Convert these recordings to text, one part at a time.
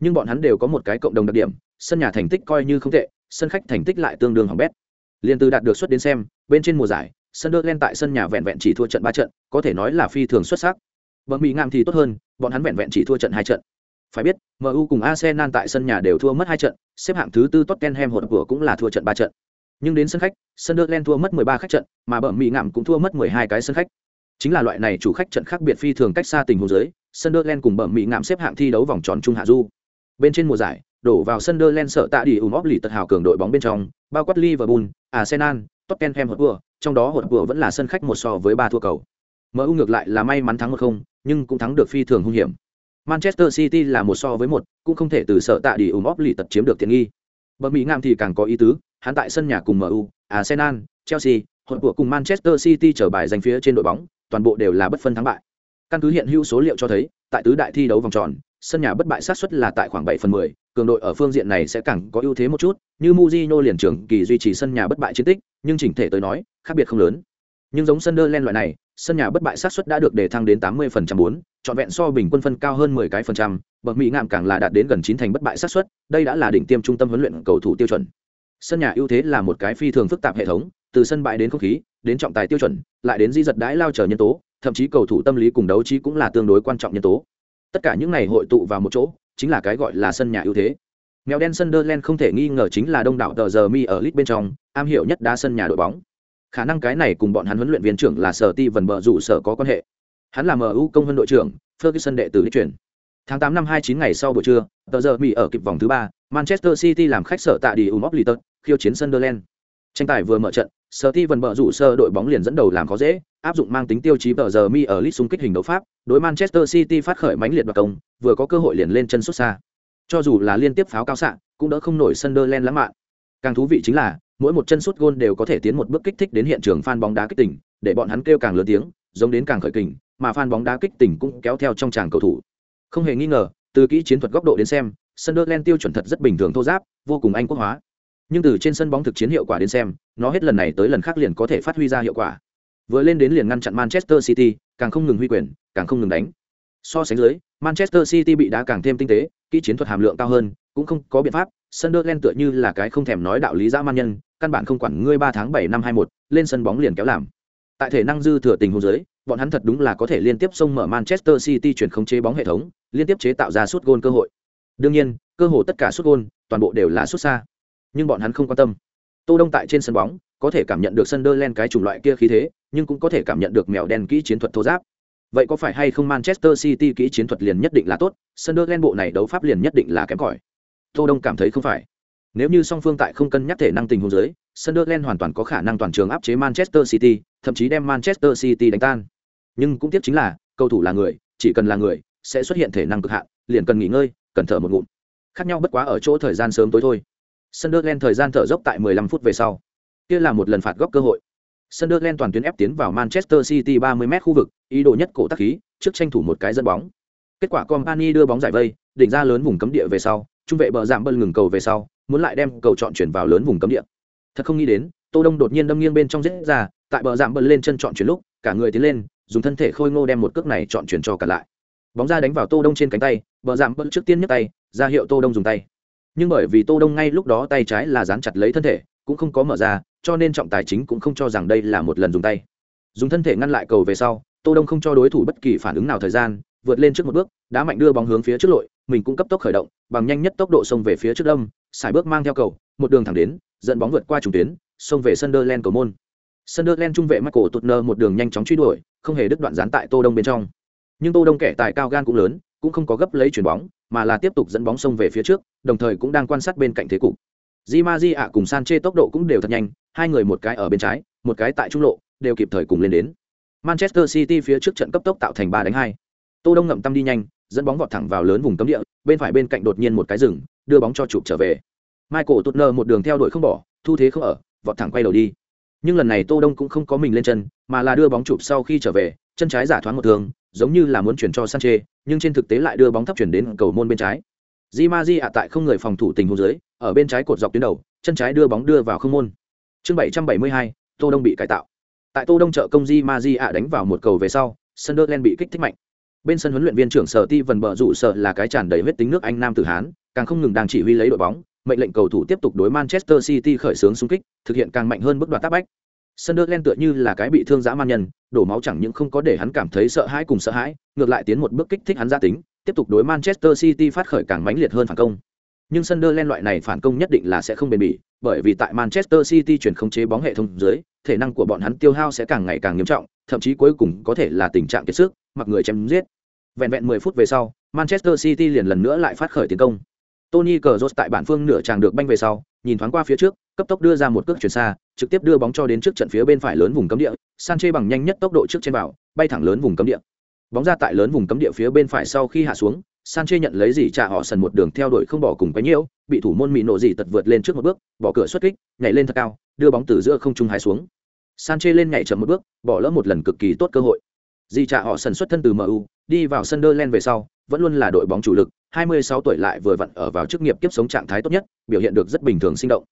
nhưng bọn hắn đều có một cái cộng đồng đặc điểm, sân nhà thành tích coi như không tệ, sân khách thành tích lại tương đương hỏng bét. Liền từ đạt được suất đến xem, bên trên mùa giải sân Sunderland tại sân nhà vẹn vẹn chỉ thua trận ba trận, có thể nói là phi thường xuất sắc. Bờ mỹ ngam thì tốt hơn, bọn hắn vẹn vẹn chỉ thua trận hai trận. Phải biết mu cùng arsenal tại sân nhà đều thua mất hai trận, xếp hạng thứ tư tottenham hột của cũng là thua trận ba trận. Nhưng đến sân khách sân Sunderland thua mất 13 khách trận, mà bờ mỹ ngạm cũng thua mất 12 cái sân khách. Chính là loại này chủ khách trận khác biệt phi thường cách xa tình huống dưới, Sunderland cùng bờ mỹ ngạm xếp hạng thi đấu vòng tròn trung hạ du bên trên mùa giải đổ vào Sunderland sợ tạ đi ủng óp lì tật hào cường đội bóng bên trong bao quát Liverpool Arsenal Tottenham Hotspur trong đó Hotspur vẫn là sân khách một so với ba thua cầu. MU ngược lại là may mắn thắng một không nhưng cũng thắng được phi thường hung hiểm. Manchester City là một so với một cũng không thể từ sợ tạ đi ủng óp lì tật chiếm được tiện nghi. Bờ mỹ ngạm thì càng có ý tứ hắn tại sân nhà cùng MU, Arsenal, Chelsea, Hotspur cùng Manchester City trở bài giành phía trên đội bóng, toàn bộ đều là bất phân thắng bại. Căn cứ hiện hữu số liệu cho thấy, tại tứ đại thi đấu vòng tròn, sân nhà bất bại sát suất là tại khoảng 7 phần 10, cường đội ở phương diện này sẽ càng có ưu thế một chút, như Mourinho liền trưởng kỳ duy trì sân nhà bất bại chiến tích, nhưng chỉnh thể tới nói, khác biệt không lớn. Nhưng giống Sunderland loại này, sân nhà bất bại sát suất đã được đề thăng đến 80% 4, trọn vẹn so bình quân phân cao hơn 10 cái phần trăm, bậc mỹ ngạm càng là đạt đến gần 9 thành bất bại sát suất, đây đã là đỉnh tiêm trung tâm huấn luyện cầu thủ tiêu chuẩn sân nhà ưu thế là một cái phi thường phức tạp hệ thống từ sân bãi đến không khí đến trọng tài tiêu chuẩn lại đến di giật đãi lao trở nhân tố thậm chí cầu thủ tâm lý cùng đấu trí cũng là tương đối quan trọng nhân tố tất cả những này hội tụ vào một chỗ chính là cái gọi là sân nhà ưu thế. Mèo đen sunderland không thể nghi ngờ chính là đông đảo tờ giờ mi ở lit bên trong am hiểu nhất đá sân nhà đội bóng. Khả năng cái này cùng bọn hắn huấn luyện viên trưởng là sở ti vần bờ rủ sở có quan hệ. Hắn là mu công hơn đội trưởng ferguson đệ tử lịch chuyển. Tháng tám năm hai chín ngày sau buổi trưa tờ giờ mi ở kịp vòng thứ ba manchester city làm khách sở tại đi um opliton khiêu chiến Sunderland. Tranh tài vừa mở trận, Steven bờ rủ sơ đội bóng liền dẫn đầu làm khó dễ, áp dụng mang tính tiêu chí bờ giờ mi ở lít xung kích hình đấu pháp, đối Manchester City phát khởi mãnh liệt và công, vừa có cơ hội liền lên chân xuất xa. Cho dù là liên tiếp pháo cao xạ, cũng đỡ không nổi Sunderland lắm mạng. Càng thú vị chính là, mỗi một chân sút gôn đều có thể tiến một bước kích thích đến hiện trường fan bóng đá kích tỉnh, để bọn hắn kêu càng lớn tiếng, giống đến càng khởi kình, mà fan bóng đá kích tỉnh cũng kéo theo trong tràng cầu thủ. Không hề nghi ngờ, từ kỹ chiến thuật góc độ đến xem, Sunderland tiêu chuẩn thật rất bình thường thô giáp, vô cùng anh quốc hóa nhưng từ trên sân bóng thực chiến hiệu quả đến xem, nó hết lần này tới lần khác liền có thể phát huy ra hiệu quả. Vừa lên đến liền ngăn chặn manchester city, càng không ngừng huy quyền, càng không ngừng đánh. So sánh dưới, manchester city bị đá càng thêm tinh tế, kỹ chiến thuật hàm lượng cao hơn, cũng không có biện pháp, sunderland tựa như là cái không thèm nói đạo lý dã man nhân, căn bản không quản ngươi ba tháng bảy năm hai một, lên sân bóng liền kéo làm. Tại thể năng dư thừa tình huống dưới, bọn hắn thật đúng là có thể liên tiếp xông mở manchester city chuyển khống chế bóng hệ thống, liên tiếp chế tạo ra suốt gôn cơ hội. Đương nhiên, cơ hội tất cả suốt gôn, toàn bộ đều là suốt xa nhưng bọn hắn không quan tâm tô đông tại trên sân bóng có thể cảm nhận được sân đơ len cái chủng loại kia khí thế nhưng cũng có thể cảm nhận được mèo đen kỹ chiến thuật thô giáp vậy có phải hay không manchester city kỹ chiến thuật liền nhất định là tốt sân đơ len bộ này đấu pháp liền nhất định là kém cỏi tô đông cảm thấy không phải nếu như song phương tại không cân nhắc thể năng tình huống dưới Sunderland hoàn toàn có khả năng toàn trường áp chế Manchester City, thậm chí đem Manchester City đánh tan. Nhưng cũng tiếc chính là, cầu thủ là người, chỉ cần là người, sẽ xuất hiện thể năng cực hạn, liền cần nghỉ ngơi, cần thở một ngụm. Khác nhau bất quá ở chỗ thời gian sớm tối thôi. Sunderland thời gian thở dốc tại 15 phút về sau. Kia là một lần phạt góc cơ hội. Sunderland toàn tuyến ép tiến vào Manchester City 30m khu vực, ý đồ nhất cổ tác khí, trước tranh thủ một cái dẫn bóng. Kết quả Company đưa bóng giải vây, đỉnh ra lớn vùng cấm địa về sau, trung vệ bờ giảm bơn ngừng cầu về sau, muốn lại đem cầu chọn chuyển vào lớn vùng cấm địa. Thật không nghĩ đến, Tô Đông đột nhiên đâm nghiêng bên trong rất ra, tại bờ giảm bơn lên chân chọn chuyển lúc, cả người tiến lên, dùng thân thể khôi ngô đem một cước này chọn chuyển cho cả lại. Bóng ra đánh vào Tô Đông trên cánh tay, bờ giảm bơn trước tiên nhấc tay, ra hiệu Tô Đông dùng tay nhưng bởi vì tô đông ngay lúc đó tay trái là dán chặt lấy thân thể, cũng không có mở ra, cho nên trọng tài chính cũng không cho rằng đây là một lần dùng tay. Dùng thân thể ngăn lại cầu về sau, tô đông không cho đối thủ bất kỳ phản ứng nào thời gian, vượt lên trước một bước, đá mạnh đưa bóng hướng phía trước lội, mình cũng cấp tốc khởi động, bằng nhanh nhất tốc độ xông về phía trước đông, xài bước mang theo cầu, một đường thẳng đến, dẫn bóng vượt qua trùng tuyến, xông về Sunderland cầu môn. Sunderland trung vệ Michael Tutner một đường nhanh chóng truy đuổi, không hề đứt đoạn dán tại tô đông bên trong. Nhưng tô đông kẻ tài cao gan cũng lớn, cũng không có gấp lấy chuyển bóng mà là tiếp tục dẫn bóng sông về phía trước, đồng thời cũng đang quan sát bên cạnh thế cục. Di ạ cùng Sanche tốc độ cũng đều thật nhanh, hai người một cái ở bên trái, một cái tại trung lộ, đều kịp thời cùng lên đến. Manchester City phía trước trận cấp tốc tạo thành 3 đánh 2. Tô Đông ngậm tâm đi nhanh, dẫn bóng vọt thẳng vào lớn vùng cấm địa, bên phải bên cạnh đột nhiên một cái rừng, đưa bóng cho chụp trở về. Michael Tutner một đường theo đuổi không bỏ, thu thế không ở, vọt thẳng quay đầu đi. Nhưng lần này Tô Đông cũng không có mình lên chân, mà là đưa bóng chụp sau khi trở về, chân trái giả thoáng một thường, giống như là muốn chuyển cho Sanche, nhưng trên thực tế lại đưa bóng thấp chuyển đến cầu môn bên trái. Di Maji ạ tại không người phòng thủ tình huống dưới, ở bên trái cột dọc tuyến đầu, chân trái đưa bóng đưa vào không môn. Chương 772, Tô Đông bị cải tạo. Tại Tô Đông trợ công Di Maji ạ đánh vào một cầu về sau, Sunderland bị kích thích mạnh. bên sân huấn luyện viên trưởng sở ti Vân bờ rủ sợ là cái tràn đầy huyết tính nước anh nam tử hán càng không ngừng đang chỉ huy lấy đội bóng mệnh lệnh cầu thủ tiếp tục đối manchester city khởi xướng xung kích thực hiện càng mạnh hơn bước đoạt tác bách Sunderland tựa như là cái bị thương dã man nhân, đổ máu chẳng những không có để hắn cảm thấy sợ hãi cùng sợ hãi, ngược lại tiến một bước kích thích hắn gia tính, tiếp tục đối Manchester City phát khởi càng mãnh liệt hơn phản công. Nhưng Sunderland loại này phản công nhất định là sẽ không bền bỉ, bởi vì tại Manchester City chuyển khống chế bóng hệ thống dưới, thể năng của bọn hắn tiêu hao sẽ càng ngày càng nghiêm trọng, thậm chí cuối cùng có thể là tình trạng kiệt sức, mặc người chém giết. Vẹn vẹn 10 phút về sau, Manchester City liền lần nữa lại phát khởi tiến công. Tony Cazorla tại bản phương nửa chàng được banh về sau, nhìn thoáng qua phía trước, cấp tốc đưa ra một cước chuyển xa, trực tiếp đưa bóng cho đến trước trận phía bên phải lớn vùng cấm địa, Sanchez bằng nhanh nhất tốc độ trước trên vào, bay thẳng lớn vùng cấm địa. Bóng ra tại lớn vùng cấm địa phía bên phải sau khi hạ xuống, Sanchez nhận lấy gì trả họ sần một đường theo đuổi không bỏ cùng cái nhiễu, bị thủ môn Mỹ nổ gì tật vượt lên trước một bước, bỏ cửa xuất kích, nhảy lên thật cao, đưa bóng từ giữa không trung hái xuống. Sanchez lên nhảy chậm một bước, bỏ lỡ một lần cực kỳ tốt cơ hội. Di trả họ sần xuất thân từ MU, đi vào Sunderland về sau, vẫn luôn là đội bóng chủ lực, 26 tuổi lại vừa vặn ở vào chức nghiệp kiếp sống trạng thái tốt nhất, biểu hiện được rất bình thường sinh động.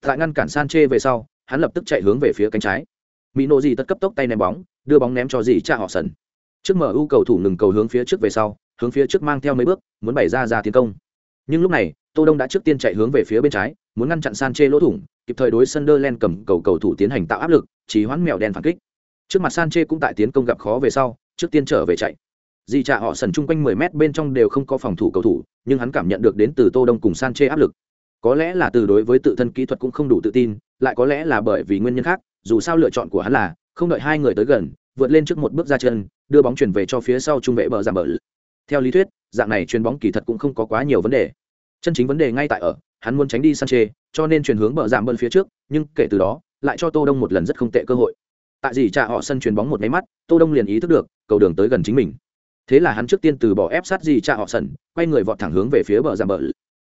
Tại ngăn cản san chê về sau, hắn lập tức chạy hướng về phía cánh trái. Mino gì tất cấp tốc tay ném bóng, đưa bóng ném cho Dì cha họ sần. Trước mở ưu cầu thủ ngừng cầu hướng phía trước về sau, hướng phía trước mang theo mấy bước, muốn bày ra ra tiến công. Nhưng lúc này, Tô Đông đã trước tiên chạy hướng về phía bên trái, muốn ngăn chặn san chê lỗ thủng, kịp thời đối Sunderland cầm cầu cầu thủ tiến hành tạo áp lực, chỉ hoãn mèo đen phản kích. Trước mặt san chê cũng tại tiến công gặp khó về sau, trước tiên trở về chạy. Dì Cha họ sần chung quanh 10 mét bên trong đều không có phòng thủ cầu thủ, nhưng hắn cảm nhận được đến từ Tô Đông cùng san chê áp lực. Có lẽ là từ đối với tự thân kỹ thuật cũng không đủ tự tin, lại có lẽ là bởi vì nguyên nhân khác, dù sao lựa chọn của hắn là không đợi hai người tới gần, vượt lên trước một bước ra chân, đưa bóng chuyển về cho phía sau trung vệ bờ giảm bờ. Theo lý thuyết, dạng này chuyền bóng kỳ thật cũng không có quá nhiều vấn đề. Chân chính vấn đề ngay tại ở, hắn muốn tránh đi Sanchez, cho nên chuyển hướng bờ giảm bờ phía trước, nhưng kể từ đó, lại cho Tô Đông một lần rất không tệ cơ hội. Tại gì trả họ sân chuyền bóng một máy mắt, Tô Đông liền ý thức được, cầu đường tới gần chính mình thế là hắn trước tiên từ bỏ ép sát gì cha họ sần quay người vọt thẳng hướng về phía bờ giảm bờ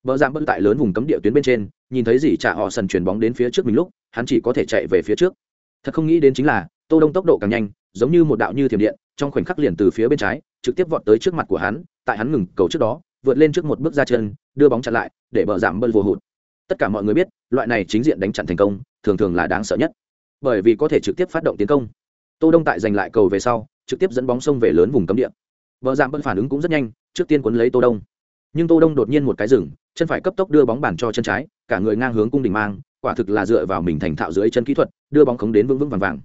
bờ giảm bận tại lớn vùng cấm địa tuyến bên trên, nhìn thấy gì trả họ sần chuyển bóng đến phía trước mình lúc, hắn chỉ có thể chạy về phía trước. Thật không nghĩ đến chính là, tô đông tốc độ càng nhanh, giống như một đạo như thiểm điện, trong khoảnh khắc liền từ phía bên trái, trực tiếp vọt tới trước mặt của hắn, tại hắn ngừng cầu trước đó, vượt lên trước một bước ra chân, đưa bóng chặn lại, để bờ giảm bận vô hụt. Tất cả mọi người biết, loại này chính diện đánh chặn thành công, thường thường là đáng sợ nhất. Bởi vì có thể trực tiếp phát động tiến công. Tô đông tại giành lại cầu về sau, trực tiếp dẫn bóng sông về lớn vùng cấm địa. Vợ giảm bận phản ứng cũng rất nhanh, trước tiên cuốn lấy tô đông. Nhưng tô đông đột nhiên một cái rừng chân phải cấp tốc đưa bóng bàn cho chân trái, cả người ngang hướng cung đỉnh mang, quả thực là dựa vào mình thành thạo dưới chân kỹ thuật, đưa bóng khống đến vững vững vàng vàng.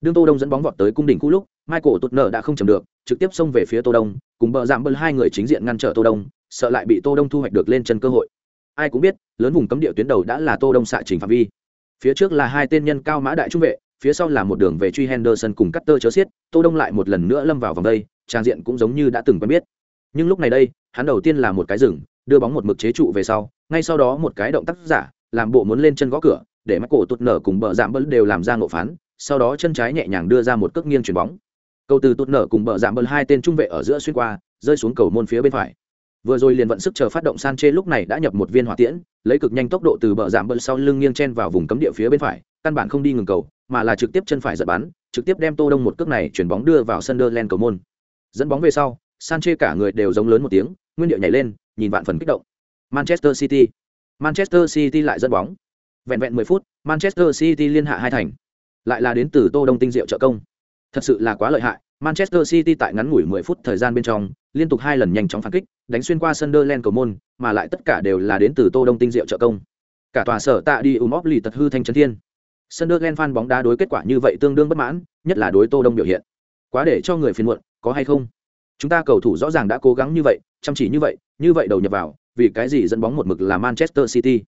Đương tô đông dẫn bóng vọt tới cung đỉnh cũ lúc, michael tụt nợ đã không chầm được, trực tiếp xông về phía tô đông, cùng bờ giảm bờ hai người chính diện ngăn trở tô đông, sợ lại bị tô đông thu hoạch được lên chân cơ hội. Ai cũng biết, lớn vùng cấm địa tuyến đầu đã là tô đông xạ trình phạm vi. Phía trước là hai tên nhân cao mã đại trung vệ, phía sau là một đường về truy henderson cùng cắt tơ chớ xiết, tô đông lại một lần nữa lâm vào vòng đây, trang diện cũng giống như đã từng quen biết. Nhưng lúc này đây, hắn đầu tiên là một cái rừng đưa bóng một mực chế trụ về sau, ngay sau đó một cái động tác giả làm bộ muốn lên chân gõ cửa, để mắt cổ tụt nở cùng bờ giảm bớt đều làm ra ngộ phán, sau đó chân trái nhẹ nhàng đưa ra một cước nghiêng chuyền bóng. Cầu từ tụt nở cùng bờ giảm bớt hai tên trung vệ ở giữa xuyên qua, rơi xuống cầu môn phía bên phải. Vừa rồi liền vận sức chờ phát động san chê lúc này đã nhập một viên hỏa tiễn, lấy cực nhanh tốc độ từ bờ giảm bớt sau lưng nghiêng chen vào vùng cấm địa phía bên phải, căn bản không đi ngừng cầu, mà là trực tiếp chân phải giật bắn, trực tiếp đem tô đông một cước này chuyển bóng đưa vào Sunderland cầu môn. Dẫn bóng về sau Sanchez cả người đều giống lớn một tiếng, nguyên điệu nhảy lên nhìn vạn phần kích động. Manchester city. Manchester city lại dẫn bóng. Vẹn vẹn 10 phút, manchester city liên hạ hai thành. Lại là đến từ tô đông tinh diệu trợ công. Thật sự là quá lợi hại. Manchester city tại ngắn ngủi 10 phút thời gian bên trong, liên tục hai lần nhanh chóng phản kích, đánh xuyên qua sunderland cầu môn, mà lại tất cả đều là đến từ tô đông tinh diệu trợ công. Cả tòa sở tạ đi ùm óp lì tật hư thanh trấn thiên. Sunderland fan bóng đá đối kết quả như vậy tương đương bất mãn, nhất là đối tô đông biểu hiện. Quá để cho người phiền muộn, có hay không? Chúng ta cầu thủ rõ ràng đã cố gắng như vậy, chăm chỉ như vậy như vậy đầu nhập vào, vì cái gì dẫn bóng một mực là manchester city?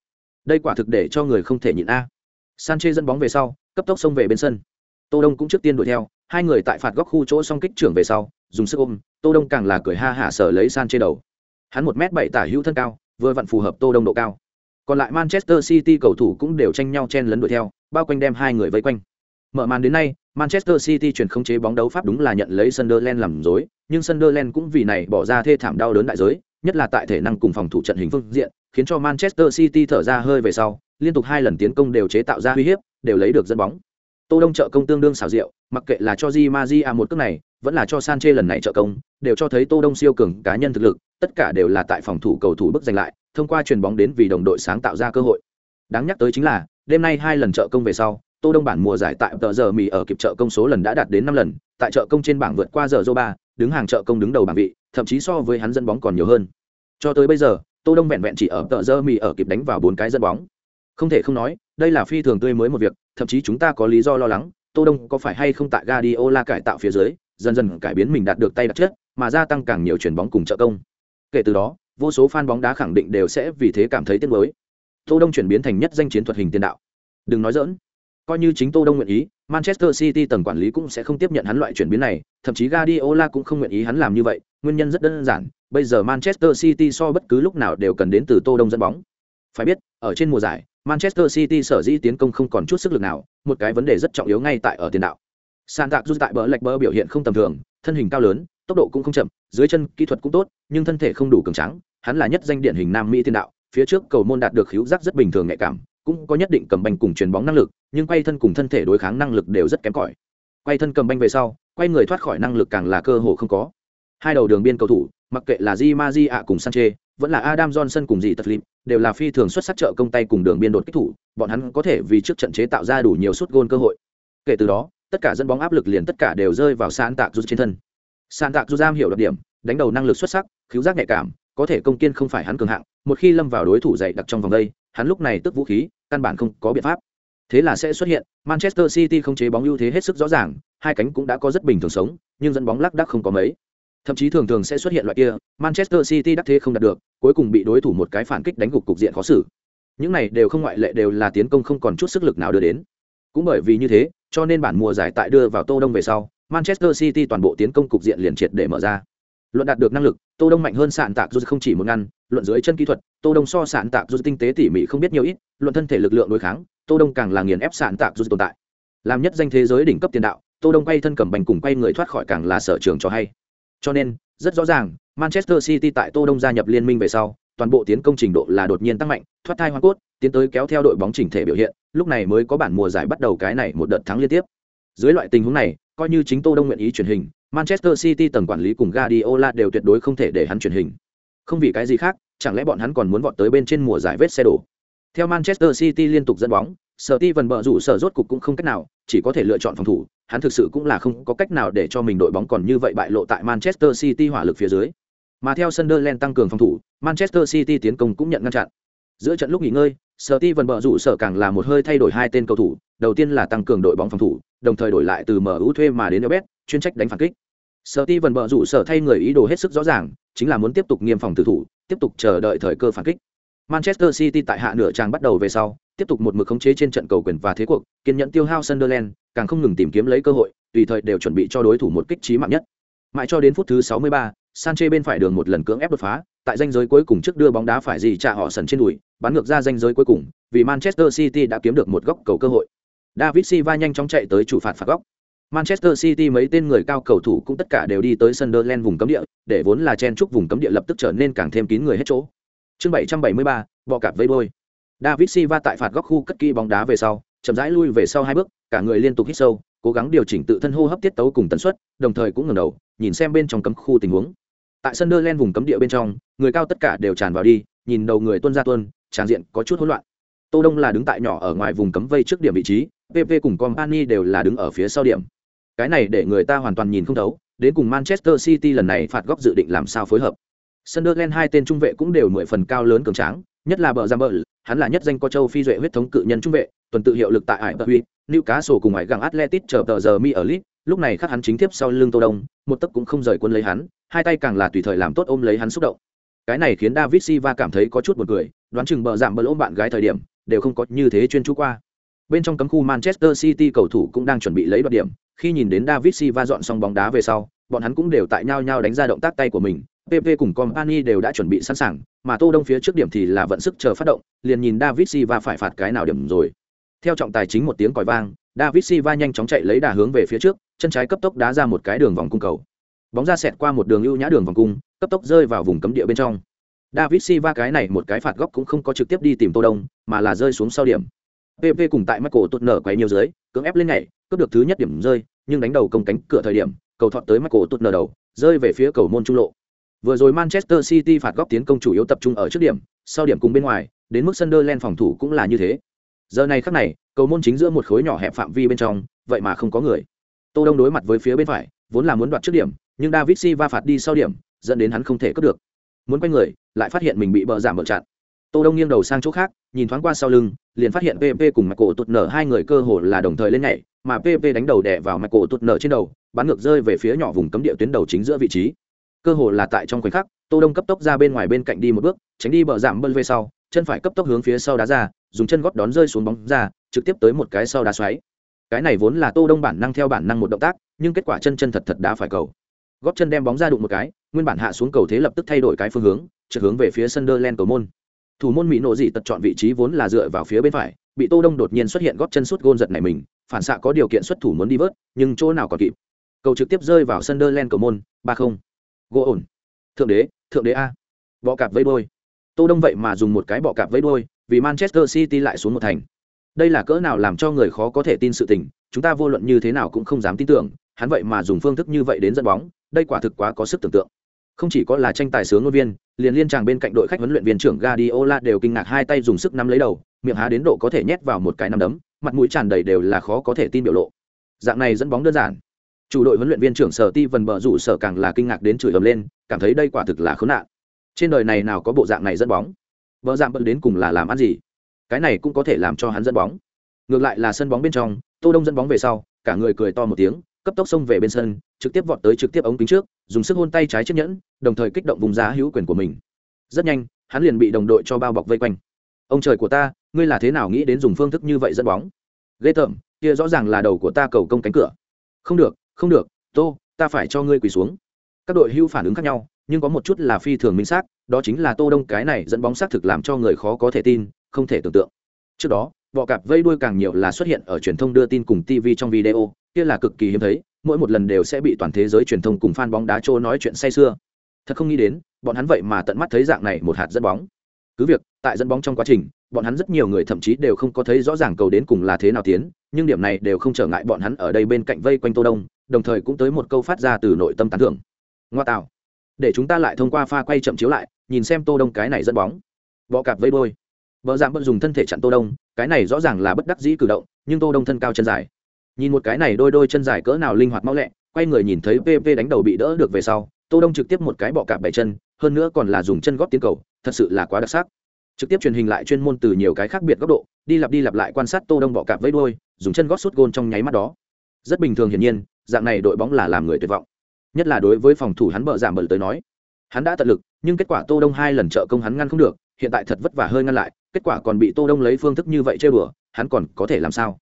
Đây quả thực để cho người không thể nhịn a. Sanchez dẫn bóng về sau, cấp tốc xông về bên sân. Tô đông cũng trước tiên đuổi theo, hai người tại phạt góc khu chỗ song kích trưởng về sau, dùng sức ôm, tô đông càng là cười ha hả sở lấy Sanchez đầu. Hắn một m bảy tả hữu thân cao, vừa vặn phù hợp tô đông độ cao. Còn lại manchester city cầu thủ cũng đều tranh nhau chen lấn đuổi theo, bao quanh đem hai người vây quanh. Mở màn đến nay manchester city chuyển khống chế bóng đấu pháp đúng là nhận lấy sunderland làm dối nhưng Sunderland cũng vì này bỏ ra thê thảm đau đớn đại giới, nhất là tại thể năng cùng phòng thủ trận hình phương diện, khiến cho Manchester City thở ra hơi về sau, liên tục hai lần tiến công đều chế tạo ra uy hiếp, đều lấy được dẫn bóng. Tô Đông trợ công tương đương xảo diệu, mặc kệ là cho Di Maria một cước này, vẫn là cho Sanchez lần này trợ công, đều cho thấy Tô Đông siêu cường cá nhân thực lực, tất cả đều là tại phòng thủ cầu thủ bức giành lại, thông qua truyền bóng đến vì đồng đội sáng tạo ra cơ hội. Đáng nhắc tới chính là, đêm nay hai lần trợ công về sau, Tô Đông bản mùa giải tại tờ giờ mì ở kịp trợ công số lần đã đạt đến năm lần, tại trợ công trên bảng vượt qua giờ Ba, đứng hàng trợ công đứng đầu bảng vị thậm chí so với hắn dẫn bóng còn nhiều hơn. Cho tới bây giờ tô đông vẹn vẹn chỉ ở Tờ Giờ mì ở kịp đánh vào bốn cái dẫn bóng. Không thể không nói đây là phi thường tươi mới một việc thậm chí chúng ta có lý do lo lắng tô đông có phải hay không tại Guardiola cải tạo phía dưới dần dần cải biến mình đạt được tay đặt chất mà gia tăng càng nhiều chuyển bóng cùng trợ công. Kể từ đó vô số fan bóng đá khẳng định đều sẽ vì thế cảm thấy tiếc nuối. Tô đông chuyển biến thành nhất danh chiến thuật hình tiền đạo. Đừng nói dỡn coi như chính tô đông nguyện ý manchester city tầng quản lý cũng sẽ không tiếp nhận hắn loại chuyển biến này thậm chí guardiola cũng không nguyện ý hắn làm như vậy nguyên nhân rất đơn giản bây giờ manchester city so bất cứ lúc nào đều cần đến từ tô đông dẫn bóng. Phải biết ở trên mùa giải manchester city sở dĩ tiến công không còn chút sức lực nào một cái vấn đề rất trọng yếu ngay tại ở tiền đạo. Sàn Tạc Du tại bờ lệch bờ biểu hiện không tầm thường, thân hình cao lớn, tốc độ cũng không chậm, dưới chân kỹ thuật cũng tốt, nhưng thân thể không đủ cường tráng, hắn là nhất danh điển hình nam mỹ tiền đạo, phía trước cầu môn đạt được khiếu giác rất bình thường nhạy cảm, cũng có nhất định cầm banh cùng chuyền bóng năng lực, nhưng quay thân cùng thân thể đối kháng năng lực đều rất kém cỏi. Quay thân cầm banh về sau, quay người thoát khỏi năng lực càng là cơ hồ không có. Hai đầu đường biên cầu thủ, mặc kệ là Di ạ cùng Sanchez, vẫn là Adam Johnson cùng gì Tật Lim, đều là phi thường xuất sắc trợ công tay cùng đường biên đột kích thủ, bọn hắn có thể vì trước trận chế tạo ra đủ nhiều suất gôn cơ hội. Kể từ đó, tất cả dẫn bóng áp lực liền tất cả đều rơi vào San Tạc Rút trên thân. San Tạc Rút giam hiểu đặc điểm, đánh đầu năng lực xuất sắc, khiếu giác nhạy cảm, có thể công kiên không phải hắn cường hạng, một khi lâm vào đối thủ dày đặc trong vòng đây, hắn lúc này tức vũ khí, căn bản không có biện pháp. Thế là sẽ xuất hiện, Manchester City không chế bóng ưu thế hết sức rõ ràng, hai cánh cũng đã có rất bình thường sống, nhưng dẫn bóng lắc đắc không có mấy. Thậm chí thường thường sẽ xuất hiện loại kia, Manchester City đắc thế không đạt được, cuối cùng bị đối thủ một cái phản kích đánh gục cục diện khó xử. Những này đều không ngoại lệ đều là tiến công không còn chút sức lực nào đưa đến. Cũng bởi vì như thế, cho nên bản mùa giải tại đưa vào Tô Đông về sau, Manchester City toàn bộ tiến công cục diện liền triệt để mở ra. Luận đạt được năng lực, Tô Đông mạnh hơn sạn tạc dù không chỉ một ngăn, luận dưới chân kỹ thuật, Tô Đông so sạn tạc dù tinh tế tỉ mỉ không biết nhiều ít, luận thân thể lực lượng đối kháng, Tô Đông càng là nghiền ép sạn tạc dù tồn tại. Làm nhất danh thế giới đỉnh cấp tiền đạo, Tô Đông quay thân cầm bành cùng quay người thoát khỏi càng là sở trường cho hay. Cho nên, rất rõ ràng, Manchester City tại Tô Đông gia nhập liên minh về sau, toàn bộ tiến công trình độ là đột nhiên tăng mạnh, thoát thai hoa cốt, tiến tới kéo theo đội bóng chỉnh thể biểu hiện, lúc này mới có bản mùa giải bắt đầu cái này một đợt thắng liên tiếp. Dưới loại tình huống này, coi như chính Tô Đông nguyện ý truyền hình, Manchester City tầng quản lý cùng Guardiola đều tuyệt đối không thể để hắn chuyển hình. Không vì cái gì khác, chẳng lẽ bọn hắn còn muốn vọt tới bên trên mùa giải vết xe đổ. Theo Manchester City liên tục dẫn bóng, Steven bờ rủ sở rốt cục cũng không cách nào, chỉ có thể lựa chọn phòng thủ, hắn thực sự cũng là không có cách nào để cho mình đội bóng còn như vậy bại lộ tại Manchester City hỏa lực phía dưới. Mà theo Sunderland tăng cường phòng thủ, Manchester City tiến công cũng nhận ngăn chặn. Giữa trận lúc nghỉ ngơi, Steven bờ rủ sở càng là một hơi thay đổi hai tên cầu thủ, đầu tiên là tăng cường đội bóng phòng thủ, đồng thời đổi lại từ MU thuê mà đến Elbet, chuyên trách đánh phản kích. Steven bờ rủ sở thay người ý đồ hết sức rõ ràng, chính là muốn tiếp tục nghiêm phòng tử thủ, tiếp tục chờ đợi thời cơ phản kích. Manchester City tại hạ nửa trang bắt đầu về sau, tiếp tục một mực khống chế trên trận cầu quyền và thế cuộc, kiên nhẫn tiêu hao Sunderland, càng không ngừng tìm kiếm lấy cơ hội, tùy thời đều chuẩn bị cho đối thủ một kích trí mạng nhất. Mãi cho đến phút thứ 63, Sanchez bên phải đường một lần cưỡng ép đột phá, tại danh giới cuối cùng trước đưa bóng đá phải gì trả họ sần trên đùi, bắn ngược ra danh giới cuối cùng, vì Manchester City đã kiếm được một góc cầu cơ hội. David Silva nhanh chóng chạy tới chủ phạt phạt góc. Manchester City mấy tên người cao cầu thủ cũng tất cả đều đi tới Sunderland vùng cấm địa, để vốn là chen chúc vùng cấm địa lập tức trở nên càng thêm kín người hết chỗ. Chương 773, bọ cạp vây bôi. David Silva tại phạt góc khu cất kỹ bóng đá về sau, chậm rãi lui về sau hai bước, cả người liên tục hít sâu, cố gắng điều chỉnh tự thân hô hấp tiết tấu cùng tần suất, đồng thời cũng ngẩng đầu, nhìn xem bên trong cấm khu tình huống. Tại Sunderland vùng cấm địa bên trong, người cao tất cả đều tràn vào đi, nhìn đầu người tuân ra tuân, tràn diện có chút hỗn loạn. Tô Đông là đứng tại nhỏ ở ngoài vùng cấm vây trước điểm vị trí, PP cùng Company đều là đứng ở phía sau điểm. Cái này để người ta hoàn toàn nhìn không thấu, đến cùng Manchester City lần này phạt góc dự định làm sao phối hợp. Sunderland hai tên trung vệ cũng đều mười phần cao lớn cường tráng, nhất là bờ giam bờ, hắn là nhất danh có châu phi duệ huyết thống cự nhân trung vệ, tuần tự hiệu lực tại Ải cá sổ cùng ngoại gặng Atletic chờ tờ giờ mi ở lit lúc này khắc hắn chính tiếp sau lưng Tô Đông, một tấc cũng không rời quân lấy hắn, hai tay càng là tùy thời làm tốt ôm lấy hắn xúc động. Cái này khiến David Silva cảm thấy có chút buồn cười, đoán chừng bờ giảm bờ ôm bạn gái thời điểm, đều không có như thế chuyên chú qua. Bên trong cấm khu Manchester City cầu thủ cũng đang chuẩn bị lấy đoạt điểm, khi nhìn đến David Silva dọn xong bóng đá về sau, bọn hắn cũng đều tại nhau nhau đánh ra động tác tay của mình. PP cùng Company đều đã chuẩn bị sẵn sàng, mà Tô Đông phía trước điểm thì là vận sức chờ phát động, liền nhìn David Silva phải phạt cái nào điểm rồi. Theo trọng tài chính một tiếng còi vang, David Silva nhanh chóng chạy lấy đà hướng về phía trước, chân trái cấp tốc đá ra một cái đường vòng cung cầu. Bóng ra xẹt qua một đường ưu nhã đường vòng cung, cấp tốc rơi vào vùng cấm địa bên trong. David Silva cái này một cái phạt góc cũng không có trực tiếp đi tìm Tô Đông, mà là rơi xuống sau điểm. PP cùng tại Michael tụt nở quấy nhiều dưới, cưỡng ép lên nhảy, cướp được thứ nhất điểm rơi, nhưng đánh đầu công cánh cửa thời điểm, cầu thọt tới Michael tụt nở đầu, rơi về phía cầu môn trung lộ. Vừa rồi Manchester City phạt góc tiến công chủ yếu tập trung ở trước điểm, sau điểm cùng bên ngoài, đến mức Sunderland phòng thủ cũng là như thế. Giờ này khắc này, cầu môn chính giữa một khối nhỏ hẹp phạm vi bên trong, vậy mà không có người. Tô Đông đối mặt với phía bên phải, vốn là muốn đoạt trước điểm, nhưng david silva phạt đi sau điểm dẫn đến hắn không thể cướp được muốn quay người lại phát hiện mình bị bờ giảm bờ chặn tô đông nghiêng đầu sang chỗ khác nhìn thoáng qua sau lưng liền phát hiện pp cùng mạch cổ tụt nở hai người cơ hồ là đồng thời lên nhảy, mà pp đánh đầu đè vào mạch cổ tụt nở trên đầu, bắn ngược rơi về phía nhỏ vùng cấm địa tuyến đầu chính giữa vị trí. Cơ hồ là tại trong khoảnh khắc, tô đông cấp tốc ra bên ngoài bên cạnh đi một bước, tránh đi bờ giảm bơn về sau, chân phải cấp tốc hướng phía sau đá ra, dùng chân gót đón rơi xuống bóng ra, trực tiếp tới một cái sau đá xoáy. Cái này vốn là tô đông bản năng theo bản năng một động tác, nhưng kết quả chân chân thật thật đá phải cầu. Gót chân đem bóng ra đụng một cái, nguyên bản hạ xuống cầu thế lập tức thay đổi cái phương hướng trượt hướng về phía Sunderland cầu môn thủ môn mỹ nộ dị tật chọn vị trí vốn là dựa vào phía bên phải, bị tô đông đột nhiên xuất hiện góp chân sút gôn giật này mình, phản xạ có điều kiện xuất thủ muốn đi vớt, nhưng chỗ nào còn kịp. Cầu trực tiếp rơi vào sân đôi len cầu môn, ba không. Gỗ ổn. Thượng đế thượng đế a. Bọ cạp vây đôi tô đông vậy mà dùng một cái bọ cạp vây đôi vì manchester city lại xuống một thành. Đây là cỡ nào làm cho người khó có thể tin sự tình, chúng ta vô luận như thế nào cũng không dám tin tưởng, hắn vậy mà dùng phương thức như vậy đến dẫn bóng, đây quả thực quá có sức tưởng tượng không chỉ có là tranh tài sướng ngôn viên, liền liên tràng bên cạnh đội khách huấn luyện viên trưởng Guardiola đều kinh ngạc hai tay dùng sức nắm lấy đầu, miệng há đến độ có thể nhét vào một cái nắm đấm, mặt mũi tràn đầy đều là khó có thể tin biểu lộ. Dạng này dẫn bóng đơn giản. Chủ đội huấn luyện viên trưởng sở ti vần bờ rủ sở càng là kinh ngạc đến chửi ầm lên, cảm thấy đây quả thực là khốn nạn. Trên đời này nào có bộ dạng này dẫn bóng? Vợ dạng bận đến cùng là làm ăn gì? Cái này cũng có thể làm cho hắn dẫn bóng. Ngược lại là sân bóng bên trong, tô đông dẫn bóng về sau, cả người cười to một tiếng cấp tốc xông về bên sân, trực tiếp vọt tới trực tiếp ống kính trước, dùng sức hôn tay trái chiếc nhẫn, đồng thời kích động vùng giá hữu quyền của mình. Rất nhanh, hắn liền bị đồng đội cho bao bọc vây quanh. Ông trời của ta, ngươi là thế nào nghĩ đến dùng phương thức như vậy dẫn bóng? Ghê tởm, kia rõ ràng là đầu của ta cầu công cánh cửa. Không được không được, tô, ta phải cho ngươi quỳ xuống. Các đội hưu phản ứng khác nhau, nhưng có một chút là phi thường minh xác, đó chính là tô đông cái này dẫn bóng xác thực làm cho người khó có thể tin, không thể tưởng tượng. Trước đó bọ cạp vây đuôi càng nhiều là xuất hiện ở truyền thông đưa tin cùng tv trong video kia là cực kỳ hiếm thấy, mỗi một lần đều sẽ bị toàn thế giới truyền thông cùng fan bóng đá trô nói chuyện say sưa. Thật không nghĩ đến, bọn hắn vậy mà tận mắt thấy dạng này một hạt dẫn bóng. Cứ việc, tại dẫn bóng trong quá trình, bọn hắn rất nhiều người thậm chí đều không có thấy rõ ràng cầu đến cùng là thế nào tiến, nhưng điểm này đều không trở ngại bọn hắn ở đây bên cạnh vây quanh tô đông, đồng thời cũng tới một câu phát ra từ nội tâm tán thưởng. Ngoa tạo. Để chúng ta lại thông qua pha quay chậm chiếu lại, nhìn xem tô đông cái này dẫn bóng. Bọ cạp vây đôi vợ dạng bận dùng thân thể chặn tô đông, cái này rõ ràng là bất đắc dĩ cử động, nhưng tô đông thân cao chân dài nhìn một cái này đôi đôi chân dài cỡ nào linh hoạt mau lẹ, quay người nhìn thấy pv đánh đầu bị đỡ được về sau, tô đông trực tiếp một cái bọ cạp bảy chân, hơn nữa còn là dùng chân góp tiến cầu, thật sự là quá đặc sắc. Trực tiếp truyền hình lại chuyên môn từ nhiều cái khác biệt góc độ, đi lặp đi lặp lại quan sát tô đông bọ cạp với đôi dùng chân gót sút gôn trong nháy mắt đó. Rất bình thường hiển nhiên, dạng này đội bóng là làm người tuyệt vọng. Nhất là đối với phòng thủ hắn bợ giảm bờ tới nói. Hắn đã tận lực, nhưng kết quả tô đông hai lần trợ công hắn ngăn không được, hiện tại thật vất vả hơi ngăn lại, kết quả còn bị tô đông lấy phương thức như vậy chơi bừa, hắn còn có thể làm sao?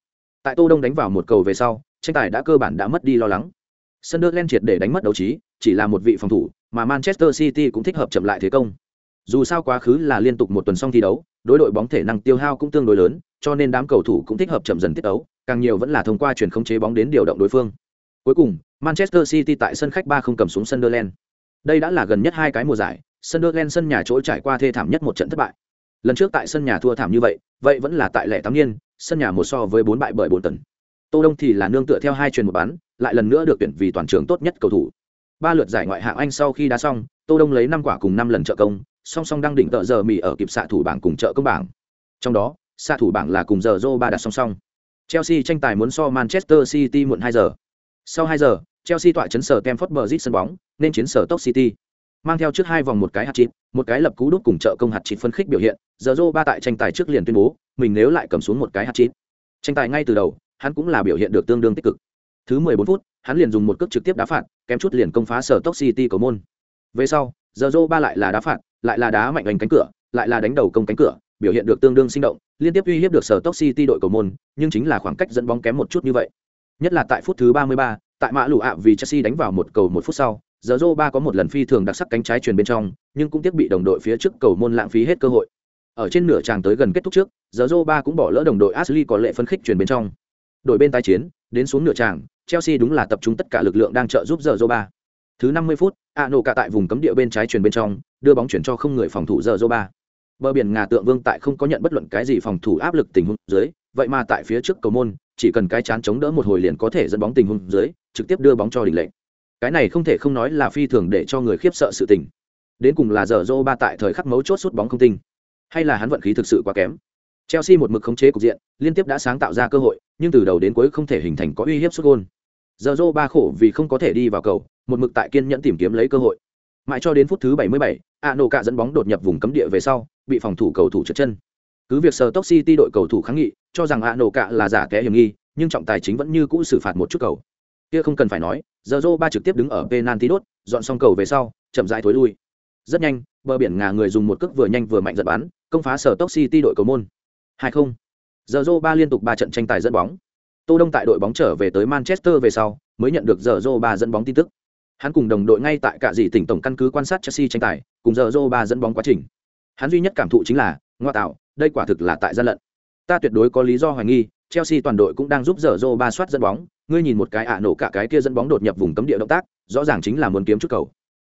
Tại tô đông đánh vào một cầu về sau, tranh tài đã cơ bản đã mất đi lo lắng. Sunderland triệt để đánh mất đấu trí, chỉ là một vị phòng thủ, mà Manchester City cũng thích hợp chậm lại thế công. Dù sao quá khứ là liên tục một tuần xong thi đấu, đối đội bóng thể năng tiêu hao cũng tương đối lớn, cho nên đám cầu thủ cũng thích hợp chậm dần tiết đấu càng nhiều vẫn là thông qua chuyển khống chế bóng đến điều động đối phương. Cuối cùng, manchester city tại sân khách ba không cầm xuống sunderland. Đây đã là gần nhất hai cái mùa giải, sunderland sân nhà chỗ trải qua thê thảm nhất một trận thất bại. Lần trước tại sân nhà thua thảm như vậy vậy vẫn là tại lẻ tám niên sân nhà một so với bốn bại bởi bốn tần tô đông thì là nương tựa theo hai truyền một bán, lại lần nữa được tuyển vì toàn trường tốt nhất cầu thủ. Ba lượt giải ngoại hạng anh sau khi đá xong, tô đông lấy năm quả cùng năm lần trợ công, song song đang đỉnh tợ giờ mì ở kịp xạ thủ bảng cùng trợ công bảng. Trong đó, xạ thủ bảng là cùng giờ Zô ba đặt song song. Chelsea tranh tài muốn so manchester city muộn hai giờ. Sau hai giờ, chelsea tọa chấn sở kem bờ sân bóng, nên chiến sở tốc city. Mang theo trước hai vòng một cái hạt chịt một cái lập cú đúc cùng trợ công hạt chịt phân khích biểu hiện, giờ Zô ba tại tranh tài trước liền tuyên bố mình nếu lại cầm xuống một cái hạt chín tranh tài ngay từ đầu hắn cũng là biểu hiện được tương đương tích cực. Thứ 14 phút hắn liền dùng một cước trực tiếp đá phạt kém chút liền công phá sở tốc city cầu môn. Về sau giờ dô ba lại là đá phạt lại là đá mạnh đánh cánh cửa lại là đánh đầu công cánh cửa biểu hiện được tương đương sinh động liên tiếp uy hiếp được sở tốc city đội cầu môn nhưng chính là khoảng cách dẫn bóng kém một chút như vậy. Nhất là tại phút thứ 33, tại mã lụ ạ vì chelsea đánh vào một cầu một phút sau giờ dô ba có một lần phi thường đặc sắc cánh trái truyền bên trong nhưng cũng tiếc bị đồng đội phía trước cầu môn lãng phí hết cơ hội ở trên nửa tràng tới gần kết thúc trước giờ Zô ba cũng bỏ lỡ đồng đội ashley có lệ phân khích truyền bên trong. Đội bên tái chiến, đến xuống nửa tràng, chelsea đúng là tập trung tất cả lực lượng đang trợ giúp giờ Zô ba. Thứ 50 phút Ano nổ cả tại vùng cấm địa bên trái truyền bên trong, đưa bóng chuyển cho không người phòng thủ giờ Zô ba. Bờ biển ngà tượng vương tại không có nhận bất luận cái gì phòng thủ áp lực tình huống dưới, vậy mà tại phía trước cầu môn, chỉ cần cái chán chống đỡ một hồi liền có thể dẫn bóng tình huống dưới, trực tiếp đưa bóng cho đỉnh lệnh cái này không thể không nói là phi thường để cho người khiếp sợ sự tình. Đến cùng là giờ Zô ba tại thời khắc mấu chốt sút bóng không tinh hay là hắn vận khí thực sự quá kém? Chelsea một mực khống chế cục diện liên tiếp đã sáng tạo ra cơ hội nhưng từ đầu đến cuối không thể hình thành có uy hiếp xuất gôn. Giờ Zô ba khổ vì không có thể đi vào cầu một mực tại kiên nhẫn tìm kiếm lấy cơ hội. Mãi cho đến phút thứ 77, a nổ cạ dẫn bóng đột nhập vùng cấm địa về sau bị phòng thủ cầu thủ trượt chân. Cứ việc sờ tốc city đội cầu thủ kháng nghị cho rằng a nổ cạ là giả kẻ hiểm nghi nhưng trọng tài chính vẫn như cũ xử phạt một chút cầu. Kia không cần phải nói giờ rô ba trực tiếp đứng ở penalty đốt dọn xong cầu về sau chậm rãi thối lui rất nhanh, bờ biển ngà người dùng một cước vừa nhanh vừa mạnh giật bắn, công phá sở tốc city đội cầu môn. hai không. Giờ rô ba liên tục ba trận tranh tài dẫn bóng. Tô đông tại đội bóng trở về tới manchester về sau, mới nhận được giờ rô ba dẫn bóng tin tức. Hắn cùng đồng đội ngay tại cả dì tỉnh tổng căn cứ quan sát chelsea tranh tài, cùng giờ rô ba dẫn bóng quá trình. Hắn duy nhất cảm thụ chính là, ngoa tạo, đây quả thực là tại gian lận. Ta tuyệt đối có lý do hoài nghi, chelsea toàn đội cũng đang giúp giờ rô ba soát dẫn bóng, ngươi nhìn một cái ạ nổ cả cái kia dẫn bóng đột nhập vùng cấm địa động tác, rõ ràng chính là muốn kiếm chút cầu.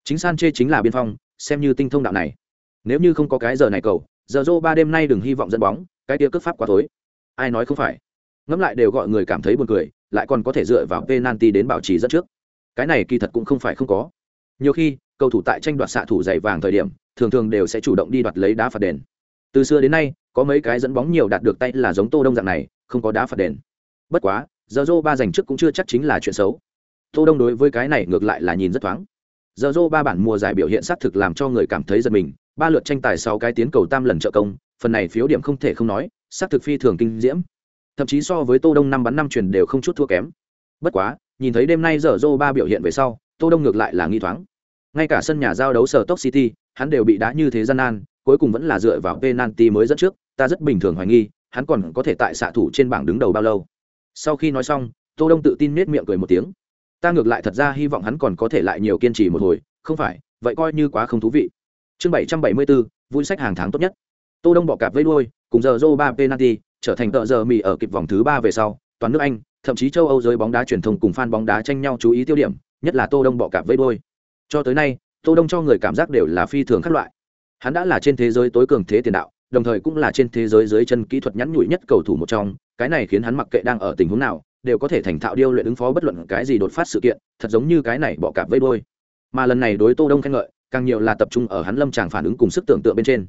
Chính san chê chính là biên phong xem như tinh thông đạo này. Nếu như không có cái giờ này cầu, giờ dô ba đêm nay đừng hy vọng dẫn bóng, cái kia cướp pháp quá tối ai nói không phải? Ngẫm lại đều gọi người cảm thấy buồn cười, lại còn có thể dựa vào penalty đến bảo trì dẫn trước. Cái này kỳ thật cũng không phải không có. Nhiều khi, cầu thủ tại tranh đoạt xạ thủ giày vàng thời điểm, thường thường đều sẽ chủ động đi đoạt lấy đá phạt đền. Từ xưa đến nay, có mấy cái dẫn bóng nhiều đạt được tay là giống tô đông dạng này, không có đá phạt đền. Bất quá, giờ dô ba giành trước cũng chưa chắc chính là chuyện xấu. Tô đông đối với cái này ngược lại là nhìn rất thoáng giờ rô ba bản mùa giải biểu hiện xác thực làm cho người cảm thấy giật mình. Ba lượt tranh tài sau cái tiến cầu tam lần trợ công, phần này phiếu điểm không thể không nói, xác thực phi thường kinh diễm. Thậm chí so với tô đông năm bắn năm truyền đều không chút thua kém. Bất quá, nhìn thấy đêm nay giờ rô ba biểu hiện về sau, tô đông ngược lại là nghi thoáng. Ngay cả sân nhà giao đấu sở top city, hắn đều bị đá như thế gian nan, cuối cùng vẫn là dựa vào penalty mới dẫn trước, ta rất bình thường hoài nghi, hắn còn có thể tại xạ thủ trên bảng đứng đầu bao lâu. Sau khi nói xong, tô đông tự tin nết miệng cười một tiếng ta ngược lại thật ra hy vọng hắn còn có thể lại nhiều kiên trì một hồi, không phải, vậy coi như quá không thú vị. Chương bảy trăm bảy mươi bốn vui sách hàng tháng tốt nhất. Tô đông bỏ cạp vây đuôi, cùng giờ Joe ba penalty, trở thành tợ giờ mì ở kịp vòng thứ ba về sau, toàn nước anh, thậm chí châu âu giới bóng đá truyền thông cùng fan bóng đá tranh nhau chú ý tiêu điểm, nhất là tô đông bỏ cạp vây đuôi. Cho tới nay, tô đông cho người cảm giác đều là phi thường khác loại. Hắn đã là trên thế giới tối cường thế tiền đạo, đồng thời cũng là trên thế giới dưới chân kỹ thuật nhắn nhủi nhất cầu thủ một trong, cái này khiến hắn mặc kệ đang ở tình huống nào đều có thể thành thạo điêu luyện ứng phó bất luận cái gì đột phát sự kiện, thật giống như cái này bỏ cạp vây đôi mà lần này đối tô đông khen ngợi, càng nhiều là tập trung ở hắn lâm tràng phản ứng cùng sức tưởng tượng bên trên.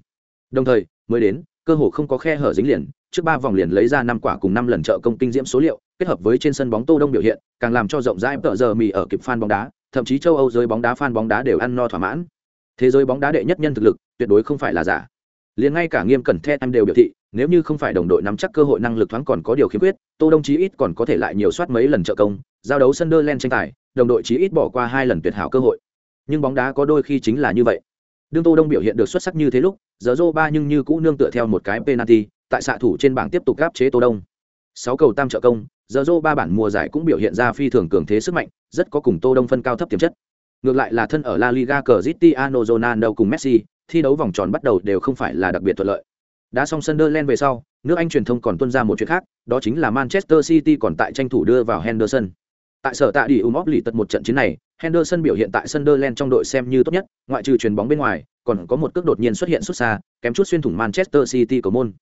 Đồng thời, mới đến, cơ hồ không có khe hở dính liền, trước ba vòng liền lấy ra năm quả cùng năm lần trợ công kinh diễm số liệu, kết hợp với trên sân bóng tô đông biểu hiện, càng làm cho rộng rãi tợ giờ mì ở kịp fan bóng đá, thậm chí châu âu giới bóng đá fan bóng đá đều ăn no thỏa mãn. Thế giới bóng đá đệ nhất nhân thực lực, tuyệt đối không phải là giả. Liền ngay cả nghiêm cẩn the em đều biểu thị nếu như không phải đồng đội nắm chắc cơ hội năng lực thoáng còn có điều khiếm khuyết, tô đông chí ít còn có thể lại nhiều soát mấy lần trợ công, giao đấu sunderland tranh tài, đồng đội chí ít bỏ qua hai lần tuyệt hảo cơ hội. Nhưng bóng đá có đôi khi chính là như vậy. Đương tô đông biểu hiện được xuất sắc như thế lúc, giờ rô ba nhưng như cũ nương tựa theo một cái penalty, tại xạ thủ trên bảng tiếp tục gáp chế tô đông. Sáu cầu tam trợ công, giờ rô ba bản mùa giải cũng biểu hiện ra phi thường cường thế sức mạnh, rất có cùng tô đông phân cao thấp tiềm chất. Ngược lại là thân ở la liga cờ zitiano ronaldo cùng messi, thi đấu vòng tròn bắt đầu đều không phải là đặc biệt thuận lợi đã xong Sunderland về sau, nước Anh truyền thông còn tuân ra một chuyện khác, đó chính là Manchester City còn tại tranh thủ đưa vào Henderson. Tại sở tại đi Umop lì tật một trận chiến này, Henderson biểu hiện tại Sunderland trong đội xem như tốt nhất, ngoại trừ chuyền bóng bên ngoài, còn có một cước đột nhiên xuất hiện xuất xa, kém chút xuyên thủng Manchester City cầu môn.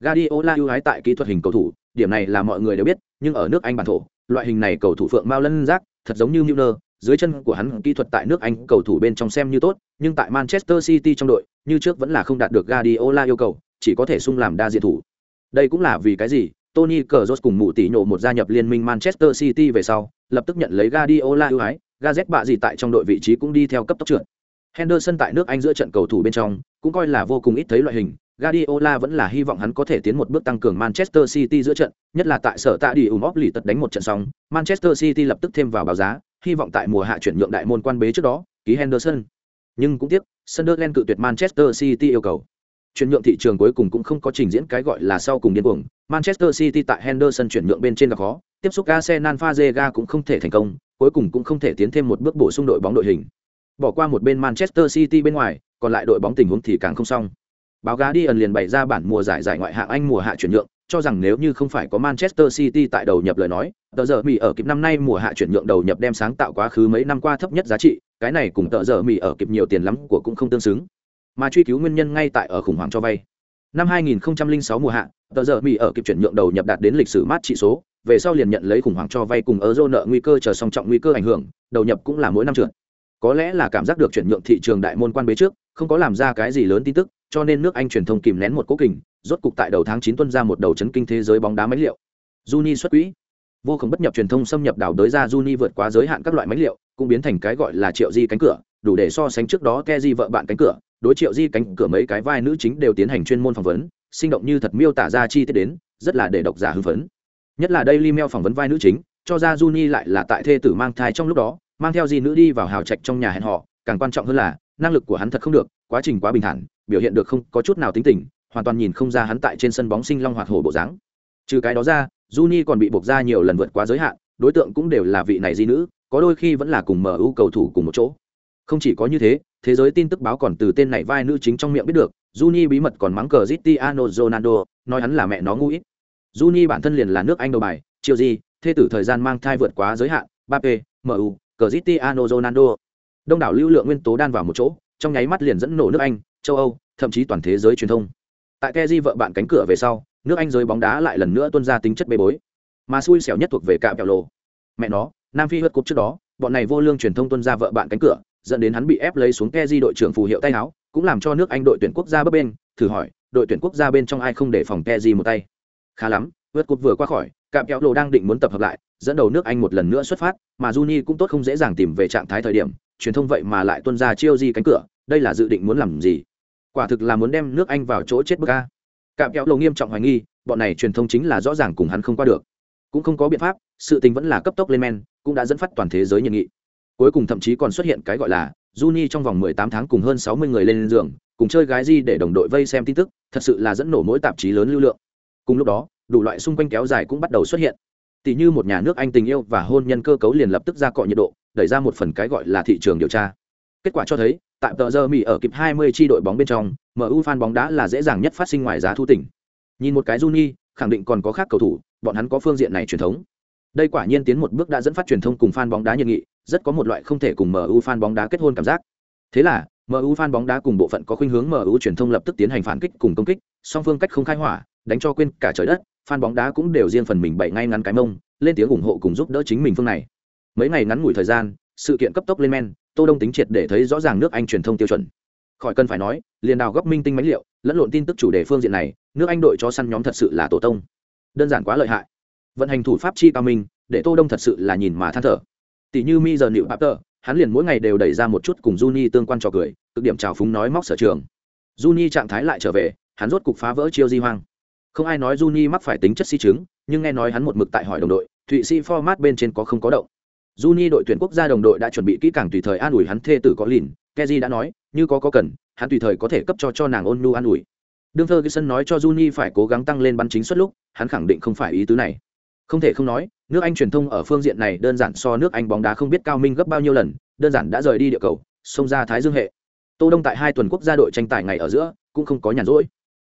Guardiola ưu ái tại kỹ thuật hình cầu thủ, điểm này là mọi người đều biết, nhưng ở nước Anh bản thổ, loại hình này cầu thủ phượng mao lân rác, thật giống như Müller, dưới chân của hắn kỹ thuật tại nước Anh cầu thủ bên trong xem như tốt, nhưng tại Manchester City trong đội, như trước vẫn là không đạt được Guardiola yêu cầu, chỉ có thể sung làm đa diện thủ. Đây cũng là vì cái gì? Tony Cazorla cùng mụ tỷ nhổ một gia nhập liên minh Manchester City về sau, lập tức nhận lấy Guardiola ưu ái, Gazet bạ gì tại trong đội vị trí cũng đi theo cấp tốc trưởng. Henderson tại nước Anh giữa trận cầu thủ bên trong, cũng coi là vô cùng ít thấy loại hình. Guardiola vẫn là hy vọng hắn có thể tiến một bước tăng cường Manchester City giữa trận, nhất là tại sở tạ đi ủng óp lì tật đánh một trận xong, Manchester City lập tức thêm vào báo giá, hy vọng tại mùa hạ chuyển nhượng đại môn quan bế trước đó, ký Henderson. Nhưng cũng tiếc, Sunderland cự tuyệt Manchester City yêu cầu. Chuyển nhượng thị trường cuối cùng cũng không có trình diễn cái gọi là sau cùng điên cuồng. Manchester City tại Henderson chuyển nhượng bên trên gặp khó, tiếp xúc Arsenal Fazega cũng không thể thành công, cuối cùng cũng không thể tiến thêm một bước bổ sung đội bóng đội hình. Bỏ qua một bên Manchester City bên ngoài, còn lại đội bóng tình huống thì càng không xong. Báo giá đi ẩn liền bày ra bản mùa giải giải ngoại hạng Anh mùa hạ chuyển nhượng, cho rằng nếu như không phải có Manchester City tại đầu nhập lời nói, tờ giờ Mỹ ở kịp năm nay mùa hạ chuyển nhượng đầu nhập đem sáng tạo quá khứ mấy năm qua thấp nhất giá trị, cái này cùng tờ giờ Mỹ ở kịp nhiều tiền lắm của cũng không tương xứng. Mà truy cứu nguyên nhân ngay tại ở khủng hoảng cho vay. Năm 2006 mùa hạ, tờ giờ Mỹ ở kịp chuyển nhượng đầu nhập đạt đến lịch sử mát trị số, về sau liền nhận lấy khủng hoảng cho vay cùng euro nợ nguy cơ chờ song trọng nguy cơ ảnh hưởng, đầu nhập cũng là mỗi năm trượt. Có lẽ là cảm giác được chuyển nhượng thị trường đại môn quan bế trước, không có làm ra cái gì lớn tin tức, cho nên nước Anh truyền thông kìm nén một cố kình, rốt cục tại đầu tháng 9 tuân ra một đầu chấn kinh thế giới bóng đá máy liệu. Juni xuất quỹ. vô cùng bất nhập truyền thông xâm nhập đảo đới ra Juni vượt quá giới hạn các loại máy liệu cũng biến thành cái gọi là triệu di cánh cửa đủ để so sánh trước đó ke di vợ bạn cánh cửa đối triệu di cánh cửa mấy cái vai nữ chính đều tiến hành chuyên môn phỏng vấn, sinh động như thật miêu tả ra chi tiết đến, rất là để độc giả hưng phấn. Nhất là đây Limeo phỏng vấn vai nữ chính, cho ra Juni lại là tại thê tử mang thai trong lúc đó, mang theo di nữ đi vào hào trạch trong nhà hẹn họ, càng quan trọng hơn là, năng lực của hắn thật không được, quá trình quá bình thản, biểu hiện được không có chút nào tính tình, hoàn toàn nhìn không ra hắn tại trên sân bóng sinh long hoạt hổ bộ dáng. Trừ cái đó ra, Juni còn bị buộc ra nhiều lần vượt quá giới hạn, đối tượng cũng đều là vị này di nữ, có đôi khi vẫn là cùng MU cầu thủ cùng một chỗ không chỉ có như thế thế giới tin tức báo còn từ tên này vai nữ chính trong miệng biết được, Juni bí mật còn mắng cờ Cristiano Ronaldo, nói hắn là mẹ nó ngu ít. Juni bản thân liền là nước Anh đầu bài, chiều gì thê tử thời gian mang thai vượt quá giới hạn ba p MU cờ Cristiano Ronaldo. Đông đảo lưu lượng nguyên tố đan vào một chỗ, trong nháy mắt liền dẫn nổ nước Anh, châu Âu, thậm chí toàn thế giới truyền thông. Tại Keji vợ bạn cánh cửa về sau, nước Anh giới bóng đá lại lần nữa tuân ra tính chất bê bối. Mà xui xẻo nhất thuộc về cạm kẹo lộ mẹ nó, nam phi hất cúp trước đó, bọn này vô lương truyền thông tuân ra vợ bạn cánh cửa dẫn đến hắn bị ép lấy xuống ke di đội trưởng phù hiệu tay áo, cũng làm cho nước anh đội tuyển quốc gia bấp bên thử hỏi, đội tuyển quốc gia bên trong ai không để phòng ke di một tay? Khá lắm, vượt cột vừa qua khỏi, cạm kéo lộ đang định muốn tập hợp lại, dẫn đầu nước anh một lần nữa xuất phát, mà juni cũng tốt không dễ dàng tìm về trạng thái thời điểm, truyền thông vậy mà lại tuân ra chiêu di cánh cửa, đây là dự định muốn làm gì? Quả thực là muốn đem nước anh vào chỗ chết bức a. Cạm kéo lộ nghiêm trọng hoài nghi, bọn này truyền thông chính là rõ ràng cùng hắn không qua được. Cũng không có biện pháp, sự tình vẫn là cấp tốc lên men, cũng đã dẫn phát toàn thế giới nhiệt nghị cuối cùng thậm chí còn xuất hiện cái gọi là, Juni trong vòng 18 tháng cùng hơn 60 người lên giường, cùng chơi gái gì để đồng đội vây xem tin tức, thật sự là dẫn nổ mỗi tạp chí lớn lưu lượng. Cùng lúc đó, đủ loại xung quanh kéo dài cũng bắt đầu xuất hiện. Tỷ như một nhà nước anh tình yêu và hôn nhân cơ cấu liền lập tức ra cọ nhiệt độ, đẩy ra một phần cái gọi là thị trường điều tra. Kết quả cho thấy, tại tờ giờ mỹ ở kịp 20 chi đội bóng bên trong mu fan bóng đá là dễ dàng nhất phát sinh ngoài giá thu tỉnh. Nhìn một cái Juni, khẳng định còn có khác cầu thủ, bọn hắn có phương diện này truyền thống đây quả nhiên tiến một bước đã dẫn phát truyền thông cùng fan bóng đá nhiệt nghị, rất có một loại không thể cùng MU fan bóng đá kết hôn cảm giác. Thế là MU fan bóng đá cùng bộ phận có khuynh hướng MU truyền thông lập tức tiến hành phản kích cùng công kích, song phương cách không khai hỏa, đánh cho quên cả trời đất, fan bóng đá cũng đều riêng phần mình bậy ngay ngắn cái mông, lên tiếng ủng hộ cùng giúp đỡ chính mình phương này. Mấy ngày ngắn ngủi thời gian, sự kiện cấp tốc lên men, tô đông tính triệt để thấy rõ ràng nước anh truyền thông tiêu chuẩn. Khỏi cần phải nói, liền đào góc minh tinh mánh liệu, lẫn lộn tin tức chủ đề phương diện này, nước anh đội cho săn nhóm thật sự là tổ tông. Đơn giản quá lợi hại vận hành thủ pháp chi cao minh để tô đông thật sự là nhìn mà than thở. Tỷ như mi giờ nịu tờ, hắn liền mỗi ngày đều đẩy ra một chút cùng Juni tương quan trò cười cực điểm trào phúng nói móc sở trường. Juni trạng thái lại trở về hắn rốt cục phá vỡ chiêu di hoang. Không ai nói Juni mắc phải tính chất si chứng nhưng nghe nói hắn một mực tại hỏi đồng đội thụy sĩ format bên trên có không có động. Juni đội tuyển quốc gia đồng đội đã chuẩn bị kỹ càng tùy thời an ủi hắn thê tử có lìn Keji đã nói như có có cần hắn tùy thời có thể cấp cho cho nàng ôn nhu an ủi. Đương ferguson nói cho juni phải cố gắng tăng lên bắn chính suất lúc hắn khẳng định không phải ý tứ này không thể không nói nước anh truyền thông ở phương diện này đơn giản so nước anh bóng đá không biết cao minh gấp bao nhiêu lần đơn giản đã rời đi địa cầu xông ra thái dương hệ. Tô đông tại hai tuần quốc gia đội tranh tài ngày ở giữa cũng không có nhàn rỗi.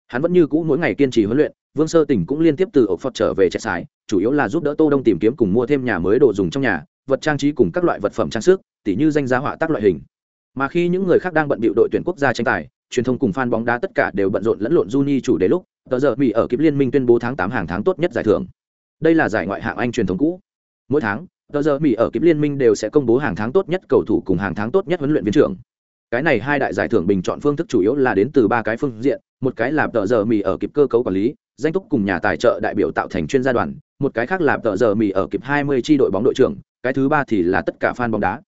Hắn vẫn như cũ mỗi ngày kiên trì huấn luyện vương sơ tỉnh cũng liên tiếp từ ổ phật trở về chạy xài chủ yếu là giúp đỡ tô đông tìm kiếm cùng mua thêm nhà mới đồ dùng trong nhà vật trang trí cùng các loại vật phẩm trang sức tỉ như danh giá họa tác loại hình. Mà khi những người khác đang bận bịu đội tuyển quốc gia tranh tài truyền thông cùng fan bóng đá tất cả đều bận rộn lẫn lộn Juni chủ đề lúc, tờ giờ Mỹ ở kịp liên minh tuyên bố tháng 8 hàng tháng tốt nhất giải thưởng. Đây là giải ngoại hạng Anh truyền thống cũ. Mỗi tháng, tờ giờ Mỹ ở Kiếp liên minh đều sẽ công bố hàng tháng tốt nhất cầu thủ cùng hàng tháng tốt nhất huấn luyện viên trưởng. Cái này hai đại giải thưởng bình chọn phương thức chủ yếu là đến từ ba cái phương diện, một cái là tờ giờ Mỹ ở kịp cơ cấu quản lý, danh túc cùng nhà tài trợ đại biểu tạo thành chuyên gia đoàn, một cái khác là tờ giờ Mỹ ở kịp 20 chi đội bóng đội trưởng, cái thứ ba thì là tất cả fan bóng đá.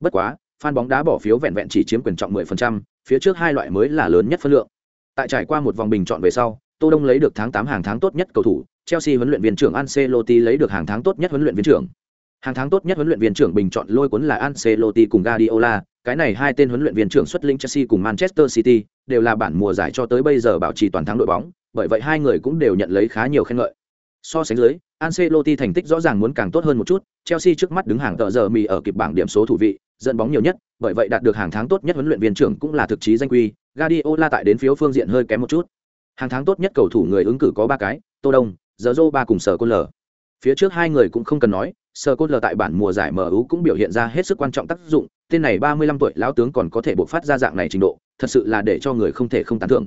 Bất quá, fan bóng đá bỏ phiếu vẹn vẹn chỉ chiếm quyền trọng 10%, phía trước hai loại mới là lớn nhất phân lượng. Tại trải qua một vòng bình chọn về sau, Tô Đông lấy được tháng 8 hàng tháng tốt nhất cầu thủ, Chelsea huấn luyện viên trưởng Ancelotti lấy được hàng tháng tốt nhất huấn luyện viên trưởng. Hàng tháng tốt nhất huấn luyện viên trưởng bình chọn lôi cuốn là Ancelotti cùng Guardiola, cái này hai tên huấn luyện viên trưởng xuất lĩnh Chelsea cùng Manchester City, đều là bản mùa giải cho tới bây giờ bảo trì toàn thắng đội bóng, bởi vậy hai người cũng đều nhận lấy khá nhiều khen ngợi. So sánh dưới, Ancelotti thành tích rõ ràng muốn càng tốt hơn một chút, Chelsea trước mắt đứng hàng tờ giờ mì ở kịp bảng điểm số thủ vị, dẫn bóng nhiều nhất, bởi vậy đạt được hàng tháng tốt nhất huấn luyện viên trưởng cũng là thực chí danh quy, Guardiola tại đến phiếu phương diện hơi kém một chút. Hàng tháng tốt nhất cầu thủ người ứng cử có ba cái, Tô Đông, Zorro ba cùng Sở Côn Lở. Phía trước hai người cũng không cần nói, Sở Côn Lở tại bản mùa giải MU cũng biểu hiện ra hết sức quan trọng tác dụng, tên này 35 tuổi lão tướng còn có thể bộc phát ra dạng này trình độ, thật sự là để cho người không thể không tán thưởng.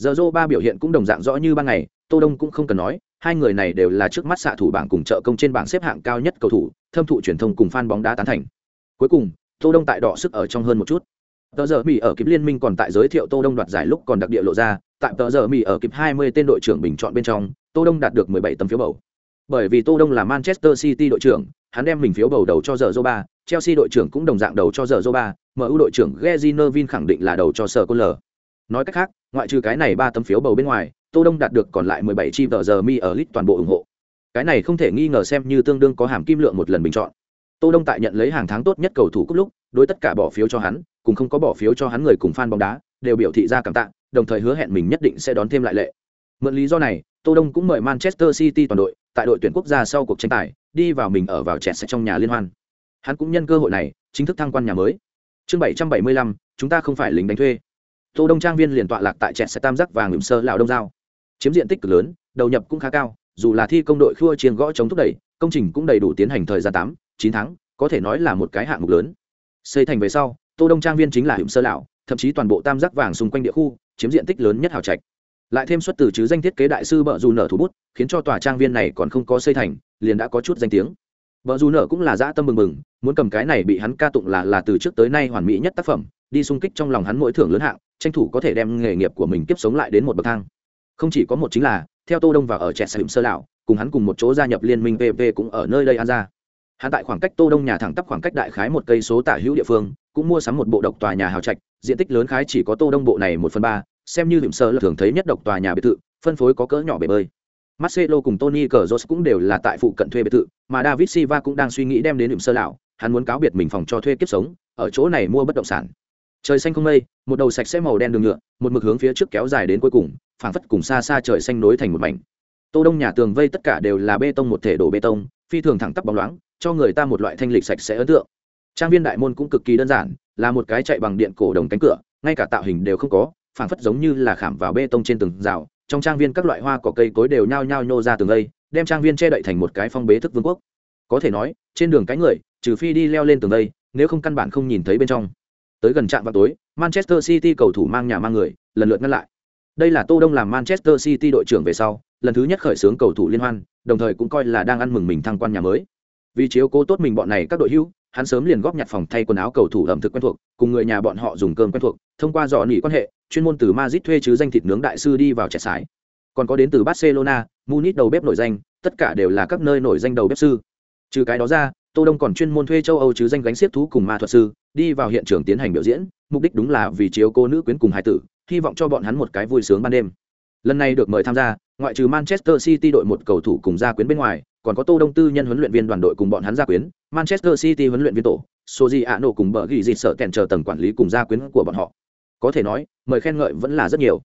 Zorro ba biểu hiện cũng đồng dạng rõ như ban ngày, Tô Đông cũng không cần nói, hai người này đều là trước mắt xạ thủ bảng cùng trợ công trên bảng xếp hạng cao nhất cầu thủ, thâm thụ truyền thông cùng fan bóng đá tán thành. Cuối cùng, Tô Đông tại đỏ sức ở trong hơn một chút. Tờ giờ Mỹ ở kịp liên minh còn tại giới thiệu Tô Đông đoạt giải lúc còn đặc địa lộ ra, tại tờ giờ Mỹ ở kịp 20 tên đội trưởng bình chọn bên trong, Tô Đông đạt được 17 tấm phiếu bầu. Bởi vì Tô Đông là Manchester City đội trưởng, hắn đem mình phiếu bầu đầu cho giờ Zoba, Chelsea đội trưởng cũng đồng dạng đầu cho giờ Zoba, MU đội trưởng Gezi khẳng định là đầu cho Sở Côn Lở. Nói cách khác, ngoại trừ cái này ba tấm phiếu bầu bên ngoài, Tô Đông đạt được còn lại 17 chi tờ giờ mi ở list toàn bộ ủng hộ. Cái này không thể nghi ngờ xem như tương đương có hàm kim lượng một lần bình chọn. Tô Đông tại nhận lấy hàng tháng tốt nhất cầu thủ cúp lúc, đối tất cả bỏ phiếu cho hắn, cùng không có bỏ phiếu cho hắn người cùng fan bóng đá, đều biểu thị ra cảm tạ, đồng thời hứa hẹn mình nhất định sẽ đón thêm lại lệ. Mượn lý do này, Tô Đông cũng mời Manchester City toàn đội, tại đội tuyển quốc gia sau cuộc tranh tài, đi vào mình ở vào trẻ sẽ trong nhà liên hoan. Hắn cũng nhân cơ hội này, chính thức thăng quan nhà mới. Chương 775, chúng ta không phải lính đánh thuê. Tô Đông trang viên liền tọa lạc tại trẻ sẽ tam giác vàng ngụm sơ lão đông giao. Chiếm diện tích cực lớn, đầu nhập cũng khá cao, dù là thi công đội khua chiêng gõ chống thúc đẩy, công trình cũng đầy đủ tiến hành thời gian 8, 9 tháng, có thể nói là một cái hạng mục lớn. Xây thành về sau, Tô Đông trang viên chính là hiểm sơ lão, thậm chí toàn bộ tam giác vàng xung quanh địa khu, chiếm diện tích lớn nhất hào trạch. Lại thêm xuất từ chứ danh thiết kế đại sư bợ dù nở thủ bút, khiến cho tòa trang viên này còn không có xây thành, liền đã có chút danh tiếng. Bợ dù nở cũng là dã tâm mừng mừng, muốn cầm cái này bị hắn ca tụng là là từ trước tới nay hoàn mỹ nhất tác phẩm, đi xung kích trong lòng hắn mỗi thưởng lớn hạng, tranh thủ có thể đem nghề nghiệp của mình tiếp sống lại đến một bậc thang. Không chỉ có một chính là, theo tô đông và ở trẻ slim sơ lão, cùng hắn cùng một chỗ gia nhập liên minh pv cũng ở nơi đây an ra. Hắn tại khoảng cách tô đông nhà thẳng tắp khoảng cách đại khái một cây số tả hữu địa phương, cũng mua sắm một bộ độc tòa nhà hào trạch, diện tích lớn khái chỉ có tô đông bộ này một phần ba xem như điểm sơ là thường thấy nhất độc tòa nhà biệt thự phân phối có cỡ nhỏ bể bơi Marcelo cùng Tony Cazorla cũng đều là tại phụ cận thuê biệt thự, mà David Silva cũng đang suy nghĩ đem đến điểm sơ lão, hắn muốn cáo biệt mình phòng cho thuê kiếp sống, ở chỗ này mua bất động sản. Trời xanh không mây, một đầu sạch sẽ màu đen đường nhựa, một mực hướng phía trước kéo dài đến cuối cùng, phảng phất cùng xa xa trời xanh nối thành một mảnh. Tô Đông nhà tường vây tất cả đều là bê tông một thể đổ bê tông, phi thường thẳng tắp bóng loáng, cho người ta một loại thanh lịch sạch sẽ ấn tượng. Trang viên đại môn cũng cực kỳ đơn giản, là một cái chạy bằng điện cổ đồng cánh cửa, ngay cả tạo hình đều không có, phảng phất giống như là khảm vào bê tông trên từng rào, trong trang viên các loại hoa cỏ cây cối đều nhao nhao nhô ra tường lây, đem trang viên che đậy thành một cái phong bế thức vương quốc. Có thể nói, trên đường cái người, trừ phi đi leo lên tường lây, nếu không căn bản không nhìn thấy bên trong. Tới gần trạm vào tối, manchester city cầu thủ mang nhà mang người, lần lượt ngăn lại. Đây là tô đông làm manchester city đội trưởng về sau, lần thứ nhất khởi xướng cầu thủ liên hoan, đồng thời cũng coi là đang ăn mừng mình thăng quan nhà mới. Vì chiếu cố tốt mình bọn này các đội hữu, hắn sớm liền góp nhặt phòng thay quần áo cầu thủ ẩm thực quen thuộc, cùng người nhà bọn họ dùng cơm quen thuộc, thông qua dò nỉ quan hệ chuyên môn từ Madrid thuê chứ danh thịt nướng đại sư đi vào trẻ sải. Còn có đến từ Barcelona, Munich đầu bếp nổi danh, tất cả đều là các nơi nổi danh đầu bếp sư. Trừ cái đó ra, Tô Đông còn chuyên môn thuê châu Âu chứ danh gánh xiếc thú cùng ma thuật sư, đi vào hiện trường tiến hành biểu diễn, mục đích đúng là vì chiếu cô nữ quyến cùng hải tử, hy vọng cho bọn hắn một cái vui sướng ban đêm. Lần này được mời tham gia, ngoại trừ Manchester City đội một cầu thủ cùng gia quyến bên ngoài, còn có Tô Đông tư nhân huấn luyện viên đoàn đội cùng bọn hắn gia quyến, Manchester City huấn luyện viên tổ, Soji Ano cùng bờ ghi dịch sợ kèn chờ tầng quản lý cùng gia quyến của bọn họ có thể nói, mời khen ngợi vẫn là rất nhiều.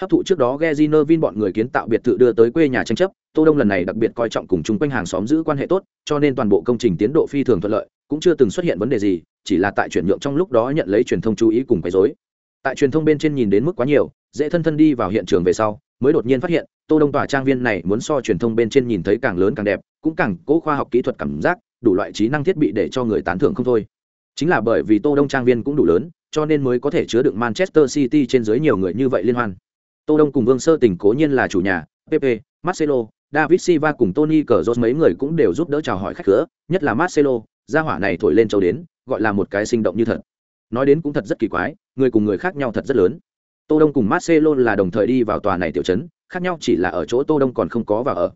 Hấp thụ trước đó Geziner Vin bọn người kiến tạo biệt thự đưa tới quê nhà tranh chấp, tô đông lần này đặc biệt coi trọng cùng chung quanh hàng xóm giữ quan hệ tốt, cho nên toàn bộ công trình tiến độ phi thường thuận lợi, cũng chưa từng xuất hiện vấn đề gì, chỉ là tại chuyển nhượng trong lúc đó nhận lấy truyền thông chú ý cùng quấy rối. Tại truyền thông bên trên nhìn đến mức quá nhiều, dễ thân thân đi vào hiện trường về sau, mới đột nhiên phát hiện, tô đông tòa trang viên này muốn so truyền thông bên trên nhìn thấy càng lớn càng đẹp, cũng càng cố khoa học kỹ thuật cảm giác, đủ loại trí năng thiết bị để cho người tán thưởng không thôi. Chính là bởi vì tô đông trang viên cũng đủ lớn cho nên mới có thể chứa đựng Manchester City trên dưới nhiều người như vậy liên hoan. Tô Đông cùng Vương Sơ Tình cố nhiên là chủ nhà, Pepe, Marcelo, David Silva cùng Tony Cazorla mấy người cũng đều giúp đỡ chào hỏi khách khứa, nhất là Marcelo, gia hỏa này thổi lên châu đến, gọi là một cái sinh động như thật. Nói đến cũng thật rất kỳ quái, người cùng người khác nhau thật rất lớn. Tô Đông cùng Marcelo là đồng thời đi vào tòa này tiểu trấn, khác nhau chỉ là ở chỗ Tô Đông còn không có vào ở.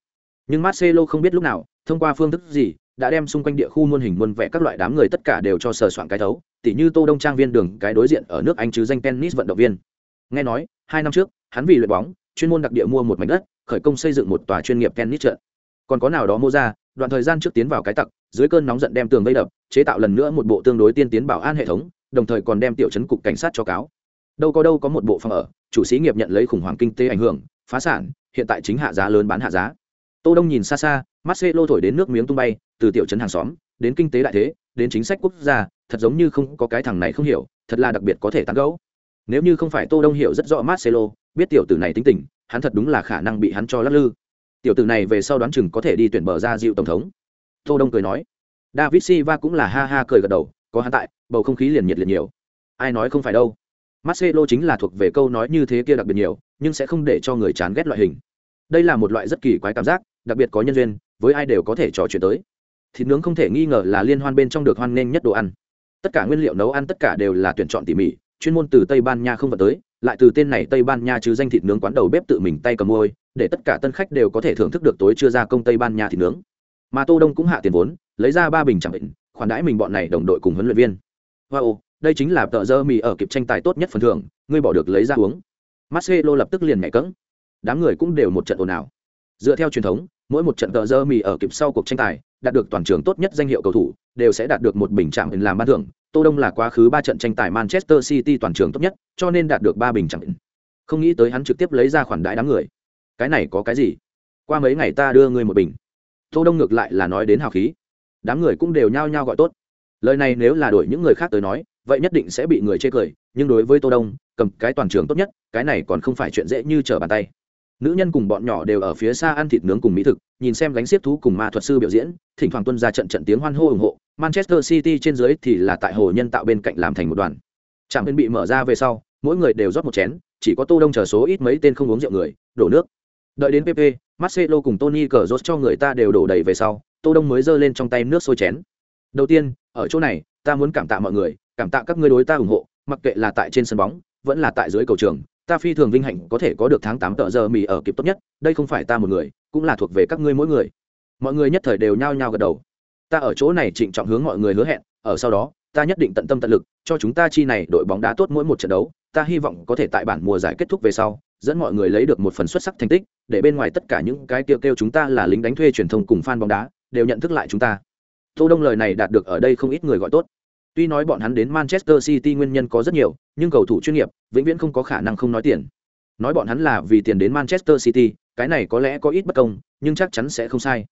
Nhưng Marcelo không biết lúc nào, thông qua phương thức gì, đã đem xung quanh địa khu muôn hình muôn vẻ các loại đám người tất cả đều cho sờ soạn cái thấu, tỉ như tô đông trang viên đường, cái đối diện ở nước anh chứ danh tennis vận động viên. Nghe nói, hai năm trước, hắn vì luyện bóng, chuyên môn đặc địa mua một mảnh đất, khởi công xây dựng một tòa chuyên nghiệp tennis trận. Còn có nào đó mua ra, đoạn thời gian trước tiến vào cái tặc, dưới cơn nóng giận đem tường vây đập, chế tạo lần nữa một bộ tương đối tiên tiến bảo an hệ thống, đồng thời còn đem tiểu chấn cục cảnh sát cho cáo. Đâu có đâu có một bộ phòng ở, chủ sĩ nghiệp nhận lấy khủng hoảng kinh tế ảnh hưởng, phá sản, hiện tại chính hạ giá lớn bán hạ giá. Tô đông nhìn xa xa marcelo thổi đến nước miếng tung bay, từ tiểu trấn hàng xóm, đến kinh tế đại thế, đến chính sách quốc gia, thật giống như không có cái thằng này không hiểu, thật là đặc biệt có thể tán gẫu. Nếu như không phải tô đông hiểu rất rõ marcelo, biết tiểu tử này tính tình, hắn thật đúng là khả năng bị hắn cho lắc lư. Tiểu tử này về sau đoán chừng có thể đi tuyển bờ ra dịu tổng thống. Tô đông cười nói. David silva cũng là ha ha cười gật đầu, có hắn tại, bầu không khí liền nhiệt liệt nhiều. Ai nói không phải đâu. Marcelo chính là thuộc về câu nói như thế kia đặc biệt nhiều, nhưng sẽ không để cho người chán ghét loại hình. Đây là một loại rất kỳ quái cảm giác, đặc biệt có nhân duyên với ai đều có thể trò chuyện tới. Thịt nướng không thể nghi ngờ là liên hoan bên trong được hoan nghênh nhất đồ ăn. Tất cả nguyên liệu nấu ăn tất cả đều là tuyển chọn tỉ mỉ, chuyên môn từ tây ban nha không vận tới, lại từ tên này tây ban nha chứ danh thịt nướng quán đầu bếp tự mình tay cầm môi, để tất cả tân khách đều có thể thưởng thức được tối chưa ra công tây ban nha thịt nướng. Mà tô đông cũng hạ tiền vốn, lấy ra ba bình chẳng định, khoản đãi mình bọn này đồng đội cùng huấn luyện viên. Wow, đây chính là tợ dơ mì ở kịp tranh tài tốt nhất phần thưởng, ngươi bỏ được lấy ra uống. Marcelo lập tức liền nhảy cẫng. Đám người cũng đều một trận ồn ào. Dựa theo truyền thống mỗi một trận tợ dơ mì ở kịp sau cuộc tranh tài, đạt được toàn trường tốt nhất danh hiệu cầu thủ, đều sẽ đạt được một bình chạm làm ban thưởng. Tô đông là quá khứ ba trận tranh tài manchester city toàn trường tốt nhất, cho nên đạt được ba bình chạm không nghĩ tới hắn trực tiếp lấy ra khoản đãi đám người. Cái này có cái gì? Qua mấy ngày ta đưa ngươi một bình. Tô đông ngược lại là nói đến hào khí. Đám người cũng đều nhao nhao gọi tốt. Lời này nếu là đổi những người khác tới nói, vậy nhất định sẽ bị người chê cười, nhưng đối với tô đông, cầm cái toàn trường tốt nhất, cái này còn không phải chuyện dễ như trở bàn tay nữ nhân cùng bọn nhỏ đều ở phía xa ăn thịt nướng cùng mỹ thực, nhìn xem gánh xiếc thú cùng ma thuật sư biểu diễn, thỉnh thoảng tuân ra trận trận tiếng hoan hô ủng hộ, manchester city trên dưới thì là tại hồ nhân tạo bên cạnh làm thành một đoàn. Trạm bên bị mở ra về sau, mỗi người đều rót một chén, chỉ có tô đông chờ số ít mấy tên không uống rượu người, đổ nước. Đợi đến pp marcelo cùng tony cờ rốt cho người ta đều đổ đầy về sau, tô đông mới giơ lên trong tay nước sôi chén. Đầu tiên, ở chỗ này, ta muốn cảm tạ mọi người, cảm tạ các ngươi đối ta ủng hộ, mặc kệ là tại trên sân bóng, vẫn là tại dưới cầu trường ta phi thường vinh hạnh có thể có được tháng tám tợ giờ mì ở kịp tốt nhất, đây không phải ta một người, cũng là thuộc về các ngươi mỗi người. Mọi người nhất thời đều nhao nhao gật đầu. Ta ở chỗ này trịnh trọng hướng mọi người hứa hẹn, ở sau đó, ta nhất định tận tâm tận lực, cho chúng ta chi này đội bóng đá tốt mỗi một trận đấu, ta hy vọng có thể tại bản mùa giải kết thúc về sau, dẫn mọi người lấy được một phần xuất sắc thành tích, để bên ngoài tất cả những cái kêu kêu chúng ta là lính đánh thuê truyền thông cùng fan bóng đá, đều nhận thức lại chúng ta. Tô đông lời này đạt được ở đây không ít người gọi tốt tuy nói bọn hắn đến manchester city nguyên nhân có rất nhiều, nhưng cầu thủ chuyên nghiệp, vĩnh viễn không có khả năng không nói tiền. Nói bọn hắn là vì tiền đến manchester city, cái này có lẽ có ít bất công, nhưng chắc chắn sẽ không sai.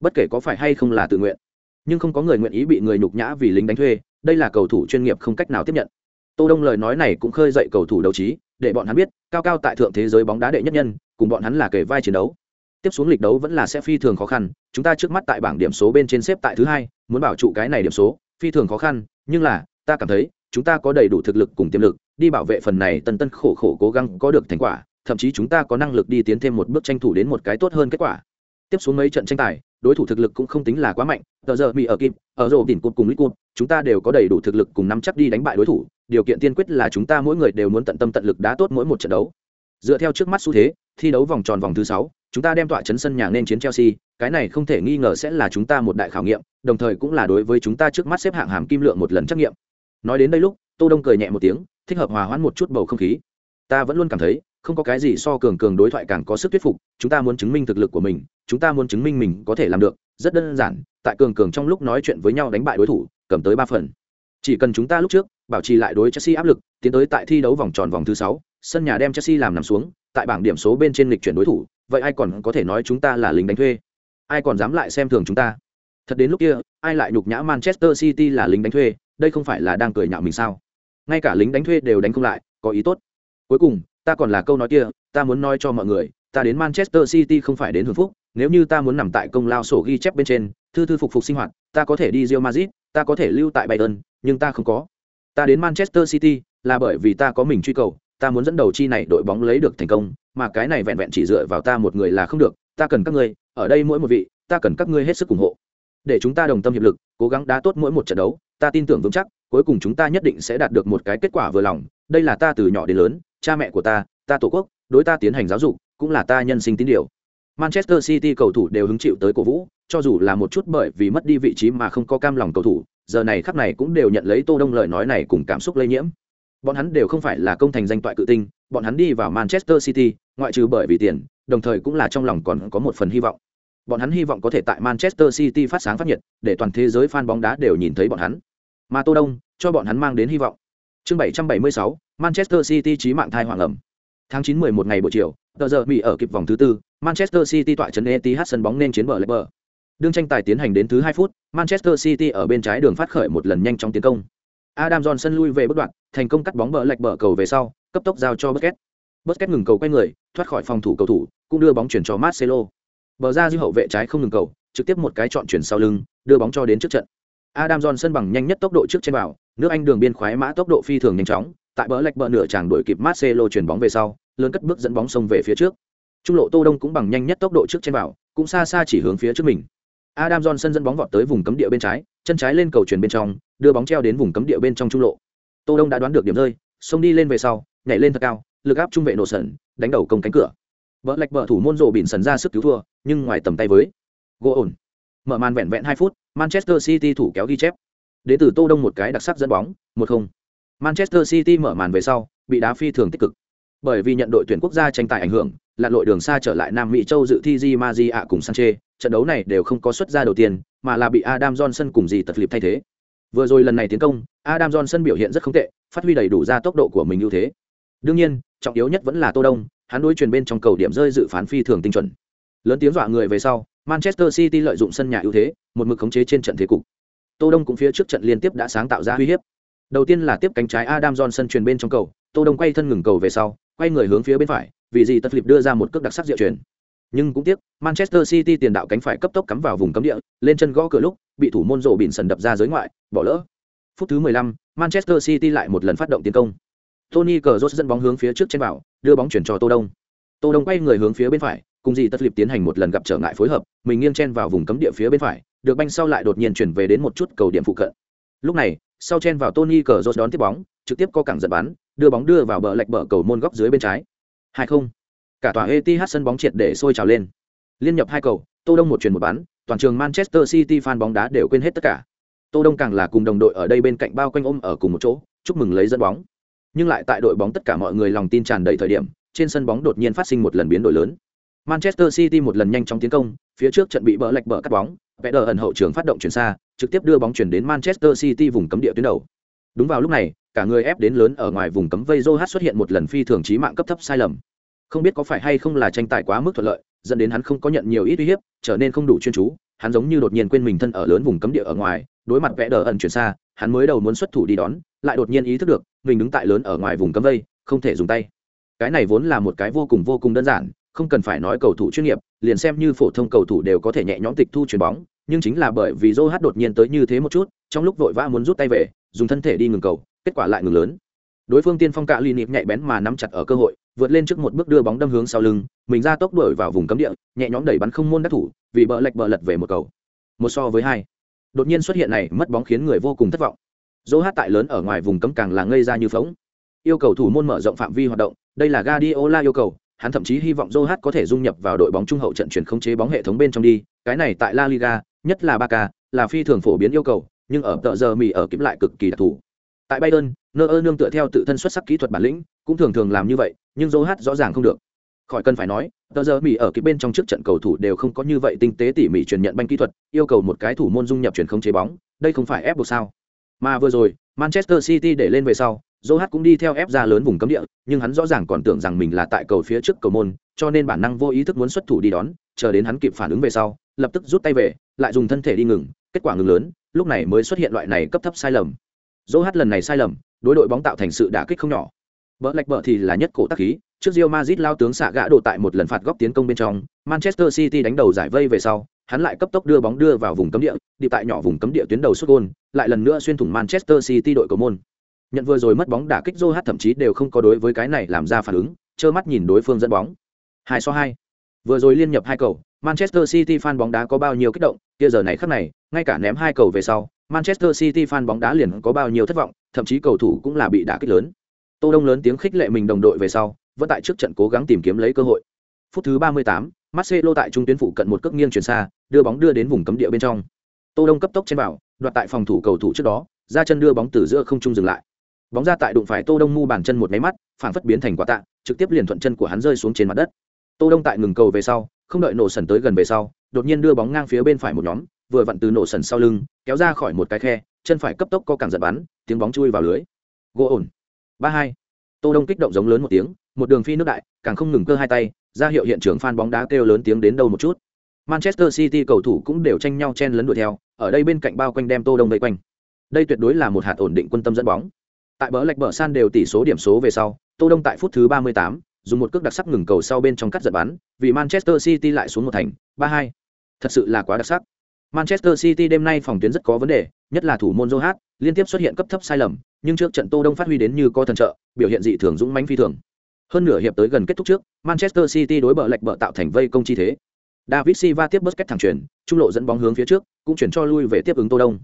Bất kể có phải hay không là tự nguyện. Nhưng không có người nguyện ý bị người nhục nhã vì lính đánh thuê, đây là cầu thủ chuyên nghiệp không cách nào tiếp nhận. Tô đông lời nói này cũng khơi dậy cầu thủ đấu trí, để bọn hắn biết, cao cao tại thượng thế giới bóng đá đệ nhất nhân, cùng bọn hắn là kẻ vai chiến đấu. Tiếp xuống lịch đấu vẫn là sẽ phi thường khó khăn, chúng ta trước mắt tại bảng điểm số bên trên xếp tại thứ hai, muốn bảo trụ cái này điểm số, phi thường khó khăn nhưng là, ta cảm thấy, chúng ta có đầy đủ thực lực cùng tiềm lực, đi bảo vệ phần này tân tân khổ khổ cố gắng có được thành quả, thậm chí chúng ta có năng lực đi tiến thêm một bước tranh thủ đến một cái tốt hơn kết quả. Tiếp xuống mấy trận tranh tài, đối thủ thực lực cũng không tính là quá mạnh, tờ giờ bị ở kim ở rổ đỉnh cột cùng lít cột, chúng ta đều có đầy đủ thực lực cùng nắm chắc đi đánh bại đối thủ, điều kiện tiên quyết là chúng ta mỗi người đều muốn tận tâm tận lực đá tốt mỗi một trận đấu. Dựa theo trước mắt xu thế, thi đấu vòng tròn vòng thứ sáu chúng ta đem tọa chấn sân nhà nên chiến chelsea, cái này không thể nghi ngờ sẽ là chúng ta một đại khảo nghiệm, đồng thời cũng là đối với chúng ta trước mắt xếp hạng hàm kim lượng một lần trắc nghiệm. Nói đến đây lúc, tô đông cười nhẹ một tiếng, thích hợp hòa hoãn một chút bầu không khí. Ta vẫn luôn cảm thấy, không có cái gì so cường cường đối thoại càng có sức thuyết phục, chúng ta muốn chứng minh thực lực của mình, chúng ta muốn chứng minh mình có thể làm được, rất đơn giản, tại cường cường trong lúc nói chuyện với nhau đánh bại đối thủ, cầm tới ba phần. Chỉ cần chúng ta lúc trước, bảo trì lại đối chelsea áp lực, tiến tới tại thi đấu vòng tròn vòng thứ sáu, sân nhà đem chelsea làm nằm xuống, tại bảng điểm số bên trên lịch chuyển đối thủ vậy ai còn có thể nói chúng ta là lính đánh thuê? Ai còn dám lại xem thường chúng ta? Thật đến lúc kia, ai lại nhục nhã manchester city là lính đánh thuê? Đây không phải là đang cười nhạo mình sao? Ngay cả lính đánh thuê đều đánh không lại, có ý tốt. Cuối cùng, ta còn là câu nói kia, ta muốn nói cho mọi người, ta đến manchester city không phải đến hưởng phúc, nếu như ta muốn nằm tại công lao sổ ghi chép bên trên, thư thư phục phục sinh hoạt, ta có thể đi rio mazit ta có thể lưu tại bayern, nhưng ta không có. Ta đến manchester city là bởi vì ta có mình truy cầu, ta muốn dẫn đầu chi này đội bóng lấy được thành công mà cái này vẹn vẹn chỉ dựa vào ta một người là không được, ta cần các ngươi, ở đây mỗi một vị, ta cần các ngươi hết sức ủng hộ. Để chúng ta đồng tâm hiệp lực, cố gắng đá tốt mỗi một trận đấu, ta tin tưởng vững chắc, cuối cùng chúng ta nhất định sẽ đạt được một cái kết quả vừa lòng, đây là ta từ nhỏ đến lớn, cha mẹ của ta ta tổ quốc, đối ta tiến hành giáo dục, cũng là ta nhân sinh tín điều. Manchester city cầu thủ đều hứng chịu tới cổ vũ, cho dù là một chút bởi vì mất đi vị trí mà không có cam lòng cầu thủ, giờ này khắc này cũng đều nhận lấy tô đông lời nói này cùng cảm xúc lây nhiễm. Bọn hắn đều không phải là công thành danh toại cự tinh, bọn hắn đi vào manchester city ngoại trừ bởi vì tiền đồng thời cũng là trong lòng còn có một phần hy vọng. Bọn hắn hy vọng có thể tại manchester city phát sáng phát nhiệt để toàn thế giới fan bóng đá đều nhìn thấy bọn hắn. Mà tô đông cho bọn hắn mang đến hy vọng. Chương 776, manchester city chí mạng thai hoàng ẩm. Tháng 9 11 ngày buổi chiều tờ giờ bị ở kịp vòng thứ tư manchester city tọa trấn etihad sân bóng nên chiến bờ lệch bờ. Đương tranh tài tiến hành đến thứ hai phút manchester city ở bên trái đường phát khởi một lần nhanh chóng tiến công. Adam Johnson lui về bước đoạn, thành công cắt bóng bờ lệch bờ cầu về sau, cấp tốc giao cho Bucket. Busquets ngừng cầu quay người, thoát khỏi phòng thủ cầu thủ, cũng đưa bóng chuyển cho Marcelo. Bờ ra dư hậu vệ trái không ngừng cầu, trực tiếp một cái chọn chuyển sau lưng, đưa bóng cho đến trước trận. Adam Johnson bằng nhanh nhất tốc độ trước trên vào, nước Anh đường biên khoái mã tốc độ phi thường nhanh chóng, tại bờ lệch bờ nửa chàng đuổi kịp Marcelo chuyển bóng về sau, lớn cất bước dẫn bóng xông về phía trước. Trung lộ Tô Đông cũng bằng nhanh nhất tốc độ trước trên vào, cũng xa xa chỉ hướng phía trước mình. Adam Johnson dẫn bóng vọt tới vùng cấm địa bên trái, chân trái lên cầu chuyển bên trong, đưa bóng treo đến vùng cấm địa bên trong trung lộ. Tô Đông đã đoán được điểm rơi, xông đi lên về sau, nhảy lên thật cao, lực áp trung vệ nổ sần, đánh đầu công cánh cửa. vợ lạch vợ thủ môn rộ bỉn sần ra sức cứu thua nhưng ngoài tầm tay với gỗ ổn. Mở màn vẹn vẹn hai phút manchester city thủ kéo ghi chép. Đến từ tô đông một cái đặc sắc dẫn bóng một không. Manchester city mở màn về sau bị đá phi thường tích cực. Bởi vì nhận đội tuyển quốc gia tranh tài ảnh hưởng lặn lội đường xa trở lại nam mỹ châu dự thi di ma di ạ cùng sanche trận đấu này đều không có xuất ra đầu tiên mà là bị adam johnson cùng gì tật lịp thay thế. Vừa rồi lần này tiến công adam johnson biểu hiện rất không tệ phát huy đầy đủ ra tốc độ của mình ưu thế đương nhiên trọng yếu nhất vẫn là tô đông hắn đối truyền bên trong cầu điểm rơi dự phán phi thường tinh chuẩn. Lớn tiếng dọa người về sau manchester city lợi dụng sân nhà ưu thế một mực khống chế trên trận thế cục. Tô đông cũng phía trước trận liên tiếp đã sáng tạo ra uy hiếp. Đầu tiên là tiếp cánh trái adam johnson truyền bên trong cầu tô đông quay thân ngừng cầu về sau quay người hướng phía bên phải vì gì tất lịp đưa ra một cước đặc sắc diệu truyền. Nhưng cũng tiếc manchester city tiền đạo cánh phải cấp tốc cắm vào vùng cấm địa lên chân gõ cửa lúc bị thủ môn rổ bỉn sần đập ra giới ngoại bỏ lỡ. Phút thứ 15, manchester city lại một lần phát động tiến công tony cờ dẫn bóng hướng phía trước trên vào, đưa bóng chuyển cho tô đông. Tô đông quay người hướng phía bên phải, cùng gì tất liệp tiến hành một lần gặp trở ngại phối hợp, mình nghiêng chen vào vùng cấm địa phía bên phải, được banh sau lại đột nhiên chuyển về đến một chút cầu điểm phụ cận. Lúc này, sau chen vào tony cờ đón tiếp bóng, trực tiếp có cẳng giật bắn, đưa bóng đưa vào bờ lệch bờ cầu môn góc dưới bên trái. hai không. Cả tòa Etihad sân bóng triệt để sôi trào lên. Liên nhập hai cầu, tô đông một chuyền một bắn, toàn trường manchester city fan bóng đá đều quên hết tất cả. Tô đông càng là cùng đồng đội ở đây bên cạnh bao quanh ôm ở cùng một chỗ, chúc mừng lấy dẫn bóng nhưng lại tại đội bóng tất cả mọi người lòng tin tràn đầy thời điểm, trên sân bóng đột nhiên phát sinh một lần biến đổi lớn. Manchester city một lần nhanh chóng tiến công, phía trước trận bị bỡ lệch bỡ cắt bóng vẽ đờ ẩn hậu trường phát động chuyển xa, trực tiếp đưa bóng chuyển đến manchester city vùng cấm địa tuyến đầu. Đúng vào lúc này, cả người ép đến lớn ở ngoài vùng cấm vây Joe xuất hiện một lần phi thường trí mạng cấp thấp sai lầm. Không biết có phải hay không là tranh tài quá mức thuận lợi, dẫn đến hắn không có nhận nhiều ít uy hiếp, trở nên không đủ chuyên chú, hắn giống như đột nhiên quên mình thân ở lớn vùng cấm địa ở ngoài, đối mặt vẽ đờ ẩn chuyển xa hắn mới đầu muốn xuất thủ đi đón, lại đột nhiên ý thức được, mình đứng tại lớn ở ngoài vùng cấm vây, không thể dùng tay. Cái này vốn là một cái vô cùng vô cùng đơn giản, không cần phải nói cầu thủ chuyên nghiệp, liền xem như phổ thông cầu thủ đều có thể nhẹ nhõm tịch thu chuyền bóng, nhưng chính là bởi vì Joe đột nhiên tới như thế một chút, trong lúc vội vã muốn rút tay về, dùng thân thể đi ngừng cầu, kết quả lại ngừng lớn. Đối phương tiên phong cạ ly nịp nhạy bén mà nắm chặt ở cơ hội, vượt lên trước một bước đưa bóng đâm hướng sau lưng, mình ra tốc đuổi vào vùng cấm địa, nhẹ nhõm đẩy bắn không môn đắc thủ, vì bỡ lệch bỡ lật về một cầu. Một so với hai đột nhiên xuất hiện này, mất bóng khiến người vô cùng thất vọng. Dỗ hát tại lớn ở ngoài vùng cấm càng là ngây ra như phóng. Yêu cầu thủ môn mở rộng phạm vi hoạt động, đây là Guardiola yêu cầu, hắn thậm chí hy vọng Joe có thể dung nhập vào đội bóng trung hậu trận chuyển khống chế bóng hệ thống bên trong đi, cái này tại La Liga, nhất là Barca, là phi thường phổ biến yêu cầu, nhưng ở tợ giờ mì ở kiếm lại cực kỳ đặc thù. Tại Bayern, nơ ơ nương tựa theo tự thân xuất sắc kỹ thuật bản lĩnh, cũng thường thường làm như vậy, nhưng Joe rõ ràng không được. Khỏi cần phải nói tờ giờ mỹ ở cái bên trong trước trận cầu thủ đều không có như vậy tinh tế tỉ mỉ truyền nhận banh kỹ thuật yêu cầu một cái thủ môn dung nhập truyền không chế bóng đây không phải ép buộc sao? Mà vừa rồi manchester city để lên về sau Joe cũng đi theo ép ra lớn vùng cấm địa nhưng hắn rõ ràng còn tưởng rằng mình là tại cầu phía trước cầu môn cho nên bản năng vô ý thức muốn xuất thủ đi đón chờ đến hắn kịp phản ứng về sau lập tức rút tay về lại dùng thân thể đi ngừng kết quả ngừng lớn lúc này mới xuất hiện loại này cấp thấp sai lầm. Joe lần này sai lầm đối đội bóng tạo thành sự đả kích không nhỏ. Bỡ lạch bỡ thì là nhất cổ tác khí, trước Real Madrid lao tướng xạ gã đổ tại một lần phạt góc tiến công bên trong, Manchester City đánh đầu giải vây về sau, hắn lại cấp tốc đưa bóng đưa vào vùng cấm địa, đi tại nhỏ vùng cấm địa tuyến đầu sút gol, lại lần nữa xuyên thủng Manchester City đội cầu môn. Nhận vừa rồi mất bóng đả kích Joe thậm chí đều không có đối với cái này làm ra phản ứng, trơ mắt nhìn đối phương dẫn bóng. 2 so 2. Vừa rồi liên nhập hai cầu, Manchester City fan bóng đá có bao nhiêu kích động, kia giờ này khắc này, ngay cả ném hai cầu về sau, Manchester City fan bóng đá liền có bao nhiêu thất vọng, thậm chí cầu thủ cũng là bị đả kích lớn. Tô Đông lớn tiếng khích lệ mình đồng đội về sau, vẫn tại trước trận cố gắng tìm kiếm lấy cơ hội. Phút thứ 38, Marcelo tại trung tuyến phụ cận một cước nghiêng chuyển xa, đưa bóng đưa đến vùng cấm địa bên trong. Tô Đông cấp tốc trên vào, đoạt tại phòng thủ cầu thủ trước đó, ra chân đưa bóng từ giữa không trung dừng lại. Bóng ra tại đụng phải Tô Đông mu bàn chân một máy mắt, phản phất biến thành quả tạ, trực tiếp liền thuận chân của hắn rơi xuống trên mặt đất. Tô Đông tại ngừng cầu về sau, không đợi nổ sần tới gần về sau, đột nhiên đưa bóng ngang phía bên phải một nhóm, vừa vặn từ nổ sần sau lưng, kéo ra khỏi một cái khe, chân phải cấp tốc co cảm giật bắn, tiếng bóng chui vào lưới. Gỗ ổn ba hai tô đông kích động giống lớn một tiếng một đường phi nước đại càng không ngừng cơ hai tay ra hiệu hiện trường phan bóng đá kêu lớn tiếng đến đâu một chút. Manchester city cầu thủ cũng đều tranh nhau chen lấn đuổi theo ở đây bên cạnh bao quanh đem tô đông vây quanh. Đây tuyệt đối là một hạt ổn định quân tâm dẫn bóng. Tại bờ lệch bờ san đều tỷ số điểm số về sau tô đông tại phút thứ 38, dùng một cước đặc sắc ngừng cầu sau bên trong cắt giật bắn vì manchester city lại xuống một thành ba hai. Thật sự là quá đặc sắc. Manchester city đêm nay phòng tuyến rất có vấn đề nhất là thủ môn Joe liên tiếp xuất hiện cấp thấp sai lầm, nhưng trước trận Tô Đông phát huy đến như có thần trợ, biểu hiện dị thường dũng mãnh phi thường. Hơn nửa hiệp tới gần kết thúc trước, Manchester City đối bờ lệch bờ tạo thành vây công chi thế. David Silva tiếp Busquets thẳng chuyển, trung lộ dẫn bóng hướng phía trước, cũng chuyển cho lui về tiếp ứng Tô Đông.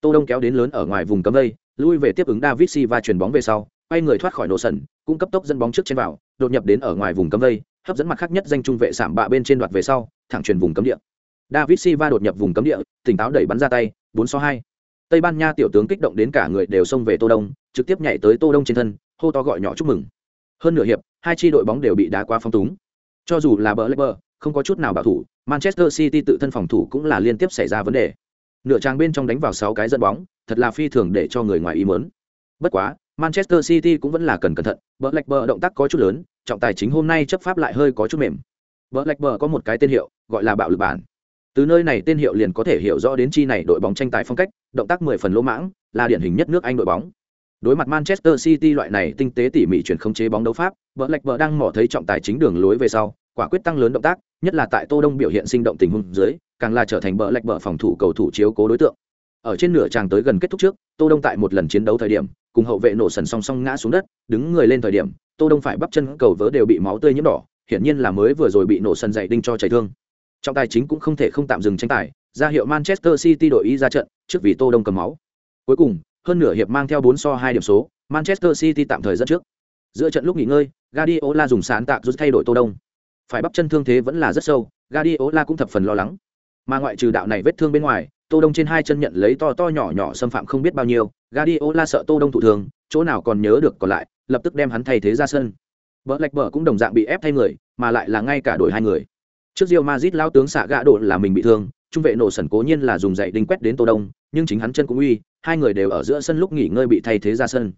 Tô Đông kéo đến lớn ở ngoài vùng cấm đây, lui về tiếp ứng David Silva chuyển bóng về sau, quay người thoát khỏi nổ sân, cũng cấp tốc dẫn bóng trước trên vào, đột nhập đến ở ngoài vùng cấm đây, hấp dẫn mặt khác nhất danh trung vệ sạm bạ bên trên đoạt về sau thẳng truyền vùng cấm địa david silva đột nhập vùng cấm địa tỉnh táo đẩy bắn ra tay bốn so hai tây ban nha tiểu tướng kích động đến cả người đều xông về tô đông trực tiếp nhảy tới tô đông trên thân hô to gọi nhỏ chúc mừng hơn nửa hiệp, hai chi đội bóng đều bị đá qua phong túng. Cho dù là bờ bờ, không có chút nào bảo thủ, manchester city tự thân phòng thủ cũng là liên tiếp xảy ra vấn đề. Nửa trang bên trong đánh vào sáu cái dẫn bóng, thật là phi thường để cho người ngoài ý mớn bất quá, manchester city cũng vẫn là cần cẩn thận, bờ lạch bờ động tác có chút lớn, trọng tài chính hôm nay chấp pháp lại hơi có chút mềm. Bờ lạch bờ có một cái tên hiệu, gọi là bạo lực bản. Từ nơi này tên hiệu liền có thể hiểu rõ đến chi này đội bóng tranh tài phong cách, động tác mười phần lỗ mãng, là điển hình nhất nước anh đội bóng đối mặt manchester city loại này tinh tế tỉ mỉ chuyển khống chế bóng đấu pháp, vợ lạch vợ đang mỏ thấy trọng tài chính đường lối về sau, quả quyết tăng lớn động tác, nhất là tại tô đông biểu hiện sinh động tình huống dưới, càng là trở thành bờ lạch bờ phòng thủ cầu thủ chiếu cố đối tượng. Ở trên nửa tràng tới gần kết thúc trước, tô đông tại một lần chiến đấu thời điểm, cùng hậu vệ nổ sần song song ngã xuống đất, đứng người lên thời điểm, tô đông phải bắp chân cầu vớ đều bị máu tươi nhuộm đỏ, hiển nhiên là mới vừa rồi bị nổ sần dày đinh cho chảy thương. Trọng tài chính cũng không thể không tạm dừng tranh tài, ra hiệu manchester city đội ý ra trận, trước vì tô đông cầm máu. Cuối cùng hơn nửa hiệp mang theo 4 so 2 điểm số, manchester city tạm thời dẫn trước. Giữa trận lúc nghỉ ngơi, guardiola dùng sán tạc rút thay đổi tô đông. Phải bắp chân thương thế vẫn là rất sâu, guardiola cũng thập phần lo lắng. Mà ngoại trừ đạo này vết thương bên ngoài, tô đông trên hai chân nhận lấy to to nhỏ nhỏ xâm phạm không biết bao nhiêu, guardiola sợ tô đông thụ thường chỗ nào còn nhớ được còn lại, lập tức đem hắn thay thế ra sân. Bờ lệch bờ cũng đồng dạng bị ép thay người, mà lại là ngay cả đổi hai người. Trước Real Madrid lao tướng xạ gã độ là mình bị thương, trung vệ nổ sần cố nhiên là dùng dậy đinh quét đến tô đông, nhưng chính hắn chân cũng uy hai người đều ở giữa sân lúc nghỉ ngơi bị thay thế ra sân.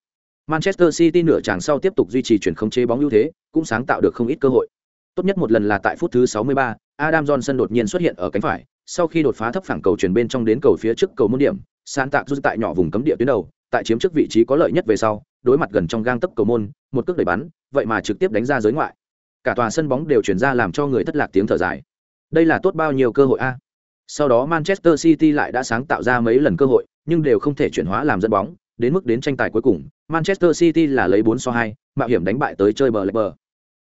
Manchester city nửa chàng sau tiếp tục duy trì chuyển không chế bóng ưu thế cũng sáng tạo được không ít cơ hội. Tốt nhất một lần là tại phút thứ 63, adam johnson đột nhiên xuất hiện ở cánh phải sau khi đột phá thấp phẳng cầu chuyển bên trong đến cầu phía trước cầu môn điểm sáng tạc rút tại nhỏ vùng cấm địa tuyến đầu tại chiếm trước vị trí có lợi nhất về sau đối mặt gần trong gang tấp cầu môn một cước đẩy bắn vậy mà trực tiếp đánh ra giới ngoại. Cả tòa sân bóng đều chuyển ra làm cho người thất lạc tiếng thở dài. Đây là tốt bao nhiêu cơ hội a? Sau đó manchester city lại đã sáng tạo ra mấy lần cơ hội nhưng đều không thể chuyển hóa làm dẫn bóng đến mức đến tranh tài cuối cùng manchester city là lấy 4 so 2, mạo hiểm đánh bại tới chơi bờ lệch bờ.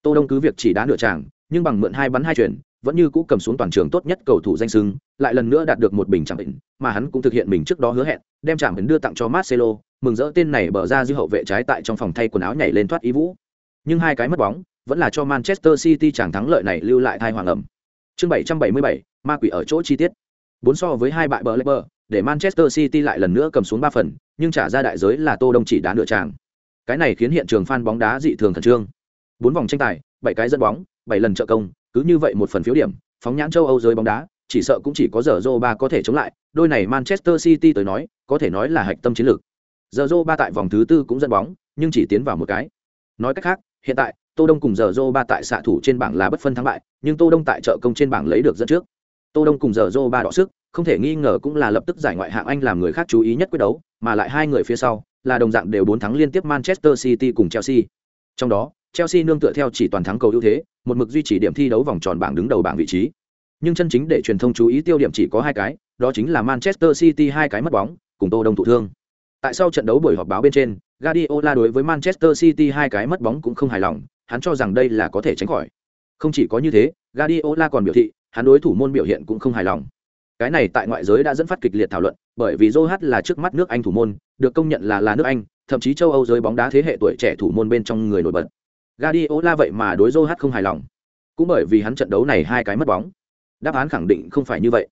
Tô đông cứ việc chỉ đá nửa tràng nhưng bằng mượn hai bắn hai chuyển vẫn như cũ cầm xuống toàn trường tốt nhất cầu thủ danh sưng lại lần nữa đạt được một bình chẳng định mà hắn cũng thực hiện mình trước đó hứa hẹn đem chẳng định đưa tặng cho Marcelo mừng rỡ tên này bờ ra dư hậu vệ trái tại trong phòng thay quần áo nhảy lên thoát ý vũ. Nhưng hai cái mất bóng vẫn là cho Manchester City chẳng thắng lợi này lưu lại thai hoàng ẩm. Chương 777, ma quỷ ở chỗ chi tiết. Bốn so với hai bại bờ bờ, để Manchester City lại lần nữa cầm xuống ba phần nhưng trả ra đại giới là Tô Đông chỉ đá nửa tràng. Cái này khiến hiện trường fan bóng đá dị thường khẩn trương. Bốn vòng tranh tài bảy cái dẫn bóng bảy lần trợ công cứ như vậy một phần phiếu điểm phóng nhãn châu âu giới bóng đá chỉ sợ cũng chỉ có giờ Zoro ba có thể chống lại đôi này manchester city tới nói có thể nói là hạch tâm chiến lược. Giờ Zoro ba tại vòng thứ tư cũng dẫn bóng nhưng chỉ tiến vào một cái. Nói cách khác hiện tại tô đông cùng giờ Zoro ba tại xạ thủ trên bảng là bất phân thắng bại nhưng tô đông tại trợ công trên bảng lấy được dẫn trước tô đông cùng giờ dô ba đọ sức không thể nghi ngờ cũng là lập tức giải ngoại hạng anh làm người khác chú ý nhất quyết đấu mà lại hai người phía sau là đồng dạng đều bốn thắng liên tiếp manchester city cùng chelsea trong đó Chelsea nương tựa theo chỉ toàn thắng cầu ưu thế, một mực duy trì điểm thi đấu vòng tròn bảng đứng đầu bảng vị trí. Nhưng chân chính để truyền thông chú ý tiêu điểm chỉ có hai cái, đó chính là Manchester City hai cái mất bóng, cùng Tô Đông thụ thương. Tại sau trận đấu buổi họp báo bên trên, Guardiola đối với Manchester City hai cái mất bóng cũng không hài lòng, hắn cho rằng đây là có thể tránh khỏi. Không chỉ có như thế, Guardiola còn biểu thị, hắn đối thủ môn biểu hiện cũng không hài lòng. Cái này tại ngoại giới đã dẫn phát kịch liệt thảo luận, bởi vì Joe là trước mắt nước Anh thủ môn, được công nhận là là nước Anh, thậm chí châu Âu giới bóng đá thế hệ tuổi trẻ thủ môn bên trong người nổi bật. Guardiola vậy mà đối Joe không hài lòng. Cũng bởi vì hắn trận đấu này hai cái mất bóng. Đáp án khẳng định không phải như vậy.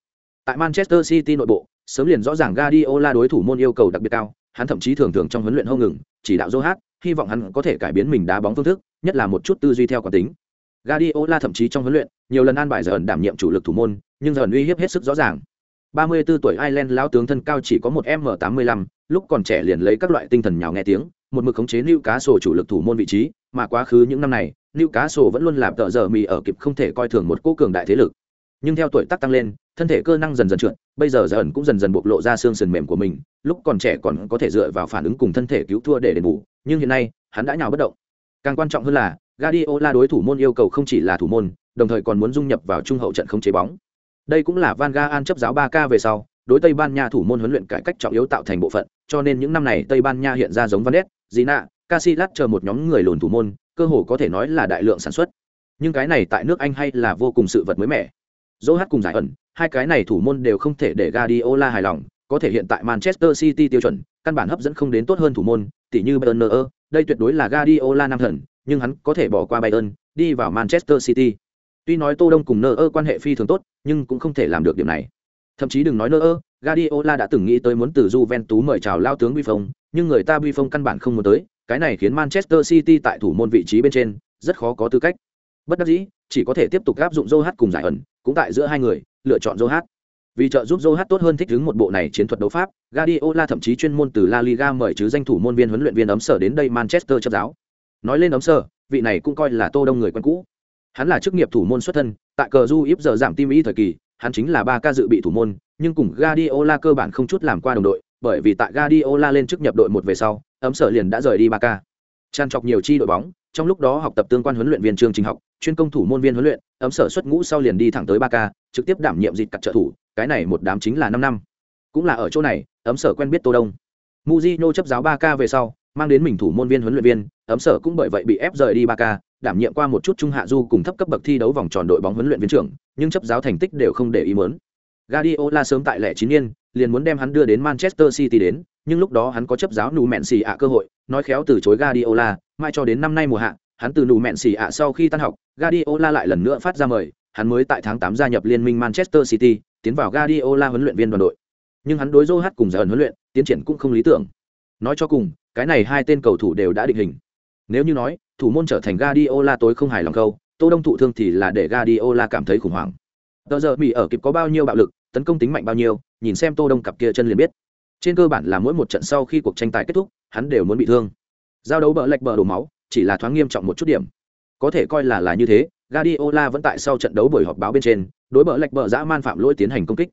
Tại Manchester City nội bộ, sớm liền rõ ràng Guardiola đối thủ môn yêu cầu đặc biệt cao, hắn thậm chí thường thường trong huấn luyện hô ngừng, chỉ đạo Joe hy vọng hắn có thể cải biến mình đá bóng phương thức, nhất là một chút tư duy theo quán tính. Guardiola thậm chí trong huấn luyện, nhiều lần an bài giờ ẩn đảm nhiệm chủ lực thủ môn, nhưng giờ ẩn uy hiếp hết sức rõ ràng. 34 tuổi Ireland lão tướng thân cao chỉ có một M85, lúc còn trẻ liền lấy các loại tinh thần nhào nghe tiếng, một mực khống chế Newcastle chủ lực thủ môn vị trí, mà quá khứ những năm này, Newcastle vẫn luôn làm tợ giờ mì ở kịp không thể coi thường một cố cường đại thế lực. Nhưng theo tuổi tác tăng lên, thân thể cơ năng dần dần trượt, bây giờ giờ ẩn cũng dần dần bộc lộ ra xương sườn mềm của mình, lúc còn trẻ còn có thể dựa vào phản ứng cùng thân thể cứu thua để đền bù, nhưng hiện nay, hắn đã nhào bất động. Càng quan trọng hơn là, Guardiola đối thủ môn yêu cầu không chỉ là thủ môn, đồng thời còn muốn dung nhập vào trung hậu trận không chế bóng. Đây cũng là Van Gaal chấp giáo 3K về sau, đối Tây Ban Nha thủ môn huấn luyện cải cách trọng yếu tạo thành bộ phận, cho nên những năm này Tây Ban Nha hiện ra giống Van Ness, Gina, Casillas chờ một nhóm người lùn thủ môn, cơ hồ có thể nói là đại lượng sản xuất. Nhưng cái này tại nước Anh hay là vô cùng sự vật mới mẻ. Zohat cùng giải ẩn, hai cái này thủ môn đều không thể để Guardiola hài lòng, có thể hiện tại Manchester City tiêu chuẩn, căn bản hấp dẫn không đến tốt hơn thủ môn, tỷ như Bayern đây tuyệt đối là Guardiola nam thần, nhưng hắn có thể bỏ qua Bayern, đi vào Manchester City. Tuy nói Tô Đông cùng Nơ quan hệ phi thường tốt, nhưng cũng không thể làm được điểm này. Thậm chí đừng nói Nơ Guardiola đã từng nghĩ tới muốn từ Juventus mời chào lao tướng Buffon, nhưng người ta Buffon căn bản không muốn tới, cái này khiến Manchester City tại thủ môn vị trí bên trên rất khó có tư cách. Bất đắc dĩ, chỉ có thể tiếp tục áp dụng Zohat cùng giải ẩn, cũng tại giữa hai người, lựa chọn Zohat. Vì trợ giúp Zohat tốt hơn thích ứng một bộ này chiến thuật đấu pháp, Guardiola thậm chí chuyên môn từ La Liga mời chứ danh thủ môn viên huấn luyện viên ấm sở đến đây Manchester chấp giáo. Nói lên ấm sơ vị này cũng coi là Tô Đông người quen cũ. Hắn là chức nghiệp thủ môn xuất thân, tại cờ du ít giờ giảm tim ý thời kỳ, hắn chính là ba ca dự bị thủ môn, nhưng cùng Guardiola cơ bản không chút làm qua đồng đội, bởi vì tại Guardiola lên chức nhập đội một về sau, ấm sở liền đã rời đi ba ca. Tràn trọc nhiều chi đội bóng, trong lúc đó học tập tương quan huấn luyện viên trường trình học, chuyên công thủ môn viên huấn luyện, ấm sở xuất ngũ sau liền đi thẳng tới ba ca, trực tiếp đảm nhiệm dịch cặt trợ thủ, cái này một đám chính là năm năm. Cũng là ở chỗ này, ấm sở quen biết Tô Đông. Mujino chấp giáo ba ca về sau, mang đến mình thủ môn viên huấn luyện viên, ấm sở cũng bởi vậy bị ép rời đi ba ca, đảm nhiệm qua một chút trung hạ du cùng thấp cấp bậc thi đấu vòng tròn đội bóng huấn luyện viên trưởng, nhưng chấp giáo thành tích đều không để ý muốn. Guardiola sớm tại lẻ chín niên, liền muốn đem hắn đưa đến Manchester City đến, nhưng lúc đó hắn có chấp giáo nụ mẹn xì ạ cơ hội, nói khéo từ chối Guardiola, mai cho đến năm nay mùa hạ, hắn từ nụ mẹn xì ạ sau khi tan học, Guardiola lại lần nữa phát ra mời, hắn mới tại tháng tám gia nhập liên minh Manchester City, tiến vào Guardiola huấn luyện viên đoàn đội. Nhưng hắn đối Joe cùng giờ huấn luyện, tiến triển cũng không lý tưởng. Nói cho cùng, cái này hai tên cầu thủ đều đã định hình. Nếu như nói, thủ môn trở thành Guardiola tối không hài lòng câu, Tô Đông thụ thương thì là để Guardiola cảm thấy khủng hoảng. Tờ giờ bị ở kịp có bao nhiêu bạo lực, tấn công tính mạnh bao nhiêu, nhìn xem Tô Đông cặp kia chân liền biết. Trên cơ bản là mỗi một trận sau khi cuộc tranh tài kết thúc, hắn đều muốn bị thương. Giao đấu bờ lệch bờ đổ máu, chỉ là thoáng nghiêm trọng một chút điểm. Có thể coi là là như thế, Guardiola vẫn tại sau trận đấu buổi họp báo bên trên, đối bờ lệch bờ dã man phạm lỗi tiến hành công kích.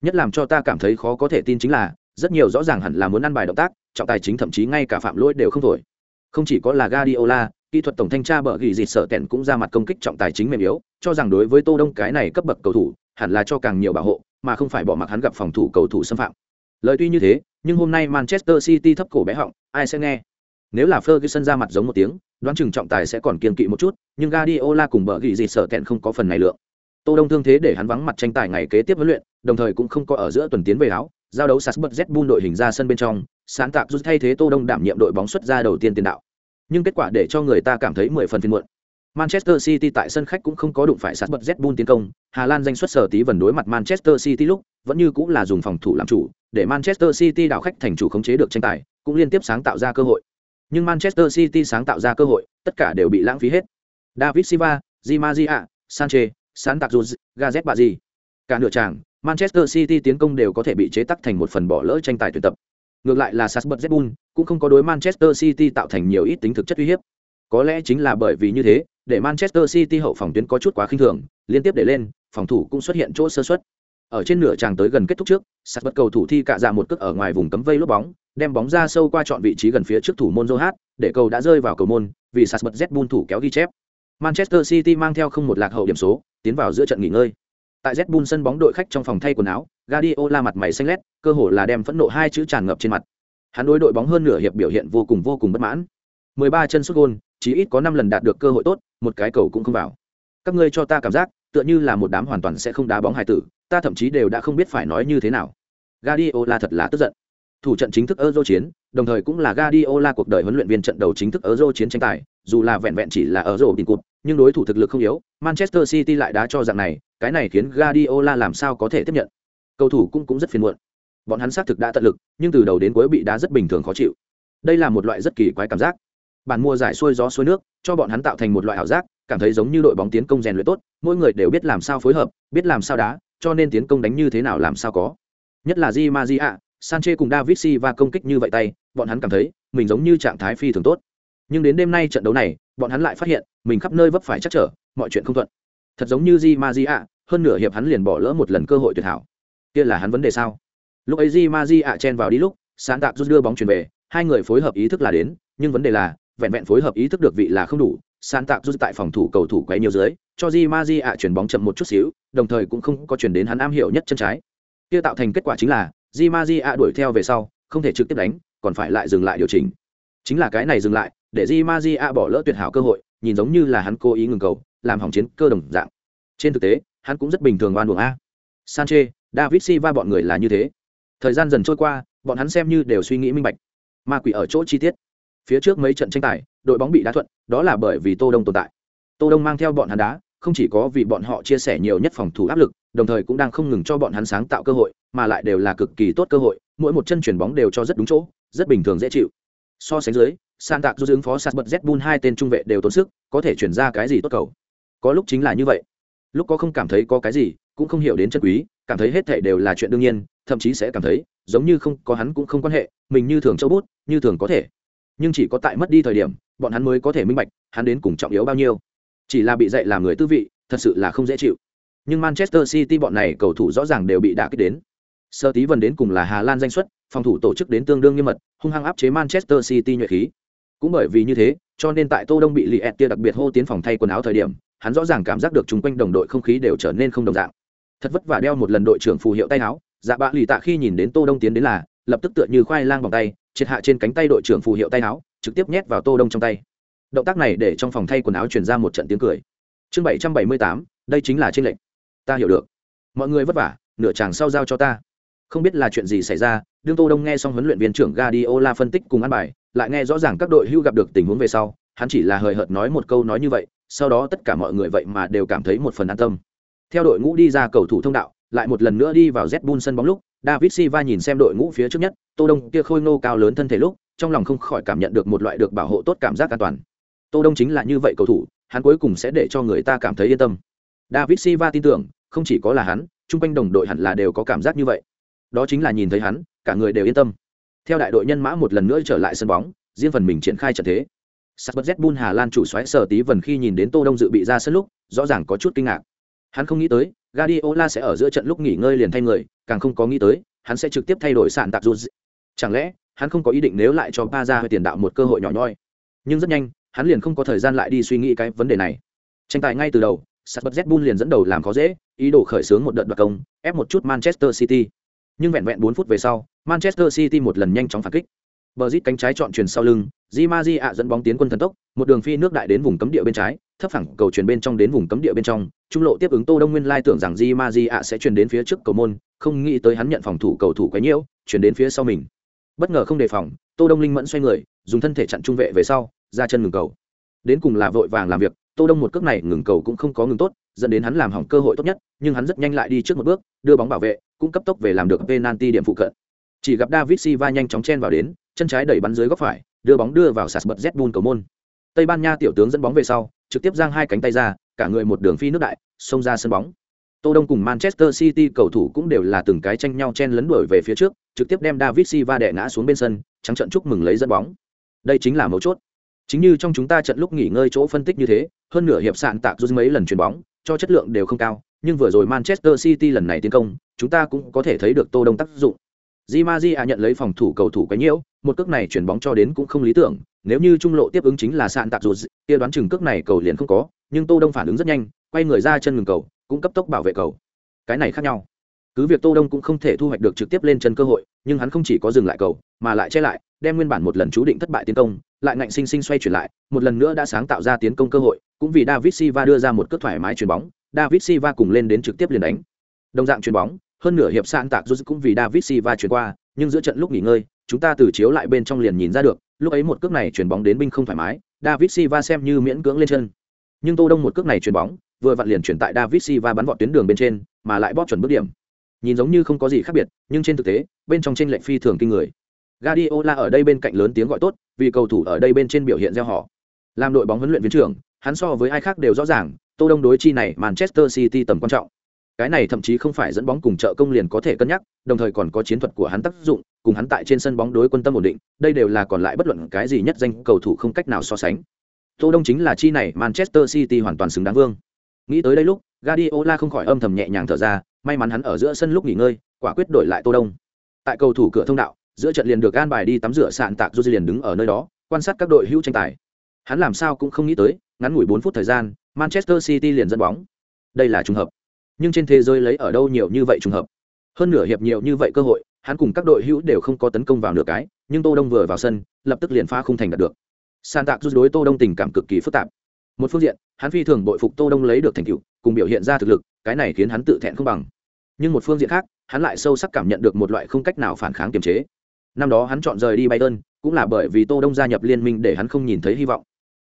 Nhất làm cho ta cảm thấy khó có thể tin chính là, rất nhiều rõ ràng hẳn là muốn ăn bài động tác, trọng tài chính thậm chí ngay cả phạm lỗi đều không thổi. Không chỉ có là Guardiola, kỹ thuật tổng thanh tra bở gỉ dịt sợ tèn cũng ra mặt công kích trọng tài chính mềm yếu, cho rằng đối với Tô Đông cái này cấp bậc cầu thủ, hẳn là cho càng nhiều bảo hộ, mà không phải bỏ mặc hắn gặp phòng thủ cầu thủ xâm phạm. Lời tuy như thế, nhưng hôm nay Manchester City thấp cổ bé họng, ai sẽ nghe? Nếu là Ferguson ra mặt giống một tiếng, đoán chừng trọng tài sẽ còn kiên kỵ một chút, nhưng Guardiola cùng bở gỉ dịt sợ tèn không có phần này lượng. Tô Đông thương thế để hắn vắng mặt tranh tài ngày kế tiếp huấn luyện, đồng thời cũng không có ở giữa tuần tiến về áo, giao đấu Salzburg z bun đội hình ra sân bên trong, sáng tạo rút thay thế Tô Đông đảm nhiệm đội bóng xuất ra đầu tiên tiền đạo. Nhưng kết quả để cho người ta cảm thấy mười phần phiền muộn. Manchester City tại sân khách cũng không có đụng phải sát bật Red tiến công, Hà Lan danh xuất sở tí vần đối mặt Manchester City lúc, vẫn như cũng là dùng phòng thủ làm chủ, để Manchester City đảo khách thành chủ khống chế được tranh tài, cũng liên tiếp sáng tạo ra cơ hội. Nhưng Manchester City sáng tạo ra cơ hội, tất cả đều bị lãng phí hết. David Silva, Di Maria, Sanchez, tạo rút Gazet Bazi. Cả nửa tràng, Manchester City tiến công đều có thể bị chế tắc thành một phần bỏ lỡ tranh tài tuyển tập. Ngược lại là Salzburg Red cũng không có đối Manchester City tạo thành nhiều ít tính thực chất uy hiếp. Có lẽ chính là bởi vì như thế, để Manchester City hậu phòng tuyến có chút quá khinh thường, liên tiếp để lên, phòng thủ cũng xuất hiện chỗ sơ suất. Ở trên nửa tràng tới gần kết thúc trước, Salzburg cầu thủ thi cả ra dạ một cước ở ngoài vùng cấm vây lốp bóng, đem bóng ra sâu qua chọn vị trí gần phía trước thủ môn Johat, để cầu đã rơi vào cầu môn, vì Salzburg Red thủ kéo ghi chép. Manchester City mang theo không một lạc hậu điểm số, tiến vào giữa trận nghỉ ngơi. Tại Red sân bóng đội khách trong phòng thay quần áo, Guardiola mặt mày xanh lét, cơ hồ là đem phẫn nộ hai chữ tràn ngập trên mặt. Hắn đối đội bóng hơn nửa hiệp biểu hiện vô cùng vô cùng bất mãn. 13 chân sút gôn, chỉ ít có 5 lần đạt được cơ hội tốt, một cái cầu cũng không vào. Các ngươi cho ta cảm giác, tựa như là một đám hoàn toàn sẽ không đá bóng hài tử, ta thậm chí đều đã không biết phải nói như thế nào. Guardiola thật là tức giận. Thủ trận chính thức Euro chiến, đồng thời cũng là Guardiola cuộc đời huấn luyện viên trận đầu chính thức Euro chiến tranh tài, dù là vẹn vẹn chỉ là Euro tiền cụt, nhưng đối thủ thực lực không yếu, Manchester City lại đá cho dạng này, cái này khiến Guardiola làm sao có thể tiếp nhận. Cầu thủ cũng cũng rất phiền muộn. Bọn hắn xác thực đã tận lực, nhưng từ đầu đến cuối bị đá rất bình thường khó chịu. Đây là một loại rất kỳ quái cảm giác. Bản mua giải xuôi gió xuôi nước, cho bọn hắn tạo thành một loại ảo giác, cảm thấy giống như đội bóng tiến công rèn luyện tốt, mỗi người đều biết làm sao phối hợp, biết làm sao đá, cho nên tiến công đánh như thế nào làm sao có. Nhất là Di Maria, Sanchez cùng David Silva công kích như vậy tay, bọn hắn cảm thấy mình giống như trạng thái phi thường tốt. Nhưng đến đêm nay trận đấu này, bọn hắn lại phát hiện, mình khắp nơi vấp phải chắc trở, mọi chuyện không thuận. Thật giống như Di Maria, hơn nửa hiệp hắn liền bỏ lỡ một lần cơ hội tuyệt hảo. Kia là hắn vấn đề sao? Lúc ấy Di Maria chen vào đi lúc, sáng tạo rút đưa bóng chuyển về, hai người phối hợp ý thức là đến, nhưng vấn đề là, vẹn vẹn phối hợp ý thức được vị là không đủ, sáng tạo rút tại phòng thủ cầu thủ quấy nhiều dưới, cho Di Maji ạ chuyển bóng chậm một chút xíu, đồng thời cũng không có chuyển đến hắn am hiểu nhất chân trái. Kia tạo thành kết quả chính là, Di Maji ạ đuổi theo về sau, không thể trực tiếp đánh, còn phải lại dừng lại điều chỉnh. Chính là cái này dừng lại, để Di Maji ạ bỏ lỡ tuyệt hảo cơ hội, nhìn giống như là hắn cố ý ngừng cầu, làm hỏng chiến cơ đồng dạng. Trên thực tế, hắn cũng rất bình thường oan uổng a. sanche David Silva bọn người là như thế. Thời gian dần trôi qua, bọn hắn xem như đều suy nghĩ minh bạch. Ma quỷ ở chỗ chi tiết. Phía trước mấy trận tranh tài, đội bóng bị đá thuận, đó là bởi vì Tô Đông tồn tại. tô đông mang theo bọn hắn đá không chỉ có vì bọn họ chia sẻ nhiều nhất phòng thủ áp lực đồng thời cũng đang không ngừng cho bọn hắn sáng tạo cơ hội mà lại đều là cực kỳ tốt cơ hội mỗi một chân chuyển bóng đều cho rất đúng chỗ rất bình thường dễ chịu so sánh dưới san tạc do ứng phó sạt bật z bun hai tên trung vệ đều tốn sức, có thể chuyển ra cái gì tốt cầu? Có lúc chính là như vậy. Lúc có không cảm thấy có cái gì, cũng không hiểu đến chân quý, cảm thấy hết thảy đều là chuyện đương nhiên, thậm chí sẽ cảm thấy, giống như không có hắn cũng không quan hệ, mình như thường châu bút, như thường có thể. Nhưng chỉ có tại mất đi thời điểm, bọn hắn mới có thể minh bạch, hắn đến cùng trọng yếu bao nhiêu. Chỉ là bị dạy làm người tư vị, thật sự là không dễ chịu. Nhưng manchester city bọn này cầu thủ rõ ràng đều bị đả kích đến sơ tí vần đến cùng là hà lan danh xuất, phòng thủ tổ chức đến tương đương nghiêm mật, hung hăng áp chế manchester city nhuệ khí. Cũng bởi vì như thế, cho nên tại tô đông bị liệt tia đặc biệt hô tiến phòng thay quần áo thời điểm, hắn rõ ràng cảm giác được chung quanh đồng đội không khí đều trở nên không đồng dạng. Thật vất vả đeo một lần đội trưởng phù hiệu tay áo dạ bạ lì tạ khi nhìn đến tô đông tiến đến là, lập tức tựa như khoai lang vòng tay, triệt hạ trên cánh tay đội trưởng phù hiệu tay áo, trực tiếp nhét vào tô đông trong tay. Động tác này để trong phòng thay quần áo truyền ra một trận tiếng cười. Chương bảy trăm bảy mươi tám, đây chính là trên lệnh ta hiểu được. Mọi người vất vả, nửa chàng sau giao cho ta không biết là chuyện gì xảy ra, đương tô đông nghe xong huấn luyện viên trưởng Guardiola phân tích cùng ăn bài, lại nghe rõ ràng các đội hưu gặp được tình huống về sau, hắn chỉ là hời hợt nói một câu nói như vậy, sau đó tất cả mọi người vậy mà đều cảm thấy một phần an tâm. Theo đội ngũ đi ra cầu thủ thông đạo, lại một lần nữa đi vào z sân bóng lúc, david silva nhìn xem đội ngũ phía trước nhất, tô đông kia khôi ngô cao lớn thân thể lúc, trong lòng không khỏi cảm nhận được một loại được bảo hộ tốt cảm giác an toàn. Tô đông chính là như vậy cầu thủ, hắn cuối cùng sẽ để cho người ta cảm thấy yên tâm. David silva tin tưởng, không chỉ có là hắn, chung quanh đồng đội hẳn là đều có cảm giác như vậy đó chính là nhìn thấy hắn, cả người đều yên tâm. Theo đại đội nhân mã một lần nữa trở lại sân bóng, riêng phần mình triển khai trận thế. Sắt bất z bun hà lan chủ xoáy sở tí vần khi nhìn đến tô đông dự bị ra sân lúc, rõ ràng có chút kinh ngạc. Hắn không nghĩ tới, Guardiola sẽ ở giữa trận lúc nghỉ ngơi liền thay người, càng không có nghĩ tới, hắn sẽ trực tiếp thay đổi sản tạc dù chẳng lẽ, hắn không có ý định nếu lại cho ba ra tiền đạo một cơ hội nhỏ nhoi? Nhưng rất nhanh, hắn liền không có thời gian lại đi suy nghĩ cái vấn đề này. Tranh tài ngay từ đầu, sắt bất z bun liền dẫn đầu làm khó dễ, ý đồ khởi xướng một đợt đoạt công, ép một chút manchester city nhưng vẹn vẹn bốn phút về sau, manchester city một lần nhanh chóng phản kích. Bờ rít cánh trái chọn truyền sau lưng, di ma di ạ dẫn bóng tiến quân thần tốc, một đường phi nước đại đến vùng cấm địa bên trái, thấp phẳng cầu truyền bên trong đến vùng cấm địa bên trong, trung lộ tiếp ứng tô đông nguyên lai tưởng rằng di ma di ạ sẽ truyền đến phía trước cầu môn, không nghĩ tới hắn nhận phòng thủ cầu thủ quấy nhiễu truyền đến phía sau mình. Bất ngờ không đề phòng, tô đông linh mẫn xoay người, dùng thân thể chặn trung vệ về sau, ra chân ngừng cầu. Đến cùng là vội vàng làm việc tô đông một cước này ngừng cầu cũng không có ngừng tốt, dẫn đến hắn làm hỏng cơ hội tốt nhất, nhưng hắn rất nhanh lại đi trước một bước, đưa bóng bảo vệ, cũng cấp tốc về làm được penalty điểm phụ cận. Chỉ gặp david silva nhanh chóng chen vào đến, chân trái đẩy bắn dưới góc phải, đưa bóng đưa vào sạt bật zbun cầu môn. Tây ban nha tiểu tướng dẫn bóng về sau, trực tiếp giang hai cánh tay ra, cả người một đường phi nước đại, xông ra sân bóng. Tô đông cùng manchester city cầu thủ cũng đều là từng cái tranh nhau chen lấn đuổi về phía trước, trực tiếp đem david silva đè ngã xuống bên sân, trắng trận chúc mừng lấy dẫn bóng. Đây chính là mấu chốt chính như trong chúng ta trận lúc nghỉ ngơi chỗ phân tích như thế hơn nửa hiệp sạn tạc rút mấy lần chuyền bóng cho chất lượng đều không cao nhưng vừa rồi manchester city lần này tiến công chúng ta cũng có thể thấy được tô đông tác dụng Di Maria nhận lấy phòng thủ cầu thủ quấy nhiễu, một cước này chuyển bóng cho đến cũng không lý tưởng, nếu như trung lộ tiếp ứng chính là sạn tạc dù, kia đoán chừng cước này cầu liền không có, nhưng Tô Đông phản ứng rất nhanh, quay người ra chân ngừng cầu, cũng cấp tốc bảo vệ cầu. Cái này khác nhau. Cứ việc Tô Đông cũng không thể thu hoạch được trực tiếp lên chân cơ hội, nhưng hắn không chỉ có dừng lại cầu, mà lại che lại, đem nguyên bản một lần chú định thất bại tiến công, lại ngạnh sinh sinh xoay chuyển lại, một lần nữa đã sáng tạo ra tiến công cơ hội, cũng vì David Silva đưa ra một cước thoải mái chuyền bóng, David Silva cùng lên đến trực tiếp liền đánh. Đồng dạng chuyền bóng, hơn nửa hiệp sạn tạc rút cũng vì David Silva chuyển qua, nhưng giữa trận lúc nghỉ ngơi, chúng ta từ chiếu lại bên trong liền nhìn ra được, lúc ấy một cước này chuyển bóng đến binh không thoải mái, David Silva xem như miễn cưỡng lên chân. Nhưng Tô Đông một cước này chuyển bóng, vừa vặn liền chuyển tại David Silva bắn vọt tuyến đường bên trên, mà lại bóp chuẩn bước điểm. Nhìn giống như không có gì khác biệt, nhưng trên thực tế, bên trong trên lệnh phi thường kinh người. Guardiola ở đây bên cạnh lớn tiếng gọi tốt, vì cầu thủ ở đây bên trên biểu hiện gieo họ. Làm đội bóng huấn luyện viên trưởng, hắn so với ai khác đều rõ ràng, Tô Đông đối chi này Manchester City tầm quan trọng cái này thậm chí không phải dẫn bóng cùng trợ công liền có thể cân nhắc đồng thời còn có chiến thuật của hắn tác dụng cùng hắn tại trên sân bóng đối quân tâm ổn định đây đều là còn lại bất luận cái gì nhất danh cầu thủ không cách nào so sánh tô đông chính là chi này manchester city hoàn toàn xứng đáng vương nghĩ tới đây lúc Guardiola không khỏi âm thầm nhẹ nhàng thở ra may mắn hắn ở giữa sân lúc nghỉ ngơi, quả quyết đổi lại tô đông. Tại cầu thủ cửa thông đạo, giữa trận liền được an bài đi tắm rửa sạn tạc du liền đứng ở nơi đó, quan sát các đội hữu tranh tài. Hắn làm sao cũng không nghĩ tới, ngắn ngủi 4 phút thời gian, manchester city liền dẫn bóng. Đây là trùng hợp. Nhưng trên thế giới lấy ở đâu nhiều như vậy trùng hợp? Hơn nửa hiệp nhiều như vậy cơ hội, hắn cùng các đội hữu đều không có tấn công vào nửa cái, nhưng tô đông vừa vào sân, lập tức liền phá không thành đạt được. Sàn tạc rút đối tô đông tình cảm cực kỳ phức tạp một phương diện hắn phi thường bội phục tô đông lấy được thành tựu cùng biểu hiện ra thực lực cái này khiến hắn tự thẹn không bằng nhưng một phương diện khác hắn lại sâu sắc cảm nhận được một loại không cách nào phản kháng kiềm chế năm đó hắn chọn rời đi bayern cũng là bởi vì tô đông gia nhập liên minh để hắn không nhìn thấy hy vọng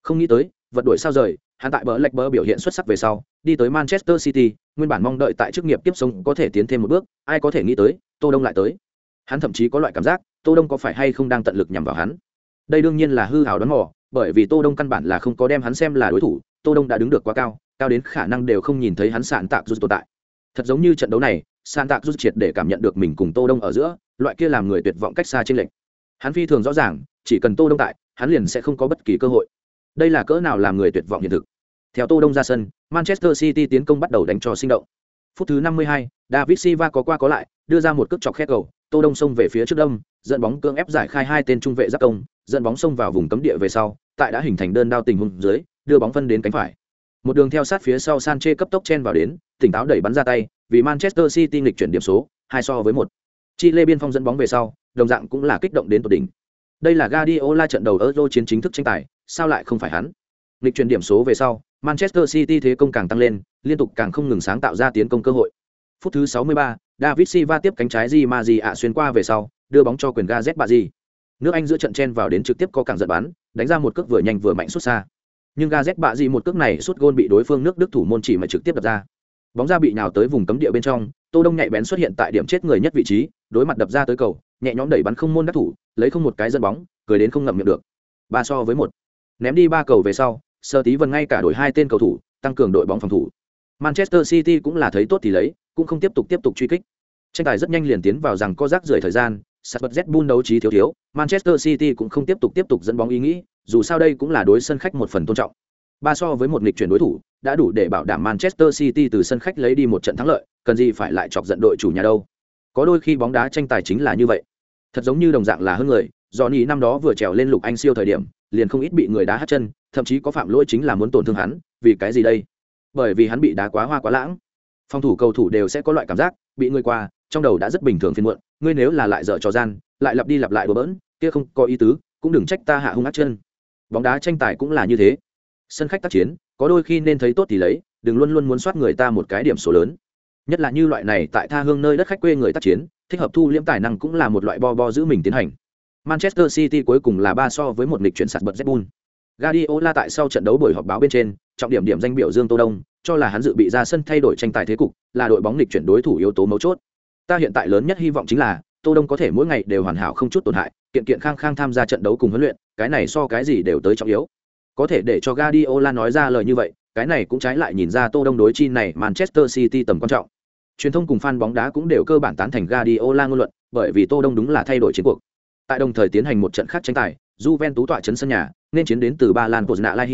không nghĩ tới vật đuổi sao rời Hắn tại bờ lệch bờ biểu hiện xuất sắc về sau, đi tới Manchester City, nguyên bản mong đợi tại chức nghiệp tiếp sống có thể tiến thêm một bước, ai có thể nghĩ tới, Tô Đông lại tới. Hắn thậm chí có loại cảm giác, Tô Đông có phải hay không đang tận lực nhằm vào hắn. Đây đương nhiên là hư hào đoán mò, bởi vì Tô Đông căn bản là không có đem hắn xem là đối thủ, Tô Đông đã đứng được quá cao, cao đến khả năng đều không nhìn thấy hắn sạn tạc rút tồn tại. Thật giống như trận đấu này, sạn tạc rút triệt để cảm nhận được mình cùng Tô Đông ở giữa, loại kia làm người tuyệt vọng cách xa trên lệnh. Hắn phi thường rõ ràng, chỉ cần Tô Đông tại, hắn liền sẽ không có bất kỳ cơ hội. Đây là cỡ nào làm người tuyệt vọng hiện thực. Theo Tô Đông ra sân, Manchester City tiến công bắt đầu đánh cho sinh động. Phút thứ 52, David Silva có qua có lại, đưa ra một cước chọc khét cầu, Tô Đông xông về phía trước đông, dẫn bóng cưỡng ép giải khai hai tên trung vệ giáp công, dẫn bóng xông vào vùng cấm địa về sau, tại đã hình thành đơn đao tình huống dưới, đưa bóng phân đến cánh phải. Một đường theo sát phía sau Sanchez cấp tốc chen vào đến, tỉnh táo đẩy bắn ra tay, vì Manchester City nghịch chuyển điểm số, hai so với một. Chile biên phong dẫn bóng về sau, đồng dạng cũng là kích động đến tột đỉnh. Đây là Guardiola trận đầu Euro chiến chính thức tranh tài, sao lại không phải hắn? Nghịch chuyển điểm số về sau, Manchester City thế công càng tăng lên, liên tục càng không ngừng sáng tạo ra tiến công cơ hội. Phút thứ 63, David Silva tiếp cánh trái Di Maji ạ xuyên qua về sau, đưa bóng cho quyền Gazet Baji. Nước Anh giữa trận chen vào đến trực tiếp có cản giận bắn, đánh ra một cước vừa nhanh vừa mạnh xuất xa. Nhưng Gazet Baji một cước này sút gôn bị đối phương nước Đức thủ môn chỉ mà trực tiếp đập ra. Bóng ra bị nhào tới vùng cấm địa bên trong, Tô Đông nhạy bén xuất hiện tại điểm chết người nhất vị trí, đối mặt đập ra tới cầu, nhẹ nhõm đẩy bắn không môn đắc thủ, lấy không một cái dẫn bóng, cười đến không ngậm miệng được. Ba so với một. Ném đi ba cầu về sau, Sơ Tí Vân ngay cả đổi hai tên cầu thủ, tăng cường đội bóng phòng thủ. Manchester City cũng là thấy tốt thì lấy, cũng không tiếp tục tiếp tục truy kích. Tranh tài rất nhanh liền tiến vào rằng có rác rưởi thời gian, sạt bật Z Bull đấu trí thiếu thiếu, Manchester City cũng không tiếp tục tiếp tục dẫn bóng ý nghĩ, dù sao đây cũng là đối sân khách một phần tôn trọng. Ba so với một nghịch chuyển đối thủ, đã đủ để bảo đảm Manchester City từ sân khách lấy đi một trận thắng lợi, cần gì phải lại chọc giận đội chủ nhà đâu. Có đôi khi bóng đá tranh tài chính là như vậy. Thật giống như đồng dạng là hơn người, Johnny năm đó vừa trèo lên lục anh siêu thời điểm, liền không ít bị người đá hát chân, thậm chí có phạm lỗi chính là muốn tổn thương hắn, vì cái gì đây? Bởi vì hắn bị đá quá hoa quá lãng. Phòng thủ cầu thủ đều sẽ có loại cảm giác, bị người qua, trong đầu đã rất bình thường phiền muộn, ngươi nếu là lại dở trò gian, lại lặp đi lặp lại đùa bỡn, kia không có ý tứ, cũng đừng trách ta hạ hung ác chân. Bóng đá tranh tài cũng là như thế. Sân khách tác chiến, có đôi khi nên thấy tốt thì lấy, đừng luôn luôn muốn soát người ta một cái điểm số lớn. Nhất là như loại này tại tha hương nơi đất khách quê người tác chiến, thích hợp thu liễm tài năng cũng là một loại bo bo giữ mình tiến hành. Manchester City cuối cùng là ba so với một nghịch chuyển sạt bật zbul Guardiola tại sau trận đấu buổi họp báo bên trên, trọng điểm điểm danh biểu Dương Tô Đông, cho là hắn dự bị ra sân thay đổi tranh tài thế cục, là đội bóng lịch chuyển đối thủ yếu tố mấu chốt. Ta hiện tại lớn nhất hy vọng chính là Tô Đông có thể mỗi ngày đều hoàn hảo không chút tổn hại, kiện kiện khang khang tham gia trận đấu cùng huấn luyện, cái này so cái gì đều tới trọng yếu. Có thể để cho Guardiola nói ra lời như vậy, cái này cũng trái lại nhìn ra Tô Đông đối chi này Manchester City tầm quan trọng. Truyền thông cùng fan bóng đá cũng đều cơ bản tán thành Guardiola ngôn luận, bởi vì Tô Đông đúng là thay đổi chiến cuộc. Tại đồng thời tiến hành một trận khác tranh tài, Juventus tọa trấn sân nhà, nên chiến đến từ Ba Lan Pozna Lai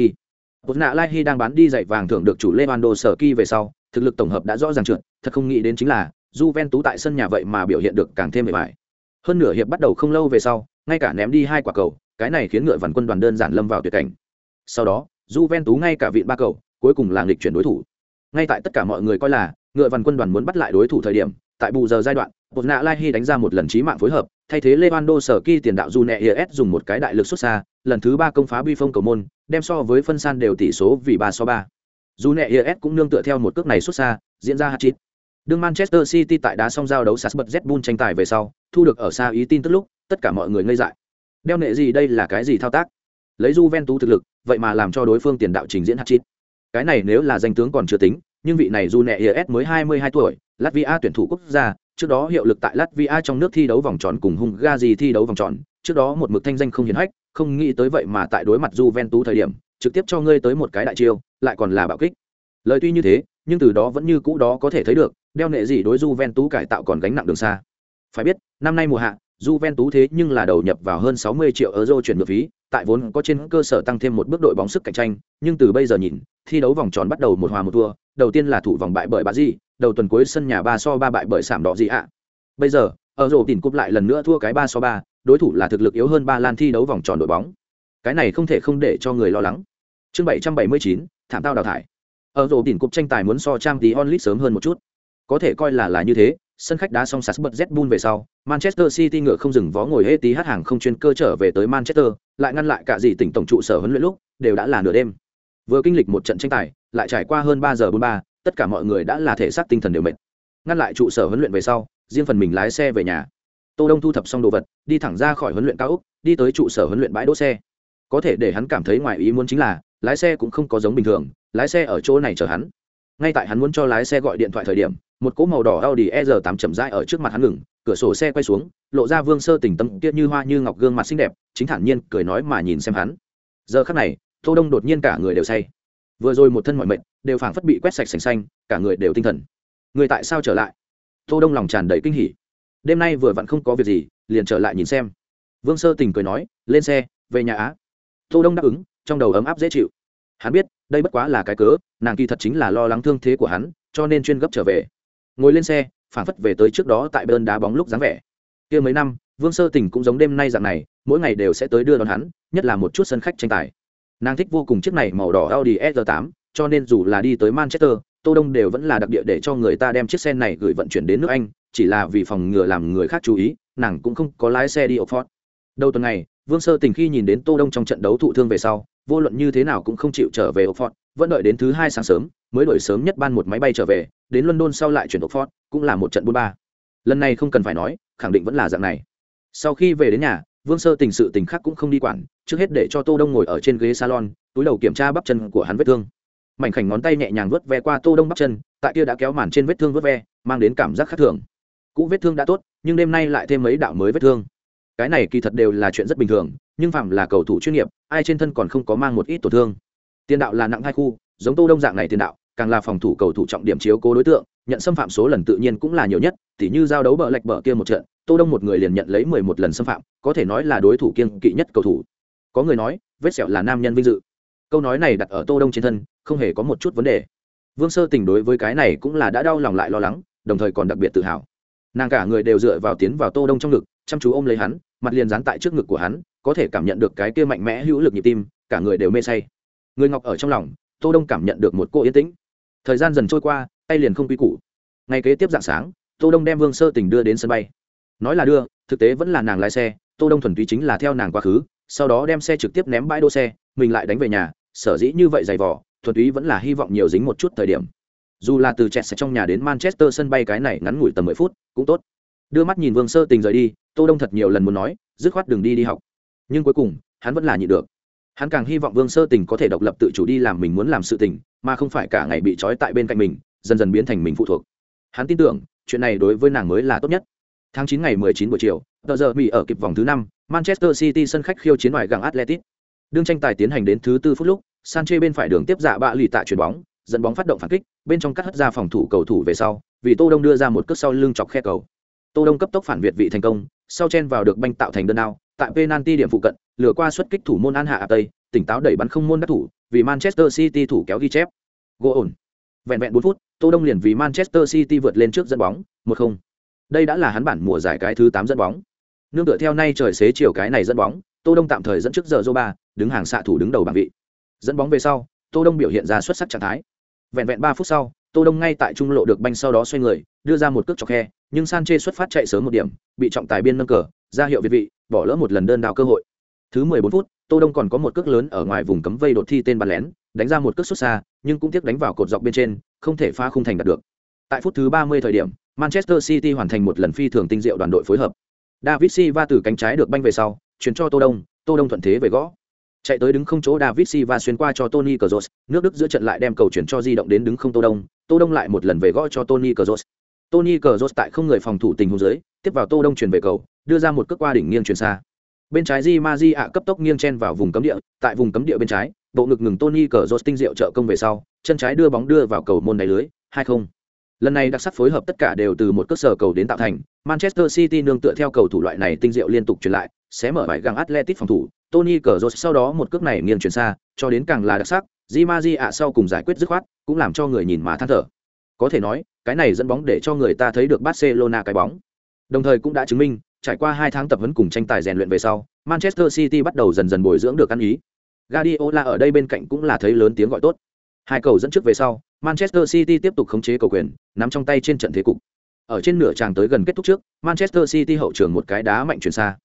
Pozna Lai đang bán đi giày vàng thưởng được chủ Lewandowski về sau, thực lực tổng hợp đã rõ ràng trượt, thật không nghĩ đến chính là Juventus tại sân nhà vậy mà biểu hiện được càng thêm mệt mỏi. Hơn nửa hiệp bắt đầu không lâu về sau, ngay cả ném đi hai quả cầu, cái này khiến ngựa vằn quân đoàn đơn giản lâm vào tuyệt cảnh. Sau đó, Juventus ngay cả vịn ba cầu, cuối cùng là nghịch chuyển đối thủ. Ngay tại tất cả mọi người coi là ngựa vằn quân đoàn muốn bắt lại đối thủ thời điểm, tại bù giờ giai đoạn, Bột nạ Lai Hy đánh ra một lần chí mạng phối hợp, thay thế Lewandowski tiền đạo Junet dùng một cái đại lực xuất xa, lần thứ ba công phá bi phong cầu môn, đem so với phân san đều tỷ số vì ba so ba. Junet cũng nương tựa theo một cước này xuất xa, diễn ra hat-trick. Đương Manchester City tại đá xong giao đấu Sasbert bật Bull tranh tài về sau, thu được ở xa ý tin tức lúc, tất cả mọi người ngây dại. Đeo nệ gì đây là cái gì thao tác? Lấy Juventus thực lực, vậy mà làm cho đối phương tiền đạo trình diễn hat-trick. Cái này nếu là danh tướng còn chưa tính, nhưng vị này Junet mới 22 tuổi, Latvia tuyển thủ quốc gia, trước đó hiệu lực tại Latvia trong nước thi đấu vòng tròn cùng Hungary thi đấu vòng tròn, trước đó một mực thanh danh không hiển hách, không nghĩ tới vậy mà tại đối mặt Juventus thời điểm, trực tiếp cho ngươi tới một cái đại chiêu, lại còn là bạo kích. Lời tuy như thế, nhưng từ đó vẫn như cũ đó có thể thấy được, đeo nệ gì đối Juventus cải tạo còn gánh nặng đường xa. Phải biết, năm nay mùa hạ, Juventus thế nhưng là đầu nhập vào hơn 60 triệu euro chuyển nhượng phí, tại vốn có trên cơ sở tăng thêm một bước đội bóng sức cạnh tranh, nhưng từ bây giờ nhìn, thi đấu vòng tròn bắt đầu một hòa một thua, đầu tiên là thủ vòng bại bởi bà gì, đầu tuần cuối sân nhà ba so ba bại bởi sảm đỏ gì ạ. Bây giờ, ở rổ tỉnh cúp lại lần nữa thua cái ba so ba, đối thủ là thực lực yếu hơn ba Lan thi đấu vòng tròn đội bóng. Cái này không thể không để cho người lo lắng. Chương 779, thảm tao đào thải. Ở rổ tỉnh cúp tranh tài muốn so trang tí onlit sớm hơn một chút. Có thể coi là là như thế, sân khách đá xong sạt bật Z về sau, Manchester City ngựa không dừng vó ngồi hết tí hát hàng không chuyên cơ trở về tới Manchester, lại ngăn lại cả gì tỉnh tổng trụ sở huấn luyện lúc, đều đã là nửa đêm. Vừa kinh lịch một trận tranh tài, lại trải qua hơn ba giờ bốn ba, tất cả mọi người đã là thể xác tinh thần đều mệt. Ngăn lại trụ sở huấn luyện về sau, riêng phần mình lái xe về nhà. Tô Đông thu thập xong đồ vật, đi thẳng ra khỏi huấn luyện cao úc đi tới trụ sở huấn luyện bãi đỗ xe. Có thể để hắn cảm thấy ngoài ý muốn chính là, lái xe cũng không có giống bình thường lái xe ở chỗ này chờ hắn ngay tại hắn muốn cho lái xe gọi điện thoại thời điểm một cỗ màu đỏ Audi R8 chậm rãi ở trước mặt hắn ngừng, cửa sổ xe quay xuống, lộ ra Vương Sơ Tình tâm kia như hoa như ngọc gương mặt xinh đẹp, chính thản nhiên cười nói mà nhìn xem hắn. Giờ khắc này, Tô Đông đột nhiên cả người đều say. Vừa rồi một thân mọi mệnh đều phảng phất bị quét sạch sành xanh, cả người đều tinh thần. Người tại sao trở lại? Tô Đông lòng tràn đầy kinh hỉ. Đêm nay vừa vặn không có việc gì, liền trở lại nhìn xem. Vương Sơ Tình cười nói, lên xe, về nhà á. Tô Đông đáp ứng, trong đầu ấm áp dễ chịu. Hắn biết, đây bất quá là cái cớ, nàng kỳ thật chính là lo lắng thương thế của hắn, cho nên chuyên gấp trở về ngồi lên xe phản phất về tới trước đó tại bơn đá bóng lúc dáng vẻ kia mấy năm vương sơ tình cũng giống đêm nay dạng này mỗi ngày đều sẽ tới đưa đón hắn nhất là một chút sân khách tranh tài nàng thích vô cùng chiếc này màu đỏ audi s 8 cho nên dù là đi tới manchester tô đông đều vẫn là đặc địa để cho người ta đem chiếc xe này gửi vận chuyển đến nước anh, chỉ là vì phòng ngừa làm người khác chú ý, nàng cũng không có lái xe đi oxford. Đầu tuần này, vương sơ tình khi nhìn đến tô đông trong trận đấu thụ thương về sau, vô luận như thế nào cũng không chịu trở về oxford, vẫn đợi đến thứ hai sáng sớm, mới đổi sớm nhất ban một máy bay trở về, đến london sau lại chuyển oxford, cũng là một trận bốn ba. Lần này không cần phải nói, khẳng định vẫn là dạng này. Sau khi về đến nhà, vương sơ tình sự tình khác cũng không đi quản, trước hết để cho tô đông ngồi ở trên ghế salon, túi đầu kiểm tra bắp chân của hắn vết thương mảnh khảnh ngón tay nhẹ nhàng vớt ve qua tô đông bắp chân, tại kia đã kéo màn trên vết thương vớt ve, mang đến cảm giác khác thường. Cũ vết thương đã tốt, nhưng đêm nay lại thêm mấy đạo mới vết thương. Cái này kỳ thật đều là chuyện rất bình thường, nhưng phạm là cầu thủ chuyên nghiệp, ai trên thân còn không có mang một ít tổn thương. Tiền đạo là nặng hai khu, giống tô đông dạng này tiền đạo, càng là phòng thủ cầu thủ trọng điểm chiếu cố đối tượng, nhận xâm phạm số lần tự nhiên cũng là nhiều nhất, tỉ như giao đấu bờ lệch bờ kia một trận, tô đông một người liền nhận lấy mười một lần xâm phạm, có thể nói là đối thủ kiên kỵ nhất cầu thủ. Có người nói, vết sẹo là nam nhân vinh dự câu nói này đặt ở tô đông trên thân, không hề có một chút vấn đề. Vương sơ tình đối với cái này cũng là đã đau lòng lại lo lắng, đồng thời còn đặc biệt tự hào. Nàng cả người đều dựa vào tiến vào tô đông trong ngực, chăm chú ôm lấy hắn, mặt liền dán tại trước ngực của hắn, có thể cảm nhận được cái kia mạnh mẽ hữu lực nhịp tim, cả người đều mê say. Người ngọc ở trong lòng, tô đông cảm nhận được một cô yên tĩnh. Thời gian dần trôi qua, tay liền không quy củ. Ngày kế tiếp dạng sáng, tô đông đem vương sơ tình đưa đến sân bay. Nói là đưa, thực tế vẫn là nàng lái xe, tô đông thuần túy chính là theo nàng quá khứ, sau đó đem xe trực tiếp ném bãi đỗ xe, mình lại đánh về nhà sở dĩ như vậy dày vỏ thuật ý vẫn là hy vọng nhiều dính một chút thời điểm. Dù là từ chẹt trong nhà đến manchester sân bay cái này ngắn ngủi tầm mười phút, cũng tốt. Đưa mắt nhìn vương sơ tình rời đi, tô đông thật nhiều lần muốn nói, dứt khoát đường đi đi học. Nhưng cuối cùng, hắn vẫn là nhịn được. Hắn càng hy vọng vương sơ tình có thể độc lập tự chủ đi làm mình muốn làm sự tình, mà không phải cả ngày bị trói tại bên cạnh mình, dần dần biến thành mình phụ thuộc. Hắn tin tưởng, chuyện này đối với nàng mới là tốt nhất. Tháng chín ngày 19 buổi chiều, tờ giờ mỹ ở kịp vòng thứ năm, manchester city sân khách khiêu chiến ngoài gang atletic đương tranh tài tiến hành đến thứ tư phút lúc sanche bên phải đường tiếp dạ bạ lì tạ chuyển bóng dẫn bóng phát động phản kích bên trong cắt hất ra phòng thủ cầu thủ về sau vì tô đông đưa ra một cước sau lưng chọc khe cầu. Tô đông cấp tốc phản việt vị thành công sau chen vào được banh tạo thành đơn ao tại penalty điểm phụ cận lừa qua xuất kích thủ môn an hạ tây tỉnh táo đẩy bắn không môn đắc thủ vì manchester city thủ kéo ghi chép. Gỗ ổn. Vẹn vẹn bốn phút tô đông liền vì manchester city vượt lên trước dẫn bóng một không. Đây đã là hắn bản mùa giải cái thứ tám dẫn bóng. Nương tựa theo nay trời xế chiều cái này dẫn bóng tô đông tạm thời dẫn trước giờ Zoba, đứng hàng xạ thủ đứng đầu bảng vị dẫn bóng về sau, tô đông biểu hiện ra xuất sắc trạng thái. Vẹn vẹn ba phút sau, tô đông ngay tại trung lộ được banh sau đó xoay người, đưa ra một cước chọc khe, nhưng sanche xuất phát chạy sớm một điểm, bị trọng tài biên nâng cờ, ra hiệu việt vị, bỏ lỡ một lần đơn đào cơ hội. Thứ mười bốn phút, tô đông còn có một cước lớn ở ngoài vùng cấm vây đột thi tên bàn lén, đánh ra một cước xuất xa, nhưng cũng tiếc đánh vào cột dọc bên trên, không thể phá khung thành đạt được. Tại phút thứ ba mươi thời điểm, manchester city hoàn thành một lần phi thường tinh diệu đoàn đội phối hợp. David silva từ cánh trái được banh về sau, chuyển cho tô đông tô đông thuận thế về gõ chạy tới đứng không chỗ david silva xuyên qua cho tony cazorla nước đức giữa trận lại đem cầu chuyển cho di động đến đứng không tô đông tô đông lại một lần về gõ cho tony cazorla tony cazorla tại không người phòng thủ tình huống dưới, tiếp vào tô đông chuyển về cầu, đưa ra một cước qua đỉnh nghiêng chuyển xa. Bên trái di Maji ạ cấp tốc nghiêng chen vào vùng cấm địa, tại vùng cấm địa bên trái, bộ ngực ngừng tony cờ tinh diệu trợ công về sau, chân trái đưa bóng đưa vào cầu môn đáy lưới, hai không. Lần này đặc sắc phối hợp tất cả đều từ một cước sở cầu đến tạo thành, manchester city nương tựa theo cầu thủ loại này tinh diệu liên tục truyền lại, sẽ mở bài găng atletic phòng thủ tony cờ sau đó một cước này nghiêng chuyển xa cho đến càng là đặc sắc di ma ạ sau cùng giải quyết dứt khoát cũng làm cho người nhìn mà than thở có thể nói cái này dẫn bóng để cho người ta thấy được barcelona cái bóng đồng thời cũng đã chứng minh trải qua hai tháng tập huấn cùng tranh tài rèn luyện về sau, Manchester City bắt đầu dần dần bồi dưỡng được ăn ý. Guardiola ở đây bên cạnh cũng là thấy lớn tiếng gọi tốt. Hai cầu dẫn trước về sau, Manchester City tiếp tục khống chế cầu quyền, nắm trong tay trên trận thế cục. Ở trên nửa tràng tới gần kết thúc trước, Manchester City hậu trường một cái đá mạnh chuyển xa.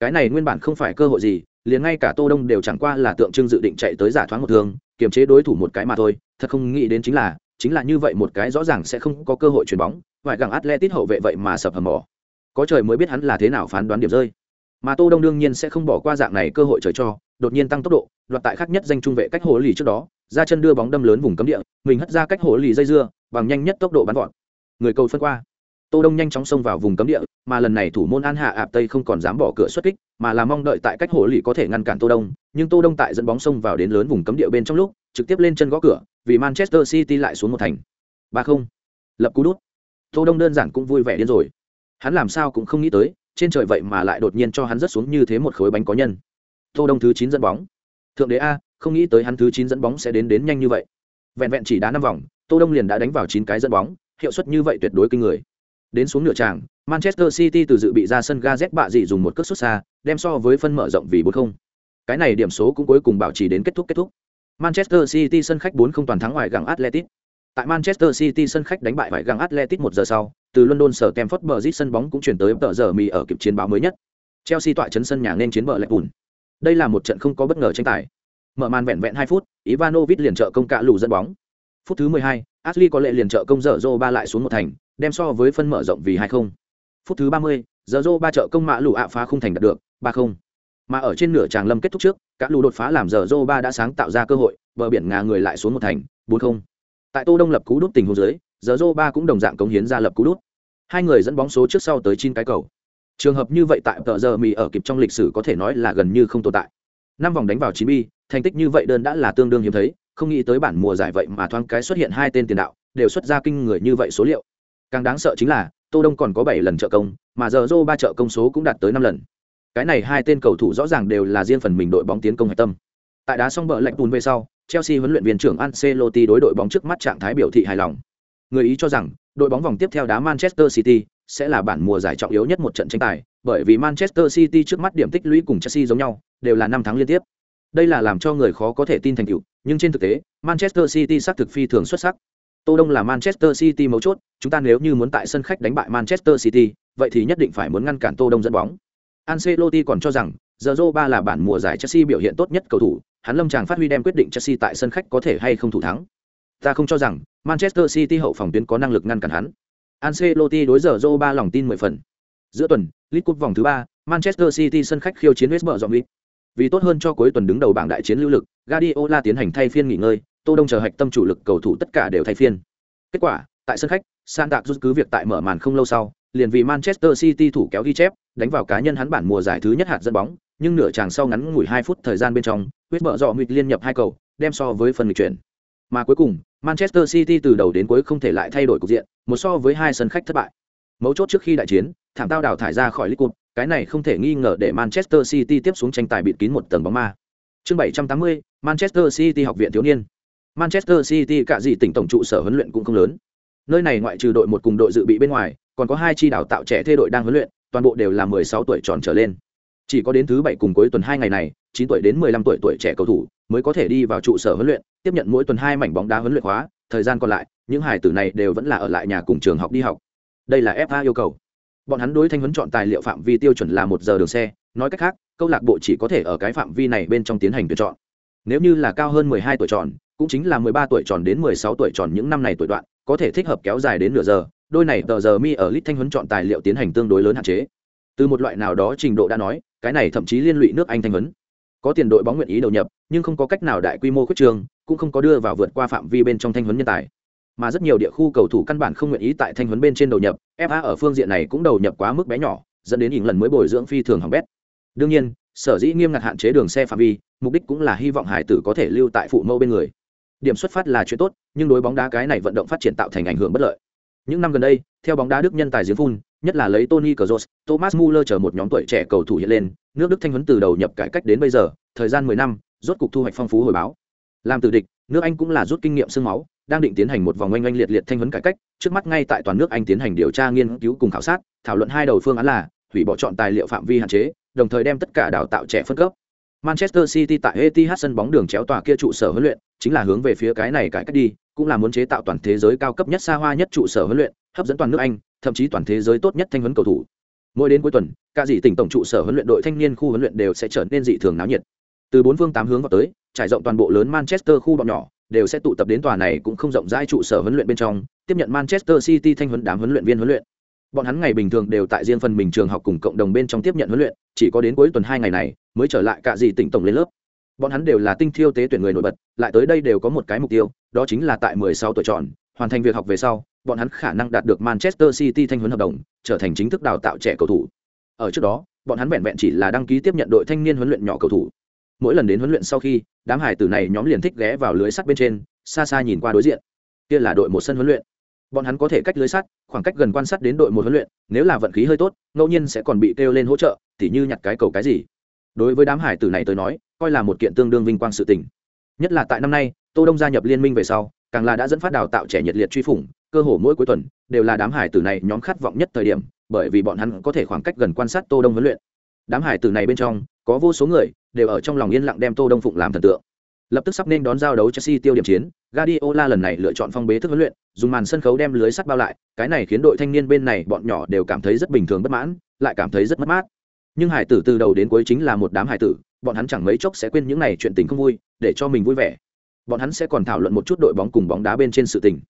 Cái này nguyên bản không phải cơ hội gì, liền ngay cả Tô Đông đều chẳng qua là tượng trưng dự định chạy tới giả thoáng một thương, kiềm chế đối thủ một cái mà thôi, thật không nghĩ đến chính là, chính là như vậy một cái rõ ràng sẽ không có cơ hội chuyển bóng, vải gặng atletic hậu vệ vậy mà sập hầm mỏ. Có trời mới biết hắn là thế nào phán đoán điểm rơi. Mà tô đông đương nhiên sẽ không bỏ qua dạng này cơ hội trời cho đột nhiên tăng tốc độ đoạt tại khác nhất danh trung vệ cách hồ lì trước đó ra chân đưa bóng đâm lớn vùng cấm địa mình hất ra cách hồ lì dây dưa bằng nhanh nhất tốc độ bắn gọn người cầu phân qua tô đông nhanh chóng xông vào vùng cấm địa, mà lần này thủ môn an hạ ạp tây không còn dám bỏ cửa xuất kích, mà là mong đợi tại cách hồ lì có thể ngăn cản tô đông. Nhưng tô đông tại dẫn bóng xông vào đến lớn vùng cấm địa bên trong lúc, trực tiếp lên chân gõ cửa, vì manchester city lại xuống một thành. ba không. Lập cú đút. Tô đông đơn giản cũng vui vẻ điên rồi. Hắn làm sao cũng không nghĩ tới, trên trời vậy mà lại đột nhiên cho hắn rớt xuống như thế một khối bánh có nhân. Tô đông thứ chín dẫn bóng. Thượng đế a, không nghĩ tới hắn thứ chín dẫn bóng sẽ đến đến nhanh như vậy. Vẹn vẹn chỉ đá năm vòng, tô đông liền đã đánh vào chín cái dẫn bóng, hiệu suất như vậy tuyệt đối kinh người đến xuống nửa tràng manchester city từ dự bị ra sân ga z bạ dị dùng một cước xuất xa đem so với phân mở rộng vì bốn không. Cái này điểm số cũng cuối cùng bảo trì đến kết thúc kết thúc. Manchester city sân khách bốn không toàn thắng ngoài gặng atletic tại manchester city sân khách đánh bại vải gặng atletic một giờ sau từ london sở Stamford Bridge sân bóng cũng chuyển tới tờ giờ mì ở kịp chiến báo mới nhất. Chelsea tọa chấn sân nhà nên chiến bờ lệch bùn đây là một trận không có bất ngờ tranh tài. Mở màn vẹn vẹn hai phút ivanovic liền trợ công cạ lù dẫn bóng. Phút thứ 12, ashley có lệ liền trợ công dở dô ba lại xuống một thành đem so với phân mở rộng vì hai không. Phút thứ ba mươi giờ dô ba trợ công mạ lụ ạ phá không thành đạt được, ba không. Mà ở trên nửa tràng lâm kết thúc trước, cả lù đột phá làm giờ dô ba đã sáng tạo ra cơ hội, bờ biển ngà người lại xuống một thành, bốn không. Tại tô đông lập cú đút tình huống dưới giờ dô ba cũng đồng dạng cống hiến ra lập cú đút. Hai người dẫn bóng số trước sau tới chín cái cầu. Trường hợp như vậy tại tờ giờ mì ở kịp trong lịch sử có thể nói là gần như không tồn tại. Năm vòng đánh vào chín bi, thành tích như vậy đơn đã là tương đương hiếm thấy, không nghĩ tới bản mùa giải vậy mà thoáng cái xuất hiện hai tên tiền đạo, đều xuất ra kinh người như vậy số liệu càng đáng sợ chính là tô đông còn có bảy lần trợ công mà giờ dô ba trợ công số cũng đạt tới năm lần cái này hai tên cầu thủ rõ ràng đều là riêng phần mình đội bóng tiến công hạch tâm tại đá xong bờ lạnh tùn về sau Chelsea huấn luyện viên trưởng Ancelotti đối đội bóng trước mắt trạng thái biểu thị hài lòng. Người ý cho rằng, đội bóng vòng tiếp theo đá Manchester City sẽ là bản mùa giải trọng yếu nhất một trận tranh tài, bởi vì Manchester City trước mắt điểm tích lũy cùng Chelsea giống nhau, đều là năm tháng liên tiếp. Đây là làm cho người khó có thể tin thành tựu, nhưng trên thực tế, Manchester City xác thực phi thường xuất sắc. Tô Đông là Manchester City mấu chốt, chúng ta nếu như muốn tại sân khách đánh bại Manchester City, vậy thì nhất định phải muốn ngăn cản Tô Đông dẫn bóng. Ancelotti còn cho rằng, giờ ba là bản mùa giải Chelsea biểu hiện tốt nhất cầu thủ, hắn lâm chàng phát huy đem quyết định Chelsea tại sân khách có thể hay không thủ thắng. Ta không cho rằng Manchester City hậu phòng tuyến có năng lực ngăn cản hắn. Ancelotti đối giờ ba lòng tin mười phần. Giữa tuần, League Cup vòng thứ ba, Manchester City sân khách khiêu chiến West Brom Vì tốt hơn cho cuối tuần đứng đầu bảng đại chiến lưu lực, Guardiola tiến hành thay phiên nghỉ ngơi, Tô Đông chờ hạch tâm chủ lực cầu thủ tất cả đều thay phiên. Kết quả, tại sân khách, San Tạc rút cứ việc tại mở màn không lâu sau, liền vì Manchester City thủ kéo ghi chép, đánh vào cá nhân hắn bản mùa giải thứ nhất hạt dẫn bóng, nhưng nửa chàng sau ngắn ngủi hai phút thời gian bên trong, huyết mở dọ nguyệt liên nhập hai cầu, đem so với phần nghịch chuyển. Mà cuối cùng, Manchester City từ đầu đến cuối không thể lại thay đổi cục diện, một so với hai sân khách thất bại. Mấu chốt trước khi đại chiến, thảm tao đào thải ra khỏi League Cup, cái này không thể nghi ngờ để Manchester City tiếp xuống tranh tài bịt kín một tầng bóng ma. Chương 780, Manchester City học viện thiếu niên. Manchester City cả gì tỉnh tổng trụ sở huấn luyện cũng không lớn. Nơi này ngoại trừ đội một cùng đội dự bị bên ngoài, còn có hai chi đào tạo trẻ thê đội đang huấn luyện, toàn bộ đều là 16 tuổi tròn trở lên. Chỉ có đến thứ bảy cùng cuối tuần hai ngày này, 9 tuổi đến 15 tuổi tuổi trẻ cầu thủ mới có thể đi vào trụ sở huấn luyện, tiếp nhận mỗi tuần hai mảnh bóng đá huấn luyện khóa, thời gian còn lại, những hài tử này đều vẫn là ở lại nhà cùng trường học đi học. Đây là FA yêu cầu. Bọn hắn đối thanh huấn chọn tài liệu phạm vi tiêu chuẩn là một giờ đường xe, nói cách khác, câu lạc bộ chỉ có thể ở cái phạm vi này bên trong tiến hành tuyển chọn. Nếu như là cao hơn 12 tuổi tròn, cũng chính là 13 tuổi tròn đến 16 tuổi tròn những năm này tuổi đoạn, có thể thích hợp kéo dài đến nửa giờ, đôi này tờ giờ mi ở lít thanh huấn chọn tài liệu tiến hành tương đối lớn hạn chế. Từ một loại nào đó trình độ đã nói cái này thậm chí liên lụy nước anh thanh huấn. Có tiền đội bóng nguyện ý đầu nhập nhưng không có cách nào đại quy mô khuyết trường cũng không có đưa vào vượt qua phạm vi bên trong thanh huấn nhân tài. Mà rất nhiều địa khu cầu thủ căn bản không nguyện ý tại thanh huấn bên trên đầu nhập fa ở phương diện này cũng đầu nhập quá mức bé nhỏ dẫn đến hình lần mới bồi dưỡng phi thường hỏng bét. Đương nhiên sở dĩ nghiêm ngặt hạn chế đường xe phạm vi mục đích cũng là hy vọng hải tử có thể lưu tại phụ mẫu bên người điểm xuất phát là chuyện tốt nhưng đối bóng đá cái này vận động phát triển tạo thành ảnh hưởng bất lợi những năm gần đây, theo bóng đá Đức nhân tài giếng phun, nhất là lấy Tony Kroos, Thomas Muller chờ một nhóm tuổi trẻ cầu thủ hiện lên, nước Đức thanh huấn từ đầu nhập cải cách đến bây giờ, thời gian 10 năm, rốt cục thu hoạch phong phú hồi báo. Làm từ địch, nước Anh cũng là rút kinh nghiệm xương máu, đang định tiến hành một vòng oanh oanh liệt liệt thanh huấn cải cách, trước mắt ngay tại toàn nước Anh tiến hành điều tra nghiên cứu cùng khảo sát, thảo luận hai đầu phương án là hủy bỏ chọn tài liệu phạm vi hạn chế, đồng thời đem tất cả đào tạo trẻ phân cấp. Manchester City tại Etihad sân bóng đường chéo tòa kia trụ sở huấn luyện, chính là hướng về phía cái này cải cách đi, cũng là muốn chế tạo toàn thế giới cao cấp nhất xa hoa nhất trụ sở huấn luyện hấp dẫn toàn nước anh thậm chí toàn thế giới tốt nhất thanh huấn cầu thủ. Mỗi đến cuối tuần cả dị tỉnh tổng trụ sở huấn luyện đội thanh niên khu huấn luyện đều sẽ trở nên dị thường náo nhiệt. Từ bốn phương tám hướng vào tới trải rộng toàn bộ lớn manchester khu bọn nhỏ đều sẽ tụ tập đến tòa này cũng không rộng rãi trụ sở huấn luyện bên trong tiếp nhận manchester city thanh huấn đám huấn luyện viên huấn luyện. Bọn hắn ngày bình thường đều tại riêng phần mình trường học cùng cộng đồng bên trong tiếp nhận huấn luyện chỉ có đến cuối tuần hai ngày này mới trở lại cả dị tỉnh tổng lên lớp bọn hắn đều là tinh thiêu tế tuyển người nổi bật, lại tới đây đều có một cái mục tiêu, đó chính là tại 16 tuổi tròn hoàn thành việc học về sau, bọn hắn khả năng đạt được manchester city thanh huấn hợp đồng, trở thành chính thức đào tạo trẻ cầu thủ. Ở trước đó, bọn hắn vẹn vẹn chỉ là đăng ký tiếp nhận đội thanh niên huấn luyện nhỏ cầu thủ. Mỗi lần đến huấn luyện sau khi, đám hải tử này nhóm liền thích ghé vào lưới sắt bên trên, xa xa nhìn qua đối diện. Kia là đội một sân huấn luyện. Bọn hắn có thể cách lưới sắt, khoảng cách gần quan sát đến đội một huấn luyện, nếu là vận khí hơi tốt, ngẫu nhiên sẽ còn bị kêu lên hỗ trợ, tỉ như nhặt cái cầu cái gì đối với đám hải tử này tới nói, coi là một kiện tương đương vinh quang sự tình. Nhất là tại năm nay, tô đông gia nhập liên minh về sau, càng là đã dẫn phát đào tạo trẻ nhiệt liệt truy phủng, cơ hồ mỗi cuối tuần, đều là đám hải tử này nhóm khát vọng nhất thời điểm, bởi vì bọn hắn có thể khoảng cách gần quan sát tô đông huấn luyện. Đám hải tử này bên trong, có vô số người đều ở trong lòng yên lặng đem tô đông phụng làm thần tượng. Lập tức sắp nên đón giao đấu chelsea tiêu điểm chiến, Guardiola lần này lựa chọn phong bế thức huấn luyện, dùng màn sân khấu đem lưới sắt bao lại, cái này khiến đội thanh niên bên này bọn nhỏ đều cảm thấy rất bình thường bất mãn, lại cảm thấy rất mất mát nhưng hải tử từ đầu đến cuối chính là một đám hải tử, bọn hắn chẳng mấy chốc sẽ quên những này chuyện tình không vui, để cho mình vui vẻ. Bọn hắn sẽ còn thảo luận một chút đội bóng cùng bóng đá bên trên sự tình.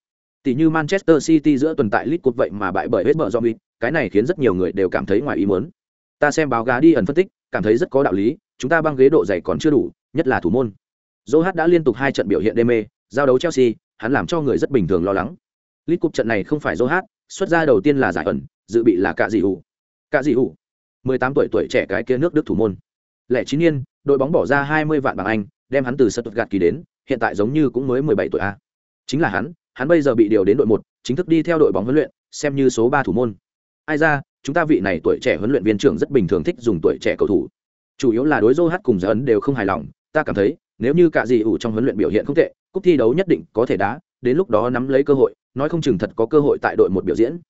Tỷ như manchester city giữa tuần tại league cup vậy mà bại bởi hết bờ do mỹ cái này khiến rất nhiều người đều cảm thấy ngoài ý muốn. Ta xem báo gá đi ẩn phân tích, cảm thấy rất có đạo lý, chúng ta băng ghế độ dày còn chưa đủ, nhất là thủ môn. Joe đã liên tục hai trận biểu hiện đê mê, giao đấu chelsea, hắn làm cho người rất bình thường lo lắng. League cup trận này không phải Joe xuất ra đầu tiên là giải ẩn, dự bị là cả dị hủ cả dị hủ 18 tuổi tuổi trẻ cái kia nước đức thủ môn. Lẻ chín niên, đội bóng bỏ ra 20 vạn bảng anh, đem hắn từ Stuttgart kỳ đến, hiện tại giống như cũng mới 17 tuổi a. Chính là hắn hắn bây giờ bị điều đến đội một, chính thức đi theo đội bóng huấn luyện, xem như số ba thủ môn. Ai ra, chúng ta vị này tuổi trẻ huấn luyện viên trưởng rất bình thường thích dùng tuổi trẻ cầu thủ. Chủ yếu là đối dô hát cùng giải đều không hài lòng, ta cảm thấy, nếu như cả gì ủ trong huấn luyện biểu hiện không tệ, cúp thi đấu nhất định có thể đá, đến lúc đó nắm lấy cơ hội, nói không chừng thật có cơ hội tại đội một biểu diễn.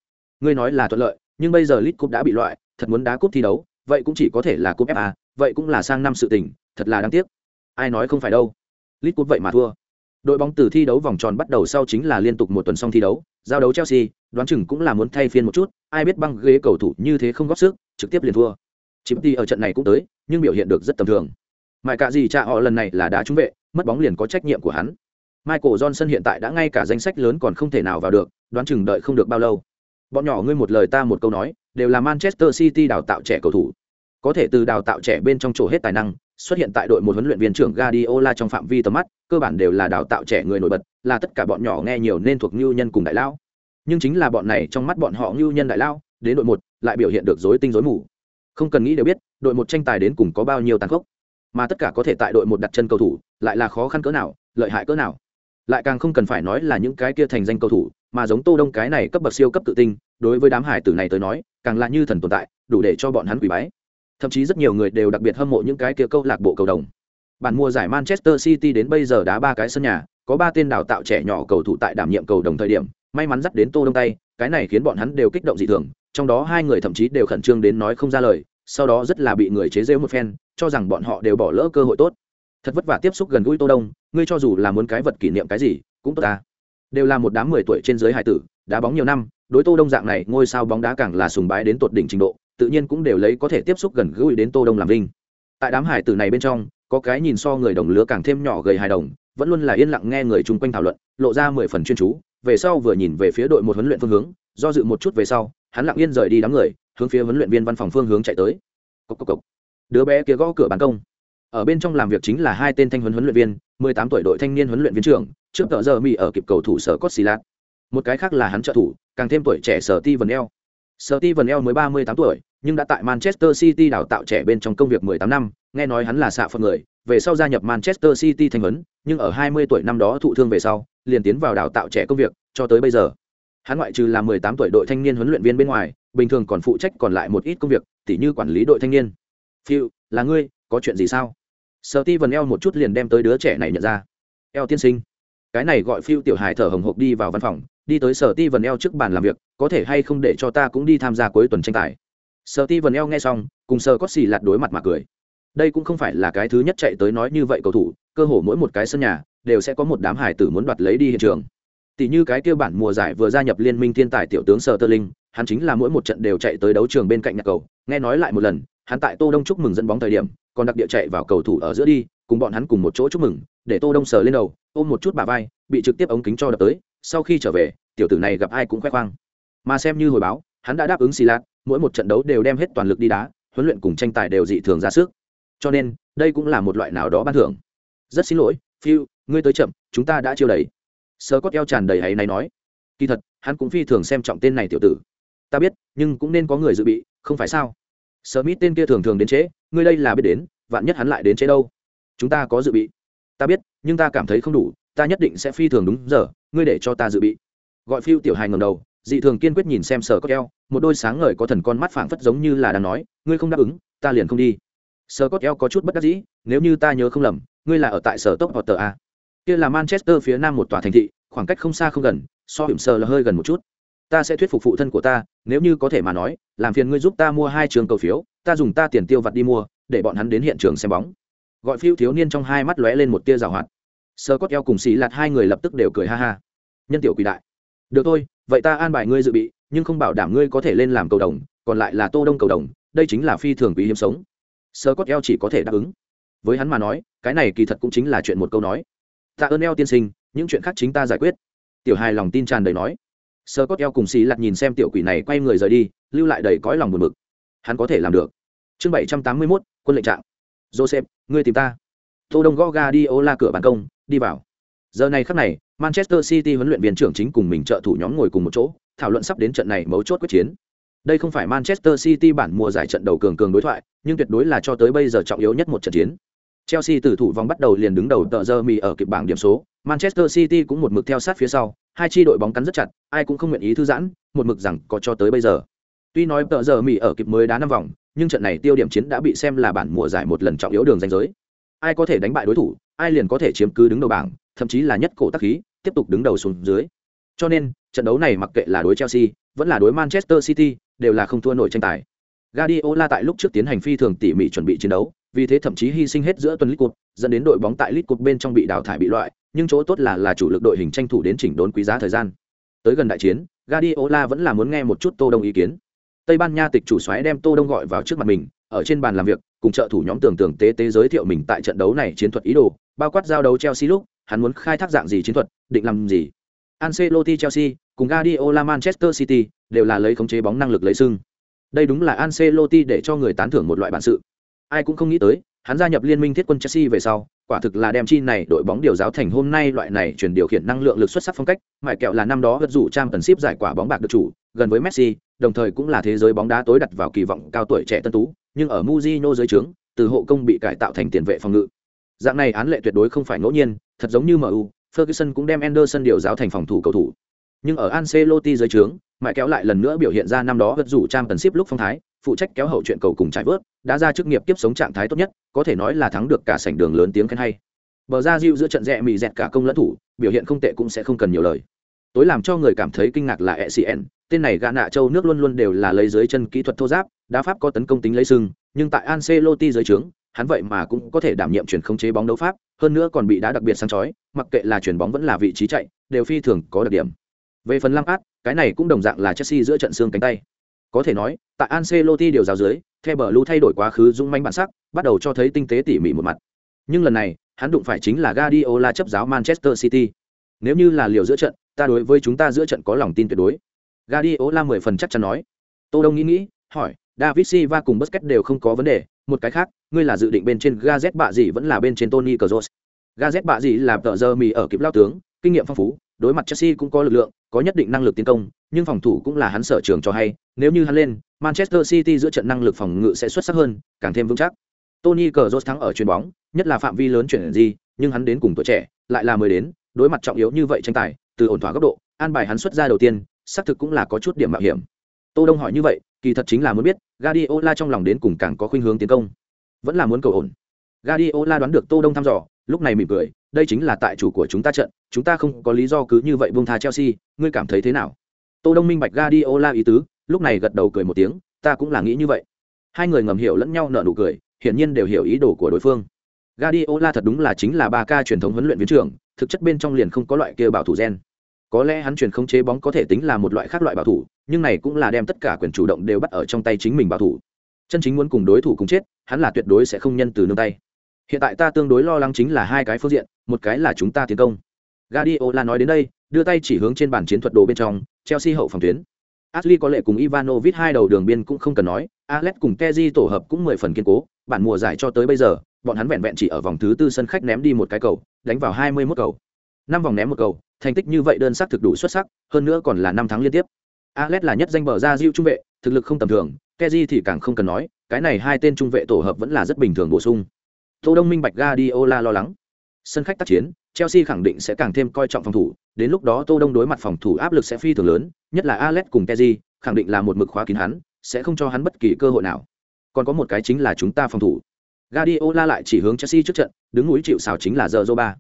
Ngươi nói là thuận lợi, nhưng bây giờ lit cup đã bị loại thật muốn đá cúp thi đấu, vậy cũng chỉ có thể là cúp fa vậy cũng là sang năm sự tình, thật là đáng tiếc. Ai nói không phải đâu. Lit cúp vậy mà thua. Đội bóng từ thi đấu vòng tròn bắt đầu sau chính là liên tục một tuần xong thi đấu, giao đấu chelsea, đoán chừng cũng là muốn thay phiên một chút, ai biết băng ghế cầu thủ như thế không góp sức, trực tiếp liền thua. Chịp đi ở trận này cũng tới, nhưng biểu hiện được rất tầm thường. Mãi cả gì cha họ lần này là đá trúng vệ, mất bóng liền có trách nhiệm của hắn. Michael johnson hiện tại đã ngay cả danh sách lớn còn không thể nào vào được, đoán chừng đợi không được bao lâu. Bọn nhỏ ngươi một lời ta một câu nói đều là manchester city đào tạo trẻ cầu thủ có thể từ đào tạo trẻ bên trong chỗ hết tài năng xuất hiện tại đội một huấn luyện viên trưởng Guardiola trong phạm vi tầm mắt, cơ bản đều là đào tạo trẻ người nổi bật, là tất cả bọn nhỏ nghe nhiều nên thuộc nhu nhân cùng đại lao. Nhưng chính là bọn này trong mắt bọn họ nhu nhân đại lao, đến đội một lại biểu hiện được rối tinh rối mù. Không cần nghĩ đều biết, đội một tranh tài đến cùng có bao nhiêu tàn khốc. Mà tất cả có thể tại đội một đặt chân cầu thủ, lại là khó khăn cỡ nào, lợi hại cỡ nào. Lại càng không cần phải nói là những cái kia thành danh cầu thủ, mà giống Tô Đông cái này cấp bậc siêu cấp tự tinh, đối với đám hải tử này tới nói, càng là như thần tồn tại, đủ để cho bọn hắn quỳ bái. Thậm chí rất nhiều người đều đặc biệt hâm mộ những cái kia câu lạc bộ cầu đồng. Bản mùa giải manchester city đến bây giờ đá ba cái sân nhà có ba tên đào tạo trẻ nhỏ cầu thủ tại đảm nhiệm cầu đồng thời điểm may mắn dắt đến tô đông tay cái này khiến bọn hắn đều kích động dị thường trong đó hai người thậm chí đều khẩn trương đến nói không ra lời sau đó rất là bị người chế rêu một phen cho rằng bọn họ đều bỏ lỡ cơ hội tốt. Thật vất vả tiếp xúc gần gũi tô đông ngươi cho dù là muốn cái vật kỷ niệm cái gì cũng tốt ta. Đều là một đám mười tuổi trên dưới hải tử đá bóng nhiều năm đối tô đông dạng này, ngôi sao bóng đá càng là sùng bái đến tột đỉnh trình độ, tự nhiên cũng đều lấy có thể tiếp xúc gần gũi đến tô đông làm vinh. Tại đám hải tử này bên trong, có cái nhìn so người đồng lứa càng thêm nhỏ gầy hài đồng, vẫn luôn là yên lặng nghe người chung quanh thảo luận, lộ ra mười phần chuyên chú, về sau vừa nhìn về phía đội một huấn luyện phương hướng, do dự một chút về sau, hắn lặng yên rời đi đám người, hướng phía huấn luyện viên văn phòng phương hướng chạy tới. Cốc cốc cốc. đứa bé kia gõ cửa ban công. Ở bên trong làm việc chính là hai tên thanh huấn huấn luyện viên, mười tám tuổi đội thanh niên huấn luyện viên trưởng, trước tờ giờ mỹ ở kịp cầu thủ sở cốt xì lạt một cái khác là hắn trợ thủ càng thêm tuổi trẻ sở ti vần eo sở ti vần eo mới ba mươi tám tuổi nhưng đã tại Manchester City đào tạo trẻ bên trong công việc 18 năm, nghe nói hắn là xạ phật người, về sau gia nhập Manchester City thành vấn, nhưng ở 20 tuổi năm đó thụ thương về sau, liền tiến vào đào tạo trẻ công việc, cho tới bây giờ. Hắn ngoại trừ là 18 tuổi đội thanh niên huấn luyện viên bên ngoài, bình thường còn phụ trách còn lại một ít công việc, tỉ như quản lý đội thanh niên. Phiu, là ngươi, có chuyện gì sao? Steven eo một chút liền đem tới đứa trẻ này nhận ra. Eo tiên sinh. Cái này gọi Phiu tiểu hài thở hồng hộc đi vào văn phòng, đi tới sở ti vần eo trước bàn làm việc, có thể hay không để cho ta cũng đi tham gia cuối tuần tranh tài. Sở ti vần eo nghe xong cùng Sở có xì lạt đối mặt mà cười. Đây cũng không phải là cái thứ nhất chạy tới nói như vậy cầu thủ cơ hồ mỗi một cái sân nhà đều sẽ có một đám hải tử muốn đoạt lấy đi hiện trường. Tỷ như cái kêu bản mùa giải vừa gia nhập liên minh thiên tài tiểu tướng sở tơ linh hắn chính là mỗi một trận đều chạy tới đấu trường bên cạnh nhà cầu nghe nói lại một lần hắn tại tô đông chúc mừng dẫn bóng thời điểm còn đặc địa chạy vào cầu thủ ở giữa đi cùng bọn hắn cùng một chỗ chúc mừng để tô đông sờ lên đầu ôm một chút bà vai bị trực tiếp ống kính cho đập tới sau khi trở về, tiểu tử này gặp ai cũng khoe khoang. Mà xem như hồi báo, hắn đã đáp ứng xì lạt, mỗi một trận đấu đều đem hết toàn lực đi đá, huấn luyện cùng tranh tài đều dị thường ra sức. Cho nên, đây cũng là một loại nào đó ban thưởng. Rất xin lỗi phiêu ngươi tới chậm, chúng ta đã chiêu đầy sơ cót eo tràn đầy hay này nói. Kỳ thật, hắn cũng phi thường xem trọng tên này tiểu tử. Ta biết, nhưng cũng nên có người dự bị, không phải sao? Sơ mít tên kia thường thường đến trễ, ngươi đây là biết đến, vạn nhất hắn lại đến trễ đâu? Chúng ta có dự bị. Ta biết, nhưng ta cảm thấy không đủ, ta nhất định sẽ phi thường đúng giờ ngươi để cho ta dự bị. Gọi phiêu tiểu hài ngầm đầu, dị thường kiên quyết nhìn xem sở cốt eo, một đôi sáng ngời có thần con mắt phảng phất giống như là đang nói, ngươi không đáp ứng, ta liền không đi. Sở cốt eo có chút bất đắc dĩ, nếu như ta nhớ không lầm, ngươi là ở tại sở tốc hoặc tờ a. Kia là manchester phía nam một tòa thành thị, khoảng cách không xa không gần, so hiểm sơ là hơi gần một chút. Ta sẽ thuyết phục phụ thân của ta, nếu như có thể mà nói, làm phiền ngươi giúp ta mua hai trường cầu phiếu, ta dùng ta tiền tiêu vặt đi mua, để bọn hắn đến hiện trường xem bóng. Gọi phiêu thiếu niên trong hai mắt lóe lên một tia rào hoạt sơ cốt eo cùng xì lạt hai người lập tức đều cười ha ha. Nhân tiểu quỷ đại. Được thôi, vậy ta an bài ngươi dự bị, nhưng không bảo đảm ngươi có thể lên làm cầu đồng, còn lại là tô đông cầu đồng, đây chính là phi thường quý hiếm sống. Sơ cốt eo chỉ có thể đáp ứng. Với hắn mà nói, cái này kỳ thật cũng chính là chuyện một câu nói. Tạ ơn eo tiên sinh, những chuyện khác chính ta giải quyết. Tiểu hài lòng tin tràn đầy nói. Sơ cốt eo cùng xì lặt nhìn xem tiểu quỷ này quay người rời đi, lưu lại đầy cõi lòng buồn bực. Hắn có thể làm được. Chương bảy trăm tám mươi mốt, quân lệnh trạng. Joseph, ngươi tìm ta. Tô đông gõ ga đi ô la cửa bàn công đi vào. Giờ này khắc này, manchester city huấn luyện viên trưởng chính cùng mình trợ thủ nhóm ngồi cùng một chỗ, thảo luận sắp đến trận này mấu chốt quyết chiến. Đây không phải manchester city bản mùa giải trận đầu cường cường đối thoại, nhưng tuyệt đối là cho tới bây giờ trọng yếu nhất một trận chiến. Chelsea từ thủ vòng bắt đầu liền đứng đầu tờ giờ mì ở kịp bảng điểm số. Manchester city cũng một mực theo sát phía sau, hai chi đội bóng cắn rất chặt, ai cũng không nguyện ý thư giãn, một mực rằng có cho tới bây giờ. Tuy nói tờ giờ mì ở kịp mới đá năm vòng, nhưng trận này tiêu điểm chiến đã bị xem là bản mùa giải một lần trọng yếu đường danh giới. Ai có thể đánh bại đối thủ ai liền có thể chiếm cứ đứng đầu bảng thậm chí là nhất cổ tắc khí tiếp tục đứng đầu xuống dưới cho nên trận đấu này mặc kệ là đối chelsea vẫn là đối manchester city đều là không thua nổi tranh tài Guardiola tại lúc trước tiến hành phi thường tỉ mỉ chuẩn bị chiến đấu, vì thế thậm chí hy sinh hết giữa tuần League Cup, dẫn đến đội bóng tại League Cup bên trong bị đào thải bị loại, nhưng chỗ tốt là là chủ lực đội hình tranh thủ đến chỉnh đốn quý giá thời gian. Tới gần đại chiến, Guardiola vẫn là muốn nghe một chút Tô Đông ý kiến. Tây Ban Nha tịch chủ soái đem Tô Đông gọi vào trước mặt mình, ở trên bàn làm việc, cùng trợ thủ nhóm tưởng tưởng tế tế giới thiệu mình tại trận đấu này chiến thuật ý đồ, bao quát giao đấu Chelsea lúc, hắn muốn khai thác dạng gì chiến thuật, định làm gì. Ancelotti Chelsea, cùng Guardiola Manchester City, đều là lấy khống chế bóng năng lực lấy sưng. Đây đúng là Ancelotti để cho người tán thưởng một loại bản sự. Ai cũng không nghĩ tới, hắn gia nhập liên minh thiết quân Chelsea về sau, quả thực là đem chi này đội bóng điều giáo thành hôm nay loại này chuyển điều khiển năng lượng lực xuất sắc phong cách, mại kẹo là năm đó vật dụ trang tần ship giải quả bóng bạc được chủ, gần với Messi, đồng thời cũng là thế giới bóng đá tối đặt vào kỳ vọng cao tuổi trẻ tân tú, nhưng ở Mujino dưới trướng, từ hộ công bị cải tạo thành tiền vệ phòng ngự. Dạng này án lệ tuyệt đối không phải ngẫu nhiên, thật giống như MU, Ferguson cũng đem Anderson điều giáo thành phòng thủ cầu thủ. Nhưng ở Ancelotti dưới trướng, mãi kéo lại lần nữa biểu hiện ra năm đó vật rủ trang tần ship lúc phong thái, phụ trách kéo hậu chuyện cầu cùng trải vớt, đã ra chức nghiệp tiếp sống trạng thái tốt nhất, có thể nói là thắng được cả sảnh đường lớn tiếng khen hay. Bờ ra Diệu giữa trận rẽ mì dẹt cả công lẫn thủ, biểu hiện không tệ cũng sẽ không cần nhiều lời. Tối làm cho người cảm thấy kinh ngạc là ECN, tên này gã nạ châu nước luôn luôn đều là lấy dưới chân kỹ thuật thô giáp, đá pháp có tấn công tính lấy sừng, nhưng tại Ancelotti dưới trướng, hắn vậy mà cũng có thể đảm nhiệm chuyển khống chế bóng đấu pháp, hơn nữa còn bị đá đặc biệt sáng chói, mặc kệ là chuyển bóng vẫn là vị trí chạy, đều phi thường có đặc điểm. Về phần Lampard, cái này cũng đồng dạng là Chelsea giữa trận xương cánh tay. Có thể nói, tại Ancelotti điều giáo dưới, The Blue thay đổi quá khứ dung manh bản sắc, bắt đầu cho thấy tinh tế tỉ mỉ một mặt. Nhưng lần này, hắn đụng phải chính là Guardiola chấp giáo Manchester City. Nếu như là liều giữa trận, ta đối với chúng ta giữa trận có lòng tin tuyệt đối. Guardiola mười phần chắc chắn nói. Tô Đông nghĩ nghĩ, hỏi, David Silva cùng Busquets đều không có vấn đề, một cái khác, ngươi là dự định bên trên Gazet bạ gì vẫn là bên trên Tony Kroos. Gazet bạ gì là tợ giờ mì ở kịp lao tướng, kinh nghiệm phong phú, đối mặt Chelsea cũng có lực lượng, có nhất định năng lực tiến công, nhưng phòng thủ cũng là hắn sở trường cho hay, nếu như hắn lên, Manchester City giữa trận năng lực phòng ngự sẽ xuất sắc hơn, càng thêm vững chắc. Tony Kroos thắng ở chuyền bóng, nhất là phạm vi lớn chuyển gì, nhưng hắn đến cùng tuổi trẻ, lại là mới đến, đối mặt trọng yếu như vậy tranh tài, từ ổn thỏa góc độ, an bài hắn xuất ra đầu tiên, xác thực cũng là có chút điểm mạo hiểm. Tô Đông hỏi như vậy, kỳ thật chính là muốn biết, Guardiola trong lòng đến cùng càng có khuynh hướng tiến công, vẫn là muốn cầu ổn. Guardiola đoán được Tô Đông thăm dò, lúc này mỉm cười, đây chính là tại chủ của chúng ta trận, chúng ta không có lý do cứ như vậy buông tha Chelsea, ngươi cảm thấy thế nào? Tô Đông minh bạch Guardiola ý tứ, lúc này gật đầu cười một tiếng, ta cũng là nghĩ như vậy. Hai người ngầm hiểu lẫn nhau nở nụ cười, hiển nhiên đều hiểu ý đồ của đối phương. Guardiola thật đúng là chính là ba ca truyền thống huấn luyện viên trưởng, thực chất bên trong liền không có loại kia bảo thủ gen. Có lẽ hắn truyền không chế bóng có thể tính là một loại khác loại bảo thủ, nhưng này cũng là đem tất cả quyền chủ động đều bắt ở trong tay chính mình bảo thủ. Chân chính muốn cùng đối thủ cùng chết, hắn là tuyệt đối sẽ không nhân từ nương tay. Hiện tại ta tương đối lo lắng chính là hai cái phương diện, một cái là chúng ta tiến công. Guardiola nói đến đây, đưa tay chỉ hướng trên bàn chiến thuật đồ bên trong, Chelsea hậu phòng tuyến. Ashley có lệ cùng Ivanovic hai đầu đường biên cũng không cần nói, Alex cùng Kezi tổ hợp cũng mười phần kiên cố, bản mùa giải cho tới bây giờ, bọn hắn vẹn vẹn chỉ ở vòng thứ tư sân khách ném đi một cái cầu, đánh vào 21 cầu. năm vòng ném một cầu, thành tích như vậy đơn sắc thực đủ xuất sắc, hơn nữa còn là năm tháng liên tiếp. Alex là nhất danh bờ ra diệu trung vệ, thực lực không tầm thường, Kezi thì càng không cần nói, cái này hai tên trung vệ tổ hợp vẫn là rất bình thường bổ sung. Tô Đông Minh Bạch Guardiola lo lắng. Sân khách tác chiến, Chelsea khẳng định sẽ càng thêm coi trọng phòng thủ, đến lúc đó Tô Đông đối mặt phòng thủ áp lực sẽ phi thường lớn, nhất là Alex cùng Kezi, khẳng định là một mực khóa kín hắn, sẽ không cho hắn bất kỳ cơ hội nào. Còn có một cái chính là chúng ta phòng thủ. Guardiola lại chỉ hướng Chelsea trước trận, đứng núi chịu sào chính là Zoba.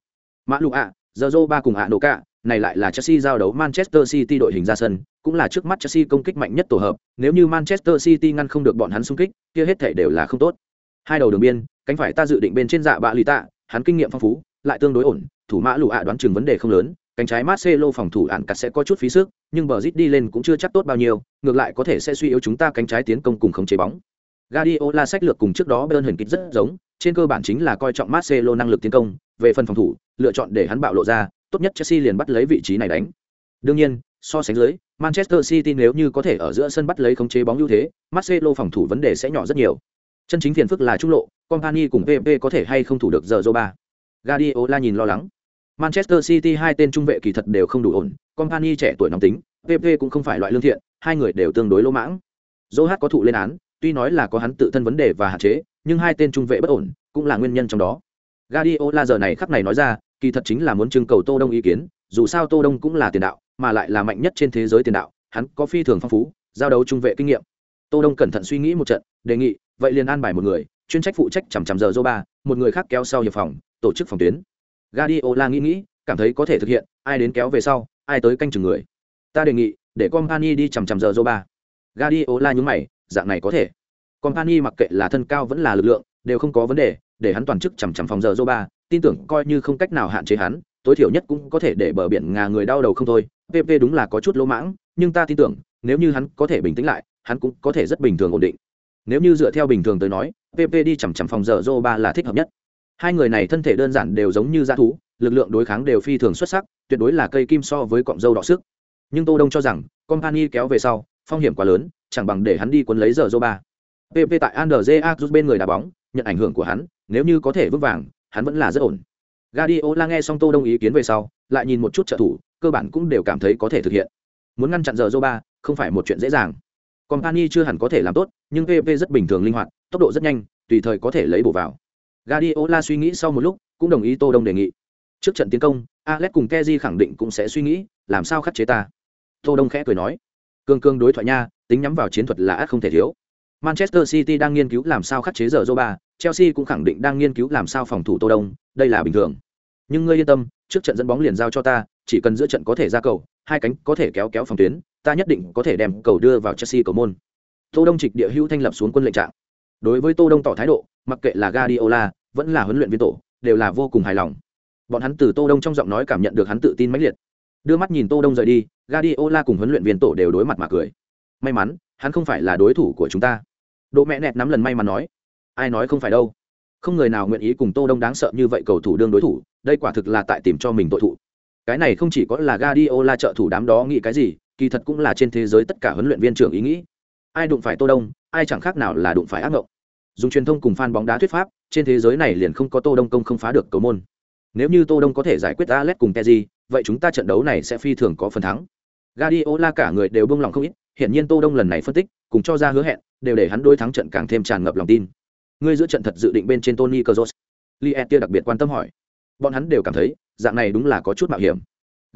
Mã Lục ạ, Zoba cùng ạ nổ cả, này lại là Chelsea giao đấu Manchester City đội hình ra sân, cũng là trước mắt Chelsea công kích mạnh nhất tổ hợp, nếu như Manchester City ngăn không được bọn hắn xung kích, kia hết thể đều là không tốt. Hai đầu đường biên, cánh phải ta dự định bên trên dạ bạ lì tạ, hắn kinh nghiệm phong phú, lại tương đối ổn, thủ mã lù ạ đoán chừng vấn đề không lớn, cánh trái Marcelo phòng thủ ản cắt sẽ có chút phí sức, nhưng bờ rít đi lên cũng chưa chắc tốt bao nhiêu, ngược lại có thể sẽ suy yếu chúng ta cánh trái tiến công cùng khống chế bóng. Guardiola sách lược cùng trước đó Bayern hình kịch rất giống, trên cơ bản chính là coi trọng Marcelo năng lực tiến công, về phần phòng thủ, lựa chọn để hắn bạo lộ ra, tốt nhất Chelsea liền bắt lấy vị trí này đánh. Đương nhiên, so sánh dưới, Manchester City nếu như có thể ở giữa sân bắt lấy khống chế bóng ưu thế, Marcelo phòng thủ vấn đề sẽ nhỏ rất nhiều. Chân chính phiền phức là trung lộ, Company cùng PP có thể hay không thủ được giờ ba. Guardiola nhìn lo lắng. Manchester City hai tên trung vệ kỳ thật đều không đủ ổn, Company trẻ tuổi nóng tính, PP cũng không phải loại lương thiện, hai người đều tương đối lỗ mãng. Zohat có thụ lên án, tuy nói là có hắn tự thân vấn đề và hạn chế, nhưng hai tên trung vệ bất ổn, cũng là nguyên nhân trong đó. Guardiola giờ này khắc này nói ra, kỳ thật chính là muốn trưng cầu Tô Đông ý kiến, dù sao Tô Đông cũng là tiền đạo, mà lại là mạnh nhất trên thế giới tiền đạo, hắn có phi thường phong phú, giao đấu trung vệ kinh nghiệm. Tô Đông cẩn thận suy nghĩ một trận, đề nghị, vậy liền an bài một người, chuyên trách phụ trách chằm chằm giờ Zoba, một người khác kéo sau hiệp phòng, tổ chức phòng tuyến. Guardiola nghĩ nghĩ, cảm thấy có thể thực hiện, ai đến kéo về sau, ai tới canh chừng người. Ta đề nghị, để Company đi chằm chằm giờ Zoba. Guardiola nhướng mày, dạng này có thể. Company mặc kệ là thân cao vẫn là lực lượng, đều không có vấn đề, để hắn toàn chức chằm chằm phòng giờ Zoba, tin tưởng coi như không cách nào hạn chế hắn, tối thiểu nhất cũng có thể để bờ biển ngà người đau đầu không thôi. PP đúng là có chút lỗ mãng, nhưng ta tin tưởng, nếu như hắn có thể bình tĩnh lại, hắn cũng có thể rất bình thường ổn định. Nếu như dựa theo bình thường tới nói, PP đi chằm chằm phòng dở dô ba là thích hợp nhất. Hai người này thân thể đơn giản đều giống như dã thú, lực lượng đối kháng đều phi thường xuất sắc, tuyệt đối là cây kim so với cọng dâu đỏ sức. Nhưng Tô Đông cho rằng, Company kéo về sau, phong hiểm quá lớn, chẳng bằng để hắn đi cuốn lấy giờ ba. PP tại Andrzej rút bên người đá bóng, nhận ảnh hưởng của hắn, nếu như có thể vững vàng, hắn vẫn là rất ổn. Guardiola nghe xong Tô Đông ý kiến về sau, lại nhìn một chút trợ thủ, cơ bản cũng đều cảm thấy có thể thực hiện. Muốn ngăn chặn giờ Zoba, không phải một chuyện dễ dàng. Company chưa hẳn có thể làm tốt, nhưng PP rất bình thường linh hoạt, tốc độ rất nhanh, tùy thời có thể lấy bổ vào. Guardiola suy nghĩ sau một lúc, cũng đồng ý Tô Đông đề nghị. Trước trận tiến công, Alex cùng Kezi khẳng định cũng sẽ suy nghĩ, làm sao khắc chế ta. Tô Đông khẽ cười nói, cương cương đối thoại nha, tính nhắm vào chiến thuật là ắt không thể thiếu. Manchester City đang nghiên cứu làm sao khắc chế giờ Zoba, Chelsea cũng khẳng định đang nghiên cứu làm sao phòng thủ Tô Đông, đây là bình thường. Nhưng ngươi yên tâm, trước trận dẫn bóng liền giao cho ta, chỉ cần giữa trận có thể ra cầu, hai cánh có thể kéo kéo phòng tuyến, ta nhất định có thể đem cầu đưa vào Chelsea cầu môn. Tô Đông trịch địa hữu thanh lập xuống quân lệnh trạng. Đối với Tô Đông tỏ thái độ, mặc kệ là Guardiola, vẫn là huấn luyện viên tổ, đều là vô cùng hài lòng. Bọn hắn từ Tô Đông trong giọng nói cảm nhận được hắn tự tin mãnh liệt. Đưa mắt nhìn Tô Đông rời đi, Guardiola cùng huấn luyện viên tổ đều đối mặt mà cười. May mắn, hắn không phải là đối thủ của chúng ta. Độ mẹ nẹt nắm lần may mà nói. Ai nói không phải đâu. Không người nào nguyện ý cùng Tô Đông đáng sợ như vậy cầu thủ đương đối thủ, đây quả thực là tại tìm cho mình tội thủ. Cái này không chỉ có là Guardiola trợ thủ đám đó nghĩ cái gì, kỳ thật cũng là trên thế giới tất cả huấn luyện viên trưởng ý nghĩ. Ai đụng phải Tô Đông, ai chẳng khác nào là đụng phải ác ngộng. Dùng truyền thông cùng fan bóng đá thuyết pháp, trên thế giới này liền không có Tô Đông công không phá được cầu môn. Nếu như Tô Đông có thể giải quyết Alex cùng Pepe, vậy chúng ta trận đấu này sẽ phi thường có phần thắng. Guardiola cả người đều buông lòng không ít, hiện nhiên Tô Đông lần này phân tích, cùng cho ra hứa hẹn, đều để hắn đối thắng trận càng thêm tràn ngập lòng tin. Ngươi giữa trận thật dự định bên trên Tony Kroos. Liet đặc biệt quan tâm hỏi. Bọn hắn đều cảm thấy, dạng này đúng là có chút mạo hiểm.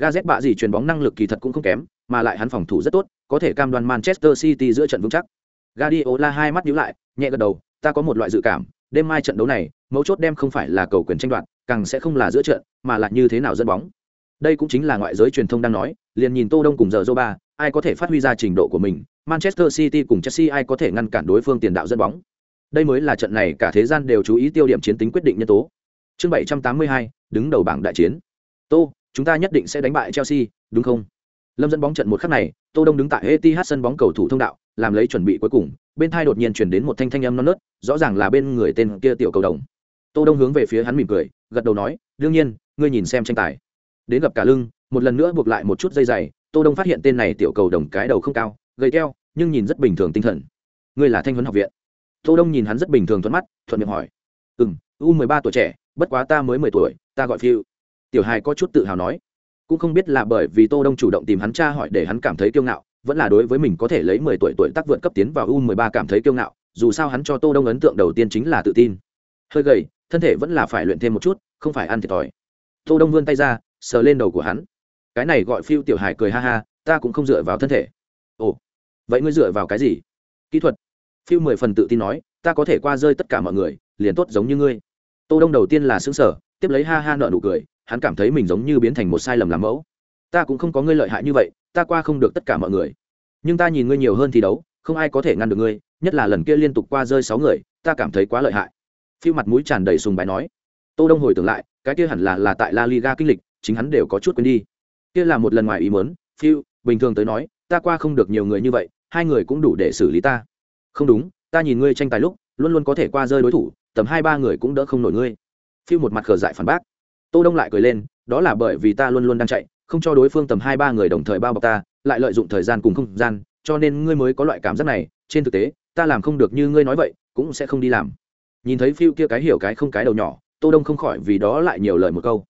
Gazet bạ gì truyền bóng năng lực kỳ thật cũng không kém, mà lại hắn phòng thủ rất tốt, có thể cam đoan Manchester City giữa trận vững chắc. Guardiola hai mắt nhíu lại, nhẹ gật đầu, ta có một loại dự cảm, đêm mai trận đấu này, mấu chốt đem không phải là cầu quyền tranh đoạt, càng sẽ không là giữa trận, mà là như thế nào dẫn bóng. Đây cũng chính là ngoại giới truyền thông đang nói, liền nhìn Tô Đông cùng giờ Zoba, ai có thể phát huy ra trình độ của mình, Manchester City cùng Chelsea ai có thể ngăn cản đối phương tiền đạo dẫn bóng. Đây mới là trận này cả thế gian đều chú ý tiêu điểm chiến tính quyết định nhân tố. Chương 782, đứng đầu bảng đại chiến. Tô, chúng ta nhất định sẽ đánh bại Chelsea, đúng không? Lâm dẫn bóng trận một khắc này, Tô Đông đứng tại Etihad sân bóng cầu thủ thông đạo, làm lấy chuẩn bị cuối cùng, bên thai đột nhiên chuyển đến một thanh thanh âm non nớt, rõ ràng là bên người tên kia tiểu cầu đồng. Tô Đông hướng về phía hắn mỉm cười, gật đầu nói, đương nhiên, ngươi nhìn xem tranh tài. Đến gặp cả lưng, một lần nữa buộc lại một chút dây dày, Tô Đông phát hiện tên này tiểu cầu đồng cái đầu không cao, gầy teo nhưng nhìn rất bình thường tinh thần. Ngươi là thanh huấn học viện. Tô đông nhìn hắn rất bình thường thuận mắt thuận miệng hỏi. Ừm, u mười ba tuổi trẻ bất quá ta mới mười tuổi ta gọi phiêu. Tiểu hài có chút tự hào nói. Cũng không biết là bởi vì tô đông chủ động tìm hắn cha hỏi để hắn cảm thấy kiêu ngạo vẫn là đối với mình có thể lấy mười tuổi tuổi tác vượt cấp tiến vào u mười ba cảm thấy kiêu ngạo dù sao hắn cho tô đông ấn tượng đầu tiên chính là tự tin. Hơi gầy thân thể vẫn là phải luyện thêm một chút không phải ăn thiệt thòi. Tô đông vươn tay ra sờ lên đầu của hắn. Cái này gọi phiêu tiểu hải cười ha ha, ta cũng không dựa vào thân thể. Ồ, vậy ngươi dựa vào cái gì? Kỹ thuật. Phiêu mười phần tự tin nói, ta có thể qua rơi tất cả mọi người, liền tốt giống như ngươi. Tô đông đầu tiên là xứng sở tiếp lấy ha ha nợ nụ cười, hắn cảm thấy mình giống như biến thành một sai lầm làm mẫu. Ta cũng không có ngươi lợi hại như vậy, ta qua không được tất cả mọi người. Nhưng ta nhìn ngươi nhiều hơn thi đấu, không ai có thể ngăn được ngươi, nhất là lần kia liên tục qua rơi sáu người, ta cảm thấy quá lợi hại. Phiêu mặt mũi tràn đầy sùng bài nói. Tô đông hồi tưởng lại, cái kia hẳn là là tại la liga kinh lịch chính hắn đều có chút quên đi. Kia là một lần ngoài ý muốn, phiêu, bình thường tới nói, ta qua không được nhiều người như vậy, hai người cũng đủ để xử lý ta. Không đúng, ta nhìn ngươi tranh tài lúc, luôn luôn có thể qua rơi đối thủ, tầm hai ba người cũng đỡ không nổi ngươi. Phiêu một mặt khờ dại phản bác. Tô đông lại cười lên, đó là bởi vì ta luôn luôn đang chạy, không cho đối phương tầm hai ba người đồng thời bao bọc ta, lại lợi dụng thời gian cùng không gian, cho nên ngươi mới có loại cảm giác này. Trên thực tế, ta làm không được như ngươi nói vậy, cũng sẽ không đi làm. Nhìn thấy phiêu kia cái hiểu cái không cái đầu nhỏ, tô đông không khỏi vì đó lại nhiều lời một câu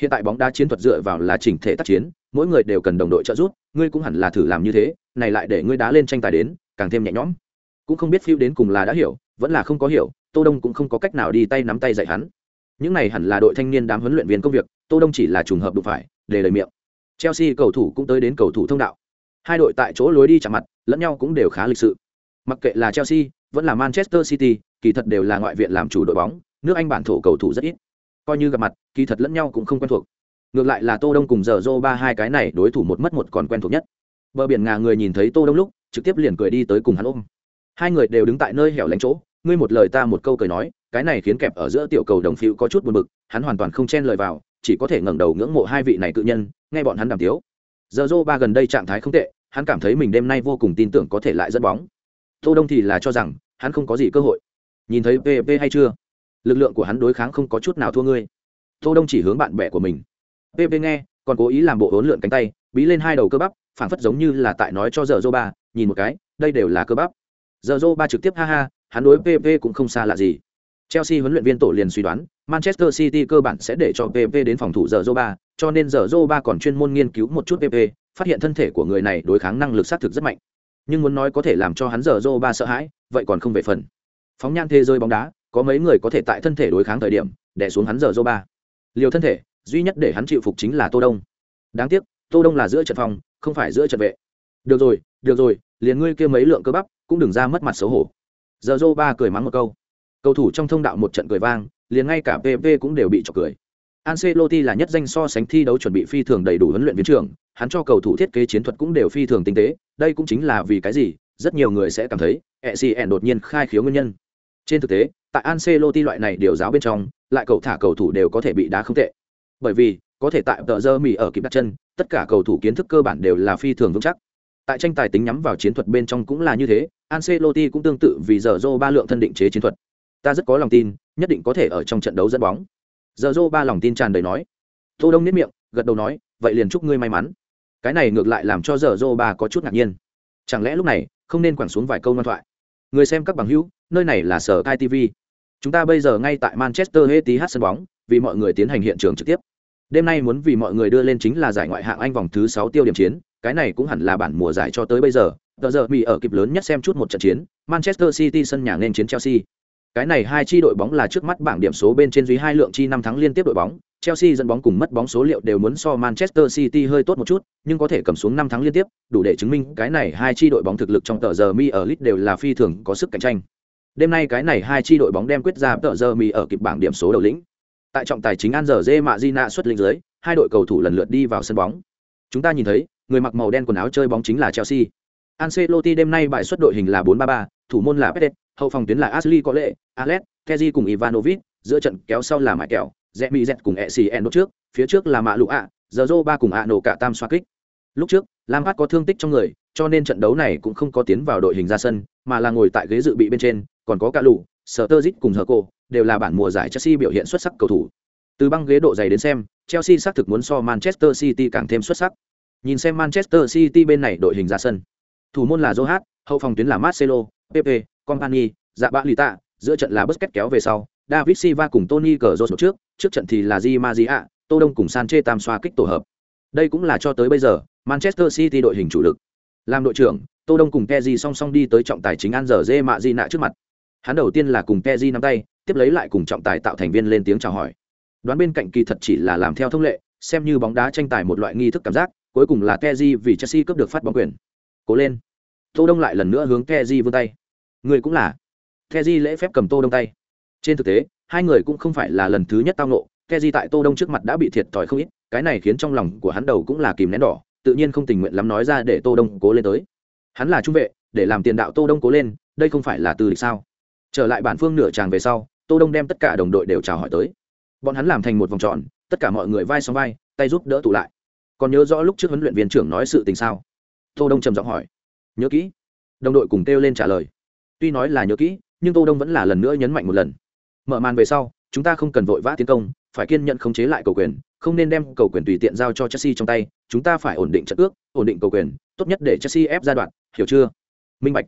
hiện tại bóng đá chiến thuật dựa vào là chỉnh thể tác chiến, mỗi người đều cần đồng đội trợ giúp, ngươi cũng hẳn là thử làm như thế, này lại để ngươi đá lên tranh tài đến, càng thêm nhẹ nhõm. Cũng không biết phiêu đến cùng là đã hiểu, vẫn là không có hiểu, tô đông cũng không có cách nào đi tay nắm tay dạy hắn. Những này hẳn là đội thanh niên đám huấn luyện viên công việc, tô đông chỉ là trùng hợp đụng phải, để lời miệng. Chelsea cầu thủ cũng tới đến cầu thủ thông đạo. Hai đội tại chỗ lối đi chạm mặt, lẫn nhau cũng đều khá lịch sự. Mặc kệ là chelsea, vẫn là manchester city, kỳ thật đều là ngoại viện làm chủ đội bóng, nước anh bản thổ cầu thủ rất ít coi như gặp mặt, kỳ thật lẫn nhau cũng không quen thuộc. Ngược lại là tô đông cùng giờ dô ba hai cái này đối thủ một mất một còn quen thuộc nhất. Bờ biển ngà người nhìn thấy tô đông lúc, trực tiếp liền cười đi tới cùng hắn ôm. Hai người đều đứng tại nơi hẻo lánh chỗ, ngươi một lời ta một câu cười nói, cái này khiến kẹp ở giữa tiểu cầu đồng phiêu có chút buồn bực, hắn hoàn toàn không chen lời vào, chỉ có thể ngẩng đầu ngưỡng mộ hai vị này cự nhân, nghe bọn hắn đàm tiếu. Giờ dô ba gần đây trạng thái không tệ, hắn cảm thấy mình đêm nay vô cùng tin tưởng có thể lại dẫn bóng. Tô đông thì là cho rằng, hắn không có gì cơ hội. Nhìn thấy pp hay chưa? Lực lượng của hắn đối kháng không có chút nào thua ngươi. Tô đông chỉ hướng bạn bè của mình. Pp nghe, còn cố ý làm bộ hỗn lượn cánh tay, bí lên hai đầu cơ bắp, phảng phất giống như là tại nói cho giờ dô ba, nhìn một cái, đây đều là cơ bắp. Giờ dô ba trực tiếp ha ha, hắn đối pp cũng không xa lạ gì. Chelsea huấn luyện viên tổ liền suy đoán, manchester city cơ bản sẽ để cho pp đến phòng thủ giờ dô ba, cho nên giờ dô ba còn chuyên môn nghiên cứu một chút pp phát hiện thân thể của người này đối kháng năng lực xác thực rất mạnh. Nhưng muốn nói có thể làm cho hắn giờ dô ba sợ hãi, vậy còn không về phần. Phóng nhan thế giới bóng đá có mấy người có thể tại thân thể đối kháng thời điểm đẻ xuống hắn giờ dô ba liều thân thể duy nhất để hắn chịu phục chính là tô đông. Đáng tiếc tô đông là giữa trận phòng không phải giữa trận vệ. Được rồi được rồi liền ngươi kia mấy lượng cơ bắp cũng đừng ra mất mặt xấu hổ. Giờ dô ba cười mắng một câu. Cầu thủ trong thông đạo một trận cười vang liền ngay cả pv cũng đều bị chọc cười. Ancelotti là nhất danh so sánh thi đấu chuẩn bị phi thường đầy đủ huấn luyện viên trưởng, hắn cho cầu thủ thiết kế chiến thuật cũng đều phi thường tinh tế, đây cũng chính là vì cái gì, rất nhiều người sẽ cảm thấy, ECN đột nhiên khai khiếu nguyên nhân. Trên thực tế, tại Ancelotti loại này điều giáo bên trong, lại cầu thả cầu thủ đều có thể bị đá không tệ. Bởi vì, có thể tại tờ giờ mì ở kịp đặt chân, tất cả cầu thủ kiến thức cơ bản đều là phi thường vững chắc. Tại tranh tài tính nhắm vào chiến thuật bên trong cũng là như thế, Ancelotti cũng tương tự vì giờ ba lượng thân định chế chiến thuật. Ta rất có lòng tin, nhất định có thể ở trong trận đấu dẫn bóng giờ Zoro ba lòng tin tràn đầy nói tô đông nhếch miệng gật đầu nói vậy liền chúc ngươi may mắn cái này ngược lại làm cho giờ Zoro ba có chút ngạc nhiên chẳng lẽ lúc này không nên quẳng xuống vài câu ngoan thoại người xem các bằng hữu nơi này là sở kai tv chúng ta bây giờ ngay tại manchester etihad sân bóng vì mọi người tiến hành hiện trường trực tiếp đêm nay muốn vì mọi người đưa lên chính là giải ngoại hạng anh vòng thứ sáu tiêu điểm chiến cái này cũng hẳn là bản mùa giải cho tới bây giờ tờ giờ bị ở kịp lớn nhất xem chút một trận chiến manchester city sân nhà nên chiến chelsea cái này hai chi đội bóng là trước mắt bảng điểm số bên trên dưới hai lượng chi năm thắng liên tiếp đội bóng. Chelsea dẫn bóng cùng mất bóng số liệu đều muốn so Manchester City hơi tốt một chút, nhưng có thể cầm xuống năm thắng liên tiếp, đủ để chứng minh cái này hai chi đội bóng thực lực trong tờ giờ mi ở League đều là phi thường có sức cạnh tranh. Đêm nay cái này hai chi đội bóng đem quyết ra tờ giờ mi ở kịp bảng điểm số đầu lĩnh. Tại trọng tài chính An giờ Zema xuất lĩnh dưới, hai đội cầu thủ lần lượt đi vào sân bóng. Chúng ta nhìn thấy, người mặc màu đen quần áo chơi bóng chính là Chelsea. Ancelotti đêm nay bài xuất đội hình là 4-3-3, thủ môn là Pete, hậu phòng tuyến là Ashley có lệ, Alex, Kezi cùng Ivanovic, giữa trận kéo sau là Mại Kẹo, Zemi Z cùng Essien đốt trước, phía trước là Mạ Lũ ạ, Giờ ba cùng ạ nổ cả tam xoa kích. Lúc trước, Lampard có thương tích trong người, cho nên trận đấu này cũng không có tiến vào đội hình ra sân, mà là ngồi tại ghế dự bị bên trên, còn có cả lũ, dít cùng Herco, đều là bản mùa giải Chelsea biểu hiện xuất sắc cầu thủ. Từ băng ghế độ dày đến xem, Chelsea xác thực muốn so Manchester City càng thêm xuất sắc. Nhìn xem Manchester City bên này đội hình ra sân, Thủ môn là Johat, hậu phòng tuyến là Marcelo, Pepe, Company, Dạ Bạ Lita, giữa trận là Busquets kéo về sau, David Silva cùng Tony Cazorla trước, trước trận thì là Di Maria, Tô Đông cùng Sanchez tam xoa kích tổ hợp. Đây cũng là cho tới bây giờ, Manchester City đội hình chủ lực. Làm đội trưởng, Tô Đông cùng Pepe song song đi tới trọng tài chính An giờ Dê Mạ Di nạ trước mặt. Hắn đầu tiên là cùng Pepe nắm tay, tiếp lấy lại cùng trọng tài tạo thành viên lên tiếng chào hỏi. Đoán bên cạnh kỳ thật chỉ là làm theo thông lệ, xem như bóng đá tranh tài một loại nghi thức cảm giác, cuối cùng là Pepe vì Chelsea cướp được phát bóng quyền. Cố lên. Tô Đông lại lần nữa hướng Pepe vươn tay. Người cũng là. Pepe lễ phép cầm Tô Đông tay. Trên thực tế, hai người cũng không phải là lần thứ nhất tao nộ, Keji tại Tô Đông trước mặt đã bị thiệt thòi không ít, cái này khiến trong lòng của hắn đầu cũng là kìm nén đỏ, tự nhiên không tình nguyện lắm nói ra để Tô Đông cố lên tới. Hắn là trung vệ, để làm tiền đạo Tô Đông cố lên, đây không phải là từ địch sao? Trở lại bản phương nửa tràng về sau, Tô Đông đem tất cả đồng đội đều chào hỏi tới. Bọn hắn làm thành một vòng tròn, tất cả mọi người vai song vai, tay giúp đỡ tụ lại. Còn nhớ rõ lúc trước huấn luyện viên trưởng nói sự tình sao? Tô Đông trầm giọng hỏi. Nhớ kỹ. Đồng đội cùng kêu lên trả lời. Tuy nói là nhớ kỹ, nhưng Tô Đông vẫn là lần nữa nhấn mạnh một lần. Mở màn về sau, chúng ta không cần vội vã tiến công, phải kiên nhẫn khống chế lại cầu quyền, không nên đem cầu quyền tùy tiện giao cho Chelsea trong tay, chúng ta phải ổn định trận ước, ổn định cầu quyền, tốt nhất để Chelsea ép ra đoạn, hiểu chưa? Minh bạch.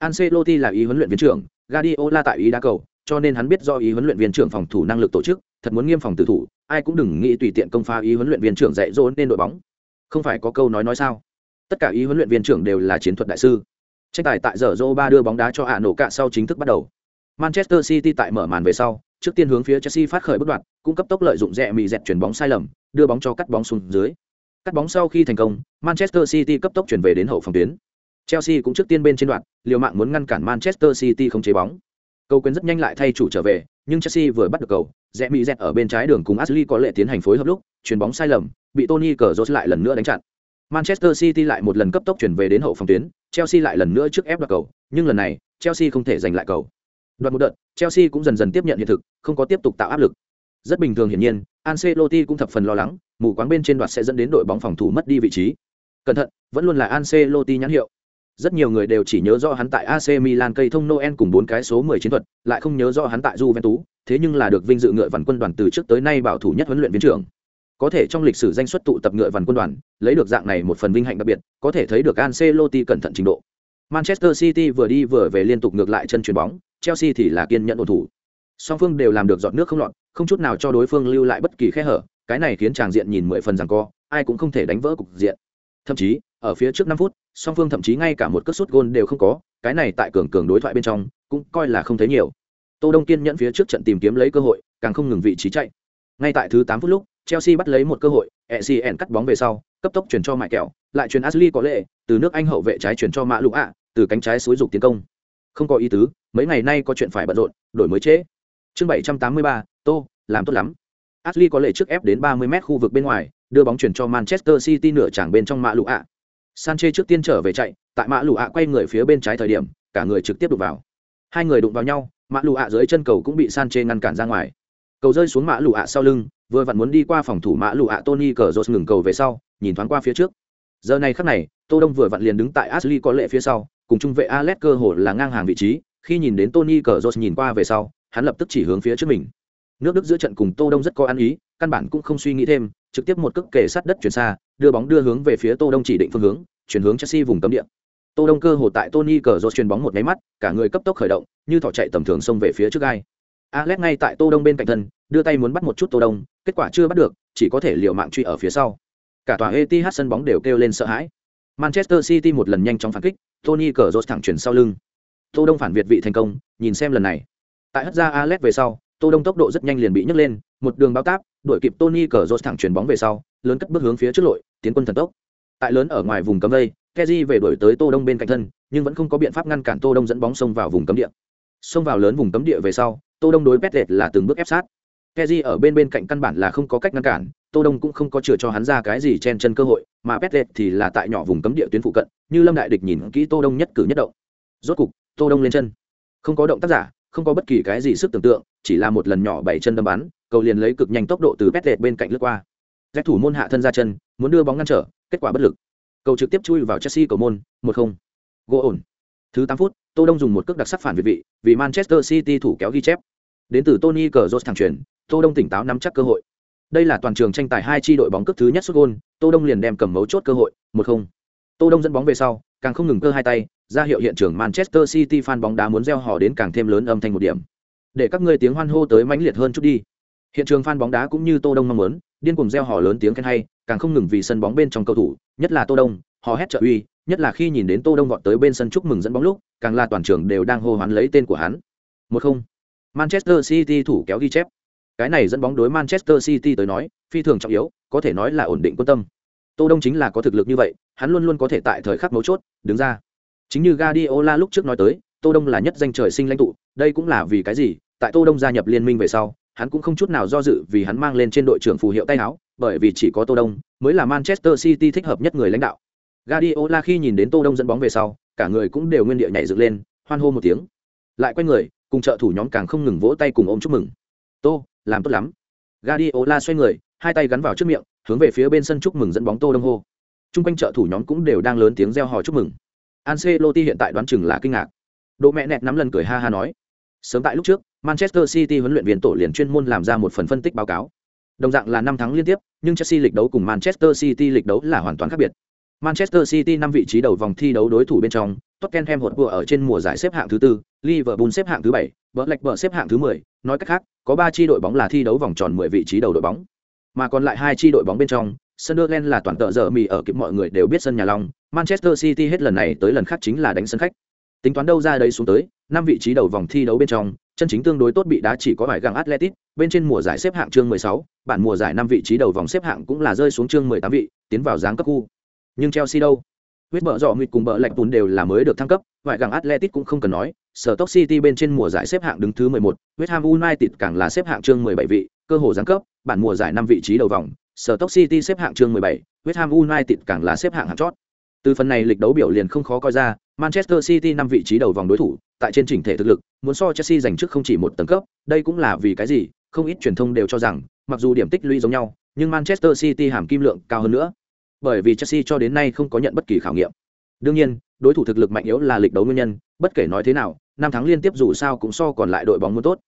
Ancelotti là ý huấn luyện viên trưởng, Guardiola tại ý đá cầu, cho nên hắn biết do ý huấn luyện viên trưởng phòng thủ năng lực tổ chức, thật muốn nghiêm phòng tử thủ, ai cũng đừng nghĩ tùy tiện công phá ý huấn luyện viên trưởng dạy dỗ nên đội bóng. Không phải có câu nói nói sao? Tất cả ý huấn luyện viên trưởng đều là chiến thuật đại sư. Tranh tài tại giờ Zoba đưa bóng đá cho hạ nổ cả sau chính thức bắt đầu. Manchester City tại mở màn về sau, trước tiên hướng phía Chelsea phát khởi bất đoạn, cũng cấp tốc lợi dụng rẽ mì dẹt chuyển bóng sai lầm, đưa bóng cho cắt bóng xuống dưới. Cắt bóng sau khi thành công, Manchester City cấp tốc chuyển về đến hậu phòng tuyến. Chelsea cũng trước tiên bên trên đoạn, liều mạng muốn ngăn cản Manchester City không chế bóng. Cầu quyền rất nhanh lại thay chủ trở về, nhưng Chelsea vừa bắt được cầu, rẽ mì dẹt ở bên trái đường cùng Ashley có lệ tiến hành phối hợp lúc, chuyển bóng sai lầm, bị Tony Cazorla lại lần nữa đánh chặn. Manchester City lại một lần cấp tốc chuyển về đến hậu phòng tuyến, Chelsea lại lần nữa trước ép đoạt cầu, nhưng lần này, Chelsea không thể giành lại cầu. Đoạt một đợt, Chelsea cũng dần dần tiếp nhận hiện thực, không có tiếp tục tạo áp lực. Rất bình thường hiển nhiên, Ancelotti cũng thập phần lo lắng, mù quáng bên trên đoạt sẽ dẫn đến đội bóng phòng thủ mất đi vị trí. Cẩn thận, vẫn luôn là Ancelotti nhãn hiệu. Rất nhiều người đều chỉ nhớ rõ hắn tại AC Milan cây thông Noel cùng bốn cái số 10 chiến thuật, lại không nhớ rõ hắn tại Juventus, thế nhưng là được vinh dự ngựa vằn quân đoàn từ trước tới nay bảo thủ nhất huấn luyện viên trưởng. Có thể trong lịch sử danh xuất tụ tập ngựa vằn quân đoàn, lấy được dạng này một phần vinh hạnh đặc biệt, có thể thấy được Ancelotti cẩn thận trình độ. Manchester City vừa đi vừa về liên tục ngược lại chân chuyền bóng, Chelsea thì là kiên nhẫn ổn thủ. Song phương đều làm được dọn nước không lọt, không chút nào cho đối phương lưu lại bất kỳ khe hở, cái này khiến chàng diện nhìn mười phần giằng co, ai cũng không thể đánh vỡ cục diện. Thậm chí, ở phía trước 5 phút, song phương thậm chí ngay cả một cú sút gôn đều không có, cái này tại cường cường đối thoại bên trong, cũng coi là không thấy nhiều. Tô Đông kiên nhẫn phía trước trận tìm kiếm lấy cơ hội, càng không ngừng vị trí chạy. Ngay tại thứ 8 phút lúc, Chelsea bắt lấy một cơ hội, Essien cắt bóng về sau, cấp tốc chuyển cho Mại Kẹo, lại chuyển Ashley có lệ, từ nước Anh hậu vệ trái chuyển cho Mã Lũ ạ, từ cánh trái xúi dục tiến công. Không có ý tứ, mấy ngày nay có chuyện phải bận rộn, đổi mới chế. Chương 783, Tô, làm tốt lắm. Ashley có lệ trước ép đến 30m khu vực bên ngoài, đưa bóng chuyển cho Manchester City nửa chẳng bên trong Mã Lũ ạ. Sanche trước tiên trở về chạy, tại Mã Lũ ạ quay người phía bên trái thời điểm, cả người trực tiếp đụng vào. Hai người đụng vào nhau, Mã Lũ ạ dưới chân cầu cũng bị Sanche ngăn cản ra ngoài. Cầu rơi xuống Mã Lũ ạ sau lưng, vừa vặn muốn đi qua phòng thủ Mã Lũ ạ Tony cờ rốt ngừng cầu về sau, nhìn thoáng qua phía trước. Giờ này khắc này, Tô Đông vừa vặn liền đứng tại Ashley có lệ phía sau, cùng trung vệ Alex cơ hồ là ngang hàng vị trí, khi nhìn đến Tony cờ rốt nhìn qua về sau, hắn lập tức chỉ hướng phía trước mình. Nước Đức giữa trận cùng Tô Đông rất có ăn ý, căn bản cũng không suy nghĩ thêm, trực tiếp một cước kề sát đất chuyển xa, đưa bóng đưa hướng về phía Tô Đông chỉ định phương hướng, chuyển hướng Chelsea vùng cấm địa. Tô Đông cơ hồ tại Tony Cazorla chuyền bóng một cái mắt, cả người cấp tốc khởi động, như thỏ chạy tầm thường xông về phía trước gai. Alex ngay tại Tô Đông bên cạnh thân, đưa tay muốn bắt một chút Tô Đông, kết quả chưa bắt được, chỉ có thể liều mạng truy ở phía sau. Cả tòa Etihad sân bóng đều kêu lên sợ hãi. Manchester City một lần nhanh chóng phản kích, Tony Cazorla thẳng chuyển sau lưng. Tô Đông phản việt vị thành công, nhìn xem lần này. Tại hất ra Alex về sau, Tô Đông tốc độ rất nhanh liền bị nhấc lên, một đường bao táp, đuổi kịp Tony Cazorla thẳng chuyển bóng về sau, lớn cất bước hướng phía trước lội, tiến quân thần tốc. Tại lớn ở ngoài vùng cấm vây, keji về đuổi tới Tô Đông bên cạnh thân, nhưng vẫn không có biện pháp ngăn cản Tô Đông dẫn bóng xông vào vùng cấm địa. Xông vào lớn vùng cấm địa về sau, Tô Đông đối Petlet là từng bước ép sát. keji ở bên bên cạnh căn bản là không có cách ngăn cản, Tô Đông cũng không có chừa cho hắn ra cái gì chen chân cơ hội, mà Petlet thì là tại nhỏ vùng cấm địa tuyến phụ cận, như Lâm Đại Địch nhìn kỹ Tô Đông nhất cử nhất động. Rốt cục, Tô Đông lên chân. Không có động tác giả, không có bất kỳ cái gì sức tưởng tượng, chỉ là một lần nhỏ bảy chân đâm bắn, cầu liền lấy cực nhanh tốc độ từ Petlet bên cạnh lướt qua. Rét thủ môn hạ thân ra chân, muốn đưa bóng ngăn trở, kết quả bất lực. Cầu trực tiếp chui vào Chelsea cầu môn, 1-0. Gỗ ổn. Thứ tám phút, Tô Đông dùng một cước đặc sắc phản việt vị, vì Manchester City thủ kéo ghi chép. Đến từ Tony Cazorla thẳng truyền, Tô Đông tỉnh táo nắm chắc cơ hội. Đây là toàn trường tranh tài hai chi đội bóng cước thứ nhất xuất gôn Tô Đông liền đem cầm mấu chốt cơ hội, 1-0. Tô Đông dẫn bóng về sau, càng không ngừng cơ hai tay, ra hiệu hiện trường Manchester City fan bóng đá muốn reo hò đến càng thêm lớn âm thanh một điểm. Để các ngươi tiếng hoan hô tới mãnh liệt hơn chút đi. Hiện trường fan bóng đá cũng như Tô Đông mong muốn, điên cuồng reo hò lớn tiếng khen hay, càng không ngừng vì sân bóng bên trong cầu thủ, nhất là Tô Đông, hò hét trợ uy, nhất là khi nhìn đến Tô Đông vọt tới bên sân chúc mừng dẫn bóng lúc, càng là toàn trường đều đang hô hoán lấy tên của hắn. Một không, Manchester City thủ kéo ghi chép. Cái này dẫn bóng đối Manchester City tới nói, phi thường trọng yếu, có thể nói là ổn định quân tâm. Tô Đông chính là có thực lực như vậy, hắn luôn luôn có thể tại thời khắc mấu chốt đứng ra. Chính như Guardiola lúc trước nói tới, Tô Đông là nhất danh trời sinh lãnh tụ, đây cũng là vì cái gì? Tại Tô Đông gia nhập liên minh về sau, hắn cũng không chút nào do dự vì hắn mang lên trên đội trưởng phù hiệu tay áo, bởi vì chỉ có Tô Đông mới là Manchester City thích hợp nhất người lãnh đạo. Guardiola khi nhìn đến Tô Đông dẫn bóng về sau, cả người cũng đều nguyên địa nhảy dựng lên, hoan hô một tiếng. Lại quay người, cùng trợ thủ nhóm càng không ngừng vỗ tay cùng ôm chúc mừng. "Tô, làm tốt lắm." Guardiola xoay người, hai tay gắn vào trước miệng, hướng về phía bên sân chúc mừng dẫn bóng Tô Đông hô. Trung quanh trợ thủ nhóm cũng đều đang lớn tiếng reo hò chúc mừng. Ancelotti hiện tại đoán chừng là kinh ngạc. Đỗ mẹ nẹt nắm lần cười ha ha nói. Sớm tại lúc trước, Manchester City huấn luyện viên tổ liền chuyên môn làm ra một phần phân tích báo cáo. Đồng dạng là năm tháng liên tiếp, nhưng Chelsea lịch đấu cùng Manchester City lịch đấu là hoàn toàn khác biệt. Manchester City năm vị trí đầu vòng thi đấu đối thủ bên trong, Tottenham hột vừa ở trên mùa giải xếp hạng thứ tư, Liverpool xếp hạng thứ bảy, Blackburn xếp hạng thứ 10, nói cách khác, có 3 chi đội bóng là thi đấu vòng tròn 10 vị trí đầu đội bóng. Mà còn lại hai chi đội bóng bên trong, Sunderland là toàn tợ giờ mì ở kịp mọi người đều biết sân nhà Long, Manchester City hết lần này tới lần khác chính là đánh sân khách. Tính toán đâu ra đấy xuống tới, năm vị trí đầu vòng thi đấu bên trong, chân chính tương đối tốt bị đá chỉ có vài găng Atletico, bên trên mùa giải xếp hạng chương 16, bản mùa giải năm vị trí đầu vòng xếp hạng cũng là rơi xuống chương 18 vị, tiến vào giáng cấp khu. Nhưng Chelsea đâu? Huyết bợ dọ nguyệt cùng bờ lạch tún đều là mới được thăng cấp, vài găng Atletico cũng không cần nói, Stoke City bên trên mùa giải xếp hạng đứng thứ 11, West Ham United càng là xếp hạng chương 17 vị, cơ hội giáng cấp, bản mùa giải năm vị trí đầu vòng, Stoke City xếp hạng chương 17, West Ham United càng là xếp hạng hạng chót. Từ phần này lịch đấu biểu liền không khó coi ra, Manchester City năm vị trí đầu vòng đối thủ, tại trên chỉnh thể thực lực, muốn so Chelsea giành trước không chỉ một tầng cấp, đây cũng là vì cái gì? Không ít truyền thông đều cho rằng, mặc dù điểm tích lũy giống nhau, nhưng Manchester City hàm kim lượng cao hơn nữa. Bởi vì Chelsea cho đến nay không có nhận bất kỳ khảo nghiệm. Đương nhiên, đối thủ thực lực mạnh yếu là lịch đấu nguyên nhân, bất kể nói thế nào, năm tháng liên tiếp dù sao cũng so còn lại đội bóng muốn tốt.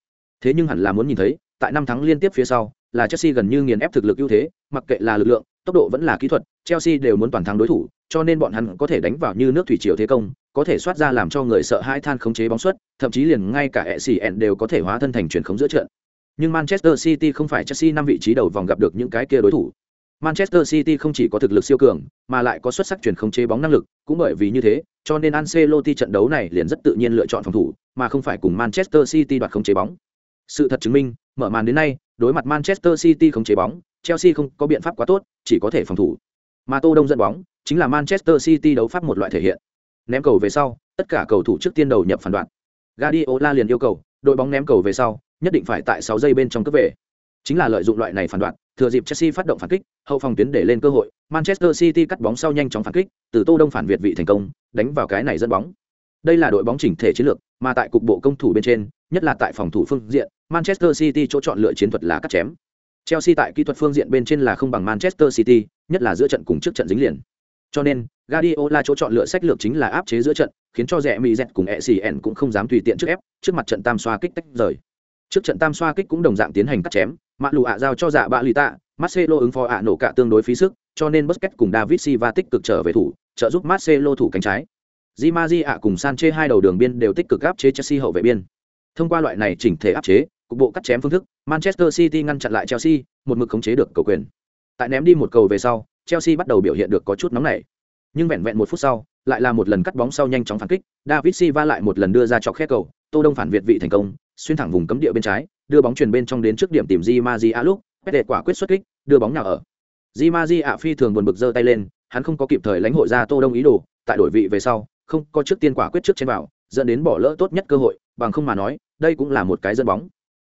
Thế nhưng hẳn là muốn nhìn thấy, tại năm tháng liên tiếp phía sau, là Chelsea gần như nghiền ép thực lực ưu thế, mặc kệ là lực lượng, tốc độ vẫn là kỹ thuật, Chelsea đều muốn toàn thắng đối thủ, cho nên bọn hắn có thể đánh vào như nước thủy triều thế công, có thể soát ra làm cho người sợ hãi than khống chế bóng suất, thậm chí liền ngay cả ECN đều có thể hóa thân thành chuyển khống giữa trận. Nhưng Manchester City không phải Chelsea năm vị trí đầu vòng gặp được những cái kia đối thủ. Manchester City không chỉ có thực lực siêu cường, mà lại có xuất sắc chuyển khống chế bóng năng lực, cũng bởi vì như thế, cho nên Ancelotti trận đấu này liền rất tự nhiên lựa chọn phòng thủ, mà không phải cùng Manchester City đoạt khống chế bóng. Sự thật chứng minh, mở màn đến nay, đối mặt Manchester City không chế bóng, Chelsea không có biện pháp quá tốt, chỉ có thể phòng thủ. Mà Tô Đông dẫn bóng, chính là Manchester City đấu pháp một loại thể hiện. Ném cầu về sau, tất cả cầu thủ trước tiên đầu nhập phản đoạn. Guardiola liền yêu cầu, đội bóng ném cầu về sau, nhất định phải tại 6 giây bên trong cướp về. Chính là lợi dụng loại này phản đoạn, thừa dịp Chelsea phát động phản kích, hậu phòng tuyến để lên cơ hội, Manchester City cắt bóng sau nhanh chóng phản kích, từ Tô Đông phản việt vị thành công, đánh vào cái này dẫn bóng. Đây là đội bóng chỉnh thể chiến lược, mà tại cục bộ công thủ bên trên, nhất là tại phòng thủ phương diện, Manchester City chỗ chọn lựa chiến thuật là cắt chém. Chelsea tại kỹ thuật phương diện bên trên là không bằng Manchester City, nhất là giữa trận cùng trước trận dính liền. Cho nên, Guardiola chỗ chọn lựa sách lược chính là áp chế giữa trận, khiến cho rẻ mì dẹt cùng ECN cũng không dám tùy tiện trước ép, trước mặt trận tam xoa kích tách rời. Trước trận tam xoa kích cũng đồng dạng tiến hành cắt chém, mã lù ạ giao cho dạ bạ lì tạ, Marcelo ứng phó ạ nổ cả tương đối phí sức, cho nên Busquets cùng David Silva tích cực trở về thủ, trợ giúp Marcelo thủ cánh trái. Di Maria ạ cùng Sanchez hai đầu đường biên đều tích cực áp chế Chelsea hậu vệ biên. Thông qua loại này chỉnh thể áp chế, cục bộ cắt chém phương thức, Manchester City ngăn chặn lại Chelsea, một mực khống chế được cầu quyền. Tại ném đi một cầu về sau, Chelsea bắt đầu biểu hiện được có chút nóng nảy. Nhưng vẹn vẹn một phút sau, lại là một lần cắt bóng sau nhanh chóng phản kích, David Silva lại một lần đưa ra chọc khe cầu, Tô Đông phản việt vị thành công, xuyên thẳng vùng cấm địa bên trái, đưa bóng truyền bên trong đến trước điểm tìm Di Maria lúc, Pet quả quyết xuất kích, đưa bóng nào ở. Di Maria phi thường buồn bực giơ tay lên, hắn không có kịp thời lãnh hội ra Tô Đông ý đồ, tại đổi vị về sau, không có trước tiên quả quyết trước trên vào, dẫn đến bỏ lỡ tốt nhất cơ hội, bằng không mà nói, đây cũng là một cái dẫn bóng.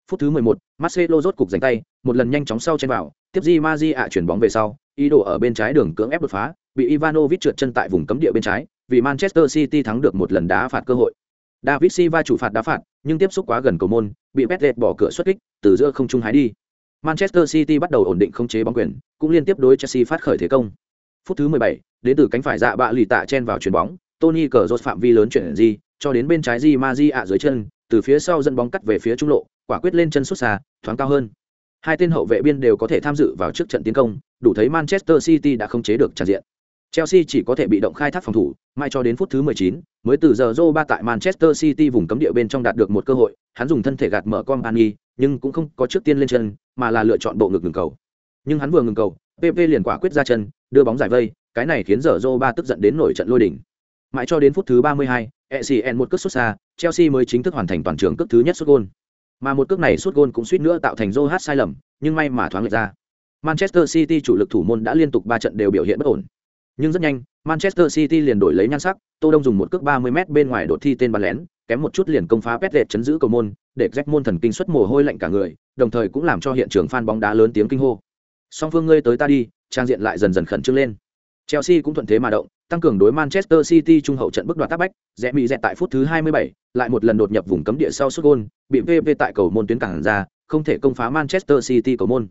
Phút thứ 11, Marcelo rốt cục giành tay, một lần nhanh chóng sau trên vào, tiếp Di Maji ạ chuyển bóng về sau, ý đồ ở bên trái đường cưỡng ép đột phá, bị Ivanovic trượt chân tại vùng cấm địa bên trái, vì Manchester City thắng được một lần đá phạt cơ hội. David Silva chủ phạt đá phạt, nhưng tiếp xúc quá gần cầu môn, bị Petret bỏ cửa xuất kích, từ giữa không trung hái đi. Manchester City bắt đầu ổn định không chế bóng quyền, cũng liên tiếp đối Chelsea phát khởi thế công. Phút thứ 17, đến từ cánh phải dạ bạ lì tạ chen vào chuyền bóng, Tony cờ rốt phạm vi lớn chuyển gì, cho đến bên trái Di Maji ạ dưới chân, từ phía sau dẫn bóng cắt về phía trung lộ, quả quyết lên chân xuất xa, thoáng cao hơn. Hai tên hậu vệ biên đều có thể tham dự vào trước trận tiến công, đủ thấy Manchester City đã không chế được tràn diện. Chelsea chỉ có thể bị động khai thác phòng thủ, mai cho đến phút thứ 19, mới từ giờ ba tại Manchester City vùng cấm địa bên trong đạt được một cơ hội, hắn dùng thân thể gạt mở Company, nhưng cũng không có trước tiên lên chân, mà là lựa chọn bộ ngực ngừng cầu. Nhưng hắn vừa ngừng cầu, PP liền quả quyết ra chân, đưa bóng giải vây, cái này khiến giờ ba tức giận đến nổi trận lôi đỉnh. Mãi cho đến phút thứ 32, ECN một cước sút xa, Chelsea mới chính thức hoàn thành toàn trường cước thứ nhất sút gol. Mà một cước này suốt gôn cũng suýt nữa tạo thành Joe sai lầm, nhưng may mà thoáng lệch ra. Manchester City chủ lực thủ môn đã liên tục 3 trận đều biểu hiện bất ổn. Nhưng rất nhanh, Manchester City liền đổi lấy nhan sắc, Tô Đông dùng một cước 30m bên ngoài đột thi tên bắn lén, kém một chút liền công phá pét lệch chấn giữ cầu môn, để Jack môn thần kinh xuất mồ hôi lạnh cả người, đồng thời cũng làm cho hiện trường fan bóng đá lớn tiếng kinh hô. Song phương ngươi tới ta đi, trang diện lại dần dần khẩn trương lên. Chelsea cũng thuận thế mà động, tăng cường đối Manchester City trung hậu trận bước đoạt tác bách, rẽ bị rẽ tại phút thứ 27, lại một lần đột nhập vùng cấm địa sau sút gôn, bị PP tại cầu môn tuyến cản ra, không thể công phá Manchester City cầu môn.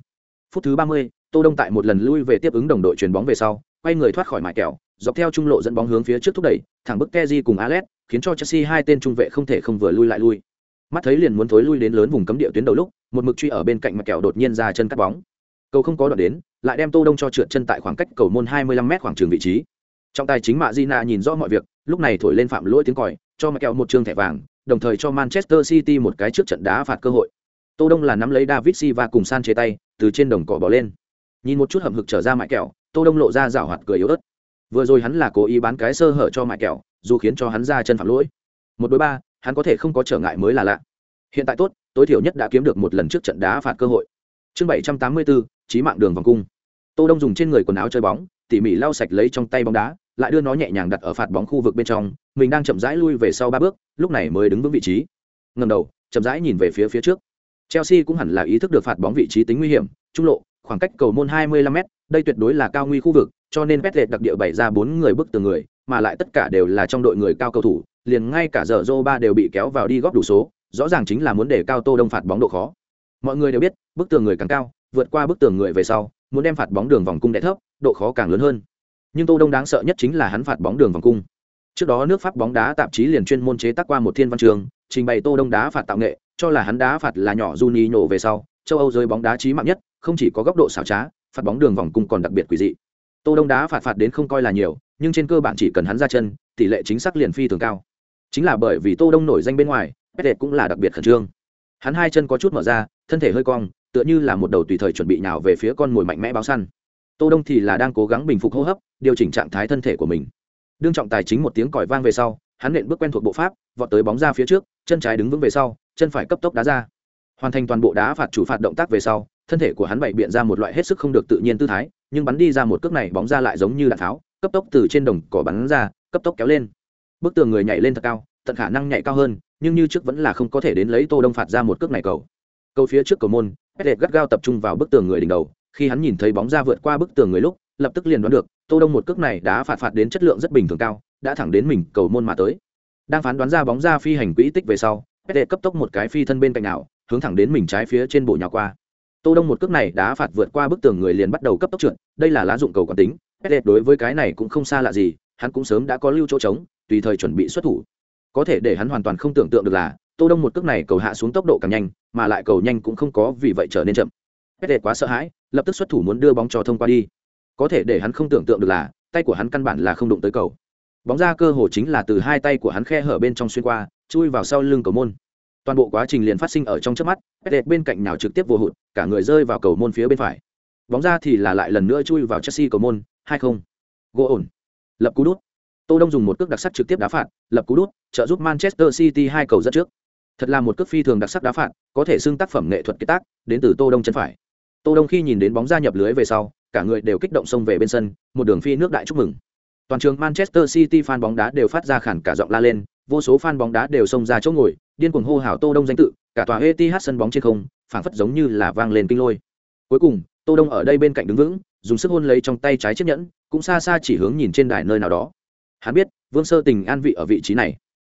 Phút thứ 30, Tô Đông tại một lần lui về tiếp ứng đồng đội chuyền bóng về sau, quay người thoát khỏi mài kẹo, dọc theo trung lộ dẫn bóng hướng phía trước thúc đẩy, thẳng bức Kessié cùng Alex, khiến cho Chelsea hai tên trung vệ không thể không vừa lui lại lui. Mắt thấy liền muốn thối lui đến lớn vùng cấm địa tuyến đầu lúc, một mực truy ở bên cạnh mại kẹo đột nhiên ra chân cắt bóng. Cầu không có đoạn đến, lại đem Tô Đông cho trượt chân tại khoảng cách cầu môn 25m khoảng trường vị trí. Trong tay chính Mạ Gina nhìn rõ mọi việc, lúc này thổi lên phạm lỗi tiếng còi, cho mại kẹo một trường thẻ vàng, đồng thời cho Manchester City một cái trước trận đá phạt cơ hội. Tô Đông là nắm lấy David Silva cùng San chế tay, từ trên đồng cỏ bỏ lên. Nhìn một chút hầm hực trở ra mại kẹo, Tô Đông lộ ra rảo hoạt cười yếu ớt. Vừa rồi hắn là cố ý bán cái sơ hở cho mại kẹo, dù khiến cho hắn ra chân phạm lỗi. Một đối ba, hắn có thể không có trở ngại mới là lạ. Hiện tại tốt, tối thiểu nhất đã kiếm được một lần trước trận đá phạt cơ hội. Chương 784, chí mạng đường vòng cung. Tô Đông dùng trên người quần áo chơi bóng, tỉ mỉ lau sạch lấy trong tay bóng đá, lại đưa nó nhẹ nhàng đặt ở phạt bóng khu vực bên trong, mình đang chậm rãi lui về sau ba bước, lúc này mới đứng vững vị trí. Ngẩng đầu, chậm rãi nhìn về phía phía trước. Chelsea cũng hẳn là ý thức được phạt bóng vị trí tính nguy hiểm, trung lộ, khoảng cách cầu môn 25m, đây tuyệt đối là cao nguy khu vực, cho nên Petlet đặc địa bày ra bốn người bức từ người, mà lại tất cả đều là trong đội người cao cầu thủ, liền ngay cả giờ ba đều bị kéo vào đi góp đủ số, rõ ràng chính là muốn để cao Tô Đông phạt bóng độ khó. Mọi người đều biết, bức tường người càng cao, vượt qua bức tường người về sau, muốn đem phạt bóng đường vòng cung đè thấp, độ khó càng lớn hơn. Nhưng Tô Đông đáng sợ nhất chính là hắn phạt bóng đường vòng cung. Trước đó nước Pháp bóng đá tạp chí liền chuyên môn chế tác qua một thiên văn trường, trình bày Tô Đông đá phạt tạo nghệ, cho là hắn đá phạt là nhỏ Juni nhổ về sau, châu Âu rơi bóng đá trí mạng nhất, không chỉ có góc độ xảo trá, phạt bóng đường vòng cung còn đặc biệt quỷ dị. Tô Đông đá phạt phạt đến không coi là nhiều, nhưng trên cơ bản chỉ cần hắn ra chân, tỷ lệ chính xác liền phi thường cao. Chính là bởi vì Tô Đông nổi danh bên ngoài, pete cũng là đặc biệt khẩn trương. Hắn hai chân có chút mở ra, thân thể hơi cong, tựa như là một đầu tùy thời chuẩn bị nhào về phía con mồi mạnh mẽ báo săn. Tô Đông thì là đang cố gắng bình phục hô hấp, điều chỉnh trạng thái thân thể của mình. Đương trọng tài chính một tiếng còi vang về sau, hắn nện bước quen thuộc bộ pháp, vọt tới bóng ra phía trước, chân trái đứng vững về sau, chân phải cấp tốc đá ra. Hoàn thành toàn bộ đá phạt chủ phạt động tác về sau, thân thể của hắn bày biện ra một loại hết sức không được tự nhiên tư thái, nhưng bắn đi ra một cước này bóng ra lại giống như đạn tháo, cấp tốc từ trên đồng cỏ bắn ra, cấp tốc kéo lên. Bức tường người nhảy lên thật cao, tận khả năng nhảy cao hơn, nhưng như trước vẫn là không có thể đến lấy Tô Đông phạt ra một cước này cầu. Cầu phía trước cầu môn, Pet gắt gao tập trung vào bức tường người đỉnh đầu, khi hắn nhìn thấy bóng ra vượt qua bức tường người lúc, lập tức liền đoán được, Tô Đông một cước này đã phạt phạt đến chất lượng rất bình thường cao, đã thẳng đến mình cầu môn mà tới. Đang phán đoán ra bóng ra phi hành quỹ tích về sau, pete cấp tốc một cái phi thân bên cạnh nào, hướng thẳng đến mình trái phía trên bộ nhào qua. Tô Đông một cước này đã phạt vượt qua bức tường người liền bắt đầu cấp tốc trượt, đây là lá dụng cầu quán tính, pete đối với cái này cũng không xa lạ gì, hắn cũng sớm đã có lưu chỗ trống, tùy thời chuẩn bị xuất thủ. Có thể để hắn hoàn toàn không tưởng tượng được là, Tô Đông một cước này cầu hạ xuống tốc độ càng nhanh, mà lại cầu nhanh cũng không có vì vậy trở nên chậm. Pete quá sợ hãi, lập tức xuất thủ muốn đưa bóng cho thông qua đi. Có thể để hắn không tưởng tượng được là, tay của hắn căn bản là không đụng tới cầu. Bóng ra cơ hồ chính là từ hai tay của hắn khe hở bên trong xuyên qua, chui vào sau lưng cầu môn. Toàn bộ quá trình liền phát sinh ở trong chớp mắt, Pete bên cạnh nào trực tiếp vô hụt, cả người rơi vào cầu môn phía bên phải. Bóng ra thì là lại lần nữa chui vào Chelsea cầu môn, 2-0. Gỗ ổn. Lập cú đút. Tô Đông dùng một cước đặc sắc trực tiếp đá phạt, lập cú đút, trợ giúp Manchester City hai cầu dẫn trước. Thật là một cước phi thường đặc sắc đá phạt, có thể xưng tác phẩm nghệ thuật kết tác, đến từ Tô Đông chân phải. Tô Đông khi nhìn đến bóng gia nhập lưới về sau, cả người đều kích động xông về bên sân, một đường phi nước đại chúc mừng. Toàn trường Manchester City fan bóng đá đều phát ra khản cả giọng la lên, vô số fan bóng đá đều xông ra chỗ ngồi, điên cuồng hô hào Tô Đông danh tự, cả tòa ETH sân bóng trên không, phảng phất giống như là vang lên kinh lôi. Cuối cùng, Tô Đông ở đây bên cạnh đứng vững, dùng sức hôn lấy trong tay trái chiếc nhẫn, cũng xa xa chỉ hướng nhìn trên đài nơi nào đó. Hắn biết, Vương Sơ Tình an vị ở vị trí này.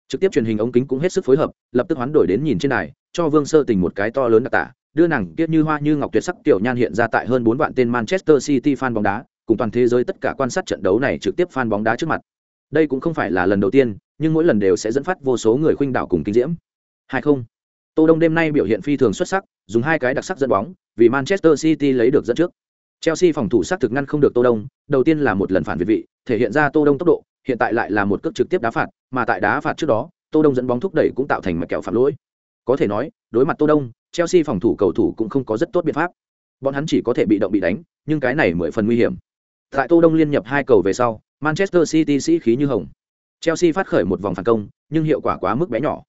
Trực tiếp truyền hình ống kính cũng hết sức phối hợp, lập tức hoán đổi đến nhìn trên đài, cho Vương Sơ Tình một cái to lớn đặc tả, đưa nàng kiết như hoa như ngọc tuyệt sắc tiểu nhan hiện ra tại hơn bốn vạn tên Manchester City fan bóng đá, cùng toàn thế giới tất cả quan sát trận đấu này trực tiếp fan bóng đá trước mặt. Đây cũng không phải là lần đầu tiên, nhưng mỗi lần đều sẽ dẫn phát vô số người khuynh đảo cùng kinh diễm. Hay không? Tô Đông đêm nay biểu hiện phi thường xuất sắc, dùng hai cái đặc sắc dẫn bóng, vì Manchester City lấy được dẫn trước. Chelsea phòng thủ sát thực ngăn không được Tô Đông, đầu tiên là một lần phản việt vị, thể hiện ra Tô Đông tốc độ, hiện tại lại là một cước trực tiếp đá phạt, mà tại đá phạt trước đó, Tô Đông dẫn bóng thúc đẩy cũng tạo thành một kẹo phạm lỗi. Có thể nói, đối mặt Tô Đông, Chelsea phòng thủ cầu thủ cũng không có rất tốt biện pháp. Bọn hắn chỉ có thể bị động bị đánh, nhưng cái này mười phần nguy hiểm. Tại Tô Đông liên nhập hai cầu về sau, Manchester City sĩ khí như hồng. Chelsea phát khởi một vòng phản công, nhưng hiệu quả quá mức bé nhỏ.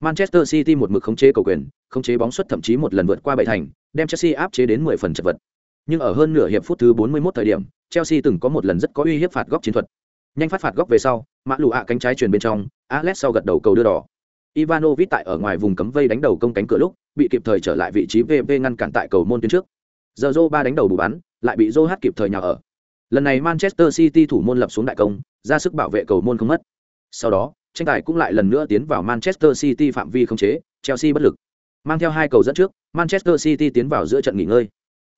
Manchester City một mực khống chế cầu quyền, khống chế bóng xuất thậm chí một lần vượt qua bảy thành, đem Chelsea áp chế đến 10 phần chật vật. Nhưng ở hơn nửa hiệp phút thứ 41 thời điểm, Chelsea từng có một lần rất có uy hiếp phạt góc chiến thuật. Nhanh phát phạt góc về sau, mã lù ạ cánh trái truyền bên trong, Alex sau gật đầu cầu đưa đỏ. Ivanovic tại ở ngoài vùng cấm vây đánh đầu công cánh cửa lúc, bị kịp thời trở lại vị trí VV ngăn cản tại cầu môn tuyến trước. Giờ Zô ba đánh đầu bù bắn, lại bị Zô hát kịp thời nhào ở. Lần này Manchester City thủ môn lập xuống đại công, ra sức bảo vệ cầu môn không mất. Sau đó, tranh tài cũng lại lần nữa tiến vào Manchester City phạm vi không chế, Chelsea bất lực. Mang theo hai cầu dẫn trước, Manchester City tiến vào giữa trận nghỉ ngơi.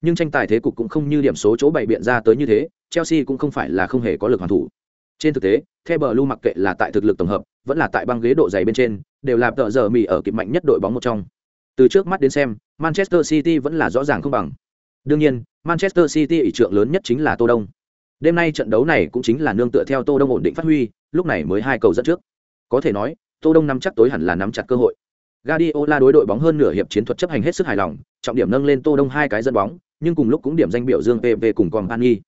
Nhưng tranh tài thế cục cũng không như điểm số chỗ bày biện ra tới như thế, Chelsea cũng không phải là không hề có lực hoàn thủ. Trên thực tế, The Blue mặc kệ là tại thực lực tổng hợp, vẫn là tại băng ghế độ dày bên trên, đều là tợ giờ mì ở kịp mạnh nhất đội bóng một trong. Từ trước mắt đến xem, Manchester City vẫn là rõ ràng không bằng. Đương nhiên, Manchester City ỷ trượng lớn nhất chính là Tô Đông. Đêm nay trận đấu này cũng chính là nương tựa theo Tô Đông ổn định phát huy, lúc này mới hai cầu dẫn trước. Có thể nói, Tô Đông nắm chắc tối hẳn là nắm chặt cơ hội. Guardiola đối đội bóng hơn nửa hiệp chiến thuật chấp hành hết sức hài lòng, trọng điểm nâng lên Tô Đông hai cái dẫn bóng, nhưng cùng lúc cũng điểm danh biểu dương PV cùng Company.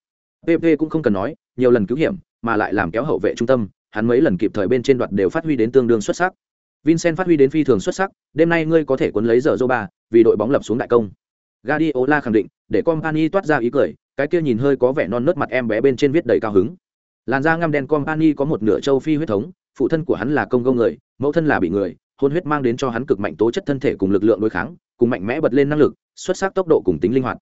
PV cũng không cần nói, nhiều lần cứu hiểm, mà lại làm kéo hậu vệ trung tâm, hắn mấy lần kịp thời bên trên đoạt đều phát huy đến tương đương xuất sắc. Vincent phát huy đến phi thường xuất sắc, đêm nay ngươi có thể cuốn lấy giờ Zoba, vì đội bóng lập xuống đại công. Guardiola khẳng định, để Company toát ra ý cười, cái kia nhìn hơi có vẻ non nớt mặt em bé bên trên viết đầy cao hứng. Làn da ngăm đen Company có một nửa châu phi huyết thống, phụ thân của hắn là công công người, mẫu thân là bị người, hôn huyết mang đến cho hắn cực mạnh tố chất thân thể cùng lực lượng đối kháng, cùng mạnh mẽ bật lên năng lực, xuất sắc tốc độ cùng tính linh hoạt.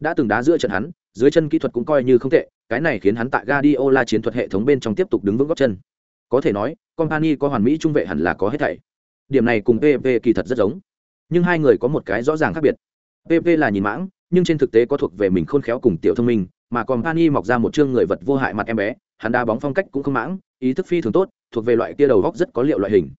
Đã từng đá giữa trận hắn, dưới chân kỹ thuật cũng coi như không tệ, cái này khiến hắn tại Guardiola chiến thuật hệ thống bên trong tiếp tục đứng vững gót chân. Có thể nói, Company có hoàn mỹ trung vệ hẳn là có hết thảy. Điểm này cùng PP kỳ thật rất giống, nhưng hai người có một cái rõ ràng khác biệt. PP là nhìn mãng, nhưng trên thực tế có thuộc về mình khôn khéo cùng tiểu thông minh, mà Company mọc ra một chương người vật vô hại mặt em bé, hắn đá bóng phong cách cũng không mãng, ý thức phi thường tốt, thuộc về loại kia đầu góc rất có liệu loại hình.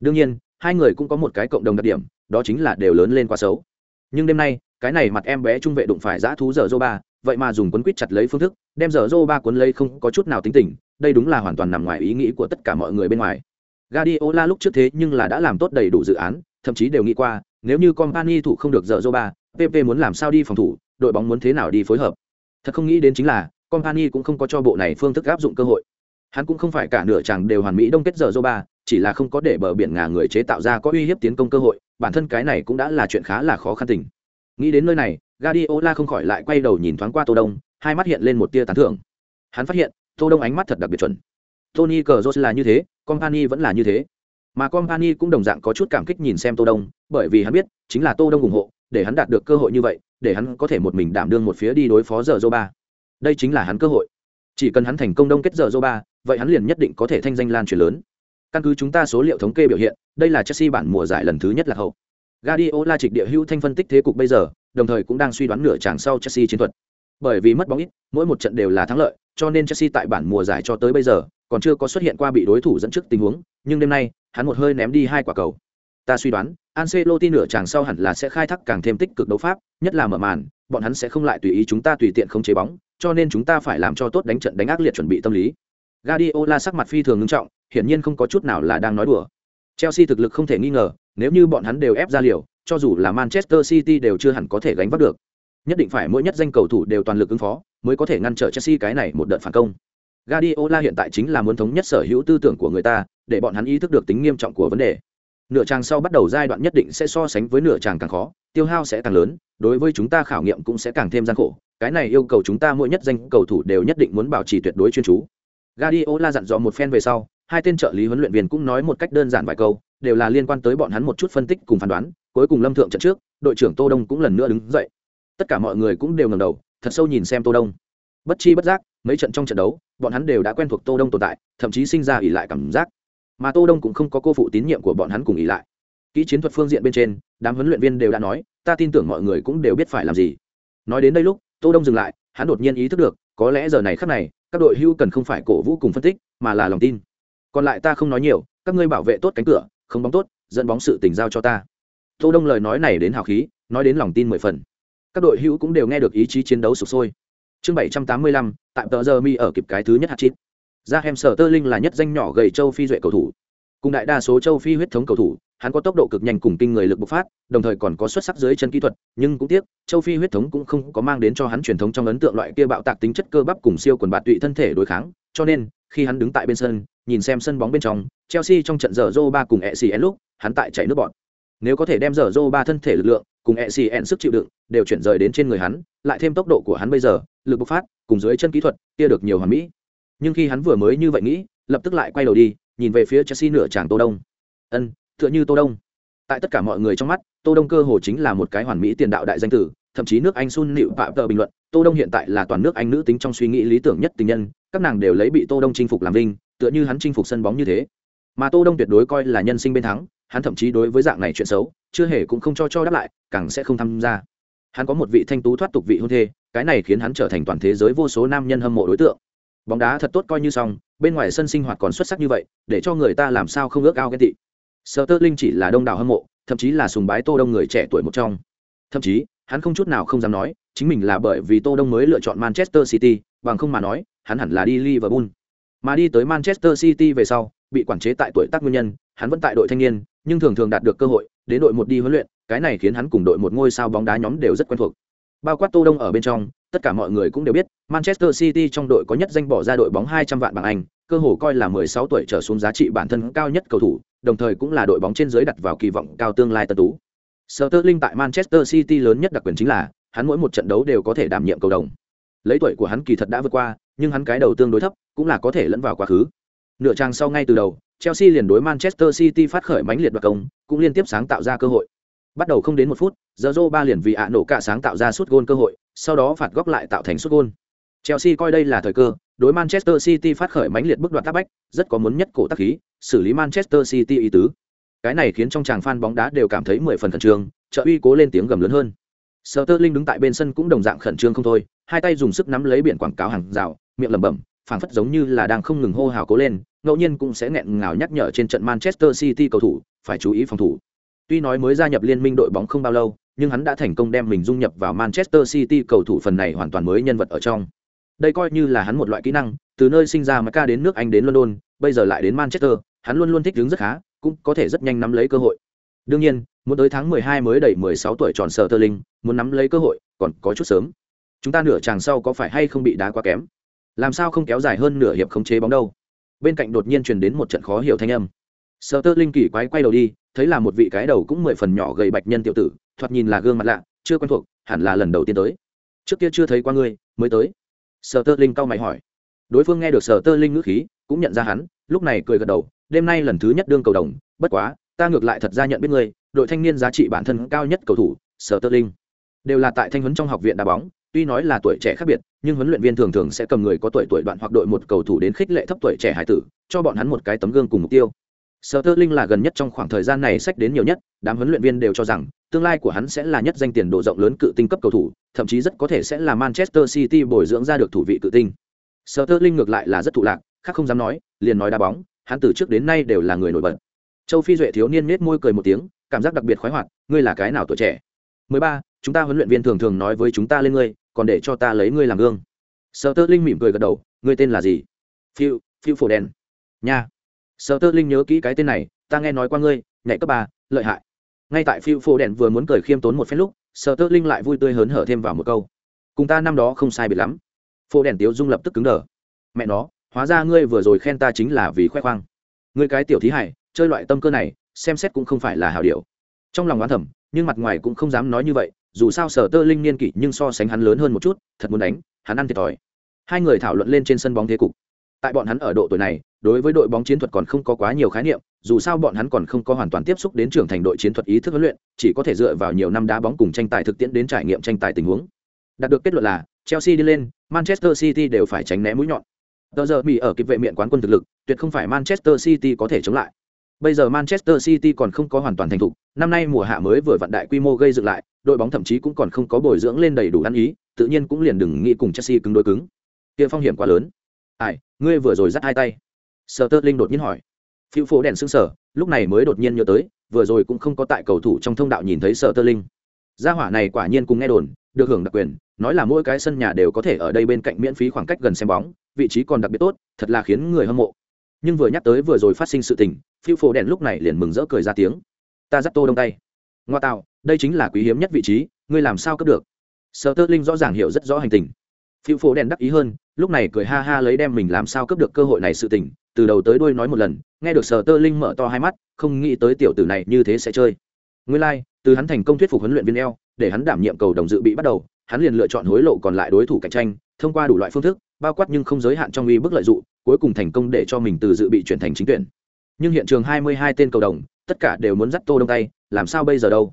Đương nhiên, hai người cũng có một cái cộng đồng đặc điểm, đó chính là đều lớn lên quá xấu. Nhưng đêm nay, cái này mặt em bé trung vệ đụng phải dã thú giờ ba, vậy mà dùng quấn quýt chặt lấy phương thức, đem giờ ba cuốn lấy không có chút nào tính tình, đây đúng là hoàn toàn nằm ngoài ý nghĩ của tất cả mọi người bên ngoài. Guardiola lúc trước thế nhưng là đã làm tốt đầy đủ dự án, thậm chí đều nghĩ qua, nếu như Company thủ không được giờ ba, PP muốn làm sao đi phòng thủ, đội bóng muốn thế nào đi phối hợp. Thật không nghĩ đến chính là, Company cũng không có cho bộ này phương thức áp dụng cơ hội. Hắn cũng không phải cả nửa chàng đều hoàn mỹ đông kết giờ ba, chỉ là không có để bờ biển ngà người chế tạo ra có uy hiếp tiến công cơ hội, bản thân cái này cũng đã là chuyện khá là khó khăn tình. Nghĩ đến nơi này, Guardiola không khỏi lại quay đầu nhìn thoáng qua Tô Đông, hai mắt hiện lên một tia tán thưởng. Hắn phát hiện, Tô Đông ánh mắt thật đặc biệt chuẩn. Tony Cazorla là như thế, Company vẫn là như thế. Mà Company cũng đồng dạng có chút cảm kích nhìn xem Tô Đông, bởi vì hắn biết, chính là Tô Đông ủng hộ, để hắn đạt được cơ hội như vậy, để hắn có thể một mình đảm đương một phía đi đối phó giờ Zoba. Đây chính là hắn cơ hội. Chỉ cần hắn thành công đông kết giờ Zoba, vậy hắn liền nhất định có thể thanh danh lan truyền lớn. Căn cứ chúng ta số liệu thống kê biểu hiện, đây là Chelsea bản mùa giải lần thứ nhất là hậu. Guardiola trịch địa hữu thanh phân tích thế cục bây giờ, đồng thời cũng đang suy đoán nửa chàng sau Chelsea chiến thuật. Bởi vì mất bóng ít, mỗi một trận đều là thắng lợi, cho nên Chelsea tại bản mùa giải cho tới bây giờ, còn chưa có xuất hiện qua bị đối thủ dẫn trước tình huống, nhưng đêm nay, hắn một hơi ném đi hai quả cầu. Ta suy đoán, Ancelotti nửa chàng sau hẳn là sẽ khai thác càng thêm tích cực đấu pháp, nhất là mở màn, bọn hắn sẽ không lại tùy ý chúng ta tùy tiện không chế bóng, cho nên chúng ta phải làm cho tốt đánh trận đánh ác liệt chuẩn bị tâm lý. Guardiola sắc mặt phi thường nghiêm trọng, hiển nhiên không có chút nào là đang nói đùa. Chelsea thực lực không thể nghi ngờ, nếu như bọn hắn đều ép ra liều, cho dù là Manchester City đều chưa hẳn có thể gánh vác được. Nhất định phải mỗi nhất danh cầu thủ đều toàn lực ứng phó, mới có thể ngăn trở Chelsea cái này một đợt phản công. Guardiola hiện tại chính là muốn thống nhất sở hữu tư tưởng của người ta, để bọn hắn ý thức được tính nghiêm trọng của vấn đề. Nửa trang sau bắt đầu giai đoạn nhất định sẽ so sánh với nửa trang càng khó, tiêu hao sẽ càng lớn, đối với chúng ta khảo nghiệm cũng sẽ càng thêm gian khổ. Cái này yêu cầu chúng ta mỗi nhất danh cầu thủ đều nhất định muốn bảo trì tuyệt đối chuyên chú. Guardiola dặn dò một phen về sau, hai tên trợ lý huấn luyện viên cũng nói một cách đơn giản vài câu, đều là liên quan tới bọn hắn một chút phân tích cùng phán đoán, cuối cùng Lâm Thượng trận trước, đội trưởng Tô Đông cũng lần nữa đứng dậy. Tất cả mọi người cũng đều ngẩng đầu, thật sâu nhìn xem Tô Đông. Bất chi bất giác, mấy trận trong trận đấu, bọn hắn đều đã quen thuộc Tô Đông tồn tại, thậm chí sinh ra ỉ lại cảm giác. Mà Tô Đông cũng không có cô phụ tín nhiệm của bọn hắn cùng ỉ lại. Kỹ chiến thuật phương diện bên trên, đám huấn luyện viên đều đã nói, ta tin tưởng mọi người cũng đều biết phải làm gì. Nói đến đây lúc, Tô Đông dừng lại, hắn đột nhiên ý thức được, có lẽ giờ này khắc này, các đội hưu cần không phải cổ vũ cùng phân tích, mà là lòng tin. Còn lại ta không nói nhiều, các ngươi bảo vệ tốt cánh cửa, không bóng tốt, dẫn bóng sự tình giao cho ta. Tô Đông lời nói này đến hào khí, nói đến lòng tin mười phần. Các đội hữu cũng đều nghe được ý chí chiến đấu sục sôi. chương bảy trăm tám mươi lăm tại tờ giờ mi ở kịp cái thứ nhất hạt chít ra hem sở tơ linh là nhất danh nhỏ gầy châu phi duệ cầu thủ cùng đại đa số châu phi huyết thống cầu thủ hắn có tốc độ cực nhanh cùng kinh người lực bộc phát đồng thời còn có xuất sắc dưới chân kỹ thuật nhưng cũng tiếc châu phi huyết thống cũng không có mang đến cho hắn truyền thống trong ấn tượng loại kia bạo tạc tính chất cơ bắp cùng siêu quần bạt tụy thân thể đối kháng cho nên khi hắn đứng tại bên sân nhìn xem sân bóng bên trong chelsea trong trận giờ Zoba ba cùng e lúc, hắn tại chạy nước bọt. Nếu có thể đem giờ Zoba ba thân thể lực lượng cùng e sức chịu đựng đều chuyển rời đến trên người hắn, lại thêm tốc độ của hắn bây giờ, lực bộc phát cùng dưới chân kỹ thuật kia được nhiều hoàn mỹ. Nhưng khi hắn vừa mới như vậy nghĩ, lập tức lại quay đầu đi, nhìn về phía chelsea nửa chàng tô đông. Ân, tựa như tô đông. Tại tất cả mọi người trong mắt, tô đông cơ hồ chính là một cái hoàn mỹ tiền đạo đại danh tử, thậm chí nước anh sun nịu phạm tờ bình luận, tô đông hiện tại là toàn nước anh nữ tính trong suy nghĩ lý tưởng nhất tình nhân, các nàng đều lấy bị tô đông chinh phục làm vinh, tựa như hắn chinh phục sân bóng như thế mà tô đông tuyệt đối coi là nhân sinh bên thắng, hắn thậm chí đối với dạng này chuyện xấu, chưa hề cũng không cho cho đáp lại, càng sẽ không tham gia. Hắn có một vị thanh tú thoát tục vị hôn thê, cái này khiến hắn trở thành toàn thế giới vô số nam nhân hâm mộ đối tượng. Bóng đá thật tốt coi như xong, bên ngoài sân sinh hoạt còn xuất sắc như vậy, để cho người ta làm sao không ước ao ghen tị. Sơ tơ linh chỉ là đông đảo hâm mộ, thậm chí là sùng bái tô đông người trẻ tuổi một trong. Thậm chí, hắn không chút nào không dám nói, chính mình là bởi vì tô đông mới lựa chọn manchester city, bằng không mà nói, hắn hẳn là đi liverpool mà đi tới manchester city về sau, bị quản chế tại tuổi tác nguyên nhân, hắn vẫn tại đội thanh niên, nhưng thường thường đạt được cơ hội, đến đội một đi huấn luyện, cái này khiến hắn cùng đội một ngôi sao bóng đá nhóm đều rất quen thuộc. Bao quát tô đông ở bên trong, tất cả mọi người cũng đều biết, manchester city trong đội có nhất danh bỏ ra đội bóng 200 vạn bảng anh, cơ hồ coi là 16 tuổi trở xuống giá trị bản thân cao nhất cầu thủ, đồng thời cũng là đội bóng trên dưới đặt vào kỳ vọng cao tương lai tân tú. Sterling tại Manchester City lớn nhất đặc quyền chính là, hắn mỗi một trận đấu đều có thể đảm nhiệm cầu đồng. Lấy tuổi của hắn kỳ thật đã vượt qua nhưng hắn cái đầu tương đối thấp cũng là có thể lẫn vào quá khứ. Nửa trang sau ngay từ đầu Chelsea liền đối Manchester City phát khởi mãnh liệt đoạt công cũng liên tiếp sáng tạo ra cơ hội. Bắt đầu không đến một phút Zorro ba liền vì ạ nổ cả sáng tạo ra suốt gôn cơ hội sau đó phạt góc lại tạo thành suốt gôn. Chelsea coi đây là thời cơ đối manchester city phát khởi mãnh liệt bức đoạt tác bách rất có muốn nhất cổ tác khí xử lý manchester city ý tứ. Cái này khiến trong chàng fan bóng đá đều cảm thấy mười phần khẩn trương trợ uy cố lên tiếng gầm lớn hơn. Sterling đứng tại bên sân cũng đồng dạng khẩn trương không thôi, hai tay dùng sức nắm lấy biển quảng cáo hàng rào, miệng lẩm bẩm, phảng phất giống như là đang không ngừng hô hào cố lên, ngẫu nhiên cũng sẽ nghẹn ngào nhắc nhở trên trận Manchester City cầu thủ phải chú ý phòng thủ. Tuy nói mới gia nhập liên minh đội bóng không bao lâu, nhưng hắn đã thành công đem mình dung nhập vào Manchester City cầu thủ phần này hoàn toàn mới nhân vật ở trong. Đây coi như là hắn một loại kỹ năng, từ nơi sinh ra mà ca đến nước Anh đến London, bây giờ lại đến Manchester, hắn luôn luôn thích ứng rất khá, cũng có thể rất nhanh nắm lấy cơ hội. Đương nhiên, muốn tới tháng 12 mới đầy 16 tuổi tròn sở linh, muốn nắm lấy cơ hội, còn có chút sớm. Chúng ta nửa chàng sau có phải hay không bị đá quá kém? Làm sao không kéo dài hơn nửa hiệp khống chế bóng đâu? Bên cạnh đột nhiên truyền đến một trận khó hiểu thanh âm. Sở linh kỳ quái quay đầu đi, thấy là một vị cái đầu cũng mười phần nhỏ gầy bạch nhân tiểu tử, thoạt nhìn là gương mặt lạ chưa quen thuộc hẳn là lần đầu tiên tới trước kia chưa thấy qua ngươi mới tới sở tơ linh cau mày hỏi đối phương nghe được sở tơ linh ngữ khí cũng nhận ra hắn lúc này cười gật đầu đêm nay lần thứ nhất đương cầu đồng bất quá ta ngược lại thật ra nhận biết ngươi đội thanh niên giá trị bản thân cao nhất cầu thủ sở tơ linh đều là tại thanh huấn trong học viện đá bóng tuy nói là tuổi trẻ khác biệt nhưng huấn luyện viên thường thường sẽ cầm người có tuổi tuổi đoạn hoặc đội một cầu thủ đến khích lệ thấp tuổi trẻ hải tử cho bọn hắn một cái tấm gương cùng mục tiêu sở tơ linh là gần nhất trong khoảng thời gian này sách đến nhiều nhất đám huấn luyện viên đều cho rằng tương lai của hắn sẽ là nhất danh tiền độ rộng lớn cự tinh cấp cầu thủ, thậm chí rất có thể sẽ là Manchester City bồi dưỡng ra được thủ vị cự tinh. Sterling ngược lại là rất thụ lạc, khác không dám nói, liền nói đá bóng, hắn từ trước đến nay đều là người nổi bật. Châu Phi Duệ thiếu niên nhếch môi cười một tiếng, cảm giác đặc biệt khoái hoạt, ngươi là cái nào tuổi trẻ? 13, chúng ta huấn luyện viên thường thường nói với chúng ta lên ngươi, còn để cho ta lấy ngươi làm gương. Sterling mỉm cười gật đầu, ngươi tên là gì? Phiu, Phiu Phổ Đen. Nha. Sterling nhớ kỹ cái tên này, ta nghe nói qua ngươi, nhảy cấp ba, lợi hại ngay tại phiêu Phổ Đen vừa muốn cười khiêm tốn một phen lúc sợ tơ linh lại vui tươi hớn hở thêm vào một câu cùng ta năm đó không sai biệt lắm Phổ Đen tiếu dung lập tức cứng đờ mẹ nó hóa ra ngươi vừa rồi khen ta chính là vì khoe khoang ngươi cái tiểu thí hải chơi loại tâm cơ này xem xét cũng không phải là hảo điệu trong lòng oán thầm nhưng mặt ngoài cũng không dám nói như vậy dù sao sở tơ linh niên kỷ nhưng so sánh hắn lớn hơn một chút, thật muốn đánh, hắn ăn thiệt thòi. Hai người thảo luận lên trên sân bóng thế cục. Tại bọn hắn ở độ tuổi này, đối với đội bóng chiến thuật còn không có quá nhiều khái niệm, dù sao bọn hắn còn không có hoàn toàn tiếp xúc đến trưởng thành đội chiến thuật ý thức huấn luyện, chỉ có thể dựa vào nhiều năm đá bóng cùng tranh tài thực tiễn đến trải nghiệm tranh tài tình huống. Đạt được kết luận là, chelsea đi lên, manchester city đều phải tránh né mũi nhọn. Tờ giờ bị ở kịp vệ miệng quán quân thực lực, tuyệt không phải manchester city có thể chống lại bây giờ manchester city còn không có hoàn toàn thành thục năm nay mùa hạ mới vừa vặn đại quy mô gây dựng lại đội bóng thậm chí cũng còn không có bồi dưỡng lên đầy đủ ăn ý tự nhiên cũng liền đừng nghĩ cùng chelsea cứng đối cứng. Kia phong hiểm quá lớn. Ai ngươi vừa rồi dắt hai tay. Sterling đột nhiên hỏi. Phiu phố đèn sững sờ, lúc này mới đột nhiên nhớ tới vừa rồi cũng không có tại cầu thủ trong thông đạo nhìn thấy Sterling. gia hỏa này quả nhiên cùng nghe đồn được hưởng đặc quyền nói là mỗi cái sân nhà đều có thể ở đây bên cạnh miễn phí khoảng cách gần xem bóng vị trí còn đặc biệt tốt thật là khiến người hâm mộ. Nhưng vừa nhắc tới vừa rồi phát sinh sự tình phiêu phổ đèn lúc này liền mừng rỡ cười ra tiếng. Ta dắt tô đông tay. Ngoa tạo đây chính là quý hiếm nhất vị trí ngươi làm sao cấp được? Sợ tơ linh rõ ràng hiểu rất rõ hành tình. Phiêu phổ đèn đắc ý hơn lúc này cười ha ha lấy đem mình làm sao cấp được cơ hội này sự tình từ đầu tới đuôi nói một lần nghe được Sợ tơ linh mở to hai mắt không nghĩ tới tiểu tử này như thế sẽ chơi. Nguyên lai、like, từ hắn thành công thuyết phục huấn luyện viên eo để hắn đảm nhiệm cầu đồng dự bị bắt đầu hắn liền lựa chọn hối lộ còn lại đối thủ cạnh tranh thông qua đủ loại phương thức bao quát nhưng không giới hạn trong uy bức lợi dụng cuối cùng thành công để cho mình từ dự bị chuyển thành chính tuyển nhưng hiện trường hai mươi hai tên cầu đồng, tất cả đều muốn dắt tô đông tay, làm sao bây giờ đâu?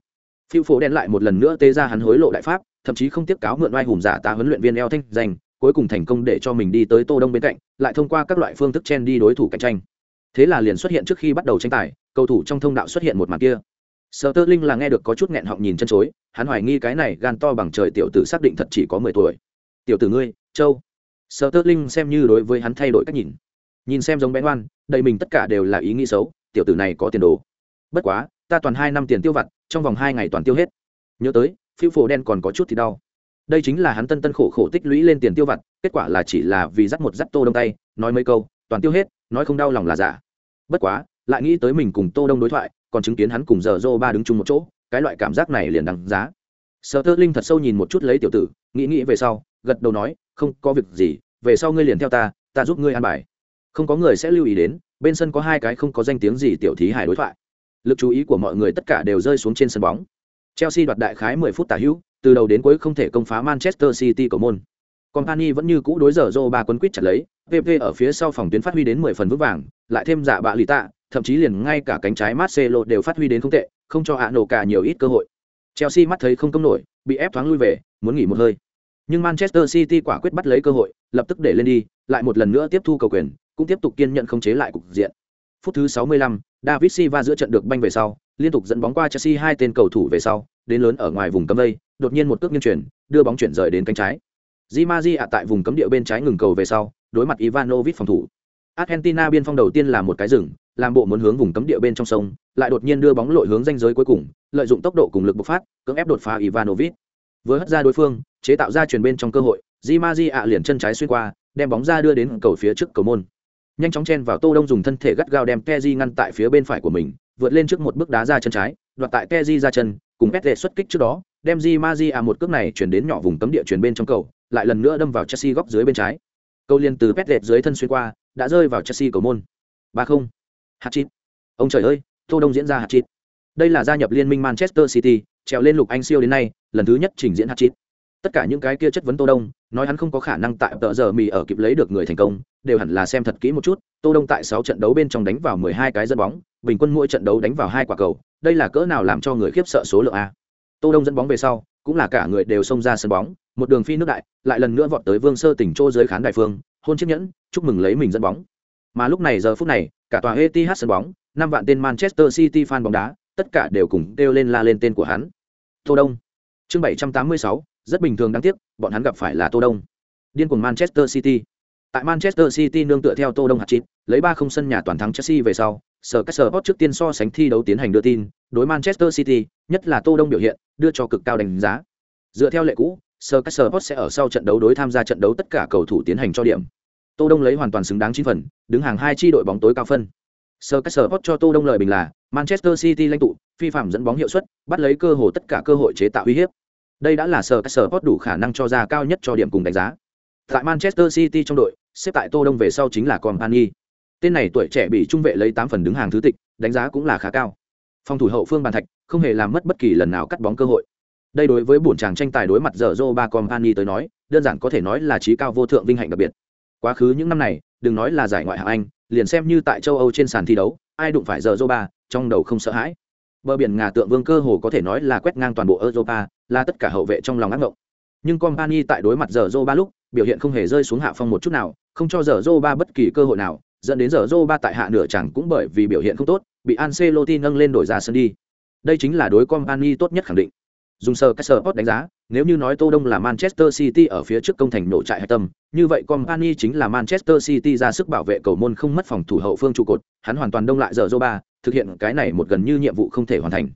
Phiêu phổ đen lại một lần nữa tê ra hắn hối lộ đại pháp, thậm chí không tiếp cáo mượn oai hùng giả ta huấn luyện viên eo thanh danh, cuối cùng thành công để cho mình đi tới tô đông bên cạnh, lại thông qua các loại phương thức chen đi đối thủ cạnh tranh. Thế là liền xuất hiện trước khi bắt đầu tranh tài, cầu thủ trong thông đạo xuất hiện một màn kia. Sơ tơ linh là nghe được có chút nghẹn họng nhìn chân chối, hắn hoài nghi cái này gan to bằng trời tiểu tử xác định thật chỉ có mười tuổi. Tiểu tử ngươi, châu. Sơ tơ linh xem như đối với hắn thay đổi cách nhìn nhìn xem giống bé ngoan, đầy mình tất cả đều là ý nghĩ xấu, tiểu tử này có tiền đồ. Bất quá, ta toàn hai năm tiền tiêu vặt, trong vòng hai ngày toàn tiêu hết. Nhớ tới, phiêu phổ đen còn có chút thì đau. Đây chính là hắn tân tân khổ khổ tích lũy lên tiền tiêu vặt, kết quả là chỉ là vì dắt một dắt tô đông tay, nói mấy câu, toàn tiêu hết, nói không đau lòng là giả. Bất quá, lại nghĩ tới mình cùng tô đông đối thoại, còn chứng kiến hắn cùng giờ dô ba đứng chung một chỗ, cái loại cảm giác này liền đằng giá. Sợ tơ linh thật sâu nhìn một chút lấy tiểu tử, nghĩ nghĩ về sau, gật đầu nói, không có việc gì, về sau ngươi liền theo ta ta giúp ngươi an bài không có người sẽ lưu ý đến, bên sân có hai cái không có danh tiếng gì tiểu thí hài đối thoại. Lực chú ý của mọi người tất cả đều rơi xuống trên sân bóng. Chelsea đoạt đại khái 10 phút tả hữu, từ đầu đến cuối không thể công phá manchester city của môn. Company vẫn như cũ đối giờ dô ba quấn quýt chặt lấy pp ở phía sau phòng tuyến phát huy đến 10 phần vững vàng, lại thêm giả bạ lì tạ, thậm chí liền ngay cả cánh trái marcelo đều phát huy đến không tệ, không cho hạ nổ cả nhiều ít cơ hội. Chelsea mắt thấy không công nổi, bị ép thoáng lui về, muốn nghỉ một hơi. Nhưng manchester city quả quyết bắt lấy cơ hội, lập tức để lên đi, lại một lần nữa tiếp thu cầu quyền cũng tiếp tục kiên nhận không chế lại cục diện. Phút thứ 65, david silva giữa trận được banh về sau liên tục dẫn bóng qua chelsea hai tên cầu thủ về sau đến lớn ở ngoài vùng cấm đây, đột nhiên một cước nghiêng chuyển đưa bóng chuyển rời đến cánh trái. Di ạ tại vùng cấm địa bên trái ngừng cầu về sau đối mặt ivanovic phòng thủ. Argentina biên phong đầu tiên là một cái rừng làm bộ muốn hướng vùng cấm địa bên trong sông lại đột nhiên đưa bóng lội hướng danh giới cuối cùng lợi dụng tốc độ cùng lực bộc phát cưỡng ép đột phá ivanovic. Vừa hất ra đối phương chế tạo ra chuyền bên trong cơ hội di ạ liền chân trái xuyên qua đem bóng ra đưa đến cầu phía trước cầu môn nhanh chóng chen vào tô đông dùng thân thể gắt gao đem keji ngăn tại phía bên phải của mình, vượt lên trước một bước đá ra chân trái, đoạt tại keji ra chân, cùng pet xuất kích trước đó, đem di ma di à một cước này chuyển đến nhỏ vùng cấm địa chuyển bên trong cầu, lại lần nữa đâm vào chelsea góc dưới bên trái. Câu liên từ pet dưới thân xuyên qua, đã rơi vào chelsea cầu môn. ba không. Hạt chít ông trời ơi, tô đông diễn ra hạt chít đây là gia nhập liên minh manchester city, trèo lên lục anh siêu đến nay, lần thứ nhất trình diễn hạt chít tất cả những cái kia chất vấn tô đông nói hắn không có khả năng tại tợ giờ mì ở kịp lấy được người thành công đều hẳn là xem thật kỹ một chút. Tô đông tại sáu trận đấu bên trong đánh vào mười hai cái dẫn bóng bình quân mỗi trận đấu đánh vào hai quả cầu đây là cỡ nào làm cho người khiếp sợ số lượng a? Tô đông dẫn bóng về sau cũng là cả người đều xông ra sân bóng một đường phi nước đại lại lần nữa vọt tới vương sơ tỉnh chỗ dưới khán đài phương hôn chiếc nhẫn chúc mừng lấy mình dẫn bóng. Mà lúc này giờ phút này cả tòa ETH sân bóng năm vạn tên Manchester City fan bóng đá tất cả đều cùng kêu lên la lên tên của hắn. Tô đông. Chương 786, rất bình thường đáng tiếc, bọn hắn gặp phải là tô đông. Điên cuồng Manchester City. Tại Manchester City nương tựa theo tô đông hạt chín lấy ba không sân nhà toàn thắng Chelsea về sau sở các sở trước tiên so sánh thi đấu tiến hành đưa tin, đối Manchester City, nhất là tô đông biểu hiện, đưa cho cực cao đánh giá. Dựa theo lệ cũ sở các sơ sẽ ở sau trận đấu đối tham gia trận đấu tất cả cầu thủ tiến hành cho điểm. Tô đông lấy hoàn toàn xứng đáng chín phần, đứng hàng hai chi đội bóng tối cao phân. Sở các sơ cho tô đông lời bình là, manchester city lãnh tụ, phi phạm dẫn bóng hiệu suất, bắt lấy cơ hội tất cả cơ hội chế tạo uy hiếp đây đã là sở Sport đủ khả năng cho ra cao nhất cho điểm cùng đánh giá. Tại manchester city trong đội xếp tại tô đông về sau chính là company tên này tuổi trẻ bị trung vệ lấy tám phần đứng hàng thứ tịch đánh giá cũng là khá cao. Phòng thủ hậu phương bàn thạch không hề làm mất bất kỳ lần nào cắt bóng cơ hội. Đây đối với buồn chàng tranh tài đối mặt giờ Zoba ba company tới nói đơn giản có thể nói là trí cao vô thượng vinh hạnh đặc biệt. Quá khứ những năm này đừng nói là giải ngoại hạng anh liền xem như tại châu âu trên sàn thi đấu ai đụng phải giờ Zoba, trong đầu không sợ hãi. Bờ biển ngà tượng vương cơ hồ có thể nói là quét ngang toàn bộ europa là tất cả hậu vệ trong lòng ác ngộng. Nhưng company tại đối mặt giờ dô ba lúc, biểu hiện không hề rơi xuống hạ phong một chút nào, không cho giờ dô ba bất kỳ cơ hội nào, dẫn đến giờ dô ba tại hạ nửa chẳng cũng bởi vì biểu hiện không tốt, bị Ancelotti nâng lên đổi ra sân đi. Đây chính là đối company tốt nhất khẳng định. Dùng sơ các sơ đánh giá, nếu như nói tô đông là manchester city ở phía trước công thành nổ trại hạch tâm, như vậy company chính là manchester city ra sức bảo vệ cầu môn không mất phòng thủ hậu phương trụ cột, hắn hoàn toàn đông lại giờ ba thực hiện cái này một gần như nhiệm vụ không thể hoàn thành.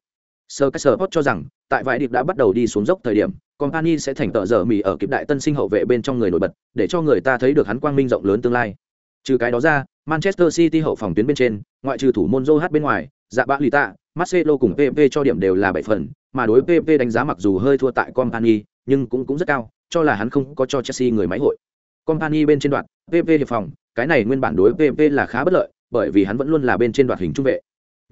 Sir Caesarport cho rằng, tại vài điệp đã bắt đầu đi xuống dốc thời điểm, Company sẽ thành tợ giờ mì ở kịp đại tân sinh hậu vệ bên trong người nổi bật, để cho người ta thấy được hắn quang minh rộng lớn tương lai. Trừ cái đó ra, Manchester City hậu phòng tuyến bên trên, ngoại trừ thủ môn Joe bên ngoài, dạ bạ lì tạ, Marcelo cùng PP cho điểm đều là 7 phần, mà đối PP đánh giá mặc dù hơi thua tại Company, nhưng cũng cũng rất cao, cho là hắn không có cho Chelsea người máy hội. Company bên trên đoạn, PP hiệp phòng, cái này nguyên bản đối PP là khá bất lợi, bởi vì hắn vẫn luôn là bên trên đoạn hình trung vệ.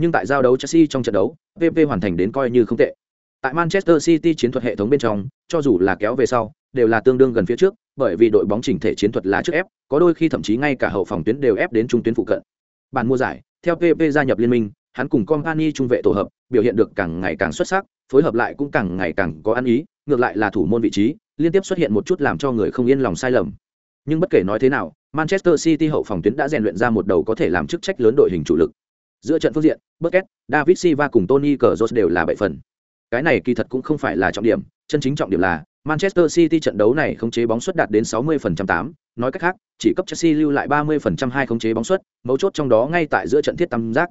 Nhưng tại giao đấu Chelsea trong trận đấu, PP hoàn thành đến coi như không tệ. Tại Manchester City chiến thuật hệ thống bên trong, cho dù là kéo về sau, đều là tương đương gần phía trước, bởi vì đội bóng chỉnh thể chiến thuật là trước ép, có đôi khi thậm chí ngay cả hậu phòng tuyến đều ép đến trung tuyến phụ cận. Bản mua giải, theo PP gia nhập liên minh, hắn cùng Company trung vệ tổ hợp, biểu hiện được càng ngày càng xuất sắc, phối hợp lại cũng càng ngày càng có ăn ý, ngược lại là thủ môn vị trí, liên tiếp xuất hiện một chút làm cho người không yên lòng sai lầm. Nhưng bất kể nói thế nào, Manchester City hậu phòng tuyến đã rèn luyện ra một đầu có thể làm chức trách lớn đội hình chủ lực. Giữa trận phương diện, Busquets, David Silva cùng Tony Kroos đều là bảy phần. Cái này kỳ thật cũng không phải là trọng điểm, chân chính trọng điểm là Manchester City trận đấu này khống chế bóng suất đạt đến 60% 8, nói cách khác, chỉ cấp Chelsea lưu lại 30% hai khống chế bóng suất, mấu chốt trong đó ngay tại giữa trận thiết tam giác.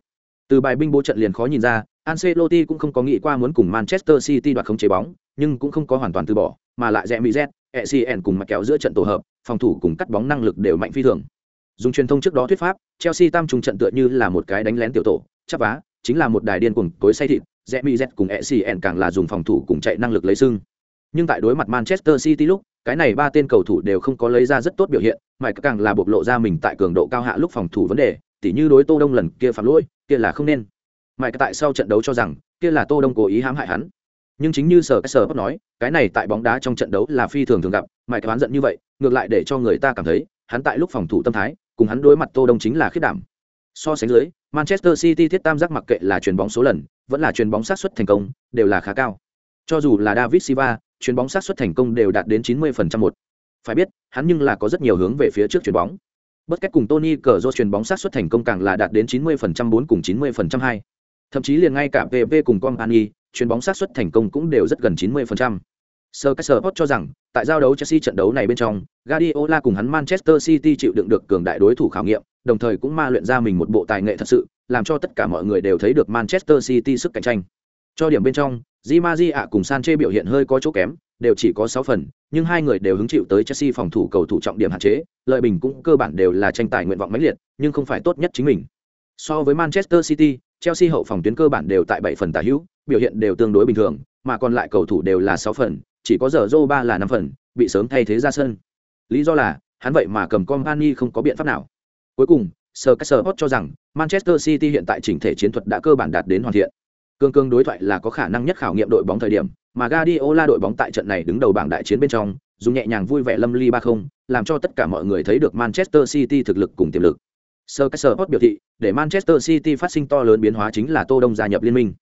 Từ bài binh bố trận liền khó nhìn ra, Ancelotti cũng không có nghĩ qua muốn cùng Manchester City đoạt khống chế bóng, nhưng cũng không có hoàn toàn từ bỏ, mà lại rẽ mỹ Z, ECN cùng mặt kéo giữa trận tổ hợp, phòng thủ cùng cắt bóng năng lực đều mạnh phi thường. Dùng truyền thông trước đó thuyết pháp, Chelsea tam trùng trận tựa như là một cái đánh lén tiểu tổ, chắc vá, chính là một đài điên cuồng tối say thịt, rẽ mi Z cùng ECN càng là dùng phòng thủ cùng chạy năng lực lấy sưng. Nhưng tại đối mặt Manchester City lúc, cái này ba tên cầu thủ đều không có lấy ra rất tốt biểu hiện, mà càng là bộc lộ ra mình tại cường độ cao hạ lúc phòng thủ vấn đề, tỉ như đối Tô Đông lần kia phạm lỗi, kia là không nên. Mike tại sau trận đấu cho rằng, kia là Tô Đông cố ý hãm hại hắn. Nhưng chính như sở cái sở nói, cái này tại bóng đá trong trận đấu là phi thường thường gặp, Mike oán giận như vậy, ngược lại để cho người ta cảm thấy, hắn tại lúc phòng thủ tâm thái, cùng hắn đối mặt Tô Đông chính là khiết đảm. So sánh dưới, Manchester City thiết tam giác mặc kệ là chuyền bóng số lần, vẫn là chuyền bóng sát suất thành công, đều là khá cao. Cho dù là David Silva, chuyền bóng sát suất thành công đều đạt đến 90% một. Phải biết, hắn nhưng là có rất nhiều hướng về phía trước chuyền bóng. Bất cách cùng Tony Cazorla chuyền bóng sát suất thành công càng là đạt đến 90% 4 cùng 90% 2. Thậm chí liền ngay cả PP cùng Company, chuyền bóng sát suất thành công cũng đều rất gần 90%. Sir Caesarport cho rằng, tại giao đấu Chelsea trận đấu này bên trong, Guardiola cùng hắn Manchester City chịu đựng được cường đại đối thủ khảo nghiệm, đồng thời cũng ma luyện ra mình một bộ tài nghệ thật sự, làm cho tất cả mọi người đều thấy được Manchester City sức cạnh tranh. Cho điểm bên trong, Di Maria cùng Sanchez biểu hiện hơi có chỗ kém, đều chỉ có 6 phần, nhưng hai người đều hứng chịu tới Chelsea phòng thủ cầu thủ trọng điểm hạn chế, lợi bình cũng cơ bản đều là tranh tài nguyện vọng mãnh liệt, nhưng không phải tốt nhất chính mình. So với Manchester City, Chelsea hậu phòng tuyến cơ bản đều tại 7 phần tả hữu, biểu hiện đều tương đối bình thường, mà còn lại cầu thủ đều là 6 phần, chỉ có giờ Zoro 3 là 5 phần, bị sớm thay thế ra sân. Lý do là, hắn vậy mà cầm Company không có biện pháp nào. Cuối cùng, Sir hot cho rằng Manchester City hiện tại chỉnh thể chiến thuật đã cơ bản đạt đến hoàn thiện. Cương cương đối thoại là có khả năng nhất khảo nghiệm đội bóng thời điểm, mà Guardiola đội bóng tại trận này đứng đầu bảng đại chiến bên trong, dùng nhẹ nhàng vui vẻ lâm ly ba không, làm cho tất cả mọi người thấy được Manchester City thực lực cùng tiềm lực. Sir hot biểu thị, để Manchester City phát sinh to lớn biến hóa chính là Tô Đông gia nhập liên minh.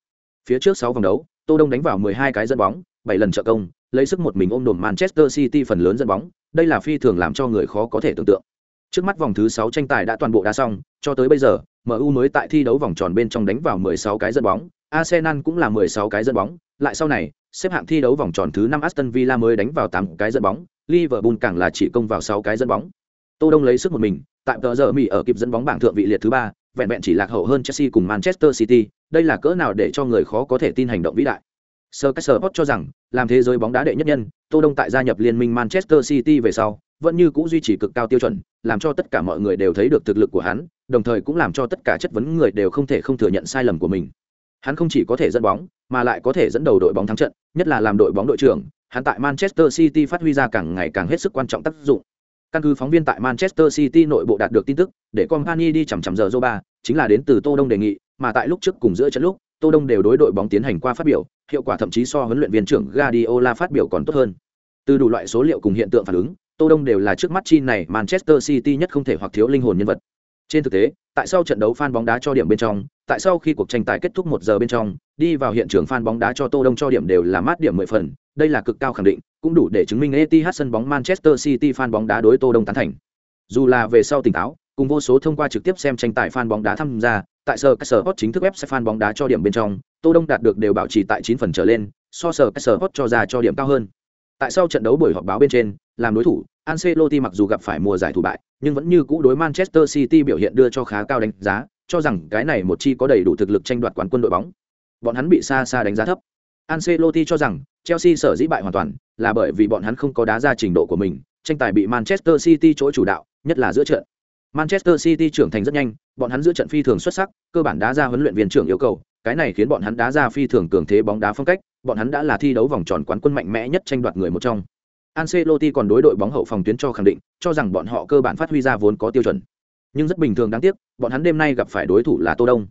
Phía trước 6 vòng đấu, Tô Đông đánh vào 12 cái dẫn bóng, 7 lần trợ công, lấy sức một mình ôm đồn Manchester City phần lớn dẫn bóng, đây là phi thường làm cho người khó có thể tưởng tượng. Trước mắt vòng thứ 6 tranh tài đã toàn bộ đá xong, cho tới bây giờ, MU mới tại thi đấu vòng tròn bên trong đánh vào 16 cái dẫn bóng, Arsenal cũng là 16 cái dẫn bóng, lại sau này, xếp hạng thi đấu vòng tròn thứ 5 Aston Villa mới đánh vào 8 cái dẫn bóng, Liverpool càng là chỉ công vào 6 cái dẫn bóng. Tô Đông lấy sức một mình, tại tờ giờ Mỹ ở kịp dẫn bóng bảng thượng vị liệt thứ 3, vẹn vẹn chỉ lạc hậu hơn Chelsea cùng Manchester City, đây là cỡ nào để cho người khó có thể tin hành động vĩ đại. Sir Caesarport cho rằng, làm thế giới bóng đá đệ nhất nhân, Tô Đông tại gia nhập liên minh Manchester City về sau, vẫn như cũ duy trì cực cao tiêu chuẩn, làm cho tất cả mọi người đều thấy được thực lực của hắn, đồng thời cũng làm cho tất cả chất vấn người đều không thể không thừa nhận sai lầm của mình. Hắn không chỉ có thể dẫn bóng, mà lại có thể dẫn đầu đội bóng thắng trận, nhất là làm đội bóng đội trưởng, hắn tại Manchester City phát huy ra càng ngày càng hết sức quan trọng tác dụng. Căn cứ phóng viên tại Manchester City nội bộ đạt được tin tức, để Company đi chằm chằm giờ Zoba, chính là đến từ Tô Đông đề nghị, mà tại lúc trước cùng giữa trận lúc, Tô Đông đều đối đội bóng tiến hành qua phát biểu, hiệu quả thậm chí so huấn luyện viên trưởng Guardiola phát biểu còn tốt hơn. Từ đủ loại số liệu cùng hiện tượng phản ứng, Tô Đông đều là trước mắt chi này Manchester City nhất không thể hoặc thiếu linh hồn nhân vật. Trên thực tế, tại sao trận đấu fan bóng đá cho điểm bên trong, tại sao khi cuộc tranh tài kết thúc một giờ bên trong, đi vào hiện trường fan bóng đá cho Tô Đông cho điểm đều là mát điểm 10 phần, đây là cực cao khẳng định, cũng đủ để chứng minh Etihad sân bóng Manchester City fan bóng đá đối Tô Đông tán thành. Dù là về sau tỉnh táo, cùng vô số thông qua trực tiếp xem tranh tài fan bóng đá tham gia, tại sở các sở hot chính thức web sẽ fan bóng đá cho điểm bên trong, Tô Đông đạt được đều bảo trì tại 9 phần trở lên, so sở các sở hot cho ra cho điểm cao hơn. Tại sau trận đấu buổi họp báo bên trên, làm đối thủ, Ancelotti mặc dù gặp phải mùa giải thủ bại, nhưng vẫn như cũ đối Manchester City biểu hiện đưa cho khá cao đánh giá, cho rằng cái này một chi có đầy đủ thực lực tranh đoạt quán quân đội bóng. bọn hắn bị xa xa đánh giá thấp. Ancelotti cho rằng Chelsea sở dĩ bại hoàn toàn là bởi vì bọn hắn không có đá ra trình độ của mình, tranh tài bị Manchester City chỗ chủ đạo, nhất là giữa trận. Manchester City trưởng thành rất nhanh, bọn hắn giữa trận phi thường xuất sắc, cơ bản đá ra huấn luyện viên trưởng yêu cầu, cái này khiến bọn hắn đá ra phi thường cường thế bóng đá phong cách, bọn hắn đã là thi đấu vòng tròn quán quân mạnh mẽ nhất tranh đoạt người một trong. Ancelotti còn đối đội bóng hậu phòng tuyến cho khẳng định, cho rằng bọn họ cơ bản phát huy ra vốn có tiêu chuẩn. Nhưng rất bình thường đáng tiếc, bọn hắn đêm nay gặp phải đối thủ là Tô Đông.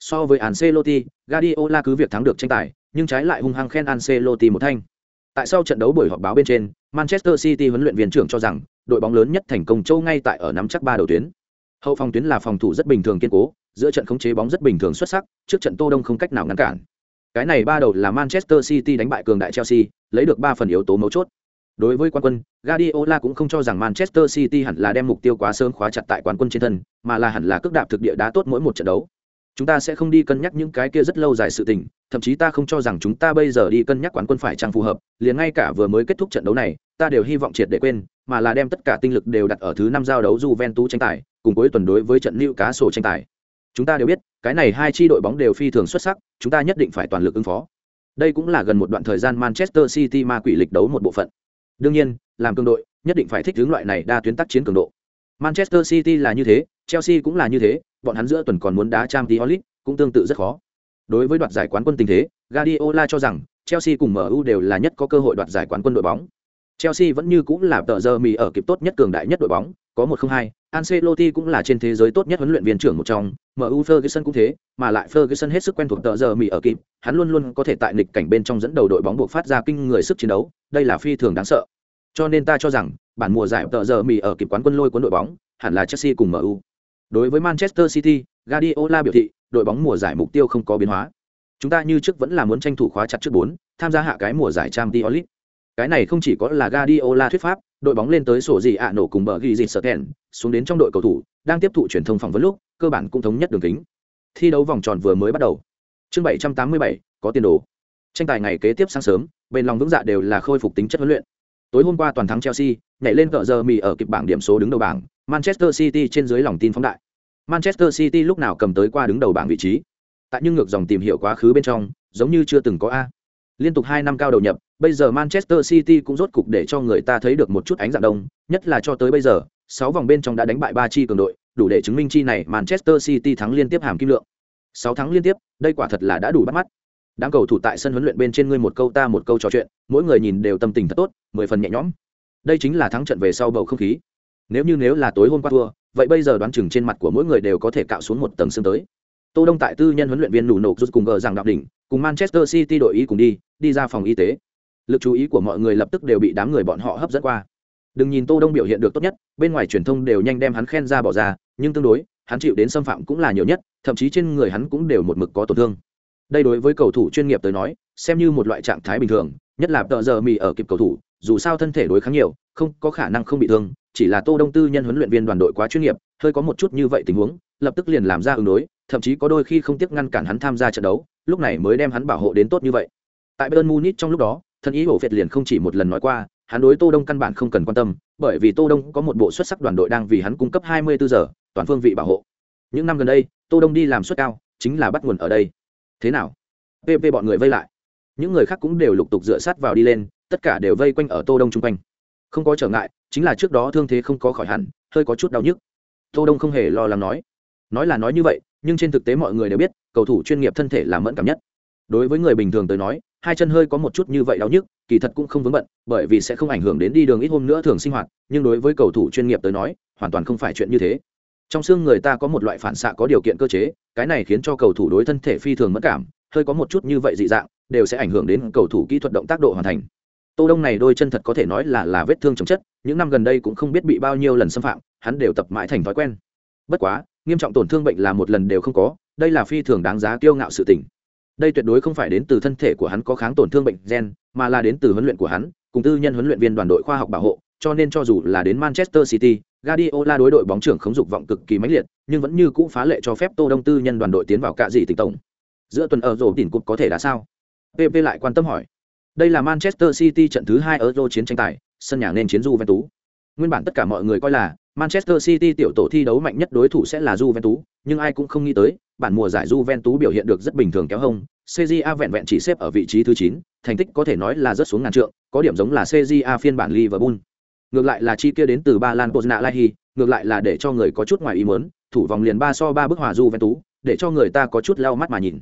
So với Ancelotti, Guardiola cứ việc thắng được tranh tài, nhưng trái lại hung hăng khen Ancelotti một thanh. Tại sau trận đấu buổi họp báo bên trên, Manchester City huấn luyện viên trưởng cho rằng, đội bóng lớn nhất thành công châu ngay tại ở nắm chắc ba đầu tuyến. Hậu phòng tuyến là phòng thủ rất bình thường kiên cố, giữa trận khống chế bóng rất bình thường xuất sắc, trước trận Tô Đông không cách nào ngăn cản. Cái này ba đầu là Manchester City đánh bại cường đại Chelsea, lấy được ba phần yếu tố mấu chốt. Đối với quán quân, Guardiola cũng không cho rằng Manchester City hẳn là đem mục tiêu quá sớm khóa chặt tại quán quân trên thân, mà là hẳn là cước đạp thực địa đá tốt mỗi một trận đấu. Chúng ta sẽ không đi cân nhắc những cái kia rất lâu dài sự tình, thậm chí ta không cho rằng chúng ta bây giờ đi cân nhắc quán quân phải chăng phù hợp, liền ngay cả vừa mới kết thúc trận đấu này, ta đều hy vọng triệt để quên, mà là đem tất cả tinh lực đều đặt ở thứ năm giao đấu Juventus tranh tài, cùng cuối tuần đối với trận cá sổ tranh tài. Chúng ta đều biết, cái này hai chi đội bóng đều phi thường xuất sắc, chúng ta nhất định phải toàn lực ứng phó. Đây cũng là gần một đoạn thời gian Manchester City ma quỷ lịch đấu một bộ phận. Đương nhiên, làm cường đội, nhất định phải thích ứng loại này đa tuyến tác chiến cường độ. Manchester City là như thế, Chelsea cũng là như thế, bọn hắn giữa tuần còn muốn đá Champions League, cũng tương tự rất khó. Đối với đoạt giải quán quân tình thế, Guardiola cho rằng Chelsea cùng MU đều là nhất có cơ hội đoạt giải quán quân đội bóng. Chelsea vẫn như cũng là tờ giờ mì ở kịp tốt nhất cường đại nhất đội bóng, có một không hai. Ancelotti cũng là trên thế giới tốt nhất huấn luyện viên trưởng một trong, MU Ferguson cũng thế, mà lại Ferguson hết sức quen thuộc tờ giờ mì ở kịp, hắn luôn luôn có thể tại nghịch cảnh bên trong dẫn đầu đội bóng buộc phát ra kinh người sức chiến đấu, đây là phi thường đáng sợ. Cho nên ta cho rằng, bản mùa giải tờ giờ mì ở kịp quán quân lôi cuốn đội bóng, hẳn là Chelsea cùng MU. Đối với Manchester City, Guardiola biểu thị, đội bóng mùa giải mục tiêu không có biến hóa. Chúng ta như trước vẫn là muốn tranh thủ khóa chặt trước 4, tham gia hạ cái mùa giải Champions League. Cái này không chỉ có là Guardiola thuyết pháp, đội bóng lên tới sổ gì ạ nổ cùng bờ ghi gì sở kẹn, xuống đến trong đội cầu thủ, đang tiếp thụ truyền thông phỏng vấn lúc, cơ bản cũng thống nhất đường kính. Thi đấu vòng tròn vừa mới bắt đầu. Chương 787, có tiền đồ. Tranh tài ngày kế tiếp sáng sớm, bên lòng vững dạ đều là khôi phục tính chất huấn luyện. Tối hôm qua toàn thắng Chelsea, nhảy lên cỡ giờ mì ở kịp bảng điểm số đứng đầu bảng, Manchester City trên dưới lòng tin phóng đại. Manchester City lúc nào cầm tới qua đứng đầu bảng vị trí. Tại nhưng ngược dòng tìm hiểu quá khứ bên trong, giống như chưa từng có a. Liên tục hai năm cao đầu nhập, bây giờ Manchester City cũng rốt cục để cho người ta thấy được một chút ánh dạng đông, nhất là cho tới bây giờ, sáu vòng bên trong đã đánh bại 3 chi cường đội, đủ để chứng minh chi này Manchester City thắng liên tiếp hàm kim lượng. Sáu thắng liên tiếp, đây quả thật là đã đủ bắt mắt. Đám cầu thủ tại sân huấn luyện bên trên ngươi một câu ta một câu trò chuyện, mỗi người nhìn đều tâm tình thật tốt, mười phần nhẹ nhõm. Đây chính là thắng trận về sau bầu không khí. Nếu như nếu là tối hôm qua thua, vậy bây giờ đoán chừng trên mặt của mỗi người đều có thể cạo xuống một tầng xương tới. Tô Đông tại tư nhân huấn luyện viên nụ nổ rút cùng gờ rằng đạo đỉnh, cùng Manchester City đội ý cùng đi, đi ra phòng y tế. Lực chú ý của mọi người lập tức đều bị đám người bọn họ hấp dẫn qua. Đừng nhìn Tô Đông biểu hiện được tốt nhất, bên ngoài truyền thông đều nhanh đem hắn khen ra bỏ ra, nhưng tương đối, hắn chịu đến xâm phạm cũng là nhiều nhất, thậm chí trên người hắn cũng đều một mực có tổn thương. Đây đối với cầu thủ chuyên nghiệp tới nói, xem như một loại trạng thái bình thường, nhất là tợ giờ mì ở kịp cầu thủ, dù sao thân thể đối kháng nhiều, không có khả năng không bị thương, chỉ là Tô Đông tư nhân huấn luyện viên đoàn đội quá chuyên nghiệp, hơi có một chút như vậy tình huống, lập tức liền làm ra ứng đối, thậm chí có đôi khi không tiếc ngăn cản hắn tham gia trận đấu, lúc này mới đem hắn bảo hộ đến tốt như vậy. Tại Bayern Munich trong lúc đó, thân ý hổ phệt liền không chỉ một lần nói qua, hắn đối Tô Đông căn bản không cần quan tâm, bởi vì Tô Đông có một bộ xuất sắc đoàn đội đang vì hắn cung cấp 24 giờ, toàn phương vị bảo hộ. Những năm gần đây, Tô Đông đi làm suất cao, chính là bắt nguồn ở đây. Thế nào? PP bọn người vây lại. Những người khác cũng đều lục tục dựa sát vào đi lên, tất cả đều vây quanh ở Tô Đông trung quanh. Không có trở ngại, chính là trước đó thương thế không có khỏi hẳn, hơi có chút đau nhức. Tô Đông không hề lo lắng nói. Nói là nói như vậy, nhưng trên thực tế mọi người đều biết, cầu thủ chuyên nghiệp thân thể là mẫn cảm nhất. Đối với người bình thường tới nói, hai chân hơi có một chút như vậy đau nhức, kỳ thật cũng không vướng bận, bởi vì sẽ không ảnh hưởng đến đi đường ít hôm nữa thường sinh hoạt, nhưng đối với cầu thủ chuyên nghiệp tới nói, hoàn toàn không phải chuyện như thế. Trong xương người ta có một loại phản xạ có điều kiện cơ chế, cái này khiến cho cầu thủ đối thân thể phi thường mất cảm, hơi có một chút như vậy dị dạng, đều sẽ ảnh hưởng đến cầu thủ kỹ thuật động tác độ hoàn thành. Tô Đông này đôi chân thật có thể nói là là vết thương chồng chất, những năm gần đây cũng không biết bị bao nhiêu lần xâm phạm, hắn đều tập mãi thành thói quen. Bất quá, nghiêm trọng tổn thương bệnh là một lần đều không có, đây là phi thường đáng giá kiêu ngạo sự tình. Đây tuyệt đối không phải đến từ thân thể của hắn có kháng tổn thương bệnh gen, mà là đến từ huấn luyện của hắn, cùng tư nhân huấn luyện viên đoàn đội khoa học bảo hộ, cho nên cho dù là đến Manchester City, Guardiola đối đội bóng trưởng khống dục vọng cực kỳ mãnh liệt, nhưng vẫn như cũ phá lệ cho phép Tô Đông tư nhân đoàn đội tiến vào cả gì tỉnh tổng. Giữa tuần ở rổ tỉnh cục có thể đã sao? PP lại quan tâm hỏi. Đây là Manchester City trận thứ hai Euro chiến tranh tài, sân nhà nên chiến Juventus. Nguyên bản tất cả mọi người coi là Manchester City tiểu tổ thi đấu mạnh nhất đối thủ sẽ là Juventus, nhưng ai cũng không nghĩ tới, bản mùa giải Juventus biểu hiện được rất bình thường kéo hông, CJA vẹn vẹn chỉ xếp ở vị trí thứ 9, thành tích có thể nói là rất xuống ngàn trượng, có điểm giống là CJA phiên bản Liverpool. Ngược lại là chi kia đến từ Ba Lan Poznalahi, ngược lại là để cho người có chút ngoài ý muốn, thủ vòng liền 3 so 3 bức hòa Juventus, để cho người ta có chút lau mắt mà nhìn.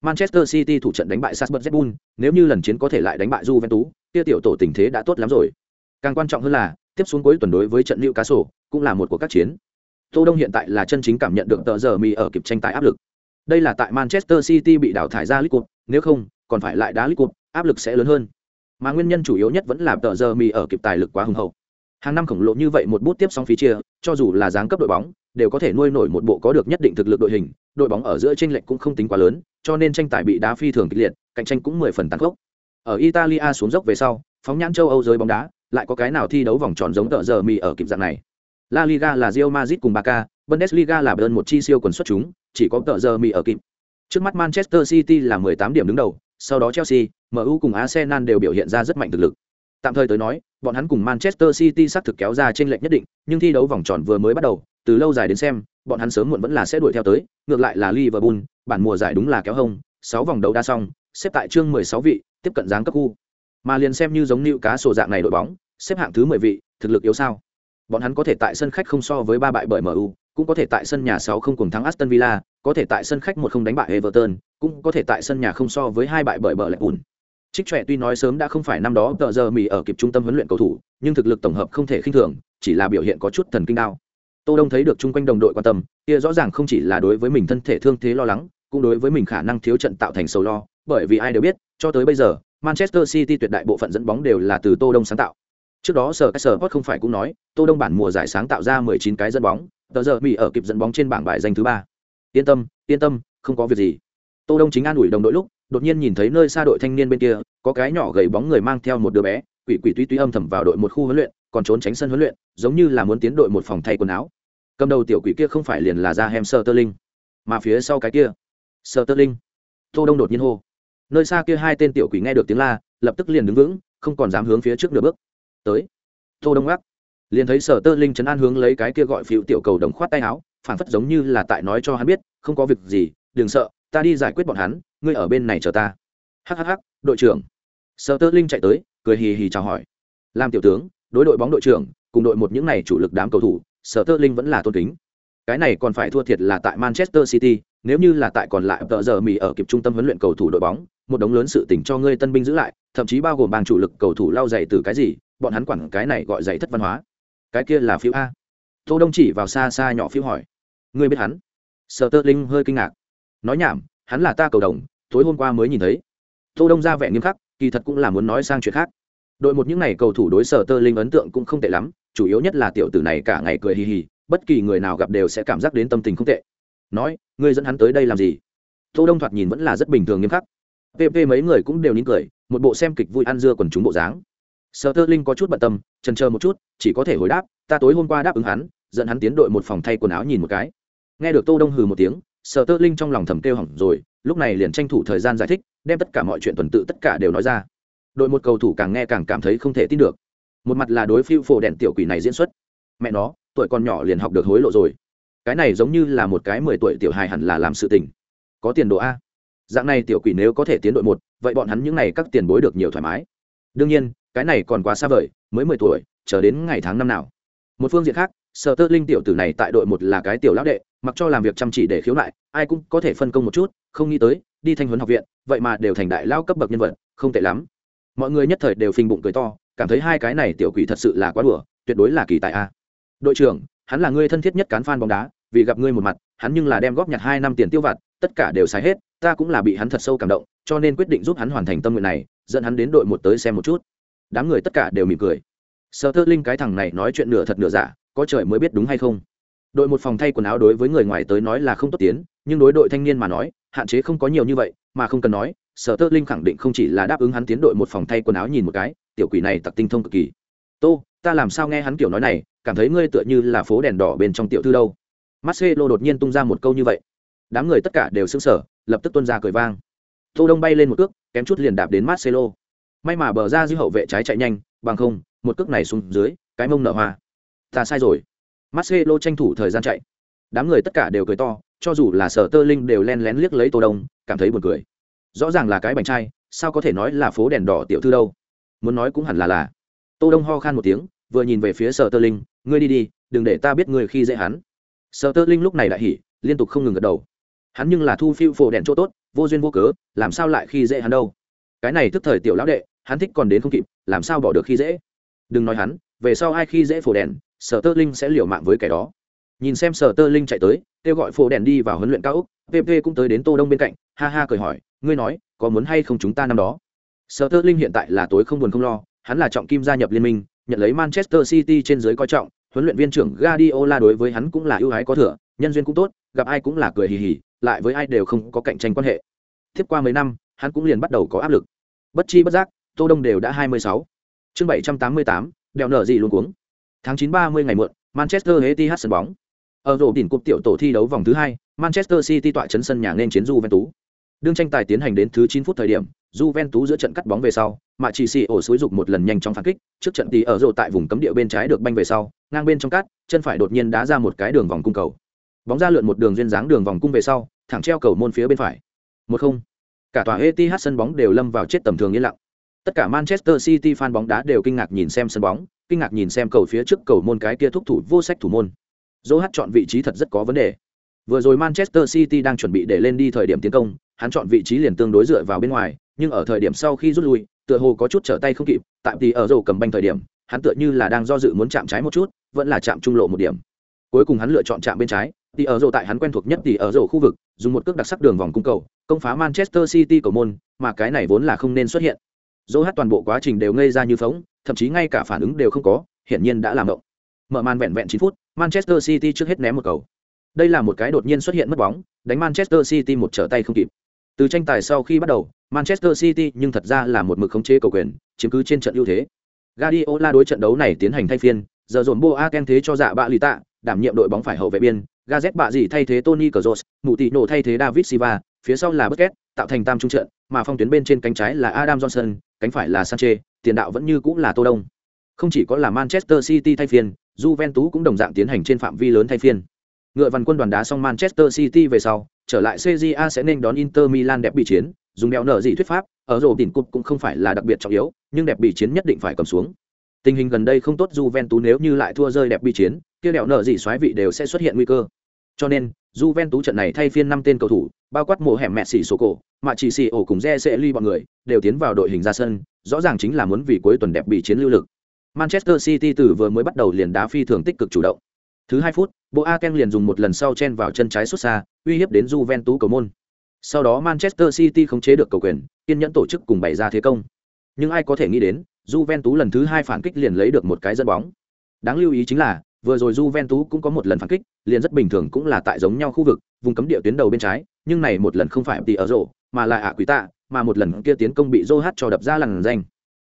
Manchester City thủ trận đánh bại Salzburg nếu như lần chiến có thể lại đánh bại Juventus, kia tiểu tổ tình thế đã tốt lắm rồi. Càng quan trọng hơn là, tiếp xuống cuối tuần đối với trận Newcastle, cũng là một cuộc các chiến. Tô Đông hiện tại là chân chính cảm nhận được tờ giờ mì ở kịp tranh tài áp lực. Đây là tại Manchester City bị đào thải ra League Cup, nếu không, còn phải lại đá League Cup, áp lực sẽ lớn hơn. Mà nguyên nhân chủ yếu nhất vẫn là tờ giờ mì ở kịp tài lực quá hùng hậu. Hàng năm khổng lồ như vậy một bút tiếp song phí chia, cho dù là giáng cấp đội bóng, đều có thể nuôi nổi một bộ có được nhất định thực lực đội hình, đội bóng ở giữa trên lệch cũng không tính quá lớn, cho nên tranh tài bị đá phi thường kịch liệt, cạnh tranh cũng mười phần tăng tốc. Ở Italia xuống dốc về sau, phóng nhãn châu Âu giới bóng đá, lại có cái nào thi đấu vòng tròn giống tờ giờ mì ở kịp dạng này. La Liga là Real Madrid cùng Barca, Bundesliga là Bayern một chi siêu quần xuất chúng, chỉ có tợ giờ mì ở kịp. Trước mắt Manchester City là 18 điểm đứng đầu, sau đó Chelsea, MU cùng Arsenal đều biểu hiện ra rất mạnh thực lực. Tạm thời tới nói, bọn hắn cùng Manchester City xác thực kéo ra trên lệch nhất định, nhưng thi đấu vòng tròn vừa mới bắt đầu, từ lâu dài đến xem, bọn hắn sớm muộn vẫn là sẽ đuổi theo tới, ngược lại là Liverpool, bản mùa giải đúng là kéo hông, 6 vòng đấu đã xong, xếp tại chương 16 vị, tiếp cận dáng cấp khu. Mà liền xem như giống như cá sổ dạng này đội bóng, xếp hạng thứ 10 vị, thực lực yếu sao? Bọn hắn có thể tại sân khách không so với ba bại bởi MU, cũng có thể tại sân nhà 6 không cùng thắng Aston Villa, có thể tại sân khách một không đánh bại Everton, cũng có thể tại sân nhà không so với hai bại bởi bờ lệ ủn. Trích trẻ tuy nói sớm đã không phải năm đó tờ giờ mì ở kịp trung tâm huấn luyện cầu thủ, nhưng thực lực tổng hợp không thể khinh thường, chỉ là biểu hiện có chút thần kinh đao. Tô Đông thấy được chung quanh đồng đội quan tâm, kia rõ ràng không chỉ là đối với mình thân thể thương thế lo lắng, cũng đối với mình khả năng thiếu trận tạo thành sầu lo, bởi vì ai đều biết, cho tới bây giờ, Manchester City tuyệt đại bộ phận dẫn bóng đều là từ Tô Đông sáng tạo. Trước đó sở sở Sport không phải cũng nói, Tô Đông bản mùa giải sáng tạo ra 19 cái dẫn bóng, tờ giờ bị ở kịp dẫn bóng trên bảng bài danh thứ ba. Yên tâm, yên tâm, không có việc gì. Tô Đông chính an ủi đồng đội lúc, đột nhiên nhìn thấy nơi xa đội thanh niên bên kia, có cái nhỏ gầy bóng người mang theo một đứa bé, quỷ quỷ tuy tuy âm thầm vào đội một khu huấn luyện, còn trốn tránh sân huấn luyện, giống như là muốn tiến đội một phòng thay quần áo. Cầm đầu tiểu quỷ kia không phải liền là ra hem Sterling, mà phía sau cái kia, Sterling. Tô Đông đột nhiên hô. Nơi xa kia hai tên tiểu quỷ nghe được tiếng la, lập tức liền đứng vững, không còn dám hướng phía trước nửa bước. Tới. Tô Đông gác Liền thấy Sở Tơ Linh chấn an hướng lấy cái kia gọi phiếu tiểu cầu đồng khoát tay áo, phản phất giống như là tại nói cho hắn biết, không có việc gì, đừng sợ, ta đi giải quyết bọn hắn, ngươi ở bên này chờ ta. hhh đội trưởng. Sở Tơ Linh chạy tới, cười hì hì chào hỏi. Làm tiểu tướng, đối đội bóng đội trưởng, cùng đội một những này chủ lực đám cầu thủ, Sở Tơ Linh vẫn là tôn kính. Cái này còn phải thua thiệt là tại Manchester City, nếu như là tại còn lại tợ giờ mì ở kịp trung tâm huấn luyện cầu thủ đội bóng, một đống lớn sự tình cho ngươi tân binh giữ lại, thậm chí bao gồm bang chủ lực cầu thủ lao dày từ cái gì, bọn hắn quản cái này gọi dày thất văn hóa. Cái kia là phiếu a. Tô Đông chỉ vào xa xa nhỏ phiếu hỏi, ngươi biết hắn? Sở Tơ Linh hơi kinh ngạc. Nói nhảm, hắn là ta cầu đồng, tối hôm qua mới nhìn thấy. Tô Đông ra vẻ nghiêm khắc, kỳ thật cũng là muốn nói sang chuyện khác. Đội một những ngày cầu thủ đối Sở Tơ Linh ấn tượng cũng không tệ lắm, chủ yếu nhất là tiểu tử này cả ngày cười hì hì, bất kỳ người nào gặp đều sẽ cảm giác đến tâm tình không tệ nói ngươi dẫn hắn tới đây làm gì tô đông thoạt nhìn vẫn là rất bình thường nghiêm khắc pp mấy người cũng đều nín cười một bộ xem kịch vui ăn dưa quần chúng bộ dáng sở tơ linh có chút bận tâm, chần chờ một chút, chỉ có thể hồi đáp, ta tối hôm qua đáp ứng hắn, dẫn hắn tiến đội một phòng thay quần áo nhìn một cái. Nghe được tô đông hừ một tiếng, sở tơ linh trong lòng thầm kêu hỏng rồi, lúc này liền tranh thủ thời gian giải thích, đem tất cả mọi chuyện tuần tự tất cả đều nói ra. Đội một cầu thủ càng nghe càng cảm thấy không thể tin được. Một mặt là đối phiêu phổ đèn tiểu quỷ này diễn xuất. Mẹ nó, tuổi còn nhỏ liền học được hối lộ rồi. Cái này giống như là một cái mười tuổi tiểu hài hẳn là làm sự tình. Có tiền đồ a? Dạng này tiểu quỷ nếu có thể tiến đội một, vậy bọn hắn những n à y các tiền bối được nhiều thoải mái. Đương nhiên cái này còn quá xa vời, mới mười tuổi, chờ đến ngày tháng năm nào. Một phương diện khác, sở tơ linh tiểu tử này tại đội một là cái tiểu lão đệ, mặc cho làm việc chăm chỉ để khiếu nại, ai cũng có thể phân công một chút, không nghĩ tới, đi thanh huấn học viện, vậy mà đều thành đại lao cấp bậc nhân vật, không tệ lắm. Mọi người nhất thời đều phình bụng cười to, cảm thấy hai cái này tiểu quỷ thật sự là quá đùa, tuyệt đối là kỳ tài a. Đội trưởng, hắn là người thân thiết nhất cán fan bóng đá, vì gặp ngươi một mặt, hắn nhưng là đem góp nhặt hai năm tiền tiêu vặt, tất cả đều xài hết, ta cũng là bị hắn thật sâu cảm động, cho nên quyết định giúp hắn hoàn thành tâm nguyện này, dẫn hắn đến đội một tới xem một chút đám người tất cả đều mỉm cười. Sở thơ linh cái thằng này nói chuyện nửa thật nửa giả, có trời mới biết đúng hay không. Đội một phòng thay quần áo đối với người ngoài tới nói là không tốt tiến nhưng đối đội thanh niên mà nói, hạn chế không có nhiều như vậy, mà không cần nói, sở tơ linh khẳng định không chỉ là đáp ứng hắn tiến đội một phòng thay quần áo nhìn một cái, tiểu quỷ này tặc tinh thông cực kỳ. Tô, ta làm sao nghe hắn kiểu nói này, cảm thấy ngươi tựa như là phố đèn đỏ bên trong tiểu thư đâu. Marcelo đột nhiên tung ra một câu như vậy. Đám người tất cả đều sững sờ, lập tức tuân ra cười vang. Tô đông bay lên một cước, kém chút liền đạp đến marcelo may mà bờ ra dư hậu vệ trái chạy nhanh, bằng không, một cước này xuống dưới, cái mông nở hoa. Ta sai rồi. Marcelo tranh thủ thời gian chạy. Đám người tất cả đều cười to, cho dù là sở tơ linh đều len lén liếc lấy tô đông, cảm thấy buồn cười. Rõ ràng là cái bánh trai, sao có thể nói là phố đèn đỏ tiểu thư đâu? Muốn nói cũng hẳn là là. Tô đông ho khan một tiếng, vừa nhìn về phía sở tơ linh, ngươi đi đi, đừng để ta biết ngươi khi dễ hắn. Sở tơ linh lúc này đại hỉ, liên tục không ngừng gật đầu. Hắn nhưng là thu phiêu phổ đèn chỗ tốt, vô duyên vô cớ, làm sao lại khi dễ hắn đâu? Cái này tức thời tiểu lão đệ hắn thích còn đến không kịp, làm sao bỏ được khi dễ? Đừng nói hắn, về sau ai khi dễ phổ đèn, sở tơ linh sẽ liều mạng với kẻ đó. Nhìn xem sở tơ linh chạy tới, kêu gọi phổ đèn đi vào huấn luyện cao úc pp cũng tới đến tô đông bên cạnh, ha ha cười hỏi, ngươi nói, có muốn hay không chúng ta năm đó? Sở tơ linh hiện tại là tối không buồn không lo, hắn là trọng kim gia nhập liên minh, nhận lấy manchester city trên dưới coi trọng, huấn luyện viên trưởng guardiola đối với hắn cũng là ưu ái có thừa, nhân duyên cũng tốt, gặp ai cũng là cười hì hì, lại với ai đều không có cạnh tranh quan hệ. Tiếp qua mấy năm, hắn cũng liền bắt đầu có áp lực. Bất chi bất giác tô đông đều đã 26. chương 788, đèo nở gì luôn cuống. Tháng 9 30 ngày muộn manchester etihad sân bóng. Ở rổ đỉnh cúp tiểu tổ thi đấu vòng thứ hai manchester city tọa chấn sân nhà nên chiến juventus. Đương tranh tài tiến hành đến thứ 9 phút thời điểm juventus giữa trận cắt bóng về sau mà chỉ xì ổ xúi dục một lần nhanh chóng phản kích trước trận tí ở rổ tại vùng cấm địa bên trái được banh về sau ngang bên trong cát chân phải đột nhiên đá ra một cái đường vòng cung cầu. Bóng ra lượn một đường duyên dáng đường vòng cung về sau thẳng treo cầu môn phía bên phải. Một không. Cả tòa ETH sân bóng đều lâm vào chết tầm thường yên lặng tất cả Manchester City fan bóng đá đều kinh ngạc nhìn xem sân bóng, kinh ngạc nhìn xem cầu phía trước cầu môn cái kia thúc thủ vô sách thủ môn. Dỗ hát chọn vị trí thật rất có vấn đề. Vừa rồi Manchester City đang chuẩn bị để lên đi thời điểm tiến công, hắn chọn vị trí liền tương đối dựa vào bên ngoài, nhưng ở thời điểm sau khi rút lui, tựa hồ có chút trở tay không kịp, tại vì ở rổ cầm banh thời điểm, hắn tựa như là đang do dự muốn chạm trái một chút, vẫn là chạm trung lộ một điểm. Cuối cùng hắn lựa chọn chạm bên trái thì ở rổ tại hắn quen thuộc nhất thì ở rổ khu vực, dùng một cước đặc sắc đường vòng cung cầu, công phá manchester city cầu môn, mà cái này vốn là không nên xuất hiện dỗ hát toàn bộ quá trình đều ngây ra như phóng thậm chí ngay cả phản ứng đều không có hiển nhiên đã làm động mở màn vẹn vẹn chín phút manchester city trước hết ném một cầu. Đây là một cái đột nhiên xuất hiện mất bóng đánh manchester city một trở tay không kịp. Từ tranh tài sau khi bắt đầu manchester city nhưng thật ra là một mực khống chế cầu quyền chiếm cứ trên trận ưu thế. Guardiola đối trận đấu này tiến hành thay phiên giờ dồn Boateng thế cho dạ bạ lì tạ đảm nhiệm đội bóng phải hậu vệ biên Gazet bạ gì thay thế Tony Kroos, Mụ Tỷ nổ thay thế David Silva, phía sau là Busquets, tạo thành tam trung trận, mà phong tuyến bên trên cánh trái là Adam Johnson, cánh phải là Sanchez, tiền đạo vẫn như cũng là Tô Đông. Không chỉ có là Manchester City thay phiên, Juventus cũng đồng dạng tiến hành trên phạm vi lớn thay phiên. Ngựa văn quân đoàn đá xong Manchester City về sau, trở lại CJA sẽ nên đón Inter Milan đẹp bị chiến, dùng đeo nở gì thuyết pháp, ở rổ đỉnh cục cũng không phải là đặc biệt trọng yếu, nhưng đẹp bị chiến nhất định phải cầm xuống. Tình hình gần đây không tốt Juventus nếu như lại thua rơi đẹp bị chiến, kia đẹo nợ gì xoáy vị đều sẽ xuất hiện nguy cơ. Cho nên, Juventus trận này thay phiên năm tên cầu thủ, bao quát mùa hẻm mẹ xỉ sổ cổ, mà chỉ xỉ ổ cùng Re sẽ ly bọn người, đều tiến vào đội hình ra sân, rõ ràng chính là muốn vì cuối tuần đẹp bị chiến lưu lực. Manchester City từ vừa mới bắt đầu liền đá phi thường tích cực chủ động. Thứ hai phút, Boateng liền dùng một lần sau chen vào chân trái xuất xa, uy hiếp đến Juventus cầu môn. Sau đó Manchester City khống chế được cầu quyền, kiên nhẫn tổ chức cùng bày ra thế công. Nhưng ai có thể nghĩ đến, Juventus lần thứ hai phản kích liền lấy được một cái dẫn bóng. Đáng lưu ý chính là, vừa rồi Juventus cũng có một lần phản kích, liền rất bình thường cũng là tại giống nhau khu vực, vùng cấm địa tuyến đầu bên trái, nhưng này một lần không phải tỷ ở rổ, mà là ạ quý tạ, mà một lần kia tiến công bị Zohat cho đập ra lằn danh.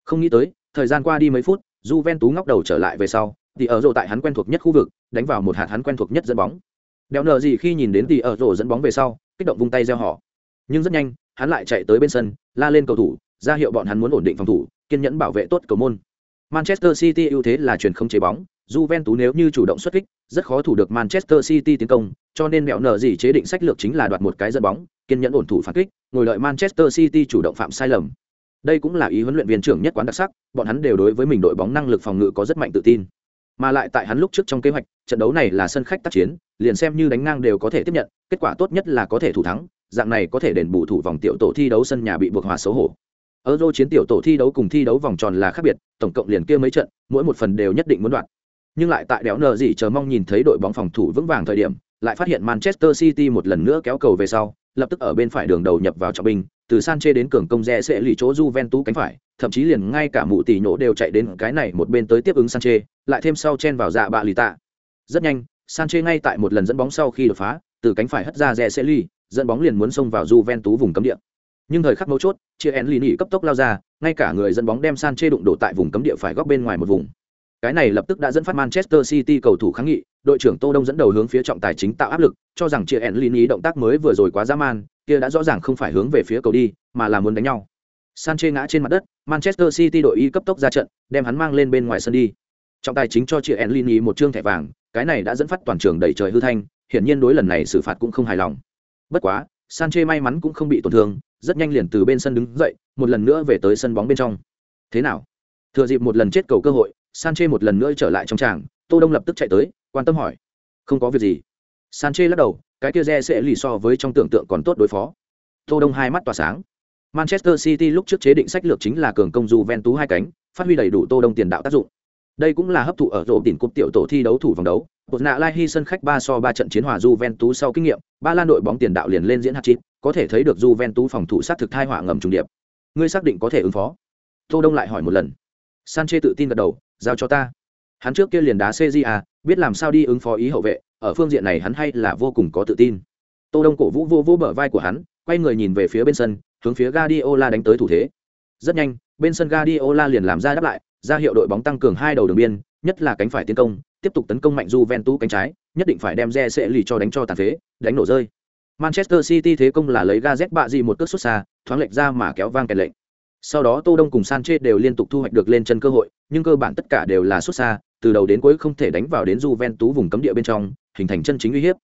Không nghĩ tới, thời gian qua đi mấy phút, Juventus ngóc đầu trở lại về sau, tỷ ở rổ tại hắn quen thuộc nhất khu vực, đánh vào một hạt hắn quen thuộc nhất dẫn bóng. Đéo nở gì khi nhìn đến tỷ ở rổ dẫn bóng về sau, kích động vung tay reo hò. Nhưng rất nhanh, hắn lại chạy tới bên sân, la lên cầu thủ, ra hiệu bọn hắn muốn ổn định phòng thủ, kiên nhẫn bảo vệ tốt cầu môn. Manchester City ưu thế là chuyển không chế bóng, Juventus nếu như chủ động xuất kích, rất khó thủ được Manchester City tiến công, cho nên mẹo nở gì chế định sách lược chính là đoạt một cái dẫn bóng, kiên nhẫn ổn thủ phản kích, ngồi đợi Manchester City chủ động phạm sai lầm. Đây cũng là ý huấn luyện viên trưởng nhất quán đặc sắc, bọn hắn đều đối với mình đội bóng năng lực phòng ngự có rất mạnh tự tin. Mà lại tại hắn lúc trước trong kế hoạch, trận đấu này là sân khách tác chiến, liền xem như đánh ngang đều có thể tiếp nhận, kết quả tốt nhất là có thể thủ thắng, dạng này có thể đền bù thủ vòng tiểu tổ thi đấu sân nhà bị buộc hòa xấu hổ. Euro chiến tiểu tổ thi đấu cùng thi đấu vòng tròn là khác biệt, tổng cộng liền kia mấy trận, mỗi một phần đều nhất định muốn đoạt. Nhưng lại tại đéo nờ gì chờ mong nhìn thấy đội bóng phòng thủ vững vàng thời điểm lại phát hiện manchester city một lần nữa kéo cầu về sau lập tức ở bên phải đường đầu nhập vào trọng binh từ sanche đến cường công re sẽ lì chỗ juventus cánh phải thậm chí liền ngay cả mụ tỷ nhổ đều chạy đến cái này một bên tới tiếp ứng sanche lại thêm sau chen vào dạ bạ lì tạ. Rất nhanh sanche ngay tại một lần dẫn bóng sau khi đột phá từ cánh phải hất ra re sẽ lì dẫn bóng liền muốn xông vào juventus vùng cấm địa nhưng thời khắc mấu chốt chia en lì nỉ cấp tốc lao ra ngay cả người dẫn bóng đem sanche đụng đổ tại vùng cấm địa phải góc bên ngoài một vùng cái này lập tức đã dẫn phát Manchester City cầu thủ kháng nghị, đội trưởng Tô Đông dẫn đầu hướng phía trọng tài chính tạo áp lực, cho rằng chia én lì nỉ động tác mới vừa rồi quá dã man, kia đã rõ ràng không phải hướng về phía cầu đi, mà là muốn đánh nhau. Sanchez ngã trên mặt đất, Manchester City đội y cấp tốc ra trận, đem hắn mang lên bên ngoài sân đi. Trọng tài chính cho chia Enlin ý một trương thẻ vàng, cái này đã dẫn phát toàn trường đầy trời hư thanh, hiển nhiên đối lần này xử phạt cũng không hài lòng bất quá sanche may mắn cũng không bị tổn thương rất nhanh liền từ bên sân đứng dậy một lần nữa về tới sân bóng bên trong. Thế nào? Thừa dịp một lần chết cầu cơ hội sanche một lần nữa trở lại trong tràng tô đông lập tức chạy tới quan tâm hỏi. Không có việc gì. Sanche lắc đầu cái kia re sẽ lì so với trong tưởng tượng còn tốt đối phó. Tô đông hai mắt tỏa sáng. Manchester city lúc trước chế định sách lược chính là cường công juventus hai cánh phát huy đầy đủ tô đông tiền đạo tác dụng. Đây cũng là hấp thụ ở rổ đỉnh cúp tiểu tổ thi đấu thủ vòng đấu. Bột nạ Lai Hy sân khách 3 so 3 trận chiến hòa Juventus sau kinh nghiệm, ba lan đội bóng tiền đạo liền lên diễn hat-trick, có thể thấy được Juventus phòng thủ sát thực thai họa ngầm trùng điệp. Ngươi xác định có thể ứng phó? Tô Đông lại hỏi một lần. Sanchez tự tin gật đầu, giao cho ta. Hắn trước kia liền đá CJA, biết làm sao đi ứng phó ý hậu vệ, ở phương diện này hắn hay là vô cùng có tự tin. Tô Đông cổ vũ vô vô bờ vai của hắn, quay người nhìn về phía bên sân, hướng phía Guardiola đánh tới thủ thế. Rất nhanh, bên sân Guardiola liền làm ra đáp lại, ra hiệu đội bóng tăng cường hai đầu đường biên, nhất là cánh phải tiến công, tiếp tục tấn công mạnh Juventus cánh trái, nhất định phải đem Re sẽ lì cho đánh cho tàn phế, đánh nổ rơi. Manchester City thế công là lấy Gazet bạ gì một cước xuất xa, thoáng lệch ra mà kéo vang kèn lệnh. Sau đó Tô Đông cùng Sanchez đều liên tục thu hoạch được lên chân cơ hội, nhưng cơ bản tất cả đều là xuất xa, từ đầu đến cuối không thể đánh vào đến Juventus vùng cấm địa bên trong, hình thành chân chính uy hiếp.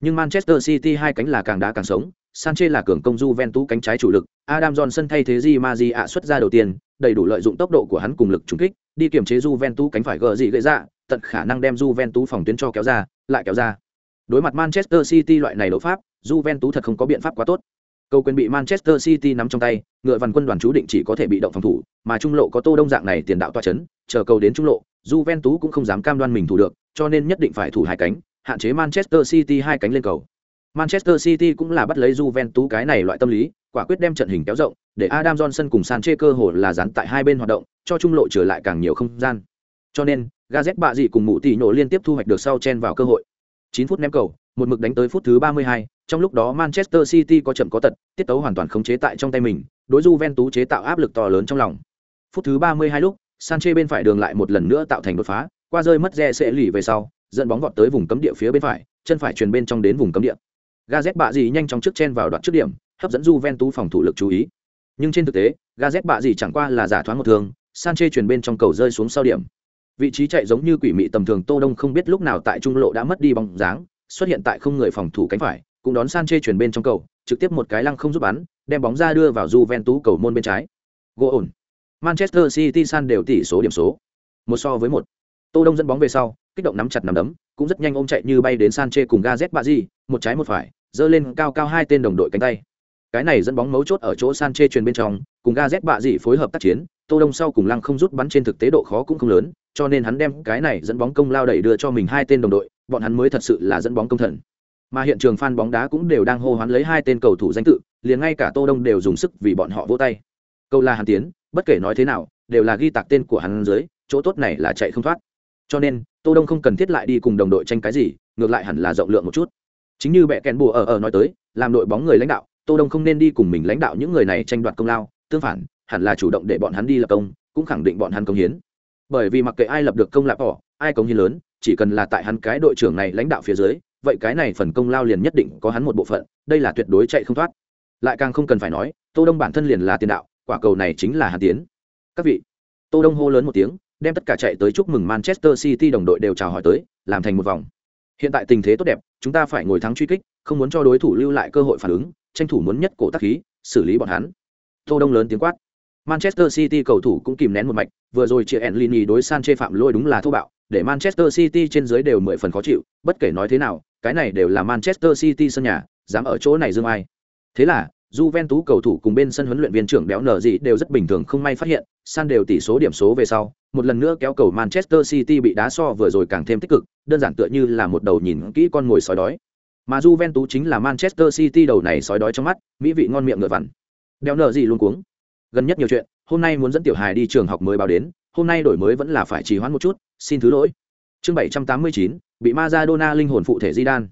Nhưng Manchester City hai cánh là càng đá càng sống, Sanchez là cường công Juventus cánh trái chủ lực, Adam Johnson thay thế Di ạ xuất ra đầu tiên, đầy đủ lợi dụng tốc độ của hắn cùng lực trùng kích, đi kiểm chế Juventus cánh phải gỡ gì gãy ra, dạ, tận khả năng đem Juventus phòng tuyến cho kéo ra, lại kéo ra. Đối mặt Manchester City loại này đấu pháp, Juventus thật không có biện pháp quá tốt. Cầu quyền bị Manchester City nắm trong tay, ngựa văn quân đoàn chú định chỉ có thể bị động phòng thủ, mà trung lộ có Tô Đông dạng này tiền đạo toa chấn, chờ cầu đến trung lộ, Juventus cũng không dám cam đoan mình thủ được, cho nên nhất định phải thủ hai cánh, hạn chế Manchester City hai cánh lên cầu. Manchester City cũng là bắt lấy Juventus cái này loại tâm lý, quả quyết đem trận hình kéo rộng, để Adam Johnson cùng Sanchez cơ hội là dán tại hai bên hoạt động, cho trung lộ trở lại càng nhiều không gian. Cho nên, Gazet bạ dị cùng mụ tỷ nổ liên tiếp thu hoạch được sau chen vào cơ hội. 9 phút ném cầu, một mực đánh tới phút thứ 32, trong lúc đó Manchester City có chậm có tật, tiết tấu hoàn toàn khống chế tại trong tay mình, đối Juventus chế tạo áp lực to lớn trong lòng. Phút thứ 32 lúc, Sanchez bên phải đường lại một lần nữa tạo thành đột phá, qua rơi mất rẻ sẽ lì về sau, dẫn bóng vọt tới vùng cấm địa phía bên phải, chân phải truyền bên trong đến vùng cấm địa. Gazet bạ gì nhanh chóng trước chen vào đoạn trước điểm, hấp dẫn Juventus phòng thủ lực chú ý. Nhưng trên thực tế, Gazet bạ gì chẳng qua là giả thoáng một thường, Sanchez truyền bên trong cầu rơi xuống sau điểm. Vị trí chạy giống như quỷ mị tầm thường Tô Đông không biết lúc nào tại trung lộ đã mất đi bóng dáng, xuất hiện tại không người phòng thủ cánh phải, cũng đón Sanchez truyền bên trong cầu, trực tiếp một cái lăng không giúp bắn, đem bóng ra đưa vào Juventus cầu môn bên trái. Gỗ ổn. Manchester City san đều tỷ số điểm số. Một so với một. Tô Đông dẫn bóng về sau, kích động nắm chặt nắm đấm, cũng rất nhanh ôm chạy như bay đến Sanchez cùng Gazet Bazi, một trái một phải, giơ lên cao cao hai tên đồng đội cánh tay. Cái này dẫn bóng mấu chốt ở chỗ Sanchez truyền bên trong, cùng Gazet Bazi phối hợp tác chiến, Tô Đông sau cùng lăng không rút bắn trên thực tế độ khó cũng không lớn, cho nên hắn đem cái này dẫn bóng công lao đẩy đưa cho mình hai tên đồng đội, bọn hắn mới thật sự là dẫn bóng công thần. Mà hiện trường fan bóng đá cũng đều đang hô hoán lấy hai tên cầu thủ danh tự, liền ngay cả Tô Đông đều dùng sức vì bọn họ vỗ tay. Câu là hắn tiến, bất kể nói thế nào, đều là ghi tạc tên của hắn dưới, chỗ tốt này là chạy không thoát. Cho nên, Tô Đông không cần thiết lại đi cùng đồng đội tranh cái gì, ngược lại hẳn là rộng lượng một chút. Chính như bẹ kèn bùa ở ở nói tới, làm đội bóng người lãnh đạo, Tô Đông không nên đi cùng mình lãnh đạo những người này tranh đoạt công lao, tương phản, hẳn là chủ động để bọn hắn đi lập công, cũng khẳng định bọn hắn công hiến. Bởi vì mặc kệ ai lập được công lạp bỏ, ai công hiến lớn, chỉ cần là tại hắn cái đội trưởng này lãnh đạo phía dưới, vậy cái này phần công lao liền nhất định có hắn một bộ phận, đây là tuyệt đối chạy không thoát. Lại càng không cần phải nói, Tô Đông bản thân liền là tiền đạo, quả cầu này chính là hắn tiến. Các vị, Tô Đông hô lớn một tiếng, đem tất cả chạy tới chúc mừng Manchester City đồng đội đều chào hỏi tới, làm thành một vòng. Hiện tại tình thế tốt đẹp, chúng ta phải ngồi thắng truy kích, không muốn cho đối thủ lưu lại cơ hội phản ứng, tranh thủ muốn nhất cổ tác khí, xử lý bọn hắn. Tô Đông lớn tiếng quát. Manchester City cầu thủ cũng kìm nén một mạch, vừa rồi chia Enlini đối Sanchez phạm lỗi đúng là thô bạo, để Manchester City trên dưới đều mười phần khó chịu, bất kể nói thế nào, cái này đều là Manchester City sân nhà, dám ở chỗ này dương ai. Thế là, Juventus cầu thủ cùng bên sân huấn luyện viên trưởng béo nở gì đều rất bình thường không may phát hiện, san đều tỷ số điểm số về sau, một lần nữa kéo cầu Manchester City bị đá so vừa rồi càng thêm tích cực, đơn giản tựa như là một đầu nhìn kỹ con ngồi sói đói. Mà Juventus chính là Manchester City đầu này sói đói trong mắt, mỹ vị ngon miệng ngựa vằn. Béo nở gì luôn cuống. Gần nhất nhiều chuyện, hôm nay muốn dẫn tiểu hài đi trường học mới báo đến, hôm nay đổi mới vẫn là phải trì hoãn một chút, xin thứ lỗi. Chương 789, bị Maradona linh hồn phụ thể Zidane.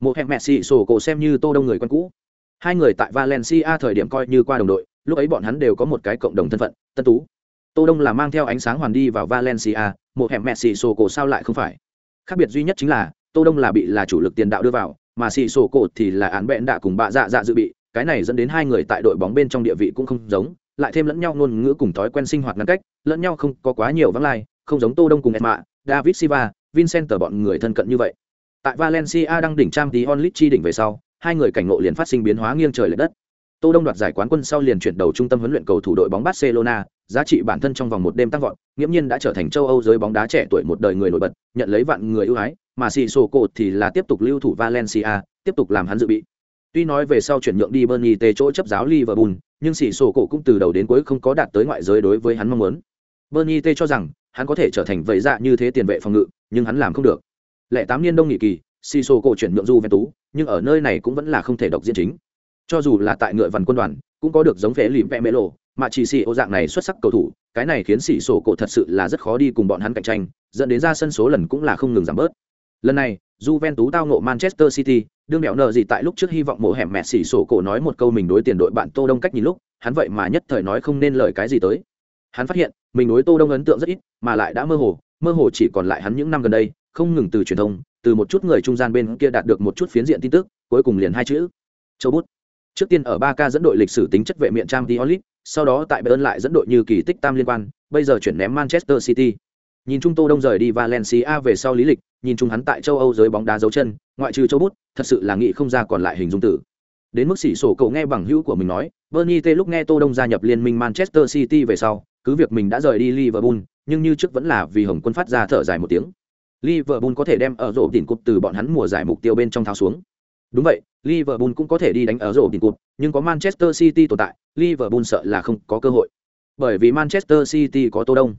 Một hẹn Messi sổ cổ xem như tô đông người quen cũ. Hai người tại Valencia thời điểm coi như qua đồng đội, lúc ấy bọn hắn đều có một cái cộng đồng thân phận, Tân Tú. Tô Đông là mang theo ánh sáng hoàn đi vào Valencia, một hẻm Messi sổ cổ sao lại không phải. Khác biệt duy nhất chính là, Tô Đông là bị là chủ lực tiền đạo đưa vào, mà Messi sổ cổ thì là án bện đạ cùng bạ dạ dạ dự bị, cái này dẫn đến hai người tại đội bóng bên trong địa vị cũng không giống, lại thêm lẫn nhau ngôn ngữ cùng thói quen sinh hoạt ngắn cách, lẫn nhau không có quá nhiều vắng lai, không giống Tô Đông cùng Emma, David Silva, Vincent bọn người thân cận như vậy. Tại Valencia đang đỉnh trang tí onlit chi đỉnh về sau, hai người cảnh ngộ liền phát sinh biến hóa nghiêng trời lệch đất. Tô Đông đoạt giải quán quân sau liền chuyển đầu trung tâm huấn luyện cầu thủ đội bóng Barcelona, giá trị bản thân trong vòng một đêm tăng vọt, nghiễm nhiên đã trở thành châu Âu giới bóng đá trẻ tuổi một đời người nổi bật, nhận lấy vạn người ưu ái, mà Sissoko thì là tiếp tục lưu thủ Valencia, tiếp tục làm hắn dự bị. Tuy nói về sau chuyển nhượng đi Bernie tê chỗ chấp giáo Liverpool, nhưng Sissoko cũng từ đầu đến cuối không có đạt tới ngoại giới đối với hắn mong muốn. Bernie tê cho rằng hắn có thể trở thành vậy dạ như thế tiền vệ phòng ngự, nhưng hắn làm không được. Lẻ tám niên đông nghị kỳ, Sissoko chuyển nhượng Juventus, nhưng ở nơi này cũng vẫn là không thể độc diễn chính cho dù là tại ngựa vằn quân đoàn cũng có được giống vẻ lìm vẽ mê lộ mà chỉ Sỉ ô dạng này xuất sắc cầu thủ cái này khiến Sỉ sổ cổ thật sự là rất khó đi cùng bọn hắn cạnh tranh dẫn đến ra sân số lần cũng là không ngừng giảm bớt lần này Juventus tao ngộ Manchester City đương mẹo nợ gì tại lúc trước hy vọng mổ hẻm mẹ xỉ sổ cổ nói một câu mình đối tiền đội bạn Tô Đông cách nhìn lúc hắn vậy mà nhất thời nói không nên lời cái gì tới hắn phát hiện mình đối Tô Đông ấn tượng rất ít mà lại đã mơ hồ mơ hồ chỉ còn lại hắn những năm gần đây không ngừng từ truyền thông từ một chút người trung gian bên kia đạt được một chút phiến diện tin tức cuối cùng liền hai chữ châu bút Trước tiên ở 3K dẫn đội lịch sử tính chất vệ miện Champions League, sau đó tại Bayern lại dẫn đội như kỳ tích tam liên quan, bây giờ chuyển ném Manchester City. Nhìn chung Tô Đông rời đi Valencia về sau lý lịch, nhìn chung hắn tại châu Âu giới bóng đá dấu chân, ngoại trừ châu bút, thật sự là nghĩ không ra còn lại hình dung tử. Đến mức xỉ sổ cậu nghe bằng hữu của mình nói, Bernie T lúc nghe Tô Đông gia nhập liên minh Manchester City về sau, cứ việc mình đã rời đi Liverpool, nhưng như trước vẫn là vì Hồng Quân phát ra thở dài một tiếng. Liverpool có thể đem ở rổ đỉnh cục từ bọn hắn mùa giải mục tiêu bên trong tháo xuống. Đúng vậy, Liverpool cũng có thể đi đánh ở rổ đỉnh cột, nhưng có Manchester City tồn tại, Liverpool sợ là không có cơ hội. Bởi vì Manchester City có Tô Đông.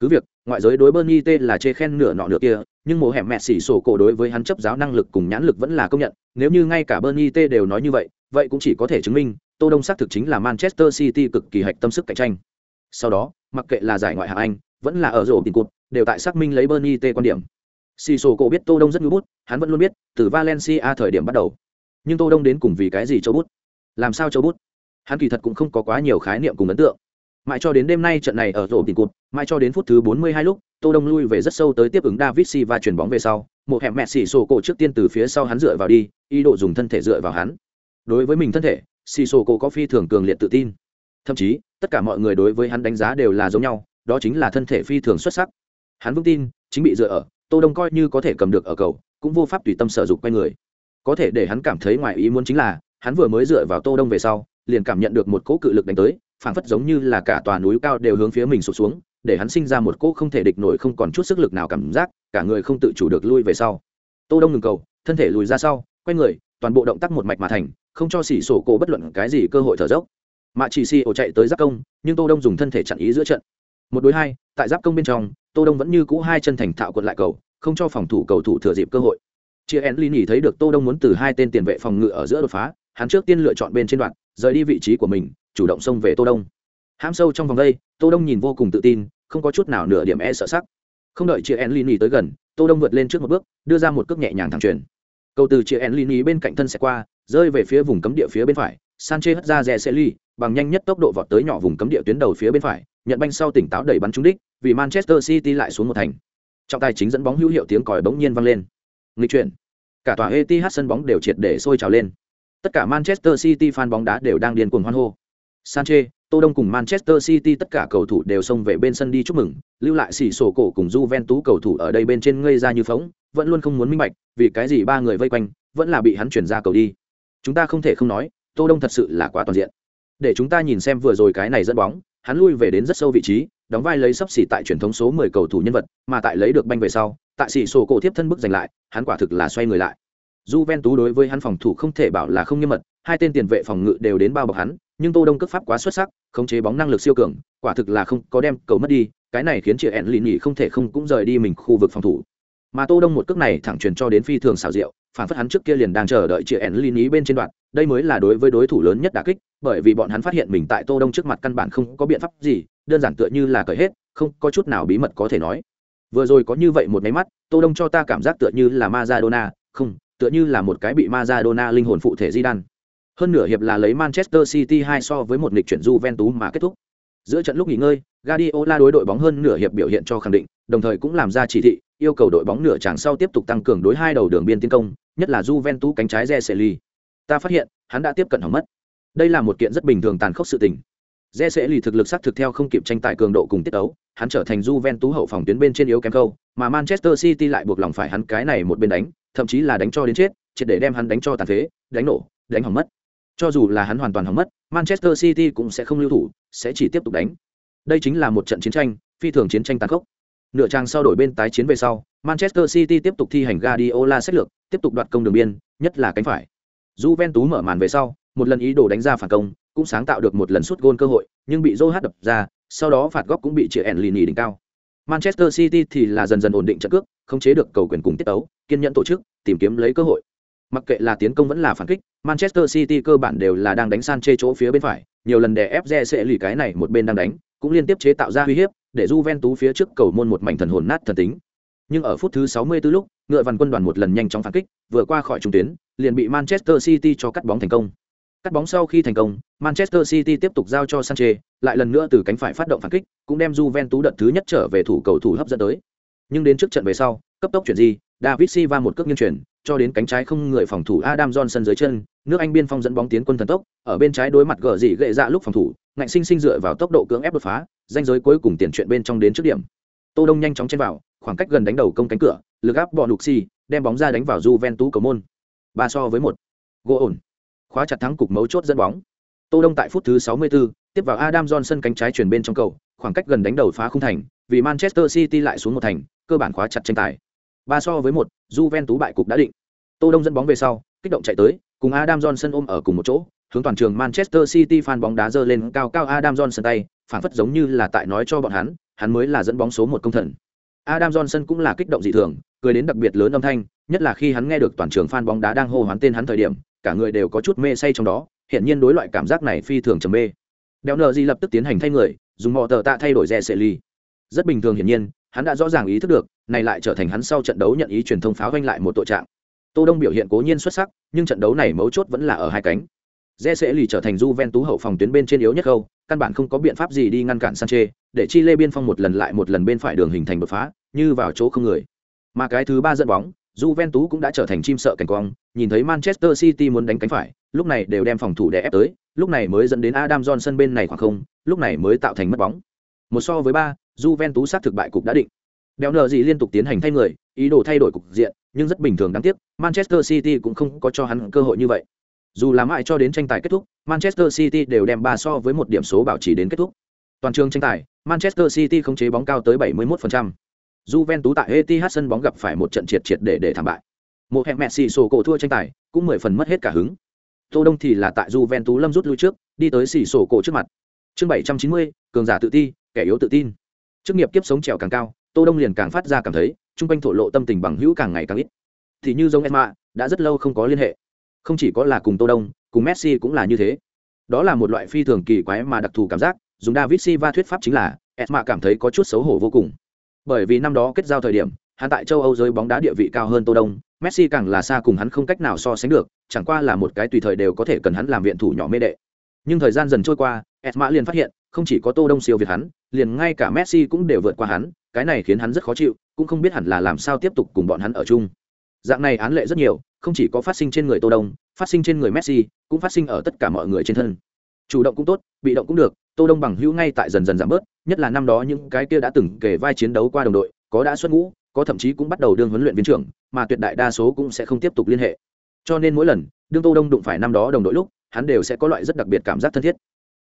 Cứ việc, ngoại giới đối Bernie T là chê khen nửa nọ nửa kia, nhưng mồ hẻm mẹ xỉ sổ cổ đối với hắn chấp giáo năng lực cùng nhãn lực vẫn là công nhận, nếu như ngay cả Bernie T đều nói như vậy, vậy cũng chỉ có thể chứng minh, Tô Đông xác thực chính là Manchester City cực kỳ hạch tâm sức cạnh tranh. Sau đó, mặc kệ là giải ngoại hạng Anh, vẫn là ở rổ tình cụt đều tại xác minh lấy Bernie T quan điểm. Sissoko biết Tô Đông rất nhu bút, hắn vẫn luôn biết, từ Valencia thời điểm bắt đầu. Nhưng tô đông đến cùng vì cái gì châu bút? Làm sao châu bút? Hắn kỳ thật cũng không có quá nhiều khái niệm cùng ấn tượng. Mãi cho đến đêm nay trận này ở rổ tình cụt mãi cho đến phút thứ 42 lúc, tô đông lui về rất sâu tới tiếp ứng david silva chuyển bóng về sau. Một hẻm mẹ sổ cổ trước tiên từ phía sau hắn dựa vào đi, ý đồ dùng thân thể dựa vào hắn. Đối với mình thân thể Sissoko có phi thường cường liệt tự tin. Thậm chí, tất cả mọi người đối với hắn đánh giá đều là giống nhau, đó chính là thân thể phi thường xuất sắc. Hắn vững tin, chính bị dựa ở, tô đông coi như có thể cầm được ở cầu, cũng vô pháp tùy tâm sở dục quay người. Có thể để hắn cảm thấy ngoài ý muốn chính là, hắn vừa mới dựa vào tô đông về sau, liền cảm nhận được một cỗ cự lực đánh tới, phảng phất giống như là cả tòa núi cao đều hướng phía mình sụp xuống để hắn sinh ra một cỗ không thể địch nổi không còn chút sức lực nào cảm giác, cả người không tự chủ được lui về sau. Tô đông ngừng cầu, thân thể lùi ra sau, quay người, toàn bộ động tác một mạch mà thành, không cho xỉ sổ cổ bất luận cái gì cơ hội thở dốc. Mà chỉ xì ổ chạy tới giáp công, nhưng tô đông dùng thân thể chặn ý giữa trận. Một đối hai, tại giáp công bên trong, tô đông vẫn như cũ hai chân thành thạo quật lại cầu, không cho phòng thủ cầu thủ thừa dịp cơ hội. Chia en lini thấy được tô đông muốn từ hai tên tiền vệ phòng ngự ở giữa đột phá, hắn trước tiên lựa chọn bên trên đoạn, rời đi vị trí của mình, chủ động xông về tô đông. Hãm sâu trong vòng đây, tô đông nhìn vô cùng tự tin không có chút nào nửa điểm e sợ sắc. Không đợi chia en lini tới gần, tô đông vượt lên trước một bước, đưa ra một cước nhẹ nhàng thẳng truyền cầu từ chia en lini bên cạnh thân sẽ qua, rơi về phía vùng cấm địa phía bên phải Sanche hất ra rè xe ly, bằng nhanh nhất tốc độ vọt tới nhỏ vùng cấm địa tuyến đầu phía bên phải, nhận banh sau tỉnh táo đẩy bắn trúng đích, vì manchester city lại xuống một thành. Trọng tài chính dẫn bóng hữu hiệu tiếng còi bỗng nhiên vang lên. Nghịch chuyển. Cả tòa Etihad sân bóng đều triệt để sôi trào lên. Tất cả Manchester City fan bóng đá đều đang điên cuồng hoan hô. Sanchez Tô Đông cùng Manchester City tất cả cầu thủ đều xông về bên sân đi chúc mừng, lưu lại xỉ sổ cổ cùng Juventus cầu thủ ở đây bên trên ngây ra như phóng, vẫn luôn không muốn minh bạch, vì cái gì ba người vây quanh, vẫn là bị hắn chuyển ra cầu đi. Chúng ta không thể không nói, Tô Đông thật sự là quá toàn diện. Để chúng ta nhìn xem vừa rồi cái này dẫn bóng, hắn lui về đến rất sâu vị trí, đóng vai lấy sắp xỉ tại truyền thống số 10 cầu thủ nhân vật, mà tại lấy được banh về sau, tại xỉ sổ cổ tiếp thân bước giành lại, hắn quả thực là xoay người lại. Juventus đối với hắn phòng thủ không thể bảo là không nghiêm mật, hai tên tiền vệ phòng ngự đều đến bao bọc hắn, nhưng Tô Đông cước pháp quá xuất sắc, khống chế bóng năng lực siêu cường, quả thực là không có đem cầu mất đi, cái này khiến chị ẹn nhỉ không thể không cũng rời đi mình khu vực phòng thủ. Mà Tô Đông một cước này thẳng truyền cho đến phi thường xảo diệu, phản phất hắn trước kia liền đang chờ đợi chị ẹn nhỉ bên trên đoạn, đây mới là đối với đối thủ lớn nhất đả kích, bởi vì bọn hắn phát hiện mình tại Tô Đông trước mặt căn bản không có biện pháp gì, đơn giản tựa như là cởi hết, không có chút nào bí mật có thể nói. Vừa rồi có như vậy một máy mắt, Tô Đông cho ta cảm giác tựa như là Maradona, không, tựa như là một cái bị Maradona linh hồn phụ thể di đan. Hơn nửa hiệp là lấy Manchester City 2 so với một nghịch chuyển Juventus mà kết thúc. Giữa trận lúc nghỉ ngơi, Guardiola đối đội bóng hơn nửa hiệp biểu hiện cho khẳng định, đồng thời cũng làm ra chỉ thị, yêu cầu đội bóng nửa chẳng sau tiếp tục tăng cường đối hai đầu đường biên tiến công, nhất là Juventus cánh trái Zeseli. Ta phát hiện, hắn đã tiếp cận hỏng mất. Đây là một kiện rất bình thường tàn khốc sự tình. Zeseli thực lực sắc thực theo không kịp tranh tài cường độ cùng tiết đấu, hắn trở thành Juventus hậu phòng tuyến bên trên yếu kém câu, mà Manchester City lại buộc lòng phải hắn cái này một bên đánh, thậm chí là đánh cho đến chết triệt để đem hắn đánh cho tàn phế đánh nổ đánh hỏng mất cho dù là hắn hoàn toàn hỏng mất manchester city cũng sẽ không lưu thủ sẽ chỉ tiếp tục đánh. Đây chính là một trận chiến tranh phi thường chiến tranh tàn khốc. Nửa trang sau đổi bên tái chiến về sau manchester city tiếp tục thi hành guardiola sách lược tiếp tục đoạt công đường biên nhất là cánh phải. Juventus mở màn về sau một lần ý đồ đánh ra phản công cũng sáng tạo được một lần sút gôn cơ hội nhưng bị Joe đập ra sau đó phạt góc cũng bị chia Enlini đỉnh cao. Manchester City thì là dần dần ổn định trận cước, khống chế được cầu quyền cùng tiết tấu, kiên nhẫn tổ chức, tìm kiếm lấy cơ hội. Mặc kệ là tiến công vẫn là phản kích, Manchester City cơ bản đều là đang đánh san chê chỗ phía bên phải, nhiều lần để ép Re sẽ lì cái này một bên đang đánh, cũng liên tiếp chế tạo ra uy hiếp, để Juventus phía trước cầu môn một mảnh thần hồn nát thần tính. Nhưng ở phút thứ 64 lúc, ngựa vằn quân đoàn một lần nhanh chóng phản kích, vừa qua khỏi trung tuyến, liền bị Manchester City cho cắt bóng thành công. Cắt bóng sau khi thành công, Manchester City tiếp tục giao cho Sanchez, lại lần nữa từ cánh phải phát động phản kích, cũng đem Juventus đợt thứ nhất trở về thủ cầu thủ hấp dẫn tới. Nhưng đến trước trận về sau, cấp tốc chuyển gì, David Silva một cước nghiêng chuyển, cho đến cánh trái không người phòng thủ Adam Johnson dưới chân, nước Anh biên phong dẫn bóng tiến quân thần tốc, ở bên trái đối mặt gở dị gệ dạ lúc phòng thủ, ngạnh sinh sinh dựa vào tốc độ cưỡng ép đột phá, danh giới cuối cùng tiền chuyện bên trong đến trước điểm. Tô Đông nhanh chóng chen vào, khoảng cách gần đánh đầu công cánh cửa, lực áp bọn Luxi, đem bóng ra đánh vào Juventus cầu môn. Ba so với một. Gỗ ổn. Khóa chặt thắng cục mấu chốt dẫn bóng. Tô Đông tại phút thứ 64, tiếp vào Adam Johnson cánh trái chuyển bên trong cầu, khoảng cách gần đánh đầu phá không thành, vì Manchester City lại xuống một thành, cơ bản khóa chặt tranh tài. Ba so với một, Juventus bại cục đã định. Tô Đông dẫn bóng về sau, kích động chạy tới, cùng Adam Johnson ôm ở cùng một chỗ, hướng toàn trường Manchester City fan bóng đá giơ lên cao cao Adam Johnson tay, phản phất giống như là tại nói cho bọn hắn, hắn mới là dẫn bóng số một công thần. Adam Johnson cũng là kích động dị thường, cười đến đặc biệt lớn âm thanh, nhất là khi hắn nghe được toàn trường fan bóng đá đang hô hoán tên hắn thời điểm, cả người đều có chút mê say trong đó, hiện nhiên đối loại cảm giác này phi thường trầm mê. Đeo nợ gì lập tức tiến hành thay người, dùng mọ tờ tạ thay đổi rẻ sệ ly. Rất bình thường hiển nhiên, hắn đã rõ ràng ý thức được, này lại trở thành hắn sau trận đấu nhận ý truyền thông pháo vanh lại một tội trạng. Tô Đông biểu hiện cố nhiên xuất sắc, nhưng trận đấu này mấu chốt vẫn là ở hai cánh. dễ sẽ lì trở thành Juventus hậu phòng tuyến bên trên yếu nhất khâu, căn bản không có biện pháp gì đi ngăn cản Sanchez, để chi lê biên phong một lần lại một lần bên phải đường hình thành đột phá, như vào chỗ không người. Mà cái thứ ba dẫn bóng, Juventus cũng đã trở thành chim sợ cảnh quang, nhìn thấy Manchester City muốn đánh cánh phải, lúc này đều đem phòng thủ để ép tới, lúc này mới dẫn đến Adam Johnson bên này khoảng không, lúc này mới tạo thành mất bóng. Một so với ba, Juventus sát thực bại cục đã định. Béo nợ gì liên tục tiến hành thay người, ý đồ thay đổi cục diện, nhưng rất bình thường đáng tiếc, Manchester City cũng không có cho hắn cơ hội như vậy. Dù là mãi cho đến tranh tài kết thúc, Manchester City đều đem ba so với một điểm số bảo trì đến kết thúc. Toàn trường tranh tài, Manchester City khống chế bóng cao tới 71%. Juventus tại Etihad sân bóng gặp phải một trận triệt triệt để để thảm bại. Một hẹn Messi sổ cổ thua tranh tài, cũng mười phần mất hết cả hứng. Tô Đông thì là tại Juventus lâm rút lui trước, đi tới xỉ sổ cổ trước mặt. Chương 790, cường giả tự ti, kẻ yếu tự tin. Chức nghiệp kiếp sống trèo càng cao, Tô Đông liền càng phát ra cảm thấy, trung quanh thổ lộ tâm tình bằng hữu càng ngày càng ít. Thì như giống Emma, đã rất lâu không có liên hệ. Không chỉ có là cùng Tô Đông, cùng Messi cũng là như thế. Đó là một loại phi thường kỳ quái mà đặc thù cảm giác, dùng David Silva thuyết pháp chính là, Emma cảm thấy có chút xấu hổ vô cùng bởi vì năm đó kết giao thời điểm hắn tại châu âu giới bóng đá địa vị cao hơn tô đông messi càng là xa cùng hắn không cách nào so sánh được chẳng qua là một cái tùy thời đều có thể cần hắn làm viện thủ nhỏ mê đệ nhưng thời gian dần trôi qua esma liền phát hiện không chỉ có tô đông siêu việt hắn liền ngay cả messi cũng đều vượt qua hắn, cái này khiến hắn rất khó chịu, cũng không biết hẳn là làm sao tiếp tục cùng bọn hắn ở chung. Dạng này án lệ rất nhiều, không chỉ có phát sinh trên người tô đông, phát sinh trên người messi, cũng phát sinh ở tất cả mọi người trên thân. Chủ động cũng tốt, bị động cũng được, tô đông bằng hữu ngay tại dần dần giảm bớt, nhất là năm đó những cái kia đã từng kể vai chiến đấu qua đồng đội, có đã xuất ngũ, có thậm chí cũng bắt đầu đương huấn luyện viên trưởng, mà tuyệt đại đa số cũng sẽ không tiếp tục liên hệ. Cho nên mỗi lần đương tô đông đụng phải năm đó đồng đội lúc, hắn đều sẽ có loại rất đặc biệt cảm giác thân thiết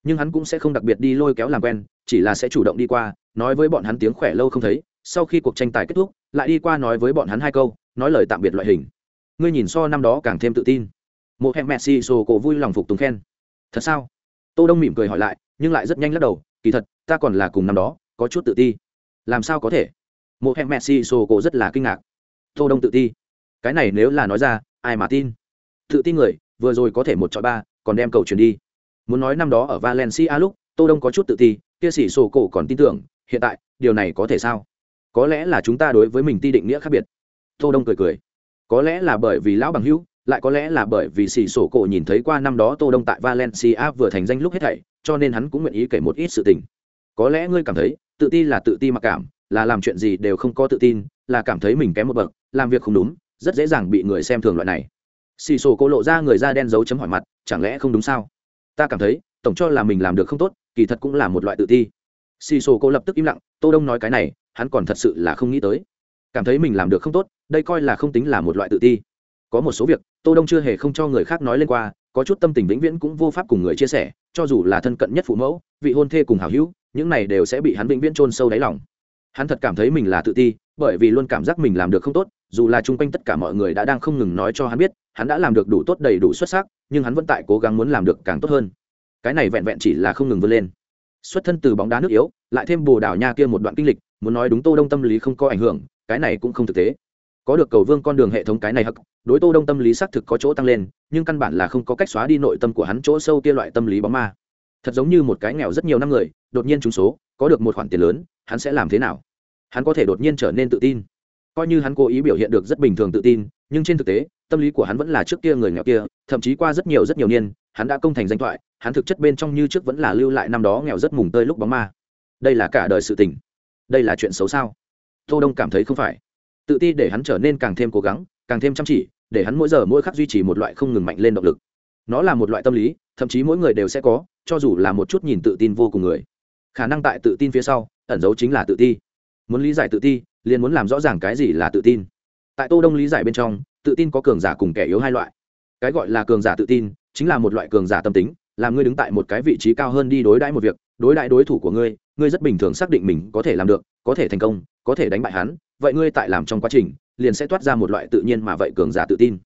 nhưng hắn cũng sẽ không đặc biệt đi lôi kéo làm quen, chỉ là sẽ chủ động đi qua, nói với bọn hắn tiếng khỏe lâu không thấy, sau khi cuộc tranh tài kết thúc, lại đi qua nói với bọn hắn hai câu, nói lời tạm biệt loại hình. Ngươi nhìn so năm đó càng thêm tự tin. Một hẹn messi sô cổ vui lòng phục tùng khen. Thật sao? Tô đông mỉm cười hỏi lại, nhưng lại rất nhanh lắc đầu, kỳ thật, ta còn là cùng năm đó, có chút tự ti. Làm sao có thể? Một hẹn messi sô cổ rất là kinh ngạc. Tô đông tự ti. Cái này nếu là nói ra, ai mà tin? Tự tin người, vừa rồi có thể một chọi ba, còn đem cầu chuyển đi muốn nói năm đó ở valencia lúc, tô đông có chút tự ti, kia sĩ sổ cổ còn tin tưởng, hiện tại, điều này có thể sao? Có lẽ là chúng ta đối với mình ti định nghĩa khác biệt. Tô đông cười cười. Có lẽ là bởi vì lão bằng hữu, lại có lẽ là bởi vì sĩ sổ cổ nhìn thấy qua năm đó tô đông tại valencia vừa thành danh lúc hết thảy, cho nên hắn cũng nguyện ý kể một ít sự tình. Có lẽ ngươi cảm thấy, tự ti là tự ti mặc cảm, là làm chuyện gì đều không có tự tin, là cảm thấy mình kém một bậc, làm việc không đúng, rất dễ dàng bị người xem thường loại này. Xì sổ cổ lộ ra người da đen dấu chấm hỏi mặt, chẳng lẽ không đúng sao? Ta cảm thấy, tổng cho là mình làm được không tốt, kỳ thật cũng là một loại tự ti. Xì xô cô lập tức im lặng, tô đông nói cái này, hắn còn thật sự là không nghĩ tới. Cảm thấy mình làm được không tốt, đây coi là không tính là một loại tự ti. Có một số việc, tô đông chưa hề không cho người khác nói lên qua, có chút tâm tình vĩnh viễn cũng vô pháp cùng người chia sẻ, cho dù là thân cận nhất phụ mẫu, vị hôn thê cùng hảo hữu, những này đều sẽ bị hắn vĩnh viễn chôn sâu đáy lòng. Hắn thật cảm thấy mình là tự ti, bởi vì luôn cảm giác mình làm được không tốt, dù là chung quanh tất cả mọi người đã đang không ngừng nói cho hắn biết hắn đã làm được đủ tốt đầy đủ xuất sắc, nhưng hắn vẫn tại cố gắng muốn làm được càng tốt hơn. Cái này vẹn vẹn chỉ là không ngừng vươn lên. Xuất thân từ bóng đá nước yếu, lại thêm bồ đào nha kia một đoạn kinh lịch, muốn nói đúng tô đông tâm lý không có ảnh hưởng, cái này cũng không thực tế. Có được cầu vương con đường hệ thống cái này hắc, đối tô đông tâm lý xác thực có chỗ tăng lên, nhưng căn bản là không có cách xóa đi nội tâm của hắn chỗ sâu kia loại tâm lý bóng ma. Thật giống như một cái nghèo rất nhiều năm người, đột nhiên trúng số, có được một khoản tiền lớn, hắn sẽ làm thế nào? Hắn có thể đột nhiên trở nên tự tin. Coi như hắn cố ý biểu hiện được rất bình thường tự tin, nhưng trên thực tế tâm lý của hắn vẫn là trước kia người nghèo kia, thậm chí qua rất nhiều rất nhiều niên, hắn đã công thành danh thoại, hắn thực chất bên trong như trước vẫn là lưu lại năm đó nghèo rất mùng tơi lúc bóng ma. Đây là cả đời sự tình. Đây là chuyện xấu sao? Tô đông cảm thấy không phải. Tự ti để hắn trở nên càng thêm cố gắng, càng thêm chăm chỉ, để hắn mỗi giờ mỗi khắc duy trì một loại không ngừng mạnh lên động lực. Nó là một loại tâm lý, thậm chí mỗi người đều sẽ có, cho dù là một chút nhìn tự tin vô cùng người. Khả năng tại tự tin phía sau, ẩn dấu chính là tự ti. Muốn lý giải tự ti, liền muốn làm rõ ràng cái gì là tự tin. Tại tô đông lý giải bên trong tự tin có cường giả cùng kẻ yếu hai loại. Cái gọi là cường giả tự tin, chính là một loại cường giả tâm tính, làm ngươi đứng tại một cái vị trí cao hơn đi đối đãi một việc, đối đãi đối thủ của ngươi ngươi rất bình thường xác định mình có thể làm được, có thể thành công, có thể đánh bại hắn, vậy ngươi tại làm trong quá trình, liền sẽ toát ra một loại tự nhiên mà vậy cường giả tự tin.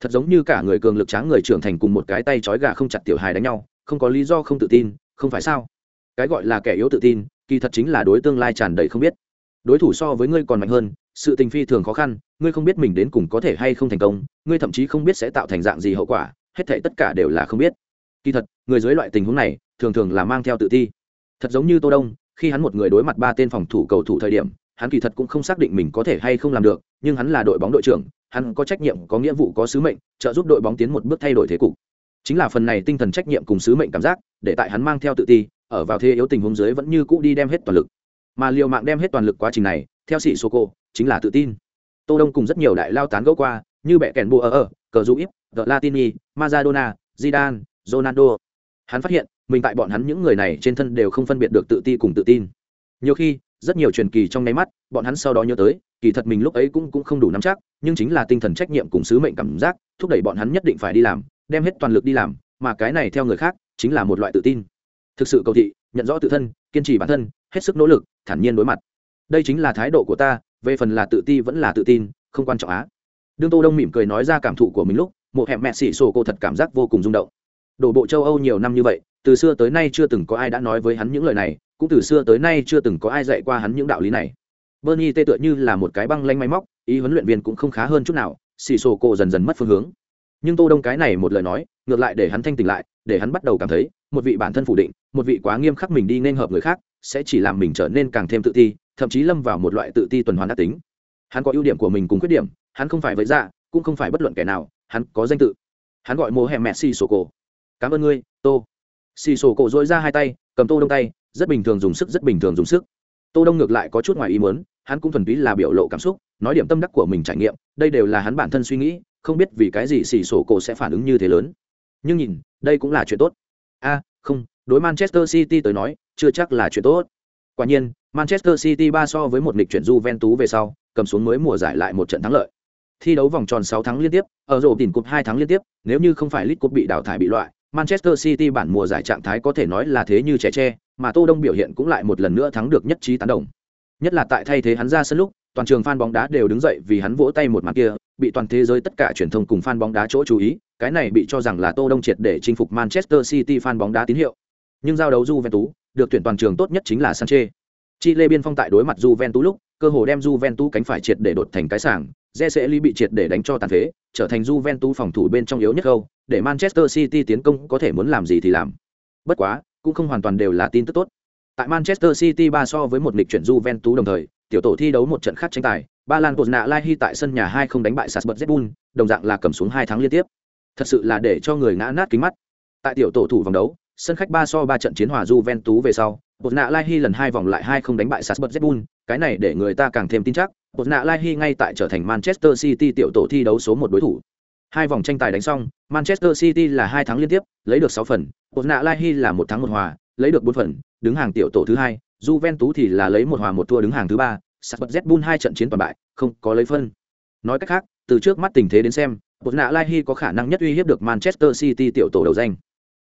Thật giống như cả người cường lực tráng người trưởng thành cùng một cái tay trói gà không chặt tiểu hài đánh nhau, không có lý do không tự tin, không phải sao? Cái gọi là kẻ yếu tự tin, kỳ thật chính là đối tương lai tràn đầy không biết. Đối thủ so với ngươi còn mạnh hơn, sự tình phi thường khó khăn ngươi không biết mình đến cùng có thể hay không thành công, ngươi thậm chí không biết sẽ tạo thành dạng gì hậu quả, hết thể tất cả đều là không biết. Kỳ thật, người dưới loại tình huống này, thường thường là mang theo tự ti. Thật giống như tô đông, khi hắn một người đối mặt ba tên phòng thủ cầu thủ thời điểm, hắn kỳ thật cũng không xác định mình có thể hay không làm được, nhưng hắn là đội bóng đội trưởng, hắn có trách nhiệm, có nghĩa vụ, có sứ mệnh, trợ giúp đội bóng tiến một bước thay đổi thế cục. Chính là phần này tinh thần trách nhiệm cùng sứ mệnh cảm giác, để tại hắn mang theo tự ti, ở vào thế yếu tình huống dưới vẫn như cũ đi đem hết toàn lực. Mà liều mạng đem hết toàn lực quá trình này, theo sĩ số cô chính là tự tin tô đông cùng rất nhiều đại lao tán gẫu qua, như bẹ kèn bùa ở ở, cờ du íp the latini, maradona, zidane, ronaldo. Hắn phát hiện, mình tại bọn hắn những người này trên thân đều không phân biệt được tự ti cùng tự tin. Nhiều khi, rất nhiều truyền kỳ trong nháy mắt, bọn hắn sau đó nhớ tới, kỳ thật mình lúc ấy cũng cũng không đủ nắm chắc, nhưng chính là tinh thần trách nhiệm cùng sứ mệnh cảm giác, thúc đẩy bọn hắn nhất định phải đi làm, đem hết toàn lực đi làm, mà cái này theo người khác, chính là một loại tự tin. Thực sự cầu thị, nhận rõ tự thân, kiên trì bản thân, hết sức nỗ lực, thản nhiên đối mặt. Đây chính là thái độ của ta về phần là tự ti vẫn là tự tin, không quan trọng á. Đương tô đông mỉm cười nói ra cảm thụ của mình lúc, một hẹp mẹ xỉ sổ cô thật cảm giác vô cùng rung động. Đổ bộ châu âu nhiều năm như vậy, từ xưa tới nay chưa từng có ai đã nói với hắn những lời này, cũng từ xưa tới nay chưa từng có ai dạy qua hắn những đạo lý này. Bernie tê tựa như là một cái băng lanh máy móc, ý huấn luyện viên cũng không khá hơn chút nào xì sổ cô dần dần mất phương hướng. Nhưng tô đông cái này một lời nói, ngược lại để hắn thanh tỉnh lại, để hắn bắt đầu cảm thấy, một vị bản thân phủ định, một vị quá nghiêm khắc mình đi nên hợp người khác, sẽ chỉ làm mình trở nên càng thêm tự ti thậm chí lâm vào một loại tự ti tuần hoàn đắc tính. Hắn có ưu điểm của mình cùng khuyết điểm, hắn không phải với dạ cũng không phải bất luận kẻ nào, hắn có danh tự. Hắn gọi mồ hẹ mẹ xì sổ cổ. Cảm ơn ngươi, tô. Xì sổ cổ dỗi ra hai tay, cầm tô đông tay, rất bình thường dùng sức, rất bình thường dùng sức. Tô đông ngược lại có chút ngoài ý muốn, hắn cũng thuần túy là biểu lộ cảm xúc, nói điểm tâm đắc của mình trải nghiệm, đây đều là hắn bản thân suy nghĩ, không biết vì cái gì xì sổ cổ sẽ phản ứng như thế lớn. Nhưng nhìn, đây cũng là chuyện tốt. A, không, đối manchester city tới nói, chưa chắc là chuyện tốt quả nhiên, manchester city ba so với một lịch chuyển juventus về sau, cầm xuống mới mùa giải lại một trận thắng lợi. Thi đấu vòng tròn 6 tháng liên tiếp, ở rổ tỉnh cục 2 tháng liên tiếp, nếu như không phải League Cup bị đào thải bị loại, manchester city bản mùa giải trạng thái có thể nói là thế như trẻ tre, mà tô đông biểu hiện cũng lại một lần nữa thắng được nhất trí tán đồng. Nhất là tại thay thế hắn ra sân lúc, toàn trường fan bóng đá đều đứng dậy vì hắn vỗ tay một màn kia, bị toàn thế giới tất cả truyền thông cùng fan bóng đá chỗ chú ý, cái này bị cho rằng là tô đông triệt để chinh phục manchester city fan bóng đá tín hiệu. Nhưng giao đấu juventus được tuyển toàn trường tốt nhất chính là Sanche. Chile biên phong tại đối mặt Juventus lúc, cơ hồ đem Juventus cánh phải triệt để đột thành cái sảng, Jesse bị triệt để đánh cho tàn phế, trở thành Juventus phòng thủ bên trong yếu nhất câu, để Manchester City tiến công có thể muốn làm gì thì làm. Bất quá, cũng không hoàn toàn đều là tin tức tốt. Tại Manchester City ba so với một lịch chuyển Juventus đồng thời, tiểu tổ thi đấu một trận khác tranh tài, Ba Lan Cosna Lai tại sân nhà hai không đánh bại Salzburg Zbun, đồng dạng là cầm xuống hai tháng liên tiếp. Thật sự là để cho người ngã nát kính mắt. Tại tiểu tổ thủ vòng đấu, sân khách ba so ba trận chiến hòa Juventus về sau, Cosna Lai lần hai vòng lại hai không đánh bại Salzburg Red cái này để người ta càng thêm tin chắc, Cosna Lai ngay tại trở thành Manchester City tiểu tổ thi đấu số một đối thủ. Hai vòng tranh tài đánh xong, Manchester City là hai tháng liên tiếp, lấy được sáu phần, Cosna Lai là một thắng một hòa, lấy được bốn phần, đứng hàng tiểu tổ thứ hai, Juventus thì là lấy một hòa một thua đứng hàng thứ ba, Salzburg Red hai trận chiến toàn bại, không có lấy phân. Nói cách khác, từ trước mắt tình thế đến xem, bột nạ lai hy có khả năng nhất uy hiếp được manchester city tiểu tổ đầu danh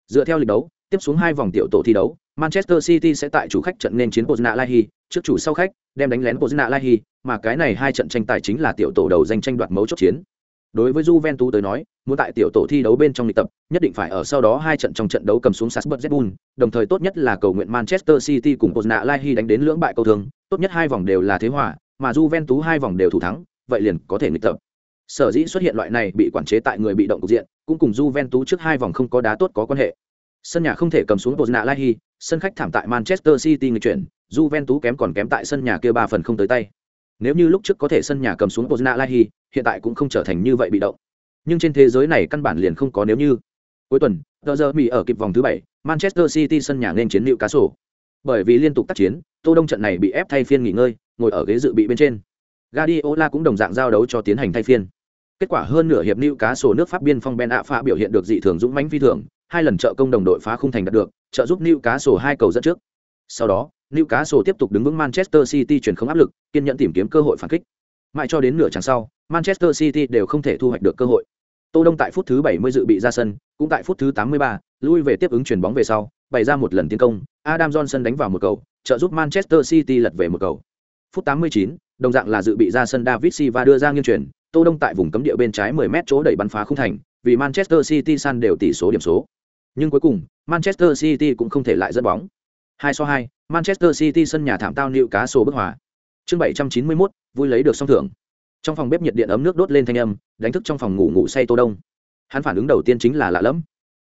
dựa theo lịch đấu tiếp xuống hai vòng tiểu tổ thi đấu manchester city sẽ tại chủ khách trận nên chiến bột lahi trước chủ sau khách đem đánh lén bột lahi mà cái này hai trận tranh tài chính là tiểu tổ đầu danh tranh đoạt mấu chốt chiến đối với Juventus tới nói, muốn tại tiểu tổ thi đấu bên trong lịch tập, nhất định phải ở sau đó hai trận trong trận đấu cầm xuống Salzburg đồng thời tốt nhất là cầu nguyện Manchester City cùng Pozna Lai đánh đến lưỡng bại câu thường, tốt nhất hai vòng đều là thế hòa, mà Juventus hai vòng đều thủ thắng, vậy liền có thể lịch tập. Sở dĩ xuất hiện loại này bị quản chế tại người bị động cục diện, cũng cùng Juventus trước hai vòng không có đá tốt có quan hệ. Sân nhà không thể cầm xuống Pozna Lai sân khách thảm tại Manchester City người chuyển, Juventus kém còn kém tại sân nhà kia ba phần không tới tay. Nếu như lúc trước có thể sân nhà cầm xuống Pozna Lai hiện tại cũng không trở thành như vậy bị động. Nhưng trên thế giới này căn bản liền không có nếu như. Cuối tuần tờ giờ mỹ ở kịp vòng thứ bảy manchester city sân nhà nên chiến liệu cá sổ bởi vì liên tục tác chiến tô đông trận này bị ép thay phiên nghỉ ngơi ngồi ở ghế dự bị bên trên. Guardiola cũng đồng dạng giao đấu cho tiến hành thay phiên. Kết quả hơn nửa hiệp lưu cá sổ nước pháp biên phong ben ạ biểu hiện được dị thường dũng mãnh phi thường hai lần trợ công đồng đội phá khung thành đạt được trợ giúp Newcastle sổ hai cầu dẫn trước. Sau đó Newcastle sổ tiếp tục đứng vững manchester city chuyển không áp lực kiên nhẫn tìm kiếm cơ hội phản kích. Mãi cho đến nửa chặng sau manchester city đều không thể thu hoạch được cơ hội. Tô đông tại phút thứ 70 dự bị ra sân cũng tại phút thứ 83, lui về tiếp ứng chuyển bóng về sau bày ra một lần tiến công adam johnson đánh vào một cầu trợ giúp manchester city lật về một cầu. Phút 89, đồng dạng là dự bị ra sân david silva đưa ra nghiêng chuyển tô đông tại vùng cấm địa bên trái 10 mét chỗ đẩy bắn phá không thành vì manchester city san đều tỷ số điểm số nhưng cuối cùng manchester city cũng không thể lại dẫn bóng. 2 so 2, manchester city sân nhà thảm tao nịu cá sổ bức hòa. Chương 791, vui lấy được song thưởng. Trong phòng bếp nhiệt điện ấm nước đốt lên thanh âm đánh thức trong phòng ngủ ngủ say tô đông. Hắn phản ứng đầu tiên chính là lạ lẫm.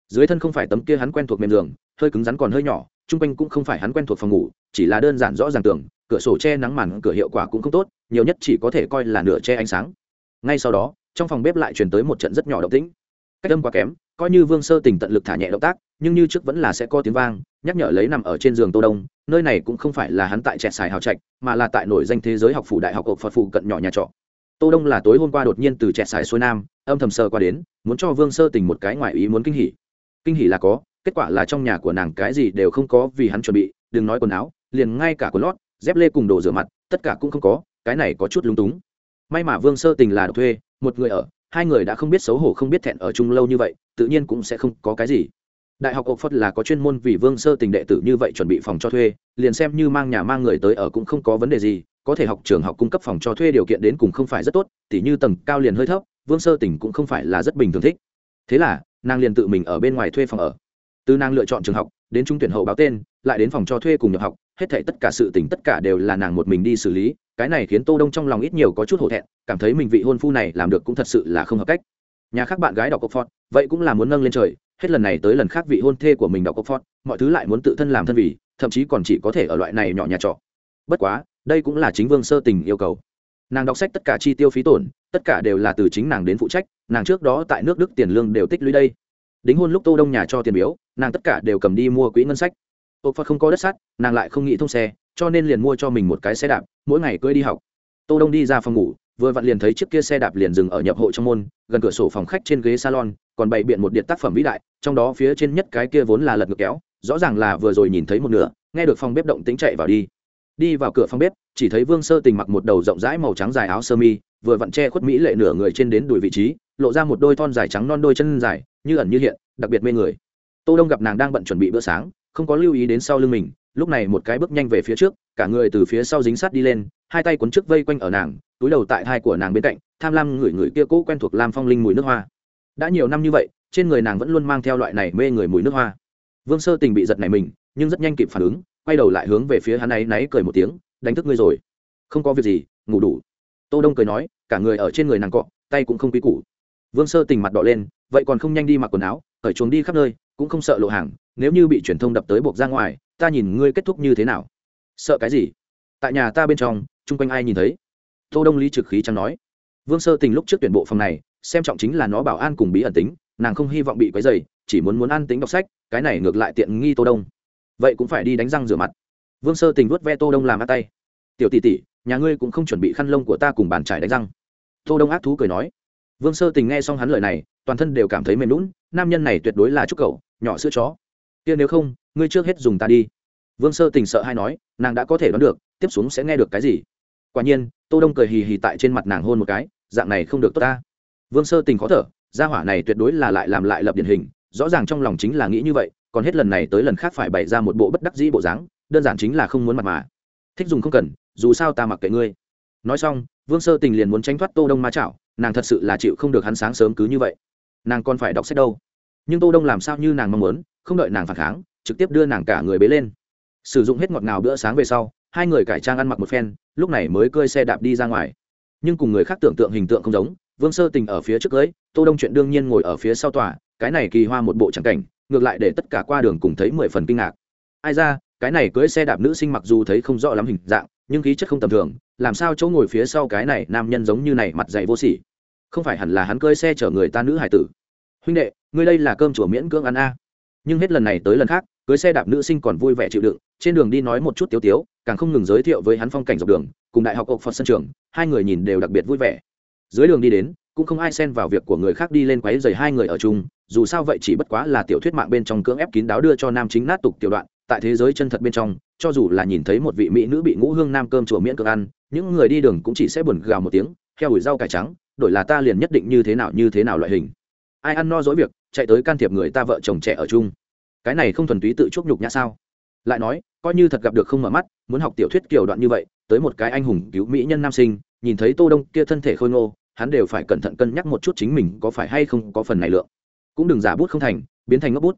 Dưới thân không phải tấm kia hắn quen thuộc mềm giường hơi cứng rắn còn hơi nhỏ trung quanh cũng không phải hắn quen thuộc phòng ngủ chỉ là đơn giản rõ ràng tưởng cửa sổ che nắng màn cửa hiệu quả cũng không tốt nhiều nhất chỉ có thể coi là nửa che ánh sáng. Ngay sau đó trong phòng bếp lại truyền tới một trận rất nhỏ động tĩnh. Cách âm quá kém coi như vương sơ tình tận lực thả nhẹ động tác, nhưng như trước vẫn là sẽ có tiếng vang, nhắc nhở lấy nằm ở trên giường tô đông, nơi này cũng không phải là hắn tại trẻ xài hào trạch, mà là tại nổi danh thế giới học phủ đại học ộc phật phụ cận nhỏ nhà trọ. Tô đông là tối hôm qua đột nhiên từ trẻ xài xuôi nam, âm thầm sơ qua đến, muốn cho vương sơ tình một cái ngoại ý muốn kinh hỉ. Kinh hỉ là có, kết quả là trong nhà của nàng cái gì đều không có vì hắn chuẩn bị, đừng nói quần áo, liền ngay cả quần lót, dép lê cùng đồ rửa mặt, tất cả cũng không có, cái này có chút lúng túng. May mà vương sơ tình là độc thuê, một người ở hai người đã không biết xấu hổ không biết thẹn ở chung lâu như vậy, tự nhiên cũng sẽ không có cái gì. Đại học Oxford là có chuyên môn vì vương sơ tình đệ tử như vậy chuẩn bị phòng cho thuê, liền xem như mang nhà mang người tới ở cũng không có vấn đề gì, có thể học trường học cung cấp phòng cho thuê điều kiện đến cùng không phải rất tốt, tỉ như tầng cao liền hơi thấp, vương sơ tình cũng không phải là rất bình thường thích. Thế là, nàng liền tự mình ở bên ngoài thuê phòng ở. Từ nàng lựa chọn trường học, đến trung tuyển hậu báo tên, lại đến phòng cho thuê cùng nhập học, hết thể tất cả sự tình tất cả đều là nàng một mình đi xử lý cái này khiến tô đông trong lòng ít nhiều có chút hổ thẹn, cảm thấy mình vị hôn phu này làm được cũng thật sự là không hợp cách. Nhà khác bạn gái đọc cốc phọt vậy cũng là muốn nâng lên trời, hết lần này tới lần khác vị hôn thê của mình đọc cốc phọt mọi thứ lại muốn tự thân làm thân vì, thậm chí còn chỉ có thể ở loại này nhỏ nhà trọ. Bất quá, đây cũng là chính vương sơ tình yêu cầu. Nàng đọc sách tất cả chi tiêu phí tổn, tất cả đều là từ chính nàng đến phụ trách, nàng trước đó tại nước đức tiền lương đều tích lũy đây. Đính hôn lúc tô đông nhà cho tiền biếu, nàng tất cả đều cầm đi mua quỹ ngân sách ô phật không có đất sắt, nàng lại không nghĩ thông xe, cho nên liền mua cho mình một cái xe đạp, mỗi ngày cưỡi đi học. Tô đông đi ra phòng ngủ, vừa vặn liền thấy chiếc kia xe đạp liền dừng ở nhập hộ trong môn, gần cửa sổ phòng khách trên ghế salon, còn bày biện một điện tác phẩm vĩ đại, trong đó phía trên nhất cái kia vốn là lật ngược kéo, rõ ràng là vừa rồi nhìn thấy một nửa, nghe được phòng bếp động tính chạy vào đi. Đi vào cửa phòng bếp, chỉ thấy vương sơ tình mặc một đầu rộng rãi màu trắng dài áo sơ mi, vừa vặn che khuất mỹ lệ nửa người trên đến đùi vị trí, lộ ra một đôi thon dài trắng non đôi chân dài, như ẩn như hiện, đặc biệt mê người. Tô đông gặp nàng đang bận chuẩn bị bữa sáng không có lưu ý đến sau lưng mình, lúc này một cái bước nhanh về phía trước, cả người từ phía sau dính sát đi lên, hai tay cuốn trước vây quanh ở nàng, túi đầu tại thai của nàng bên cạnh, tham lam ngửi người kia cũ quen thuộc lam phong linh mùi nước hoa. Đã nhiều năm như vậy, trên người nàng vẫn luôn mang theo loại này mê người mùi nước hoa. Vương sơ tình bị giật này mình, nhưng rất nhanh kịp phản ứng, quay đầu lại hướng về phía hắn ấy náy cười một tiếng, đánh thức ngươi rồi. Không có việc gì, ngủ đủ. Tô đông cười nói, cả người ở trên người nàng cọ, tay cũng không quý củ. Vương sơ tình mặt đỏ lên, vậy còn không nhanh đi mặc quần áo, cởi chuồng đi khắp nơi, cũng không sợ lộ hàng nếu như bị truyền thông đập tới buộc ra ngoài, ta nhìn ngươi kết thúc như thế nào? Sợ cái gì? Tại nhà ta bên trong, chung quanh ai nhìn thấy? Tô đông lý trực khí chẳng nói. Vương sơ tình lúc trước tuyển bộ phòng này, xem trọng chính là nó bảo an cùng bí ẩn tính, nàng không hy vọng bị quấy dày chỉ muốn muốn an tính đọc sách, cái này ngược lại tiện nghi tô đông. Vậy cũng phải đi đánh răng rửa mặt. Vương sơ tình vuốt ve tô đông làm át tay. Tiểu tỷ tỷ, nhà ngươi cũng không chuẩn bị khăn lông của ta cùng bàn trải đánh răng. Tô đông ác thú cười nói. Vương sơ tình nghe xong hắn lời này, toàn thân đều cảm thấy mềm lún nam nhân này tuyệt đối là trúc cậu, nhỏ sữa chó kia nếu không, ngươi trước hết dùng ta đi. Vương sơ tình sợ hay nói, nàng đã có thể đoán được, tiếp xuống sẽ nghe được cái gì. Quả nhiên, tô đông cười hì hì tại trên mặt nàng hôn một cái, dạng này không được tốt ta. Vương sơ tình khó thở, gia hỏa này tuyệt đối là lại làm lại lập điển hình, rõ ràng trong lòng chính là nghĩ như vậy, còn hết lần này tới lần khác phải bày ra một bộ bất đắc dĩ bộ dáng, đơn giản chính là không muốn mặt mà. Thích dùng không cần, dù sao ta mặc kệ ngươi. Nói xong, vương sơ tình liền muốn tránh thoát tô đông ma chảo, nàng thật sự là chịu không được hắn sáng sớm cứ như vậy. Nàng còn phải đọc sách đâu? Nhưng tô đông làm sao như nàng mong muốn không đợi nàng phản kháng, trực tiếp đưa nàng cả người bế lên. Sử dụng hết ngọt ngào bữa sáng về sau, hai người cải trang ăn mặc một phen, lúc này mới cơi xe đạp đi ra ngoài. Nhưng cùng người khác tưởng tượng hình tượng không giống, vương sơ tình ở phía trước cưới, tô đông chuyện đương nhiên ngồi ở phía sau tòa, cái này kỳ hoa một bộ trắng cảnh, ngược lại để tất cả qua đường cùng thấy mười phần kinh ngạc. Ai ra, cái này cưới xe đạp nữ sinh mặc dù thấy không rõ lắm hình dạng, nhưng khí chất không tầm thường, làm sao chỗ ngồi phía sau cái này nam nhân giống như này mặt dày vô sỉ? Không phải hẳn là hắn cưới xe chở người ta nữ hải tử. Huynh đệ, ngươi đây là cơm chùa miễn cưỡng ăn a nhưng hết lần này tới lần khác, cưới xe đạp nữ sinh còn vui vẻ chịu đựng, trên đường đi nói một chút tiếu tiếu, càng không ngừng giới thiệu với hắn phong cảnh dọc đường, cùng đại học ộc phật sân trường, hai người nhìn đều đặc biệt vui vẻ. Dưới đường đi đến, cũng không ai xen vào việc của người khác đi lên quấy giày hai người ở chung, dù sao vậy chỉ bất quá là tiểu thuyết mạng bên trong cưỡng ép kín đáo đưa cho nam chính nát tục tiểu đoạn, tại thế giới chân thật bên trong, cho dù là nhìn thấy một vị mỹ nữ bị ngũ hương nam cơm chùa miễn cưỡng ăn, những người đi đường cũng chỉ sẽ buồn gào một tiếng theo ủi rau cải trắng, đổi là ta liền nhất định như thế nào như thế nào loại hình ai ăn no dối việc, chạy tới can thiệp người ta vợ chồng trẻ ở chung. Cái này không thuần túy tự chuốc nhục nhã sao? Lại nói, coi như thật gặp được không mở mắt, muốn học tiểu thuyết kiểu đoạn như vậy, tới một cái anh hùng cứu mỹ nhân nam sinh, nhìn thấy tô đông kia thân thể khôi ngô, hắn đều phải cẩn thận cân nhắc một chút chính mình có phải hay không có phần này lượng. Cũng đừng giả bút không thành, biến thành ngốc bút.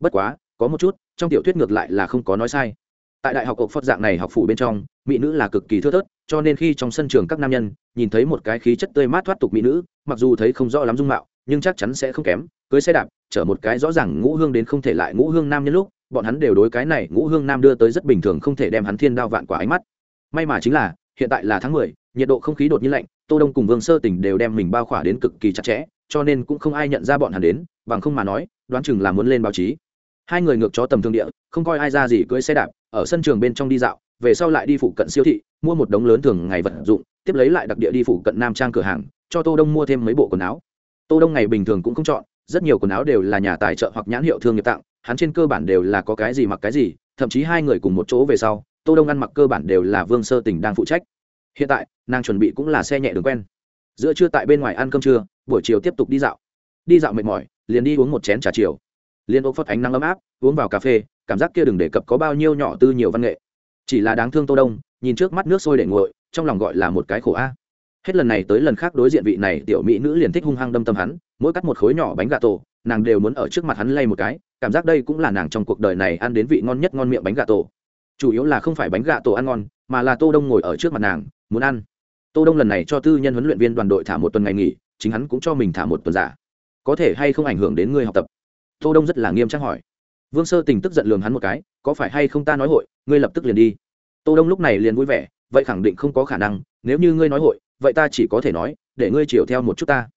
Bất quá, có một chút, trong tiểu thuyết ngược lại là không có nói sai tại đại học cộng phật dạng này học phủ bên trong, mỹ nữ là cực kỳ thưa thớt, cho nên khi trong sân trường các nam nhân nhìn thấy một cái khí chất tươi mát thoát tục mỹ nữ, mặc dù thấy không rõ lắm dung mạo, nhưng chắc chắn sẽ không kém, cưới xe đạp, chở một cái rõ ràng ngũ hương đến không thể lại ngũ hương nam nhân lúc, bọn hắn đều đối cái này ngũ hương nam đưa tới rất bình thường không thể đem hắn thiên đao vạn quả ánh mắt. May mà chính là, hiện tại là tháng mười, nhiệt độ không khí đột nhiên lạnh, tô đông cùng vương sơ tình đều đem mình bao khỏa đến cực kỳ chặt chẽ, cho nên cũng không ai nhận ra bọn hắn đến, bằng không mà nói, đoán chừng là muốn lên báo chí. Hai người ngược chó tầm thương địa, không coi ai ra gì cưới xe đạp ở sân trường bên trong đi dạo, về sau lại đi phụ cận siêu thị, mua một đống lớn thường ngày vật dụng, tiếp lấy lại đặc địa đi phụ cận nam trang cửa hàng, cho tô đông mua thêm mấy bộ quần áo. Tô đông ngày bình thường cũng không chọn, rất nhiều quần áo đều là nhà tài trợ hoặc nhãn hiệu thương nghiệp tặng, hắn trên cơ bản đều là có cái gì mặc cái gì, thậm chí hai người cùng một chỗ về sau, tô đông ăn mặc cơ bản đều là vương sơ tình đang phụ trách. Hiện tại, nàng chuẩn bị cũng là xe nhẹ đường quen. Giữa trưa tại bên ngoài ăn cơm trưa, buổi chiều tiếp tục đi dạo. Đi dạo mệt mỏi, liền đi uống một chén trà chiều. Liền ôm phất ánh nắng ấm áp, uống vào cà phê cảm giác kia đừng đề cập có bao nhiêu nhỏ tư nhiều văn nghệ. Chỉ là đáng thương tô đông, nhìn trước mắt nước sôi để nguội, trong lòng gọi là một cái khổ a. Hết lần này tới lần khác đối diện vị này tiểu mỹ nữ liền thích hung hăng đâm tâm hắn, mỗi cắt một khối nhỏ bánh gà tổ, nàng đều muốn ở trước mặt hắn lay một cái, cảm giác đây cũng là nàng trong cuộc đời này ăn đến vị ngon nhất ngon miệng bánh gà tổ. Chủ yếu là không phải bánh gà tổ ăn ngon, mà là tô đông ngồi ở trước mặt nàng, muốn ăn. Tô đông lần này cho tư nhân huấn luyện viên đoàn đội thả một tuần ngày nghỉ, chính hắn cũng cho mình thả một tuần giả. Có thể hay không ảnh hưởng đến người học tập? Tô đông rất là nghiêm trang hỏi vương sơ tình tức giận lườm hắn một cái, có phải hay không ta nói hội, ngươi lập tức liền đi? Tô đông lúc này liền vui vẻ, vậy khẳng định không có khả năng, nếu như ngươi nói hội, vậy ta chỉ có thể nói, để ngươi chiều theo một chút ta.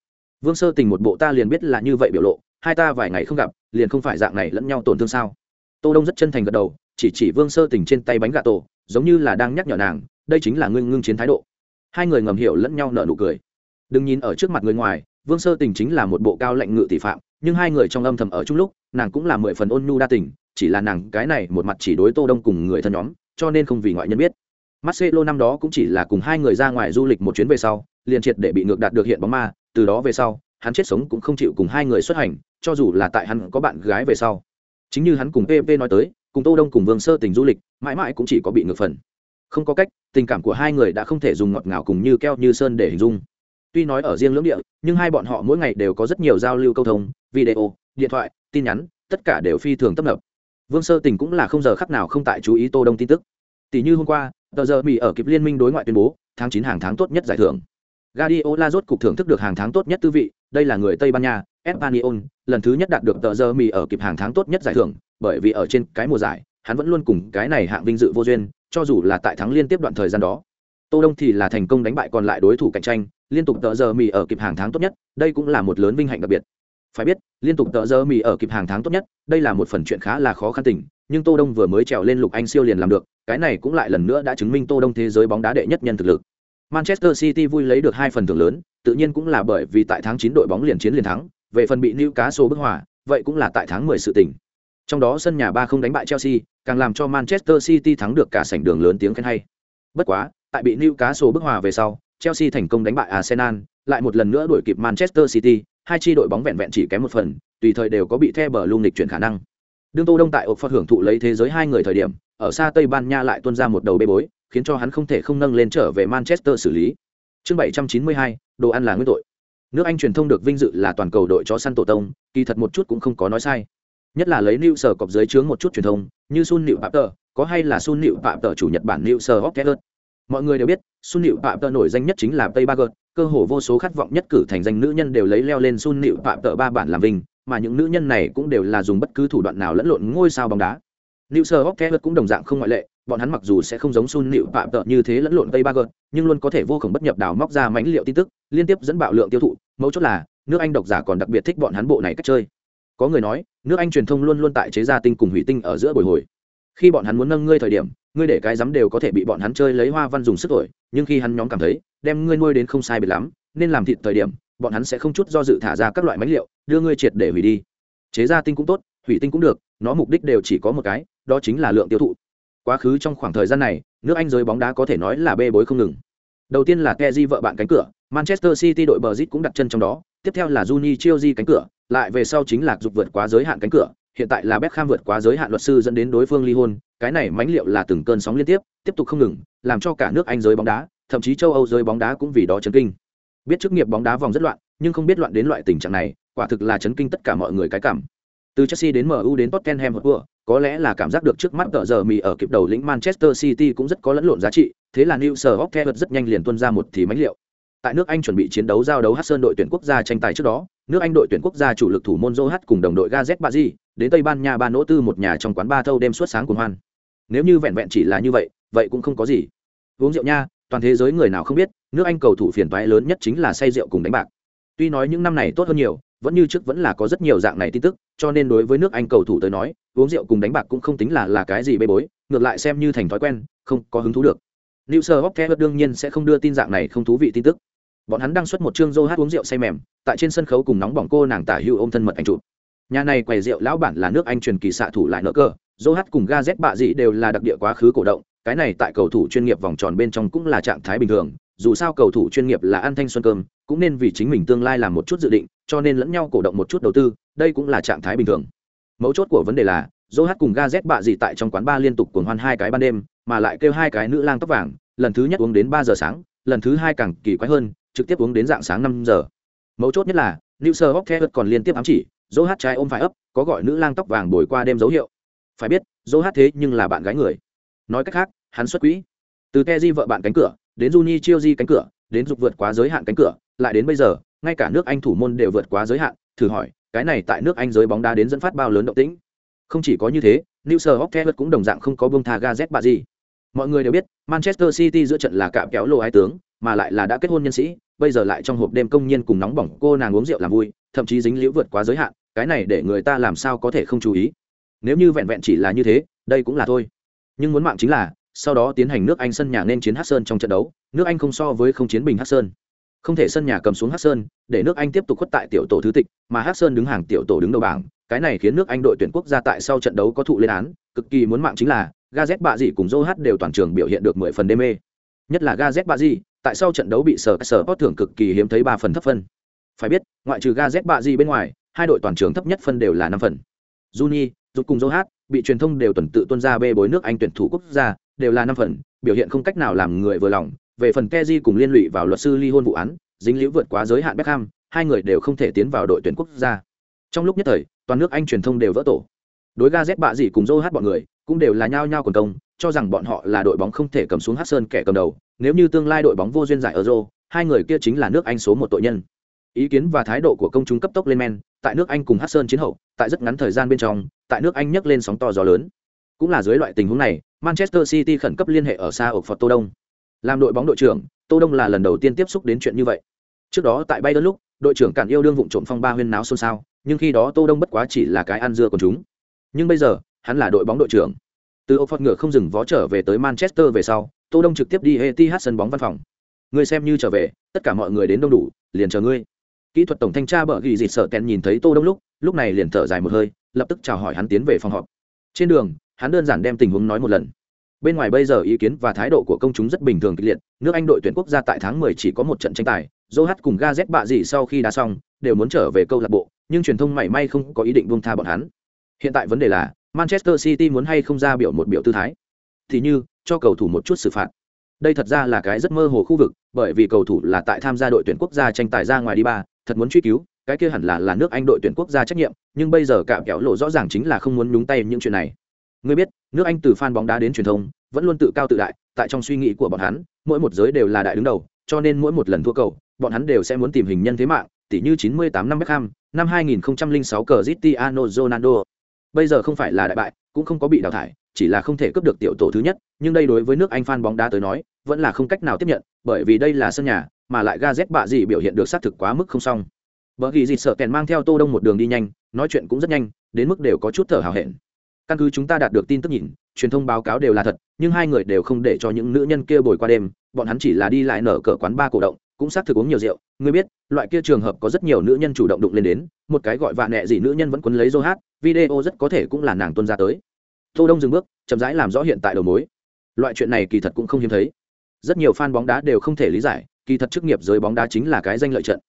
Vương sơ tình một bộ ta liền biết là như vậy biểu lộ, hai ta vài ngày không gặp, liền không phải dạng này lẫn nhau tổn thương sao? Tô đông rất chân thành gật đầu, chỉ chỉ vương sơ tình trên tay bánh gà tổ, giống như là đang nhắc nhở nàng, đây chính là ngưng ngưng chiến thái độ. Hai người ngầm hiểu lẫn nhau nở nụ cười. Đừng nhìn ở trước mặt người ngoài vương sơ tình chính là một bộ cao lệnh ngự tỷ phạm nhưng hai người trong âm thầm ở chung lúc nàng cũng là mười phần ôn nhu đa tình chỉ là nàng cái này một mặt chỉ đối tô đông cùng người thân nhóm cho nên không vì ngoại nhân biết Marcelo năm đó cũng chỉ là cùng hai người ra ngoài du lịch một chuyến về sau, liền triệt để bị ngược đạt được hiện bóng ma, từ đó về sau, hắn chết sống cũng không chịu cùng hai người xuất hành, cho dù là tại hắn có bạn gái về sau. Chính như hắn cùng PP nói tới, cùng Tô Đông cùng Vương Sơ tình du lịch, mãi mãi cũng chỉ có bị ngược phần. Không có cách, tình cảm của hai người đã không thể dùng ngọt ngào cùng như keo như sơn để hình dung. Tuy nói ở riêng lưỡng địa, nhưng hai bọn họ mỗi ngày đều có rất nhiều giao lưu câu thông, video, điện thoại, tin nhắn, tất cả đều phi thường tấp nập. Vương Sơ Tình cũng là không giờ khắc nào không tại chú ý Tô Đông tin tức. Tỷ như hôm qua, tờ giờ mỹ ở kịp liên minh đối ngoại tuyên bố tháng chín hàng tháng tốt nhất giải thưởng Guardiola rốt cục thưởng thức được hàng tháng tốt nhất tư vị, đây là người Tây Ban Nha, Espanyol, lần thứ nhất đạt được tờ giờ mì ở kịp hàng tháng tốt nhất giải thưởng, bởi vì ở trên cái mùa giải, hắn vẫn luôn cùng cái này hạng vinh dự vô duyên, cho dù là tại thắng liên tiếp đoạn thời gian đó. Tô Đông thì là thành công đánh bại còn lại đối thủ cạnh tranh, liên tục tờ giờ mì ở kịp hàng tháng tốt nhất, đây cũng là một lớn vinh hạnh đặc biệt. Phải biết, liên tục tờ giờ mì ở kịp hàng tháng tốt nhất, đây là một phần chuyện khá là khó khăn tình, nhưng Tô Đông vừa mới trèo lên lục anh siêu liền làm được, cái này cũng lại lần nữa đã chứng minh Tô Đông thế giới bóng đá đệ nhất nhân thực lực. Manchester City vui lấy được hai phần thưởng lớn, tự nhiên cũng là bởi vì tại tháng 9 đội bóng liền chiến liền thắng, về phần bị Newcastle bức hòa, vậy cũng là tại tháng 10 sự tình. Trong đó sân nhà ba không đánh bại Chelsea, càng làm cho Manchester City thắng được cả sảnh đường lớn tiếng khen hay. Bất quá, tại bị Newcastle bức hòa về sau, Chelsea thành công đánh bại Arsenal, lại một lần nữa đuổi kịp Manchester City, hai chi đội bóng vẹn vẹn chỉ kém một phần tùy thời đều có bị the bờ lung lịch chuyển khả năng. Đương tô đông tại ộc phật hưởng thụ lấy thế giới hai người thời điểm ở xa tây ban nha lại tuôn ra một đầu bê bối khiến cho hắn không thể không nâng lên trở về manchester xử lý. Chương 792, đồ ăn là nguyên tội. Nước anh truyền thông được vinh dự là toàn cầu đội chó săn tổ tông kỳ thật một chút cũng không có nói sai. Nhất là lấy new sở cọc dưới chướng một chút truyền thông như sun nịu papter có hay là sun nịu papter chủ nhật bản new sở hockeyer mọi người đều biết sun nịu papter nổi danh nhất chính là tây ba cơ hồ vô số khát vọng nhất cử thành danh nữ nhân đều lấy leo lên sun nịu papter ba bản làm vinh mà những nữ nhân này cũng đều là dùng bất cứ thủ đoạn nào lẫn lộn ngôi sao bóng đá New Sir Hawker cũng đồng dạng không ngoại lệ, bọn hắn mặc dù sẽ không giống Sun Nịu Phạm Tợ như thế lẫn lộn Tây Ba Gợt, nhưng luôn có thể vô cùng bất nhập đào móc ra mãnh liệu tin tức, liên tiếp dẫn bạo lượng tiêu thụ, mấu chốt là, nước Anh độc giả còn đặc biệt thích bọn hắn bộ này cách chơi. Có người nói, nước Anh truyền thông luôn luôn tại chế ra tinh cùng hủy tinh ở giữa bồi hồi. Khi bọn hắn muốn nâng ngươi thời điểm, ngươi để cái dám đều có thể bị bọn hắn chơi lấy hoa văn dùng sức thổi, nhưng khi hắn nhóm cảm thấy, đem ngươi nuôi đến không sai biệt lắm, nên làm thịt thời điểm, bọn hắn sẽ không chút do dự thả ra các loại máy liệu, đưa ngươi triệt để hủy đi. Chế ra tinh cũng tốt, hủy tinh cũng được, nó mục đích đều chỉ có một cái, đó chính là lượng tiêu thụ quá khứ trong khoảng thời gian này nước anh giới bóng đá có thể nói là bê bối không ngừng đầu tiên là keji vợ bạn cánh cửa manchester city đội bờ zit cũng đặt chân trong đó tiếp theo là juni chelsea cánh cửa lại về sau chính là dục vượt quá giới hạn cánh cửa hiện tại là Beckham vượt quá giới hạn luật sư dẫn đến đối phương ly hôn cái này mãnh liệu là từng cơn sóng liên tiếp tiếp tục không ngừng làm cho cả nước anh giới bóng đá thậm chí châu âu giới bóng đá cũng vì đó chấn kinh biết chức nghiệp bóng đá vòng rất loạn nhưng không biết loạn đến loại tình trạng này quả thực là chấn kinh tất cả mọi người cái cảm từ chelsea đến mu đến tottenham hotspur có lẽ là cảm giác được trước mắt tờ giờ mì ở kịp đầu lĩnh Manchester City cũng rất có lẫn lộn giá trị, thế là New Sir Hawker rất nhanh liền tuân ra một thì mãnh liệu. Tại nước Anh chuẩn bị chiến đấu giao đấu Hudson đội tuyển quốc gia tranh tài trước đó, nước Anh đội tuyển quốc gia chủ lực thủ môn Joe Hart cùng đồng đội Gazet Bazi, đến Tây Ban Nha ba nỗ tư một nhà trong quán ba thâu đêm suốt sáng cùng hoan. Nếu như vẹn vẹn chỉ là như vậy, vậy cũng không có gì. Uống rượu nha, toàn thế giới người nào không biết, nước Anh cầu thủ phiền toái lớn nhất chính là say rượu cùng đánh bạc. Tuy nói những năm này tốt hơn nhiều, vẫn như trước vẫn là có rất nhiều dạng này tin tức, cho nên đối với nước Anh cầu thủ tới nói, uống rượu cùng đánh bạc cũng không tính là là cái gì bê bối ngược lại xem như thành thói quen không có hứng thú được New Sir Hopkins đương nhiên sẽ không đưa tin dạng này không thú vị tin tức. Bọn hắn đăng xuất một chương Joe hát uống rượu say mềm, tại trên sân khấu cùng nóng bỏng cô nàng tả hữu ôm thân mật anh chụp. Nhà này quầy rượu lão bản là nước Anh truyền kỳ xạ thủ lại nợ cơ, dô hát cùng ga z bạ dị đều là đặc địa quá khứ cổ động, cái này tại cầu thủ chuyên nghiệp vòng tròn bên trong cũng là trạng thái bình thường, dù sao cầu thủ chuyên nghiệp là ăn thanh xuân cơm, cũng nên vì chính mình tương lai làm một chút dự định, cho nên lẫn nhau cổ động một chút đầu tư, đây cũng là trạng thái bình thường. Mấu chốt của vấn đề là dô hát cùng ga z bạ dị tại trong quán ba liên tục cuồng hoan hai cái ban đêm mà lại kêu hai cái nữ lang tóc vàng lần thứ nhất uống đến ba giờ sáng lần thứ hai càng kỳ quái hơn trực tiếp uống đến dạng sáng năm giờ. Mấu chốt nhất là new sir hóc còn liên tiếp ám chỉ dỗ hát trai ôm phải ấp, có gọi nữ lang tóc vàng bồi qua đêm dấu hiệu. Phải biết, dỗ hát thế nhưng là bạn gái người. Nói cách khác, hắn xuất quỹ. Từ te di vợ bạn cánh cửa, đến juni chiêu di cánh cửa, đến dục vượt quá giới hạn cánh cửa, lại đến bây giờ, ngay cả nước anh thủ môn đều vượt quá giới hạn, thử hỏi, cái này tại nước anh giới bóng đá đến dẫn phát bao lớn động tĩnh? Không chỉ có như thế, new sir hockeyer cũng đồng dạng không có bông thaga z bà gì mọi người đều biết, manchester city giữa trận là cạm kéo lô ái tướng, mà lại là đã kết hôn nhân sĩ, bây giờ lại trong hộp đêm công nhân cùng nóng bỏng cô nàng uống rượu làm vui thậm chí dính liễu vượt quá giới hạn, cái này để người ta làm sao có thể không chú ý. Nếu như vẹn vẹn chỉ là như thế, đây cũng là thôi. Nhưng muốn mạng chính là, sau đó tiến hành nước anh sân nhà nên chiến hát sơn trong trận đấu, nước anh không so với không chiến bình hát sơn. Không thể sân nhà cầm xuống hát sơn, để nước anh tiếp tục khuất tại tiểu tổ thứ tịch, mà hát sơn đứng hàng tiểu tổ đứng đầu bảng, cái này khiến nước anh đội tuyển quốc gia tại sau trận đấu có thụ lên án, cực kỳ muốn mạng chính là, gazet bạ dị cùng joe đều toàn trường biểu hiện được mười phần đê mê. Nhất là gazet bạ dị, tại sau trận đấu bị sở sở có thưởng cực kỳ hiếm thấy ba phần thấp phân phải biết ngoại trừ gazet bạ gì bên ngoài hai đội toàn trường thấp nhất phân đều là năm phần juni rút cùng joe bị truyền thông đều tuần tự tuân ra bê bối nước anh tuyển thủ quốc gia đều là năm phần biểu hiện không cách nào làm người vừa lòng về phần Keji cùng liên lụy vào luật sư ly hôn vụ án, dính liễu vượt quá giới hạn Beckham, hai người đều không thể tiến vào đội tuyển quốc gia. Trong lúc nhất thời, toàn nước Anh truyền thông đều vỡ tổ. Đối Gazet bạ gì cùng Joe bọn người, cũng đều là nhao nhao quần công, cho rằng bọn họ là đội bóng không thể cầm xuống Hudson Sơn kẻ cầm đầu, nếu như tương lai đội bóng vô duyên giải Euro, hai người kia chính là nước Anh số một tội nhân. Ý kiến và thái độ của công chúng cấp tốc lên men, tại nước Anh cùng hát Sơn chiến hậu, tại rất ngắn thời gian bên trong, tại nước Anh nhấc lên sóng to gió lớn. Cũng là dưới loại tình huống này, Manchester City khẩn cấp liên hệ ở xa ở Phật Tô Đông. Làm đội bóng đội trưởng tô đông là lần đầu tiên tiếp xúc đến chuyện như vậy. Trước đó tại bay đơn lúc đội trưởng cản yêu đương vụng trộm phong ba huyên náo xôn xao nhưng khi đó tô đông bất quá chỉ là cái ăn dưa của chúng. Nhưng bây giờ hắn là đội bóng đội trưởng. Từ ô phật ngựa không dừng vó trở về tới manchester về sau tô đông trực tiếp đi etihad sân bóng văn phòng. Ngươi xem như trở về tất cả mọi người đến đông đủ liền chờ ngươi kỹ thuật tổng thanh tra bờ ghi dịt sợ tèn nhìn thấy tô đông lúc lúc này liền thở dài một hơi, lập tức chào hỏi hắn tiến về phòng họp. Trên đường, hắn đơn giản đem tình huống nói một lần. Bên ngoài bây giờ ý kiến và thái độ của công chúng rất bình thường kịch liệt, nước anh đội tuyển quốc gia tại tháng 10 chỉ có một trận tranh tài johat cùng ga z bạ gì sau khi đá xong, đều muốn trở về câu lạc bộ, nhưng truyền thông mảy may không có ý định buông tha bọn hắn. Hiện tại vấn đề là, manchester city muốn hay không ra biểu một biểu tư thái? Thì như, cho cầu thủ một chút xử phạt. Đây thật ra là cái rất mơ hồ khu vực, bởi vì cầu thủ là tại tham gia đội tuyển quốc gia tranh tài ra ngoài đi ba thật muốn truy cứu cái kia hẳn là là nước anh đội tuyển quốc gia trách nhiệm nhưng bây giờ cạm kẹo lộ rõ ràng chính là không muốn nhúng tay những chuyện này ngươi biết nước anh từ fan bóng đá đến truyền thông vẫn luôn tự cao tự đại tại trong suy nghĩ của bọn hắn mỗi một giới đều là đại đứng đầu cho nên mỗi một lần thua cầu bọn hắn đều sẽ muốn tìm hình nhân thế mạng tỷ như 98 năm Beckham, năm 2006 Cristiano Ronaldo. Bây giờ không phải là đại bại, cũng không có bị đào thải, chỉ là không thể cướp được tiểu tổ thứ nhất, nhưng đây đối với nước Anh fan bóng đá tới nói, vẫn là không cách nào tiếp nhận, bởi vì đây là sân nhà, mà lại Gazet bạ gì biểu hiện được xác thực quá mức không xong. Bởi vì gì sợ kèn mang theo Tô Đông một đường đi nhanh, nói chuyện cũng rất nhanh, đến mức đều có chút thở hào hẹn. Căn cứ chúng ta đạt được tin tức nhìn, truyền thông báo cáo đều là thật, nhưng hai người đều không để cho những nữ nhân kia bồi qua đêm, bọn hắn chỉ là đi lại nở cỡ quán ba cổ động, cũng xác thực uống nhiều rượu ngươi biết loại kia trường hợp có rất nhiều nữ nhân chủ động đụng lên đến một cái gọi vạ nẹ gì nữ nhân vẫn quấn lấy dô hát video rất có thể cũng là nàng tuân ra tới tô đông dừng bước, chậm rãi làm rõ hiện tại đầu mối. Loại chuyện này kỳ thật cũng không hiếm thấy. Rất nhiều fan bóng đá đều không thể lý giải, kỳ thật chức nghiệp giới bóng đá chính là cái danh lợi trận.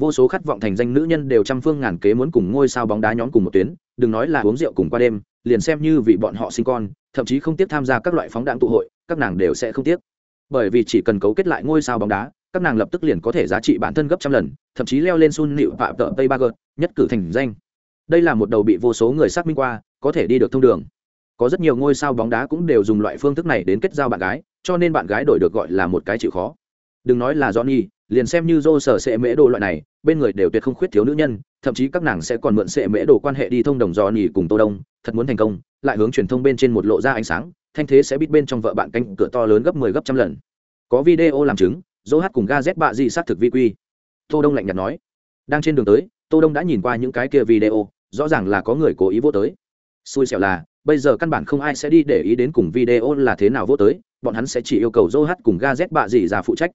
Vô số khát vọng thành danh nữ nhân đều trăm phương ngàn kế muốn cùng ngôi sao bóng đá nhóm cùng một tuyến, đừng nói là uống rượu cùng qua đêm, liền xem như vì bọn họ sinh con, thậm chí không tiếp tham gia các loại phóng đạn tụ hội, các nàng đều sẽ không tiếc. Bởi vì chỉ cần cấu kết lại ngôi sao bóng đá, các nàng lập tức liền có thể giá trị bản thân gấp trăm lần, thậm chí leo lên sun nịu phạm tợ tây ba gợt, nhất cử thành danh. Đây là một đầu bị vô số người xác minh qua, có thể đi được thông đường có rất nhiều ngôi sao bóng đá cũng đều dùng loại phương thức này đến kết giao bạn gái, cho nên bạn gái đổi được gọi là một cái chịu khó. Đừng nói là johnny, liền xem như dô sở sệ mễ đồ loại này, bên người đều tuyệt không khuyết thiếu nữ nhân, thậm chí các nàng sẽ còn mượn sệ mễ đồ quan hệ đi thông đồng johnny cùng tô đông, thật muốn thành công, lại hướng truyền thông bên trên một lộ ra ánh sáng, thanh thế sẽ bít bên trong vợ bạn canh cửa to lớn gấp 10 gấp trăm lần. Có video làm chứng dô hát cùng ga z bạ di xác thực vi quy. Tô đông lạnh nhạt nói. Đang trên đường tới, tô đông đã nhìn qua những cái kia video, rõ ràng là có người cố ý vô tới. Xui xẻo là bây giờ căn bản không ai sẽ đi để ý đến cùng video là thế nào vô tới, bọn hắn sẽ chỉ yêu cầu dỗ hát cùng ga z bạ dì ra phụ trách.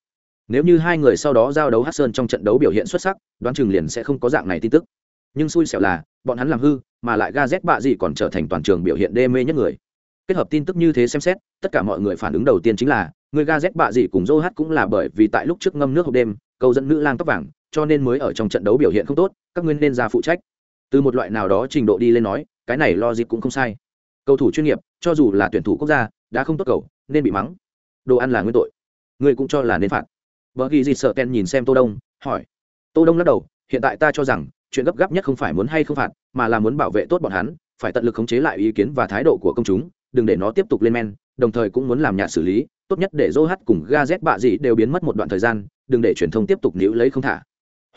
Nếu như hai người sau đó giao đấu hát sơn trong trận đấu biểu hiện xuất sắc, đoán chừng liền sẽ không có dạng này tin tức. Nhưng xui xẻo là, bọn hắn làm hư, mà lại ga z bạ gì còn trở thành toàn trường biểu hiện đê mê nhất người. Kết hợp tin tức như thế xem xét, tất cả mọi người phản ứng đầu tiên chính là, người ga z bạ gì cùng dô hát cũng là bởi vì tại lúc trước ngâm nước hộp đêm câu dẫn nữ lang tóc vàng, cho nên mới ở trong trận đấu biểu hiện không tốt, các nguyên nên ra phụ trách. Từ một loại nào đó trình độ đi lên nói, cái này lo dịp cũng không sai cầu thủ chuyên nghiệp, cho dù là tuyển thủ quốc gia, đã không tốt cầu, nên bị mắng. Đồ ăn là nguyên tội. Người cũng cho là nên phạt. Vợ ghi gì sợ ken nhìn xem tô đông, hỏi. Tô đông lắc đầu, hiện tại ta cho rằng, chuyện gấp gáp nhất không phải muốn hay không phạt, mà là muốn bảo vệ tốt bọn hắn, phải tận lực khống chế lại ý kiến và thái độ của công chúng, đừng để nó tiếp tục lên men, đồng thời cũng muốn làm nhạt xử lý, tốt nhất để dô hát cùng ga z bạ dị đều biến mất một đoạn thời gian, đừng để truyền thông tiếp tục níu lấy không thả.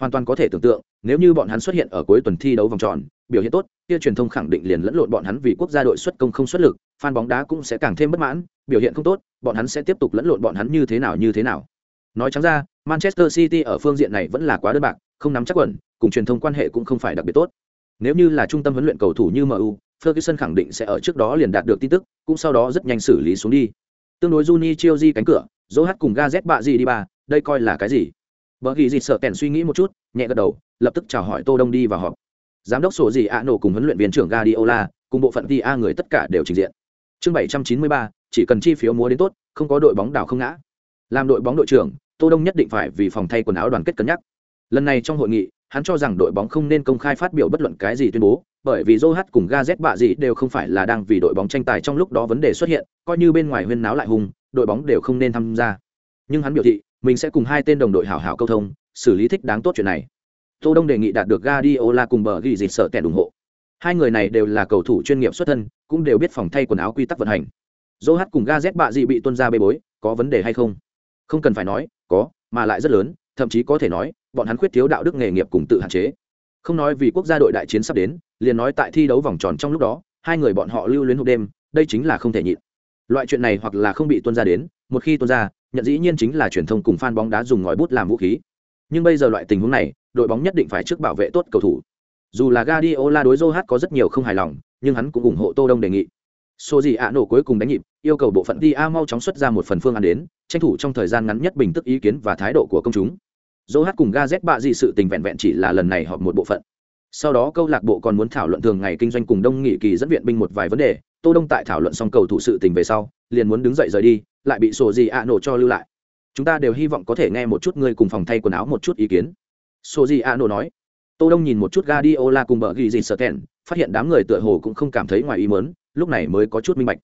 Hoàn toàn có thể tưởng tượng, nếu như bọn hắn xuất hiện ở cuối tuần thi đấu vòng tròn biểu hiện tốt kia truyền thông khẳng định liền lẫn lộn bọn hắn vì quốc gia đội xuất công không xuất lực fan bóng đá cũng sẽ càng thêm bất mãn biểu hiện không tốt bọn hắn sẽ tiếp tục lẫn lộn bọn hắn như thế nào như thế nào nói trắng ra manchester city ở phương diện này vẫn là quá đơn bạc không nắm chắc quẩn cùng truyền thông quan hệ cũng không phải đặc biệt tốt nếu như là trung tâm huấn luyện cầu thủ như mu ferguson khẳng định sẽ ở trước đó liền đạt được tin tức cũng sau đó rất nhanh xử lý xuống đi tương đối Juni Chioji cánh cửa, dỗ hát cùng Gazet bạ gì đi bà, đây coi là cái gì? Bởi vì gì sợ kèn suy nghĩ một chút, nhẹ gật đầu, lập tức chào hỏi Tô Đông đi vào họp. Giám đốc sổ gì ạ nổ cùng huấn luyện viên trưởng Guardiola, cùng bộ phận A người tất cả đều trình diện. Chương 793, chỉ cần chi phiếu múa đến tốt, không có đội bóng đảo không ngã. Làm đội bóng đội trưởng, Tô Đông nhất định phải vì phòng thay quần áo đoàn kết cân nhắc. Lần này trong hội nghị, hắn cho rằng đội bóng không nên công khai phát biểu bất luận cái gì tuyên bố, bởi vì Joe cùng Gazet bạ gì đều không phải là đang vì đội bóng tranh tài trong lúc đó vấn đề xuất hiện, coi như bên ngoài huyên náo lại hùng, đội bóng đều không nên tham gia. Nhưng hắn biểu thị, mình sẽ cùng hai tên đồng đội hảo hảo câu thông, xử lý thích đáng tốt chuyện này. Tô Đông đề nghị đạt được Guardiola cùng bờ ghi dịch sợ kẻ ủng hộ. Hai người này đều là cầu thủ chuyên nghiệp xuất thân, cũng đều biết phòng thay quần áo quy tắc vận hành. Joe cùng Gazet bạ gì bị tuân ra bê bối, có vấn đề hay không? Không cần phải nói, có, mà lại rất lớn, thậm chí có thể nói, bọn hắn khuyết thiếu đạo đức nghề nghiệp cùng tự hạn chế. Không nói vì quốc gia đội đại chiến sắp đến, liền nói tại thi đấu vòng tròn trong lúc đó hai người bọn họ lưu luyến hộp đêm đây chính là không thể nhịn loại chuyện này hoặc là không bị tuân ra đến một khi tuân ra nhận dĩ nhiên chính là truyền thông cùng fan bóng đá dùng ngòi bút làm vũ khí nhưng bây giờ loại tình huống này đội bóng nhất định phải trước bảo vệ tốt cầu thủ. Dù là Guardiola đối Zohat có rất nhiều không hài lòng, nhưng hắn cũng ủng hộ Tô Đông đề nghị. Số gì ạ nổ cuối cùng đánh nhịp, yêu cầu bộ phận DA a mau chóng xuất ra một phần phương án đến, tranh thủ trong thời gian ngắn nhất bình tức ý kiến và thái độ của công chúng. Zohat cùng Gazet bạ gì sự tình vẹn vẹn chỉ là lần này họp một bộ phận. Sau đó câu lạc bộ còn muốn thảo luận thường ngày kinh doanh cùng đông nghị kỳ dẫn viện binh một vài vấn đề, tô đông tại thảo luận xong cầu thủ sự tình về sau, liền muốn đứng dậy rời đi, lại bị sổ gì ạ nổ cho lưu lại. Chúng ta đều hy vọng có thể nghe một chút ngươi cùng phòng thay quần áo một chút ý kiến sổ gì a nổ nói. Tô đông nhìn một chút Guardiola cùng bờ ghi gì sợ kèn phát hiện đám người tựa hồ cũng không cảm thấy ngoài ý mớn lúc này mới có chút minh bạch.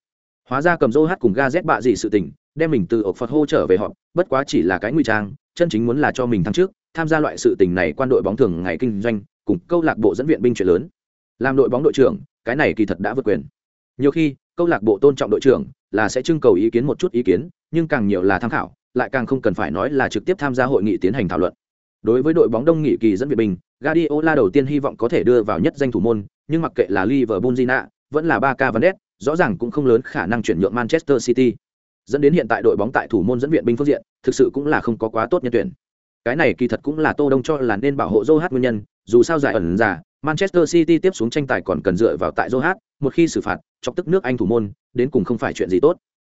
Hóa ra cầm dô hát cùng ga z bạ gì sự tình, đem mình từ ộc phật hô trở về họ, bất quá chỉ là cái nguy trang, chân chính muốn là cho mình thăng trước tham gia loại sự tình này quan đội bóng thường ngày kinh doanh, cùng câu lạc bộ dẫn viện binh chuyện lớn. Làm đội bóng đội trưởng, cái này kỳ thật đã vượt quyền. Nhiều khi, câu lạc bộ tôn trọng đội trưởng là sẽ trưng cầu ý kiến một chút ý kiến, nhưng càng nhiều là tham khảo, lại càng không cần phải nói là trực tiếp tham gia hội nghị tiến hành thảo luận đối với đội bóng đông nghị kỳ dẫn Việt Bình, Guardiola đầu tiên hy vọng có thể đưa vào nhất danh thủ môn nhưng mặc kệ là Liverpool Gina, vẫn là Barca Van rõ ràng cũng không lớn khả năng chuyển nhượng Manchester City. Dẫn đến hiện tại đội bóng tại thủ môn dẫn viện binh phương diện thực sự cũng là không có quá tốt nhân tuyển. Cái này kỳ thật cũng là tô đông cho là nên bảo hộ Joe nguyên nhân dù sao giải ẩn giả manchester city tiếp xuống tranh tài còn cần dựa vào tại Joe một khi xử phạt chọc tức nước anh thủ môn đến cùng không phải chuyện gì tốt.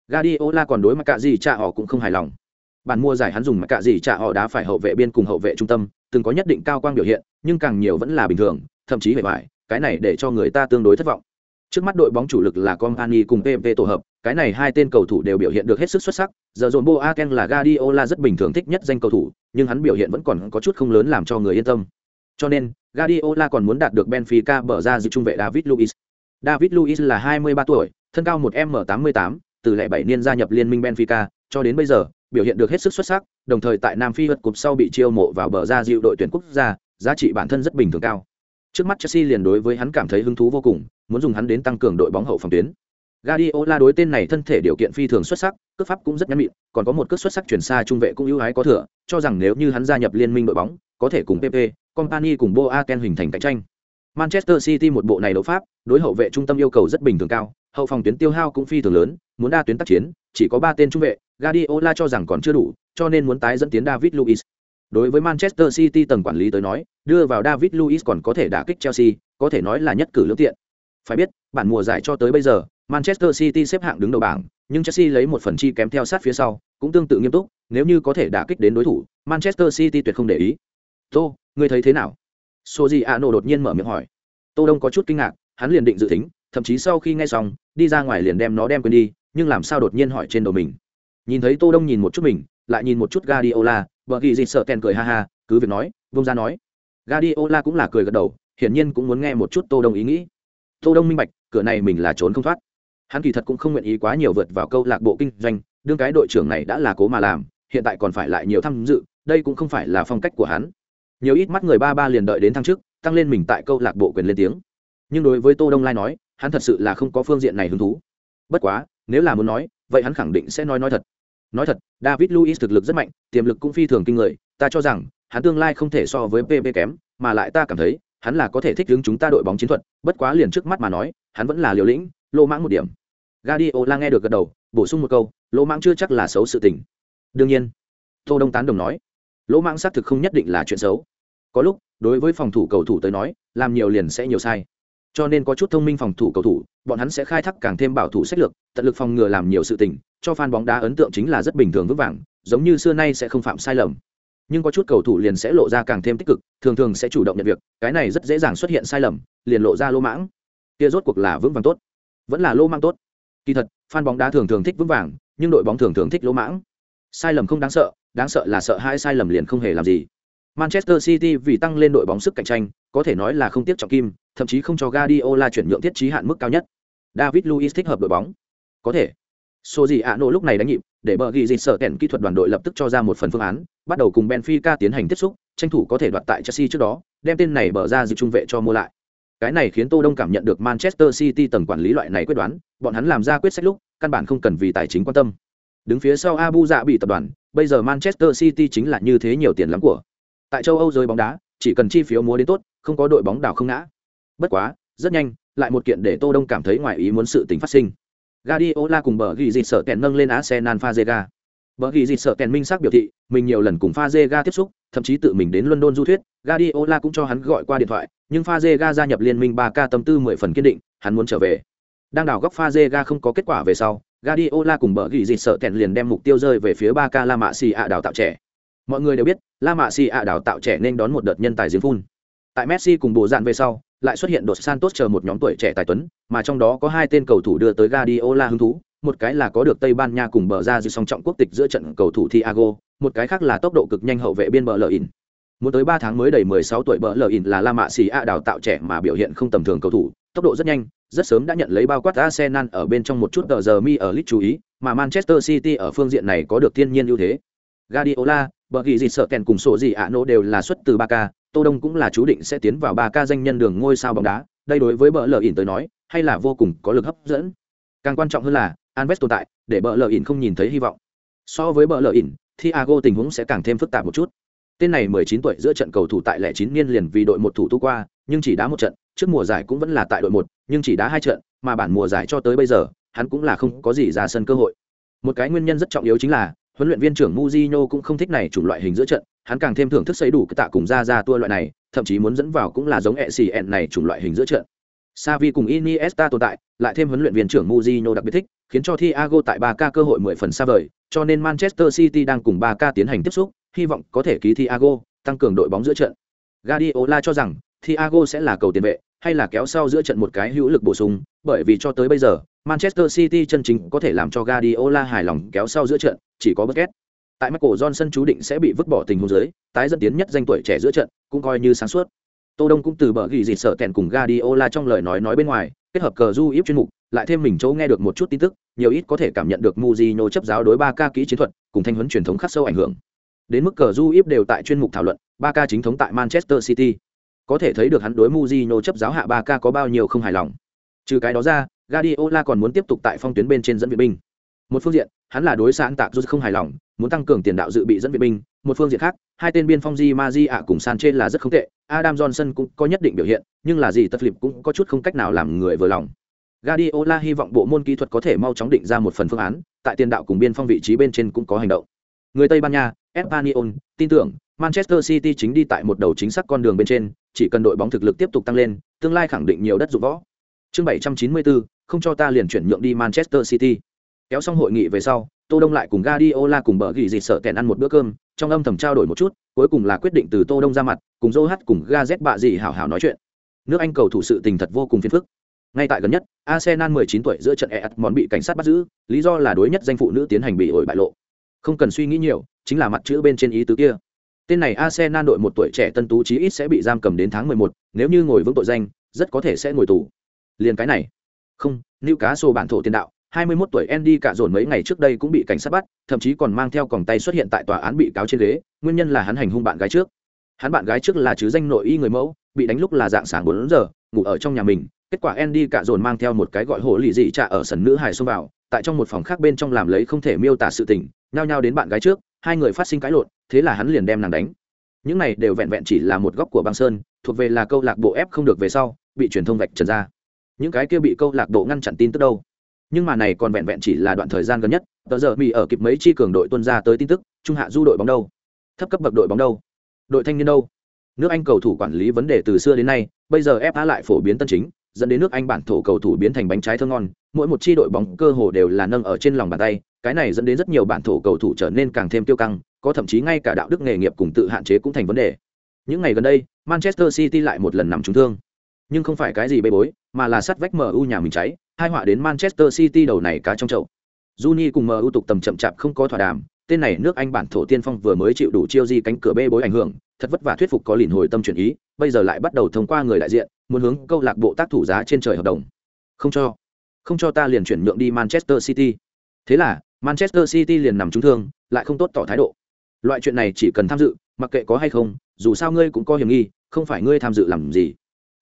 Guardiola còn đối mặt cả gì cha họ cũng không hài lòng bản mua giải hắn dùng mặc cả gì trả họ đá phải hậu vệ biên cùng hậu vệ trung tâm từng có nhất định cao quang biểu hiện nhưng càng nhiều vẫn là bình thường thậm chí bề bài cái này để cho người ta tương đối thất vọng Trước mắt đội bóng chủ lực là Company cùng PV tổ hợp, cái này hai tên cầu thủ đều biểu hiện được hết sức xuất sắc. Giờ dồn Boateng là Guardiola rất bình thường thích nhất danh cầu thủ, nhưng hắn biểu hiện vẫn còn có chút không lớn làm cho người yên tâm. Cho nên, Guardiola còn muốn đạt được Benfica bở ra dự trung vệ David Luiz. David Luiz là 23 tuổi, thân cao 1m88, từ lẻ 7 niên gia nhập liên minh Benfica, cho đến bây giờ, biểu hiện được hết sức xuất sắc, đồng thời tại Nam Phi vượt cục sau bị chiêu mộ vào bờ ra dịu đội tuyển quốc gia, giá trị bản thân rất bình thường cao. Trước mắt Chelsea liền đối với hắn cảm thấy hứng thú vô cùng, muốn dùng hắn đến tăng cường đội bóng hậu phòng tuyến. Guardiola đối tên này thân thể điều kiện phi thường xuất sắc, cước pháp cũng rất nhắm mịn, còn có một cước xuất sắc chuyển xa trung vệ cũng ưu ái có thừa, cho rằng nếu như hắn gia nhập liên minh đội bóng, có thể cùng PP, Company cùng Boateng hình thành cạnh tranh. Manchester City một bộ này đấu pháp, đối hậu vệ trung tâm yêu cầu rất bình thường cao, hậu phòng tuyến tiêu hao cũng phi thường lớn, muốn đa tuyến tác chiến, chỉ có 3 tên trung vệ, Guardiola cho rằng còn chưa đủ, cho nên muốn tái dẫn tiến David Luiz. Đối với Manchester City tầng quản lý tới nói, đưa vào David Luiz còn có thể đả kích Chelsea, có thể nói là nhất cử lưỡng tiện. Phải biết, bản mùa giải cho tới bây giờ, Manchester City xếp hạng đứng đầu bảng, nhưng Chelsea lấy một phần chi kém theo sát phía sau, cũng tương tự nghiêm túc, nếu như có thể đả kích đến đối thủ, Manchester City tuyệt không để ý. "Tô, ngươi thấy thế nào?" Sô di a nô đột nhiên mở miệng hỏi. Tô Đông có chút kinh ngạc, hắn liền định dự tính, thậm chí sau khi nghe xong, đi ra ngoài liền đem nó đem quên đi, nhưng làm sao đột nhiên hỏi trên đầu mình. Nhìn thấy Tô Đông nhìn một chút mình, lại nhìn một chút Guardiola, vợ ghi gì sợ kèn cười ha ha, cứ việc nói, vung ra nói. Guardiola cũng là cười gật đầu, hiển nhiên cũng muốn nghe một chút Tô Đông ý nghĩ. Tô Đông minh bạch, cửa này mình là trốn không thoát. Hắn kỳ thật cũng không nguyện ý quá nhiều vượt vào câu lạc bộ kinh doanh, đương cái đội trưởng này đã là cố mà làm, hiện tại còn phải lại nhiều tham dự, đây cũng không phải là phong cách của hắn. Nhiều ít mắt người ba ba liền đợi đến thăng trước, tăng lên mình tại câu lạc bộ quyền lên tiếng. Nhưng đối với Tô Đông Lai nói, hắn thật sự là không có phương diện này hứng thú. Bất quá, nếu là muốn nói, vậy hắn khẳng định sẽ nói nói thật. Nói thật, David luis thực lực rất mạnh, tiềm lực cũng phi thường kinh người, ta cho rằng, hắn tương lai không thể so với PP kém, mà lại ta cảm thấy, hắn là có thể thích ứng chúng ta đội bóng chiến thuật, bất quá liền trước mắt mà nói, hắn vẫn là liều lĩnh, lô mãng một điểm. gadiola nghe được gật đầu, bổ sung một câu, lô mãng chưa chắc là xấu sự tình. Đương nhiên, Tô Đông tán đồng nói, lỗ mãng xác thực không nhất định là chuyện xấu. Có lúc, đối với phòng thủ cầu thủ tới nói, làm nhiều liền sẽ nhiều sai. Cho nên có chút thông minh phòng thủ cầu thủ, bọn hắn sẽ khai thác càng thêm bảo thủ sách lược, tận lực phòng ngừa làm nhiều sự tình, cho fan bóng đá ấn tượng chính là rất bình thường vững vàng, giống như xưa nay sẽ không phạm sai lầm nhưng có chút cầu thủ liền sẽ lộ ra càng thêm tích cực thường thường sẽ chủ động nhận việc cái này rất dễ dàng xuất hiện sai lầm liền lộ ra lô mãng kia rốt cuộc là vững vàng tốt vẫn là lô mãng tốt kỳ thật fan bóng đá thường thường thích vững vàng nhưng đội bóng thường thường thích lỗ mãng sai lầm không đáng sợ đáng sợ là sợ hai sai lầm liền không hề làm gì. Manchester city vì tăng lên đội bóng sức cạnh tranh, có thể nói là không tiếc trọng kim, thậm chí không cho guardiola chuyển nhượng thiết trí hạn mức cao nhất. David luiz thích hợp đội bóng. Có thể. Số gì ạ nổ lúc này đánh nhịp, để bờ ghi dịch sợ kèn kỹ thuật đoàn đội lập tức cho ra một phần phương án, bắt đầu cùng benfica tiến hành tiếp xúc, tranh thủ có thể đoạt tại chelsea trước đó, đem tên này bờ ra dự trung vệ cho mua lại. Cái này khiến tô đông cảm nhận được manchester city tầng quản lý loại này quyết đoán, bọn hắn làm ra quyết sách lúc, căn bản không cần vì tài chính quan tâm đứng phía sau abu dạ bị tập đoàn bây giờ manchester city chính là như thế nhiều tiền lắm của tại châu âu rơi bóng đá chỉ cần chi phiếu múa đến tốt không có đội bóng đảo không ngã bất quá rất nhanh lại một kiện để tô đông cảm thấy ngoài ý muốn sự tình phát sinh Guardiola cùng bờ ghi dịt sợ kèn nâng lên Arsenal Fazega. Bờ ghi dịt sợ kèn minh xác biểu thị, mình nhiều lần cùng Fazega tiếp xúc, thậm chí tự mình đến London du thuyết, Guardiola cũng cho hắn gọi qua điện thoại, nhưng Fazega gia nhập liên minh 3K tâm tư 10 phần kiên định, hắn muốn trở về. Đang đào góc Fazega không có kết quả về sau, Guardiola cùng bờ gỉ dịt sợ tẹn liền đem mục tiêu rơi về phía 3K La Mã Xì đào tạo trẻ. Mọi người đều biết, La Mã Xì đào tạo trẻ nên đón một đợt nhân tài giếng phun. Tại Messi cùng bộ dạn về sau, lại xuất hiện đột Santos chờ một nhóm tuổi trẻ tài tuấn, mà trong đó có hai tên cầu thủ đưa tới Guardiola hứng thú, một cái là có được tây ban nha cùng bờ ra dư song trọng quốc tịch giữa trận cầu thủ thiago một cái khác là tốc độ cực nhanh hậu vệ biên bờ lờ muốn tới ba tháng mới đầy 16 tuổi bờ lờ là la Mã xì ạ đào tạo trẻ mà biểu hiện không tầm thường cầu thủ tốc độ rất nhanh rất sớm đã nhận lấy bao quát arsenal ở bên trong một chút tờ giờ mi ở lit chú ý mà manchester city ở phương diện này có được thiên nhiên ưu thế. Guardiola bờ ghi gì sợ kèn cùng sổ gì ạ nỗ đều là xuất từ ba tô đông cũng là chú định sẽ tiến vào ba danh nhân đường ngôi sao bóng đá đây đối với bờ lờ ỉn tới nói hay là vô cùng có lực hấp dẫn. Càng quan trọng hơn là Anves tồn tại để bờ lờ ỉn không nhìn thấy hy vọng. So với bờ lờ ỉn, Thiago tình huống sẽ càng thêm phức tạp một chút. Tên này 19 tuổi giữa trận cầu thủ tại lẻ chín niên liền vì đội một thủ tu qua nhưng chỉ đá một trận trước mùa giải cũng vẫn là tại đội một nhưng chỉ đá hai trận mà bản mùa giải cho tới bây giờ hắn cũng là không có gì ra sân cơ hội một cái nguyên nhân rất trọng yếu chính là huấn luyện viên trưởng Mujinho cũng không thích này chủng loại hình giữa trận, hắn càng thêm thưởng thức xây đủ cái tạ cùng ra ra tua loại này, thậm chí muốn dẫn vào cũng là giống ECN này chủng loại hình giữa trận. Savi cùng Iniesta tồn tại, lại thêm huấn luyện viên trưởng Mujinho đặc biệt thích, khiến cho Thiago tại 3K cơ hội 10 phần xa vời, cho nên Manchester City đang cùng 3K tiến hành tiếp xúc, hy vọng có thể ký Thiago, tăng cường đội bóng giữa trận. Guardiola cho rằng Thiago sẽ là cầu tiền vệ, hay là kéo sau giữa trận một cái hữu lực bổ sung, bởi vì cho tới bây giờ, Manchester City chân chính có thể làm cho Guardiola hài lòng kéo sau giữa trận, chỉ có Busquets. Tại Michael Johnson chú định sẽ bị vứt bỏ tình huống dưới, tái dẫn tiến nhất danh tuổi trẻ giữa trận, cũng coi như sáng suốt. Tô Đông cũng từ bờ gỉ dịt sợ tèn cùng Guardiola trong lời nói nói bên ngoài, kết hợp cờ du íp chuyên mục, lại thêm mình chỗ nghe được một chút tin tức, nhiều ít có thể cảm nhận được Mourinho chấp giáo đối ba ca kỹ chiến thuật, cùng thanh huấn truyền thống khắc sâu ảnh hưởng. Đến mức cờ du íp đều tại chuyên mục thảo luận, ba ca chính thống tại Manchester City. Có thể thấy được hắn đối Mujino chấp giáo hạ ba ca có bao nhiêu không hài lòng. Trừ cái đó ra, Guardiola còn muốn tiếp tục tại phong tuyến bên trên dẫn viện binh. Một phương diện, hắn là đối sáng tạc rút không hài lòng, muốn tăng cường tiền đạo dự bị dẫn viện binh. Một phương diện khác, hai tên biên phong Di Maji ạ cùng Sanchez là rất không tệ, Adam Johnson cũng có nhất định biểu hiện, nhưng là gì tất lịp cũng có chút không cách nào làm người vừa lòng. Guardiola hy vọng bộ môn kỹ thuật có thể mau chóng định ra một phần phương án, tại tiền đạo cùng biên phong vị trí bên trên cũng có hành động. Người Tây Ban Nha, Espanyol, tin tưởng Manchester City chính đi tại một đầu chính xác con đường bên trên, chỉ cần đội bóng thực lực tiếp tục tăng lên, tương lai khẳng định nhiều đất dụng võ. Chương 794, không cho ta liền chuyển nhượng đi Manchester City. Kéo xong hội nghị về sau, Tô Đông lại cùng Guardiola cùng bờ gỉ dịt sợ kèn ăn một bữa cơm, trong âm thầm trao đổi một chút, cuối cùng là quyết định từ Tô Đông ra mặt, cùng Joe cùng Gazet bạ gì hảo hảo nói chuyện. Nước Anh cầu thủ sự tình thật vô cùng phiền phức. Ngay tại gần nhất, Arsenal 19 tuổi giữa trận EAT món bị cảnh sát bắt giữ, lý do là đối nhất danh phụ nữ tiến hành bị ổi bại lộ. Không cần suy nghĩ nhiều, chính là mặt chữ bên trên ý tứ kia. Tên này Arsenal đội một tuổi trẻ tân tú chí ít sẽ bị giam cầm đến tháng 11, nếu như ngồi vững tội danh, rất có thể sẽ ngồi tù. Liền cái này. Không, Newcastle bản thổ tiền đạo, 21 tuổi Andy cả dồn mấy ngày trước đây cũng bị cảnh sát bắt, thậm chí còn mang theo còng tay xuất hiện tại tòa án bị cáo trên ghế, nguyên nhân là hắn hành hung bạn gái trước. Hắn bạn gái trước là chứ danh nội y người mẫu, bị đánh lúc là dạng sáng 4 giờ, ngủ ở trong nhà mình, kết quả Andy cả dồn mang theo một cái gọi hổ lì dị trà ở sân nữ hải xông vào, tại trong một phòng khác bên trong làm lấy không thể miêu tả sự tình, nhao nhao đến bạn gái trước, hai người phát sinh cãi lộn, thế là hắn liền đem nàng đánh. Những này đều vẹn vẹn chỉ là một góc của băng sơn, thuộc về là câu lạc bộ ép không được về sau, bị truyền thông vạch trần ra. Những cái kia bị câu lạc bộ ngăn chặn tin tức đâu? nhưng mà này còn vẹn vẹn chỉ là đoạn thời gian gần nhất tờ giờ mỹ ở kịp mấy chi cường đội tuân ra tới tin tức trung hạ du đội bóng đâu thấp cấp bậc đội bóng đâu đội thanh niên đâu nước anh cầu thủ quản lý vấn đề từ xưa đến nay bây giờ fa lại phổ biến tân chính dẫn đến nước anh bản thổ cầu thủ biến thành bánh trái thơm ngon mỗi một chi đội bóng cơ hồ đều là nâng ở trên lòng bàn tay cái này dẫn đến rất nhiều bản thổ cầu thủ trở nên càng thêm tiêu căng có thậm chí ngay cả đạo đức nghề nghiệp cùng tự hạn chế cũng thành vấn đề những ngày gần đây manchester city lại một lần nằm trúng thương nhưng không phải cái gì bê bối mà là sắt vách mu nhà mình cháy hai họa đến Manchester City đầu này cá trong chậu. Juni cùng MU tục tầm chậm chạp không có thỏa đàm, tên này nước Anh bản thổ tiên phong vừa mới chịu đủ chiêu di cánh cửa bê bối ảnh hưởng, thật vất vả thuyết phục có lìn hồi tâm chuyển ý, bây giờ lại bắt đầu thông qua người đại diện, muốn hướng câu lạc bộ tác thủ giá trên trời hợp đồng. Không cho, không cho ta liền chuyển nhượng đi Manchester City. Thế là, Manchester City liền nằm trúng thương, lại không tốt tỏ thái độ. Loại chuyện này chỉ cần tham dự, mặc kệ có hay không, dù sao ngươi cũng có hiểm nghi, không phải ngươi tham dự làm gì.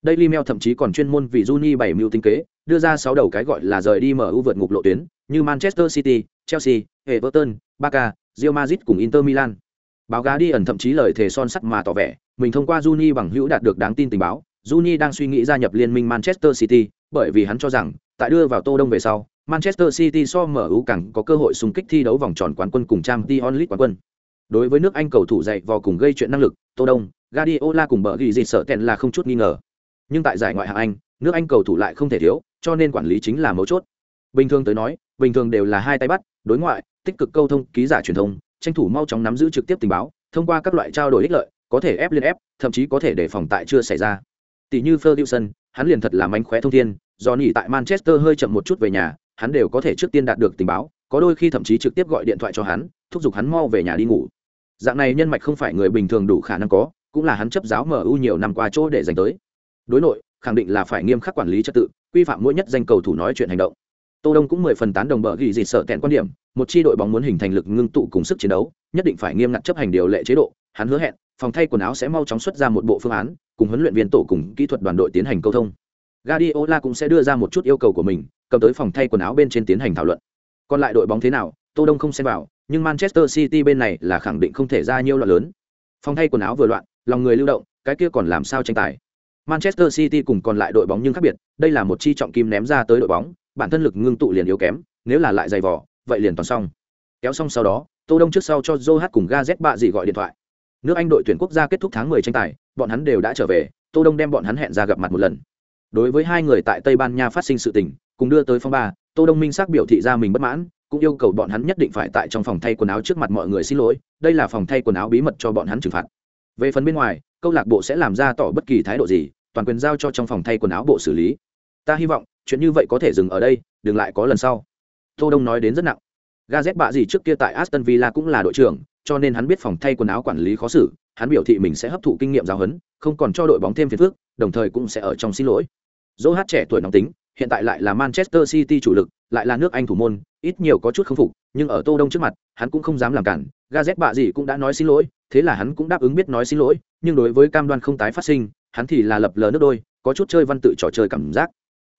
Daily Mail thậm chí còn chuyên môn vì Juni bảy mưu tinh kế, đưa ra sáu đầu cái gọi là rời đi MU vượt ngục lộ tuyến, như Manchester City, Chelsea, Everton, Barca, Real Madrid cùng Inter Milan. Báo gá đi ẩn thậm chí lời thề son sắt mà tỏ vẻ, mình thông qua Juni bằng hữu đạt được đáng tin tình báo, Juni đang suy nghĩ gia nhập liên minh Manchester City, bởi vì hắn cho rằng, tại đưa vào Tô Đông về sau, Manchester City so MU càng có cơ hội xung kích thi đấu vòng tròn quán quân cùng Champions League quán quân. Đối với nước Anh cầu thủ dạy vò cùng gây chuyện năng lực, Tô Đông, Guardiola cùng bở ghi gì sợ tẹn là không chút nghi ngờ. Nhưng tại giải ngoại hạng Anh, nước Anh cầu thủ lại không thể thiếu, cho nên quản lý chính là mấu chốt bình thường tới nói bình thường đều là hai tay bắt đối ngoại tích cực câu thông ký giả truyền thông tranh thủ mau chóng nắm giữ trực tiếp tình báo thông qua các loại trao đổi ích lợi có thể ép liên ép thậm chí có thể để phòng tại chưa xảy ra tỷ như Ferguson hắn liền thật là mánh khóe thông thiên Johnny nghỉ tại Manchester hơi chậm một chút về nhà, hắn đều có thể trước tiên đạt được tình báo, có đôi khi thậm chí trực tiếp gọi điện thoại cho hắn, thúc giục hắn mau về nhà đi ngủ. Dạng này nhân mạch không phải người bình thường đủ khả năng có, cũng là hắn chấp giáo mu nhiều năm qua chỗ để dành tới. Đối nội, khẳng định là phải nghiêm khắc quản lý trật tự, quy phạm mỗi nhất danh cầu thủ nói chuyện hành động. Tô đông cũng mười phần tán đồng bờ gỉ gì sợ kẹn quan điểm, một chi đội bóng muốn hình thành lực ngưng tụ cùng sức chiến đấu, nhất định phải nghiêm ngặt chấp hành điều lệ chế độ, hắn hứa hẹn phòng thay quần áo sẽ mau chóng xuất ra một bộ phương án, cùng huấn luyện viên tổ cùng kỹ thuật đoàn đội tiến hành câu thông. Guardiola cũng sẽ đưa ra một chút yêu cầu của mình, cầm tới phòng thay quần áo bên trên tiến hành thảo luận. Còn lại đội bóng thế nào, tô đông không xem vào, nhưng manchester city bên này là khẳng định không thể ra nhiều loạn lớn. Phòng thay quần áo vừa loạn, lòng người lưu động, cái kia còn làm sao tranh tài? Manchester city cùng còn lại đội bóng nhưng khác biệt, đây là một chi trọng kim ném ra tới đội bóng, bản thân lực ngưng tụ liền yếu kém, nếu là lại dày vỏ vậy liền toàn xong. Kéo xong sau đó, tô đông trước sau cho joe cùng gaz bạ dị gọi điện thoại nước anh đội tuyển quốc gia kết thúc tháng 10 tranh tài, bọn hắn đều đã trở về, tô đông đem bọn hắn hẹn ra gặp mặt một lần. Đối với hai người tại tây ban nha phát sinh sự tình, cùng đưa tới phong ba, tô đông minh xác biểu thị ra mình bất mãn, cũng yêu cầu bọn hắn nhất định phải tại trong phòng thay quần áo trước mặt mọi người xin lỗi, đây là phòng thay quần áo bí mật cho bọn hắn trừng phạt. Về phần bên ngoài, câu lạc bộ sẽ làm ra tỏ bất kỳ thái độ gì, toàn quyền giao cho trong phòng thay quần áo bộ xử lý. Ta hy vọng, chuyện như vậy có thể dừng ở đây, đừng lại có lần sau. Tô đông nói đến rất nặng. Gazet bạ gì trước kia tại aston villa cũng là đội trưởng cho nên hắn biết phòng thay quần áo quản lý khó xử, hắn biểu thị mình sẽ hấp thụ kinh nghiệm giáo huấn, không còn cho đội bóng thêm phiền phức, đồng thời cũng sẽ ở trong xin lỗi. Dỗ hát trẻ tuổi nóng tính, hiện tại lại là manchester city chủ lực, lại là nước anh thủ môn, ít nhiều có chút k phục, nhưng ở tô đông trước mặt, hắn cũng không dám làm cản. Gazet bạ gì cũng đã nói xin lỗi, thế là hắn cũng đáp ứng biết nói xin lỗi, nhưng đối với cam đoan không tái phát sinh, hắn thì là lập lờ nước đôi, có chút chơi văn tự trò chơi cảm giác.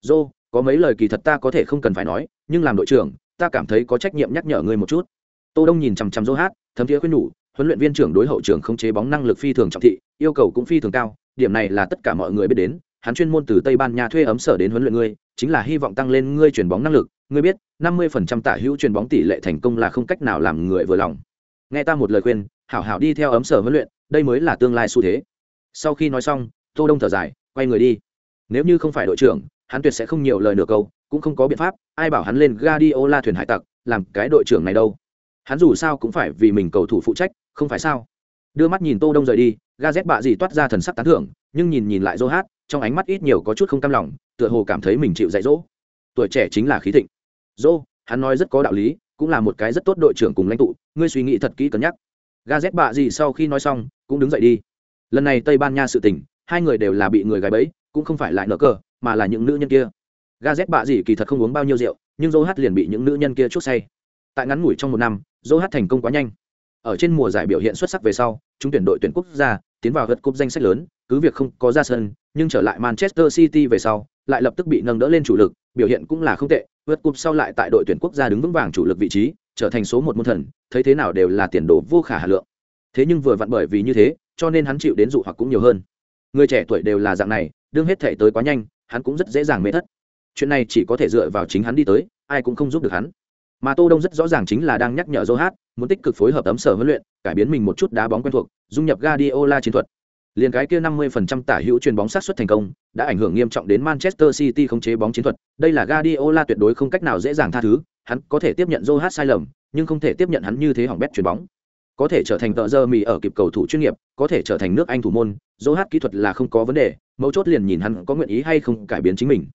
Dô có mấy lời kỳ thật ta có thể không cần phải nói, nhưng làm đội trưởng, ta cảm thấy có trách nhiệm nhắc nhở ngươi một chút. Tô đông nhìn chằm chằm dô hát thấm thiế khuyên nhủ, huấn luyện viên trưởng đối hậu trưởng không chế bóng năng lực phi thường trọng thị, yêu cầu cũng phi thường cao, điểm này là tất cả mọi người biết đến, hắn chuyên môn từ tây ban nha thuê ấm sở đến huấn luyện ngươi, chính là hy vọng tăng lên ngươi chuyền bóng năng lực, ngươi biết, năm mươi phần trăm tả hữu chuyền bóng tỷ lệ thành công là không cách nào làm người vừa lòng. Nghe ta một lời khuyên, hảo hảo đi theo ấm sở huấn luyện, đây mới là tương lai xu thế. Sau khi nói xong, tô đông thở dài, quay người đi. Nếu như không phải đội trưởng, hắn tuyệt sẽ không nhiều lời nửa câu, cũng không có biện pháp, ai bảo hắn lên Guardiola thuyền hải tặc, làm cái đội trưởng này đâu hắn dù sao cũng phải vì mình cầu thủ phụ trách, không phải sao? Đưa mắt nhìn tô đông rời đi, gazet bạ gì toát ra thần sắc tán thưởng, nhưng nhìn nhìn lại dô hát, trong ánh mắt ít nhiều có chút không cam lòng, tựa hồ cảm thấy mình chịu dạy dỗ. Tuổi trẻ chính là khí thịnh. Dô hắn nói rất có đạo lý, cũng là một cái rất tốt đội trưởng cùng lãnh tụ, ngươi suy nghĩ thật kỹ cân nhắc. Gazet bạ gì sau khi nói xong, cũng đứng dậy đi. Lần này tây ban nha sự tình, hai người đều là bị người gái bẫy, cũng không phải lại nợ cờ, mà là những nữ nhân kia. Gazet bạ gì kỳ thật không uống bao nhiêu rượu, nhưng dô hát liền bị những nữ nhân kia chút say tại ngắn ngủi trong một năm dô hát thành công quá nhanh. Ở trên mùa giải biểu hiện xuất sắc về sau, chúng tuyển đội tuyển quốc gia tiến vào gật cúp danh sách lớn, cứ việc không có ra sân, nhưng trở lại manchester city về sau, lại lập tức bị nâng đỡ lên chủ lực, biểu hiện cũng là không tệ. Vượt cúp sau lại tại đội tuyển quốc gia đứng vững vàng chủ lực vị trí, trở thành số một môn thần, thấy thế nào đều là tiền đồ vô khả hà lượng. Thế nhưng vừa vặn bởi vì như thế, cho nên hắn chịu đến dụ hoặc cũng nhiều hơn. Người trẻ tuổi đều là dạng này, đương hết thể tới quá nhanh, hắn cũng rất dễ dàng mê thất. Chuyện này chỉ có thể dựa vào chính hắn đi tới, ai cũng không giúp được hắn mà tô đông rất rõ ràng chính là đang nhắc nhở johat muốn tích cực phối hợp tấm sở huấn luyện, cải biến mình một chút đá bóng quen thuộc, dung nhập Guardiola chiến thuật. Liền cái kia 50% tả hữu truyền bóng sát xuất thành công, đã ảnh hưởng nghiêm trọng đến Manchester City không chế bóng chiến thuật. Đây là Guardiola tuyệt đối không cách nào dễ dàng tha thứ, hắn có thể tiếp nhận dô sai lầm, nhưng không thể tiếp nhận hắn như thế hỏng bét chuyền bóng. Có thể trở thành tợ giờ mì ở kịp cầu thủ chuyên nghiệp, có thể trở thành nước anh thủ môn dô kỹ thuật là không có vấn đề, mấu chốt liền nhìn hắn có nguyện ý hay không cải biến chính mình.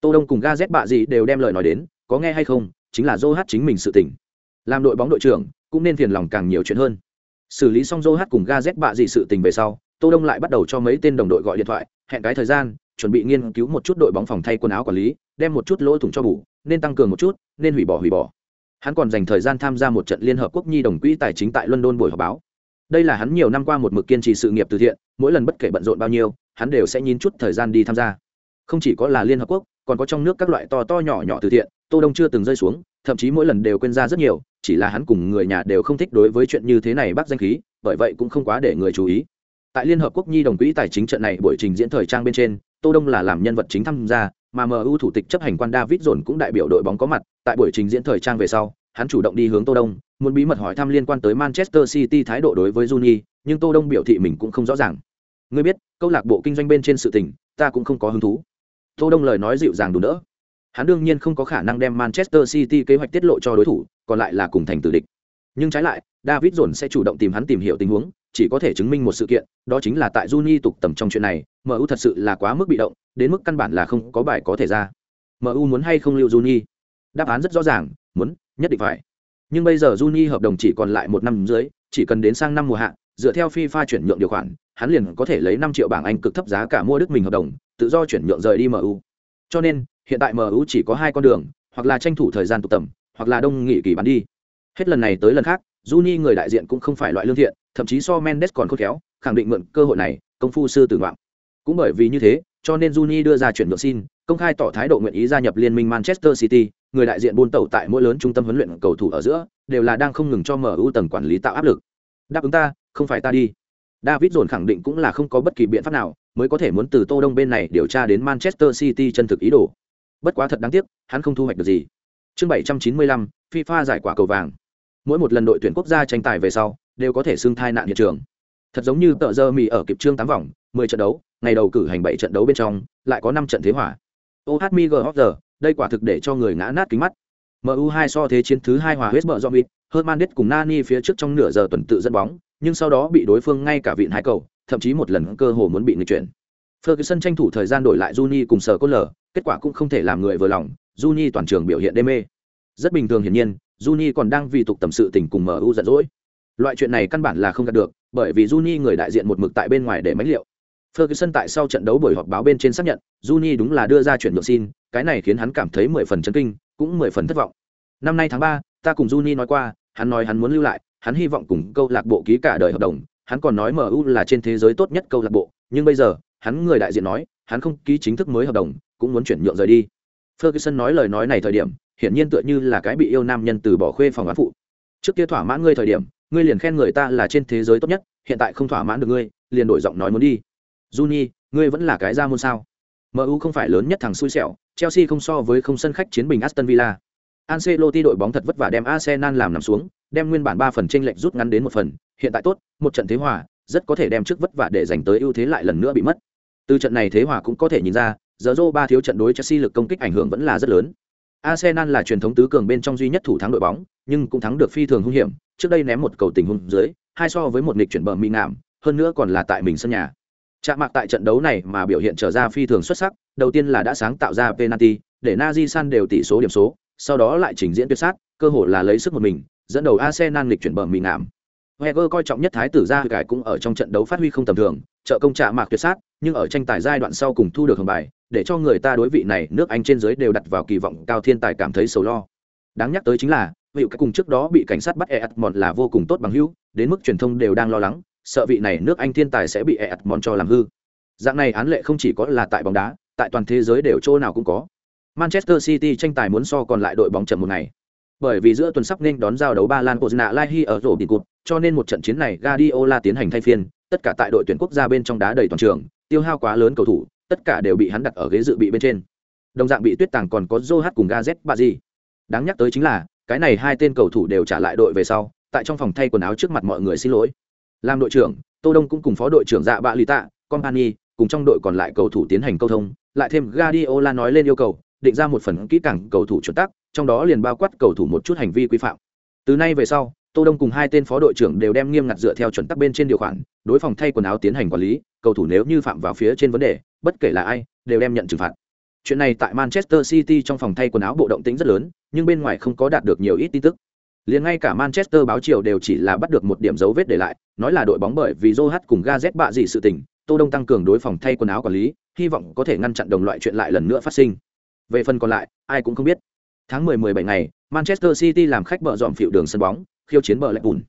Tô đông cùng Gazet bạ gì đều đem lời nói đến, có nghe hay không chính là dô hát chính mình sự tỉnh làm đội bóng đội trưởng, cũng nên phiền lòng càng nhiều chuyện hơn. Xử lý xong dô hát cùng ga z bạ gì sự tình về sau, tô đông lại bắt đầu cho mấy tên đồng đội gọi điện thoại, hẹn cái thời gian, chuẩn bị nghiên cứu một chút đội bóng phòng thay quần áo quản lý, đem một chút lỗ thủng cho bù, nên tăng cường một chút, nên hủy bỏ hủy bỏ. Hắn còn dành thời gian tham gia một trận liên hợp quốc nhi đồng quỹ tài chính tại london buổi họp báo. Đây là hắn nhiều năm qua một mực kiên trì sự nghiệp từ thiện, mỗi lần bất kể bận rộn bao nhiêu, hắn đều sẽ nhìn chút thời gian đi tham gia. Không chỉ có là liên hợp quốc, còn có trong nước các loại to to nhỏ nhỏ từ thiện tô đông chưa từng rơi xuống, thậm chí mỗi lần đều quên ra rất nhiều, chỉ là hắn cùng người nhà đều không thích đối với chuyện như thế này bác danh khí, bởi vậy cũng không quá để người chú ý. Tại liên hợp quốc nhi đồng quỹ tài chính trận này buổi trình diễn thời trang bên trên, tô đông là làm nhân vật chính tham gia, mà mu thủ tịch chấp hành quan david dồn cũng đại biểu đội bóng có mặt. Tại buổi trình diễn thời trang về sau, hắn chủ động đi hướng tô đông, muốn bí mật hỏi thăm liên quan tới manchester city thái độ đối với juni, nhưng tô đông biểu thị mình cũng không rõ ràng. Ngươi biết, câu lạc bộ kinh doanh bên trên sự tình, ta cũng không có hứng thú. Tô đông lời nói dịu dàng đủ đỡ hắn đương nhiên không có khả năng đem manchester city kế hoạch tiết lộ cho đối thủ, còn lại là cùng thành tử địch. Nhưng trái lại, david dồn sẽ chủ động tìm hắn tìm hiểu tình huống, chỉ có thể chứng minh một sự kiện, đó chính là tại juni tục tầm trong chuyện này mu thật sự là quá mức bị động, đến mức căn bản là không có bài có thể ra. Mu muốn hay không lưu juni? Đáp án rất rõ ràng, muốn, nhất định phải. Nhưng bây giờ Juni hợp đồng chỉ còn lại một năm dưới, chỉ cần đến sang năm mùa hạ, dựa theo FIFA chuyển nhượng điều khoản, hắn liền có thể lấy năm triệu bảng Anh cực thấp giá cả mua đức mình hợp đồng, tự do chuyển nhượng rời đi MU cho nên hiện tại MU chỉ có hai con đường, hoặc là tranh thủ thời gian tụ tầm, hoặc là đông nghị kỳ bán đi. Hết lần này tới lần khác, Juni người đại diện cũng không phải loại lương thiện, thậm chí so Mendes còn khôn khéo, khẳng định mượn cơ hội này, công phu sư tử ngoạm cũng bởi vì như thế, cho nên Juni đưa ra chuyển nhượng xin, công khai tỏ thái độ nguyện ý gia nhập liên minh Manchester City, người đại diện buôn tàu tại mỗi lớn trung tâm huấn luyện cầu thủ ở giữa, đều là đang không ngừng cho MU tầng quản lý tạo áp lực. Đáp ứng ta, không phải ta đi. David dồn khẳng định cũng là không có bất kỳ biện pháp nào, mới có thể muốn từ Tô Đông bên này điều tra đến Manchester City chân thực ý đồ. Bất quá thật đáng tiếc, hắn không thu hoạch được gì. Chương 795, FIFA giải quả cầu vàng. Mỗi một lần đội tuyển quốc gia tranh tài về sau, đều có thể xưng thai nạn hiện trường. Thật giống như tợ dơ mì ở kịp trương tám vòng, 10 trận đấu, ngày đầu cử hành bảy trận đấu bên trong, lại có năm trận thế hỏa. OHMGHG, đây quả thực để cho người ngã nát kính mắt. mu hai so thế chiến thứ hai hòa hết mở do mịt hơn manit cùng Nani phía trước trong nửa giờ tuần tự dẫn bóng, nhưng sau đó bị đối phương ngay cả vịn hai cầu, thậm chí một lần cơ hồ muốn bị nghịch chuyển. Ferguson tranh thủ thời gian đổi lại Juni cùng sở cốt lở, kết quả cũng không thể làm người vừa lòng, Juni toàn trường biểu hiện đê mê. Rất bình thường hiển nhiên, Juni còn đang vì tục tầm sự tình cùng MU giận dỗi. Loại chuyện này căn bản là không đạt được, bởi vì Juni người đại diện một mực tại bên ngoài để máy liệu. Ferguson tại sau trận đấu buổi họp báo bên trên xác nhận, Juni đúng là đưa ra chuyển nhượng xin, cái này khiến hắn cảm thấy mười phần chấn kinh, cũng mười phần thất vọng. Năm nay tháng ba, ta cùng Juni nói qua, hắn nói hắn muốn lưu lại, hắn hy vọng cùng câu lạc bộ ký cả đời hợp đồng, hắn còn nói MU là trên thế giới tốt nhất câu lạc bộ, nhưng bây giờ, hắn người đại diện nói, hắn không ký chính thức mới hợp đồng, cũng muốn chuyển nhượng rời đi. Ferguson nói lời nói này thời điểm, hiển nhiên tựa như là cái bị yêu nam nhân từ bỏ khuê phòng án phụ. Trước kia thỏa mãn ngươi thời điểm, ngươi liền khen người ta là trên thế giới tốt nhất, hiện tại không thỏa mãn được ngươi, liền đổi giọng nói muốn đi. Juni, ngươi vẫn là cái ra môn sao? MU không phải lớn nhất thằng xui xẻo, Chelsea không so với không sân khách chiến bình Aston Villa. Ancelotti đội bóng thật vất vả đem Arsenal làm nằm xuống, đem nguyên bản ba phần chênh lệch rút ngắn đến một phần, hiện tại tốt, một trận thế hòa, rất có thể đem trước vất vả để giành tới ưu thế lại lần nữa bị mất. Từ trận này thế hòa cũng có thể nhìn ra, giờ Zoro ba thiếu trận đối Chelsea lực công kích ảnh hưởng vẫn là rất lớn. Arsenal là truyền thống tứ cường bên trong duy nhất thủ thắng đội bóng, nhưng cũng thắng được phi thường hung hiểm, trước đây ném một cầu tình hung dưới, hai so với một nghịch chuyển bờ mỹ ngạm, hơn nữa còn là tại mình sân nhà. Chạm mạc tại trận đấu này mà biểu hiện trở ra phi thường xuất sắc, đầu tiên là đã sáng tạo ra penalty, để Nazi San đều tỷ số điểm số, sau đó lại trình diễn tuyệt sát, cơ hội là lấy sức một mình, dẫn đầu Arsenal nghịch chuyển bờ mì ngạm, Wenger coi trọng nhất thái tử gia cải cũng ở trong trận đấu phát huy không tầm thường, trợ công trả mạc tuyệt sát, nhưng ở tranh tài giai đoạn sau cùng thu được hồng bài, để cho người ta đối vị này nước Anh trên dưới đều đặt vào kỳ vọng cao thiên tài cảm thấy sầu lo. Đáng nhắc tới chính là, vị cái cùng trước đó bị cảnh sát bắt Eatmon là vô cùng tốt bằng hữu, đến mức truyền thông đều đang lo lắng, sợ vị này nước Anh thiên tài sẽ bị Eatmon cho làm hư. Dạng này án lệ không chỉ có là tại bóng đá, tại toàn thế giới đều chỗ nào cũng có. Manchester City tranh tài muốn so còn lại đội bóng chậm một ngày. Bởi vì giữa tuần sắp nên đón giao đấu Ba Lan Pozna Lai ở rổ biển cụt, cho nên một trận chiến này Guardiola tiến hành thay phiên, tất cả tại đội tuyển quốc gia bên trong đá đầy toàn trường, tiêu hao quá lớn cầu thủ, tất cả đều bị hắn đặt ở ghế dự bị bên trên. Đồng dạng bị tuyết tàng còn có Joe cùng Gazet Bazi. Đáng nhắc tới chính là, cái này hai tên cầu thủ đều trả lại đội về sau, tại trong phòng thay quần áo trước mặt mọi người xin lỗi. Làm đội trưởng, Tô Đông cũng cùng phó đội trưởng Dạ Bạ Lì Tạ, Company, cùng trong đội còn lại cầu thủ tiến hành câu thông, lại thêm Guardiola nói lên yêu cầu, định ra một phần kỹ càng cầu thủ chuẩn tắc, trong đó liền bao quát cầu thủ một chút hành vi quy phạm. Từ nay về sau, Tô Đông cùng hai tên phó đội trưởng đều đem nghiêm ngặt dựa theo chuẩn tắc bên trên điều khoản, đối phòng thay quần áo tiến hành quản lý, cầu thủ nếu như phạm vào phía trên vấn đề, bất kể là ai, đều đem nhận trừng phạt. Chuyện này tại Manchester City trong phòng thay quần áo bộ động tính rất lớn, nhưng bên ngoài không có đạt được nhiều ít tin tức. Liền ngay cả Manchester báo chiều đều chỉ là bắt được một điểm dấu vết để lại, nói là đội bóng bởi vì Joh cùng Gazet bạ gì sự tình, Tô Đông tăng cường đối phòng thay quần áo quản lý, hy vọng có thể ngăn chặn đồng loại chuyện lại lần nữa phát sinh. Về phần còn lại, ai cũng không biết. Tháng 10-17 ngày, Manchester City làm khách bờ dọn phiệu đường sân bóng, khiêu chiến bờ lạch bùn.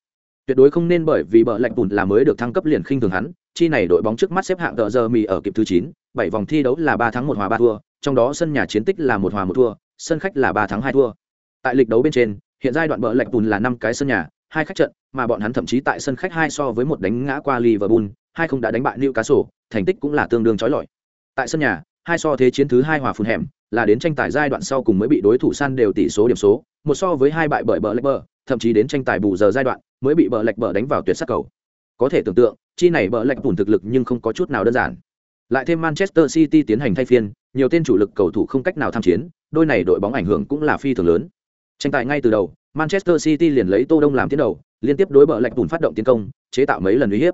Tuyệt đối không nên bởi vì bờ lạch bùn là mới được thăng cấp liền khinh thường hắn, chi này đội bóng trước mắt xếp hạng tờ giờ mì ở kịp thứ 9, 7 vòng thi đấu là 3 thắng 1 hòa 3 thua, trong đó sân nhà chiến tích là 1 hòa 1 thua, sân khách là 3 thắng 2 thua. Tại lịch đấu bên trên, hiện giai đoạn bờ lạch bùn là 5 cái sân nhà, hai khách trận, mà bọn hắn thậm chí tại sân khách hai so với một đánh ngã qua Liverpool, hai không đã đánh bại Newcastle, thành tích cũng là tương đương chói lọi. Tại sân nhà, hai so thế chiến thứ hai hòa phun hẻm, là đến tranh tài giai đoạn sau cùng mới bị đối thủ săn đều tỷ số điểm số, một so với hai bại bởi bờ lệch bờ, thậm chí đến tranh tài bù giờ giai đoạn mới bị bờ lệch bờ đánh vào tuyệt sắc cầu. Có thể tưởng tượng, chi này bờ lệch bùn thực lực nhưng không có chút nào đơn giản. Lại thêm Manchester City tiến hành thay phiên, nhiều tên chủ lực cầu thủ không cách nào tham chiến, đôi này đội bóng ảnh hưởng cũng là phi thường lớn. Tranh tài ngay từ đầu, Manchester City liền lấy Tô Đông làm tiến đầu, liên tiếp đối bờ lệch bùn phát động tiến công, chế tạo mấy lần uy hiếp.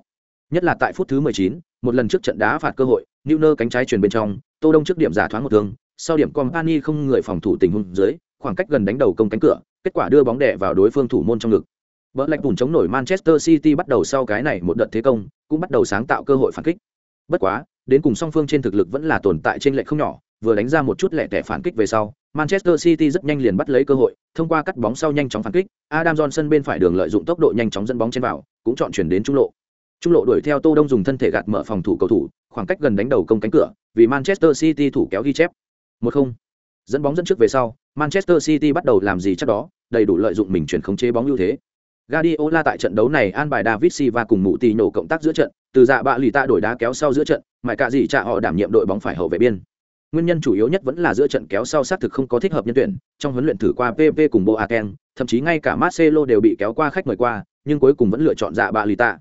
Nhất là tại phút thứ 19, một lần trước trận đá phạt cơ hội, Newner cánh trái truyền bên trong, Tô Đông trước điểm giả thoáng một thương, sau điểm company không người phòng thủ tình huống dưới, khoảng cách gần đánh đầu công cánh cửa kết quả đưa bóng đè vào đối phương thủ môn trong ngực Bỡ lạch bùn chống nổi Manchester City bắt đầu sau cái này một đợt thế công, cũng bắt đầu sáng tạo cơ hội phản kích. Bất quá, đến cùng song phương trên thực lực vẫn là tồn tại trên lệch không nhỏ, vừa đánh ra một chút lẻ tẻ phản kích về sau, Manchester City rất nhanh liền bắt lấy cơ hội, thông qua cắt bóng sau nhanh chóng phản kích, Adam Johnson bên phải đường lợi dụng tốc độ nhanh chóng dẫn bóng trên vào, cũng chọn chuyển đến trung lộ. Trung lộ đuổi theo Tô Đông dùng thân thể gạt mở phòng thủ cầu thủ, khoảng cách gần đánh đầu công cánh cửa, vì Manchester City thủ kéo ghi chép. 1-0. Dẫn bóng dẫn trước về sau, Manchester City bắt đầu làm gì chắc đó, đầy đủ lợi dụng mình chuyển khống chế bóng ưu thế. Guardiola tại trận đấu này an bài David Silva cùng Mụ Tì nổ cộng tác giữa trận, từ dạ bạ lì tạ đổi đá kéo sau giữa trận, mãi cả gì trả họ đảm nhiệm đội bóng phải hậu vệ biên. Nguyên nhân chủ yếu nhất vẫn là giữa trận kéo sau xác thực không có thích hợp nhân tuyển, trong huấn luyện thử qua PP cùng Boateng, thậm chí ngay cả Marcelo đều bị kéo qua khách mời qua, nhưng cuối cùng vẫn lựa chọn dạ bạ lì tạ.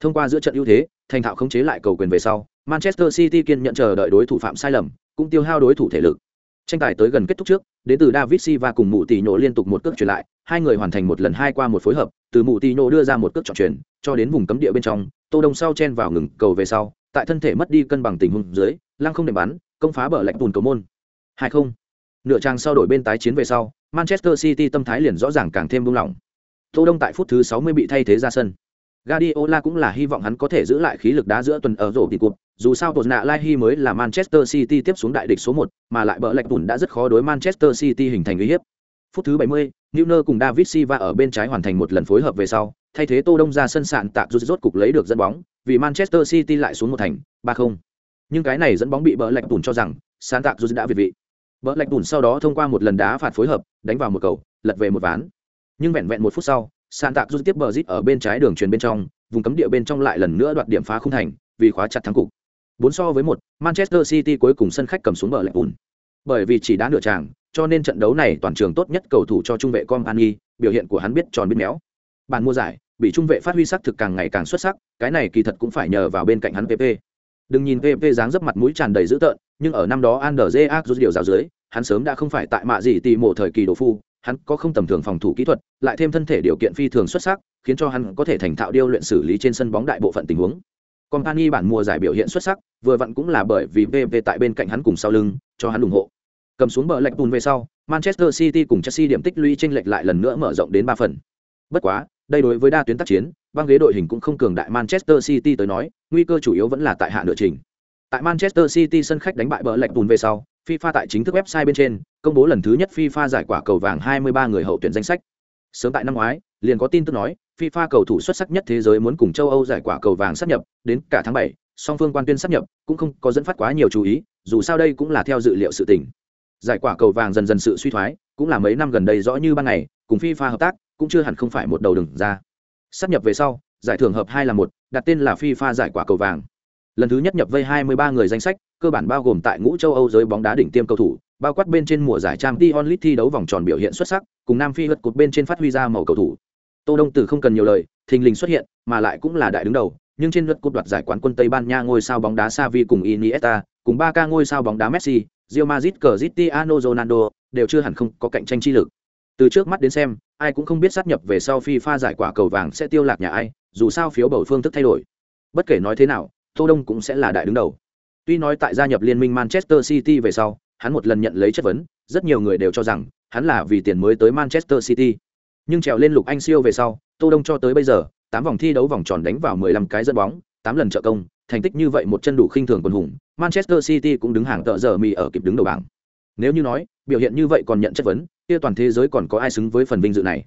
Thông qua giữa trận ưu thế, thành thạo khống chế lại cầu quyền về sau, Manchester City kiên nhận chờ đợi đối thủ phạm sai lầm, cũng tiêu hao đối thủ thể lực. Tranh tài tới gần kết thúc trước, đến từ David Silva cùng Mụ Tỷ Nhổ liên tục một cước chuyển lại, hai người hoàn thành một lần hai qua một phối hợp, từ Mụ Tỷ Nhổ đưa ra một cước chọn chuyển, cho đến vùng cấm địa bên trong, Tô Đông sau chen vào ngừng cầu về sau, tại thân thể mất đi cân bằng tình huống dưới, lăng không để bắn, công phá bờ lạch tùn cầu môn. Hai không. Nửa trang sau đổi bên tái chiến về sau, Manchester City tâm thái liền rõ ràng càng thêm buông lỏng. Tô Đông tại phút thứ 60 bị thay thế ra sân. Guardiola cũng là hy vọng hắn có thể giữ lại khí lực đá giữa tuần ở rổ tỷ cuộc, dù sao tột nạ Lai mới là Manchester City tiếp xuống đại địch số 1, mà lại bỡ lệch tùn đã rất khó đối Manchester City hình thành uy hiếp. Phút thứ 70, Neuer cùng David Silva ở bên trái hoàn thành một lần phối hợp về sau, thay thế Tô Đông ra sân sạn tạm rút rốt cục lấy được dẫn bóng, vì Manchester City lại xuống một thành 3-0. Nhưng cái này dẫn bóng bị bỡ lệch tùn cho rằng, sạn tạm rút đã việt vị. Bỡ lệch tùn sau đó thông qua một lần đá phạt phối hợp, đánh vào một cầu, lật về một ván. Nhưng vẹn vẹn một phút sau, Sàn tạc rút tiếp bờ rít ở bên trái đường truyền bên trong, vùng cấm địa bên trong lại lần nữa đoạt điểm phá không thành, vì khóa chặt thắng cục. Bốn so với một, Manchester City cuối cùng sân khách cầm xuống bờ lệch bùn. Bởi vì chỉ đá nửa tràng, cho nên trận đấu này toàn trường tốt nhất cầu thủ cho trung vệ Company, biểu hiện của hắn biết tròn biết méo. Bàn mua giải, bị trung vệ phát huy sắc thực càng ngày càng xuất sắc, cái này kỳ thật cũng phải nhờ vào bên cạnh hắn PP. Đừng nhìn PP dáng dấp mặt mũi tràn đầy dữ tợn, nhưng ở năm đó Anderlecht rút điều giáo dưới, hắn sớm đã không phải tại mạ gì tì mộ thời kỳ đồ phu, hắn có không tầm thường phòng thủ kỹ thuật, lại thêm thân thể điều kiện phi thường xuất sắc, khiến cho hắn có thể thành thạo điêu luyện xử lý trên sân bóng đại bộ phận tình huống. Company bản mùa giải biểu hiện xuất sắc, vừa vặn cũng là bởi vì VV tại bên cạnh hắn cùng sau lưng, cho hắn ủng hộ. Cầm xuống bờ lệch bùn về sau, Manchester City cùng Chelsea điểm tích lũy chênh lệch lại lần nữa mở rộng đến 3 phần. Bất quá, đây đối với đa tuyến tác chiến, băng ghế đội hình cũng không cường đại Manchester City tới nói, nguy cơ chủ yếu vẫn là tại hạ nửa trình. Tại Manchester City sân khách đánh bại bờ lệch bùn về sau, FIFA tại chính thức website bên trên công bố lần thứ nhất FIFA giải quả cầu vàng 23 người hậu tuyển danh sách. Sớm tại năm ngoái, liền có tin tức nói, FIFA cầu thủ xuất sắc nhất thế giới muốn cùng châu Âu giải quả cầu vàng sắp nhập, đến cả tháng 7, song phương quan tuyên sắp nhập, cũng không có dẫn phát quá nhiều chú ý, dù sao đây cũng là theo dự liệu sự tình. Giải quả cầu vàng dần dần sự suy thoái, cũng là mấy năm gần đây rõ như ban ngày, cùng FIFA hợp tác, cũng chưa hẳn không phải một đầu đường ra. Sắp nhập về sau, giải thưởng hợp hai là một, đặt tên là FIFA giải quả cầu vàng. Lần thứ nhất nhập vây 23 người danh sách, cơ bản bao gồm tại ngũ châu Âu giới bóng đá đỉnh tiêm cầu thủ, bao quát bên trên mùa giải Champions League thi đấu vòng tròn biểu hiện xuất sắc, cùng Nam Phi vượt cột bên trên phát huy ra màu cầu thủ. Tô Đông Tử không cần nhiều lời, thình lình xuất hiện, mà lại cũng là đại đứng đầu, nhưng trên lượt cột đoạt giải quán quân Tây Ban Nha ngôi sao bóng đá Xavi cùng Iniesta, cùng ba ca ngôi sao bóng đá Messi, Real Madrid Cristiano Ronaldo đều chưa hẳn không có cạnh tranh chi lực. Từ trước mắt đến xem, ai cũng không biết sát nhập về sau FIFA giải quả cầu vàng sẽ tiêu lạc nhà ai, dù sao phiếu bầu phương thức thay đổi. Bất kể nói thế nào, Tô Đông cũng sẽ là đại đứng đầu. Tuy nói tại gia nhập liên minh Manchester City về sau, hắn một lần nhận lấy chất vấn, rất nhiều người đều cho rằng hắn là vì tiền mới tới Manchester City. Nhưng trèo lên lục anh siêu về sau, Tô Đông cho tới bây giờ, 8 vòng thi đấu vòng tròn đánh vào 15 cái dẫn bóng, 8 lần trợ công, thành tích như vậy một chân đủ khinh thường quần hùng, Manchester City cũng đứng hàng tợ giờ mì ở kịp đứng đầu bảng. Nếu như nói, biểu hiện như vậy còn nhận chất vấn, kia toàn thế giới còn có ai xứng với phần vinh dự này.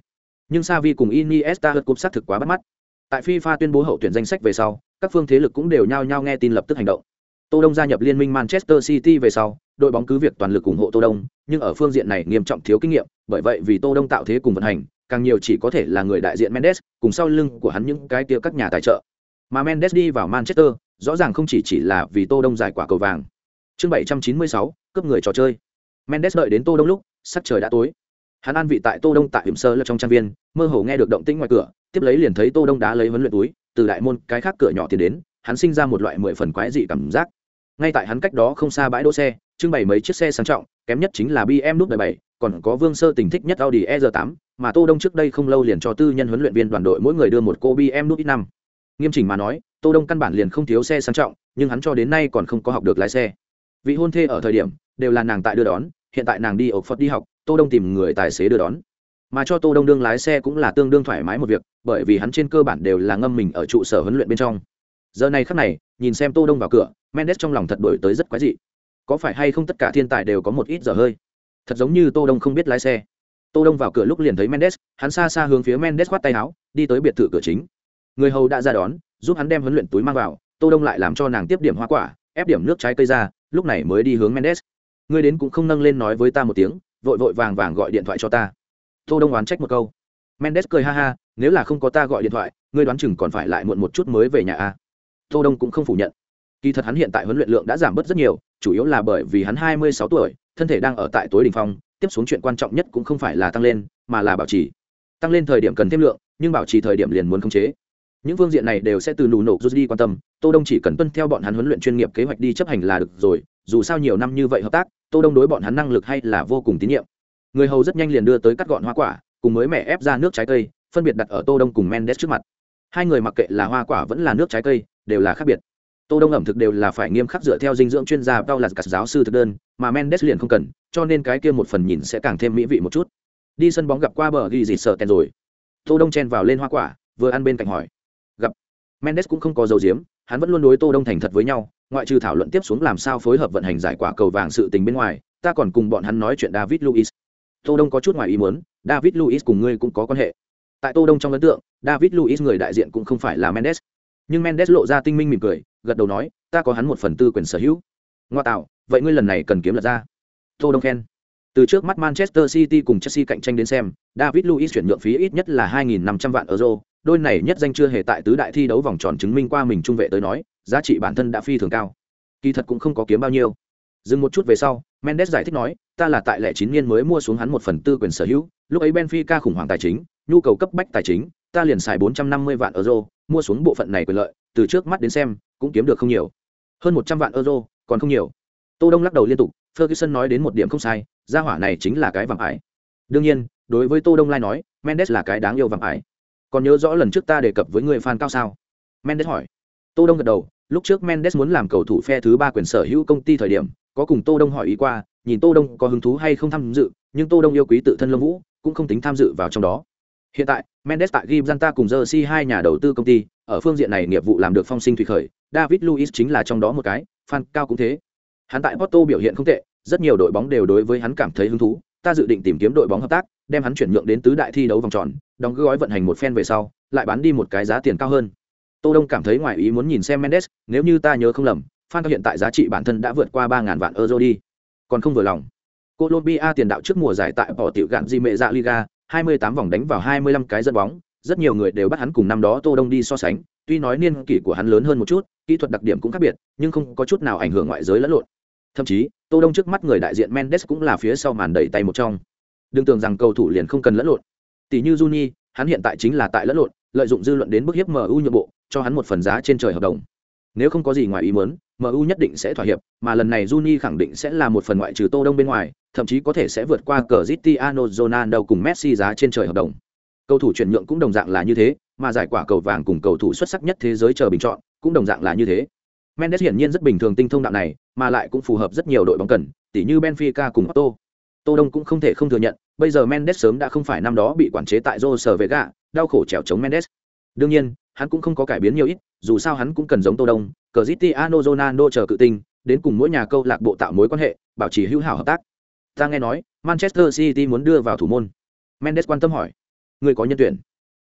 Nhưng Xavi cùng Iniesta hợp cúp sát thực quá bắt mắt. Tại FIFA tuyên bố hậu tuyển danh sách về sau, các phương thế lực cũng đều nhao nhao nghe tin lập tức hành động. Tô Đông gia nhập liên minh Manchester City về sau, đội bóng cứ việc toàn lực ủng hộ Tô Đông, nhưng ở phương diện này nghiêm trọng thiếu kinh nghiệm, bởi vậy vì Tô Đông tạo thế cùng vận hành, càng nhiều chỉ có thể là người đại diện Mendes, cùng sau lưng của hắn những cái kia các nhà tài trợ. Mà Mendes đi vào Manchester, rõ ràng không chỉ chỉ là vì Tô Đông giải quả cầu vàng. Chương 796, cấp người trò chơi. Mendes đợi đến Tô Đông lúc, sắp trời đã tối. Hắn an vị tại Tô Đông tại hiểm sơ là trong trang viên, mơ hồ nghe được động tĩnh ngoài cửa, tiếp lấy liền thấy Tô Đông đá lấy vấn luyện túi, từ đại môn cái khác cửa nhỏ tiến đến, hắn sinh ra một loại mười phần quái dị cảm giác. Ngay tại hắn cách đó không xa bãi đỗ xe, trưng bày mấy chiếc xe sang trọng, kém nhất chính là BMW 7, còn có Vương Sơ tình thích nhất Audi E8, mà Tô Đông trước đây không lâu liền cho tư nhân huấn luyện viên đoàn đội mỗi người đưa một cô BMW X5. Nghiêm chỉnh mà nói, Tô Đông căn bản liền không thiếu xe sang trọng, nhưng hắn cho đến nay còn không có học được lái xe. Vị hôn thê ở thời điểm đều là nàng tại đưa đón, hiện tại nàng đi ộc Phật đi học, tô đông tìm người tài xế đưa đón mà cho tô đông đương lái xe cũng là tương đương thoải mái một việc bởi vì hắn trên cơ bản đều là ngâm mình ở trụ sở huấn luyện bên trong. Giờ này khắc này, nhìn xem tô đông vào cửa, mendes trong lòng thật đổi tới rất quái dị. Có phải hay không tất cả thiên tài đều có một ít giờ hơi? Thật giống như tô đông không biết lái xe. Tô đông vào cửa lúc liền thấy mendes, hắn xa xa hướng phía mendes khoát tay áo, đi tới biệt thự cửa chính. Người hầu đã ra đón, giúp hắn đem huấn luyện túi mang vào, tô đông lại làm cho nàng tiếp điểm hoa quả, ép điểm nước trái cây ra, lúc này mới đi hướng mendes. Người đến cũng không nâng lên nói với ta một tiếng, vội vội vàng vàng gọi điện thoại cho ta. Tô đông oán trách một câu. Mendes cười ha ha nếu là không có ta gọi điện thoại, ngươi đoán chừng còn phải lại muộn một chút mới về nhà a tô đông cũng không phủ nhận. Kỳ thật hắn hiện tại huấn luyện lượng đã giảm bớt rất nhiều, chủ yếu là bởi vì hắn 26 tuổi, thân thể đang ở tại tối đỉnh phong, tiếp xuống chuyện quan trọng nhất cũng không phải là tăng lên, mà là bảo trì. Tăng lên thời điểm cần thêm lượng, nhưng bảo trì thời điểm liền muốn khống chế. Những phương diện này đều sẽ từ nụ nổ rút đi quan tâm, tô đông chỉ cần tuân theo bọn hắn huấn luyện chuyên nghiệp kế hoạch đi chấp hành là được rồi, dù sao nhiều năm như vậy hợp tác, tô đông đối bọn hắn năng lực hay là vô cùng tín nhiệm. Người hầu rất nhanh liền đưa tới cắt gọn hoa quả, cùng mới mẹ ép ra nước trái cây phân biệt đặt ở tô đông cùng mendes trước mặt. Hai người mặc kệ là hoa quả vẫn là nước trái cây, đều là khác biệt. Tô đông ẩm thực đều là phải nghiêm khắc dựa theo dinh dưỡng chuyên gia bao là cả giáo sư thực đơn, mà mendes liền không cần, cho nên cái kia một phần nhìn sẽ càng thêm mỹ vị một chút. Đi sân bóng gặp qua bờ ghi gì sợ tèn rồi. Tô đông chen vào lên hoa quả, vừa ăn bên cạnh hỏi. Gặp. Mendes cũng không có dầu diếm hắn vẫn luôn đối tô đông thành thật với nhau, ngoại trừ thảo luận tiếp xuống làm sao phối hợp vận hành giải quả cầu vàng sự tình bên ngoài, ta còn cùng bọn hắn nói chuyện david luis tô đông có chút ngoài ý muốn, david luis cùng ngươi cũng có quan hệ tại tô đông trong ấn tượng, david luis người đại diện cũng không phải là mendes. Nhưng mendes lộ ra tinh minh mỉm cười, gật đầu nói, ta có hắn một phần tư quyền sở hữu. Ngoa tạo, vậy ngươi lần này cần kiếm lật ra. Tô đông khen. Từ trước mắt manchester city cùng chelsea cạnh tranh đến xem, david luiz chuyển nhượng phí ít nhất là 2.500 vạn euro, đôi này nhất danh chưa hề tại tứ đại thi đấu vòng tròn chứng minh qua mình trung vệ tới nói, giá trị bản thân đã phi thường cao. Kỳ thật cũng không có kiếm bao nhiêu. Dừng một chút về sau, mendes giải thích nói, ta là tại lẻ chín niên mới mua xuống hắn một phần tư quyền sở hữu, lúc ấy benfica khủng hoảng tài chính nhu cầu cấp bách tài chính, ta liền xài 450 vạn euro, mua xuống bộ phận này quyền lợi, từ trước mắt đến xem, cũng kiếm được không nhiều. Hơn một trăm vạn euro, còn không nhiều. Tô đông lắc đầu liên tục, ferguson nói đến một điểm không sai, gia hỏa này chính là cái vàng ải. Đương nhiên, đối với tô đông lai nói, mendes là cái đáng yêu vàng ải. Còn nhớ rõ lần trước ta đề cập với người fan cao sao? Mendes hỏi. Tô đông gật đầu, lúc trước mendes muốn làm cầu thủ phe thứ ba quyền sở hữu công ty thời điểm, có cùng tô đông hỏi ý qua, nhìn tô đông có hứng thú hay không tham dự, nhưng tô đông yêu quý tự thân lâm vũ, cũng không tính tham dự vào trong đó hiện tại mendes tại gibzanta cùng jersey hai nhà đầu tư công ty ở phương diện này nghiệp vụ làm được phong sinh thủy khởi david luiz chính là trong đó một cái fan cao cũng thế. Hắn tại porto biểu hiện không tệ rất nhiều đội bóng đều đối với hắn cảm thấy hứng thú ta dự định tìm kiếm đội bóng hợp tác đem hắn chuyển nhượng đến tứ đại thi đấu vòng tròn đóng gói vận hành một phen về sau lại bán đi một cái giá tiền cao hơn. Tô đông cảm thấy ngoài ý muốn nhìn xem mendes nếu như ta nhớ không lầm fan hiện tại giá trị bản thân đã vượt qua ba ngàn vạn euro đi. Còn không vừa lòng. Colombia tiền đạo trước mùa giải tại bỏ tiểu gạn di mẹ dạ Liga, 28 vòng đánh vào 25 cái dẫn bóng, rất nhiều người đều bắt hắn cùng năm đó Tô Đông đi so sánh, tuy nói niên kỷ của hắn lớn hơn một chút, kỹ thuật đặc điểm cũng khác biệt, nhưng không có chút nào ảnh hưởng ngoại giới lẫn lộn. Thậm chí, Tô Đông trước mắt người đại diện Mendes cũng là phía sau màn đẩy tay một trong. Đừng tưởng rằng cầu thủ liền không cần lẫn lộn. Tỷ như Juni, hắn hiện tại chính là tại lẫn lộn, lợi dụng dư luận đến bức hiếp MU nhượng bộ, cho hắn một phần giá trên trời hợp đồng. Nếu không có gì ngoài ý muốn, MU nhất định sẽ thỏa hiệp, mà lần này Juni khẳng định sẽ là một phần ngoại trừ Tô Đông bên ngoài, thậm chí có thể sẽ vượt qua Cristiano Ronaldo cùng Messi giá trên trời hợp đồng. Cầu thủ chuyển nhượng cũng đồng dạng là như thế, mà giải quả cầu vàng cùng cầu thủ xuất sắc nhất thế giới chờ bình chọn, cũng đồng dạng là như thế. Mendes hiển nhiên rất bình thường tinh thông đạo này, mà lại cũng phù hợp rất nhiều đội bóng cần, tỉ như Benfica cùng Porto. Tô Đông cũng không thể không thừa nhận, bây giờ Mendes sớm đã không phải năm đó bị quản chế tại Jose Vega, đau khổ trèo chống Mendes. Đương nhiên, hắn cũng không có cải biến nhiều ít, dù sao hắn cũng cần giống Tô Đông, Cristiano Ronaldo chờ cự tinh, đến cùng mỗi nhà câu lạc bộ tạo mối quan hệ, bảo trì hữu hảo hợp tác. Ta nghe nói, Manchester City muốn đưa vào thủ môn. Mendes quan tâm hỏi, người có nhân tuyển?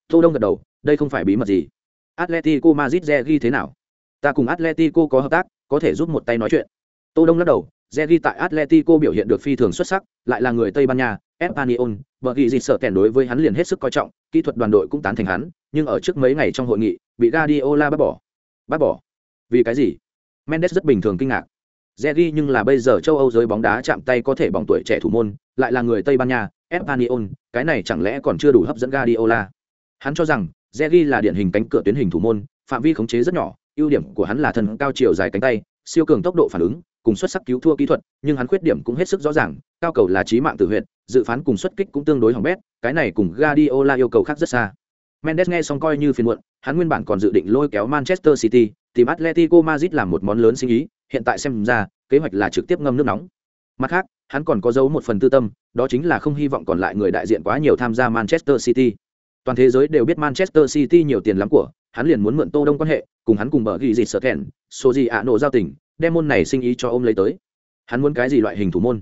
Tô Đông gật đầu, đây không phải bí mật gì. Atletico Madrid ghi thế nào? Ta cùng Atletico có hợp tác, có thể giúp một tay nói chuyện. Tô Đông lắc đầu, ghi tại Atletico biểu hiện được phi thường xuất sắc, lại là người Tây Ban Nha, Espanyol, vợ ghi gì sợ kèn đối với hắn liền hết sức coi trọng, kỹ thuật đoàn đội cũng tán thành hắn, nhưng ở trước mấy ngày trong hội nghị, bị Guardiola bác bỏ. Bác bỏ? Vì cái gì? Mendes rất bình thường kinh ngạc. Zegi nhưng là bây giờ châu Âu giới bóng đá chạm tay có thể bóng tuổi trẻ thủ môn, lại là người Tây Ban Nha, Espanyol, cái này chẳng lẽ còn chưa đủ hấp dẫn Guardiola. Hắn cho rằng, Zegi là điển hình cánh cửa tuyến hình thủ môn, phạm vi khống chế rất nhỏ, ưu điểm của hắn là thân cao chiều dài cánh tay, siêu cường tốc độ phản ứng, cùng xuất sắc cứu thua kỹ thuật, nhưng hắn khuyết điểm cũng hết sức rõ ràng, cao cầu là chí mạng tử huyệt, dự phán cùng xuất kích cũng tương đối hỏng bét, cái này cùng Guardiola yêu cầu khác rất xa. Mendes nghe xong coi như phiền muộn, hắn nguyên bản còn dự định lôi kéo Manchester City, tìm Atletico Madrid làm một món lớn sinh ý, hiện tại xem ra, kế hoạch là trực tiếp ngâm nước nóng. mặt khác hắn còn có dấu một phần tư tâm đó chính là không hy vọng còn lại người đại diện quá nhiều tham gia manchester city. Toàn thế giới đều biết manchester city nhiều tiền lắm của hắn liền muốn mượn tô đông quan hệ cùng hắn cùng bờ ghi dịt sợ thẹn số gì ạ nổ giao tình đem môn này sinh ý cho ôm lấy tới. Hắn muốn cái gì loại hình thủ môn?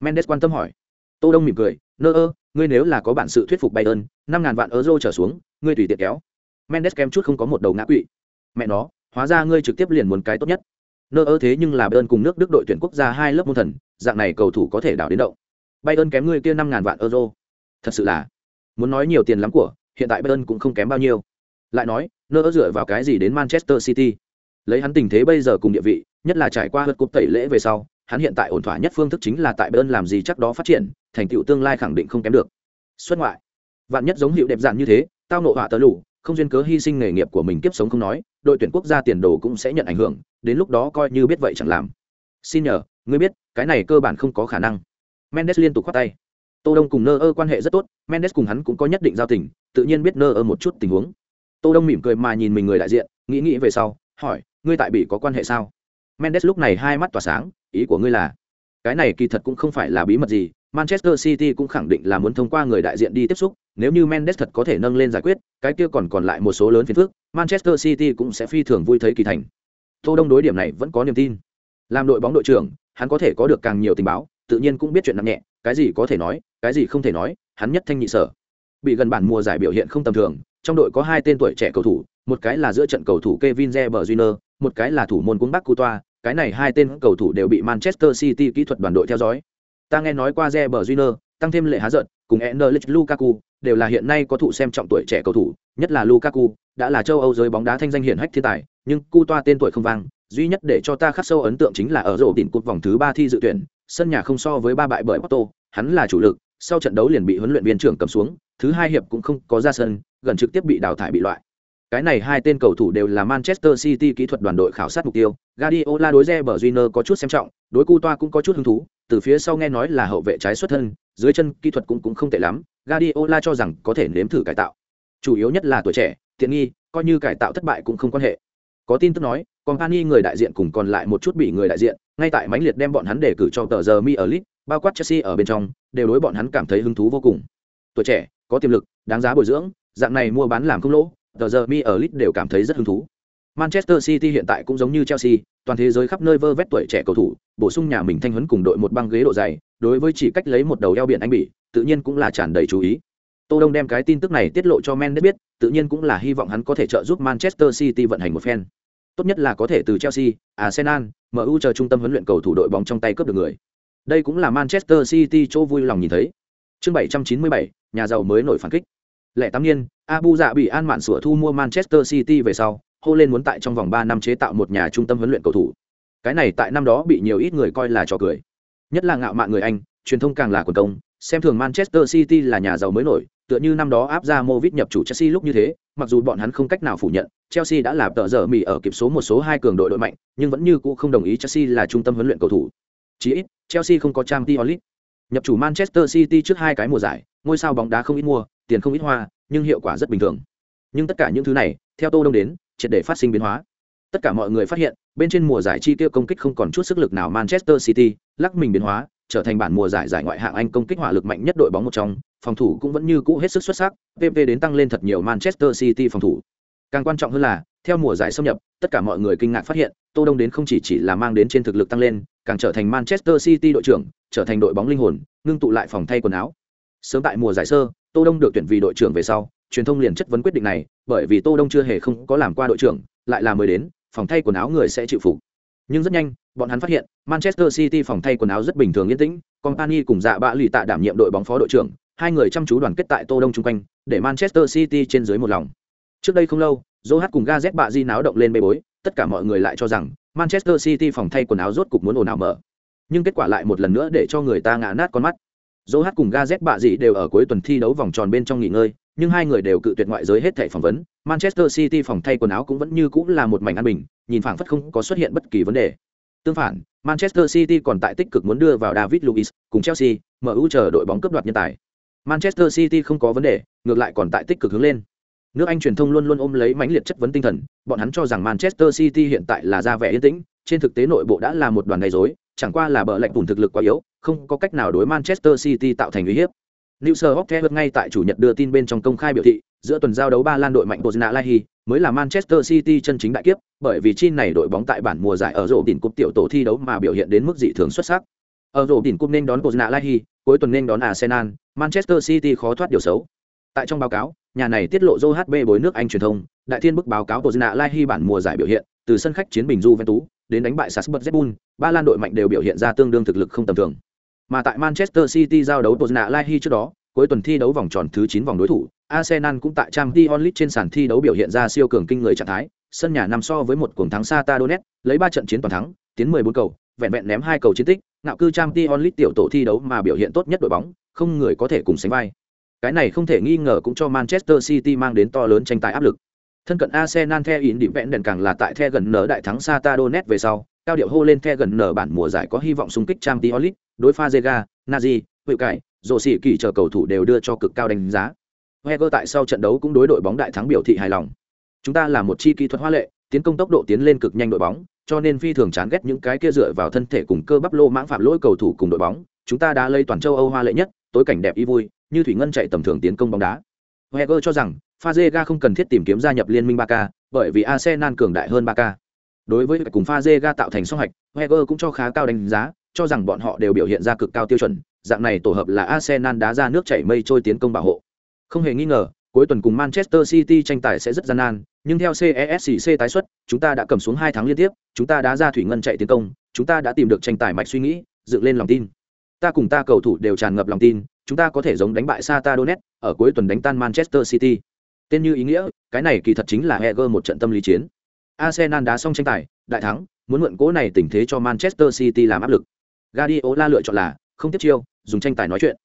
Mendes quan tâm hỏi. Tô đông mỉm cười nơ ơ ngươi nếu là có bản sự thuyết phục bayern năm ngàn vạn euro trở xuống ngươi tùy tiện kéo. Mendes kem chút không có một đầu ngã quỵ. Mẹ nó hóa ra ngươi trực tiếp liền muốn cái tốt nhất nơ ơ thế nhưng là bayern cùng nước đức đội tuyển quốc gia hai lớp môn thần, dạng này cầu thủ có thể đảo đến động. Bayern kém ngươi kia năm ngàn vạn euro. Thật sự là, muốn nói nhiều tiền lắm của, hiện tại bayern cũng không kém bao nhiêu. Lại nói, nơ ơ dựa vào cái gì đến manchester city? Lấy hắn tình thế bây giờ cùng địa vị, nhất là trải qua hớt cúp tẩy lễ về sau, hắn hiện tại ổn thỏa nhất phương thức chính là tại bayern làm gì chắc đó phát triển, thành tựu tương lai khẳng định không kém được. Xuất ngoại, vạn nhất giống hiệu đẹp dạn như thế, tao nộ họa tớ lủ không duyên cớ hy sinh nghề nghiệp của mình kiếp sống không nói đội tuyển quốc gia tiền đồ cũng sẽ nhận ảnh hưởng đến lúc đó coi như biết vậy chẳng làm. Xin nhờ ngươi biết cái này cơ bản không có khả năng. Mendes liên tục khoát tay. Tô đông cùng nơ ơ quan hệ rất tốt mendes cùng hắn cũng có nhất định giao tình tự nhiên biết nơ ơ một chút tình huống. Tô đông mỉm cười mà nhìn mình người đại diện nghĩ nghĩ về sau hỏi ngươi tại bị có quan hệ sao? Mendes lúc này hai mắt tỏa sáng ý của ngươi là cái này kỳ thật cũng không phải là bí mật gì Manchester City cũng khẳng định là muốn thông qua người đại diện đi tiếp xúc, nếu như Mendes thật có thể nâng lên giải quyết, cái kia còn còn lại một số lớn phiền phức, Manchester City cũng sẽ phi thường vui thấy kỳ thành. Tô Đông đối điểm này vẫn có niềm tin. Làm đội bóng đội trưởng, hắn có thể có được càng nhiều tình báo, tự nhiên cũng biết chuyện nặng nhẹ, cái gì có thể nói, cái gì không thể nói, hắn nhất thanh nhị sở. Bị gần bản mùa giải biểu hiện không tầm thường, trong đội có hai tên tuổi trẻ cầu thủ, một cái là giữa trận cầu thủ Kevin De Bruyne, một cái là thủ môn cuống Bắc Coutoa, cái này hai tên cầu thủ đều bị Manchester City kỹ thuật đoàn đội theo dõi. Ta nghe nói qua Reber Júnior, tăng thêm lệ há giận, cùng Enderlich Lukaku, đều là hiện nay có thụ xem trọng tuổi trẻ cầu thủ, nhất là Lukaku, đã là châu Âu giới bóng đá thanh danh hiển hách thiên tài, nhưng Cu Toa tên tuổi không vang, duy nhất để cho ta khắc sâu ấn tượng chính là ở rổ đỉnh cột vòng thứ ba thi dự tuyển, sân nhà không so với ba bại bởi Porto, hắn là chủ lực, sau trận đấu liền bị huấn luyện viên trưởng cầm xuống, thứ hai hiệp cũng không có ra sân, gần trực tiếp bị đào thải bị loại. Cái này hai tên cầu thủ đều là Manchester City kỹ thuật đoàn đội khảo sát mục tiêu. Guardiola đối Reber Júnior có chút xem trọng, đối Cu Toa cũng có chút hứng thú, từ phía sau nghe nói là hậu vệ trái xuất thân, dưới chân kỹ thuật cũng cũng không tệ lắm, Guardiola cho rằng có thể nếm thử cải tạo. Chủ yếu nhất là tuổi trẻ, tiện nghi, coi như cải tạo thất bại cũng không quan hệ. Có tin tức nói, Company người đại diện cùng còn lại một chút bị người đại diện, ngay tại mãnh liệt đem bọn hắn đề cử cho tờ giờ Mi ở League, bao quát Chelsea ở bên trong, đều đối bọn hắn cảm thấy hứng thú vô cùng. Tuổi trẻ, có tiềm lực, đáng giá bồi dưỡng, dạng này mua bán làm không lỗ, tờ giờ mi ở đều cảm thấy rất hứng thú manchester city hiện tại cũng giống như chelsea toàn thế giới khắp nơi vơ vét tuổi trẻ cầu thủ bổ sung nhà mình thanh huấn cùng đội một băng ghế độ dày đối với chỉ cách lấy một đầu eo biển anh bỉ tự nhiên cũng là tràn đầy chú ý. Tô đông đem cái tin tức này tiết lộ cho mendes biết tự nhiên cũng là hy vọng hắn có thể trợ giúp manchester city vận hành một phen. Tốt nhất là có thể từ chelsea arsenal mu chờ trung tâm huấn luyện cầu thủ đội bóng trong tay cướp được người. Đây cũng là manchester city chỗ vui lòng nhìn thấy. Chương 797, nhà giàu mới nổi phản kích. Lẻ tám niên abu dạ bị an mạn sửa thu mua manchester city về sau hô lên muốn tại trong vòng ba năm chế tạo một nhà trung tâm huấn luyện cầu thủ cái này tại năm đó bị nhiều ít người coi là trò cười nhất là ngạo mạn người anh truyền thông càng là quần công xem thường manchester city là nhà giàu mới nổi tựa như năm đó áp ra Movit nhập chủ Chelsea lúc như thế, mặc dù bọn hắn không cách nào phủ nhận, Chelsea đã làm tợ giờ mì ở kịp số một số hai cường đội đội mạnh, nhưng vẫn như cũ không đồng ý Chelsea là trung tâm huấn luyện cầu thủ. Chỉ ít, Chelsea không có Champions League. Nhập chủ Manchester City trước hai cái mùa giải, ngôi sao bóng đá không ít mua, tiền không ít hoa nhưng hiệu quả rất bình thường nhưng tất cả những thứ này theo tô đông đến triệt để phát sinh biến hóa. Tất cả mọi người phát hiện, bên trên mùa giải chi tiêu công kích không còn chút sức lực nào manchester city, lắc mình biến hóa, trở thành bản mùa giải giải ngoại hạng anh công kích hỏa lực mạnh nhất đội bóng một trong, phòng thủ cũng vẫn như cũ hết sức xuất sắc pp đến tăng lên thật nhiều manchester city phòng thủ. Càng quan trọng hơn là, theo mùa giải xâm nhập, tất cả mọi người kinh ngạc phát hiện, tô đông đến không chỉ chỉ là mang đến trên thực lực tăng lên, càng trở thành manchester city đội trưởng, trở thành đội bóng linh hồn, ngưng tụ lại phòng thay quần áo. Sớm tại mùa giải sơ, tô đông được tuyển vì đội trưởng về sau truyền thông liền chất vấn quyết định này, bởi vì tô đông chưa hề không có làm qua đội trưởng, lại là mới đến, phòng thay quần áo người sẽ chịu phục. Nhưng rất nhanh, bọn hắn phát hiện, manchester city phòng thay quần áo rất bình thường yên tĩnh, company cùng dạ bạ lì tạ đảm nhiệm đội bóng phó đội trưởng, hai người chăm chú đoàn kết tại tô đông chung quanh, để manchester city trên dưới một lòng. Trước đây không lâu joe cùng gazet bạ di náo động lên bê bối, tất cả mọi người lại cho rằng, manchester city phòng thay quần áo rốt cục muốn ồn ào mở. Nhưng kết quả lại một lần nữa để cho người ta ngã nát con mắt. Dỗ hát cùng gazet bạ dị đều ở cuối tuần thi đấu vòng tròn bên trong nghỉ ngơi nhưng hai người đều cự tuyệt ngoại giới hết thảy phỏng vấn. Manchester city phòng thay quần áo cũng vẫn như cũng là một mảnh an bình nhìn phảng phất không có xuất hiện bất kỳ vấn đề. Tương phản manchester city còn tại tích cực muốn đưa vào david luiz cùng chelsea mu chờ đội bóng cướp đoạt nhân tài. Manchester city không có vấn đề ngược lại còn tại tích cực hướng lên. Nước anh truyền thông luôn luôn ôm lấy mãnh liệt chất vấn tinh thần bọn hắn cho rằng manchester city hiện tại là ra vẻ yên tĩnh trên thực tế nội bộ đã là một đoàn gây rối, chẳng qua là bờ lệnh bùn thực lực quá yếu, không có cách nào đối Manchester City tạo thành uy hiếp. Newser Hopkins ngay tại chủ nhật đưa tin bên trong công khai biểu thị, giữa tuần giao đấu ba lan đội mạnh Bozna Lahi mới là Manchester City chân chính đại kiếp, bởi vì chi này đội bóng tại bản mùa giải ở rổ đỉnh cúp tiểu tổ thi đấu mà biểu hiện đến mức dị thường xuất sắc. Ở rổ đỉnh cúp nên đón Bozna Lahi, cuối tuần nên đón Arsenal, Manchester City khó thoát điều xấu. Tại trong báo cáo, nhà này tiết lộ JHB bối nước Anh truyền thông, đại thiên bức báo cáo Bozna Lahi bản mùa giải biểu hiện, từ sân khách chiến bình Juventus đến đánh bại Salzburg Red ba lan đội mạnh đều biểu hiện ra tương đương thực lực không tầm thường. Mà tại Manchester City giao đấu Tottenham Lahi trước đó, cuối tuần thi đấu vòng tròn thứ 9 vòng đối thủ, Arsenal cũng tại Champions League trên sàn thi đấu biểu hiện ra siêu cường kinh người trạng thái, sân nhà nằm so với một cuồng thắng Sata Donetsk, lấy 3 trận chiến toàn thắng, tiến 14 cầu, vẹn vẹn ném hai cầu chiến tích, ngạo cư Champions League tiểu tổ thi đấu mà biểu hiện tốt nhất đội bóng, không người có thể cùng sánh vai. Cái này không thể nghi ngờ cũng cho Manchester City mang đến to lớn tranh tài áp lực. Thân cận Arsenal theo yến điểm vẹn đèn càng là tại the gần nở đại thắng Sata Donetsk về sau, cao điệu hô lên the gần nở bản mùa giải có hy vọng xung kích Champions League, đối pha Zega, Nazi, Huệ Cải, Dỗ Sĩ Kỳ chờ cầu thủ đều đưa cho cực cao đánh giá. Wenger tại sau trận đấu cũng đối đội bóng đại thắng biểu thị hài lòng. Chúng ta là một chi kỹ thuật hoa lệ, tiến công tốc độ tiến lên cực nhanh đội bóng, cho nên phi thường chán ghét những cái kia dựa vào thân thể cùng cơ bắp lô mãng phạm lỗi cầu thủ cùng đội bóng. Chúng ta đã lấy toàn châu Âu hoa lệ nhất, tối cảnh đẹp y vui, như thủy ngân chạy tầm thường tiến công bóng đá. Wenger cho rằng, Fazega không cần thiết tìm kiếm gia nhập liên minh Barca, bởi vì Arsenal cường đại hơn Barca. Đối với cùng Fazega tạo thành song hạch, Wenger cũng cho khá cao đánh giá, cho rằng bọn họ đều biểu hiện ra cực cao tiêu chuẩn, dạng này tổ hợp là Arsenal đá ra nước chảy mây trôi tiến công bảo hộ. Không hề nghi ngờ, cuối tuần cùng Manchester City tranh tài sẽ rất gian nan, nhưng theo CESC tái xuất, chúng ta đã cầm xuống hai tháng liên tiếp, chúng ta đã ra thủy ngân chạy tiến công, chúng ta đã tìm được tranh tài mạch suy nghĩ, dựng lên lòng tin. Ta cùng ta cầu thủ đều tràn ngập lòng tin, chúng ta có thể giống đánh bại Sata Donetsk, ở cuối tuần đánh tan Manchester City. Tên như ý nghĩa, cái này kỳ thật chính là Heger một trận tâm lý chiến. Arsenal đá xong tranh tài, đại thắng, muốn mượn cố này tình thế cho Manchester City làm áp lực. Guardiola lựa chọn là không tiếp chiêu, dùng tranh tài nói chuyện.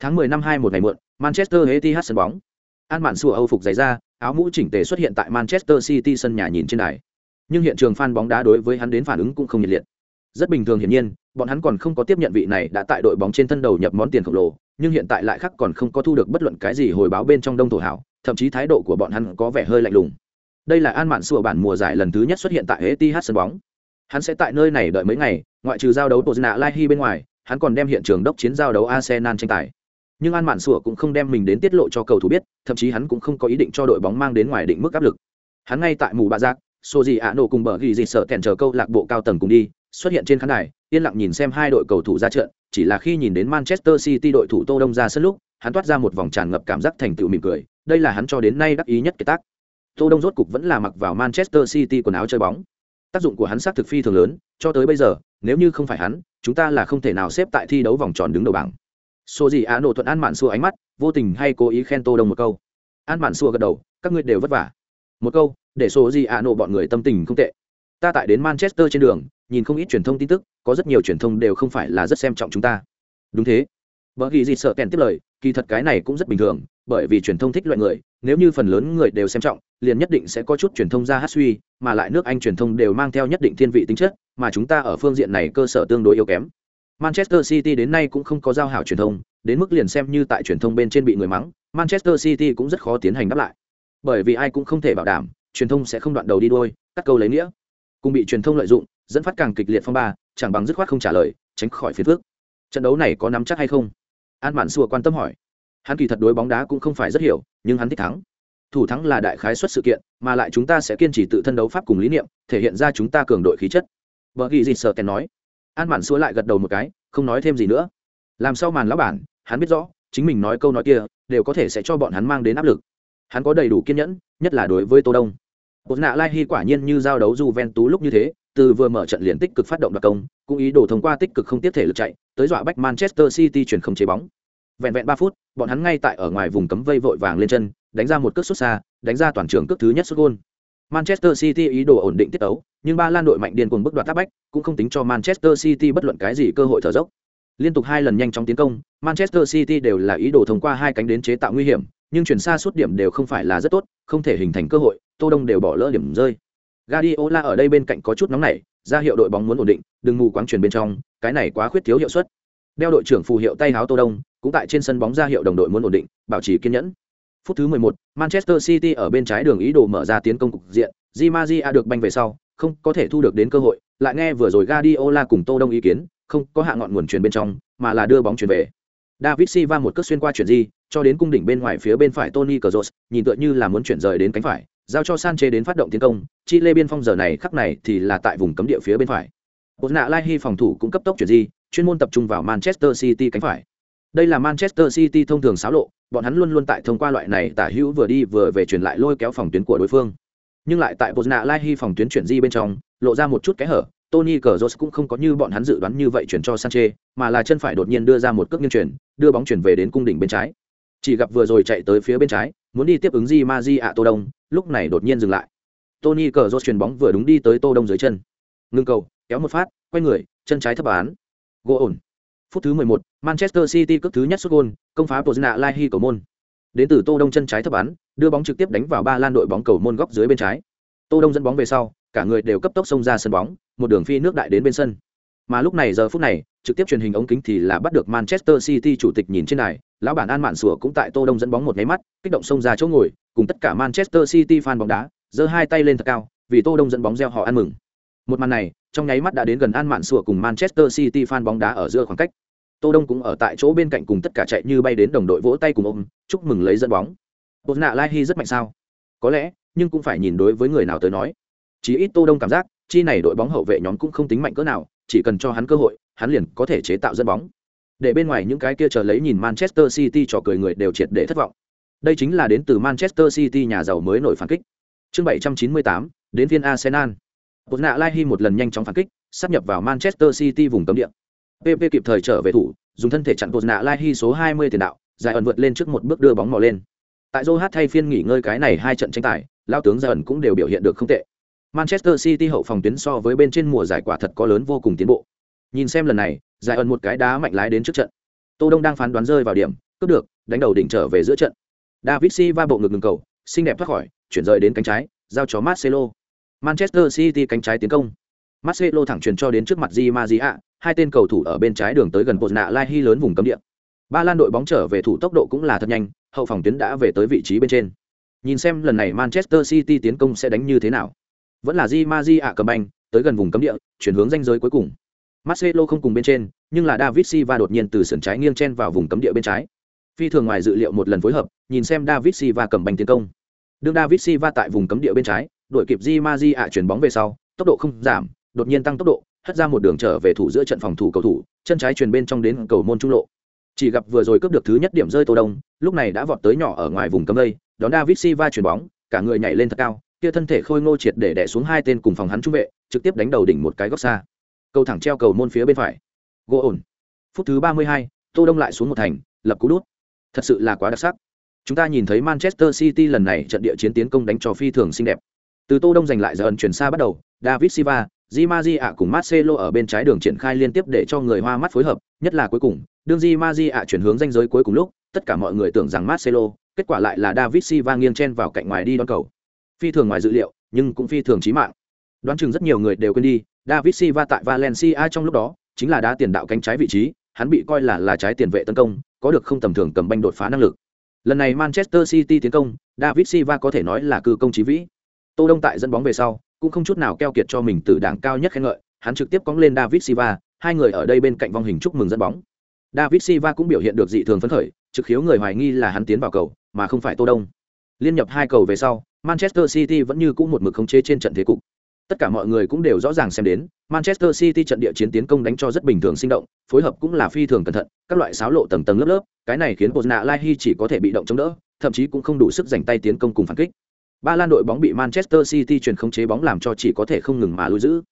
Tháng 10 năm 2 một ngày muộn, Manchester Etihad sân bóng. An Mạn Sủa Âu phục giày ra, áo mũ chỉnh tề xuất hiện tại Manchester City sân nhà nhìn trên đài. Nhưng hiện trường fan bóng đá đối với hắn đến phản ứng cũng không nhiệt liệt. Rất bình thường hiển nhiên, bọn hắn còn không có tiếp nhận vị này đã tại đội bóng trên thân đầu nhập món tiền khổng lồ, nhưng hiện tại lại khác còn không có thu được bất luận cái gì hồi báo bên trong đông thổ hảo, thậm chí thái độ của bọn hắn có vẻ hơi lạnh lùng. Đây là An Mạn Sủa bản mùa giải lần thứ nhất xuất hiện tại Etihad sân bóng. Hắn sẽ tại nơi này đợi mấy ngày, ngoại trừ giao đấu Tozna Lai bên ngoài, hắn còn đem hiện trường đốc chiến giao đấu Arsenal tranh tài. Nhưng An Mạn Sủa cũng không đem mình đến tiết lộ cho cầu thủ biết, thậm chí hắn cũng không có ý định cho đội bóng mang đến ngoài định mức áp lực. Hắn ngay tại mù bạ giác, Sô gì ạ nổ cùng bờ ghi gì sợ kèn chờ câu lạc bộ cao tầng cùng đi, xuất hiện trên khán đài, yên lặng nhìn xem hai đội cầu thủ ra trận, chỉ là khi nhìn đến Manchester City đội thủ Tô Đông ra sân lúc, hắn toát ra một vòng tràn ngập cảm giác thành tựu mỉm cười, đây là hắn cho đến nay đắc ý nhất cái tác. Tô Đông rốt cục vẫn là mặc vào Manchester City quần áo chơi bóng. Tác dụng của hắn xác thực phi thường lớn, cho tới bây giờ, nếu như không phải hắn, chúng ta là không thể nào xếp tại thi đấu vòng tròn đứng đầu bảng. Số gì á nổ thuận an mạn xua ánh mắt vô tình hay cố ý khen tô đông một câu. An mạn xua gật đầu các ngươi đều vất vả. Một câu để số gì á nổ bọn người tâm tình không tệ. Ta tại đến manchester trên đường nhìn không ít truyền thông tin tức có rất nhiều truyền thông đều không phải là rất xem trọng chúng ta. Đúng thế. Bởi vì gì sợ kèn tiếp lời kỳ thật cái này cũng rất bình thường bởi vì truyền thông thích loại người nếu như phần lớn người đều xem trọng, liền nhất định sẽ có chút truyền thông ra hát suy, mà lại nước anh truyền thông đều mang theo nhất định thiên vị tính chất, mà chúng ta ở phương diện này cơ sở tương đối yếu kém. Manchester city đến nay cũng không có giao hảo truyền thông, đến mức liền xem như tại truyền thông bên trên bị người mắng, manchester city cũng rất khó tiến hành đáp lại. Bởi vì ai cũng không thể bảo đảm, truyền thông sẽ không đoạn đầu đi đôi, cắt câu lấy nghĩa. Cùng bị truyền thông lợi dụng, dẫn phát càng kịch liệt phong ba, chẳng bằng dứt khoát không trả lời, tránh khỏi phiền phước trận đấu này có nắm chắc hay không? An mạn xua quan tâm hỏi hắn kỳ thật đối bóng đá cũng không phải rất hiểu, nhưng hắn thích thắng. Thủ thắng là đại khái xuất sự kiện, mà lại chúng ta sẽ kiên trì tự thân đấu pháp cùng lý niệm, thể hiện ra chúng ta cường đội khí chất. Vợ ghi dịt sợ tèn nói. An mạn xua lại gật đầu một cái, không nói thêm gì nữa. Làm sao màn lão bản, hắn biết rõ, chính mình nói câu nói kia, đều có thể sẽ cho bọn hắn mang đến áp lực. Hắn có đầy đủ kiên nhẫn, nhất là đối với tô đông. Bột nạ lai hy quả nhiên như giao đấu j ven tú lúc như thế, từ vừa mở trận liền tích cực phát động đặc công, cũng ý đồ thông qua tích cực không tiếp thể lực chạy, tới dọa bách manchester city chuyển không chế bóng vẹn vẹn ba phút, bọn hắn ngay tại ở ngoài vùng cấm vây vội vàng lên chân, đánh ra một cước xuất xa, đánh ra toàn trường cước thứ nhất xuất gôn. Manchester city ý đồ ổn định tiết tấu, nhưng ba lan đội mạnh điên cùng bước đoạt áp bách, cũng không tính cho manchester city bất luận cái gì cơ hội thở dốc. Liên tục hai lần nhanh chóng tiến công, manchester city đều là ý đồ thông qua hai cánh đến chế tạo nguy hiểm, nhưng chuyển xa suốt điểm đều không phải là rất tốt, không thể hình thành cơ hội, tô đông đều bỏ lỡ điểm rơi. Guardiola ở đây bên cạnh có chút nóng nảy, ra hiệu đội bóng muốn ổn định, đừng mù quáng chuyển bên trong, cái này quá khuyết thiếu hiệu suất. Đeo đội trưởng phù hiệu tay háo tô đông cũng tại trên sân bóng ra hiệu đồng đội muốn ổn định bảo trì kiên nhẫn phút thứ 11, manchester city ở bên trái đường ý đồ mở ra tiến công cục diện di Maria được banh về sau không có thể thu được đến cơ hội lại nghe vừa rồi Guardiola cùng tô đông ý kiến không có hạ ngọn nguồn chuyển bên trong, mà là đưa bóng chuyển về. David Silva một cước xuyên qua chuyển di, cho đến cung đỉnh bên ngoài phía bên phải Tony Kroos, nhìn tựa như là muốn chuyển rời đến cánh phải, giao cho Sanchez đến phát động tiến công, Chile biên phong giờ này khắc này thì là tại vùng cấm địa phía bên phải. Bosna Lai phòng thủ cũng cấp tốc chuyển di, chuyên môn tập trung vào Manchester City cánh phải. Đây là Manchester City thông thường xáo lộ, bọn hắn luôn luôn tại thông qua loại này tả hữu vừa đi vừa về chuyển lại lôi kéo phòng tuyến của đối phương. Nhưng lại tại Bosna Lai phòng tuyến chuyển di bên trong, lộ ra một chút kẽ hở, Tony Cazorla cũng không có như bọn hắn dự đoán như vậy chuyển cho Sanchez, mà là chân phải đột nhiên đưa ra một cước nghiêng chuyển, đưa bóng chuyển về đến cung đỉnh bên trái. Chỉ gặp vừa rồi chạy tới phía bên trái, muốn đi tiếp ứng Di Maji ạ à Tô Đông, lúc này đột nhiên dừng lại. Tony Cazorla chuyền bóng vừa đúng đi tới Tô Đông dưới chân. Ngưng cầu, kéo một phát, quay người, chân trái thấp án. Gỗ ổn. Phút thứ 11, Manchester City cước thứ nhất sút gol, công phá Pozna Lai cầu môn. Đến từ Tô Đông chân trái thấp án, đưa bóng trực tiếp đánh vào ba lan đội bóng cầu môn góc dưới bên trái. Tô Đông dẫn bóng về sau, cả người đều cấp tốc xông ra sân bóng, một đường phi nước đại đến bên sân. Mà lúc này giờ phút này, trực tiếp truyền hình ống kính thì là bắt được Manchester City chủ tịch nhìn trên này, lão bản An Mạn Sủa cũng tại Tô Đông dẫn bóng một cái mắt, kích động xông ra chỗ ngồi, cùng tất cả Manchester City fan bóng đá, giơ hai tay lên thật cao, vì Tô Đông dẫn bóng reo họ ăn mừng. Một màn này, trong nháy mắt đã đến gần An Mạn Sủa cùng Manchester City fan bóng đá ở giữa khoảng cách. Tô Đông cũng ở tại chỗ bên cạnh cùng tất cả chạy như bay đến đồng đội vỗ tay cùng ôm, chúc mừng lấy dẫn bóng. Bosna Lai rất mạnh sao? Có lẽ, nhưng cũng phải nhìn đối với người nào tới nói. Chỉ ít Tô Đông cảm giác, chi này đội bóng hậu vệ nhóm cũng không tính mạnh cỡ nào, chỉ cần cho hắn cơ hội, hắn liền có thể chế tạo dẫn bóng. Để bên ngoài những cái kia chờ lấy nhìn Manchester City trò cười người đều triệt để thất vọng. Đây chính là đến từ Manchester City nhà giàu mới nổi phản kích. Chương 798, đến Viên Arsenal. Bosna Lai một lần nhanh chóng phản kích, sắp nhập vào Manchester City vùng cấm địa. PP kịp thời trở về thủ, dùng thân thể chặn Bosna Lai số 20 tiền đạo, giải ẩn vượt lên trước một bước đưa bóng mò lên. Tại Joe thay phiên nghỉ ngơi cái này hai trận tranh tài, lao tướng giải ẩn cũng đều biểu hiện được không tệ. Manchester City hậu phòng tuyến so với bên trên mùa giải quả thật có lớn vô cùng tiến bộ. Nhìn xem lần này, giải ẩn một cái đá mạnh lái đến trước trận. Tô Đông đang phán đoán rơi vào điểm, cướp được, đánh đầu đỉnh trở về giữa trận. David Silva bộ ngực ngừng cầu, xinh đẹp thoát khỏi, chuyển rời đến cánh trái, giao cho Marcelo. Manchester City cánh trái tiến công. Marcelo thẳng truyền cho đến trước mặt Di Maria, hai tên cầu thủ ở bên trái đường tới gần Bosna Lai Hy lớn vùng cấm địa. Ba Lan đội bóng trở về thủ tốc độ cũng là thật nhanh, hậu phòng tuyến đã về tới vị trí bên trên. Nhìn xem lần này Manchester City tiến công sẽ đánh như thế nào. Vẫn là Di Maria cầm banh, tới gần vùng cấm địa, chuyển hướng ranh giới cuối cùng. Marcelo không cùng bên trên, nhưng là David Silva đột nhiên từ sườn trái nghiêng chen vào vùng cấm địa bên trái. Phi thường ngoài dự liệu một lần phối hợp, nhìn xem David Silva cầm banh tiến công. Đương David Silva tại vùng cấm địa bên trái, đội kịp Di Maria chuyển bóng về sau, tốc độ không giảm, đột nhiên tăng tốc độ, hất ra một đường trở về thủ giữa trận phòng thủ cầu thủ, chân trái truyền bên trong đến cầu môn trung lộ. Chỉ gặp vừa rồi cướp được thứ nhất điểm rơi Tô Đông, lúc này đã vọt tới nhỏ ở ngoài vùng cấm đây, đón David Silva chuyển bóng, cả người nhảy lên thật cao, kia thân thể khôi ngô triệt để đè xuống hai tên cùng phòng hắn trung vệ, trực tiếp đánh đầu đỉnh một cái góc xa. Cầu thẳng treo cầu môn phía bên phải. Gỗ ổn. Phút thứ 32, Tô Đông lại xuống một thành, lập cú đút. Thật sự là quá đặc sắc. Chúng ta nhìn thấy Manchester City lần này trận địa chiến tiến công đánh cho phi thường xinh đẹp. Từ Tô Đông giành lại giờ ẩn chuyển xa bắt đầu, David Silva, Di Maria cùng Marcelo ở bên trái đường triển khai liên tiếp để cho người hoa mắt phối hợp, nhất là cuối cùng, đương Di Maria chuyển hướng ranh giới cuối cùng lúc, tất cả mọi người tưởng rằng Marcelo, kết quả lại là David Silva nghiêng chen vào cạnh ngoài đi đón cầu. Phi thường ngoài dự liệu, nhưng cũng phi thường chí mạng. Đoán chừng rất nhiều người đều quên đi, David Silva tại Valencia trong lúc đó, chính là đá tiền đạo cánh trái vị trí, hắn bị coi là là trái tiền vệ tấn công, có được không tầm thường cầm banh đột phá năng lực. Lần này Manchester City tiến công, David Silva có thể nói là cư công chí vĩ. Tô Đông tại dẫn bóng về sau, cũng không chút nào keo kiệt cho mình từ đảng cao nhất khen ngợi, hắn trực tiếp cóng lên David Silva, hai người ở đây bên cạnh vong hình chúc mừng dẫn bóng. David Silva cũng biểu hiện được dị thường phấn khởi, trực khiếu người hoài nghi là hắn tiến vào cầu, mà không phải Tô Đông. Liên nhập hai cầu về sau, Manchester City vẫn như cũ một mực khống chế trên trận thế cục. Tất cả mọi người cũng đều rõ ràng xem đến, Manchester City trận địa chiến tiến công đánh cho rất bình thường sinh động, phối hợp cũng là phi thường cẩn thận, các loại xáo lộ tầng tầng lớp lớp, cái này khiến Bosna Lai chỉ có thể bị động chống đỡ, thậm chí cũng không đủ sức giành tay tiến công cùng phản kích. Ba Lan đội bóng bị Manchester City chuyển khống chế bóng làm cho chỉ có thể không ngừng mà lùi giữ.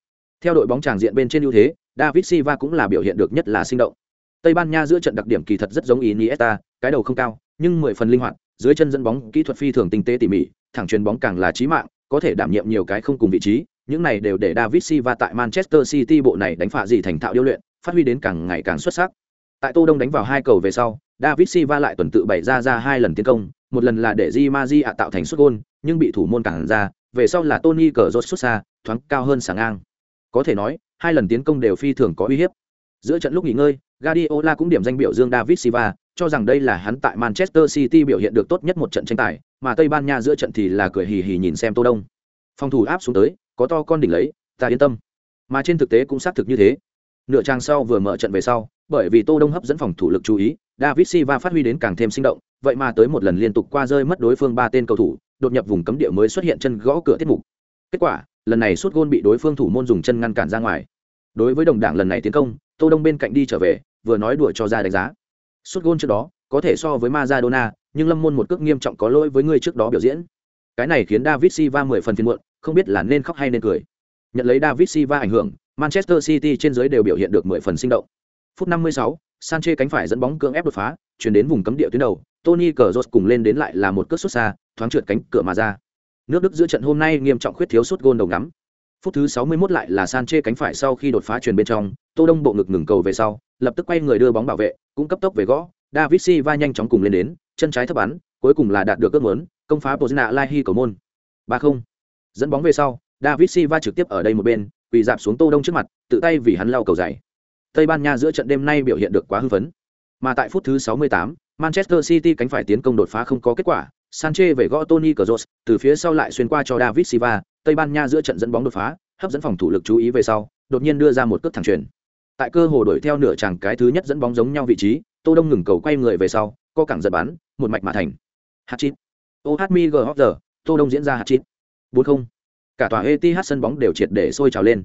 Theo đội bóng tràng diện bên trên ưu thế, David Silva cũng là biểu hiện được nhất là sinh động. Tây Ban Nha giữa trận đặc điểm kỳ thật rất giống Iniesta, cái đầu không cao, nhưng mười phần linh hoạt, dưới chân dẫn bóng kỹ thuật phi thường tinh tế tỉ mỉ, thẳng chuyền bóng càng là chí mạng, có thể đảm nhiệm nhiều cái không cùng vị trí, những này đều để David Silva tại Manchester City bộ này đánh phạ gì thành thạo điêu luyện, phát huy đến càng ngày càng xuất sắc. Tại Tô Đông đánh vào hai cầu về sau, David Silva lại tuần tự bày ra ra hai lần tiến công, một lần là để Di Maria tạo thành sút gôn, nhưng bị thủ môn cản ra, về sau là Tony Cazorla xuất xa, thoáng cao hơn sáng ngang. Có thể nói, hai lần tiến công đều phi thường có uy hiếp. Giữa trận lúc nghỉ ngơi, Guardiola cũng điểm danh biểu dương David Silva, cho rằng đây là hắn tại Manchester City biểu hiện được tốt nhất một trận tranh tài, mà Tây Ban Nha giữa trận thì là cười hì hì nhìn xem Tô Đông. Phòng thủ áp xuống tới, có to con đỉnh lấy, ta yên tâm. Mà trên thực tế cũng xác thực như thế. nửa trang sau vừa mở trận về sau bởi vì tô đông hấp dẫn phòng thủ lực chú ý david silva phát huy đến càng thêm sinh động vậy mà tới một lần liên tục qua rơi mất đối phương ba tên cầu thủ đột nhập vùng cấm địa mới xuất hiện chân gõ cửa tiết mục. Kết quả lần này suốt gôn bị đối phương thủ môn dùng chân ngăn cản ra ngoài. Đối với đồng đảng lần này tiến công tô đông bên cạnh đi trở về vừa nói đùa cho ra đánh giá. Suốt gôn trước đó có thể so với Maradona, nhưng lâm môn một cước nghiêm trọng có lỗi với người trước đó biểu diễn. Cái này khiến david silva mười phần phiền muộn không biết là nên khóc hay nên cười. Nhận lấy david silva ảnh hưởng manchester city trên dưới đều biểu hiện được mười phần sinh động. Phút 56, Sanchez cánh phải dẫn bóng cưỡng ép đột phá, chuyển đến vùng cấm địa tuyến đầu, tony cờ cùng lên đến lại là một cước sút xa, thoáng trượt cánh cửa mà ra. Nước đức giữa trận hôm nay nghiêm trọng khuyết thiếu sút gôn đầu ngắm. Phút thứ 61 lại là Sanchez cánh phải sau khi đột phá truyền bên trong, tô đông bộ ngực ngừng cầu về sau, lập tức quay người đưa bóng bảo vệ, cũng cấp tốc về gõ. David silva nhanh chóng cùng lên đến, chân trái thấp bắn, cuối cùng là đạt được cước muốn, công phá Pozna Lai cầu môn. ba không. Dẫn bóng về sau, david silva trực tiếp ở đây một bên, quỳ dạp xuống tô đông trước mặt, tự tay vì hắn lau cầu giày tây ban nha giữa trận đêm nay biểu hiện được quá hư vấn. mà tại phút thứ 68, manchester city cánh phải tiến công đột phá không có kết quả Sanchez về gõ Tony Kroos, từ phía sau lại xuyên qua cho David Silva, Tây Ban Nha giữa trận dẫn bóng đột phá, hấp dẫn phòng thủ lực chú ý về sau, đột nhiên đưa ra một cước thẳng chuyền. Tại cơ hồ đổi theo nửa chàng cái thứ nhất dẫn bóng giống nhau vị trí, Tô Đông ngừng cầu quay người về sau, co cẳng giật bắn, một mạch mà thành. Hat-trick. OHMG Hopper, Tô Đông diễn ra hat-trick. 4-0. Cả tòa Etihad sân bóng đều triệt để sôi trào lên.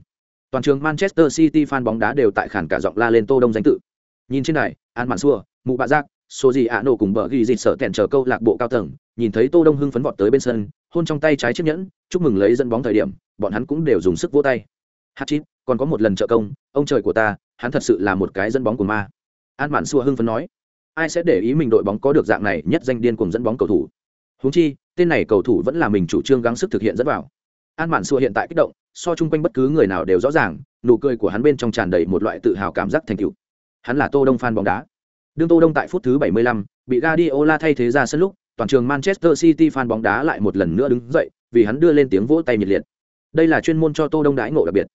Toàn trường Manchester City fan bóng đá đều tại khản cả giọng la lên Tô Đông danh tự. Nhìn trên này, An Mạn Xua, Mụ Bạ Giác, số gì ạ nổ cùng bờ ghi dịt sợ tẹn chờ câu lạc bộ cao tầng nhìn thấy tô đông hưng phấn vọt tới bên sân hôn trong tay trái chiếc nhẫn chúc mừng lấy dẫn bóng thời điểm bọn hắn cũng đều dùng sức vỗ tay. Hát chít còn có một lần trợ công ông trời của ta hắn thật sự là một cái dẫn bóng của ma. An mạn xua hưng phấn nói ai sẽ để ý mình đội bóng có được dạng này nhất danh điên cùng dẫn bóng cầu thủ? Húng chi tên này cầu thủ vẫn là mình chủ trương gắng sức thực hiện dẫn vào. An mạn xua hiện tại kích động so chung quanh bất cứ người nào đều rõ ràng nụ cười của hắn bên trong tràn đầy một loại tự hào cảm giác thành tựu hắn là tô đông fan bóng đá Đương Tô Đông tại phút thứ 75, bị Guardiola thay thế ra sân lúc, toàn trường Manchester City fan bóng đá lại một lần nữa đứng dậy, vì hắn đưa lên tiếng vỗ tay nhiệt liệt. Đây là chuyên môn cho Tô Đông đãi ngộ đặc biệt.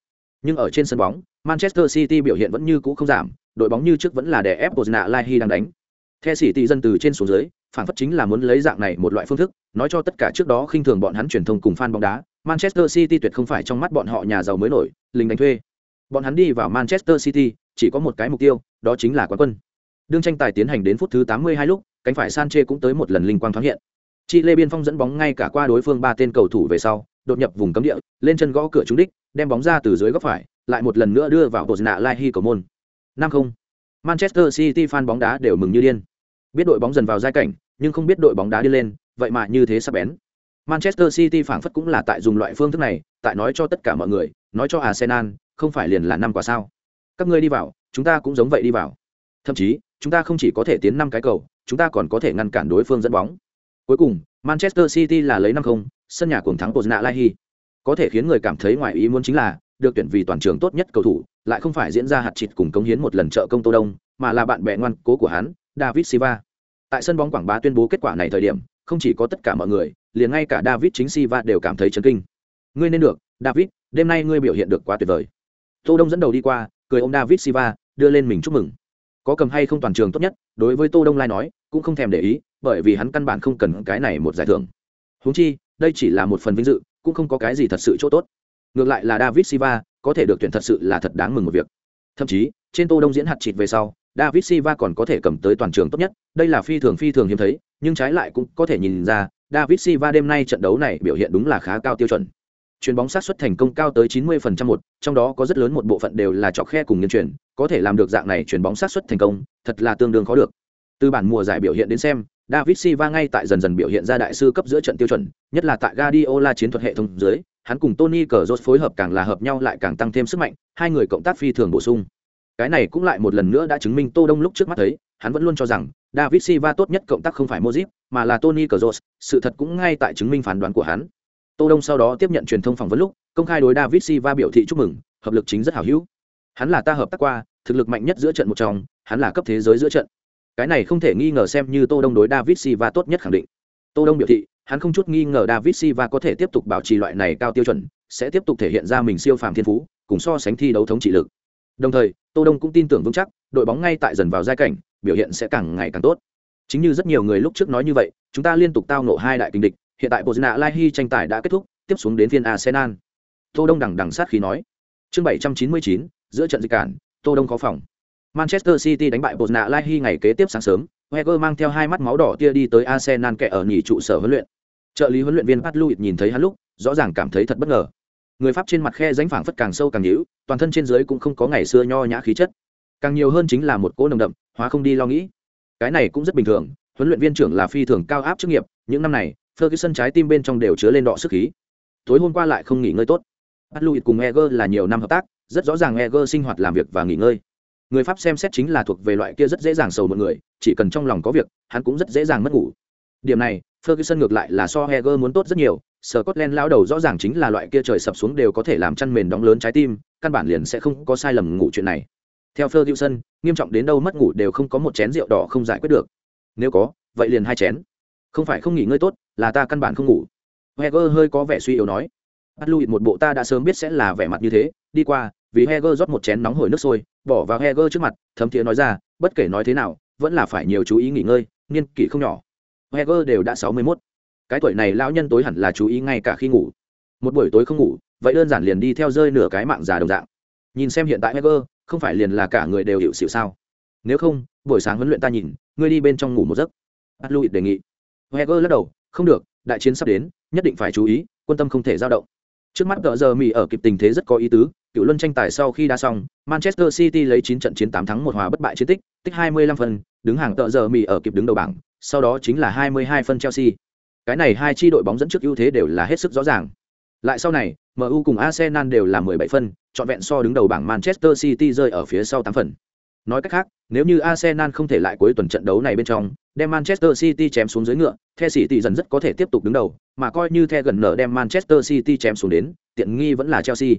Nhưng ở trên sân bóng, Manchester City biểu hiện vẫn như cũ không giảm, đội bóng như trước vẫn là đè ép Bosna Lai đang đánh. The City dân từ trên xuống dưới, phản phất chính là muốn lấy dạng này một loại phương thức, nói cho tất cả trước đó khinh thường bọn hắn truyền thông cùng fan bóng đá, Manchester City tuyệt không phải trong mắt bọn họ nhà giàu mới nổi, lính đánh thuê. Bọn hắn đi vào Manchester City, chỉ có một cái mục tiêu, đó chính là quán quân. Đương tranh tài tiến hành đến phút thứ 82 lúc, cánh phải Sanche cũng tới một lần linh quang thoáng hiện. Chi Lê Biên Phong dẫn bóng ngay cả qua đối phương ba tên cầu thủ về sau, đột nhập vùng cấm địa, lên chân gõ cửa trúng đích, đem bóng ra từ dưới góc phải, lại một lần nữa đưa vào Bosna Lai cầu môn. 5-0. Manchester City fan bóng đá đều mừng như điên. Biết đội bóng dần vào giai cảnh, nhưng không biết đội bóng đá đi lên, vậy mà như thế sắp bén. Manchester City phản phất cũng là tại dùng loại phương thức này, tại nói cho tất cả mọi người, nói cho Arsenal, không phải liền là năm quả sao? Các ngươi đi vào, chúng ta cũng giống vậy đi vào. Thậm chí, chúng ta không chỉ có thể tiến năm cái cầu, chúng ta còn có thể ngăn cản đối phương dẫn bóng. Cuối cùng, Manchester City là lấy 5-0, sân nhà cuồng thắng Pozna Lahi. Có thể khiến người cảm thấy ngoài ý muốn chính là, được tuyển vì toàn trường tốt nhất cầu thủ, lại không phải diễn ra hạt chịt cùng cống hiến một lần trợ công Tô Đông, mà là bạn bè ngoan cố của hắn, David Silva. Tại sân bóng Quảng Bá tuyên bố kết quả này thời điểm, không chỉ có tất cả mọi người, liền ngay cả David chính Silva đều cảm thấy chấn kinh. Ngươi nên được, David, đêm nay ngươi biểu hiện được quá tuyệt vời. Tô Đông dẫn đầu đi qua, cười ôm David Silva, đưa lên mình chúc mừng có cầm hay không toàn trường tốt nhất đối với tô đông lai nói cũng không thèm để ý bởi vì hắn căn bản không cần cái này một giải thưởng huống chi đây chỉ là một phần vinh dự cũng không có cái gì thật sự chỗ tốt ngược lại là david silva có thể được tuyển thật sự là thật đáng mừng một việc thậm chí trên tô đông diễn hạt chịt về sau david silva còn có thể cầm tới toàn trường tốt nhất đây là phi thường phi thường hiếm thấy nhưng trái lại cũng có thể nhìn ra david silva đêm nay trận đấu này biểu hiện đúng là khá cao tiêu chuẩn chuyền bóng sát xuất thành công cao tới 90% một, trong đó có rất lớn một bộ phận đều là chọc khe cùng nhân chuyển, có thể làm được dạng này chuyền bóng sát xuất thành công, thật là tương đương khó được. Từ bản mùa giải biểu hiện đến xem, David Silva ngay tại dần dần biểu hiện ra đại sư cấp giữa trận tiêu chuẩn, nhất là tại Guardiola chiến thuật hệ thống dưới, hắn cùng Tony Kroos phối hợp càng là hợp nhau lại càng tăng thêm sức mạnh, hai người cộng tác phi thường bổ sung. Cái này cũng lại một lần nữa đã chứng minh Tô Đông lúc trước mắt thấy, hắn vẫn luôn cho rằng David Silva tốt nhất cộng tác không phải Modric, mà là Tony Kroos, sự thật cũng ngay tại chứng minh phán đoán của hắn. Tô Đông sau đó tiếp nhận truyền thông phỏng vấn lúc, công khai đối David Silva biểu thị chúc mừng, hợp lực chính rất hảo hữu. Hắn là ta hợp tác qua, thực lực mạnh nhất giữa trận một trong, hắn là cấp thế giới giữa trận. Cái này không thể nghi ngờ xem như Tô Đông đối David Silva tốt nhất khẳng định. Tô Đông biểu thị, hắn không chút nghi ngờ David Silva có thể tiếp tục bảo trì loại này cao tiêu chuẩn, sẽ tiếp tục thể hiện ra mình siêu phàm thiên phú, cùng so sánh thi đấu thống trị lực. Đồng thời, Tô Đông cũng tin tưởng vững chắc, đội bóng ngay tại dần vào giai cảnh, biểu hiện sẽ càng ngày càng tốt. Chính như rất nhiều người lúc trước nói như vậy, chúng ta liên tục tao ngộ hai đại kình địch, hiện tại Bozna Lai tranh tài đã kết thúc, tiếp xuống đến phiên Arsenal. Tô Đông đằng đằng sát khí nói. Chương 799, giữa trận dịch cản, Tô Đông có phòng. Manchester City đánh bại Bozna Lai ngày kế tiếp sáng sớm, Wenger mang theo hai mắt máu đỏ tia đi tới Arsenal kẻ ở nhì trụ sở huấn luyện. Trợ lý huấn luyện viên Pat Louis nhìn thấy hắn lúc, rõ ràng cảm thấy thật bất ngờ. Người Pháp trên mặt khe rãnh phảng phất càng sâu càng nhữ toàn thân trên dưới cũng không có ngày xưa nho nhã khí chất. Càng nhiều hơn chính là một cỗ nồng đậm, hóa không đi lo nghĩ. Cái này cũng rất bình thường, huấn luyện viên trưởng là phi thường cao áp chức nghiệp, những năm này, Ferguson trái tim bên trong đều chứa lên đọ sức khí. Tối hôm qua lại không nghỉ ngơi tốt. bắt Louis cùng Eger là nhiều năm hợp tác, rất rõ ràng Eger sinh hoạt làm việc và nghỉ ngơi. Người Pháp xem xét chính là thuộc về loại kia rất dễ dàng sầu một người, chỉ cần trong lòng có việc, hắn cũng rất dễ dàng mất ngủ. Điểm này, Ferguson ngược lại là so heger muốn tốt rất nhiều, Scotland lão đầu rõ ràng chính là loại kia trời sập xuống đều có thể làm chăn mền đóng lớn trái tim, căn bản liền sẽ không có sai lầm ngủ chuyện này. Theo Ferguson, nghiêm trọng đến đâu mất ngủ đều không có một chén rượu đỏ không giải quyết được. Nếu có, vậy liền hai chén. Không phải không nghỉ ngơi tốt, là ta căn bản không ngủ. Heger hơi có vẻ suy yếu nói. Bắt lui một bộ ta đã sớm biết sẽ là vẻ mặt như thế, đi qua, vì Heger rót một chén nóng hổi nước sôi, bỏ vào Heger trước mặt, thấm thiế nói ra, bất kể nói thế nào, vẫn là phải nhiều chú ý nghỉ ngơi, niên kỷ không nhỏ. Heger đều đã sáu mươi 61. Cái tuổi này lão nhân tối hẳn là chú ý ngay cả khi ngủ. Một buổi tối không ngủ, vậy đơn giản liền đi theo rơi nửa cái mạng già đồng dạng. Nhìn xem hiện tại Heger, không phải liền là cả người đều hiểu xịu sao? Nếu không, buổi sáng huấn luyện ta nhìn, ngươi đi bên trong ngủ một giấc. Atluit đề nghị. Heger lắc đầu, không được, đại chiến sắp đến, nhất định phải chú ý, quân tâm không thể dao động. Trước mắt tờ giờ Mỹ ở kịp tình thế rất có ý tứ, cựu luân tranh tài sau khi đá xong, Manchester City lấy chín trận chiến tám thắng một hòa bất bại chiến tích, tích 25 phần, đứng hàng tờ giờ Mỹ ở kịp đứng đầu bảng, sau đó chính là 22 phân Chelsea. Cái này hai chi đội bóng dẫn trước ưu thế đều là hết sức rõ ràng. Lại sau này, MU cùng Arsenal đều là 17 phân, chọn vẹn so đứng đầu bảng Manchester City rơi ở phía sau 8 phần. Nói cách khác, nếu như Arsenal không thể lại cuối tuần trận đấu này bên trong, đem Manchester City chém xuống dưới ngựa, The City dần rất có thể tiếp tục đứng đầu, mà coi như The gần nở đem Manchester City chém xuống đến, tiện nghi vẫn là Chelsea.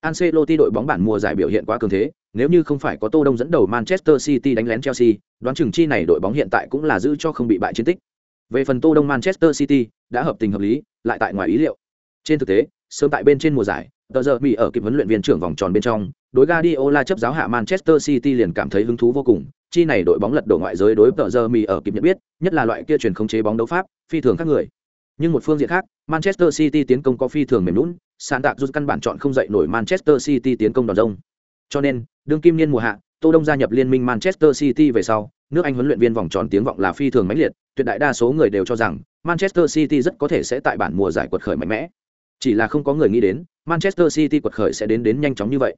Ancelotti đội bóng bản mùa giải biểu hiện quá cường thế, nếu như không phải có Tô Đông dẫn đầu Manchester City đánh lén Chelsea, đoán chừng chi này đội bóng hiện tại cũng là giữ cho không bị bại chiến tích. Về phần Tô Đông Manchester City, đã hợp tình hợp lý, lại tại ngoài ý liệu. Trên thực tế, sớm tại bên trên mùa giải, tờ giờ bị ở kịp huấn luyện viên trưởng vòng tròn bên trong, đối Guardiola chấp giáo hạ Manchester City liền cảm thấy hứng thú vô cùng, chi này đội bóng lật đổ ngoại giới đối tờ giờ mì ở kịp nhận biết, nhất là loại kia truyền khống chế bóng đấu pháp, phi thường các người. Nhưng một phương diện khác, Manchester City tiến công có phi thường mềm nhũn, sàn tạc rút căn bản chọn không dậy nổi Manchester City tiến công đòn rông. Cho nên, đương kim niên mùa hạ, Tô Đông gia nhập liên minh Manchester City về sau, nước Anh huấn luyện viên vòng tròn tiếng vọng là phi thường mãnh liệt, tuyệt đại đa số người đều cho rằng Manchester City rất có thể sẽ tại bản mùa giải quật khởi mạnh mẽ. Chỉ là không có người nghĩ đến, Manchester City quật khởi sẽ đến đến nhanh chóng như vậy.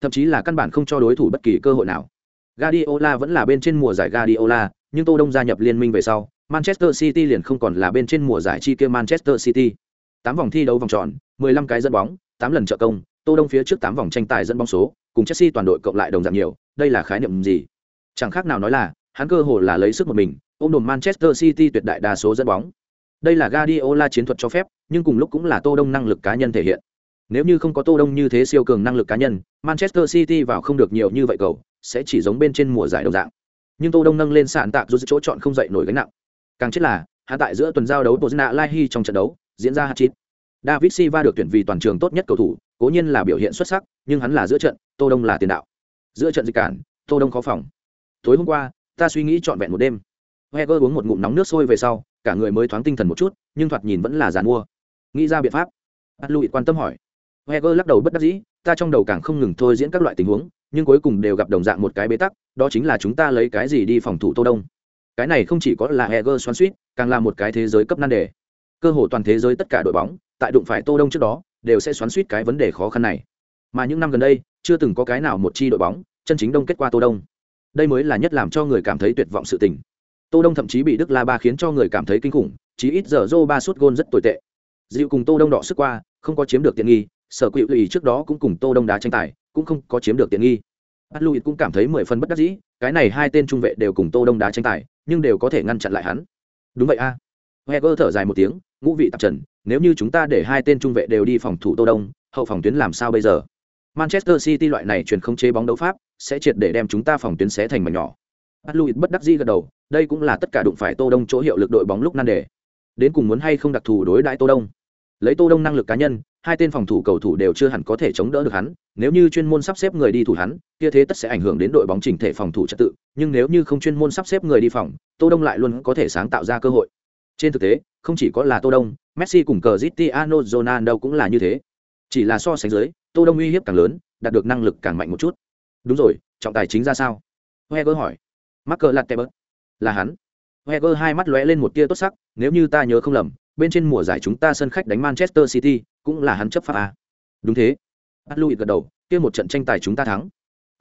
Thậm chí là căn bản không cho đối thủ bất kỳ cơ hội nào. Guardiola vẫn là bên trên mùa giải Guardiola, nhưng Tô Đông gia nhập liên minh về sau, Manchester City liền không còn là bên trên mùa giải chi kia Manchester City. 8 vòng thi đấu vòng tròn, 15 cái dẫn bóng, 8 lần trợ công, Tô Đông phía trước 8 vòng tranh tài dẫn bóng số, cùng Chelsea toàn đội cộng lại đồng dạng nhiều, đây là khái niệm gì? Chẳng khác nào nói là, hắn cơ hồ là lấy sức một mình, ôm đồn Manchester City tuyệt đại đa số dẫn bóng. Đây là Guardiola chiến thuật cho phép, nhưng cùng lúc cũng là Tô Đông năng lực cá nhân thể hiện. Nếu như không có Tô Đông như thế siêu cường năng lực cá nhân, Manchester City vào không được nhiều như vậy cầu, sẽ chỉ giống bên trên mùa giải đồng dạng. Nhưng Tô Đông nâng lên sạn tạc dù chỗ chọn không dậy nổi gánh nặng. Càng chết là, hắn tại giữa tuần giao đấu Bosnia Lai trong trận đấu, diễn ra hat-trick. David Silva được tuyển vì toàn trường tốt nhất cầu thủ, cố nhiên là biểu hiện xuất sắc, nhưng hắn là giữa trận, Tô Đông là tiền đạo. Giữa trận dịch cản, Tô Đông khó phòng. Tối hôm qua, ta suy nghĩ trọn vẹn một đêm. Heger uống một ngụm nóng nước sôi về sau, cả người mới thoáng tinh thần một chút, nhưng thoạt nhìn vẫn là giàn mua. Nghĩ ra biện pháp. Atluit quan tâm hỏi. Heger lắc đầu bất đắc dĩ, ta trong đầu càng không ngừng thôi diễn các loại tình huống, nhưng cuối cùng đều gặp đồng dạng một cái bế tắc, đó chính là chúng ta lấy cái gì đi phòng thủ Tô Đông. Cái này không chỉ có là Heger xoắn suýt càng là một cái thế giới cấp nan đề. Cơ hồ toàn thế giới tất cả đội bóng, tại đụng phải Tô Đông trước đó, đều sẽ xoắn suýt cái vấn đề khó khăn này. Mà những năm gần đây, chưa từng có cái nào một chi đội bóng chân chính đông kết qua Tô Đông. Đây mới là nhất làm cho người cảm thấy tuyệt vọng sự tình. Tô Đông thậm chí bị Đức La Ba khiến cho người cảm thấy kinh khủng, chí ít giờ Zô ba sút gôn rất tồi tệ. Dịu cùng Tô Đông đọ sức qua, không có chiếm được tiện nghi, sở quỷ lụy trước đó cũng cùng Tô Đông đá tranh tài, cũng không có chiếm được tiện nghi. Bát lụy cũng cảm thấy mười phần bất đắc dĩ, cái này hai tên trung vệ đều cùng Tô Đông đá tranh tài, nhưng đều có thể ngăn chặn lại hắn. Đúng vậy a. À. Heger thở dài một tiếng, ngũ vị tạp trần, nếu như chúng ta để hai tên trung vệ đều đi phòng thủ Tô Đông, hậu phòng tuyến làm sao bây giờ? Manchester City loại này truyền không chế bóng đấu pháp, sẽ triệt để đem chúng ta phòng tuyến xé thành mảnh nhỏ. Bát bất đắc dĩ gật đầu, đây cũng là tất cả đụng phải Tô Đông chỗ hiệu lực đội bóng lúc nan đề. Đến cùng muốn hay không đặc thù đối đãi Tô Đông. Lấy Tô Đông năng lực cá nhân, hai tên phòng thủ cầu thủ đều chưa hẳn có thể chống đỡ được hắn, nếu như chuyên môn sắp xếp người đi thủ hắn, kia thế tất sẽ ảnh hưởng đến đội bóng chỉnh thể phòng thủ trật tự, nhưng nếu như không chuyên môn sắp xếp người đi phòng, Tô Đông lại luôn có thể sáng tạo ra cơ hội. Trên thực tế, không chỉ có là Tô Đông, Messi cùng Cristiano Ronaldo cũng là như thế. Chỉ là so sánh dưới, Tô Đông uy hiếp càng lớn, đạt được năng lực càng mạnh một chút. Đúng rồi, trọng tài chính ra sao? Heger hỏi. Mắc cờ lặt tệ bớt là hắn. Heger hai mắt lóe lên một tia tốt sắc nếu như ta nhớ không lầm bên trên mùa giải chúng ta sân khách đánh manchester city cũng là hắn chấp pháp à. đúng thế. Bắt lui gật đầu kia một trận tranh tài chúng ta thắng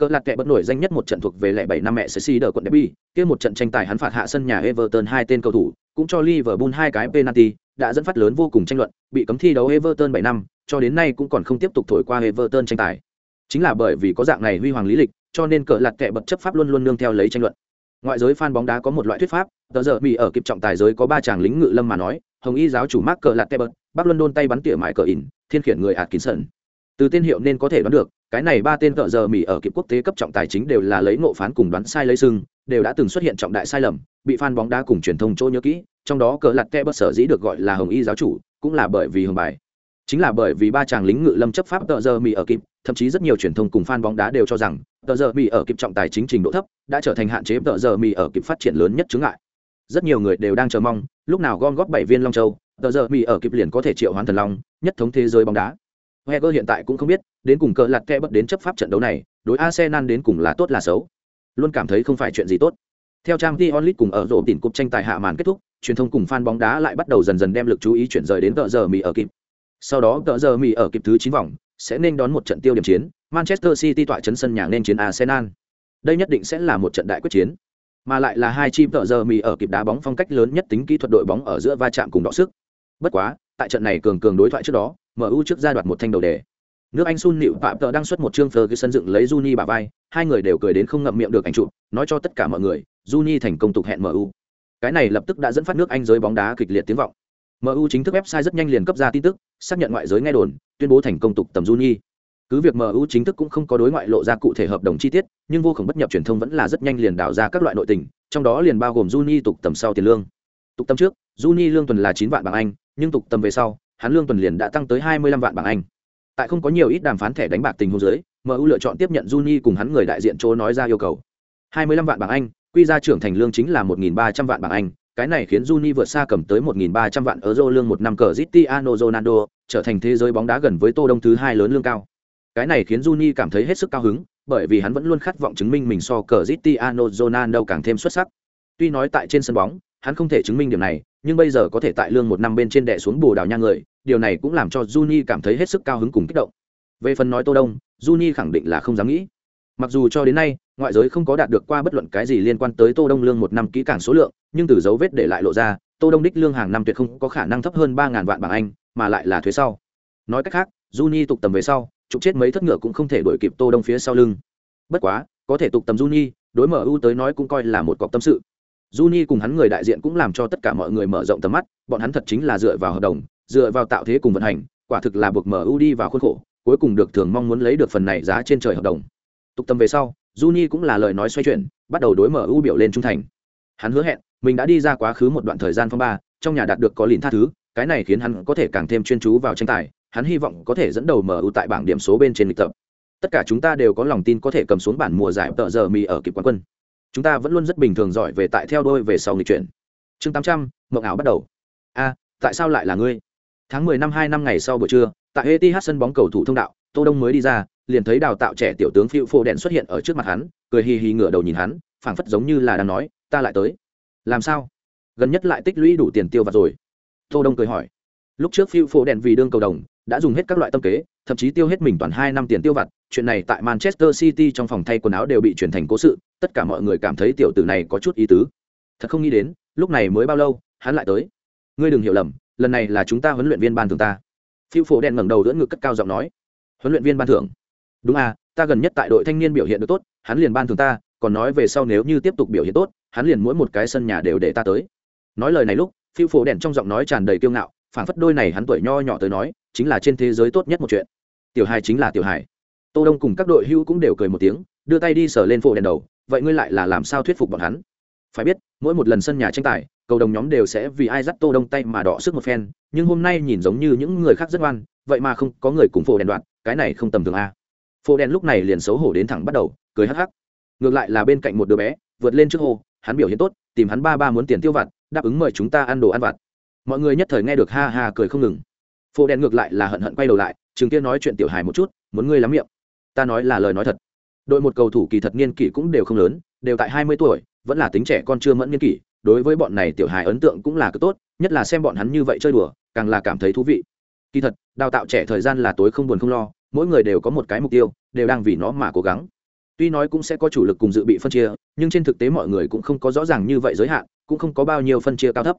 cờ lạt kệ bất nổi danh nhất một trận thuộc về lẻ bảy năm mẹ sẽ xì đờ quận derby. Kia một trận tranh tài hắn phạt hạ sân nhà everton hai tên cầu thủ, cũng cho liverpool hai cái penalty, đã dẫn phát lớn vô cùng tranh luận, bị cấm thi đấu everton bảy năm, cho đến nay cũng còn không tiếp tục thổi qua everton tranh tài. Chính là bởi vì có dạng này huy hoàng lý lịch, cho nên cờ lạt kệ bật chấp pháp luôn luôn nương theo lấy tranh luận. Ngoại giới fan bóng đá có một loại thuyết pháp, tờ giờ bị ở kịp trọng tài giới có ba chàng lính ngự lâm mà nói, hồng y giáo chủ mark cờ lạt kệ bật bắc london tay bắn tỉa mãi cờ ỉn thiên khiển người atkinson từ tên hiệu nên có thể đoán được, cái này ba tên cỡ giờ mỹ ở kịp quốc tế cấp trọng tài chính đều là lấy ngộ phán cùng đoán sai lấy sưng đều đã từng xuất hiện trọng đại sai lầm, bị fan bóng đá cùng truyền thông chỗ nhớ kỹ, trong đó cờ lặt ke bất sở dĩ được gọi là hồng y giáo chủ, cũng là bởi vì hồng bài. Chính là bởi vì ba chàng lính ngự lâm chấp pháp tờ giờ mỹ ở kịp, thậm chí rất nhiều truyền thông cùng fan bóng đá đều cho rằng tờ giờ mỹ ở kịp trọng tài chính trình độ thấp, đã trở thành hạn chế tờ giờ mỹ ở kịp phát triển lớn nhất chướng ngại. Rất nhiều người đều đang chờ mong, lúc nào gom góp bảy viên long châu tờ giờ mỹ ở kịp liền có thể triệu hoán thần long, nhất thống thế giới bóng đá. Heger hiện tại cũng không biết, đến cùng cờ lật kẽ bất đến chấp pháp trận đấu này, đối Arsenal đến cùng là tốt là xấu. Luôn cảm thấy không phải chuyện gì tốt. Theo trang Champions League cùng ở rổ tỉnh cúp tranh tài hạ màn kết thúc, truyền thông cùng fan bóng đá lại bắt đầu dần dần đem lực chú ý chuyển rời đến tờ giờ mì ở kịp. Sau đó tờ giờ mì ở kịp thứ 9 vòng, sẽ nên đón một trận tiêu điểm chiến, Manchester City tọa chấn sân nhà nên chiến Arsenal. Đây nhất định sẽ là một trận đại quyết chiến, mà lại là hai chim tờ giờ mì ở kịp đá bóng phong cách lớn nhất tính kỹ thuật đội bóng ở giữa va chạm cùng đọ sức. Bất quá, tại trận này cường cường đối thoại trước đó, MU trước ra đoạt một thanh đầu đề. Nước Anh Sun Nịu Phạm Tờ đang xuất một chương sân dựng lấy Juni bà vai, hai người đều cười đến không ngậm miệng được ảnh chụp, nói cho tất cả mọi người, Juni thành công tục hẹn MU. Cái này lập tức đã dẫn phát nước Anh giới bóng đá kịch liệt tiếng vọng. MU chính thức website rất nhanh liền cấp ra tin tức, xác nhận ngoại giới nghe đồn, tuyên bố thành công tục tầm Juni. Cứ việc MU chính thức cũng không có đối ngoại lộ ra cụ thể hợp đồng chi tiết, nhưng vô cùng bất nhập truyền thông vẫn là rất nhanh liền đào ra các loại nội tình, trong đó liền bao gồm Juni tục tầm sau tiền lương. Tục tầm trước, Juni lương tuần là 9 vạn bảng Anh, nhưng tục tầm về sau, hắn lương tuần liền đã tăng tới 25 vạn bảng Anh. Tại không có nhiều ít đàm phán thẻ đánh bạc tình huống dưới, MU lựa chọn tiếp nhận Juni cùng hắn người đại diện chỗ nói ra yêu cầu. 25 vạn bảng Anh, quy ra trưởng thành lương chính là 1300 vạn bảng Anh, cái này khiến Juni vượt xa cầm tới 1300 vạn euro lương một năm cờ Cristiano Ronaldo, trở thành thế giới bóng đá gần với Tô Đông thứ hai lớn lương cao. Cái này khiến Juni cảm thấy hết sức cao hứng, bởi vì hắn vẫn luôn khát vọng chứng minh mình so cờ Cristiano Ronaldo càng thêm xuất sắc. Tuy nói tại trên sân bóng, hắn không thể chứng minh điểm này, nhưng bây giờ có thể tại lương một năm bên trên đệ xuống bồ đào nha người, điều này cũng làm cho Juni cảm thấy hết sức cao hứng cùng kích động. Về phần nói Tô Đông, Juni khẳng định là không dám nghĩ. Mặc dù cho đến nay, ngoại giới không có đạt được qua bất luận cái gì liên quan tới Tô Đông lương một năm kỹ càng số lượng, nhưng từ dấu vết để lại lộ ra, Tô Đông đích lương hàng năm tuyệt không có khả năng thấp hơn ba ngàn vạn bảng Anh, mà lại là thuế sau. Nói cách khác, Juni tục tầm về sau, trục chết mấy thất ngựa cũng không thể đuổi kịp Tô Đông phía sau lưng. Bất quá, có thể tục tầm Juni, đối mở MU tới nói cũng coi là một cọc tâm sự. Juni cùng hắn người đại diện cũng làm cho tất cả mọi người mở rộng tầm mắt, bọn hắn thật chính là dựa vào hợp đồng, dựa vào tạo thế cùng vận hành, quả thực là buộc MU đi vào khuôn khổ, cuối cùng được thường mong muốn lấy được phần này giá trên trời hợp đồng. Tục tâm về sau, Juni cũng là lời nói xoay chuyển, bắt đầu đối MU biểu lên trung thành. Hắn hứa hẹn, mình đã đi ra quá khứ một đoạn thời gian phong ba, trong nhà đạt được có lìn tha thứ, cái này khiến hắn có thể càng thêm chuyên chú vào tranh tài, hắn hy vọng có thể dẫn đầu MU tại bảng điểm số bên trên lịch tập. Tất cả chúng ta đều có lòng tin có thể cầm xuống bản mùa giải tợ giờ mì ở kịp quán quân chúng ta vẫn luôn rất bình thường giỏi về tại theo đôi về sau nghịch chuyển. Chương tám trăm, mộng ảo bắt đầu. A, tại sao lại là ngươi? Tháng mười năm hai năm ngày sau buổi trưa, tại eth sân bóng cầu thủ thông đạo, tô đông mới đi ra, liền thấy đào tạo trẻ tiểu tướng phiêu phô đèn xuất hiện ở trước mặt hắn, cười hì hì ngửa đầu nhìn hắn, phảng phất giống như là đang nói, ta lại tới. Làm sao? Gần nhất lại tích lũy đủ tiền tiêu vặt rồi. Tô đông cười hỏi. Lúc trước phiêu phô đèn vì đương cầu đồng, đã dùng hết các loại tâm kế, thậm chí tiêu hết mình toàn hai năm tiền tiêu vặt chuyện này tại manchester city trong phòng thay quần áo đều bị chuyển thành cố sự, tất cả mọi người cảm thấy tiểu tử này có chút ý tứ. Thật không nghĩ đến, lúc này mới bao lâu, hắn lại tới. Ngươi đừng hiểu lầm, lần này là chúng ta huấn luyện viên ban thưởng ta. Phiêu phổ đen ngẩng đầu đỡ ngực cất cao giọng nói. Huấn luyện viên ban thưởng? Đúng à ta gần nhất tại đội thanh niên biểu hiện được tốt, hắn liền ban thưởng ta, còn nói về sau nếu như tiếp tục biểu hiện tốt, hắn liền mỗi một cái sân nhà đều để ta tới. Nói lời này lúc, phiêu phổ Đen trong giọng nói tràn đầy kiêu ngạo, phảng phất đôi này hắn tuổi nho nhỏ tới nói, chính là trên thế giới tốt nhất một chuyện. Tiểu hài chính là tiểu hài tô đông cùng các đội hưu cũng đều cười một tiếng, đưa tay đi sờ lên phổ đèn đầu, vậy ngươi lại là làm sao thuyết phục bọn hắn? Phải biết, mỗi một lần sân nhà tranh tài, cầu đồng nhóm đều sẽ vì ai dắt tô đông tay mà đọ sức một phen, nhưng hôm nay nhìn giống như những người khác rất ngoan, vậy mà không có người cùng phổ đèn đoạn, cái này không tầm thường a. Phổ đèn lúc này liền xấu hổ đến thẳng bắt đầu, cười hắc hắc. Ngược lại là bên cạnh một đứa bé, vượt lên trước hồ hắn biểu hiện tốt, tìm hắn ba ba muốn tiền tiêu vặt, đáp ứng mời chúng ta ăn đồ ăn vặt. Mọi người nhất thời nghe được ha ha cười không ngừng. Phổ đèn ngược lại là hận hận quay đầu lại chừng kia nói chuyện tiểu hài một chút, muốn ngươi lắm miệng ta nói là lời nói thật. Đội một cầu thủ kỳ thật niên kỷ cũng đều không lớn, đều tại hai mươi tuổi, vẫn là tính trẻ con chưa mẫn niên kỷ, đối với bọn này tiểu hài ấn tượng cũng là cực tốt, nhất là xem bọn hắn như vậy chơi đùa, càng là cảm thấy thú vị. Kỳ thật, đào tạo trẻ thời gian là tối không buồn không lo, mỗi người đều có một cái mục tiêu, đều đang vì nó mà cố gắng. Tuy nói cũng sẽ có chủ lực cùng dự bị phân chia, nhưng trên thực tế mọi người cũng không có rõ ràng như vậy giới hạn, cũng không có bao nhiêu phân chia cao thấp.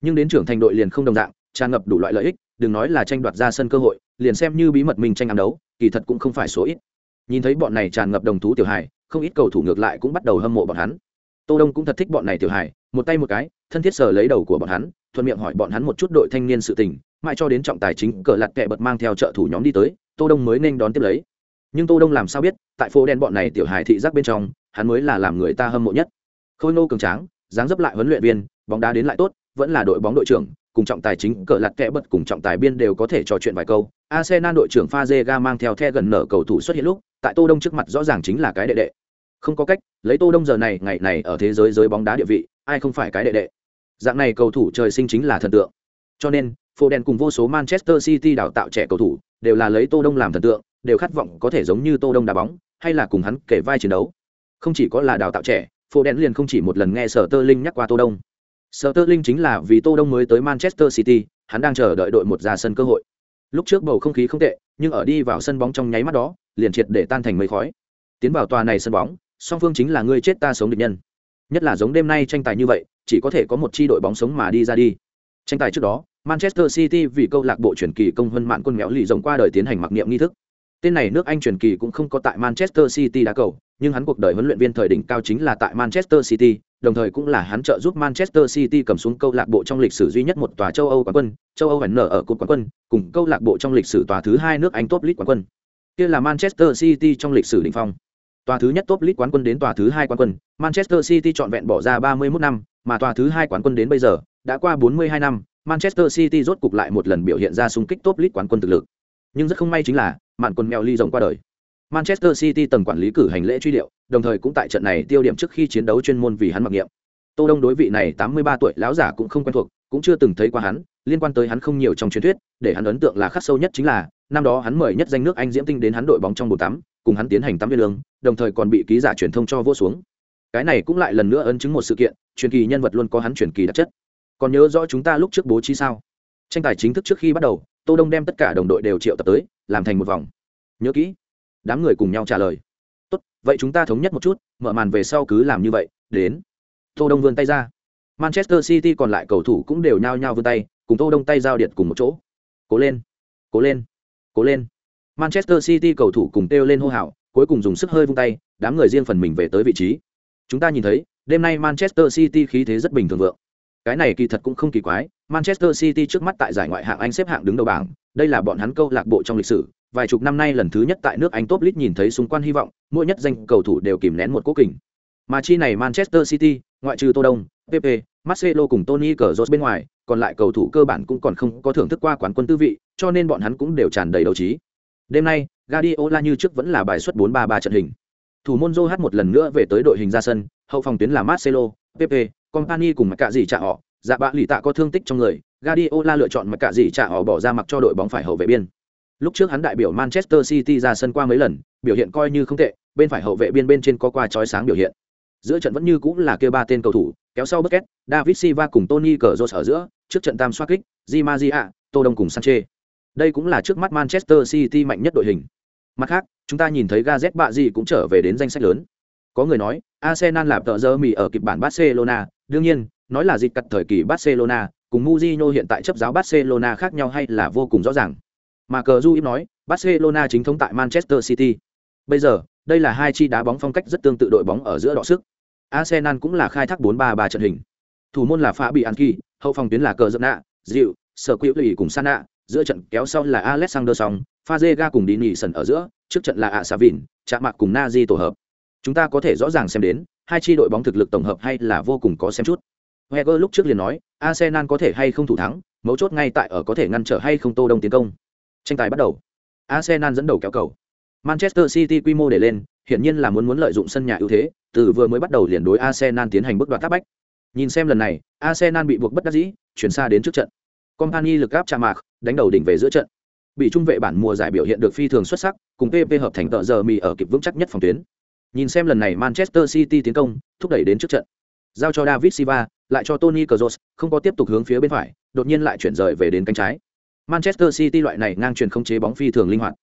Nhưng đến trưởng thành đội liền không đồng dạng, tràn ngập đủ loại lợi ích, đừng nói là tranh đoạt ra sân cơ hội, liền xem như bí mật mình tranh ám đấu, kỳ thật cũng không phải số ít nhìn thấy bọn này tràn ngập đồng thú tiểu hài, không ít cầu thủ ngược lại cũng bắt đầu hâm mộ bọn hắn. Tô đông cũng thật thích bọn này tiểu hài, một tay một cái, thân thiết sờ lấy đầu của bọn hắn, thuận miệng hỏi bọn hắn một chút đội thanh niên sự tình, mãi cho đến trọng tài chính cờ lặt kẹ bật mang theo trợ thủ nhóm đi tới, tô đông mới nên đón tiếp lấy. Nhưng tô đông làm sao biết, tại phố đen bọn này tiểu hài thị giác bên trong, hắn mới là làm người ta hâm mộ nhất. Khôi nô cường tráng, dáng dấp lại huấn luyện viên, bóng đá đến lại tốt, vẫn là đội bóng đội trưởng, cùng trọng tài chính cờ lặt kẽ bật cùng trọng tài biên đều có thể trò chuyện vài câu. Arsenal đội trưởng Fazega mang theo the gần nở cầu thủ xuất hiện lúc tại tô đông trước mặt rõ ràng chính là cái đệ đệ không có cách lấy tô đông giờ này ngày này ở thế giới giới bóng đá địa vị ai không phải cái đệ đệ dạng này cầu thủ trời sinh chính là thần tượng cho nên Foden cùng vô số Manchester City đào tạo trẻ cầu thủ đều là lấy Tô Đông làm thần tượng, đều khát vọng có thể giống như Tô Đông đá bóng, hay là cùng hắn kể vai chiến đấu. Không chỉ có là đào tạo trẻ, Foden liền không chỉ một lần nghe Sở Tơ Linh nhắc qua Tô Đông. Sở Tơ Linh chính là vì Tô Đông mới tới Manchester City, hắn đang chờ đợi đội một ra sân cơ hội. Lúc trước bầu không khí không tệ, nhưng ở đi vào sân bóng trong nháy mắt đó, liền triệt để tan thành mây khói. Tiến vào tòa này sân bóng, song phương chính là người chết ta sống địch nhân. Nhất là giống đêm nay tranh tài như vậy, chỉ có thể có một chi đội bóng sống mà đi ra đi. Tranh tài trước đó, Manchester City vì câu lạc bộ chuyển kỳ công hơn mạn quân méo lì rồng qua đời tiến hành mặc niệm nghi thức. Tên này nước Anh chuyển kỳ cũng không có tại Manchester City đá cầu, nhưng hắn cuộc đời huấn luyện viên thời đỉnh cao chính là tại Manchester City, đồng thời cũng là hắn trợ giúp Manchester City cầm xuống câu lạc bộ trong lịch sử duy nhất một tòa châu Âu quán quân, châu Âu vẫn nở ở cúp quán quân, cùng câu lạc bộ trong lịch sử tòa thứ hai nước Anh top league quán quân. Kia là Manchester City trong lịch sử đỉnh phong. Tòa thứ nhất top league quán quân đến tòa thứ hai quán quân, Manchester City chọn vẹn bỏ ra 31 năm, mà tòa thứ hai quán quân đến bây giờ đã qua 42 năm, Manchester City rốt cục lại một lần biểu hiện ra xung kích top league quán quân thực lực. Nhưng rất không may chính là, mạn quân mèo ly rồng qua đời. Manchester City tầng quản lý cử hành lễ truy điệu, đồng thời cũng tại trận này tiêu điểm trước khi chiến đấu chuyên môn vì hắn mặc niệm. Tô Đông đối vị này 83 tuổi lão giả cũng không quen thuộc, cũng chưa từng thấy qua hắn, liên quan tới hắn không nhiều trong truyền thuyết, để hắn ấn tượng là khắc sâu nhất chính là, năm đó hắn mời nhất danh nước Anh Diễm Tinh đến hắn đội bóng trong bồn tắm, cùng hắn tiến hành tắm viên lương, đồng thời còn bị ký giả truyền thông cho vô xuống. Cái này cũng lại lần nữa ấn chứng một sự kiện, truyền kỳ nhân vật luôn có hắn truyền kỳ đặc chất. Còn nhớ rõ chúng ta lúc trước bố trí sao? Tranh tài chính thức trước khi bắt đầu tô đông đem tất cả đồng đội đều triệu tập tới làm thành một vòng. Nhớ kỹ đám người cùng nhau trả lời. Tốt vậy chúng ta thống nhất một chút mở màn về sau cứ làm như vậy đến. Tô đông vươn tay ra. Manchester city còn lại cầu thủ cũng đều nhao nhao vươn tay cùng tô đông tay giao điện cùng một chỗ. Cố lên cố lên cố lên. Manchester city cầu thủ cùng kêu lên hô hào, cuối cùng dùng sức hơi vung tay, đám người riêng phần mình về tới vị trí. Chúng ta nhìn thấy, đêm nay manchester city khí thế rất bình thường vượng. Cái này kỳ thật cũng không kỳ quái, manchester city trước mắt tại giải ngoại hạng anh xếp hạng đứng đầu bảng, đây là bọn hắn câu lạc bộ trong lịch sử, vài chục năm nay lần thứ nhất tại nước anh top lit nhìn thấy xung quanh hy vọng, mỗi nhất danh cầu thủ đều kìm nén một cố kình. Mà chi này manchester city, ngoại trừ tô đông pp marcelo cùng tony Cazorla bên ngoài còn lại cầu thủ cơ bản cũng còn không có thưởng thức qua quán quân tư vị cho nên bọn hắn cũng đều tràn đầy đấu trí đêm nay Guardiola như trước vẫn là bài xuất 4-3-3 trận hình thủ môn Joe một lần nữa về tới đội hình ra sân hậu phòng tuyến là Marcelo, Pepe, Company cùng mặc cả gì trả họ, dạ bạ lì tạ có thương tích trong người, Guardiola lựa chọn mặc cả gì trả họ bỏ ra mặc cho đội bóng phải hậu vệ biên. Lúc trước hắn đại biểu Manchester City ra sân qua mấy lần, biểu hiện coi như không tệ, bên phải hậu vệ biên bên trên có qua chói sáng biểu hiện. Giữa trận vẫn như cũng là kia ba tên cầu thủ, kéo sau Busquets, David Silva cùng Tony Cazorla ở giữa, trước trận tam xoa kích, Di Maria, Tô Đông cùng Sanchez. Đây cũng là trước mắt Manchester City mạnh nhất đội hình. Mặt khác, chúng ta nhìn thấy Gazet bạ gì cũng trở về đến danh sách lớn. Có người nói, Arsenal là tợ giờ mì ở kịp bản Barcelona, đương nhiên, nói là dịch cật thời kỳ Barcelona, cùng Mourinho hiện tại chấp giáo Barcelona khác nhau hay là vô cùng rõ ràng. Mà cờ Du im nói, Barcelona chính thống tại Manchester City. Bây giờ, đây là hai chi đá bóng phong cách rất tương tự đội bóng ở giữa đọ sức. Arsenal cũng là khai thác 4-3-3 trận hình. Thủ môn là Fabianski, hậu phòng tuyến là cờ Dập Nạ, Dịu, Sở Quỷ Lì cùng Sana, giữa trận kéo sau là Alexander Song, Fazega cùng Dini Sần ở giữa, trước trận là Ạ Sa Vịn, Trạm Mạc cùng Nazi tổ hợp. Chúng ta có thể rõ ràng xem đến, hai chi đội bóng thực lực tổng hợp hay là vô cùng có xem chút. Wenger lúc trước liền nói, Arsenal có thể hay không thủ thắng, mấu chốt ngay tại ở có thể ngăn trở hay không Tô Đông tiến công. Tranh tài bắt đầu. Arsenal dẫn đầu kéo cầu. Manchester City quy mô để lên, hiển nhiên là muốn muốn lợi dụng sân nhà ưu thế, từ vừa mới bắt đầu liền đối Arsenal tiến hành bước đoạt tác bách. Nhìn xem lần này, Arsenal bị buộc bất đắc dĩ, chuyển xa đến trước trận. Company lực áp chạm mạc, đánh đầu đỉnh về giữa trận. Bị trung vệ bản mùa giải biểu hiện được phi thường xuất sắc, cùng PP hợp thành tợ giờ mì ở kịp vững chắc nhất phòng tuyến. Nhìn xem lần này Manchester City tiến công, thúc đẩy đến trước trận. Giao cho David Silva, lại cho Tony Kroos, không có tiếp tục hướng phía bên phải, đột nhiên lại chuyển rời về đến cánh trái. Manchester City loại này ngang truyền không chế bóng phi thường linh hoạt.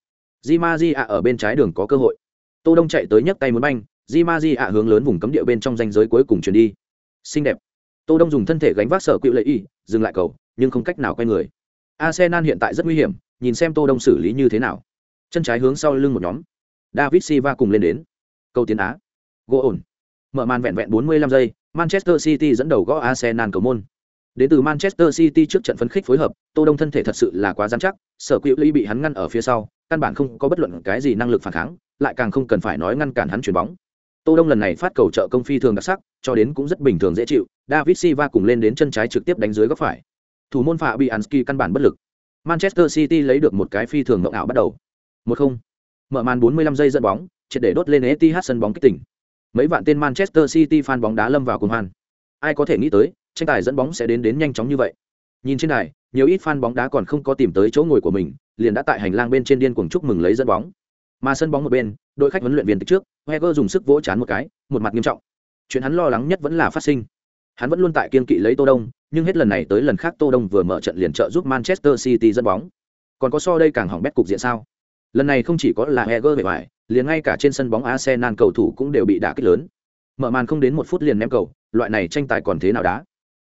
Di Maria ở bên trái đường có cơ hội. Tô Đông chạy tới nhấc tay muốn banh, Di Ma Di ạ hướng lớn vùng cấm địa bên trong danh giới cuối cùng chuyển đi. Xinh đẹp. Tô Đông dùng thân thể gánh vác sở cựu lệ y, dừng lại cầu, nhưng không cách nào quay người. Arsenal hiện tại rất nguy hiểm, nhìn xem Tô Đông xử lý như thế nào. Chân trái hướng sau lưng một nhóm. David Silva cùng lên đến. Cầu tiến á. Gỗ ổn. Mở màn vẹn vẹn 45 giây, Manchester City dẫn đầu gõ Arsenal cầu môn. Đến từ Manchester City trước trận phấn khích phối hợp, Tô Đông thân thể thật sự là quá dám chắc, sở quỹ lý bị hắn ngăn ở phía sau, căn bản không có bất luận cái gì năng lực phản kháng, lại càng không cần phải nói ngăn cản hắn chuyển bóng. Tô Đông lần này phát cầu trợ công phi thường đặc sắc, cho đến cũng rất bình thường dễ chịu, David Silva cùng lên đến chân trái trực tiếp đánh dưới góc phải. Thủ môn Fabianski căn bản bất lực. Manchester City lấy được một cái phi thường mộng ảo bắt đầu. 1-0. Mở màn 45 giây dẫn bóng, triệt để đốt lên Etihad sân bóng kích tỉnh. Mấy vạn tên Manchester City fan bóng đá lâm vào cuồng hoan. Ai có thể nghĩ tới, tranh tài dẫn bóng sẽ đến đến nhanh chóng như vậy. Nhìn trên đài, nhiều ít fan bóng đá còn không có tìm tới chỗ ngồi của mình, liền đã tại hành lang bên trên điên cuồng chúc mừng lấy dẫn bóng. Mà sân bóng một bên, đội khách huấn luyện viên từ trước, Wenger dùng sức vỗ chán một cái, một mặt nghiêm trọng. Chuyện hắn lo lắng nhất vẫn là phát sinh. Hắn vẫn luôn tại kiên kỵ lấy Tô Đông, nhưng hết lần này tới lần khác Tô Đông vừa mở trận liền trợ giúp Manchester City dẫn bóng. Còn có so đây càng hỏng bét cục diện sao? Lần này không chỉ có là Wenger bề ngoài, liền ngay cả trên sân bóng Arsenal cầu thủ cũng đều bị đả kích lớn. Mở màn không đến một phút liền ném cầu, loại này tranh tài còn thế nào đá?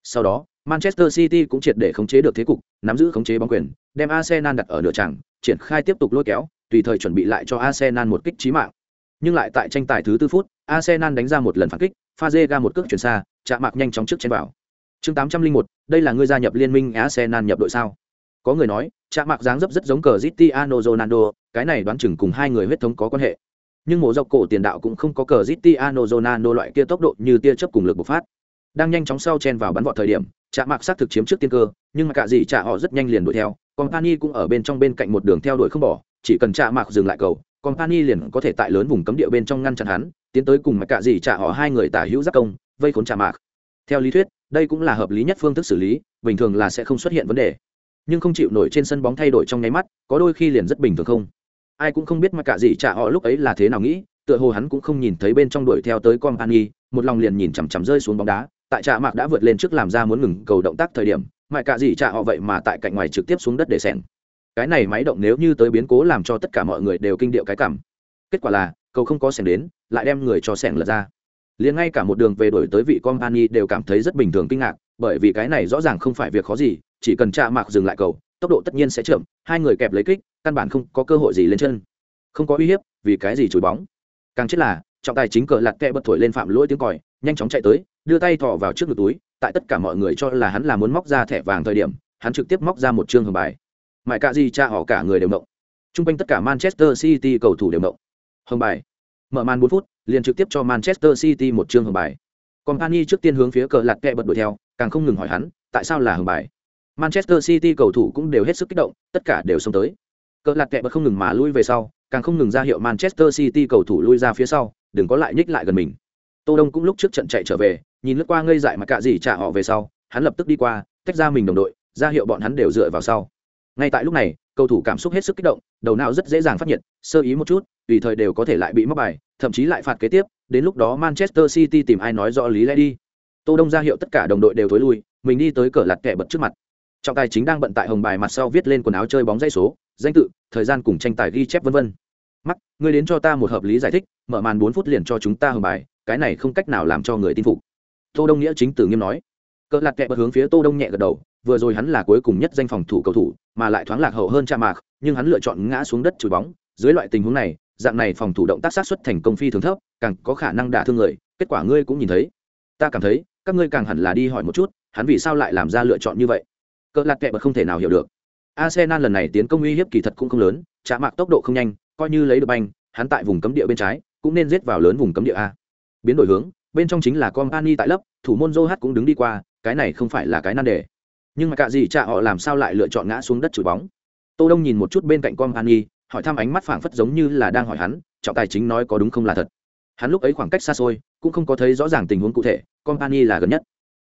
Sau đó, Manchester City cũng triệt để khống chế được thế cục, nắm giữ khống chế bóng quyền, đem Arsenal đặt ở nửa chẳng, triển khai tiếp tục lôi kéo, tùy thời chuẩn bị lại cho Arsenal một kích chí mạng. Nhưng lại tại tranh tài thứ tư phút, Arsenal đánh ra một lần phản kích, Fazega một cước chuyển xa, chạm mạc nhanh chóng trước trên vào. Chương 801, đây là người gia nhập liên minh Arsenal nhập đội sao? Có người nói, chạm mạc dáng dấp rất giống Cristiano Ronaldo, cái này đoán chừng cùng hai người huyết thống có quan hệ. Nhưng mổ dọc cổ tiền đạo cũng không có Cristiano Ronaldo loại kia tốc độ như tia chớp cùng lực bộc phát. Đang nhanh chóng sau chen vào bắn vọt thời điểm, chạm mạc xác thực chiếm trước tiên cơ, nhưng mà cả gì chạ họ rất nhanh liền đuổi theo, Company cũng ở bên trong bên cạnh một đường theo đuổi không bỏ, chỉ cần trạ mạc dừng lại cầu, Company liền có thể tại lớn vùng cấm địa bên trong ngăn chặn hắn, tiến tới cùng mạch cạ dì trả họ hai người tả hữu giáp công, vây khốn trạ mạc. Theo lý thuyết, đây cũng là hợp lý nhất phương thức xử lý, bình thường là sẽ không xuất hiện vấn đề. Nhưng không chịu nổi trên sân bóng thay đổi trong nháy mắt, có đôi khi liền rất bình thường không. Ai cũng không biết mạch cạ dì trả họ lúc ấy là thế nào nghĩ, tựa hồ hắn cũng không nhìn thấy bên trong đuổi theo tới Company, một lòng liền nhìn chằm chằm rơi xuống bóng đá, tại trạ mạc đã vượt lên trước làm ra muốn ngừng cầu động tác thời điểm mại cạ dì trả họ vậy mà tại cạnh ngoài trực tiếp xuống đất để xẻng cái này máy động nếu như tới biến cố làm cho tất cả mọi người đều kinh điệu cái cảm. Kết quả là, cầu không có sẻng đến, lại đem người cho sẻng lật ra. Liền ngay cả một đường về đổi tới vị company đều cảm thấy rất bình thường kinh ngạc, bởi vì cái này rõ ràng không phải việc khó gì, chỉ cần cha mạc dừng lại cầu, tốc độ tất nhiên sẽ chậm, hai người kẹp lấy kích, căn bản không có cơ hội gì lên chân. Không có uy hiếp, vì cái gì chùi bóng? Càng chết là, trọng tài chính cờ lạt kẹ bật thổi lên phạm lỗi tiếng còi, nhanh chóng chạy tới, đưa tay thọ vào trước ngực túi, tại tất cả mọi người cho là hắn là muốn móc ra thẻ vàng thời điểm, hắn trực tiếp móc ra một chương hưởng bài mãi cả gì cha họ cả người đều mộng. T r u n g quanh tất cả manchester city cầu thủ đều mộng. Hồng bài. Mở màn bốn phút, liền trực tiếp cho manchester city một chương hồng bài. Company trước tiên hướng phía cờ lạt kẹ bật đuổi theo, càng không ngừng hỏi hắn, tại sao là hồng bài? Manchester city cầu thủ cũng đều hết sức kích động, tất cả đều xông tới. Cờ lạt kẹ bật không ngừng mà lui về sau, càng không ngừng ra hiệu manchester city cầu thủ lui ra phía sau, đừng có lại nhích lại gần mình. Tô đông cũng lúc trước trận chạy trở về, nhìn lướt qua ngây dại mà cả gì trả họ về sau, hắn lập tức đi qua, tách ra mình đồng đội, ra hiệu bọn hắn đều dựa vào sau ngay tại lúc này, cầu thủ cảm xúc hết sức kích động, đầu não rất dễ dàng phát nhiệt, sơ ý một chút, tùy thời đều có thể lại bị mắc bài, thậm chí lại phạt kế tiếp, đến lúc đó manchester city tìm ai nói rõ lý lẽ đi. Tô đông ra hiệu tất cả đồng đội đều thối lui, mình đi tới cờ lặt kẻ bật trước mặt. Trọng tài chính đang bận tại hồng bài mặt sau viết lên quần áo chơi bóng dây số, danh tự, thời gian cùng tranh tài ghi chép vân vân. Mắc, ngươi đến cho ta một hợp lý giải thích, mở màn bốn phút liền cho chúng ta hồng bài, cái này không cách nào làm cho người tin phục. Tô đông nghĩa chính tử nghiêm nói. Cờ lạt kẹ bật hướng phía tô đông nhẹ gật đầu vừa rồi hắn là cuối cùng nhất danh phòng thủ cầu thủ, mà lại thoáng lạc hậu hơn cha mạc, nhưng hắn lựa chọn ngã xuống đất chùi bóng. Dưới loại tình huống này, dạng này phòng thủ động tác sát xuất thành công phi thường thấp, càng có khả năng đả thương người, kết quả ngươi cũng nhìn thấy. Ta cảm thấy, các ngươi càng hẳn là đi hỏi một chút, hắn vì sao lại làm ra lựa chọn như vậy? Cỡ lạc kệ bật không thể nào hiểu được. Arsenal lần này tiến công uy hiếp kỳ thật cũng không lớn, cha mạc tốc độ không nhanh, coi như lấy được banh, hắn tại vùng cấm địa bên trái, cũng nên giết vào lớn vùng cấm địa a. Biến đổi hướng, bên trong chính là company tại lớp, thủ môn joe cũng đứng đi qua, cái này không phải là cái nan đề nhưng mà cả gì chả họ làm sao lại lựa chọn ngã xuống đất chửi bóng? Tô đông nhìn một chút bên cạnh company hỏi thăm ánh mắt phảng phất giống như là đang hỏi hắn, trọng tài chính nói có đúng không là thật. Hắn lúc ấy khoảng cách xa xôi, cũng không có thấy rõ ràng tình huống cụ thể company là gần nhất.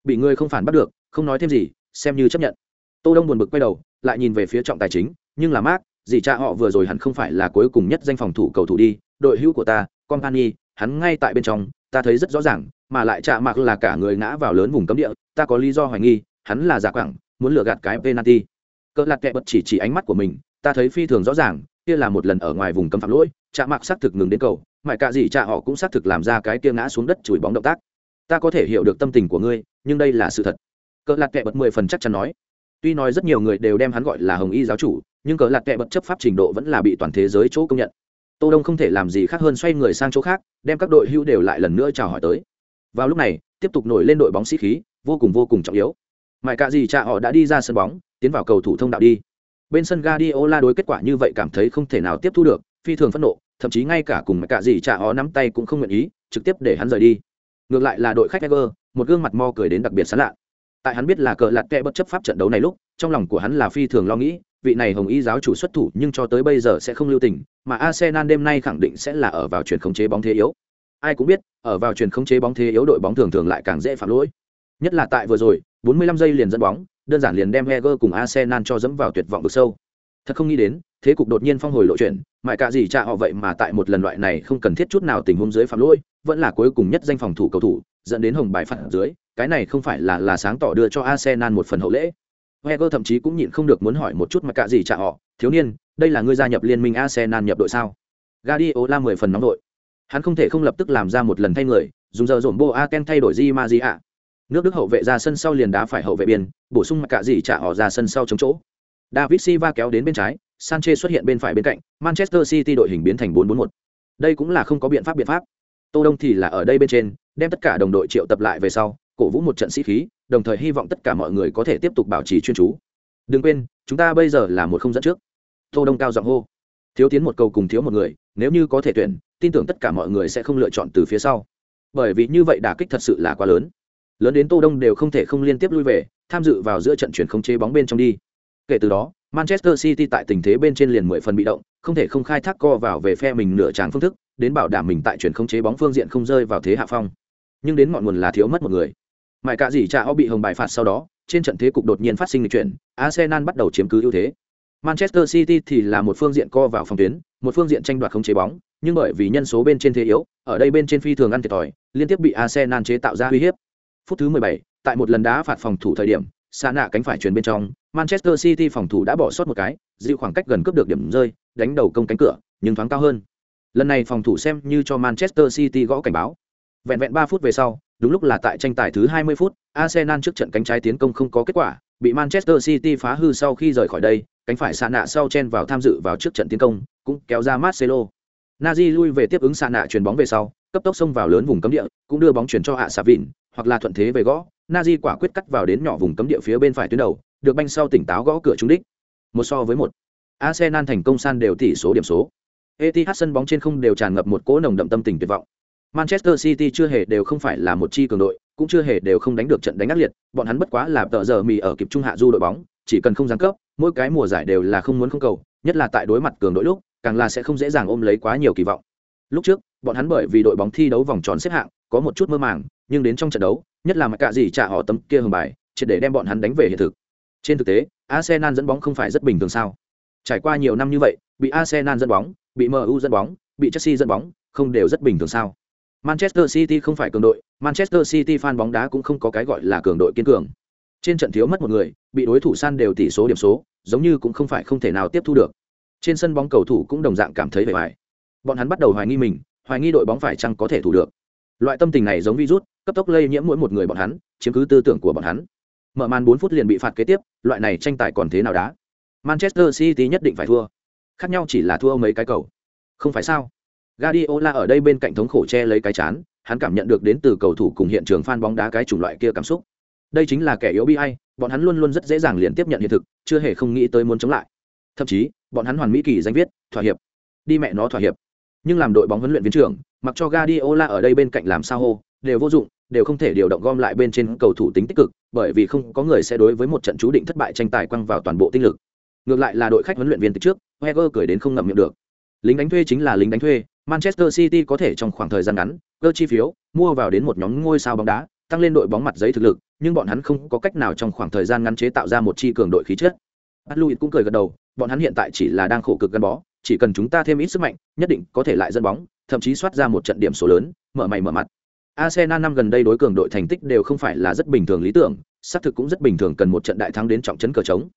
Bị người không phản bắt được, không nói thêm gì, xem như chấp nhận. Tô đông buồn bực quay đầu, lại nhìn về phía trọng tài chính, nhưng là mát gì cha họ vừa rồi hắn không phải là cuối cùng nhất danh phòng thủ cầu thủ đi, đội hữu của ta company hắn ngay tại bên trong, ta thấy rất rõ ràng, mà lại chạ mạc là cả người ngã vào lớn vùng cấm địa, ta có lý do hoài nghi hắn là giả quảng, muốn lừa gạt cái penalty. Cỡ lạt kẹ bật chỉ chỉ ánh mắt của mình, ta thấy phi thường rõ ràng, kia là một lần ở ngoài vùng cấm phạm lỗi chạ mạc xác thực ngừng đến cầu mãi cả gì chạ họ cũng xác thực làm ra cái kia ngã xuống đất chùi bóng động tác. Ta có thể hiểu được tâm tình của ngươi, nhưng đây là sự thật. Cỡ lạt kẹ bật mười phần chắc chắn nói. Tuy nói rất nhiều người đều đem hắn gọi là hồng y giáo chủ, nhưng cỡ lạt kẹ bật chấp pháp trình độ vẫn là bị toàn thế giới chỗ công nhận. Tô đông không thể làm gì khác hơn xoay người sang chỗ khác, đem các đội hữu đều lại lần nữa chào hỏi tới. Vào lúc này, tiếp tục nổi lên đội bóng sĩ khí, vô cùng vô cùng trọng yếu mãi cả gì cha họ đã đi ra sân bóng tiến vào cầu thủ thông đạo đi. Bên sân Guardiola đối kết quả như vậy cảm thấy không thể nào tiếp thu được phi thường phẫn nộ thậm chí ngay cả cùng mãi cả gì cha họ nắm tay cũng không nguyện ý trực tiếp để hắn rời đi. Ngược lại là đội khách Ever, một gương mặt mo cười đến đặc biệt sán lạ. Tại hắn biết là cờ lạt kẽ bất chấp pháp trận đấu này lúc trong lòng của hắn là phi thường lo nghĩ vị này hồng y giáo chủ xuất thủ nhưng cho tới bây giờ sẽ không lưu tình mà arsenal đêm nay khẳng định sẽ là ở vào chuyển khống chế bóng thế yếu. Ai cũng biết ở vào chuyển khống chế bóng thế yếu đội bóng thường thường lại càng dễ phạm lỗi. Nhất là tại vừa rồi 45 giây liền dẫn bóng đơn giản liền đem Heger cùng arsenal cho dẫm vào tuyệt vọng vực sâu thật không nghĩ đến thế cục đột nhiên phong hồi lộ chuyển mãi cả gì cha họ vậy mà tại một lần loại này không cần thiết chút nào tình huống dưới phạm lỗi vẫn là cuối cùng nhất danh phòng thủ cầu thủ dẫn đến hồng bài phạt dưới cái này không phải là là sáng tỏ đưa cho arsenal một phần hậu lễ Heger thậm chí cũng nhịn không được muốn hỏi một chút mãi cả gì cha họ, thiếu niên, đây là ngươi gia nhập liên minh Arsenal nhập đội sao? Guardiola mười phần nóng đội. Hắn không thể không lập tức làm ra một lần thay người, dùng giờ dồn Boaken thay đổi Di Maria. Nước Đức hậu vệ ra sân sau liền đá phải hậu vệ biên, bổ sung mặc cả gì trả họ ra sân sau chống chỗ. David Silva kéo đến bên trái, Sanchez xuất hiện bên phải bên cạnh, Manchester City đội hình biến thành 4-4-1. Đây cũng là không có biện pháp biện pháp. Tô Đông thì là ở đây bên trên, đem tất cả đồng đội triệu tập lại về sau, cổ vũ một trận sĩ khí, đồng thời hy vọng tất cả mọi người có thể tiếp tục bảo trì chuyên chú đừng quên chúng ta bây giờ là một không dẫn trước tô đông cao giọng hô thiếu tiến một cầu cùng thiếu một người nếu như có thể tuyển tin tưởng tất cả mọi người sẽ không lựa chọn từ phía sau bởi vì như vậy đả kích thật sự là quá lớn lớn đến tô đông đều không thể không liên tiếp lui về, tham dự vào giữa trận chuyển không chế bóng bên trong đi. Kể từ đó, manchester city tại tình thế bên trên liền mười phần bị động, không thể không khai thác co vào về phe mình nửa tràng phương thức, đến bảo đảm mình tại chuyển không chế bóng phương diện không rơi vào thế hạ phong. Nhưng đến ngọn nguồn là thiếu mất một người. Mãi cả gì cha họ bị hồng bài phạt sau đó, trên trận thế cục đột nhiên phát sinh lịch chuyển, arsenal bắt đầu chiếm cứ ưu thế. Manchester city thì là một phương diện co vào phòng tuyến, một phương diện tranh đoạt không chế bóng, nhưng bởi vì nhân số bên trên thế yếu, ở đây bên trên phi thường ăn thiệt thòi, liên tiếp bị arsenal chế tạo ra uy hiếp phút thứ 17, tại một lần đá phạt phòng thủ thời điểm xa nạ cánh phải truyền bên trong manchester city phòng thủ đã bỏ sót một cái dịu khoảng cách gần cướp được điểm rơi đánh đầu công cánh cửa nhưng thoáng cao hơn lần này phòng thủ xem như cho manchester city gõ cảnh báo vẹn vẹn ba phút về sau đúng lúc là tại tranh tài thứ 20 phút, Arsenal trước trận cánh trái tiến công không có kết quả, bị Manchester City phá hư sau khi rời khỏi đây, cánh phải xa nạ sau chen vào tham dự vào trước trận tiến công, cũng kéo ra Marcelo. Nazi lui về tiếp ứng xa nạ chuyền bóng về sau, cấp tốc xông vào lớn vùng cấm địa, cũng đưa bóng chuyển cho hạ xạ hoặc là thuận thế về gõ, Nazi quả quyết cắt vào đến nhỏ vùng cấm địa phía bên phải tuyến đầu, được banh sau tỉnh táo gõ cửa trúng đích. Một so với một. Arsenal thành công san đều tỷ số điểm số. Etihad sân bóng trên không đều tràn ngập một cỗ nồng đậm tâm tình tuyệt vọng. Manchester City chưa hề đều không phải là một chi cường đội, cũng chưa hề đều không đánh được trận đánh ác liệt, bọn hắn bất quá là tợ giờ mì ở kịp trung hạ du đội bóng, chỉ cần không giáng cấp, mỗi cái mùa giải đều là không muốn không cầu, nhất là tại đối mặt cường đội lúc, càng là sẽ không dễ dàng ôm lấy quá nhiều kỳ vọng. Lúc trước, bọn hắn bởi vì đội bóng thi đấu vòng tròn xếp hạng, có một chút mơ màng, nhưng đến trong trận đấu, nhất là mà cả gì trả họ tấm kia hưởng bài, chỉ để đem bọn hắn đánh về hiện thực. Trên thực tế, Arsenal dẫn bóng không phải rất bình thường sao? Trải qua nhiều năm như vậy, bị Arsenal dẫn bóng, bị MU dẫn bóng, bị Chelsea dẫn bóng, không đều rất bình thường sao? Manchester City không phải cường đội, Manchester City fan bóng đá cũng không có cái gọi là cường đội kiên cường. Trên trận thiếu mất một người, bị đối thủ san đều tỷ số điểm số, giống như cũng không phải không thể nào tiếp thu được. Trên sân bóng cầu thủ cũng đồng dạng cảm thấy vẻ vải. Bọn hắn bắt đầu hoài nghi mình, hoài nghi đội bóng phải chăng có thể thủ được. Loại tâm tình này giống virus, cấp tốc lây nhiễm mỗi một người bọn hắn, chiếm cứ tư tưởng của bọn hắn. Mở màn bốn phút liền bị phạt kế tiếp, loại này tranh tài còn thế nào đá? Manchester City nhất định phải thua. Khác nhau chỉ là thua mấy cái cầu. Không phải sao? Guardiola ở đây bên cạnh thống khổ che lấy cái chán, hắn cảm nhận được đến từ cầu thủ cùng hiện trường fan bóng đá cái chủng loại kia cảm xúc. Đây chính là kẻ yếu bi ai, bọn hắn luôn luôn rất dễ dàng liền tiếp nhận hiện thực, chưa hề không nghĩ tới muốn chống lại. Thậm chí, bọn hắn hoàn mỹ kỳ danh viết, thỏa hiệp. Đi mẹ nó thỏa hiệp. Nhưng làm đội bóng huấn luyện viên trưởng, mặc cho Guardiola ở đây bên cạnh làm sao hô, đều vô dụng, đều không thể điều động gom lại bên trên cầu thủ tính tích cực, bởi vì không có người sẽ đối với một trận chú định thất bại tranh tài quăng vào toàn bộ tinh lực. Ngược lại là đội khách huấn luyện viên từ trước, Wenger cười đến không ngậm miệng được. Lính đánh thuê chính là lính đánh thuê, Manchester City có thể trong khoảng thời gian ngắn, cơ chi phiếu, mua vào đến một nhóm ngôi sao bóng đá, tăng lên đội bóng mặt giấy thực lực, nhưng bọn hắn không có cách nào trong khoảng thời gian ngắn chế tạo ra một chi cường đội khí chất. Atluit cũng cười gật đầu, bọn hắn hiện tại chỉ là đang khổ cực gắn bó, chỉ cần chúng ta thêm ít sức mạnh, nhất định có thể lại dẫn bóng, thậm chí soát ra một trận điểm số lớn, mở mày mở mặt. Arsenal năm gần đây đối cường đội thành tích đều không phải là rất bình thường lý tưởng, xác thực cũng rất bình thường cần một trận đại thắng đến trọng trấn cờ trống.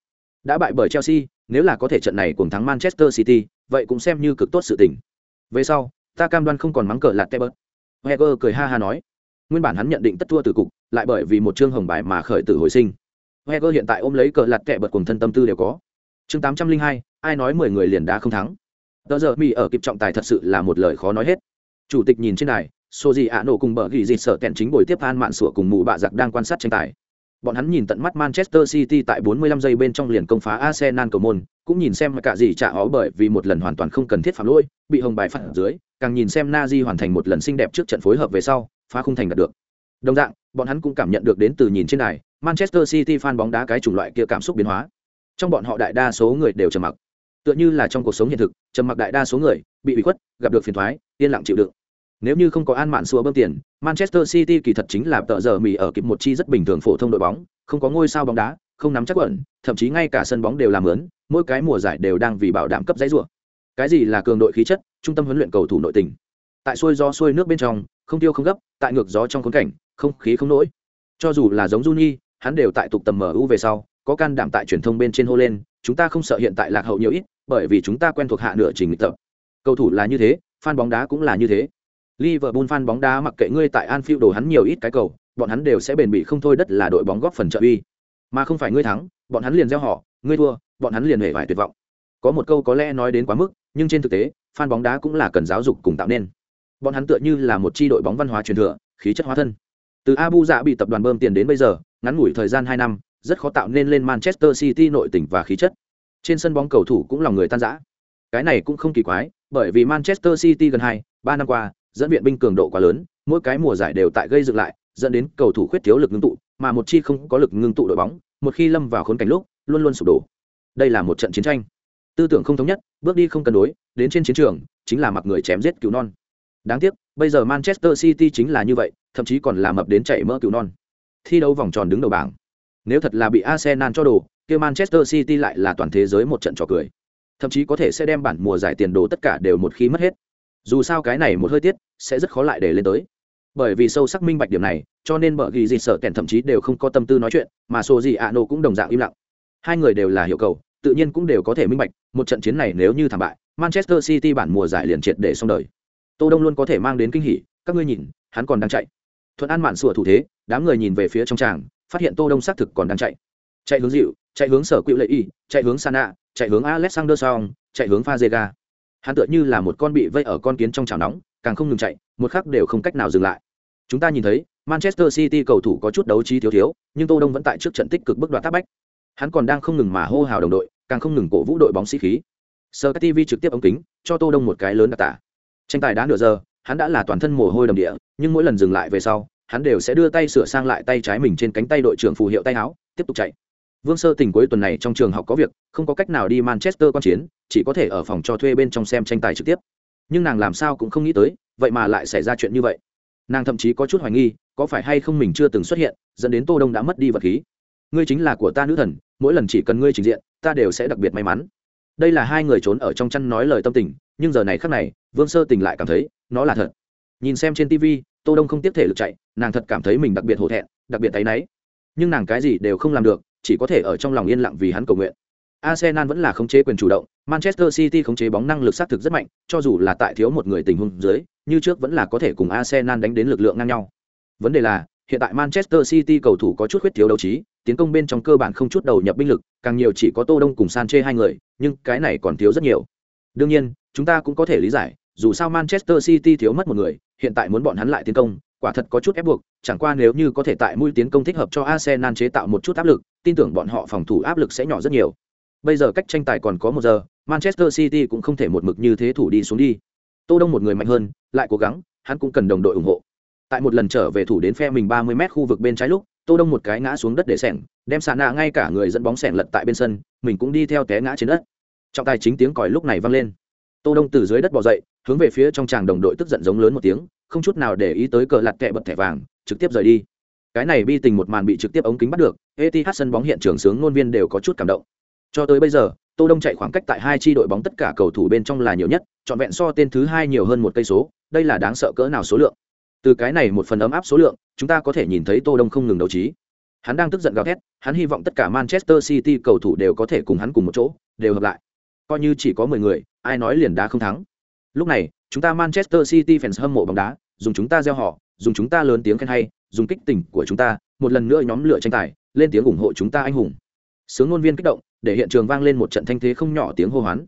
Đã bại bởi Chelsea, nếu là có thể trận này cùng thắng Manchester City, vậy cũng xem như cực tốt sự tình. Về sau, ta cam đoan không còn mắng cờ lạt Tebert. Wenger cười ha ha nói, nguyên bản hắn nhận định tất thua từ cục, lại bởi vì một chương hồng bài mà khởi tử hồi sinh. Wenger hiện tại ôm lấy cờ lạt kẹ bật cùng thân tâm tư đều có. Chương 802, ai nói 10 người liền đá không thắng. Tờ giờ Mỹ ở kịp trọng tài thật sự là một lời khó nói hết. Chủ tịch nhìn trên này, Sô Di ạ nổ cùng bờ ghi dịt sợ kẹn chính buổi tiếp An Mạn Sủa cùng mụ bạ giặc đang quan sát tranh tài. Bọn hắn nhìn tận mắt Manchester City tại 45 giây bên trong liền công phá Arsenal cầu môn, cũng nhìn xem cả gì trả ó bởi vì một lần hoàn toàn không cần thiết phạm lỗi, bị hồng bài phạt dưới, càng nhìn xem Nazi hoàn thành một lần xinh đẹp trước trận phối hợp về sau, phá không thành đạt được. Đồng dạng, bọn hắn cũng cảm nhận được đến từ nhìn trên này, Manchester City fan bóng đá cái chủng loại kia cảm xúc biến hóa. Trong bọn họ đại đa số người đều trầm mặc. Tựa như là trong cuộc sống hiện thực, trầm mặc đại đa số người bị ủy khuất, gặp được phiền thoái yên lặng chịu đựng. Nếu như không có An Mạn xua bơm tiền, Manchester City kỳ thật chính là tợ giờ mì ở kịp một chi rất bình thường phổ thông đội bóng, không có ngôi sao bóng đá, không nắm chắc quẩn thậm chí ngay cả sân bóng đều làm lớn, mỗi cái mùa giải đều đang vì bảo đảm cấp giấy rùa. Cái gì là cường đội khí chất, trung tâm huấn luyện cầu thủ nội tình. Tại xuôi gió xuôi nước bên trong, không tiêu không gấp, tại ngược gió trong khốn cảnh, không khí không nổi. Cho dù là giống Juni, hắn đều tại tục tầm MU về sau, có can đảm tại truyền thông bên trên hô lên, chúng ta không sợ hiện tại lạc hậu nhiều ít, bởi vì chúng ta quen thuộc hạ nửa trình tập. Cầu thủ là như thế, fan bóng đá cũng là như thế. Liverpool fan bóng đá mặc kệ ngươi tại Anfield đồ hắn nhiều ít cái cầu, bọn hắn đều sẽ bền bỉ không thôi đất là đội bóng góp phần trợ uy. Mà không phải ngươi thắng, bọn hắn liền gieo họ, ngươi thua, bọn hắn liền hề vải tuyệt vọng. Có một câu có lẽ nói đến quá mức, nhưng trên thực tế, fan bóng đá cũng là cần giáo dục cùng tạo nên. Bọn hắn tựa như là một chi đội bóng văn hóa truyền thừa, khí chất hóa thân. Từ Abu Dạ bị tập đoàn bơm tiền đến bây giờ, ngắn ngủi thời gian hai năm, rất khó tạo nên lên Manchester City nội tình và khí chất. Trên sân bóng cầu thủ cũng lòng người tan rã. Cái này cũng không kỳ quái, bởi vì Manchester City gần hai, ba năm qua, dẫn viện binh cường độ quá lớn, mỗi cái mùa giải đều tại gây dựng lại, dẫn đến cầu thủ khuyết thiếu lực ngưng tụ, mà một chi không có lực ngưng tụ đội bóng, một khi lâm vào khốn cảnh lúc, luôn luôn sụp đổ. Đây là một trận chiến tranh. Tư tưởng không thống nhất, bước đi không cân đối, đến trên chiến trường, chính là mặc người chém giết cứu non. Đáng tiếc, bây giờ Manchester City chính là như vậy, thậm chí còn là mập đến chạy mỡ cứu non. Thi đấu vòng tròn đứng đầu bảng. Nếu thật là bị Arsenal cho đồ, kia Manchester City lại là toàn thế giới một trận trò cười. Thậm chí có thể sẽ đem bản mùa giải tiền đồ tất cả đều một khi mất hết. Dù sao cái này một hơi tiết, sẽ rất khó lại để lên tới bởi vì sâu sắc minh bạch điểm này cho nên bờ ghi gì sợ kèn thậm chí đều không có tâm tư nói chuyện mà sô gì ạ nổ cũng đồng dạng im lặng hai người đều là hiệu cầu tự nhiên cũng đều có thể minh bạch một trận chiến này nếu như thảm bại manchester city bản mùa giải liền triệt để xong đời tô đông luôn có thể mang đến kinh hỉ các ngươi nhìn hắn còn đang chạy thuận an mạn sủa thủ thế đám người nhìn về phía trong tràng phát hiện tô đông xác thực còn đang chạy. Chạy hướng dịu, chạy hướng sở quỹ lệ y, chạy hướng sana, chạy hướng alexander song, chạy hướng pha hắn tựa như là một con bị vây ở con kiến trong chảo nóng, càng không ngừng chạy, một khắc đều không cách nào dừng lại. Chúng ta nhìn thấy, manchester city cầu thủ có chút đấu trí thiếu thiếu, nhưng tô đông vẫn tại trước trận tích cực bước đoạt tác bách. Hắn còn đang không ngừng mà hô hào đồng đội, càng không ngừng cổ vũ đội bóng sĩ khí. Sơ tv trực tiếp ống kính, cho tô đông một cái lớn đặc tả. Tranh tài đã nửa giờ, hắn đã là toàn thân mồ hôi đầm địa, nhưng mỗi lần dừng lại về sau hắn đều sẽ đưa tay sửa sang lại tay trái mình trên cánh tay đội trưởng phù hiệu tay áo, tiếp tục chạy. Vương sơ tình cuối tuần này trong trường học có việc, không có cách nào đi manchester quan chiến, chỉ có thể ở phòng cho thuê bên trong xem tranh tài trực tiếp. Nhưng nàng làm sao cũng không nghĩ tới, vậy mà lại xảy ra chuyện như vậy. Nàng thậm chí có chút hoài nghi, có phải hay không mình chưa từng xuất hiện, dẫn đến tô đông đã mất đi vật khí. Ngươi chính là của ta nữ thần, mỗi lần chỉ cần ngươi trình diện, ta đều sẽ đặc biệt may mắn. Đây là hai người trốn ở trong chăn nói lời tâm tình, nhưng giờ này khác này, vương sơ tình lại cảm thấy, nó là thật. Nhìn xem trên tv tô đông không tiếp thể lực chạy nàng thật cảm thấy mình đặc biệt hổ thẹn đặc biệt thấy náy nhưng nàng cái gì đều không làm được chỉ có thể ở trong lòng yên lặng vì hắn cầu nguyện Arsenal vẫn là khống chế quyền chủ động, Manchester City khống chế bóng năng lực sát thực rất mạnh, cho dù là tại thiếu một người tình huống dưới, như trước vẫn là có thể cùng Arsenal đánh đến lực lượng ngang nhau. Vấn đề là, hiện tại Manchester City cầu thủ có chút khuyết thiếu đấu trí, tiến công bên trong cơ bản không chút đầu nhập binh lực, càng nhiều chỉ có Tô Đông cùng sanche hai người, nhưng cái này còn thiếu rất nhiều. Đương nhiên, chúng ta cũng có thể lý giải, dù sao Manchester City thiếu mất một người, hiện tại muốn bọn hắn lại tiến công, quả thật có chút ép buộc, chẳng qua nếu như có thể tại mũi tiến công thích hợp cho Arsenal chế tạo một chút áp lực, tin tưởng bọn họ phòng thủ áp lực sẽ nhỏ rất nhiều. Bây giờ cách tranh tài còn có một giờ, Manchester City cũng không thể một mực như thế thủ đi xuống đi. Tô Đông một người mạnh hơn, lại cố gắng, hắn cũng cần đồng đội ủng hộ. Tại một lần trở về thủ đến phe mình 30m khu vực bên trái lúc, Tô Đông một cái ngã xuống đất để sẹn, đem xạ nạ ngay cả người dẫn bóng sẹn lật tại bên sân, mình cũng đi theo té ngã trên đất. Trọng tài chính tiếng còi lúc này vang lên. Tô Đông từ dưới đất bò dậy, hướng về phía trong tràng đồng đội tức giận giống lớn một tiếng, không chút nào để ý tới cờ lạt kẹ bật thẻ vàng, trực tiếp rời đi. Cái này bi tình một màn bị trực tiếp ống kính bắt được, eth sân bóng hiện trường sướng ngôn viên đều có chút cảm động cho tới bây giờ Tô Đông chạy khoảng cách tại hai chi đội bóng tất cả cầu thủ bên trong là nhiều nhất, trọn vẹn so tên thứ hai nhiều hơn một cây số, đây là đáng sợ cỡ nào số lượng. Từ cái này một phần ấm áp số lượng, chúng ta có thể nhìn thấy Tô Đông không ngừng đấu trí. Hắn đang tức giận gào thét, hắn hy vọng tất cả Manchester City cầu thủ đều có thể cùng hắn cùng một chỗ, đều hợp lại. Coi như chỉ có 10 người, ai nói liền đá không thắng. Lúc này, chúng ta Manchester City fans hâm mộ bóng đá, dùng chúng ta gieo họ, dùng chúng ta lớn tiếng khen hay, dùng kích tình của chúng ta, một lần nữa nhóm lửa tranh tài, lên tiếng ủng hộ chúng ta anh hùng. Sướng ngôn viên kích động, để hiện trường vang lên một trận thanh thế không nhỏ tiếng hô hoán.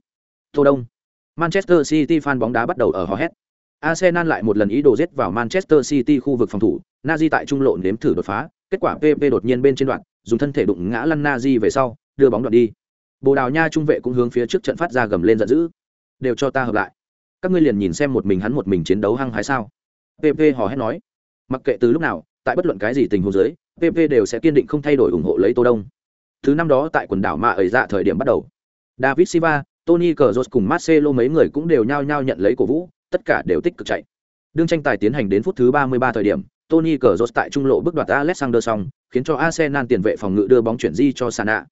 Tô Đông, Manchester City fan bóng đá bắt đầu ở hò hét. Arsenal lại một lần ý đồ giết vào Manchester City khu vực phòng thủ, Nazi tại trung lộ nếm thử đột phá, kết quả PP đột nhiên bên trên đoạn, dùng thân thể đụng ngã lăn Nazi về sau, đưa bóng đoạn đi. Bồ Đào Nha trung vệ cũng hướng phía trước trận phát ra gầm lên giận dữ. Đều cho ta hợp lại. Các ngươi liền nhìn xem một mình hắn một mình chiến đấu hăng hái sao? PP hò hét nói. Mặc kệ từ lúc nào, tại bất luận cái gì tình huống dưới, PP đều sẽ kiên định không thay đổi ủng hộ lấy Tô Đông. Thứ năm đó tại quần đảo Mạ ấy dạ thời điểm bắt đầu. David Silva, Tony Kroos cùng Marcelo mấy người cũng đều nhao nhao nhận lấy cổ vũ, tất cả đều tích cực chạy. Đương tranh tài tiến hành đến phút thứ 33 thời điểm, Tony Kroos tại trung lộ bước đoạt Alexander xong, khiến cho Arsenal tiền vệ phòng ngự đưa bóng chuyển di cho Sana.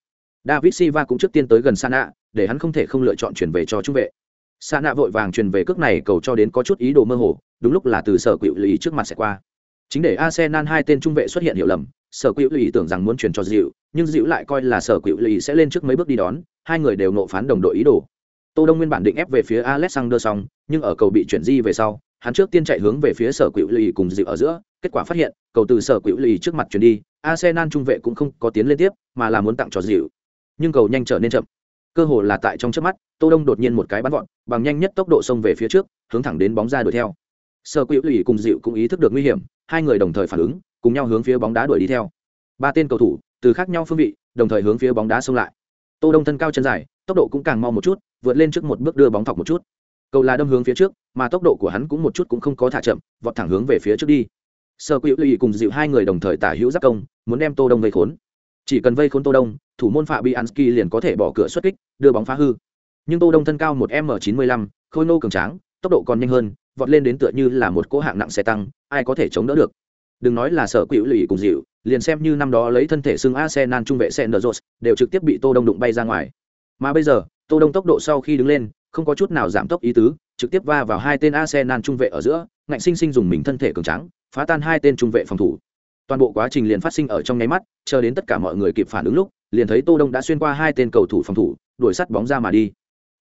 David Silva cũng trước tiên tới gần Sana, để hắn không thể không lựa chọn chuyển về cho trung vệ. Sana vội vàng truyền về cước này cầu cho đến có chút ý đồ mơ hồ, đúng lúc là từ sở quỷ lý trước mặt sẽ qua. Chính để Arsenal hai tên trung vệ xuất hiện hiểu lầm, sở quỷ lý tưởng rằng muốn truyền cho dịu, nhưng dịu lại coi là sở quỷ lý sẽ lên trước mấy bước đi đón, hai người đều nộ phán đồng đội ý đồ. Tô Đông nguyên bản định ép về phía Alexander xong, nhưng ở cầu bị chuyển di về sau, hắn trước tiên chạy hướng về phía sở quỷ lì cùng dịu ở giữa kết quả phát hiện cầu từ sở quỷ lì trước mặt chuyển đi arsenal trung vệ cũng không có tiến lên tiếp mà là muốn tặng cho dịu nhưng cầu nhanh trở nên chậm cơ hồ là tại trong trước mắt tô đông đột nhiên một cái bắn vọt bằng nhanh nhất tốc độ xông về phía trước, hướng thẳng đến bóng ra đuổi theo. Sơ quỹ ủy cùng dịu cũng ý thức được nguy hiểm, hai người đồng thời phản ứng, cùng nhau hướng phía bóng đá đuổi đi theo. Ba tên cầu thủ, từ khác nhau phương vị, đồng thời hướng phía bóng đá xông lại. Tô đông thân cao chân dài, tốc độ cũng càng mau một chút, vượt lên trước một bước đưa bóng thọc một chút. Cầu là đâm hướng phía trước, mà tốc độ của hắn cũng một chút cũng không có thả chậm, vọt thẳng hướng về phía trước đi. Sơ quỹ lụy cùng dịu hai người đồng thời tả hữu giác công, muốn đem tô đông vây khốn. Chỉ cần vây khốn tô đông, thủ môn phạm bianski liền có thể bỏ cửa xuất kích, đưa bóng phá hư nhưng tô đông thân cao một m chín mươi lăm, khôi nô cường tráng, tốc độ còn nhanh hơn, vọt lên đến tựa như là một cỗ hạng nặng xe tăng, ai có thể chống đỡ được? Đừng nói là sở quỷ lụy cùng dịu, liền xem như năm đó lấy thân thể xưng arsenal trung vệ sen đều trực tiếp bị tô đông đụng bay ra ngoài. Mà bây giờ, tô đông tốc độ sau khi đứng lên, không có chút nào giảm tốc ý tứ, trực tiếp va vào hai tên arsenal trung vệ ở giữa, ngạnh sinh sinh dùng mình thân thể cường tráng, phá tan hai tên trung vệ phòng thủ. Toàn bộ quá trình liền phát sinh ở trong nháy mắt, chờ đến tất cả mọi người kịp phản ứng lúc, liền thấy tô đông đã xuyên qua hai tên cầu thủ phòng thủ, đuổi sắt bóng ra mà đi.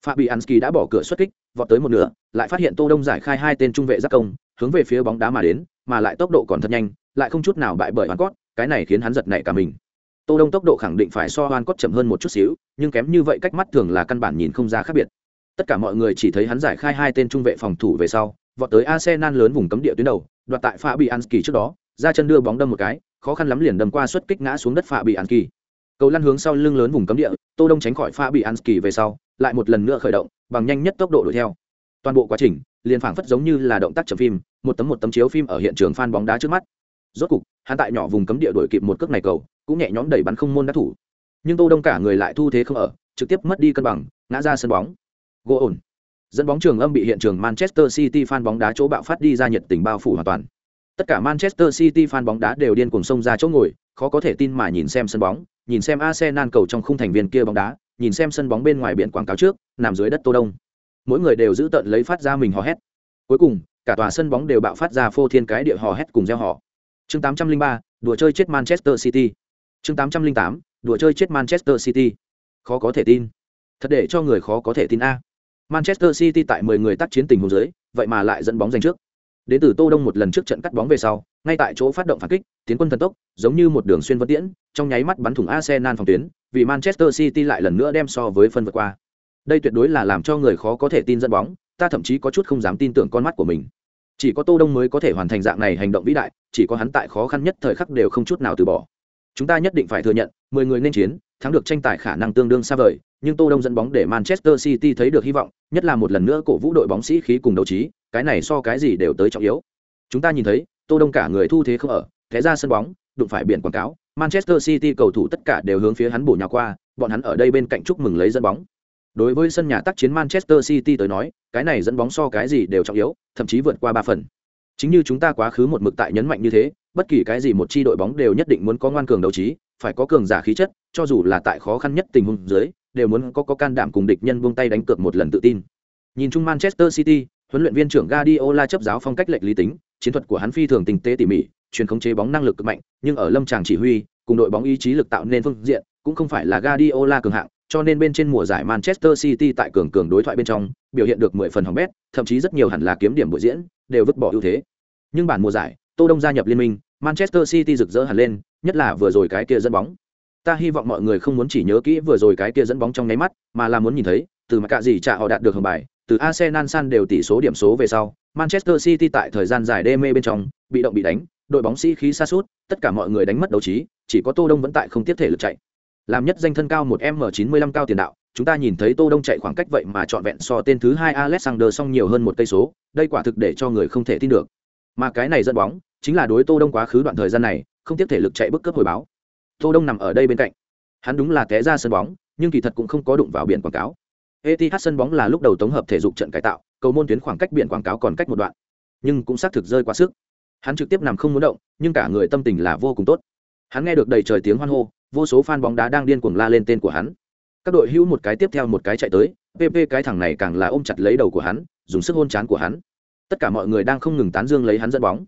Fabianski đã bỏ cửa xuất kích, vọt tới một nửa, lại phát hiện Tô Đông giải khai hai tên trung vệ giáp công, hướng về phía bóng đá mà đến, mà lại tốc độ còn thật nhanh, lại không chút nào bại bởi Hoàn Cốt, cái này khiến hắn giật nảy cả mình. Tô Đông tốc độ khẳng định phải so Hoàn Cốt chậm hơn một chút xíu, nhưng kém như vậy cách mắt thường là căn bản nhìn không ra khác biệt tất cả mọi người chỉ thấy hắn giải khai hai tên trung vệ phòng thủ về sau vọt tới arsenal lớn vùng cấm địa tuyến đầu đoạt tại pha bị Ansky trước đó ra chân đưa bóng đâm một cái khó khăn lắm liền đâm qua xuất kích ngã xuống đất pha bị Ansky. cầu lăn hướng sau lưng lớn vùng cấm địa tô đông tránh khỏi pha bị anski về sau lại một lần nữa khởi động, bằng nhanh nhất tốc độ đuổi theo. Toàn bộ quá trình, liền phảng phất giống như là động tác chậm phim, một tấm một tấm chiếu phim ở hiện trường phan bóng đá trước mắt. Rốt cục, hắn tại nhỏ vùng cấm địa đuổi kịp một cước này cầu, cũng nhẹ nhõm đẩy bắn không môn đá thủ. Nhưng tô đông cả người lại thu thế không ở, trực tiếp mất đi cân bằng, ngã ra sân bóng. Gỗ ổn. Dẫn bóng trường âm bị hiện trường manchester city fan bóng đá chỗ bạo phát đi ra nhiệt tình bao phủ hoàn toàn. Tất cả manchester city fan bóng đá đều điên cuồng xông ra chỗ ngồi, khó có thể tin mà nhìn xem sân bóng, nhìn xem arsenal cầu trong khung thành viên kia bóng đá nhìn xem sân bóng bên ngoài biển quảng cáo trước nằm dưới đất tô đông. Mỗi người đều giữ tận lấy phát ra mình hò hét. Cuối cùng cả tòa sân bóng đều bạo phát ra phô thiên cái địa hò hét cùng gieo họ chương 803, đùa chơi chết manchester city. Chương 808, đùa chơi chết manchester city. Khó có thể tin. Thật để cho người khó có thể tin a. Manchester City tại 10 người tác chiến tình huống dưới, vậy mà lại dẫn bóng giành trước. Đến từ Tô Đông một lần trước trận cắt bóng về sau, ngay tại chỗ phát động phản kích, tiến quân thần tốc, giống như một đường xuyên vân tiễn, trong nháy mắt bắn thủng Arsenal phòng tuyến, vì Manchester City lại lần nữa đem so với phân vượt qua. Đây tuyệt đối là làm cho người khó có thể tin dẫn bóng, ta thậm chí có chút không dám tin tưởng con mắt của mình. Chỉ có Tô Đông mới có thể hoàn thành dạng này hành động vĩ đại, chỉ có hắn tại khó khăn nhất thời khắc đều không chút nào từ bỏ. Chúng ta nhất định phải thừa nhận, 10 người nên chiến, thắng được tranh tài khả năng tương đương xa vời, nhưng Tô Đông dẫn bóng để Manchester City thấy được hy vọng, nhất là một lần nữa cổ vũ đội bóng sĩ khí cùng đấu trí, cái này so cái gì đều tới trọng yếu. Chúng ta nhìn thấy, Tô Đông cả người thu thế không ở, thế ra sân bóng, đụng phải biển quảng cáo, Manchester City cầu thủ tất cả đều hướng phía hắn bổ nhào qua, bọn hắn ở đây bên cạnh chúc mừng lấy dẫn bóng. Đối với sân nhà tác chiến Manchester City tới nói, cái này dẫn bóng so cái gì đều trọng yếu, thậm chí vượt qua ba phần. Chính như chúng ta quá khứ một mực tại nhấn mạnh như thế, bất kỳ cái gì một chi đội bóng đều nhất định muốn có ngoan cường đấu trí, phải có cường giả khí chất, cho dù là tại khó khăn nhất tình huống dưới, đều muốn có có can đảm cùng địch nhân buông tay đánh cược một lần tự tin. Nhìn chung Manchester City, huấn luyện viên trưởng Guardiola chấp giáo phong cách lệch lý tính, chiến thuật của hắn phi thường tinh tế tỉ mỉ, truyền khống chế bóng năng lực cực mạnh, nhưng ở lâm tràng chỉ huy, cùng đội bóng ý chí lực tạo nên phương diện, cũng không phải là Guardiola cường hạng, cho nên bên trên mùa giải Manchester City tại cường cường đối thoại bên trong, biểu hiện được 10 phần hỏng bét, thậm chí rất nhiều hẳn là kiếm điểm buổi diễn, đều vứt bỏ ưu thế. Nhưng bản mùa giải, Tô Đông gia nhập liên minh, Manchester City rực rỡ hẳn lên, nhất là vừa rồi cái kia dẫn bóng. Ta hy vọng mọi người không muốn chỉ nhớ kỹ vừa rồi cái kia dẫn bóng trong nháy mắt, mà là muốn nhìn thấy, từ mà cả gì trả họ đạt được hưởng bài, từ Arsenal san đều tỷ số điểm số về sau, Manchester City tại thời gian dài đê mê bên trong, bị động bị đánh, đội bóng sĩ khí sa sút, tất cả mọi người đánh mất đấu trí, chỉ có Tô Đông vẫn tại không tiếp thể lực chạy. Làm nhất danh thân cao một m 95 cao tiền đạo, chúng ta nhìn thấy Tô Đông chạy khoảng cách vậy mà chọn vẹn so tên thứ hai Alexander song nhiều hơn một cây số, đây quả thực để cho người không thể tin được. Mà cái này dẫn bóng, chính là đối Tô Đông quá khứ đoạn thời gian này, không tiếp thể lực chạy bức cấp hồi báo. Tô Đông nằm ở đây bên cạnh. Hắn đúng là té ra sân bóng, nhưng kỳ thật cũng không có đụng vào biển quảng cáo. Etihad sân bóng là lúc đầu tổng hợp thể dục trận cải tạo, cầu môn tuyến khoảng cách biển quảng cáo còn cách một đoạn, nhưng cũng xác thực rơi quá sức. Hắn trực tiếp nằm không muốn động, nhưng cả người tâm tình là vô cùng tốt. Hắn nghe được đầy trời tiếng hoan hô, vô số fan bóng đá đang điên cuồng la lên tên của hắn. Các đội hữu một cái tiếp theo một cái chạy tới, PP cái thằng này càng là ôm chặt lấy đầu của hắn, dùng sức hôn chán của hắn. Tất cả mọi người đang không ngừng tán dương lấy hắn dẫn bóng.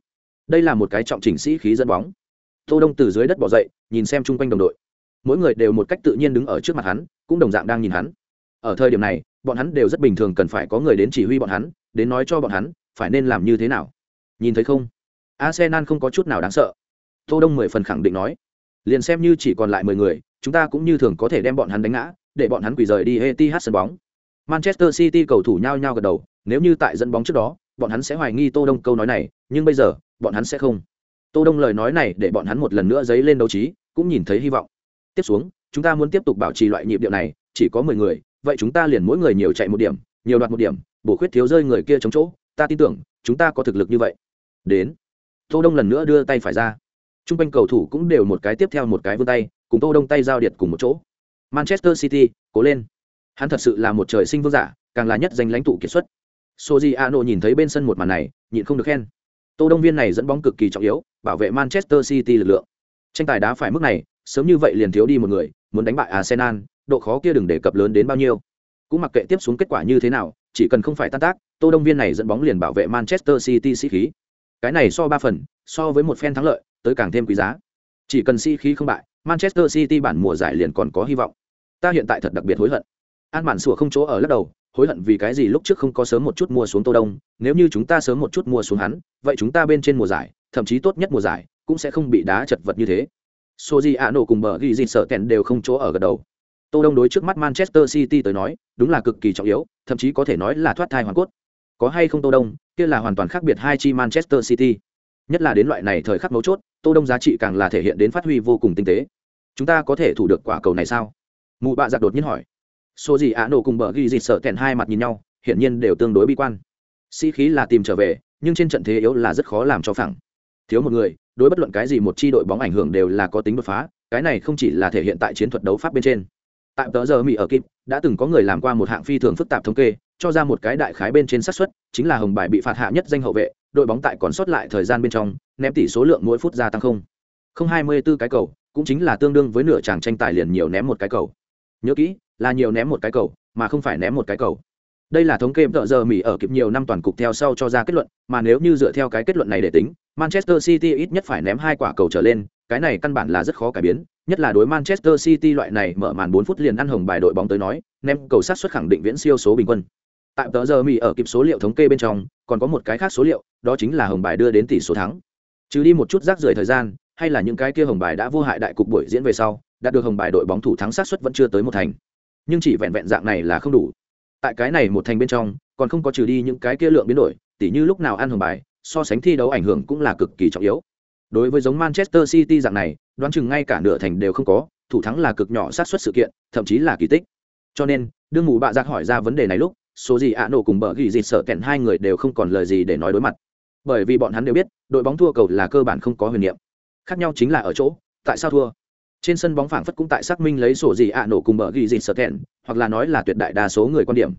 Đây là một cái trọng chỉnh sĩ khí dẫn bóng. Tô Đông từ dưới đất bò dậy, nhìn xem chung quanh đồng đội. Mỗi người đều một cách tự nhiên đứng ở trước mặt hắn, cũng đồng dạng đang nhìn hắn ở thời điểm này, bọn hắn đều rất bình thường cần phải có người đến chỉ huy bọn hắn, đến nói cho bọn hắn, phải nên làm như thế nào. Nhìn thấy không? Arsenal không có chút nào đáng sợ. Tô đông mười phần khẳng định nói, liền xem như chỉ còn lại mười người, chúng ta cũng như thường có thể đem bọn hắn đánh ngã, để bọn hắn quỳ rời đi Etihad sân bóng. Manchester city cầu thủ nhao nhao gật đầu, nếu như tại dẫn bóng trước đó, bọn hắn sẽ hoài nghi tô đông câu nói này, nhưng bây giờ, bọn hắn sẽ không. Tô đông lời nói này để bọn hắn một lần nữa dấy lên đấu trí, cũng nhìn thấy hy vọng. Tiếp xuống, chúng ta muốn tiếp tục bảo trì loại nhịp điệu này, chỉ có mười người vậy chúng ta liền mỗi người nhiều chạy một điểm, nhiều đoạt một điểm, bổ khuyết thiếu rơi người kia chống chỗ, ta tin tưởng, chúng ta có thực lực như vậy. Đến. Tô đông lần nữa đưa tay phải ra. T r u n g quanh cầu thủ cũng đều một cái tiếp theo một cái vươn tay, cùng tô đông tay giao điệt cùng một chỗ. Manchester city, cố lên. Hắn thật sự là một trời sinh vương giả, càng là nhất danh lãnh tụ kiệt xuất. Soji ano nhìn thấy bên sân một màn này, nhịn không được khen. Tô đông viên này dẫn bóng cực kỳ trọng yếu, bảo vệ manchester city lực lượng. Tranh tài đá phải mức này, sớm như vậy liền thiếu đi một người, muốn đánh bại arsenal độ khó kia đừng đề cập lớn đến bao nhiêu. Cũng mặc kệ tiếp xuống kết quả như thế nào, chỉ cần không phải tan tác, tô đông viên này dẫn bóng liền bảo vệ manchester city sĩ khí. Cái này so ba phần, so với một phen thắng lợi, tới càng thêm quý giá. Chỉ cần sĩ khí không bại, manchester city bản mùa giải liền còn có hy vọng. Ta hiện tại thật đặc biệt hối hận. An bản sủa không chỗ ở lắc đầu, hối hận vì cái gì lúc trước không có sớm một chút mua xuống tô đông, nếu như chúng ta sớm một chút mua xuống hắn, vậy chúng ta bên trên mùa giải, thậm chí tốt nhất mùa giải, cũng sẽ không bị đá chật vật như thế. Soji Ano cùng bờ ghi gì sợ kèn đều không chỗ ở gật đầu. Tô Đông đối trước mắt Manchester City tới nói, đúng là cực kỳ trọng yếu, thậm chí có thể nói là thoát thai hoàn cốt. Có hay không Tô Đông, kia là hoàn toàn khác biệt hai chi Manchester City. Nhất là đến loại này thời khắc mấu chốt, Tô Đông giá trị càng là thể hiện đến phát huy vô cùng tinh tế. Chúng ta có thể thủ được quả cầu này sao? Mù bạ giặc đột nhiên hỏi. Số gì Á nổ cùng bờ ghi dịch sợ kèn hai mặt nhìn nhau, hiển nhiên đều tương đối bi quan. Sĩ khí là tìm trở về, nhưng trên trận thế yếu là rất khó làm cho phẳng. Thiếu một người, đối bất luận cái gì một chi đội bóng ảnh hưởng đều là có tính đột phá, cái này không chỉ là thể hiện tại chiến thuật đấu pháp bên trên tại tờ giờ mỹ ở kịp đã từng có người làm qua một hạng phi thường phức tạp thống kê, cho ra một cái đại khái bên trên xác suất, chính là hồng bài bị phạt hạ nhất danh hậu vệ, đội bóng tại còn sót lại thời gian bên trong, ném tỷ số lượng mỗi phút gia tăng không. Không hai mươi b ố cái cầu, cũng chính là tương đương với nửa chàng tranh tài liền nhiều ném một cái cầu. Nhớ kỹ, là nhiều ném một cái cầu, mà không phải ném một cái cầu. Đây là thống kê tợ giờ mỹ ở kịp nhiều năm toàn cục theo sau cho ra kết luận, mà nếu như dựa theo cái kết luận này để tính, manchester city ít nhất phải ném hai quả cầu trở lên, cái này căn bản là rất khó cải biến nhất là đối Manchester City loại này mở màn 4 phút liền ăn hồng bài đội bóng tới nói, ném cầu sát suất khẳng định viễn siêu số bình quân. Tại tờ giờ mì ở kịp số liệu thống kê bên trong, còn có một cái khác số liệu, đó chính là hồng bài đưa đến tỷ số thắng. Trừ đi một chút rác rưởi thời gian, hay là những cái kia hồng bài đã vô hại đại cục buổi diễn về sau, đạt được hồng bài đội bóng thủ thắng sát suất vẫn chưa tới một thành. Nhưng chỉ vẹn vẹn dạng này là không đủ. Tại cái này một thành bên trong, còn không có trừ đi những cái kia lượng biến đổi, tỉ như lúc nào ăn hồng bài, so sánh thi đấu ảnh hưởng cũng là cực kỳ trọng yếu. Đối với giống Manchester City dạng này, đoán chừng ngay cả nửa thành đều không có thủ thắng là cực nhỏ sát xuất sự kiện thậm chí là kỳ tích. Cho nên đương mù bạ giặc hỏi ra vấn đề này lúc số gì ạ nổ cùng bờ ghi dịt sợ kẹn hai người đều không còn lời gì để nói đối mặt. Bởi vì bọn hắn đều biết đội bóng thua cầu là cơ bản không có huyền niệm. Khác nhau chính là ở chỗ tại sao thua? Trên sân bóng phảng phất cũng tại xác minh lấy sổ gì ạ nổ cùng bờ ghi dịt sợ kẹn hoặc là nói là tuyệt đại đa số người quan điểm.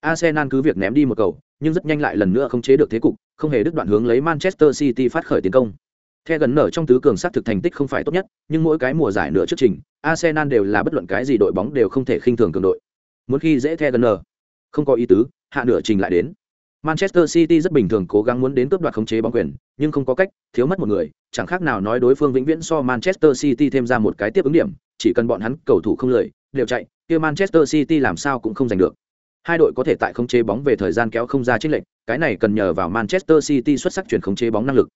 Arsenal cứ việc ném đi một cầu nhưng rất nhanh lại lần nữa không chế được thế cục không hề đứt đoạn hướng lấy manchester city phát khởi tiến công. The gần nở trong tứ cường sát thực thành tích không phải tốt nhất, nhưng mỗi cái mùa giải nửa trước trình, Arsenal đều là bất luận cái gì đội bóng đều không thể khinh thường cường đội. Muốn khi dễ The gần nở, không có ý tứ, hạ nửa trình lại đến. Manchester City rất bình thường cố gắng muốn đến cướp đoạt khống chế bóng quyền, nhưng không có cách, thiếu mất một người, chẳng khác nào nói đối phương vĩnh viễn so Manchester City thêm ra một cái tiếp ứng điểm, chỉ cần bọn hắn cầu thủ không lười, đều chạy, kia Manchester City làm sao cũng không giành được. Hai đội có thể tại khống chế bóng về thời gian kéo không ra chiến lệnh, cái này cần nhờ vào Manchester City xuất sắc chuyển khống chế bóng năng lực.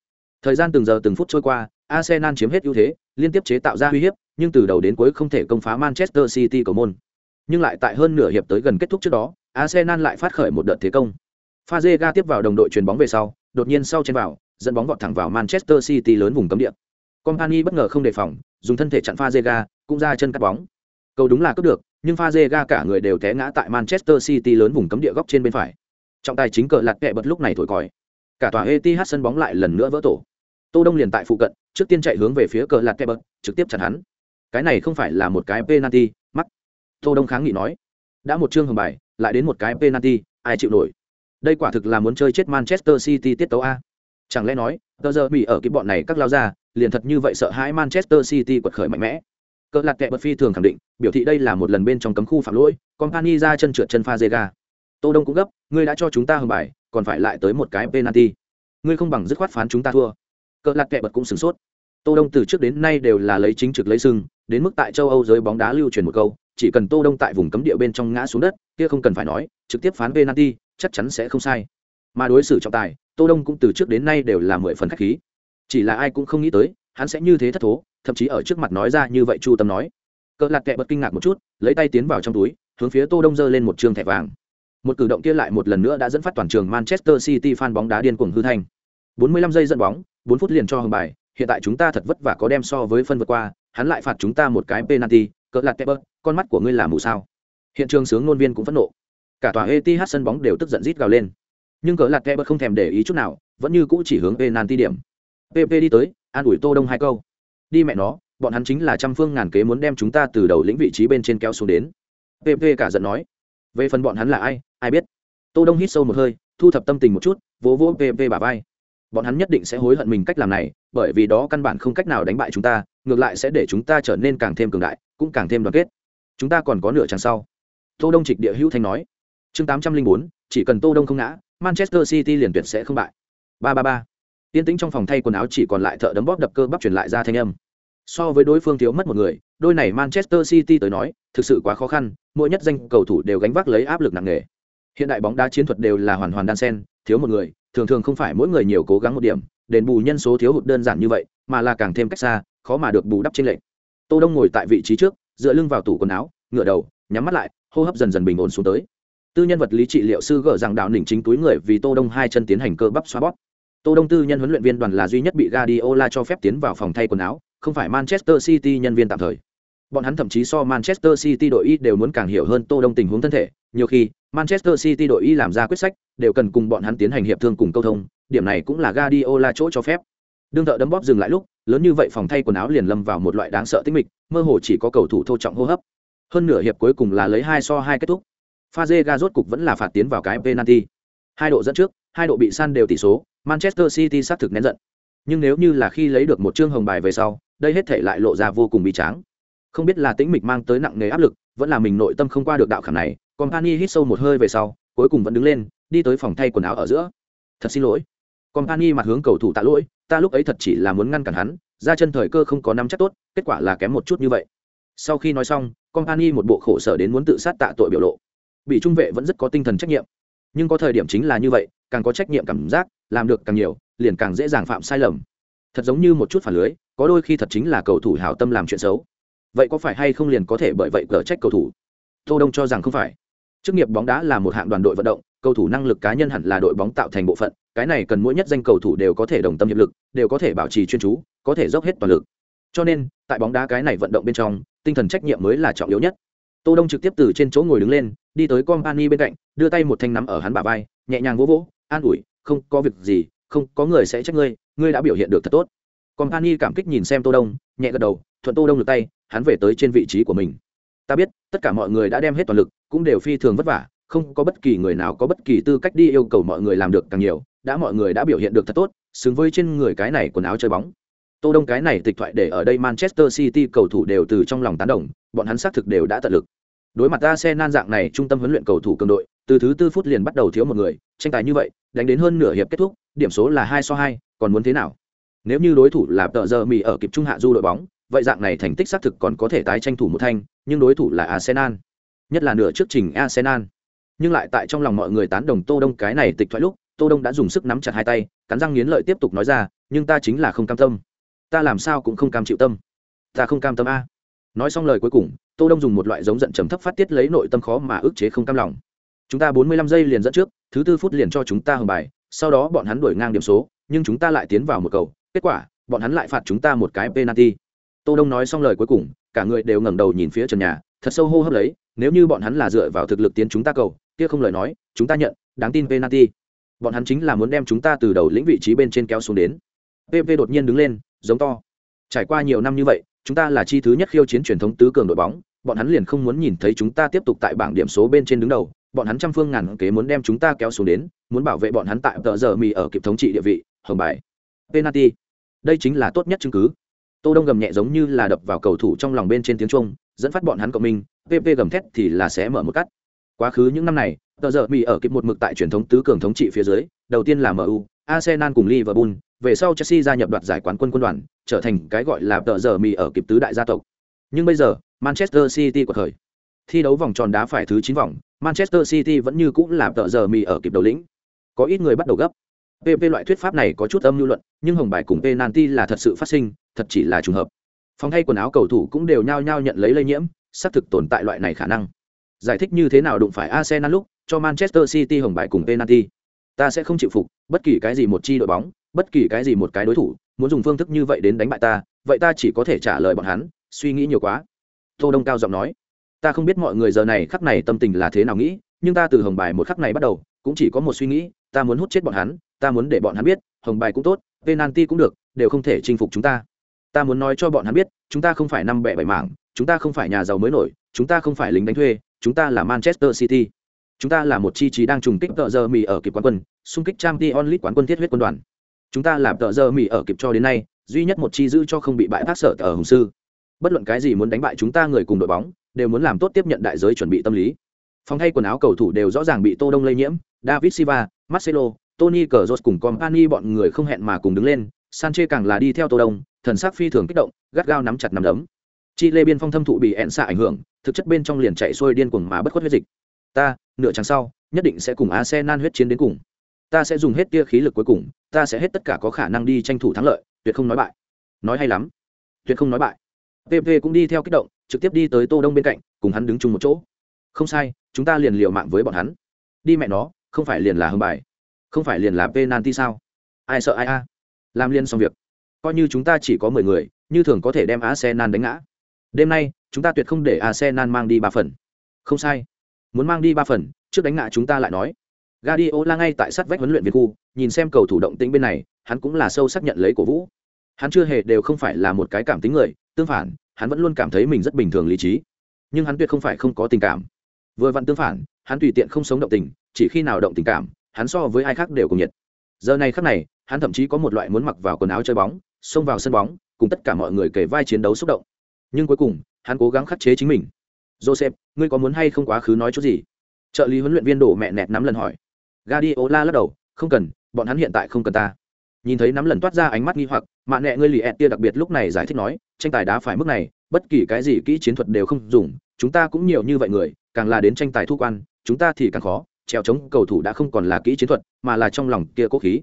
Thời gian từng giờ từng phút trôi qua, Arsenal chiếm hết ưu thế, liên tiếp chế tạo ra uy hiếp, nhưng từ đầu đến cuối không thể công phá Manchester City cầu môn. Nhưng lại tại hơn nửa hiệp tới gần kết thúc trước đó, Arsenal lại phát khởi một đợt thế công. Fazega tiếp vào đồng đội chuyền bóng về sau, đột nhiên sau trên vào, dẫn bóng vọt thẳng vào Manchester City lớn vùng cấm địa. Company bất ngờ không đề phòng, dùng thân thể chặn Fazega, cũng ra chân cắt bóng. Cầu đúng là cướp được, nhưng Fazega cả người đều té ngã tại Manchester City lớn vùng cấm địa góc trên bên phải. Trọng tài chính cờ lạt kẹ bật lúc này thổi còi. Cả tòa Etihad sân bóng lại lần nữa vỡ tổ. Tô Đông liền tại phụ cận, trước tiên chạy hướng về phía cờ lạt kẹp bật, trực tiếp chặn hắn. Cái này không phải là một cái penalty, mắt. Tô Đông kháng nghị nói, đã một chương hồng bài, lại đến một cái penalty, ai chịu nổi? Đây quả thực là muốn chơi chết Manchester City tiết tấu a. Chẳng lẽ nói, tờ giờ bị ở cái bọn này các lao ra, liền thật như vậy sợ hãi Manchester City quật khởi mạnh mẽ. Cờ lạt kẹp bật phi thường khẳng định, biểu thị đây là một lần bên trong cấm khu phạm lỗi, Company ra chân trượt chân pha Zega. Tô Đông cũng gấp, ngươi đã cho chúng ta hưởng bài, còn phải lại tới một cái penalty. Ngươi không bằng dứt khoát phán chúng ta thua. Cờ lạt kẹ bật cũng sửng sốt. Tô Đông từ trước đến nay đều là lấy chính trực lấy sưng, đến mức tại châu Âu giới bóng đá lưu truyền một câu, chỉ cần Tô Đông tại vùng cấm địa bên trong ngã xuống đất, kia không cần phải nói, trực tiếp phán penalty, chắc chắn sẽ không sai. Mà đối xử trọng tài, Tô Đông cũng từ trước đến nay đều là mười phần khách khí. Chỉ là ai cũng không nghĩ tới, hắn sẽ như thế thất thố, thậm chí ở trước mặt nói ra như vậy Chu Tâm nói. Cỡ lạt kệ bật kinh ngạc một chút, lấy tay tiến vào trong túi, hướng phía Tô Đông giơ lên một trương thẻ vàng. Một cử động kia lại một lần nữa đã dẫn phát toàn trường Manchester City fan bóng đá điên cuồng hư thành. 45 giây dẫn bóng, 4 phút liền cho hưởng bài, hiện tại chúng ta thật vất vả có đem so với phân vượt qua, hắn lại phạt chúng ta một cái penalty, cỡ lạt kệ con mắt của ngươi là mù sao? Hiện trường sướng ngôn viên cũng phẫn nộ. Cả tòa Etihad sân bóng đều tức giận rít gào lên. Nhưng cỡ lạt kệ không thèm để ý chút nào, vẫn như cũ chỉ hướng penalty điểm. PP đi tới, an ủi Tô Đông hai câu. Đi mẹ nó, bọn hắn chính là trăm phương ngàn kế muốn đem chúng ta từ đầu lĩnh vị trí bên trên kéo xuống đến pp cả giận nói về phần bọn hắn là ai ai biết? Tô đông hít sâu một hơi thu thập tâm tình một chút vỗ vỗ pp bà vai. Bọn hắn nhất định sẽ hối hận mình cách làm này bởi vì đó căn bản không cách nào đánh bại chúng ta ngược lại sẽ để chúng ta trở nên càng thêm cường đại cũng càng thêm đoàn kết. Chúng ta còn có nửa chặng sau. Tô đông trịch địa hữu thanh nói. Chương tám trăm linh bốn chỉ cần tô đông không ngã manchester city liền tuyệt sẽ không bại. Ba ba ba. Tiên tĩnh trong phòng thay quần áo chỉ còn lại thợ đấm bóp đập cơ bắp truyền lại ra thanh âm. So với đối phương thiếu mất một người, đôi này Manchester City tới nói, thực sự quá khó khăn, mỗi nhất danh cầu thủ đều gánh vác lấy áp lực nặng nề. Hiện đại bóng đá chiến thuật đều là hoàn hoàn đan Sen, thiếu một người, thường thường không phải mỗi người nhiều cố gắng một điểm, đền bù nhân số thiếu hụt đơn giản như vậy, mà là càng thêm cách xa, khó mà được bù đắp trên lệnh. Tô Đông ngồi tại vị trí trước, dựa lưng vào tủ quần áo, ngửa đầu, nhắm mắt lại, hô hấp dần dần bình ổn xuống tới. Tư nhân vật lý trị liệu sư gỡ rằng đạo đỉnh chính túi người vì Tô Đông hai chân tiến hành cơ bắp xoa bóp. Tô Đông tư nhân huấn luyện viên đoàn là duy nhất bị Guardiola cho phép tiến vào phòng thay quần áo, không phải Manchester City nhân viên tạm thời. Bọn hắn thậm chí so Manchester City đội y đều muốn càng hiểu hơn Tô Đông tình huống thân thể, nhiều khi Manchester City đội y làm ra quyết sách, đều cần cùng bọn hắn tiến hành hiệp thương cùng câu thông, điểm này cũng là Guardiola chỗ cho phép. Đương thợ đấm bóp dừng lại lúc, lớn như vậy phòng thay quần áo liền lâm vào một loại đáng sợ tĩnh mịch, mơ hồ chỉ có cầu thủ thô trọng hô hấp. Hơn nửa hiệp cuối cùng là lấy hai so hai kết thúc. Fazega rốt cục vẫn là phạt tiến vào cái penalty. Hai độ dẫn trước, hai độ bị san đều tỷ số, Manchester City sát thực nén giận. Nhưng nếu như là khi lấy được một chương hồng bài về sau, đây hết thể lại lộ ra vô cùng bi tráng không biết là tĩnh mịch mang tới nặng nề áp lực vẫn là mình nội tâm không qua được đạo khảm này, company hít sâu một hơi về sau, cuối cùng vẫn đứng lên, đi tới phòng thay quần áo ở giữa. Thật xin lỗi. Company mặt hướng cầu thủ tạ lỗi, ta lúc ấy thật chỉ là muốn ngăn cản hắn, ra chân thời cơ không có nắm chắc tốt, kết quả là kém một chút như vậy. Sau khi nói xong, company một bộ khổ sở đến muốn tự sát tạ tội biểu lộ. Bị trung vệ vẫn rất có tinh thần trách nhiệm. Nhưng có thời điểm chính là như vậy, càng có trách nhiệm cảm giác, làm được càng nhiều, liền càng dễ dàng phạm sai lầm. Thật giống như một chút phản lưới, có đôi khi thật chính là cầu thủ hảo tâm làm chuyện xấu vậy có phải hay không liền có thể bởi vậy cờ trách cầu thủ? Tô đông cho rằng không phải. Chức nghiệp bóng đá là một hạng đoàn đội vận động, cầu thủ năng lực cá nhân hẳn là đội bóng tạo thành bộ phận, cái này cần mỗi nhất danh cầu thủ đều có thể đồng tâm hiệp lực, đều có thể bảo trì chuyên chú, có thể dốc hết toàn lực. Cho nên, tại bóng đá cái này vận động bên trong, tinh thần trách nhiệm mới là trọng yếu nhất. Tô đông trực tiếp từ trên chỗ ngồi đứng lên, đi tới company bên cạnh, đưa tay một thanh nắm ở hắn bả vai, nhẹ nhàng vỗ vỗ, an ủi, không có việc gì, không có người sẽ trách ngươi ngươi đã biểu hiện được thật tốt. Company cảm kích nhìn xem tô đông, nhẹ gật đầu, thuận tô đông được tay hắn về tới trên vị trí của mình ta biết tất cả mọi người đã đem hết toàn lực cũng đều phi thường vất vả không có bất kỳ người nào có bất kỳ tư cách đi yêu cầu mọi người làm được càng nhiều đã mọi người đã biểu hiện được thật tốt xứng với trên người cái này quần áo chơi bóng Tô Đông cái này tịch thoại để ở đây Manchester City cầu thủ đều từ trong lòng tán đồng, bọn hắn xác thực đều đã tận lực. Đối mặt Arsenal dạng này trung tâm huấn luyện cầu thủ cường đội, từ thứ tư phút liền bắt đầu thiếu một người, tranh tài như vậy, đánh đến hơn nửa hiệp kết thúc, điểm số là hai so hai, còn muốn thế nào? Nếu như đối thủ là tờ giờ mì ở kịp trung hạ du đội bóng, vậy dạng này thành tích xác thực còn có thể tái tranh thủ một thanh, nhưng đối thủ là Arsenal. Nhất là nửa trước trình Arsenal. Nhưng lại tại trong lòng mọi người tán đồng Tô Đông cái này tịch thoại lúc, Tô Đông đã dùng sức nắm chặt hai tay, cắn răng nghiến lợi tiếp tục nói ra, nhưng ta chính là không cam tâm. Ta làm sao cũng không cam chịu tâm. Ta không cam tâm a. Nói xong lời cuối cùng, Tô Đông dùng một loại giống giận trầm thấp phát tiết lấy nội tâm khó mà ức chế không cam lòng. Chúng ta 45 giây liền dẫn trước, thứ tư phút liền cho chúng ta hưởng bài, sau đó bọn hắn đuổi ngang điểm số, nhưng chúng ta lại tiến vào một cầu, kết quả, bọn hắn lại phạt chúng ta một cái penalty. Tô Đông nói xong lời cuối cùng, cả người đều ngẩng đầu nhìn phía trần nhà, thật sâu hô hấp lấy, nếu như bọn hắn là dựa vào thực lực tiến chúng ta cầu, kia không lời nói, chúng ta nhận, đáng tin penalty. Bọn hắn chính là muốn đem chúng ta từ đầu lĩnh vị trí bên trên kéo xuống đến. PV đột nhiên đứng lên, giống to. Trải qua nhiều năm như vậy, chúng ta là chi thứ nhất khiêu chiến truyền thống tứ cường đội bóng, bọn hắn liền không muốn nhìn thấy chúng ta tiếp tục tại bảng điểm số bên trên đứng đầu, bọn hắn trăm phương ngàn kế muốn đem chúng ta kéo xuống đến, muốn bảo vệ bọn hắn tại tờ giờ mì ở kịp thống trị địa vị, hồng bài. Penalty. Đây chính là tốt nhất chứng cứ. Tô Đông gầm nhẹ giống như là đập vào cầu thủ trong lòng bên trên tiếng trung, dẫn phát bọn hắn cộng minh, PP gầm thét thì là sẽ mở một cắt. Quá khứ những năm này, tờ giờ mì ở kịp một mực tại truyền thống tứ cường thống trị phía dưới, đầu tiên là MU, Arsenal cùng Liverpool, về sau Chelsea gia nhập đoạt giải quán quân quân đoàn, trở thành cái gọi là tờ giờ mì ở kịp tứ đại gia tộc. Nhưng bây giờ, Manchester City của thời thi đấu vòng tròn đá phải thứ 9 vòng, Manchester City vẫn như cũng là tờ giờ mì ở kịp đầu lĩnh. Có ít người bắt đầu gấp. PP loại thuyết pháp này có chút âm lưu luận, nhưng hồng bài cùng penalty là thật sự phát sinh, thật chỉ là trùng hợp. Phòng thay quần áo cầu thủ cũng đều nhao nhao nhận lấy lây nhiễm, xác thực tồn tại loại này khả năng. Giải thích như thế nào đụng phải Arsenal lúc, cho Manchester City hồng bài cùng penalty. Ta sẽ không chịu phục, bất kỳ cái gì một chi đội bóng, bất kỳ cái gì một cái đối thủ, muốn dùng phương thức như vậy đến đánh bại ta, vậy ta chỉ có thể trả lời bọn hắn, suy nghĩ nhiều quá. Tô Đông cao giọng nói, ta không biết mọi người giờ này khắc này tâm tình là thế nào nghĩ, nhưng ta từ hồng bài một khắc này bắt đầu, cũng chỉ có một suy nghĩ, ta muốn hút chết bọn hắn, ta muốn để bọn hắn biết, hồng bài cũng tốt, penalty cũng được, đều không thể chinh phục chúng ta. Ta muốn nói cho bọn hắn biết, chúng ta không phải năm bẻ bảy mảng, chúng ta không phải nhà giàu mới nổi, chúng ta không phải lính đánh thuê, chúng ta là Manchester City. Chúng ta là một chi trí đang trùng kích tợ giờ mì ở kịp quán quân, xung kích trang t onlit quán quân thiết huyết quân đoàn. Chúng ta làm tợ giờ mì ở kịp cho đến nay, duy nhất một chi giữ cho không bị bại phát sở ở Hùng sư. Bất luận cái gì muốn đánh bại chúng ta người cùng đội bóng, đều muốn làm tốt tiếp nhận đại giới chuẩn bị tâm lý. Phòng thay quần áo cầu thủ đều rõ ràng bị Tô Đông lây nhiễm, David Silva, Marcelo, Tony cờ cùng Company bọn người không hẹn mà cùng đứng lên, Sanchez càng là đi theo Tô Đông, thần sắc phi thường kích động, gắt gao nắm chặt nắm đấm. Chi Lê biên phong thâm thụ bị ẹn xạ ảnh hưởng, thực chất bên trong liền chạy xuôi điên cuồng mà bất khuất huyết dịch. Ta, nửa chặng sau, nhất định sẽ cùng a se nan huyết chiến đến cùng. Ta sẽ dùng hết tia khí lực cuối cùng, ta sẽ hết tất cả có khả năng đi tranh thủ thắng lợi, tuyệt không nói bại. Nói hay lắm, tuyệt không nói bại. PP cũng đi theo kích động, trực tiếp đi tới Tô Đông bên cạnh, cùng hắn đứng chung một chỗ. Không sai, chúng ta liền liều mạng với bọn hắn. Đi mẹ nó, không phải liền là hưng bài, không phải liền là penalty sao? Ai sợ ai a? Làm liên xong việc. Coi như chúng ta chỉ có mười người, như thường có thể đem Arsenal đánh ngã. Đêm nay, chúng ta tuyệt không để Arsenal mang đi ba phần. Không sai. Muốn mang đi ba phần, trước đánh ngã chúng ta lại nói. Guardiola ngay tại sát vách huấn luyện viên khu, nhìn xem cầu thủ động tĩnh bên này, hắn cũng là sâu sắc nhận lấy cổ vũ. Hắn chưa hề đều không phải là một cái cảm tính người, tương phản, hắn vẫn luôn cảm thấy mình rất bình thường lý trí. Nhưng hắn tuyệt không phải không có tình cảm. Vừa vặn tương phản, hắn tùy tiện không sống động tình, chỉ khi nào động tình cảm, hắn so với ai khác đều cùng nhiệt. Giờ này khắc này, hắn thậm chí có một loại muốn mặc vào quần áo chơi bóng, xông vào sân bóng, cùng tất cả mọi người kể vai chiến đấu xúc động. Nhưng cuối cùng, hắn cố gắng khắc chế chính mình. Joseph, ngươi có muốn hay không quá khứ nói chút gì? Trợ lý huấn luyện viên đổ mẹ nẹt nắm lần hỏi. Guardiola lắc đầu, không cần, bọn hắn hiện tại không cần ta. Nhìn thấy nắm lần toát ra ánh mắt nghi hoặc, mạn nẹ ngươi lì ẹt tia đặc biệt lúc này giải thích nói, tranh tài đá phải mức này, bất kỳ cái gì kỹ chiến thuật đều không dùng, chúng ta cũng nhiều như vậy người, càng là đến tranh tài thu quan, chúng ta thì càng khó, treo chống cầu thủ đã không còn là kỹ chiến thuật, mà là trong lòng kia cố khí.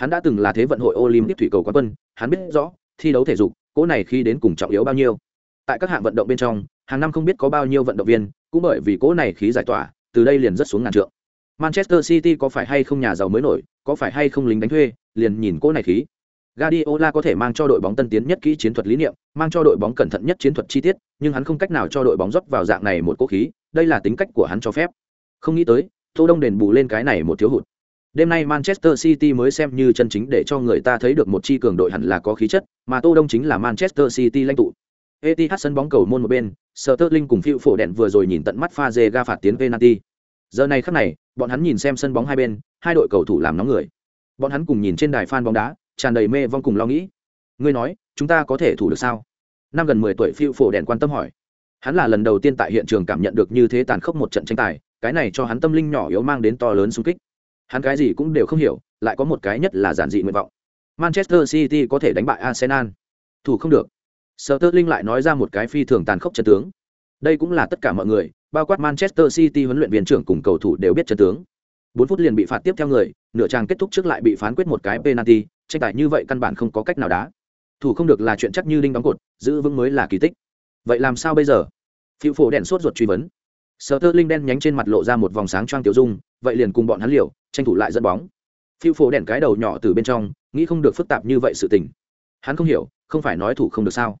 Hắn đã từng là thế vận hội Olympic thủy cầu quán quân, hắn biết rõ, thi đấu thể dục, cỗ này khi đến cùng trọng yếu bao nhiêu. Tại các hạng vận động bên trong, hàng năm không biết có bao nhiêu vận động viên, cũng bởi vì cỗ này khí giải tỏa, từ đây liền rất xuống ngàn trượng. Manchester City có phải hay không nhà giàu mới nổi, có phải hay không lính đánh thuê, liền nhìn cỗ này khí. Guardiola có thể mang cho đội bóng tân tiến nhất kỹ chiến thuật lý niệm, mang cho đội bóng cẩn thận nhất chiến thuật chi tiết, nhưng hắn không cách nào cho đội bóng rót vào dạng này một cố khí, đây là tính cách của hắn cho phép. Không nghĩ tới, Tô Đông đền bù lên cái này một thiếu hụt. Đêm nay Manchester City mới xem như chân chính để cho người ta thấy được một chi cường đội hẳn là có khí chất, mà Tô Đông chính là Manchester City lãnh tụ. Etihad sân bóng cầu môn một bên, Sterling cùng phiêu phổ đèn vừa rồi nhìn tận mắt pha ga phạt tiến penalty. Giờ này khắc này, bọn hắn nhìn xem sân bóng hai bên, hai đội cầu thủ làm nóng người. Bọn hắn cùng nhìn trên đài fan bóng đá, tràn đầy mê vong cùng lo nghĩ. Ngươi nói, chúng ta có thể thủ được sao năm gần mười tuổi phiêu phổ đèn quan tâm hỏi hắn là lần đầu tiên tại hiện trường cảm nhận được như thế tàn khốc một trận tranh tài cái này cho hắn tâm linh nhỏ yếu mang đến to lớn xung kích hắn cái gì cũng đều không hiểu, lại có một cái nhất là giản dị nguyện vọng. Manchester city có thể đánh bại arsenal. Thủ không được. Sterling lại nói ra một cái phi thường tàn khốc chân tướng. Đây cũng là tất cả mọi người, bao quát manchester city huấn luyện viên trưởng cùng cầu thủ đều biết chân tướng. Bốn phút liền bị phạt tiếp theo người, nửa trang kết thúc trước lại bị phán quyết một cái penalty, tranh tài như vậy căn bản không có cách nào đá. Thủ không được là chuyện chắc như đinh đóng cột, giữ vững mới là kỳ tích. Vậy làm sao bây giờ? Phiu phổ đèn sốt ruột truy vấn. Sterling đen nhánh trên mặt lộ ra một vòng sáng choang tiểu dung, vậy liền cùng bọn hắn liều tranh thủ lại dẫn bóng. Phiêu phổ đèn cái đầu nhỏ từ bên trong nghĩ không được phức tạp như vậy sự tình. Hắn không hiểu không phải nói thủ không được sao?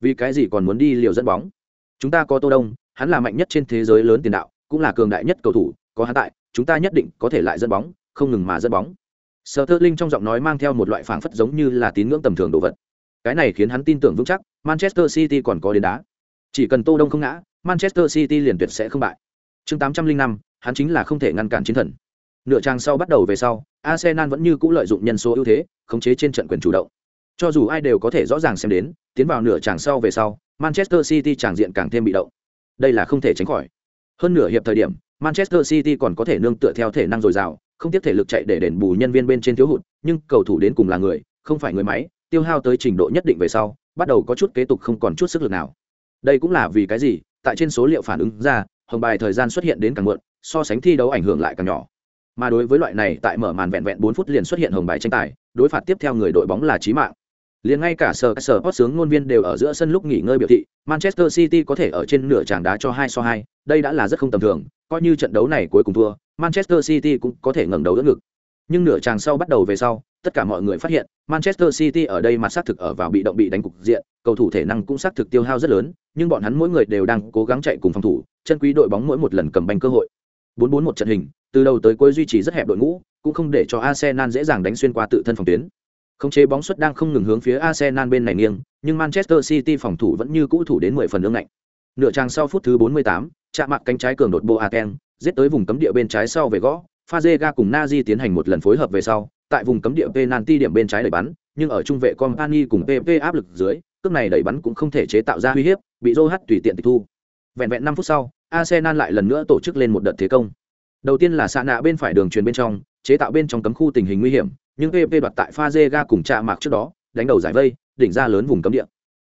Vì cái gì còn muốn đi liều dẫn bóng? Chúng ta có tô đông hắn là mạnh nhất trên thế giới lớn tiền đạo cũng là cường đại nhất cầu thủ có hắn tại chúng ta nhất định có thể lại dẫn bóng không ngừng mà dẫn bóng. Sở tơ linh trong giọng nói mang theo một loại phảng phất giống như là tín ngưỡng tầm thường đồ vật. Cái này khiến hắn tin tưởng vững chắc manchester city còn có đến đá. Chỉ cần tô đông không ngã manchester city liền tuyệt sẽ không bại. Chương 805, hắn chính là không thể ngăn cản chiến thần nửa trang sau bắt đầu về sau, arsenal vẫn như cũ lợi dụng nhân số ưu thế, khống chế trên trận quyền chủ động. Cho dù ai đều có thể rõ ràng xem đến, tiến vào nửa tràng sau về sau, manchester city tràng diện càng thêm bị động. Đây là không thể tránh khỏi. Hơn nửa hiệp thời điểm, manchester city còn có thể nương tựa theo thể năng dồi dào, không tiếp thể lực chạy để đền bù nhân viên bên trên thiếu hụt, nhưng cầu thủ đến cùng là người, không phải người máy, tiêu hao tới trình độ nhất định về sau, bắt đầu có chút kế tục không còn chút sức lực nào. Đây cũng là vì cái gì? Tại trên số liệu phản ứng ra, hồng bài thời gian xuất hiện đến càng muộn, so sánh thi đấu ảnh hưởng lại càng nhỏ mà đối với loại này tại mở màn vẹn vẹn bốn phút liền xuất hiện hồng bài tranh tài, đối phạt tiếp theo người đội bóng là chí mạng. Liền ngay cả sở sở hot sướng ngôn viên đều ở giữa sân lúc nghỉ ngơi biểu thị, manchester city có thể ở trên nửa tràng đá cho hai so hai, đây đã là rất không tầm thường, coi như trận đấu này cuối cùng thua, manchester city cũng có thể ngẩng đầu đỡ ngực. Nhưng nửa tràng sau bắt đầu về sau, tất cả mọi người phát hiện, manchester city ở đây mặt xác thực ở vào bị động bị đánh cục diện, cầu thủ thể năng cũng xác thực tiêu hao rất lớn, nhưng bọn hắn mỗi người đều đang cố gắng chạy cùng phòng thủ, chân quý đội bóng mỗi một lần cầm banh cơ hội. 4-4 một trận hình từ đầu tới cuối duy trì rất hẹp đội ngũ cũng không để cho arsenal dễ dàng đánh xuyên qua tự thân phòng tuyến khống chế bóng xuất đang không ngừng hướng phía arsenal bên này nghiêng nhưng manchester city phòng thủ vẫn như cũ thủ đến 10 phần ương ngạnh nửa trang sau phút thứ 48, chạm mặt cánh trái cường đột boateng giết tới vùng cấm địa bên trái sau về gõ Fazega cùng Nazi tiến hành một lần phối hợp về sau, tại vùng cấm địa penalty điểm bên trái đẩy bắn, nhưng ở trung vệ Company cùng PP áp lực dưới, cước này đẩy bắn cũng không thể chế tạo ra uy hiếp, bị Zohat tùy tiện tịch thu. Vẹn vẹn 5 phút sau, Arsenal lại lần nữa tổ chức lên một đợt thế công. Đầu tiên là xạ nạ bên phải đường truyền bên trong, chế tạo bên trong cấm khu tình hình nguy hiểm, nhưng PP đoạt tại Fazega cùng chạm mạc trước đó, đánh đầu giải vây, đỉnh ra lớn vùng cấm địa.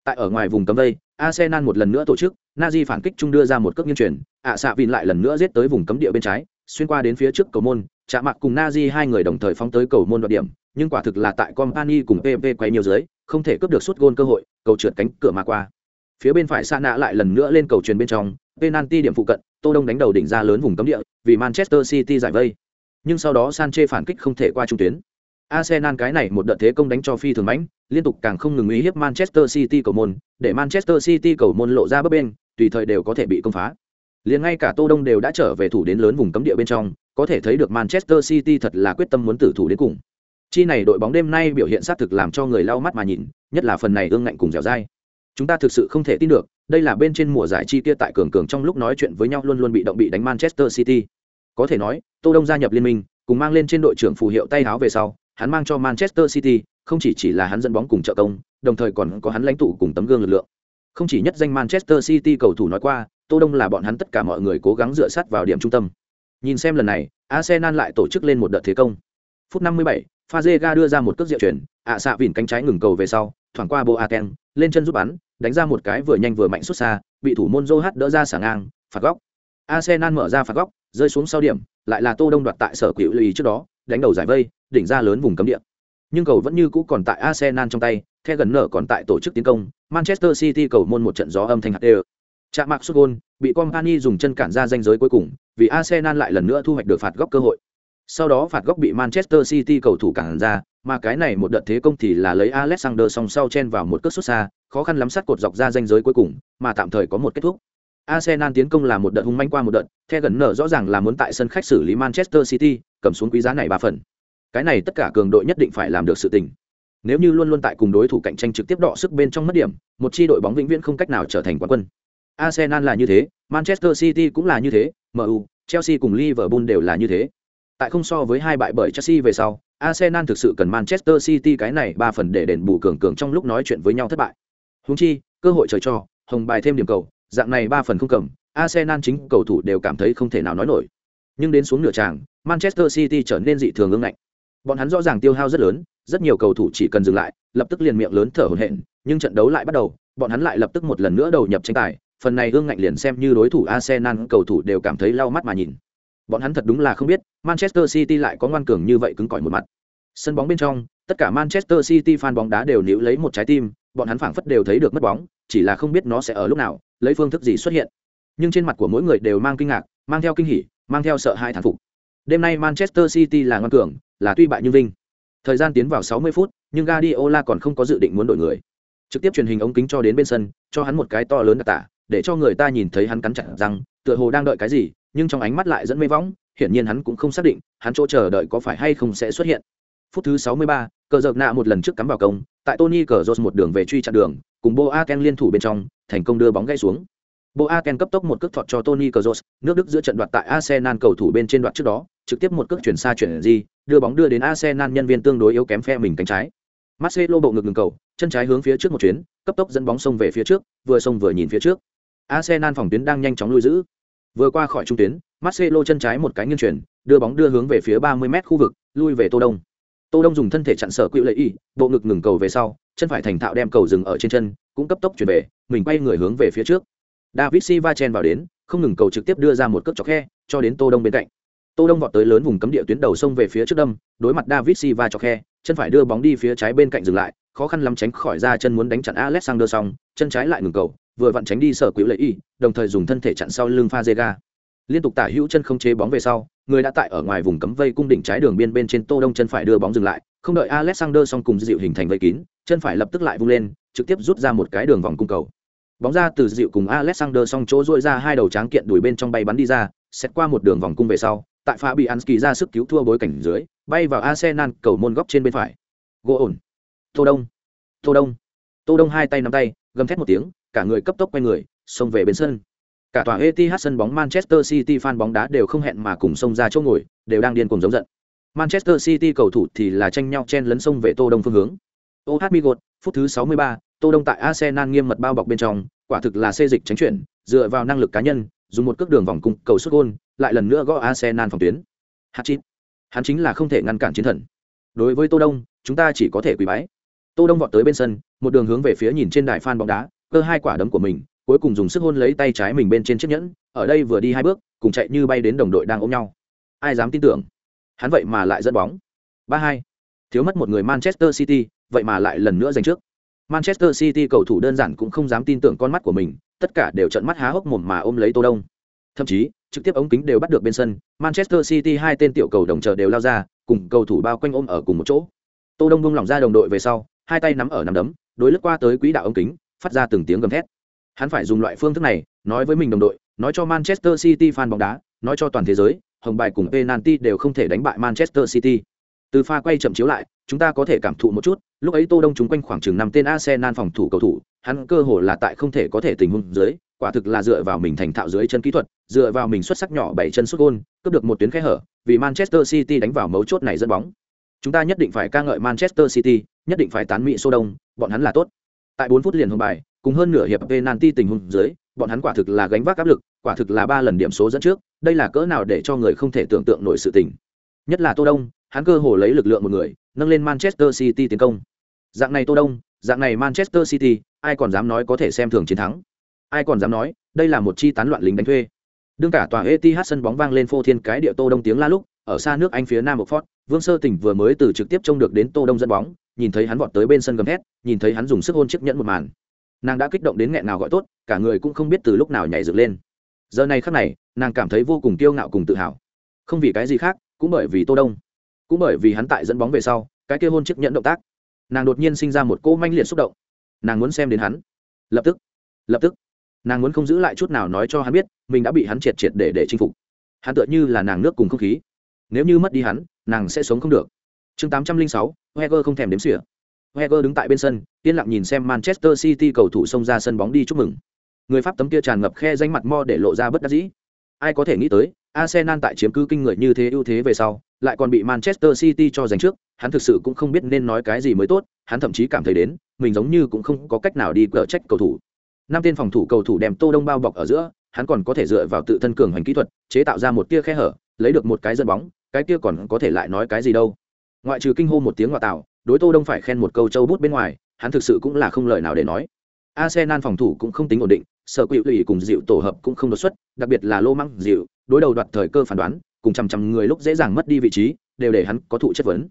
Tại ở ngoài vùng cấm vây, Arsenal một lần nữa tổ chức, Nazi phản kích trung đưa ra một cước nghiêng chuyển, ạ xạ vịn lại lần nữa giết tới vùng cấm địa bên trái, xuyên qua đến phía trước cầu môn, chạm mạc cùng Nazi hai người đồng thời phóng tới cầu môn đoạt điểm, nhưng quả thực là tại Company cùng PP quay nhiều dưới, không thể cướp được suốt gôn cơ hội, cầu trượt cánh cửa mà qua. Phía bên phải Sana lại lần nữa lên cầu truyền bên trong, penalty điểm phụ cận, Tô Đông đánh đầu đỉnh ra lớn vùng cấm địa, vì Manchester City giải vây. Nhưng sau đó Sanchez phản kích không thể qua trung tuyến. Arsenal cái này một đợt thế công đánh cho phi thường mãnh, liên tục càng không ngừng uy hiếp Manchester City cầu môn, để Manchester City cầu môn lộ ra bấp bên, tùy thời đều có thể bị công phá. Liền ngay cả Tô Đông đều đã trở về thủ đến lớn vùng cấm địa bên trong, có thể thấy được Manchester City thật là quyết tâm muốn tử thủ đến cùng. Chi này đội bóng đêm nay biểu hiện sát thực làm cho người lau mắt mà nhìn, nhất là phần này ương ngạnh cùng dẻo dai. Chúng ta thực sự không thể tin được, đây là bên trên mùa giải chi kia tại cường cường trong lúc nói chuyện với nhau luôn luôn bị động bị đánh Manchester City. Có thể nói, Tô Đông gia nhập liên minh, cùng mang lên trên đội trưởng phù hiệu tay háo về sau, hắn mang cho Manchester City, không chỉ chỉ là hắn dẫn bóng cùng trợ công, đồng thời còn có hắn lãnh tụ cùng tấm gương lực lượng. Không chỉ nhất danh Manchester City cầu thủ nói qua, Tô Đông là bọn hắn tất cả mọi người cố gắng dựa sát vào điểm trung tâm. Nhìn xem lần này, Arsenal lại tổ chức lên một đợt thế công. Phút 57, Fazega đưa ra một cước diệu chuyển, ạ xạ vỉn cánh trái ngừng cầu về sau, thoảng qua bộ aken lên chân giúp bắn, đánh ra một cái vừa nhanh vừa mạnh xuất xa, bị thủ môn Joe đỡ ra sả ngang, phạt góc. Arsenal mở ra phạt góc, rơi xuống sau điểm, lại là Tô Đông đoạt tại sở quỷ ý trước đó, đánh đầu giải vây, đỉnh ra lớn vùng cấm địa. Nhưng cầu vẫn như cũ còn tại Arsenal trong tay, theo gần nở còn tại tổ chức tiến công, Manchester City cầu môn một trận gió âm thanh hạt đều. Chạm mạc sút gôn, bị Company dùng chân cản ra danh giới cuối cùng, vì Arsenal lại lần nữa thu hoạch được phạt góc cơ hội. Sau đó phạt góc bị Manchester City cầu thủ cản ra, mà cái này một đợt thế công thì là lấy Alexander song sau chen vào một cước xuất xa, khó khăn lắm sát cột dọc ra danh giới cuối cùng, mà tạm thời có một kết thúc. Arsenal tiến công là một đợt hung manh qua một đợt, The gần nở rõ ràng là muốn tại sân khách xử lý Manchester City, cầm xuống quý giá này ba phần. Cái này tất cả cường đội nhất định phải làm được sự tình. Nếu như luôn luôn tại cùng đối thủ cạnh tranh trực tiếp đọ sức bên trong mất điểm, một chi đội bóng vĩnh viễn không cách nào trở thành quán quân. Arsenal là như thế, Manchester City cũng là như thế, MU, Chelsea cùng Liverpool đều là như thế. Tại không so với hai bại bởi Chelsea về sau, Arsenal thực sự cần Manchester City cái này ba phần để đền bù cường cường trong lúc nói chuyện với nhau thất bại. Huống chi, cơ hội trời cho, hồng bài thêm điểm cầu, dạng này ba phần không cầm, Arsenal chính cầu thủ đều cảm thấy không thể nào nói nổi. Nhưng đến xuống nửa tràng, Manchester City trở nên dị thường ương ngạnh. Bọn hắn rõ ràng tiêu hao rất lớn, rất nhiều cầu thủ chỉ cần dừng lại, lập tức liền miệng lớn thở hổn hển, nhưng trận đấu lại bắt đầu, bọn hắn lại lập tức một lần nữa đầu nhập tranh tài, phần này ương ngạnh liền xem như đối thủ Arsenal cầu thủ đều cảm thấy lau mắt mà nhìn. Bọn hắn thật đúng là không biết, Manchester City lại có ngoan cường như vậy cứng cỏi một mặt. Sân bóng bên trong, tất cả Manchester City fan bóng đá đều níu lấy một trái tim, bọn hắn phảng phất đều thấy được mất bóng, chỉ là không biết nó sẽ ở lúc nào, lấy phương thức gì xuất hiện. Nhưng trên mặt của mỗi người đều mang kinh ngạc, mang theo kinh hỉ, mang theo sợ hãi thán phục. Đêm nay Manchester City là ngoan cường, là tuy bại nhưng vinh. Thời gian tiến vào 60 phút, nhưng Guardiola còn không có dự định muốn đổi người. Trực tiếp truyền hình ống kính cho đến bên sân, cho hắn một cái to lớn đặc tả, để cho người ta nhìn thấy hắn cắn chặt răng, tựa hồ đang đợi cái gì, nhưng trong ánh mắt lại dẫn mê võng, hiển nhiên hắn cũng không xác định, hắn chỗ chờ đợi có phải hay không sẽ xuất hiện. Phút thứ 63, cờ dợp nạ một lần trước cắm vào công, tại Tony cờ một đường về truy chặn đường, cùng Boaken liên thủ bên trong, thành công đưa bóng gãy xuống. Boaken cấp tốc một cước thọt cho Tony Kroos, nước Đức giữa trận đoạt tại Arsenal cầu thủ bên trên đoạn trước đó, trực tiếp một cước chuyển xa chuyển gì, đưa bóng đưa đến Arsenal nhân viên tương đối yếu kém phe mình cánh trái. Marcelo bộ ngực ngừng cầu, chân trái hướng phía trước một chuyến, cấp tốc dẫn bóng xông về phía trước, vừa xông vừa nhìn phía trước. Arsenal phòng tuyến đang nhanh chóng lui giữ. Vừa qua khỏi trung tuyến, Marcelo chân trái một cái nghiêng chuyển, đưa bóng đưa hướng về phía 30m khu vực, lui về Tô Đông. Tô Đông dùng thân thể chặn sở quỹ lệ y, bộ ngực ngừng cầu về sau, chân phải thành thạo đem cầu dừng ở trên chân, cũng cấp tốc chuyển về, mình quay người hướng về phía trước. David Silva chen vào đến, không ngừng cầu trực tiếp đưa ra một cước chọc khe, cho đến Tô Đông bên cạnh. Tô Đông vọt tới lớn vùng cấm địa tuyến đầu sông về phía trước đâm, đối mặt David Silva chọc khe, chân phải đưa bóng đi phía trái bên cạnh dừng lại, khó khăn lắm tránh khỏi ra chân muốn đánh chặn Alexander xong, chân trái lại ngừng cầu, vừa vặn tránh đi sở quỹ lợi y, đồng thời dùng thân thể chặn sau lưng Fazega. Liên tục tả hữu chân không chế bóng về sau, người đã tại ở ngoài vùng cấm vây cung đỉnh trái đường biên bên trên Tô Đông chân phải đưa bóng dừng lại, không đợi Alexander xong cùng dịu hình thành vây kín, chân phải lập tức lại vung lên, trực tiếp rút ra một cái đường vòng cung cầu. Bóng ra từ dịu cùng Alexander xong chỗ duỗi ra hai đầu tráng kiện đuổi bên trong bay bắn đi ra, xét qua một đường vòng cung về sau, tại pha bị Ansky ra sức cứu thua bối cảnh dưới, bay vào Arsenal cầu môn góc trên bên phải. Gỗ ổn. Tô Đông. Tô Đông. Tô Đông hai tay nắm tay, gầm thét một tiếng, cả người cấp tốc quay người, xông về bên sân. Cả tòa Etihad sân bóng Manchester City fan bóng đá đều không hẹn mà cùng xông ra chỗ ngồi, đều đang điên cuồng giống giận. Manchester City cầu thủ thì là tranh nhau chen lấn sông về Tô Đông phương hướng. OH Migot, phút thứ 63, Tô Đông tại Arsenal nghiêm mật bao bọc bên trong, quả thực là xê dịch tránh chuyển, dựa vào năng lực cá nhân, dùng một cước đường vòng cung cầu sút gol, lại lần nữa gõ Arsenal phòng tuyến. Hat-trick. Hắn chính là không thể ngăn cản chiến thần. Đối với Tô Đông, chúng ta chỉ có thể quỳ bái. Tô Đông vọt tới bên sân, một đường hướng về phía nhìn trên đài fan bóng đá, cơ hai quả đấm của mình, cuối cùng dùng sức hôn lấy tay trái mình bên trên chiếc nhẫn, ở đây vừa đi hai bước, cùng chạy như bay đến đồng đội đang ôm nhau. Ai dám tin tưởng? Hắn vậy mà lại dẫn bóng. 3-2. Thiếu mất một người Manchester City, vậy mà lại lần nữa giành trước. Manchester City cầu thủ đơn giản cũng không dám tin tưởng con mắt của mình, tất cả đều trợn mắt há hốc mồm mà ôm lấy Tô Đông. Thậm chí, trực tiếp ống kính đều bắt được bên sân, Manchester City hai tên tiểu cầu đồng chờ đều lao ra, cùng cầu thủ bao quanh ôm ở cùng một chỗ. Tô Đông buông lỏng ra đồng đội về sau, hai tay nắm ở nắm đấm, đối lướt qua tới quỹ đạo ống kính, phát ra từng tiếng gầm thét. Hắn phải dùng loại phương thức này, nói với mình đồng đội, nói cho Manchester City fan bóng đá, nói cho toàn thế giới, hồng bài cùng penalty đều không thể đánh bại Manchester City. Từ pha quay chậm chiếu lại, chúng ta có thể cảm thụ một chút, lúc ấy Tô Đông chúng quanh khoảng chừng năm tên Arsenal phòng thủ cầu thủ, hắn cơ hồ là tại không thể có thể tình huống dưới, quả thực là dựa vào mình thành thạo dưới chân kỹ thuật, dựa vào mình xuất sắc nhỏ bảy chân sút gol, cướp được một tuyến khe hở, vì Manchester City đánh vào mấu chốt này dẫn bóng. Chúng ta nhất định phải ca ngợi Manchester City, nhất định phải tán mỹ số đông, bọn hắn là tốt. Tại 4 phút liền hùng bài, cùng hơn nửa hiệp penalty tình huống dưới, bọn hắn quả thực là gánh vác áp lực, quả thực là ba lần điểm số dẫn trước, đây là cỡ nào để cho người không thể tưởng tượng nổi sự tình. Nhất là Tô Đông, hắn cơ hồ lấy lực lượng một người, nâng lên Manchester City tiến công. Dạng này Tô Đông, dạng này Manchester City, ai còn dám nói có thể xem thường chiến thắng? Ai còn dám nói, đây là một chi tán loạn lính đánh thuê? Đương cả tòa Etihad sân bóng vang lên phô thiên cái địa Tô Đông tiếng la lúc, ở xa nước Anh phía Nam Oxford, Vương Sơ Tỉnh vừa mới từ trực tiếp trông được đến Tô Đông dẫn bóng, nhìn thấy hắn vọt tới bên sân gầm thét, nhìn thấy hắn dùng sức hôn chiếc nhẫn một màn. Nàng đã kích động đến nghẹn nào gọi tốt, cả người cũng không biết từ lúc nào nhảy dựng lên. Giờ này khắc này, nàng cảm thấy vô cùng kiêu ngạo cùng tự hào. Không vì cái gì khác, cũng bởi vì Tô Đông cũng bởi vì hắn tại dẫn bóng về sau cái kia hôn chiếc nhẫn động tác nàng đột nhiên sinh ra một cô manh liệt xúc động nàng muốn xem đến hắn lập tức lập tức nàng muốn không giữ lại chút nào nói cho hắn biết mình đã bị hắn triệt triệt để để chinh phục hắn tựa như là nàng nước cùng không khí nếu như mất đi hắn, nàng sẽ sống không được. Chương tám trăm linh sáu heger không thèm đếm xỉa. Heger đứng tại bên sân, yên lặng nhìn xem manchester city cầu thủ xông ra sân bóng đi chúc mừng. Người pháp tấm kia tràn ngập khe danh mặt mo để lộ ra bất đắc dĩ. Ai có thể nghĩ tới, arsenal tại chiếm cứ kinh người như thế ưu thế về sau, lại còn bị manchester city cho giành trước, hắn thực sự cũng không biết nên nói cái gì mới tốt, hắn thậm chí cảm thấy đến, mình giống như cũng không có cách nào đi cờ trách cầu thủ. Năm tên phòng thủ cầu thủ đem tô đông bao bọc ở giữa, hắn còn có thể dựa vào tự thân cường hành kỹ thuật, chế tạo ra một tia khe hở, lấy được một cái dẫn bóng cái kia còn có thể lại nói cái gì đâu. Ngoại trừ kinh hô một tiếng ngoại tạo, đối tô đông phải khen một câu châu bút bên ngoài, hắn thực sự cũng là không lời nào để nói. Arsenal phòng thủ cũng không tính ổn định, sở quỷ ủy cùng dịu tổ hợp cũng không đột xuất, đặc biệt là lô măng dịu đối đầu đoạt thời cơ phán đoán, cùng chằm chằm người lúc dễ dàng mất đi vị trí, đều để hắn có thụ chất vấn.